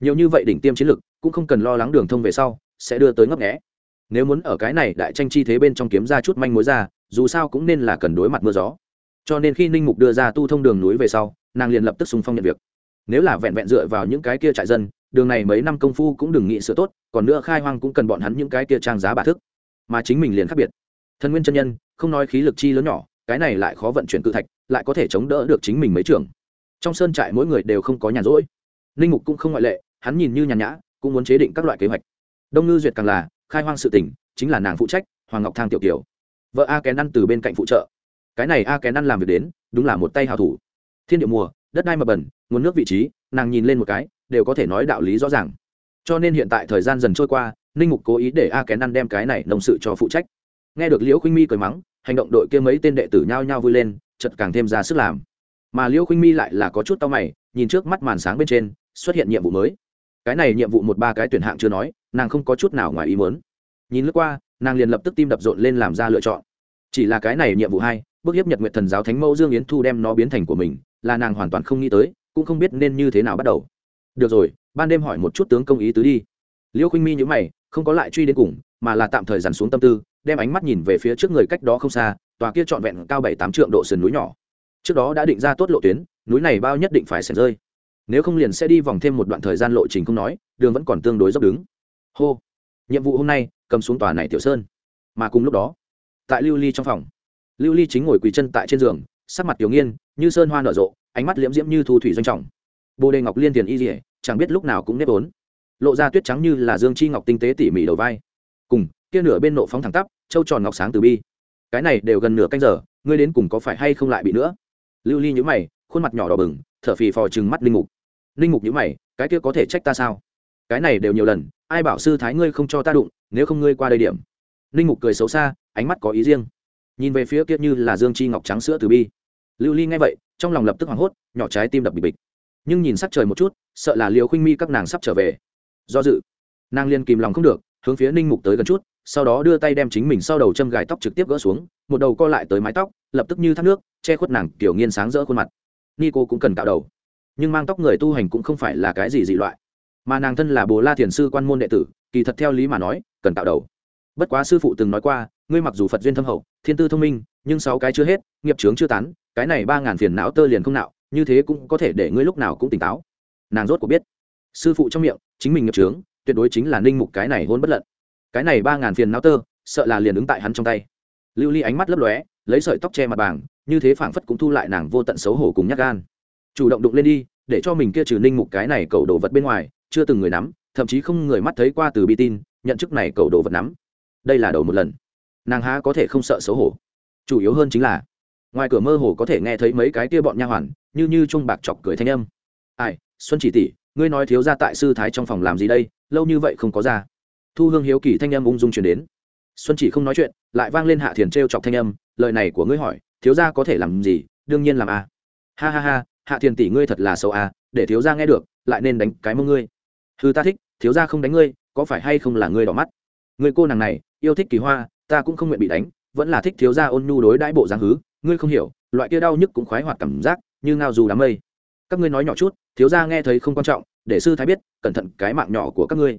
Nhiều như vậy đỉnh tiêm chiến lực, cũng không cần lo lắng đường thông về sau, sẽ đưa tới ngấp nghẽ nếu muốn ở cái này đại tranh chi thế bên trong kiếm ra chút manh mối ra, dù sao cũng nên là cần đối mặt mưa gió cho nên khi ninh mục đưa ra tu thông đường núi về sau, nàng liền lập tức sung phong nhận việc. Nếu là vẹn vẹn dựa vào những cái kia trại dân, đường này mấy năm công phu cũng đừng nghĩ sửa tốt, còn nữa khai hoang cũng cần bọn hắn những cái kia trang giá bà thức. Mà chính mình liền khác biệt. Thân nguyên chân nhân, không nói khí lực chi lớn nhỏ, cái này lại khó vận chuyển cự thạch, lại có thể chống đỡ được chính mình mấy trường trong sơn trại mỗi người đều không có nhàn rỗi. Ninh mục cũng không ngoại lệ, hắn nhìn như nhàn nhã, cũng muốn chế định các loại kế hoạch. Đông ngư duyệt càng là, khai hoang sự tỉnh, chính là nàng phụ trách, hoàng ngọc thang tiểu kiều. Vợ a kén ăn từ bên cạnh phụ trợ cái này a kén ăn làm việc đến, đúng là một tay hào thủ. Thiên địa mùa, đất đai mập bẩn, nguồn nước vị trí, nàng nhìn lên một cái, đều có thể nói đạo lý rõ ràng. Cho nên hiện tại thời gian dần trôi qua, ninh mục cố ý để a kén ăn đem cái này nồng sự cho phụ trách. Nghe được liễu khuynh mi cười mắng, hành động đội kia mấy tên đệ tử nhao nhao vui lên chật càng thêm ra sức làm. Mà liễu khuynh mi lại là có chút tao mày, nhìn trước mắt màn sáng bên trên, xuất hiện nhiệm vụ mới. Cái này nhiệm vụ một ba cái tuyển hạng chưa nói, nàng không có chút nào ngoài ý muốn. Nhìn lướt qua, nàng liền lập tức tim đập rộn lên làm ra lựa chọn. Chỉ là cái này nhiệm vụ hai bước hiếp nhật nguyện thần giáo thánh mẫu dương yến thu đem nó biến thành của mình, là nàng hoàn toàn không nghĩ tới, cũng không biết nên như thế nào bắt đầu. Được rồi, ban đêm hỏi một chút tướng công ý tứ đi. Liêu khinh mi nhữ mày, không có lại truy đến cùng, mà là tạm thời dằn xuống tâm tư, đem ánh mắt nhìn về phía trước người cách đó không xa, tòa kia trọn vẹn cao bảy tám trượng độ sườn núi nhỏ. Trước đó đã định ra tốt lộ tuyến, núi này bao nhất định phải sẻ rơi. Nếu không liền sẽ đi vòng thêm một đoạn thời gian lộ trình không nói, đường vẫn còn tương đối dốc đứng. Hô. Nhiệm vụ hôm nay, cầm xuống tòa này tiểu sơn. Mà cùng lúc đó, tại lưu ly trong phòng lưu ly chính ngồi quỳ chân tại trên giường, sắc mặt tiểu nghiên, như sơn hoa nở rộ, ánh mắt liễm diễm như thu thủy doanh trọng. Bồ đề ngọc liên tiền y dỉa chẳng biết lúc nào cũng nếp ốn. Lộ ra tuyết trắng như là dương chi ngọc tinh tế tỉ mỉ đầu vai. Cùng, kia nửa bên nộ phóng thẳng tắp, châu tròn ngọc sáng từ bi. Cái này đều gần nửa canh giờ, ngươi đến cùng có phải hay không lại bị nữa? Lưu ly nhữ mày, khuôn mặt nhỏ đỏ bừng, thở phì phò chừng mắt linh mục. Linh mục nhữ mày, cái kia có thể trách ta sao? Cái này đều nhiều lần, ai bảo sư thái ngươi không cho ta đụng, nếu không ngươi qua đây điểm. Linh mục cười xấu xa, ánh mắt có ý riêng nhìn về phía kia như là dương chi ngọc trắng sữa từ bi. Lưu ly nghe vậy, trong lòng lập tức hoảng hốt, nhỏ trái tim đập bịch bịch. Nhưng nhìn sắc trời một chút, sợ là liều khinh mi các nàng sắp trở về. Do dự, nàng liên kìm lòng không được, hướng phía ninh mục tới gần chút, sau đó đưa tay đem chính mình sau đầu châm gài tóc trực tiếp gỡ xuống, một đầu co lại tới mái tóc, lập tức như thác nước, che khuất nàng kiểu nghiên sáng rỡ khuôn mặt. Ni cô cũng cần cạo đầu. Nhưng mang tóc người tu hành cũng không phải là cái gì dị loại. Mà nàng thân là bồ la thiền sư quan môn đệ tử, kỳ thật theo lý mà nói, cần cạo đầu. Bất quá sư phụ từng nói qua ngươi mặc dù phật duyên thâm hậu, thiên tư thông minh, nhưng sáu cái chưa hết, nghiệp trướng chưa tán, cái này ba ngàn phiền não tơ liền không nạo, như thế cũng có thể để ngươi lúc nào cũng tỉnh táo. Nàng rốt cuộc biết. Sư phụ trong miệng, chính mình nghiệp trướng tuyệt đối chính là ninh mục cái này hôn bất lận. Cái này ba ngàn phiền não tơ, sợ là liền ứng tại hắn trong tay. Lưu ly ánh mắt lấp lóe, lấy sợi tóc che mặt bảng, như thế phảng phất cũng thu lại nàng vô tận xấu hổ cùng nhắc gan. Chủ động đụng lên đi, để cho mình kia trừ ninh mục cái này cầu đồ vật bên ngoài, chưa từng người nắm, thậm chí không người mắt thấy qua từ bi tin, nhận chức này cầu đồ vật nắm. Đây là đầu một lần nàng há có thể không sợ xấu hổ. Chủ yếu hơn chính là ngoài cửa mơ hồ có thể nghe thấy mấy cái kia bọn nha hoàn như như chung bạc chọc cười thanh âm. Ai xuân chỉ tỷ ngươi nói thiếu ra tại sư thái trong phòng làm gì đây? Lâu như vậy không có ra. Thu hương hiếu kỳ thanh âm ung dung chuyển đến. Xuân chỉ không nói chuyện lại vang lên hạ thiền t r e o chọc thanh âm lời này của ngươi hỏi thiếu ra có thể làm gì? Đương nhiên làm a à. ha ha ha hạ thiền tỷ ngươi thật là xấu a à, để thiếu ra nghe được lại nên đánh cái mông ngươi. Hư ta thích thiếu ra không đánh ngươi có phải hay không là ngươi đỏ mắt? Người cô nàng này yêu thích kỳ hoa ta cũng không nguyện bị đánh, vẫn là thích thiếu gia ôn nhu đối đãi bộ dáng hứ, ngươi không hiểu, loại kia đau nhức cũng khoái hoạt cảm giác, như ngao dù đám mây. Các ngươi nói nhỏ chút, thiếu gia nghe thấy không quan trọng, để sư thái biết, cẩn thận cái mạng nhỏ của các ngươi.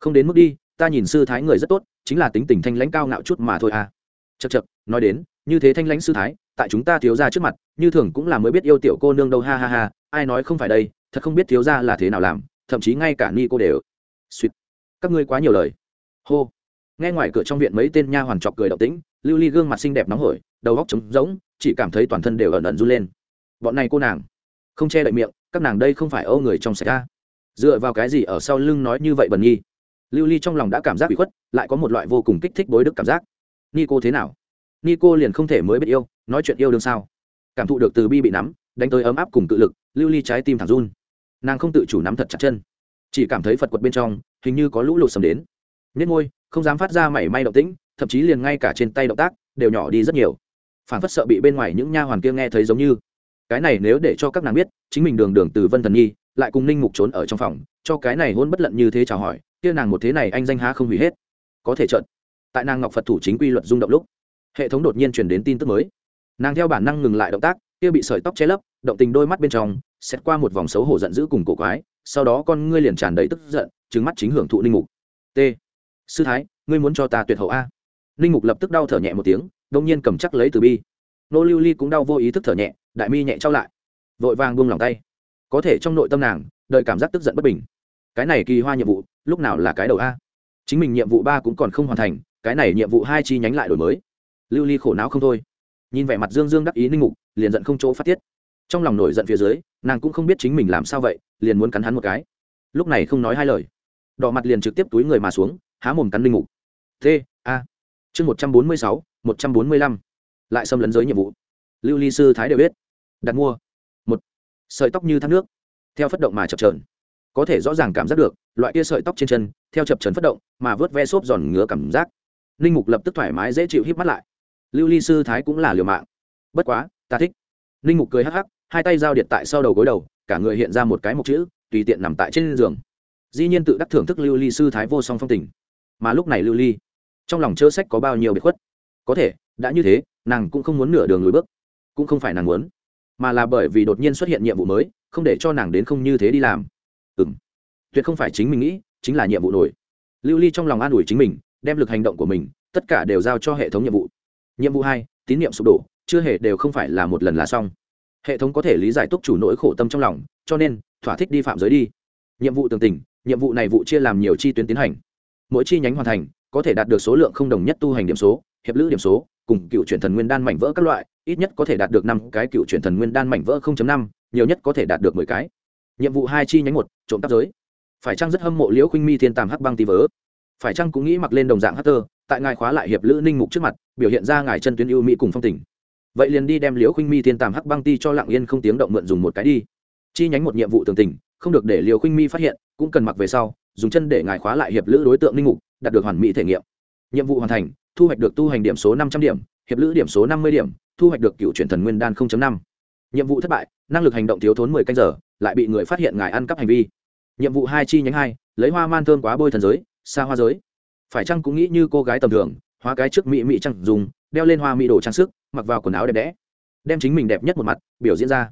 Không đến mức đi, ta nhìn sư thái người rất tốt, chính là tính tình thanh lãnh cao ngạo chút mà thôi à. Chật chật nói đến, như thế thanh lãnh sư thái, tại chúng ta thiếu gia trước mặt, như thường cũng là mới biết yêu tiểu cô nương đâu, ha ha ha, ai nói không phải đây, thật không biết thiếu gia là thế nào làm, thậm chí ngay cả ni cô đều. Suýt các ngươi quá nhiều lời. Hô nghe ngoài cửa trong viện mấy tên nha hoàn chọc cười động tĩnh, lưu ly gương mặt xinh đẹp nóng hổi, đầu góc trống rỗng, chỉ cảm thấy toàn thân đều ẩn ẩn run lên. Bọn này cô nàng, không che đậy miệng, các nàng đây không phải âu người trong sạch ra dựa vào cái gì ở sau lưng nói như vậy bần nhi? Lưu ly trong lòng đã cảm giác bị khuất, lại có một loại vô cùng kích thích bối đức cảm giác. Ni cô thế nào? Ni cô liền không thể mới biết yêu, nói chuyện yêu đương sao? Cảm thụ được từ bi bị nắm, đánh tới ấm áp cùng tự lực, lưu ly trái tim thẳng run. Nàng không tự chủ nắm thật chặt chân, chỉ cảm thấy phật quật bên trong hình như có lũ lụt sầm đến nhất ngôi không dám phát ra mảy may động tĩnh, thậm chí liền ngay cả trên tay động tác đều nhỏ đi rất nhiều. Phản phất sợ bị bên ngoài những nha hoàn kia nghe thấy giống như. Cái này nếu để cho các nàng biết, chính mình đường đường từ vân thần nhi, lại cùng ninh mục trốn ở trong phòng, cho cái này hôn bất lận như thế chào hỏi, kia nàng một thế này anh danh há không hủy hết. Có thể trận tại nàng ngọc phật thủ chính quy luật rung động lúc, hệ thống đột nhiên truyền đến tin tức mới. Nàng theo bản năng ngừng lại động tác, kia bị sợi tóc che lấp, động tình đôi mắt bên trong xét qua một vòng xấu hổ giận dữ cùng cổ quái, sau đó con ngươi liền tràn đầy tức giận trứng mắt chính hưởng thụ ninh mục. T sư thái, ngươi muốn cho ta tuyệt hậu a? Ninh mục lập tức đau thở nhẹ một tiếng đông nhiên cầm chắc lấy từ bi. Nô lưu ly cũng đau vô ý thức thở nhẹ, đại mi nhẹ trao lại. Vội vàng buông lòng tay. Có thể trong nội tâm nàng đợi cảm giác tức giận bất bình. Cái này kỳ hoa nhiệm vụ, lúc nào là cái đầu a? Chính mình nhiệm vụ ba cũng còn không hoàn thành, cái này nhiệm vụ hai chi nhánh lại đổi mới. Lưu ly khổ não không thôi. Nhìn vẻ mặt dương dương đắc ý ninh mục, liền giận không chỗ phát tiết. Trong lòng nổi giận phía dưới, nàng cũng không biết chính mình làm sao vậy, liền muốn cắn hắn một cái. Lúc này không nói hai lời. Đỏ mặt liền trực tiếp túi người mà xuống há mồm cắn linh mục. T, a. Chương một trăm bốn mươi sáu, một trăm bốn mươi lăm. Lại xâm lấn giới nhiệm vụ. Lưu ly sư thái đều biết. Đặt mua. Một. Sợi tóc như thác nước. Theo phất động mà chập trờn có thể rõ ràng cảm giác được, loại kia sợi tóc trên chân, theo chập trần phất động, mà vớt ve xốp giòn ngứa cảm giác. Linh mục lập tức thoải mái dễ chịu hít mắt lại. Lưu ly sư thái cũng là liều mạng. Bất quá, ta thích. Linh mục cười hắc hắc, hai tay giao điện tại sau đầu gối đầu, cả người hiện ra một cái mục chữ, tùy tiện nằm tại trên giường. Dĩ nhiên tự đắc thưởng thức lưu ly sư thái vô song phong tình mà lúc này lưu ly trong lòng chơ sách có bao nhiêu bị khuất. Có thể, đã như thế, nàng cũng không muốn nửa đường lùi bước, cũng không phải nàng muốn, mà là bởi vì đột nhiên xuất hiện nhiệm vụ mới, không để cho nàng đến không như thế đi làm. Ừ m tuyệt không phải chính mình nghĩ, chính là nhiệm vụ nổi. Lưu ly trong lòng an ủi chính mình, đem lực hành động của mình, tất cả đều giao cho hệ thống nhiệm vụ. Nhiệm vụ hai, tín nhiệm sụp đổ, chưa hề đều không phải là một lần là xong. Hệ thống có thể lý giải túc chủ nỗi khổ tâm trong lòng, cho nên, thỏa thích đi phạm giới đi. Nhiệm vụ tường tình, nhiệm vụ này vụ chia làm nhiều chi tuyến tiến hành mỗi chi nhánh hoàn thành, có thể đạt được số lượng không đồng nhất tu hành điểm số, hiệp lữ điểm số, cùng cựu chuyển thần nguyên đan mảnh vỡ các loại, ít nhất có thể đạt được năm cái cựu chuyển thần nguyên đan mảnh vỡ năm, nhiều nhất có thể đạt được mười cái. Nhiệm vụ hai chi nhánh một, trộm cắp giới. Phải chăng rất hâm mộ liễu khinh mi thiên tàm hắc băng tí vớ? Phải chăng cũng nghĩ mặc lên đồng dạng hát tơ tại ngài khóa lại hiệp lữ ninh mục trước mặt, biểu hiện ra ngài chân tuyến ưu mỹ cùng phong tình. Vậy liền đi đem liễu khinh mi thiên tàm hắc băng ti cho lặng yên không tiếng động mượn dùng một cái đi. Chi nhánh một nhiệm vụ tường tình, không được để liều khinh mi phát hiện, cũng cần mặc về sau dùng chân để ngài khóa lại hiệp lữ đối tượng linh mục, đạt được hoàn mỹ thể nghiệm. Nhiệm vụ hoàn thành, thu hoạch được tu hành điểm số năm trăm điểm, hiệp lữ điểm số năm mươi điểm, thu hoạch được cựu truyền thần nguyên đan năm. Nhiệm vụ thất bại, năng lực hành động thiếu thốn mười canh giờ, lại bị người phát hiện ngài ăn cắp hành vi. Nhiệm vụ hai chi nhánh hai, lấy hoa man thơm quá bôi thần giới, xa hoa giới. Phải chăng cũng nghĩ như cô gái tầm thường, hóa cái trước mỹ mỹ trăng dùng, đeo lên hoa mỹ đồ trang sức, mặc vào quần áo đẹp đẽ, đem chính mình đẹp nhất một mặt, biểu diễn ra.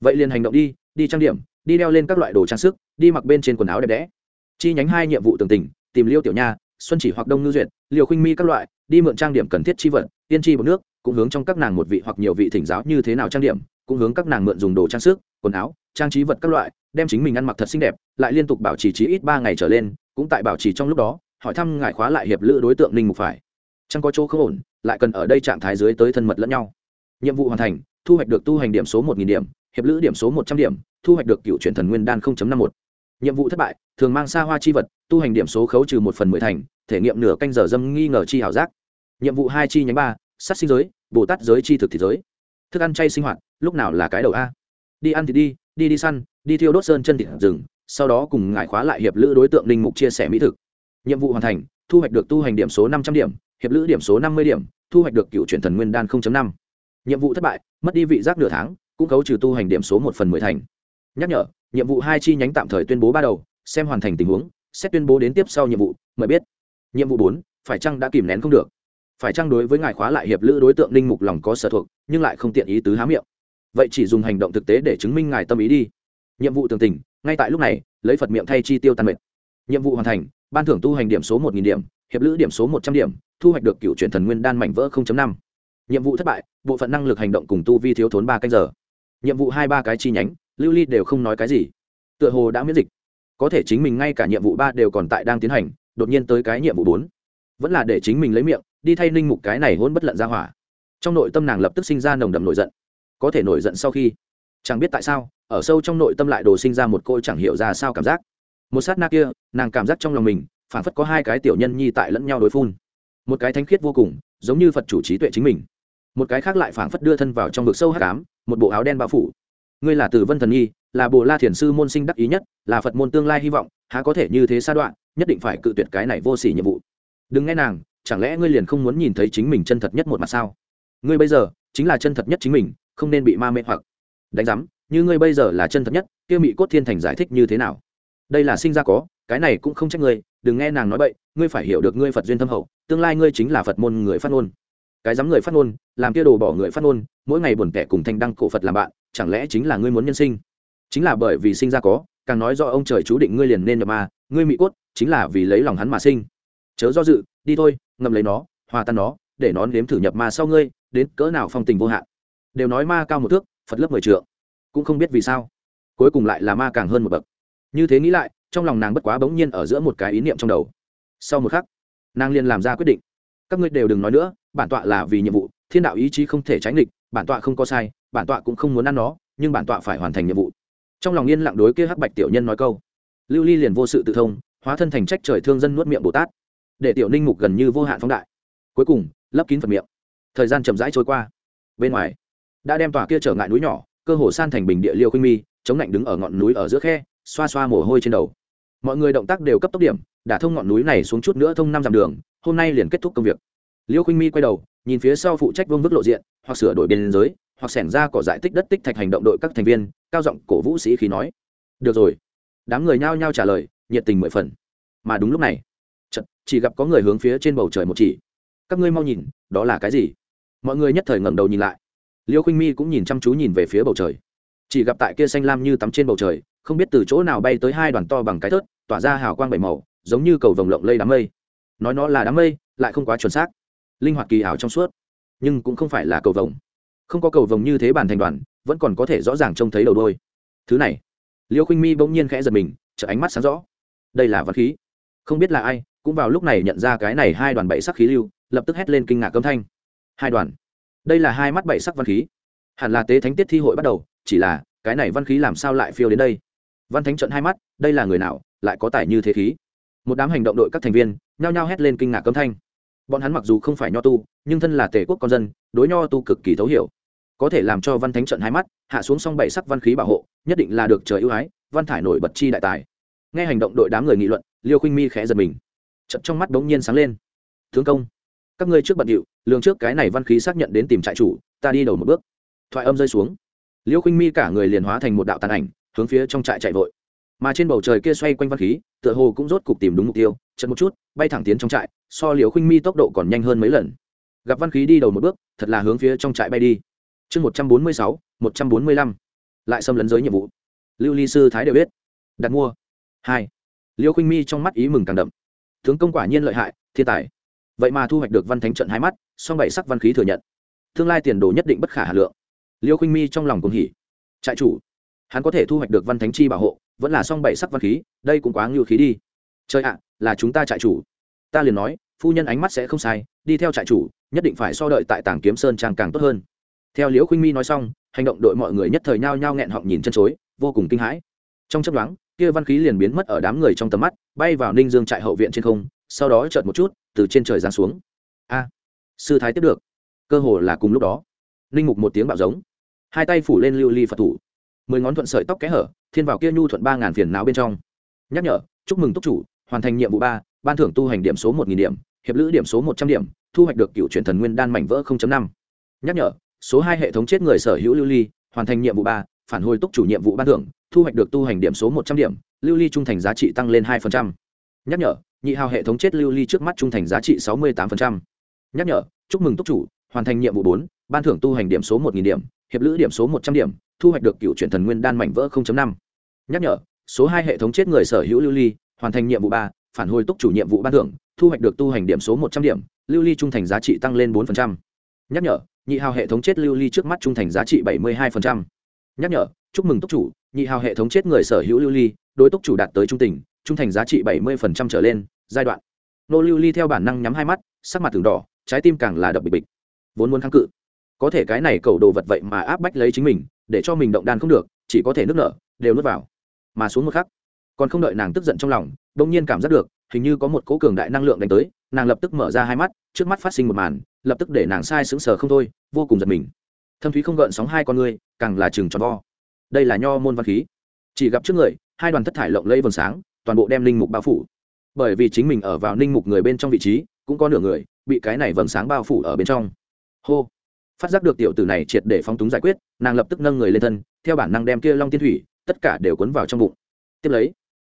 Vậy liền hành động đi đi trang điểm, đi đeo lên các loại đồ trang sức, đi mặc bên trên quần áo đẹp đẽ chi nhánh hai nhiệm vụ tường tình tìm liêu tiểu nha, xuân chỉ hoặc đông ngư duyệt liều khinh mi các loại, đi mượn trang điểm cần thiết chi vật, tiên tri bột nước, cũng hướng trong các nàng một vị hoặc nhiều vị thỉnh giáo như thế nào trang điểm, cũng hướng các nàng mượn dùng đồ trang sức, quần áo, trang trí vật các loại, đem chính mình ăn mặc thật xinh đẹp, lại liên tục bảo trì trí ít ba ngày trở lên, cũng tại bảo trì trong lúc đó, hỏi thăm ngài khóa lại hiệp lữ đối tượng ninh mục phải. Chẳng có chỗ không ổn, lại cần ở đây trạng thái dưới tới thân mật lẫn nhau. Nhiệm vụ hoàn thành, thu hoạch được tu hành điểm số một nghìn điểm, hiệp lữ điểm số một trăm điểm, thu hoạch được cựu truyền thần nguyên đan năm một nhiệm vụ thất bại, thường mang xa hoa chi vật, tu hành điểm số khấu trừ một phần mười thành, thể nghiệm nửa canh giờ dâm nghi ngờ chi hảo giác. Nhiệm vụ hai chi nhánh ba, sát sinh giới, bồ tát giới chi thực thị giới. Thức ăn chay sinh hoạt, lúc nào là cái đầu a? Đi ăn thì đi đi đi săn, đi thiêu đốt sơn chân thịt rừng, sau đó cùng ngài khóa lại hiệp lữ đối tượng linh mục chia sẻ mỹ thực. Nhiệm vụ hoàn thành, thu hoạch được tu hành điểm số năm trăm điểm, hiệp lữ điểm số năm mươi điểm, thu hoạch được cựu truyền thần nguyên đan năm. Nhiệm vụ thất bại, mất đi vị giác nửa tháng, cũng khấu trừ tu hành điểm số một phần mười thành nhắc nhở, nhiệm vụ hai chi nhánh tạm thời tuyên bố ba đầu, xem hoàn thành tình huống, xét tuyên bố đến tiếp sau nhiệm vụ, mời biết. Nhiệm vụ bốn, phải chăng đã kìm nén không được? Phải chăng đối với ngài khóa lại hiệp lữ đối tượng linh mục lòng có sở thuộc, nhưng lại không tiện ý tứ há miệng? Vậy chỉ dùng hành động thực tế để chứng minh ngài tâm ý đi. Nhiệm vụ tường tình, ngay tại lúc này, lấy phật miệng thay chi tiêu tan mệt. Nhiệm vụ hoàn thành, ban thưởng tu hành điểm số một nghìn điểm, hiệp lữ điểm số một trăm điểm, thu hoạch được cựu truyền thần nguyên đan mảnh vỡ năm. Nhiệm vụ thất bại, bộ phận năng lực hành động cùng tu vi thiếu thốn ba canh giờ. Nhiệm vụ hai ba cái chi nhánh lưu ly đều không nói cái gì. Tựa hồ đã miễn dịch. Có thể chính mình ngay cả nhiệm vụ ba đều còn tại đang tiến hành, đột nhiên tới cái nhiệm vụ bốn. Vẫn là để chính mình lấy miệng, đi thay ninh mục cái này hôn bất lận ra hỏa. Trong nội tâm nàng lập tức sinh ra nồng đậm nổi giận. Có thể nổi giận sau khi, chẳng biết tại sao, ở sâu trong nội tâm lại đồ sinh ra một cô chẳng hiểu ra sao cảm giác. Một sát na kia, nàng cảm giác trong lòng mình, phản phất có hai cái tiểu nhân nhi tại lẫn nhau đối phun. Một cái thánh khiết vô cùng, giống như phật chủ trí tuệ chính mình. Một cái khác lại phản phất đưa thân vào trong vực sâu hát cám một bộ áo đen bao phủ ngươi là tử vân thần nhi, là bồ la thiền sư môn sinh đắc ý nhất, là phật môn tương lai hy vọng, há có thể như thế sa đoạn, nhất định phải cự tuyệt cái này vô s ỉ nhiệm vụ. Đừng nghe nàng, chẳng lẽ ngươi liền không muốn nhìn thấy chính mình chân thật nhất một mặt sao? Ngươi bây giờ, chính là chân thật nhất chính mình, không nên bị ma mê hoặc. Đánh giám, như ngươi bây giờ là chân thật nhất, kia mỹ cốt thiên thành giải thích như thế nào? Đây là sinh ra có, cái này cũng không trách ngươi, đừng nghe nàng nói bậy, ngươi phải hiểu được ngươi phật duyên thâm hậu, tương lai ngươi chính là phật môn người phát ngôn. Cái dám người phát ngôn, làm kia đồ bỏ người phát ngôn, mỗi ngày buồn kẻ cùng thanh đăng cổ phật làm bạn chẳng lẽ chính là ngươi muốn nhân sinh? Chính là bởi vì sinh ra có, càng nói do ông trời chú định ngươi liền nên nhập ma, ngươi mỹ cốt, chính là vì lấy lòng hắn mà sinh. Chớ do dự, đi thôi, ngậm lấy nó, hòa tan nó, để nó nếm thử nhập ma sau ngươi, đến cỡ nào phong tình vô hạn. Đều nói ma cao một thước, phật lớp mười trượng. Cũng không biết vì sao. Cuối cùng lại là ma càng hơn một bậc. Như thế nghĩ lại, trong lòng nàng bất quá bỗng nhiên ở giữa một cái ý niệm trong đầu. Sau một khắc, nàng liền làm ra quyết định. Các ngươi đều đừng nói nữa, bản tọa là vì nhiệm vụ, thiên đạo ý chí không thể tránh địch bản tọa không có sai, bản tọa cũng không muốn ăn nó, nhưng bản tọa phải hoàn thành nhiệm vụ. Trong lòng yên lặng đối kia hắc bạch tiểu nhân nói câu. Lưu ly liền vô sự tự thông, hóa thân thành trách trời thương dân nuốt miệng bồ tát. Để tiểu ninh mục gần như vô hạn phóng đại. Cuối cùng, lấp kín phần miệng. Thời gian chậm rãi trôi qua. Bên ngoài, đã đem tòa kia trở ngại núi nhỏ, cơ hồ san thành bình địa liêu khuynh mi, chống lạnh đứng ở ngọn núi ở giữa khe, xoa xoa mồ hôi trên đầu. Mọi người động tác đều cấp tốc điểm đã thông ngọn núi này xuống chút nữa thông năm dặm đường, hôm nay liền kết thúc công việc. Liêu khuynh mi quay đầu nhìn phía sau phụ trách vương vức lộ diện hoặc sửa đổi biên giới hoặc xẻn ra cỏ giải tích đất tích thạch hành động đội các thành viên cao giọng cổ vũ sĩ khí nói. Được rồi. Đám người nhao nhao trả lời nhiệt tình mười phần. Mà đúng lúc này chật, chỉ gặp có người hướng phía trên bầu trời một chỉ. Các ngươi mau nhìn đó là cái gì? Mọi người nhất thời ngẩng đầu nhìn lại. Liêu khinh mi cũng nhìn chăm chú nhìn về phía bầu trời. Chỉ gặp tại kia xanh lam như tắm trên bầu trời không biết từ chỗ nào bay tới hai đoàn to bằng cái thớt tỏa ra hào quang bảy màu giống như cầu vồng lộng lây đám mây. Nói nó là đám mây lại không quá chuẩn xác linh hoạt kỳ ảo trong suốt, nhưng cũng không phải là cầu vồng. Không có cầu vồng như thế bàn thành đoàn, vẫn còn có thể rõ ràng trông thấy đầu đôi. Thứ này, liêu khinh mi bỗng nhiên khẽ giật mình chợ ánh mắt sáng rõ. Đây là vật khí. Không biết là ai, cũng vào lúc này nhận ra cái này hai đoàn bảy sắc khí lưu, lập tức hét lên kinh ngạc âm thanh. Hai đoàn. Đây là hai mắt bảy sắc văn khí. Hẳn là tế thánh tiết thi hội bắt đầu, chỉ là cái này văn khí làm sao lại phiêu đến đây? Văn thánh trận hai mắt, đây là người nào, lại có tài như thế khí? Một đám hành động đội các thành viên, nhao nhao hét lên kinh ngạc âm thanh bọn hắn mặc dù không phải nho tu, nhưng thân là tề quốc con dân, đối nho tu cực kỳ thấu hiểu. Có thể làm cho văn thánh trận hai mắt, hạ xuống song bảy sắc văn khí bảo hộ, nhất định là được trời ưu ái, văn thải nổi bật chi đại tài. Nghe hành động đội đám người nghị luận, liêu khinh mi khẽ giật mình. Trận trong mắt đ ố n g nhiên sáng lên. Thương công, các ngươi trước bận điệu, lường trước cái này văn khí xác nhận đến tìm trại chủ, ta đi đầu một bước. Thoại âm rơi xuống. Liêu khinh mi cả người liền hóa thành một đạo tàn ảnh, hướng phía trong trại chạy vội. Mà trên bầu trời kia xoay quanh văn khí, tựa hồ cũng rốt cục tìm đúng mục tiêu chật một chút, bay thẳng tiến trong trại so liều khinh mi tốc độ còn nhanh hơn mấy lần. Gặp văn khí đi đầu một bước, thật là hướng phía trong trại bay đi. Chương một trăm bốn mươi sáu, một trăm bốn mươi lăm. Lại xâm lấn giới nhiệm vụ. Lưu ly sư thái đều biết. Đặt mua. Hai. Liêu khinh mi trong mắt ý mừng càng đậm. Tướng công quả nhiên lợi hại, thiên tài. Vậy mà thu hoạch được văn thánh trận hai mắt, song bảy sắc văn khí thừa nhận. Tương lai tiền đồ nhất định bất khả hà lượng. Liêu khinh mi trong lòng cùng hỉ. Trại chủ, hắn có thể thu hoạch được văn thánh chi bảo hộ, vẫn là song bảy sắc văn khí, đây cũng quá ngưu khí đi. Chơi ạ, là chúng ta trại chủ ta liền nói, phu nhân ánh mắt sẽ không sai, đi theo trại chủ, nhất định phải so đợi tại tảng kiếm sơn trang càng tốt hơn. Theo liễu khuynh mi nói xong, hành động đội mọi người nhất thời nhao nhao nghẹn họng nhìn chân chối, vô cùng kinh hãi. Trong chấp đoán kia văn khí liền biến mất ở đám người trong tầm mắt, bay vào ninh dương trại hậu viện trên không, sau đó chợt một chút, từ trên trời giáng xuống. A à, sư thái tiếp được. Cơ hồ là cùng lúc đó, ninh mục một tiếng bạo giống. Hai tay phủ lên lưu ly phật thủ. Mười ngón thuận sợi tóc kẽ hở, thiên vào kia nhu thuận ba ngàn phiền não bên trong. Nhắc nhở, chúc mừng túc chủ, hoàn thành nhiệm vụ ba ban thưởng tu hành điểm số một nghìn điểm, hiệp lữ điểm số một trăm điểm, thu hoạch được cựu truyền thần nguyên đan mảnh vỡ năm. Nhắc nhở, số hai hệ thống chết người sở hữu lưu ly, hoàn thành nhiệm vụ ba, phản hồi túc chủ nhiệm vụ ban thưởng, thu hoạch được tu hành điểm số một trăm điểm, lưu ly trung thành giá trị tăng lên hai nhắc nhở, nhị hào hệ thống chết lưu ly trước mắt trung thành giá trị sáu mươi tám nhắc nhở, chúc mừng túc chủ, hoàn thành nhiệm vụ bốn, ban thưởng tu hành điểm số một điểm, hiệp lữ điểm số một trăm điểm, thu hoạch được cựu truyền thần nguyên đan mảnh vỡ năm. Nhắc nhở, số hai hệ thống chết người sở hữu lưu ly, hoàn thành nhiệm vụ ba phản hồi túc chủ nhiệm vụ ban thưởng, thu hoạch được tu hành điểm số một trăm điểm, lưu ly trung thành giá trị tăng lên bốn nhắc nhở, nhị hào hệ thống chết lưu ly trước mắt trung thành giá trị bảy mươi hai nhắc nhở, chúc mừng túc chủ, nhị hào hệ thống chết người sở hữu lưu ly, đối túc chủ đạt tới trung tình, trung thành giá trị bảy mươi trở lên, giai đoạn. Nô lưu ly theo bản năng nhắm hai mắt, sắc mặt từng đỏ, trái tim càng là đập bịch bịch. Vốn muốn kháng cự. Có thể cái này cầu đồ vật vậy mà áp bách lấy chính mình, để cho mình động đan không được, chỉ có thể nước nở, đều nuốt vào. Mà xuống một khắc, còn không đợi nàng tức giận trong lòng đông nhiên cảm giác được, hình như có một cố cường đại năng lượng đánh tới, nàng lập tức mở ra hai mắt, trước mắt phát sinh một màn, lập tức để nàng sai sững sờ không thôi, vô cùng giật mình. Thâm thúy không gợn sóng hai con ngươi càng là chừng tròn vo. Đây là nho môn văn khí. Chỉ gặp trước người, hai đoàn thất thải lộng lẫy vầng sáng, toàn bộ đem linh mục bao phủ. Bởi vì chính mình ở vào linh mục người bên trong vị trí, cũng có nửa người, bị cái này vầng sáng bao phủ ở bên trong. Hô! Phát giác được tiểu tử này triệt để phóng túng giải quyết, nàng lập tức nâng người lên thân, theo bản năng đem kia long tiên thủy, tất cả đều cuốn vào trong bụng. Tiếp lấy,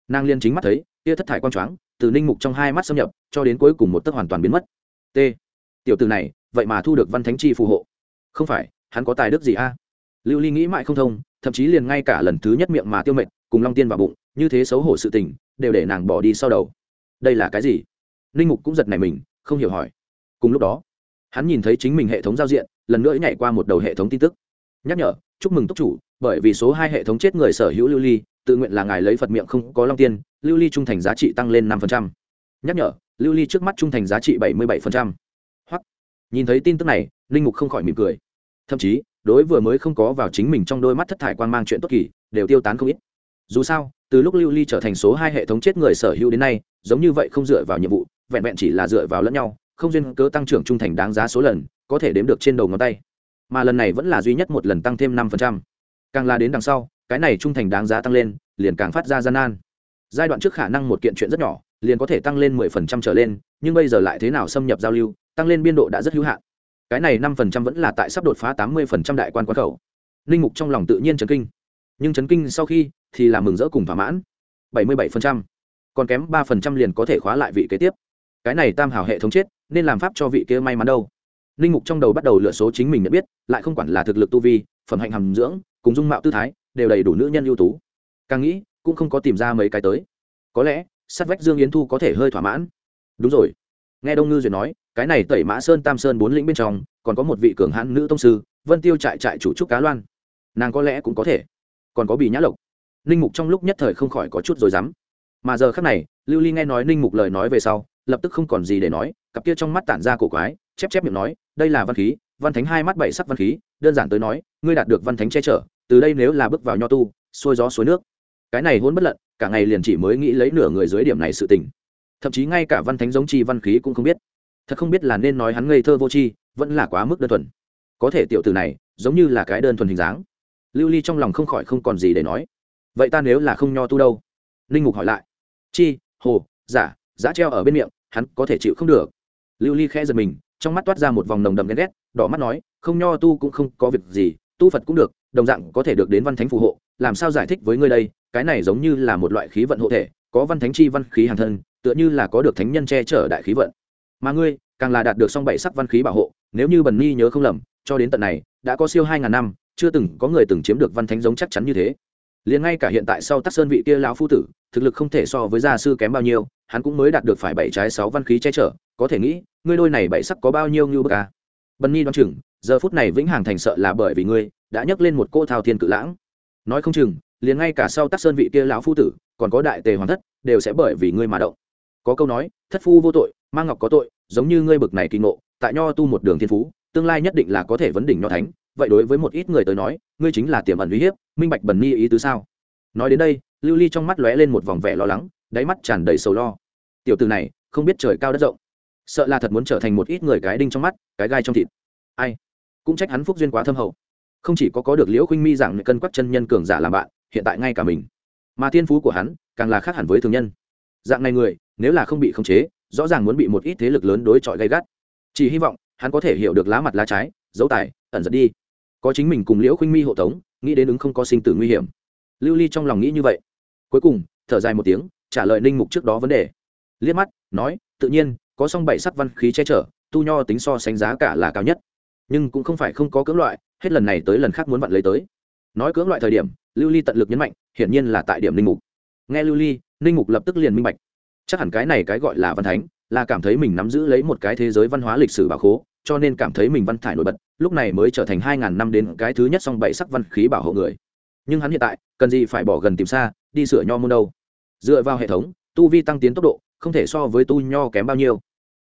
nàng liên chính mắt thấy kia thất thải quang choáng, từ ninh mục trong hai mắt xâm nhập, cho đến cuối cùng một tấc hoàn toàn biến mất. T. Tiểu tử này, vậy mà thu được văn thánh chi phù hộ. Không phải, hắn có tài đức gì a? Lưu ly nghĩ mãi không thông, thậm chí liền ngay cả lần thứ nhất miệng mà tiêu mệt, cùng long tiên vào bụng, như thế xấu hổ sự tình, đều để nàng bỏ đi sau đầu. Đây là cái gì? Ninh mục cũng giật này mình, không hiểu hỏi. Cùng lúc đó, hắn nhìn thấy chính mình hệ thống giao diện, lần nữa nhảy qua một đầu hệ thống tin tức. Nhắc nhở, chúc mừng túc chủ, bởi vì số hai hệ thống chết người sở hữu lưu ly tự nguyện là ngài lấy phật miệng không có long tiên, lưu ly trung thành giá trị tăng lên năm nhắc nhở, lưu ly trước mắt trung thành giá trị bảy mươi bảy hoặc, nhìn thấy tin tức này, linh mục không khỏi mỉm cười. Thậm chí, đối vừa mới không có vào chính mình trong đôi mắt thất thải quan mang chuyện tốt kỳ, đều tiêu tán không ít. Dù sao, từ lúc lưu ly trở thành số hai hệ thống chết người sở hữu đến nay, giống như vậy không dựa vào nhiệm vụ, vẹn vẹn chỉ là dựa vào lẫn nhau, không duyên cớ tăng trưởng trung thành đáng giá số lần, có thể đếm được trên đầu ngón tay. Mà lần này vẫn là duy nhất một lần tăng thêm năm càng là đến đằng sau cái này trung thành đáng giá tăng lên, liền càng phát ra gian nan. Giai đoạn trước khả năng một kiện chuyện rất nhỏ, liền có thể tăng lên mười phần trăm trở lên, nhưng bây giờ lại thế nào xâm nhập giao lưu, tăng lên biên độ đã rất hữu hạn. Cái này năm phần trăm vẫn là tại sắp đột phá tám mươi phần trăm đại quan quan khẩu. Linh mục trong lòng tự nhiên chấn kinh. Nhưng chấn kinh sau khi thì là mừng rỡ cùng thỏa mãn. bảy mươi bảy phần trăm. Còn kém ba phần trăm liền có thể khóa lại vị kế tiếp. Cái này tam hảo hệ thống chết, nên làm pháp cho vị kia may mắn đâu. Linh mục trong đầu bắt đầu lựa số chính mình nhận biết, lại không quản là thực lực tu vi, phẩm hạnh hàm dưỡng, cùng dung mạo tư thái đều đầy đủ nữ nhân ưu tú. Càng nghĩ, cũng không có tìm ra mấy cái tới. Có lẽ, sát vách dương yến thu có thể hơi thỏa mãn. Đúng rồi. Nghe đông ngư duyệt nói, cái này tẩy mã sơn tam sơn bốn lĩnh bên trong, còn có một vị cường hãn nữ tông sư, vân tiêu trại trại chủ trúc cá loan. Nàng có lẽ cũng có thể. Còn có bị nhã lộc. Ninh mục trong lúc nhất thời không khỏi có chút rồi dám mà giờ khác này, lưu ly nghe nói ninh mục lời nói về sau, lập tức không còn gì để nói, cặp kia trong mắt tản ra cổ quái, chép chép miệng nói, đây là văn khí, văn thánh hai mắt bảy sắc văn khí, đơn giản tới nói, ngươi đạt được văn thánh che chở từ đây nếu là bước vào nho tu, xuôi gió suối nước. Cái này hôn bất lận, cả ngày liền chỉ mới nghĩ lấy nửa người dưới điểm này sự tình. Thậm chí ngay cả văn thánh giống chi văn khí cũng không biết. Thật không biết là nên nói hắn ngây thơ vô chi vẫn là quá mức đơn thuần. Có thể tiểu tử này, giống như là cái đơn thuần hình dáng. Lưu ly trong lòng không khỏi không còn gì để nói. Vậy ta nếu là không nho tu đâu? Linh mục hỏi lại. Chi, hồ, giả giả treo ở bên miệng, hắn có thể chịu không được. Lưu ly khẽ giật mình, trong mắt toát ra một vòng nồng đầm ghen ghét, đỏ mắt nói, không nho tu cũng không có việc gì, tu phật cũng được đồng dạng có thể được đến văn thánh phù hộ, làm sao giải thích với ngươi đây? Cái này giống như là một loại khí vận hộ thể, có văn thánh chi văn khí hàng thân, tựa như là có được thánh nhân che chở đại khí vận. Mà ngươi, càng là đạt được song bảy sắc văn khí bảo hộ, nếu như bần ni nhớ không lầm, cho đến tận này, đã có siêu hai ngàn năm, chưa từng có người từng chiếm được văn thánh giống chắc chắn như thế. Liền ngay cả hiện tại sau tắc sơn vị kia lão phu tử, thực lực không thể so với gia sư kém bao nhiêu, hắn cũng mới đạt được phải bảy trái sáu văn khí che chở, có thể nghĩ, ngươi đôi này bảy sắc có bao nhiêu như bậc à? bần ni đoán chừng, giờ phút này vĩnh hằng thành sợ là bởi vì ngươi đã nhấc lên một cô thao thiên cự lãng. Nói không chừng, liền ngay cả sau tác sơn vị kia lão phu tử, còn có đại tề hoàng thất, đều sẽ bởi vì ngươi mà động. Có câu nói, thất phu vô tội, mang ngọc có tội, giống như ngươi bực này kỳ ngộ, tại nho tu một đường thiên phú, tương lai nhất định là có thể vấn đỉnh nho thánh, vậy đối với một ít người tới nói, ngươi chính là tiềm ẩn uy hiếp, minh bạch bần ni ý tứ sao? Nói đến đây, lưu ly trong mắt lóe lên một vòng vẻ lo lắng, đáy mắt tràn đầy sầu lo. Tiểu từ này, không biết trời cao đất rộng, sợ là thật muốn trở thành một ít người cái đinh trong mắt, cái gai trong thịt. Ai? Cũng trách hắn phúc duyên quá thâm hậu không chỉ có có được liễu khuynh mi dạng cân quắc chân nhân cường giả làm bạn, hiện tại ngay cả mình. Mà thiên phú của hắn, càng là khác hẳn với thường nhân. Dạng này người, nếu là không bị khống chế, rõ ràng muốn bị một ít thế lực lớn đối chọi gay gắt. Chỉ hy vọng, hắn có thể hiểu được lá mặt lá trái dấu tài, ẩn giật đi. Có chính mình cùng liễu khuynh mi hộ tống, nghĩ đến ứng không có sinh tử nguy hiểm. Lưu ly trong lòng nghĩ như vậy. Cuối cùng, thở dài một tiếng, trả lời ninh mục trước đó vấn đề. Liếc mắt, nói, tự nhiên, có song bảy sắc văn khí che chở, tu nho tính so sánh giá cả là cao nhất. Nhưng cũng không phải không có cưỡng loại hết lần này tới lần khác muốn vặn lấy tới. Nói cưỡng loại thời điểm, lưu ly tận lực nhấn mạnh, hiển nhiên là tại điểm ninh mục. Nghe lưu ly, ninh mục lập tức liền minh bạch. Chắc hẳn cái này cái gọi là văn thánh, là cảm thấy mình nắm giữ lấy một cái thế giới văn hóa lịch sử bảo khố, cho nên cảm thấy mình văn thải nổi bật, lúc này mới trở thành hai ngàn năm đến cái thứ nhất song bảy sắc văn khí bảo hộ người. Nhưng hắn hiện tại, cần gì phải bỏ gần tìm xa, đi sửa nho môn đâu? Dựa vào hệ thống, tu vi tăng tiến tốc độ, không thể so với tu nho kém bao nhiêu.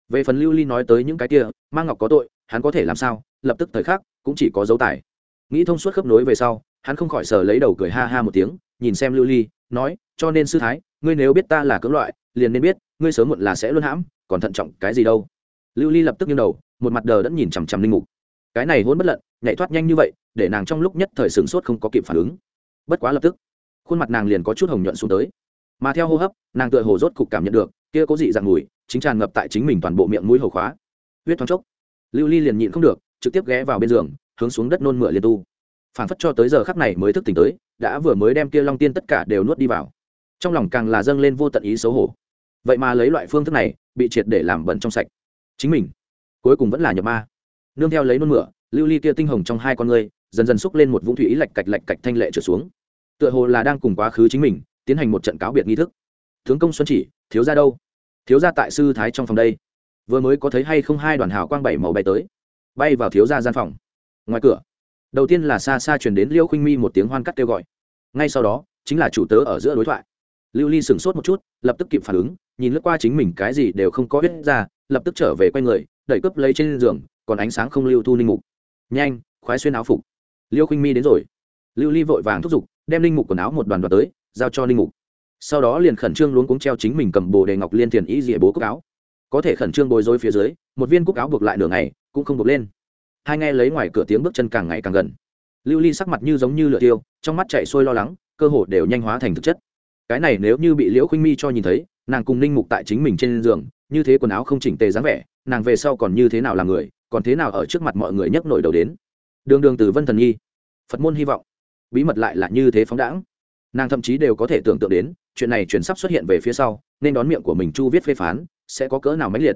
Về phần lưu ly nói tới những cái kia, mang ngọc có tội, hắn có thể làm sao? Lập tức thời khắc cũng chỉ có dấu tài. Nghĩ thông suốt khớp nối về sau, hắn không khỏi sờ lấy đầu cười ha ha một tiếng, nhìn xem lưu ly, nói, cho nên sư thái, ngươi nếu biết ta là cưỡng loại, liền nên biết, ngươi sớm muộn là sẽ luôn hãm, còn thận trọng cái gì đâu. Lưu ly lập tức nghiêng đầu, một mặt đờ đẫn nhìn chằm chằm linh mục. Cái này hôn bất lận, nhảy thoát nhanh như vậy, để nàng trong lúc nhất thời sửng sốt không có kịp phản ứng. Bất quá lập tức, khuôn mặt nàng liền có chút hồng nhuận xuống tới. Mà theo hô hấp, nàng tựa hồ rốt cục cảm nhận được, kia có dị dạng mùi, chính tràn ngập tại chính mình toàn bộ miệng mũi hầu khóa. Huyết thoáng chốc, lưu ly liền nhịn không được trực tiếp ghé vào bên giường, hướng xuống đất nôn mửa liên tu. Phản phất cho tới giờ khắc này mới thức tỉnh tới, đã vừa mới đem kia long tiên tất cả đều nuốt đi vào. Trong lòng càng là dâng lên vô tận ý xấu hổ. Vậy mà lấy loại phương thức này, bị triệt để làm bẩn trong sạch. Chính mình, cuối cùng vẫn là nhập ma. Nương theo lấy nôn mửa, lưu ly kia tinh hồng trong hai con ngươi, dần dần xúc lên một vũng thủy ý lạch cạch lạch cạch thanh lệ trở xuống. Tựa hồ là đang cùng quá khứ chính mình, tiến hành một trận cáo biệt nghi thức. Tướng công xuân chỉ, thiếu ra đâu? Thiếu ra tại sư thái trong phòng đây. Vừa mới có thấy hay không hai đoàn hào quang bảy màu bay tới bay vào thiếu gia gian phòng. Ngoài cửa, đầu tiên là xa xa truyền đến liêu khinh mi một tiếng hoan cắt kêu gọi. Ngay sau đó, chính là chủ tớ ở giữa đối thoại. Lưu ly sửng sốt một chút, lập tức kịp phản ứng, nhìn lướt qua chính mình cái gì đều không có biết ra, lập tức trở về q u a y người, đẩy cướp lấy trên giường, còn ánh sáng không lưu thu ninh mục. Nhanh, khoái xuyên áo phục. Liêu khinh mi đến rồi. Lưu ly vội vàng thúc giục, đem linh mục quần áo một đoàn đoàn tới, giao cho linh mục. Sau đó liền khẩn trương luống cuống treo chính mình cầm bồ đề ngọc liên tiền ý dịa bố cốc áo có thể khẩn trương bồi dối phía dưới, một viên cúc áo buộc lại nửa ngày, cũng không buộc lên. Hai nghe lấy ngoài cửa tiếng bước chân càng ngày càng gần. Lưu ly sắc mặt như giống như lửa tiêu, trong mắt chạy sôi lo lắng, cơ hồ đều nhanh hóa thành thực chất. Cái này nếu như bị liễu khinh mi cho nhìn thấy, nàng cùng ninh mục tại chính mình trên giường, như thế quần áo không chỉnh tề dáng vẻ, nàng về sau còn như thế nào là người, còn thế nào ở trước mặt mọi người nhấc nổi đầu đến. Đường đường từ vân thần nhi. Phật môn hy vọng. Bí mật lại là như thế phóng đãng. Nàng thậm chí đều có thể tưởng tượng đến, chuyện này chuyển sắp xuất hiện về phía sau, nên đón miệng của mình chu viết phê phán sẽ có cỡ nào mãnh liệt?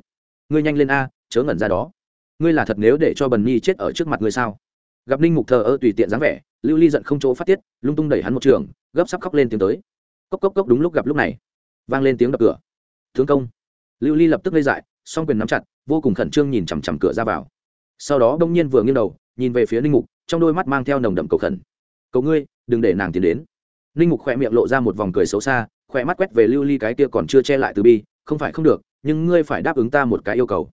Ngươi nhanh lên a, chớ ngẩn ra đó. Ngươi là thật nếu để cho bần nhi chết ở trước mặt ngươi sao? Gặp ninh mục thờ ơ tùy tiện dáng vẻ, lưu ly giận không chỗ phát tiết, lung tung đẩy hắn một trường, gấp sắp khóc lên tiếng tới. Cốc cốc cốc đúng lúc gặp lúc này. Vang lên tiếng đập cửa. Thương công. Lưu ly lập tức lây dại, song quyền nắm chặt, vô cùng khẩn trương nhìn chằm chằm cửa ra vào. Sau đó đông nhiên vừa nghiêng đầu, nhìn về phía ninh mục, trong đôi mắt mang theo nồng đậm cầu khẩn. Cầu ngươi, đừng để nàng tiến đến. Ninh mục khỏe miệng lộ ra một vòng cười xấu xa, khỏe mắt quét về lưu ly cái kia còn chưa che lại từ bi, không phải không được nhưng ngươi phải đáp ứng ta một cái yêu cầu.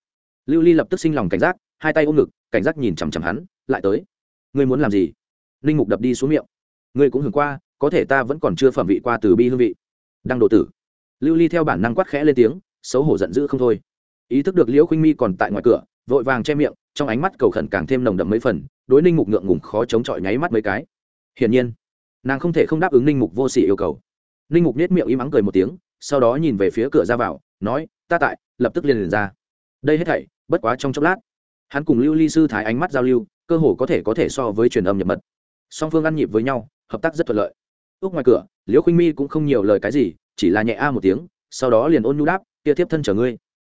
Lưu ly lập tức sinh lòng cảnh giác, hai tay ôm ngực, cảnh giác nhìn chằm chằm hắn, lại tới. Ngươi muốn làm gì? Ninh mục đập đi xuống miệng. Ngươi cũng hưởng qua, có thể ta vẫn còn chưa phẩm vị qua từ bi hương vị. Đang độ tử. Lưu ly theo bản năng quát khẽ lên tiếng, xấu hổ giận dữ không thôi. Ý thức được liễu khinh mi còn tại ngoài cửa, vội vàng che miệng, trong ánh mắt cầu khẩn càng thêm nồng đậm mấy phần, đối ninh mục ngượng ngùng khó chống chọi nháy mắt mấy cái. Hiển nhiên, nàng không thể không đáp ứng ninh mục vô s ỉ yêu cầu. Ninh mục nết miệng im ắng cười một tiếng, sau đó nhìn về phía cửa ra vào, nói ta tại, lập tức liền liền ra. Đây hết thảy, bất quá trong chốc lát. Hắn cùng lưu ly sư thái ánh mắt giao lưu, cơ hồ có thể có thể so với truyền âm nhập mật. Song phương ăn nhịp với nhau, hợp tác rất thuận lợi. Ước ngoài cửa, liễu khinh mi cũng không nhiều lời cái gì, chỉ là nhẹ a một tiếng, sau đó liền ôn nhu đáp, kia tiếp thân chở ngươi.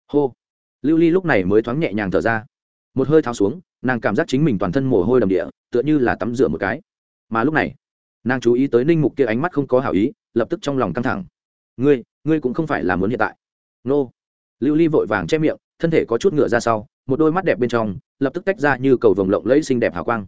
Hô. Lưu ly lúc này mới thoáng nhẹ nhàng thở ra. Một hơi tháo xuống, nàng cảm giác chính mình toàn thân mồ hôi đầm địa, tựa như là tắm rửa một cái. Mà lúc này, nàng chú ý tới ninh mục kia ánh mắt không có hảo ý, lập tức trong lòng căng thẳng. Ngươi ngươi cũng không phải là muốn hiện tại nô. Lưu ly vội vàng che miệng, thân thể có chút ngựa ra sau, một đôi mắt đẹp bên trong, lập tức tách ra như cầu vồng lộng lẫy xinh đẹp hào quang.